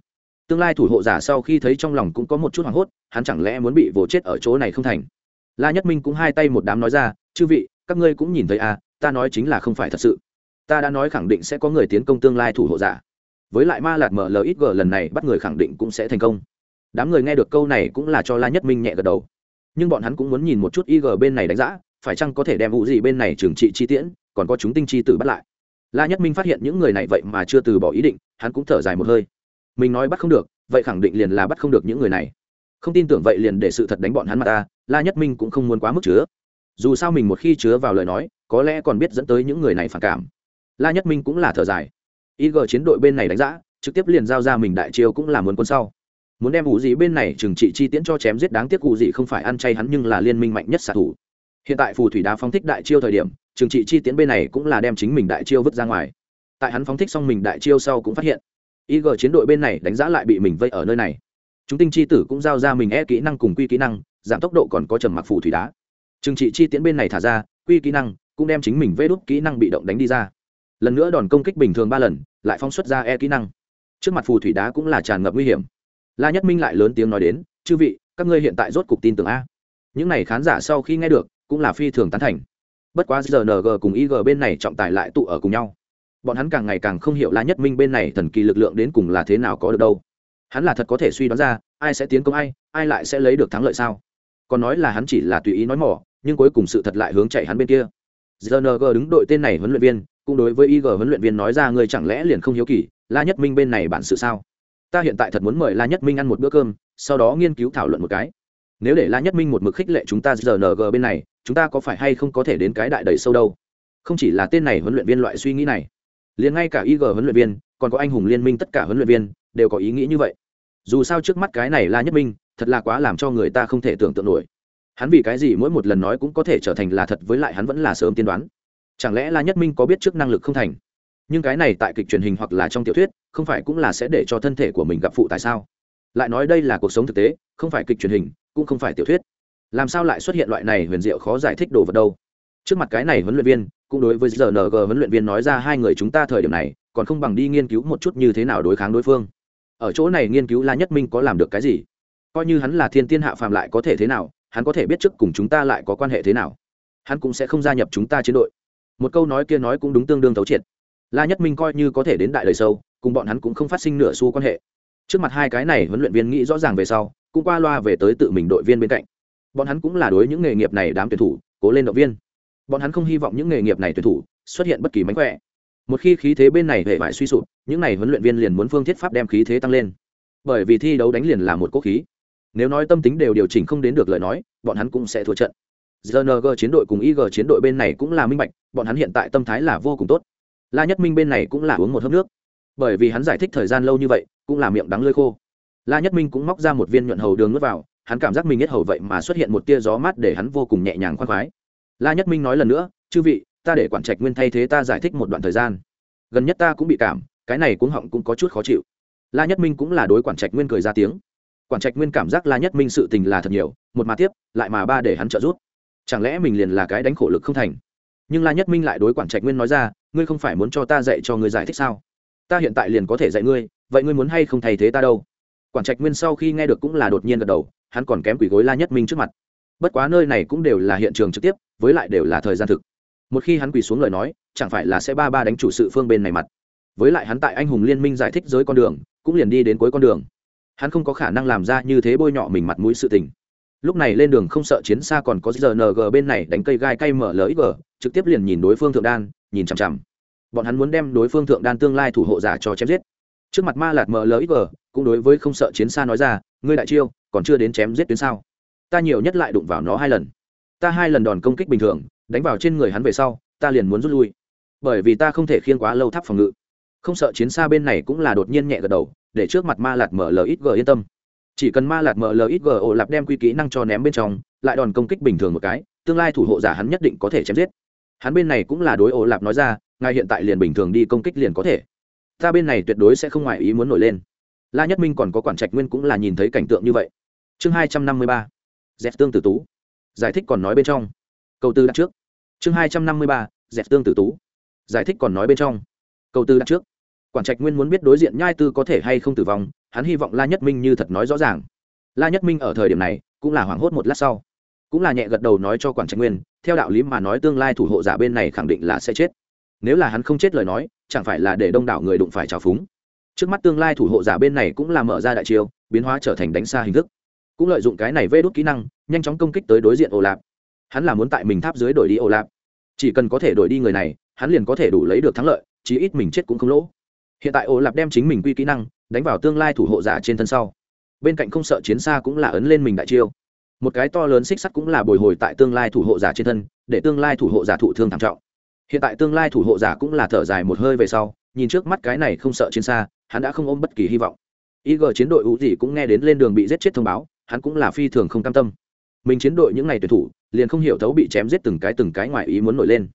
Tương lai thủ hộ giả sau khi thấy trong lòng cũng có một chút hoảng hốt, hắn chẳng lẽ muốn bị vồ chết ở chỗ này không thành? La nhất minh cũng hai tay một đám nói ra, chư vị, các ngươi cũng nhìn thấy à ta nói chính là không phải thật sự ta đã nói khẳng định sẽ có người tiến công tương lai thủ hộ giả. Với lại ma lạt mở mlxg lần này bắt người khẳng định cũng sẽ thành công. Đám người nghe được câu này cũng là cho la nhất minh nhẹ gật đầu. Nhưng bọn hắn cũng muốn nhìn một chút ig bên này đánh giá, phải chăng có thể đem vụ gì bên này trừng trị chi tiễn, còn có chúng tinh chi tử bắt lại. La nhất minh phát hiện những người này vậy mà chưa từ bỏ ý định, hắn cũng thở dài một hơi. Mình nói bắt không được, vậy khẳng định liền là bắt không được những người này. Không tin tưởng vậy liền để sự thật đánh bọn hắn mà ta, la nhất minh cũng không muốn quá mức chứa. Dù sao mình một khi chứa vào lời nói, có lẽ còn biết dẫn tới những người này phản cảm la nhất minh cũng là thở dài. Ig chiến đội bên này đánh giá trực tiếp liền giao ra mình đại chiêu cũng là muốn quân sau. Muốn đem ủ gì bên này trừng trị chi tiễn cho chém giết đáng tiếc cụ gì không phải ăn chay hắn nhưng là liên minh mạnh nhất xạ thủ. Hiện tại phù thủy đá phóng thích đại chiêu thời điểm, trừng trị chi tiễn bên này cũng là đem chính mình đại chiêu vứt ra ngoài. Tại hắn phóng thích xong mình đại chiêu sau cũng phát hiện ig chiến đội bên này đánh giá lại bị mình vây ở nơi này. Chúng tinh chi tử cũng giao ra mình e kỹ năng cùng quy kỹ năng, giảm tốc độ còn có trầm mặc phù thủy đá. Trừng trị chi tiễn bên này thả ra, quy kỹ năng cũng đem chính mình vê đốt kỹ năng bị động đánh đi ra lần nữa đòn công kích bình thường ba lần, lại phóng xuất ra e kỹ năng. Trước mặt phù thủy đá cũng là tràn ngập nguy hiểm. La nhất minh lại lớn tiếng nói đến, chư vị, các ngươi hiện tại rốt cục tin tưởng a. Những n à y khán giả sau khi nghe được, cũng là phi thường tán thành. Bất quá rng cùng ig bên này trọng tài lại tụ ở cùng nhau. Bọn hắn càng ngày càng không hiểu la nhất minh bên này thần kỳ lực lượng đến cùng là thế nào có được đâu. Hắn là thật có thể suy đoán ra, ai sẽ tiến công ai ai lại sẽ lấy được thắng lợi sao? Còn nói là hắn chỉ là tùy ý nói mỏ, nhưng cuối cùng sự thật lại hướng chạy hắn bên kia. Rng đứng đội tên này huấn luyện viên cũng đối với ig huấn luyện viên nói ra, ngươi chẳng lẽ liền không hiếu kỳ, la nhất minh bên này bản sự sao? Ta hiện tại thật muốn mời la nhất minh ăn một bữa cơm, sau đó nghiên cứu thảo luận một cái. Nếu để la nhất minh một mực khích lệ chúng ta rng bên này, chúng ta có phải hay không có thể đến cái đại đầy sâu đâu? Không chỉ là tên này huấn luyện viên loại suy nghĩ này, liền ngay cả ig huấn luyện viên, còn có anh hùng liên minh tất cả huấn luyện viên, đều có ý nghĩ như vậy. Dù sao trước mắt cái này la nhất minh, thật là quá làm cho người ta không thể tưởng tượng nổi. Hắn vì cái gì mỗi một lần nói cũng có thể trở thành là thật, với lại hắn vẫn là sớm tiên đoán chẳng lẽ là nhất minh có biết trước năng lực không thành? Nhưng cái này tại kịch truyền hình hoặc là trong tiểu thuyết, không phải cũng là sẽ để cho thân thể của mình gặp phụ tại sao? Lại nói đây là cuộc sống thực tế, không phải kịch truyền hình, cũng không phải tiểu thuyết. Làm sao lại xuất hiện loại này huyền diệu khó giải thích đồ vật đâu? Trước mặt cái này huấn luyện viên, cũng đối với rng huấn luyện viên nói ra hai người chúng ta thời điểm này, còn không bằng đi nghiên cứu một chút như thế nào đối kháng đối phương. Ở chỗ này nghiên cứu la nhất minh có làm được cái gì? Coi như hắn là thiên tiên hạ phàm lại có thể thế nào, hắn có thể biết trước cùng chúng ta lại có quan hệ thế nào. Hắn cũng sẽ không gia nhập chúng ta chiến đội một câu nói kia nói cũng đúng tương đương thấu triệt. La nhất minh coi như có thể đến đại lời sâu, cùng bọn hắn cũng không phát sinh nửa xu quan hệ. Trước mặt hai cái này huấn luyện viên nghĩ rõ ràng về sau, cũng qua loa về tới tự mình đội viên bên cạnh. Bọn hắn cũng là đối những nghề nghiệp này đám tuyển thủ, cố lên động viên. Bọn hắn không hy vọng những nghề nghiệp này tuyển thủ xuất hiện bất kỳ mánh khỏe. Một khi khí thế bên này hệ vải suy sụp, những n à y huấn luyện viên liền muốn phương thiết pháp đem khí thế tăng lên. Bởi vì thi đấu đánh liền là một quốc khí. Nếu nói tâm tính đều điều chỉnh không đến được lời nói, bọn hắn cũng sẽ thua trận gng chiến đội cùng ig chiến đội bên này cũng là minh bạch, bọn hắn hiện tại tâm thái là vô cùng tốt. La nhất minh bên này cũng là uống một hớp nước. Bởi vì hắn giải thích thời gian lâu như vậy, cũng là miệng đắng lơi khô. La nhất minh cũng móc ra một viên nhuận hầu đường nuốt vào, hắn cảm giác mình nhất hầu vậy mà xuất hiện một tia gió mát để hắn vô cùng nhẹ nhàng khoan khoái. La nhất minh nói lần nữa, chư vị, ta để quản trạch nguyên thay thế ta giải thích một đoạn thời gian. Gần nhất ta cũng bị cảm, cái này cuống họng cũng có chút khó chịu. La nhất minh cũng là đối quản trạch nguyên cười ra tiếng. Quản trạch nguyên cảm giác la nhất minh sự tình là thật nhiều, một mà tiếp, lại mà ba để hắn trợ giúp chẳng lẽ mình liền là cái đánh khổ lực không thành? Nhưng la nhất minh lại đối quản trạch nguyên nói ra, ngươi không phải muốn cho ta dạy cho ngươi giải thích sao? Ta hiện tại liền có thể dạy ngươi, vậy ngươi muốn hay không thay thế ta đâu? Quản trạch nguyên sau khi nghe được cũng là đột nhiên gật đầu, hắn còn kém quỷ gối la nhất minh trước mặt. Bất quá nơi này cũng đều là hiện trường trực tiếp, với lại đều là thời gian thực. Một khi hắn quỳ xuống lời nói, chẳng phải là sẽ ba ba đánh chủ sự phương bên này mặt. Với lại hắn tại anh hùng liên minh giải thích giới con đường, cũng liền đi đến cuối con đường. Hắn không có khả năng làm ra như thế bôi nhọ mình mặt mũi sự tình lúc này lên đường không sợ chiến xa còn có rng bên này đánh cây gai cay mở lỡ g, trực tiếp liền nhìn đối phương thượng đan, nhìn chằm chằm. Bọn hắn muốn đem đối phương thượng đan tương lai thủ hộ giả cho chém giết. Trước mặt ma lạt mở lỡ g, cũng đối với không sợ chiến xa nói ra, ngươi đại chiêu, còn chưa đến chém giết tuyến sao? Ta nhiều nhất lại đụng vào nó hai lần. Ta hai lần đòn công kích bình thường, đánh vào trên người hắn về sau, ta liền muốn rút lui. Bởi vì ta không thể khiên quá lâu tháp phòng ngự. Không sợ chiến xa bên này cũng là đột nhiên nhẹ gật đầu, để trước mặt ma lạt mở ít g yên tâm chỉ cần ma lạt mở ít lạp đem quy kỹ năng cho ném bên trong, lại đòn công kích bình thường một cái, tương lai thủ hộ giả hắn nhất định có thể chém giết. Hắn bên này cũng là đối ổ lạp nói ra, ngài hiện tại liền bình thường đi công kích liền có thể. Ta bên này tuyệt đối sẽ không ngoài ý muốn nổi lên. La nhất minh còn có quản trạch nguyên cũng là nhìn thấy cảnh tượng như vậy. Chương hai trăm năm mươi ba dẹp tương tử tú. Giải thích còn nói bên trong. Câu tư đặt trước. Chương hai trăm năm mươi ba dẹp tương tử tú. Giải thích còn nói bên trong. Câu tư đặt trước. Quản trạch nguyên muốn biết đối diện nhai tư có thể hay không tử vong hắn hy vọng la nhất minh như thật nói rõ ràng. La nhất minh ở thời điểm này cũng là hoảng hốt một lát sau, cũng là nhẹ gật đầu nói cho quản trạch nguyên, theo đạo lý mà nói tương lai thủ hộ giả bên này khẳng định là sẽ chết. Nếu là hắn không chết lời nói, chẳng phải là để đông đảo người đụng phải trào phúng. Trước mắt tương lai thủ hộ giả bên này cũng là mở ra đại chiêu, biến hóa trở thành đánh xa hình thức. Cũng lợi dụng cái này vê đốt kỹ năng, nhanh chóng công kích tới đối diện ồ lạp hắn là muốn tại mình tháp dưới đổi đi ồ lạp chỉ cần có thể đổi đi người này, hắn liền có thể đủ lấy được thắng lợi, chí ít mình chết cũng không lỗ hiện tại ổ lạp đem chính mình quy kỹ năng, đánh vào tương lai thủ hộ giả trên thân sau. Bên cạnh không sợ chiến xa cũng là ấn lên mình đại chiêu. Một cái to lớn xích sắt cũng là bồi hồi tại tương lai thủ hộ giả trên thân, để tương lai thủ hộ giả thụ thương thảm trọng. Hiện tại tương lai thủ hộ giả cũng là thở dài một hơi về sau, nhìn trước mắt cái này không sợ chiến xa, hắn đã không ôm bất kỳ hy vọng. Ig chiến đội ủ gì cũng nghe đến lên đường bị giết chết thông báo, hắn cũng là phi thường không cam tâm. Mình chiến đội những ngày tuyển thủ, liền không hiểu thấu bị chém giết từng cái từng cái ngoài ý muốn nổi lên.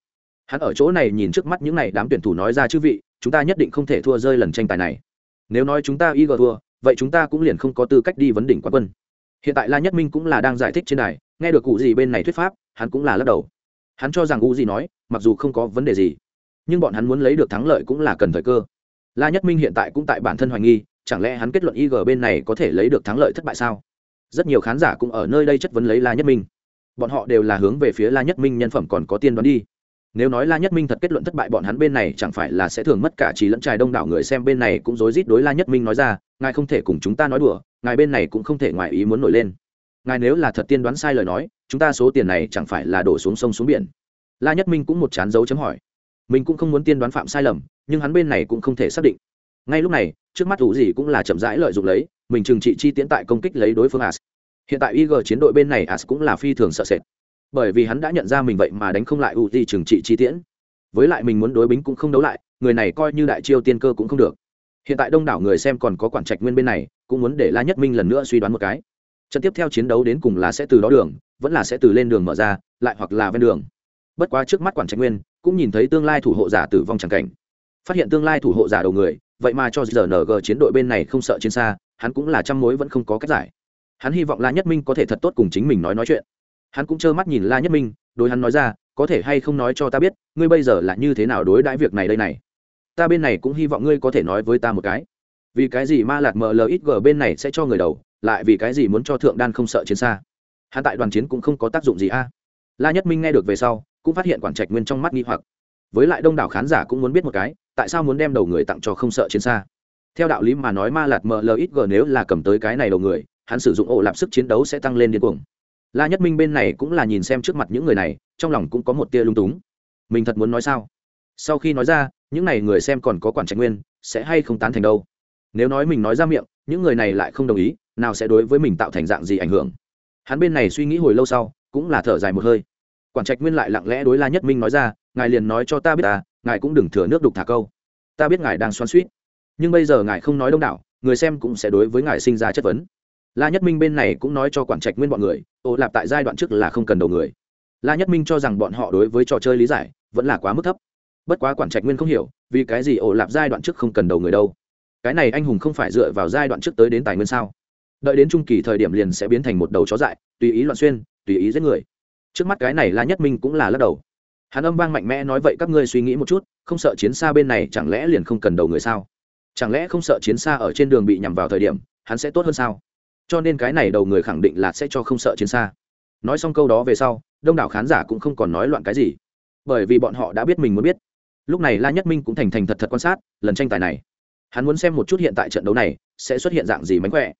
Hắn ở chỗ này nhìn trước mắt những ngày đám tuyển thủ nói ra chữ vị chúng ta nhất định không thể thua rơi lần tranh tài này. Nếu nói chúng ta ig thua, vậy chúng ta cũng liền không có tư cách đi vấn đỉnh quán quân. Hiện tại la nhất minh cũng là đang giải thích trên này nghe được cụ gì bên này thuyết pháp, hắn cũng là lắc đầu. Hắn cho rằng u gì nói, mặc dù không có vấn đề gì, nhưng bọn hắn muốn lấy được thắng lợi cũng là cần thời cơ. La nhất minh hiện tại cũng tại bản thân hoài nghi, chẳng lẽ hắn kết luận ig bên này có thể lấy được thắng lợi thất bại sao? Rất nhiều khán giả cũng ở nơi đây chất vấn lấy la nhất minh. Bọn họ đều là hướng về phía la nhất minh nhân phẩm còn có tiên đoán đi nếu nói la nhất minh thật kết luận thất bại, bọn hắn bên này chẳng phải là sẽ thường mất cả trí lẫn trài đông đảo người xem bên này cũng rối rít đối la nhất minh nói ra, ngài không thể cùng chúng ta nói đùa, ngài bên này cũng không thể ngoài ý muốn nổi lên. Ngài nếu là thật tiên đoán sai lời nói, chúng ta số tiền này chẳng phải là đổ xuống sông xuống biển. La nhất minh cũng một chán dấu chấm hỏi. Mình cũng không muốn tiên đoán phạm sai lầm, nhưng hắn bên này cũng không thể xác định. Ngay lúc này, trước mắt ủ gì cũng là chậm rãi lợi dụng lấy, mình trừng trị chi tiến tại công kích lấy đối phương as. Hiện tại ig chiến đội bên này as cũng là phi thường sợ sệt bởi vì hắn đã nhận ra mình vậy mà đánh không lại u di trừng trị chi tiễn. Với lại mình muốn đối bính cũng không đấu lại, người này coi như đại chiêu tiên cơ cũng không được. Hiện tại đông đảo người xem còn có quản trạch nguyên bên này, cũng muốn để la nhất minh lần nữa suy đoán một cái. Trận tiếp theo chiến đấu đến cùng là sẽ từ đó đường, vẫn là sẽ từ lên đường mở ra, lại hoặc là ven đường. Bất quá trước mắt quản trạch nguyên, cũng nhìn thấy tương lai thủ hộ giả tử vong tràng cảnh. Phát hiện tương lai thủ hộ giả đầu người, vậy mà cho rng chiến đội bên này không sợ chiến xa, hắn cũng là trăm mối vẫn không có cách giải. Hắn hy vọng la nhất minh có thể thật tốt cùng chính mình nói nói chuyện hắn cũng trơ mắt nhìn la nhất minh, đối hắn nói ra, có thể hay không nói cho ta biết, ngươi bây giờ là như thế nào đối đãi việc này đây này? Ta bên này cũng hy vọng ngươi có thể nói với ta một cái. Vì cái gì ma lạt mlxg bên này sẽ cho người đầu, lại vì cái gì muốn cho thượng đan không sợ chiến xa? Hắn tại đoàn chiến cũng không có tác dụng gì a. La nhất minh nghe được về sau, cũng phát hiện quản trạch nguyên trong mắt nghi hoặc. Với lại đông đảo khán giả cũng muốn biết một cái, tại sao muốn đem đầu người tặng cho không sợ chiến xa? Theo đạo lý mà nói ma lạt mlxg nếu là cầm tới cái này đầu người, hắn sử dụng ổ lạp sức chiến đấu sẽ tăng lên điên cuồng la nhất minh bên này cũng là nhìn xem trước mặt những người này, trong lòng cũng có một tia lung túng. Mình thật muốn nói sao? Sau khi nói ra, những n à y người xem còn có quản trạch nguyên, sẽ hay không tán thành đâu? Nếu nói mình nói ra miệng, những người này lại không đồng ý, nào sẽ đối với mình tạo thành dạng gì ảnh hưởng? Hắn bên này suy nghĩ hồi lâu sau, cũng là thở dài một hơi. Quản trạch nguyên lại lặng lẽ đối la nhất minh nói ra, ngài liền nói cho ta biết ta, ngài cũng đừng thừa nước đục thả câu. Ta biết ngài đang xoan suýt nhưng bây giờ ngài không nói đông đảo, người xem cũng sẽ đối với ngài sinh ra chất vấn la nhất minh bên này cũng nói cho quản trạch nguyên bọn người, ô lạp tại giai đoạn trước là không cần đầu người. La nhất minh cho rằng bọn họ đối với trò chơi lý giải vẫn là quá mức thấp. Bất quá quản trạch nguyên không hiểu, vì cái gì ổ lạp giai đoạn trước không cần đầu người đâu? Cái này anh hùng không phải dựa vào giai đoạn trước tới đến tài nguyên sao? Đợi đến trung kỳ thời điểm liền sẽ biến thành một đầu chó dại, tùy ý loạn xuyên, tùy ý giết người. Trước mắt cái này la nhất minh cũng là lắc đầu. Hắn âm vang mạnh mẽ nói vậy các ngươi suy nghĩ một chút, không sợ chiến xa bên này chẳng lẽ liền không cần đầu người sao? Chẳng lẽ không sợ chiến xa ở trên đường bị nhằm vào thời điểm, hắn sẽ tốt hơn sao? Cho nên cái này đầu người khẳng định là sẽ cho không sợ chiến xa. Nói xong câu đó về sau, đông đảo khán giả cũng không còn nói loạn cái gì. Bởi vì bọn họ đã biết mình muốn biết. Lúc này la nhất minh cũng thành thành thật thật quan sát lần tranh tài này. Hắn muốn xem một chút hiện tại trận đấu này sẽ xuất hiện dạng gì mánh khỏe.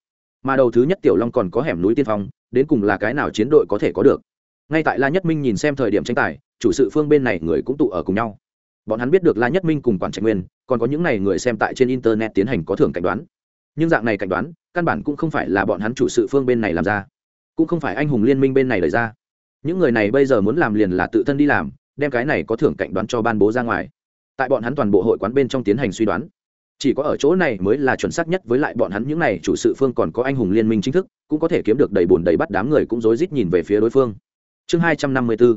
Mà đầu thứ nhất tiểu long còn có hẻm núi tiên phong, đến cùng là cái nào chiến đội có thể có được. Ngay tại la nhất minh nhìn xem thời điểm tranh tài, chủ sự phương bên này người cũng tụ ở cùng nhau. Bọn hắn biết được la nhất minh cùng quản trạch nguyên, còn có những n à y người xem tại trên internet tiến hành có thưởng cảnh đoán. Nhưng dạng này cảnh đoán căn bản cũng không phải là bọn hắn chủ sự phương bên này làm ra. Cũng không phải anh hùng liên minh bên này lời ra. Những người này bây giờ muốn làm liền là tự thân đi làm, đem cái này có thưởng cạnh đoán cho ban bố ra ngoài. Tại bọn hắn toàn bộ hội quán bên trong tiến hành suy đoán. Chỉ có ở chỗ này mới là chuẩn xác nhất với lại bọn hắn những này chủ sự phương còn có anh hùng liên minh chính thức, cũng có thể kiếm được đầy bùn đầy bắt đám người cũng rối rít nhìn về phía đối phương. Chương hai trăm năm mươi b ố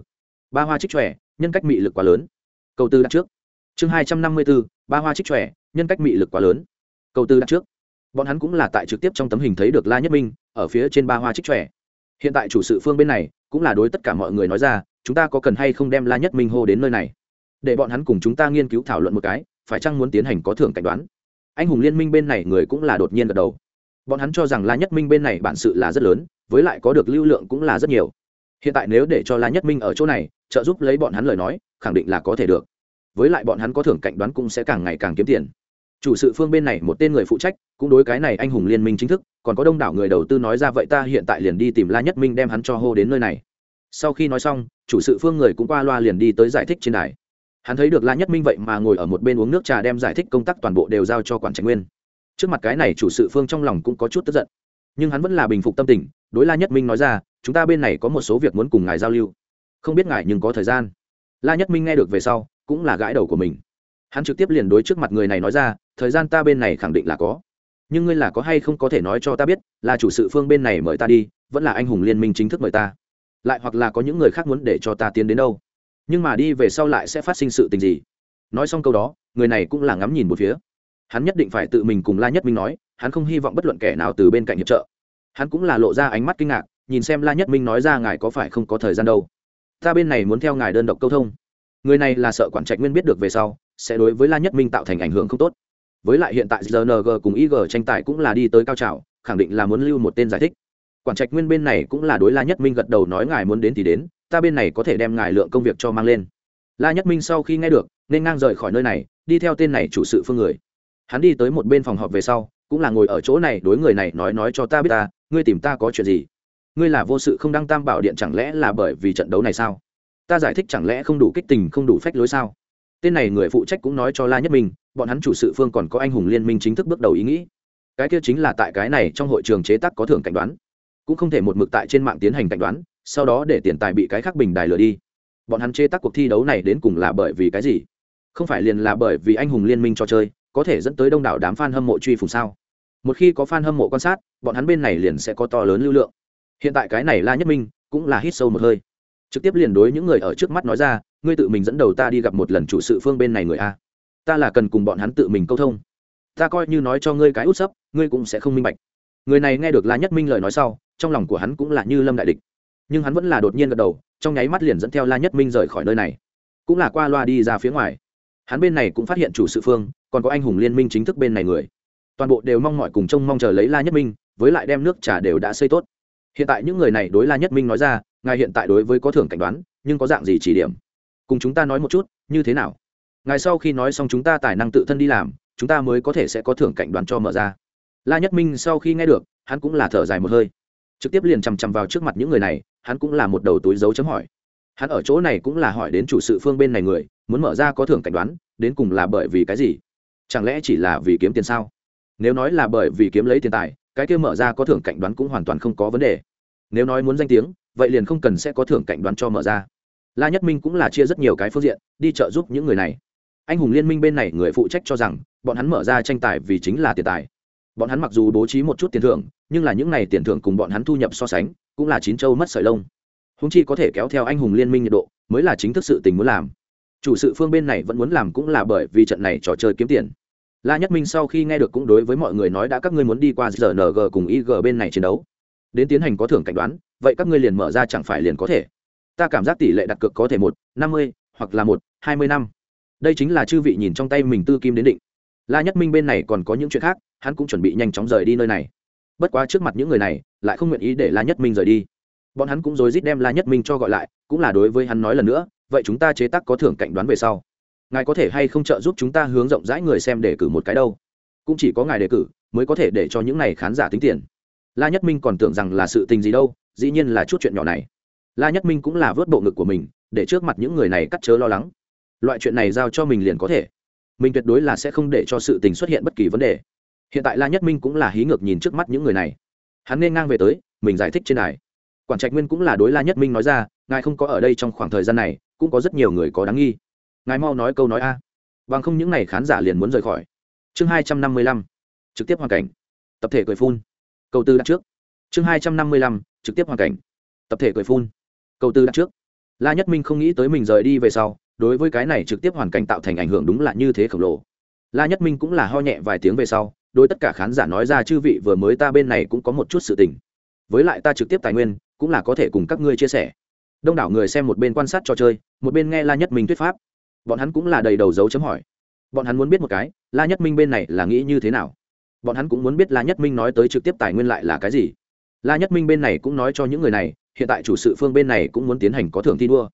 ba hoa trích trẻ, nhân cách mị lực quá lớn. Câu tư đặt trước. Chương hai trăm năm mươi b ố ba hoa trích trẻ, nhân cách mị lực quá lớn. Câu tư đặt trước bọn hắn cũng là tại trực tiếp trong tấm hình thấy được la nhất minh, ở phía trên ba hoa trích trẻ hiện tại chủ sự phương bên này, cũng là đối tất cả mọi người nói ra, chúng ta có cần hay không đem la nhất minh hô đến nơi này? Để bọn hắn cùng chúng ta nghiên cứu thảo luận một cái, phải chăng muốn tiến hành có thưởng cảnh đoán? Anh hùng liên minh bên này người cũng là đột nhiên gật đầu. Bọn hắn cho rằng la nhất minh bên này bản sự là rất lớn, với lại có được lưu lượng cũng là rất nhiều. Hiện tại nếu để cho la nhất minh ở chỗ này, trợ giúp lấy bọn hắn lời nói, khẳng định là có thể được. Với lại bọn hắn có thưởng cảnh đoán cũng sẽ càng ngày càng kiếm tiền chủ sự phương bên này một tên người phụ trách, cũng đối cái này anh hùng liên minh chính thức, còn có đông đảo người đầu tư nói ra vậy ta hiện tại liền đi tìm la nhất minh đem hắn cho hô đến nơi này. Sau khi nói xong, chủ sự phương người cũng qua loa liền đi tới giải thích trên đài. Hắn thấy được la nhất minh vậy mà ngồi ở một bên uống nước trà đem giải thích công tác toàn bộ đều giao cho quản trạch nguyên. Trước mặt cái này chủ sự phương trong lòng cũng có chút tức giận. Nhưng hắn vẫn là bình phục tâm tình, đối la nhất minh nói ra, chúng ta bên này có một số việc muốn cùng ngài giao lưu. Không biết ngài nhưng có thời gian. La nhất minh nghe được về sau, cũng là gãi đầu của mình. Hắn trực tiếp liền đối trước mặt người này nói ra thời gian ta bên này khẳng định là có. Nhưng ngươi là có hay không có thể nói cho ta biết, là chủ sự phương bên này mời ta đi, vẫn là anh hùng liên minh chính thức mời ta. Lại hoặc là có những người khác muốn để cho ta tiến đến đâu. Nhưng mà đi về sau lại sẽ phát sinh sự tình gì? Nói xong câu đó, người này cũng là ngắm nhìn một phía. Hắn nhất định phải tự mình cùng la nhất minh nói, hắn không hy vọng bất luận kẻ nào từ bên cạnh hiệp trợ. Hắn cũng là lộ ra ánh mắt kinh ngạc, nhìn xem la nhất minh nói ra ngài có phải không có thời gian đâu. Ta bên này muốn theo ngài đơn độc câu thông. Người này là sợ quản trạch nguyên biết được về sau, sẽ đối với la nhất minh tạo thành ảnh hưởng không tốt với lại hiện tại rng cùng ig tranh tài cũng là đi tới cao trào, khẳng định là muốn lưu một tên giải thích. Quản trạch nguyên bên này cũng là đối la nhất minh gật đầu nói ngài muốn đến thì đến, ta bên này có thể đem ngài lượng công việc cho mang lên. La nhất minh sau khi nghe được, nên ngang rời khỏi nơi này, đi theo tên này chủ sự phương người. Hắn đi tới một bên phòng họp về sau, cũng là ngồi ở chỗ này đối người này nói nói cho ta biết ta, ngươi tìm ta có chuyện gì? Ngươi là vô sự không đăng tam bảo điện chẳng lẽ là bởi vì trận đấu này sao? Ta giải thích chẳng lẽ không đủ kích tình, không đủ phách lối sao? Tên này người phụ trách cũng nói cho la nhất minh, bọn hắn chủ sự phương còn có anh hùng liên minh chính thức bước đầu ý nghĩ. Cái kia chính là tại cái này trong hội trường chế tác có thưởng cảnh đoán. Cũng không thể một mực tại trên mạng tiến hành cảnh đoán, sau đó để tiền tài bị cái khác bình đài lừa đi. Bọn hắn chế tác cuộc thi đấu này đến cùng là bởi vì cái gì? Không phải liền là bởi vì anh hùng liên minh cho chơi, có thể dẫn tới đông đảo đám f a n hâm mộ truy phùng sao? Một khi có f a n hâm mộ quan sát, bọn hắn bên này liền sẽ có to lớn lưu lượng. Hiện tại cái này la nhất minh cũng là hít sâu một hơi trực tiếp liền đối những người ở trước mắt nói ra, ngươi tự mình dẫn đầu ta đi gặp một lần chủ sự phương bên này người a. Ta là cần cùng bọn hắn tự mình câu thông. Ta coi như nói cho ngươi cái út sấp, ngươi cũng sẽ không minh bạch. Người này nghe được la nhất minh lời nói sau, trong lòng của hắn cũng là như lâm đại địch. Nhưng hắn vẫn là đột nhiên gật đầu, trong nháy mắt liền dẫn theo la nhất minh rời khỏi nơi này. Cũng là qua loa đi ra phía ngoài. Hắn bên này cũng phát hiện chủ sự phương, còn có anh hùng liên minh chính thức bên này người. Toàn bộ đều mong mọi cùng trông mong chờ lấy la nhất minh, với lại đem nước trà đều đã xây tốt. Hiện tại những người này đối la nhất minh nói ra ngài hiện tại đối với có thưởng cảnh đoán, nhưng có dạng gì chỉ điểm? Cùng chúng ta nói một chút, như thế nào? Ngài sau khi nói xong chúng ta tài năng tự thân đi làm, chúng ta mới có thể sẽ có thưởng cảnh đoán cho mở ra. La nhất minh sau khi nghe được, hắn cũng là thở dài một hơi. Trực tiếp liền chằm chằm vào trước mặt những người này, hắn cũng là một đầu túi dấu chấm hỏi. Hắn ở chỗ này cũng là hỏi đến chủ sự phương bên này người, muốn mở ra có thưởng cảnh đoán, đến cùng là bởi vì cái gì? Chẳng lẽ chỉ là vì kiếm tiền sao? Nếu nói là bởi vì kiếm lấy tiền tài, cái kia mở ra có thưởng cảnh đoán cũng hoàn toàn không có vấn đề. Nếu nói muốn danh tiếng vậy liền không cần sẽ có thưởng cảnh đoán cho mở ra. La nhất minh cũng là chia rất nhiều cái phương diện, đi trợ giúp những người này. Anh hùng liên minh bên này người phụ trách cho rằng, bọn hắn mở ra tranh tài vì chính là tiền tài. Bọn hắn mặc dù bố trí một chút tiền thưởng, nhưng là những n à y tiền thưởng cùng bọn hắn thu nhập so sánh, cũng là chín châu mất sợi lông. Húng chi có thể kéo theo anh hùng liên minh nhiệt độ, mới là chính thức sự tình muốn làm. Chủ sự phương bên này vẫn muốn làm cũng là bởi vì trận này trò chơi kiếm tiền. La nhất minh sau khi nghe được cũng đối với mọi người nói đã các ngươi muốn đi qua rng cùng ig bên này chiến đấu. Đến tiến hành có thưởng cảnh đoán vậy các ngươi liền mở ra chẳng phải liền có thể? Ta cảm giác tỷ lệ đặt cược có thể một, năm mươi, hoặc là một, hai mươi năm. Đây chính là chư vị nhìn trong tay mình tư kim đến định. La nhất minh bên này còn có những chuyện khác, hắn cũng chuẩn bị nhanh chóng rời đi nơi này. Bất quá trước mặt những người này, lại không nguyện ý để la nhất minh rời đi. Bọn hắn cũng rối rít đem la nhất minh cho gọi lại, cũng là đối với hắn nói lần nữa, vậy chúng ta chế tác có thưởng cạnh đoán về sau. Ngài có thể hay không trợ giúp chúng ta hướng rộng rãi người xem để cử một cái đâu? Cũng chỉ có ngài đề cử, mới có thể để cho những này khán giả tính tiền. La nhất minh còn tưởng rằng là sự tình gì đâu dĩ nhiên là chút chuyện nhỏ này. La nhất minh cũng là vớt bộ ngực của mình, để trước mặt những người này cắt chớ lo lắng. Loại chuyện này giao cho mình liền có thể. Mình tuyệt đối là sẽ không để cho sự tình xuất hiện bất kỳ vấn đề. Hiện tại la nhất minh cũng là hí ngược nhìn trước mắt những người này. Hắn nên ngang về tới, mình giải thích trên đài. Quản trạch nguyên cũng là đối la nhất minh nói ra, ngài không có ở đây trong khoảng thời gian này, cũng có rất nhiều người có đáng nghi. Ngài mau nói câu nói a. Bằng không những n à y khán giả liền muốn rời khỏi. Chương hai trăm năm mươi lăm. Trực tiếp hoàn cảnh. Tập thể cười phun. Câu tư đặt trước. Chương hai trăm năm mươi lăm trực tiếp hoàn cảnh. Tập thể cười phun. Câu tư đặt trước. La nhất minh không nghĩ tới mình rời đi về sau, đối với cái này trực tiếp hoàn cảnh tạo thành ảnh hưởng đúng là như thế khổng lồ. La nhất minh cũng là ho nhẹ vài tiếng về sau, đối tất cả khán giả nói ra chư vị vừa mới ta bên này cũng có một chút sự tình. Với lại ta trực tiếp tài nguyên, cũng là có thể cùng các ngươi chia sẻ. Đông đảo người xem một bên quan sát trò chơi, một bên nghe la nhất minh thuyết pháp. Bọn hắn cũng là đầy đầu dấu chấm hỏi. Bọn hắn muốn biết một cái, la nhất minh bên này là nghĩ như thế nào? Bọn hắn cũng muốn biết la nhất minh nói tới trực tiếp tài nguyên lại là cái gì la nhất minh bên này cũng nói cho những người này, hiện tại chủ sự phương bên này cũng muốn tiến hành có thưởng thi đua.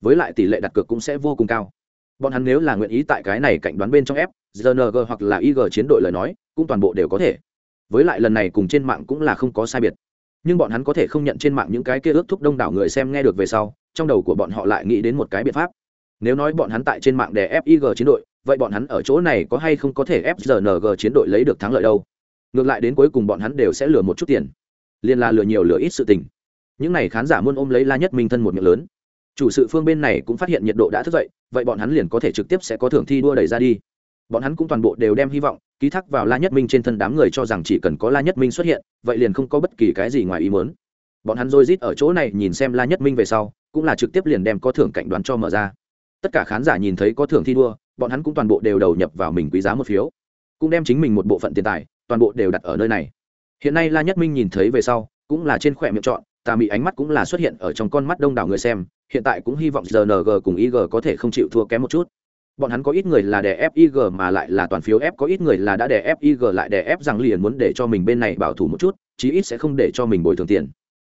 Với lại tỷ lệ đặt cược cũng sẽ vô cùng cao. Bọn hắn nếu là nguyện ý tại cái này cạnh đoán bên trong f gng hoặc là ig chiến đội lời nói, cũng toàn bộ đều có thể. Với lại lần này cùng trên mạng cũng là không có sai biệt. Nhưng bọn hắn có thể không nhận trên mạng những cái kia ước thúc đông đảo người xem nghe được về sau, trong đầu của bọn họ lại nghĩ đến một cái biện pháp. Nếu nói bọn hắn tại trên mạng để fig chiến đội, vậy bọn hắn ở chỗ này có hay không có thể fgng chiến đội lấy được thắng lợi đâu? Ngược lại đến cuối cùng bọn hắn đều sẽ lừa một chút tiền liền là lừa nhiều lừa ít sự tình. Những n à y khán giả muốn ôm lấy la nhất minh thân một miệng lớn. Chủ sự phương bên này cũng phát hiện nhiệt độ đã thức dậy, vậy bọn hắn liền có thể trực tiếp sẽ có thưởng thi đua đẩy ra đi. Bọn hắn cũng toàn bộ đều đem hy vọng, ký thác vào la nhất minh trên thân đám người cho rằng chỉ cần có la nhất minh xuất hiện, vậy liền không có bất kỳ cái gì ngoài ý muốn. Bọn hắn dôi rít ở chỗ này nhìn xem la nhất minh về sau, cũng là trực tiếp liền đem có thưởng cảnh đoán cho mở ra. Tất cả khán giả nhìn thấy có thưởng thi đua, bọn hắn cũng toàn bộ đều đầu nhập vào mình quý giá một phiếu. Cũng đem chính mình một bộ phận tiền tài, toàn bộ đều đặt ở nơi này hiện nay la nhất minh nhìn thấy về sau, cũng là trên khỏe miệng chọn, tà mị ánh mắt cũng là xuất hiện ở trong con mắt đông đảo người xem, hiện tại cũng hy vọng rng cùng ig có thể không chịu thua kém một chút. Bọn hắn có ít người là đè fig mà lại là toàn phiếu f có ít người là đã đè fig lại đè ép rằng liền muốn để cho mình bên này bảo thủ một chút, chí ít sẽ không để cho mình bồi thường tiền.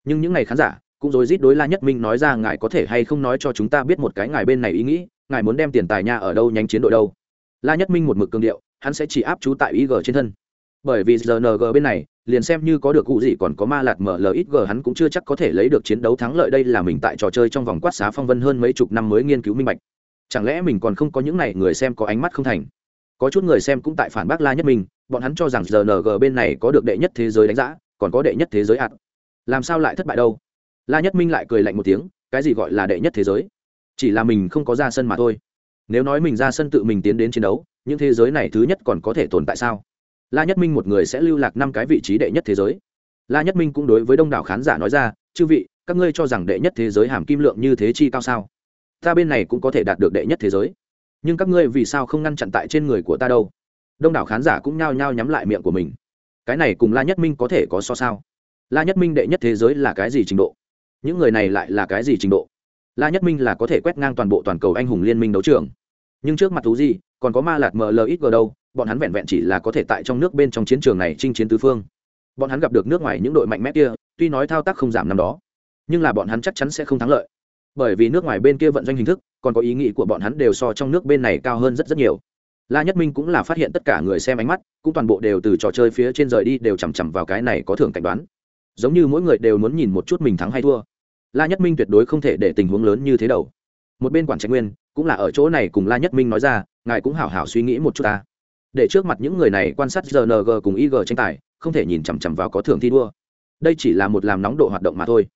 Nhưng những ngày khán giả, cũng rối rít đối la nhất minh nói ra ngài có thể hay không nói cho chúng ta biết một cái ngài bên này ý nghĩ, ngài muốn đem tiền tài nha ở đâu nhánh chiến đội đâu. La nhất minh một mực cương điệu, hắn sẽ chỉ áp chú tại ig trên thân. Bởi vì rng bên này liền xem như có được cụ gì còn có ma lạt mở ít g, hắn cũng chưa chắc có thể lấy được chiến đấu thắng lợi đây là mình tại trò chơi trong vòng quát xá phong vân hơn mấy chục năm mới nghiên cứu minh bạch. Chẳng lẽ mình còn không có những này người xem có ánh mắt không thành? Có chút người xem cũng tại phản bác la nhất minh, bọn hắn cho rằng rng bên này có được đệ nhất thế giới đánh giá, còn có đệ nhất thế giới ạt. Làm sao lại thất bại đâu? La nhất minh lại cười lạnh một tiếng, cái gì gọi là đệ nhất thế giới? Chỉ là mình không có ra sân mà thôi. Nếu nói mình ra sân tự mình tiến đến chiến đấu, những thế giới này thứ nhất còn có thể tồn tại sao? La nhất minh một người sẽ lưu lạc năm cái vị trí đệ nhất thế giới. La nhất minh cũng đối với đông đảo khán giả nói ra, chư vị, các ngươi cho rằng đệ nhất thế giới hàm kim lượng như thế chi cao sao? Ta bên này cũng có thể đạt được đệ nhất thế giới. Nhưng các ngươi vì sao không ngăn chặn tại trên người của ta đâu? Đông đảo khán giả cũng nhao nhao nhắm lại miệng của mình. Cái này cùng la nhất minh có thể có so sao? La nhất minh đệ nhất thế giới là cái gì trình độ? Những người này lại là cái gì trình độ? La nhất minh là có thể quét ngang toàn bộ toàn cầu anh hùng liên minh đấu trường. Nhưng trước mặt thú gì, còn có ma lạt mlxg đâu? Bọn hắn vẹn vẹn chỉ là có thể tại trong nước bên trong chiến trường này chinh chiến tứ phương. Bọn hắn gặp được nước ngoài những đội mạnh mẽ kia, tuy nói thao tác không giảm năm đó, nhưng là bọn hắn chắc chắn sẽ không thắng lợi. Bởi vì nước ngoài bên kia vận doanh hình thức, còn có ý nghĩ của bọn hắn đều so trong nước bên này cao hơn rất rất nhiều. La nhất minh cũng là phát hiện tất cả người xem ánh mắt, cũng toàn bộ đều từ trò chơi phía trên rời đi đều chằm chằm vào cái này có thưởng cảnh đoán. Giống như mỗi người đều muốn nhìn một chút mình thắng hay thua. La nhất minh tuyệt đối không thể để tình huống lớn như thế đầu một bên quản trạch nguyên, cũng là ở chỗ này cùng la nhất minh nói ra, ngài cũng hảo hảo suy nghĩ một chút ta để trước mặt những người này quan sát rng cùng ig tranh tài, không thể nhìn chằm chằm vào có thưởng thi đua. Đây chỉ là một làm nóng độ hoạt động mà thôi.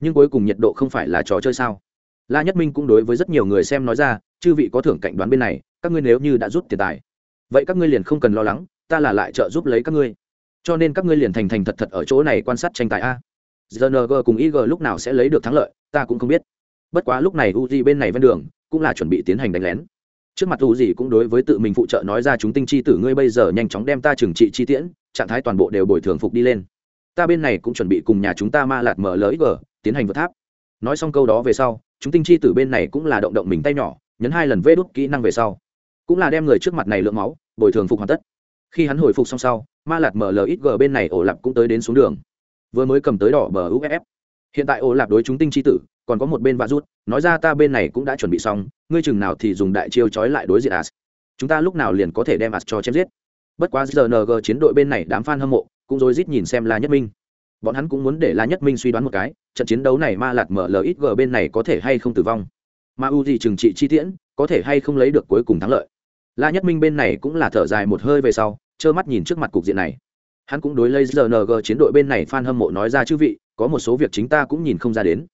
Nhưng cuối cùng nhiệt độ không phải là trò chơi sao? La nhất minh cũng đối với rất nhiều người xem nói ra, chư vị có thưởng cạnh đoán bên này, các ngươi nếu như đã rút tiền tài, vậy các ngươi liền không cần lo lắng, ta là lại trợ giúp lấy các ngươi. Cho nên các ngươi liền thành thành thật thật ở chỗ này quan sát tranh tài a. Rng cùng ig lúc nào sẽ lấy được thắng lợi, ta cũng không biết. Bất quá lúc này u bên này ven đường cũng là chuẩn bị tiến hành đánh lén trước mặt u cũng đối với tự mình phụ trợ nói ra chúng tinh chi tử ngươi bây giờ nhanh chóng đem ta trừng trị chi tiễn, trạng thái toàn bộ đều bồi thường phục đi lên. Ta bên này cũng chuẩn bị cùng nhà chúng ta ma lạt mở lới gờ tiến hành vượt tháp. Nói xong câu đó về sau, chúng tinh chi tử bên này cũng là động động mình tay nhỏ, nhấn hai lần vê đốt kỹ năng về sau. Cũng là đem người trước mặt này lượng máu, bồi thường phục hoàn tất. Khi hắn hồi phục xong sau, ma lạt mở lít g bên này ổ lạp cũng tới đến xuống đường. Vừa mới cầm tới đỏ bờ uff hiện tại ổ lạp đối chúng tinh chi tử còn có một bên vạ rút, nói ra ta bên này cũng đã chuẩn bị xong, ngươi chừng nào thì dùng đại chiêu trói lại đối diện as. Chúng ta lúc nào liền có thể đem as cho chém giết. Bất quá rng chiến đội bên này đám f a n hâm mộ cũng rồi rít nhìn xem la nhất minh. Bọn hắn cũng muốn để la nhất minh suy đoán một cái, trận chiến đấu này ma lạt mở lít g bên này có thể hay không tử vong. Ma u gì trừng trị chi tiễn, có thể hay không lấy được cuối cùng thắng lợi. La nhất minh bên này cũng là thở dài một hơi về sau, trơ mắt nhìn trước mặt cục diện này. Hắn cũng đối lấy rng chiến đội bên này f a n hâm mộ nói ra chư vị, có một số việc chính ta cũng nhìn không ra đến.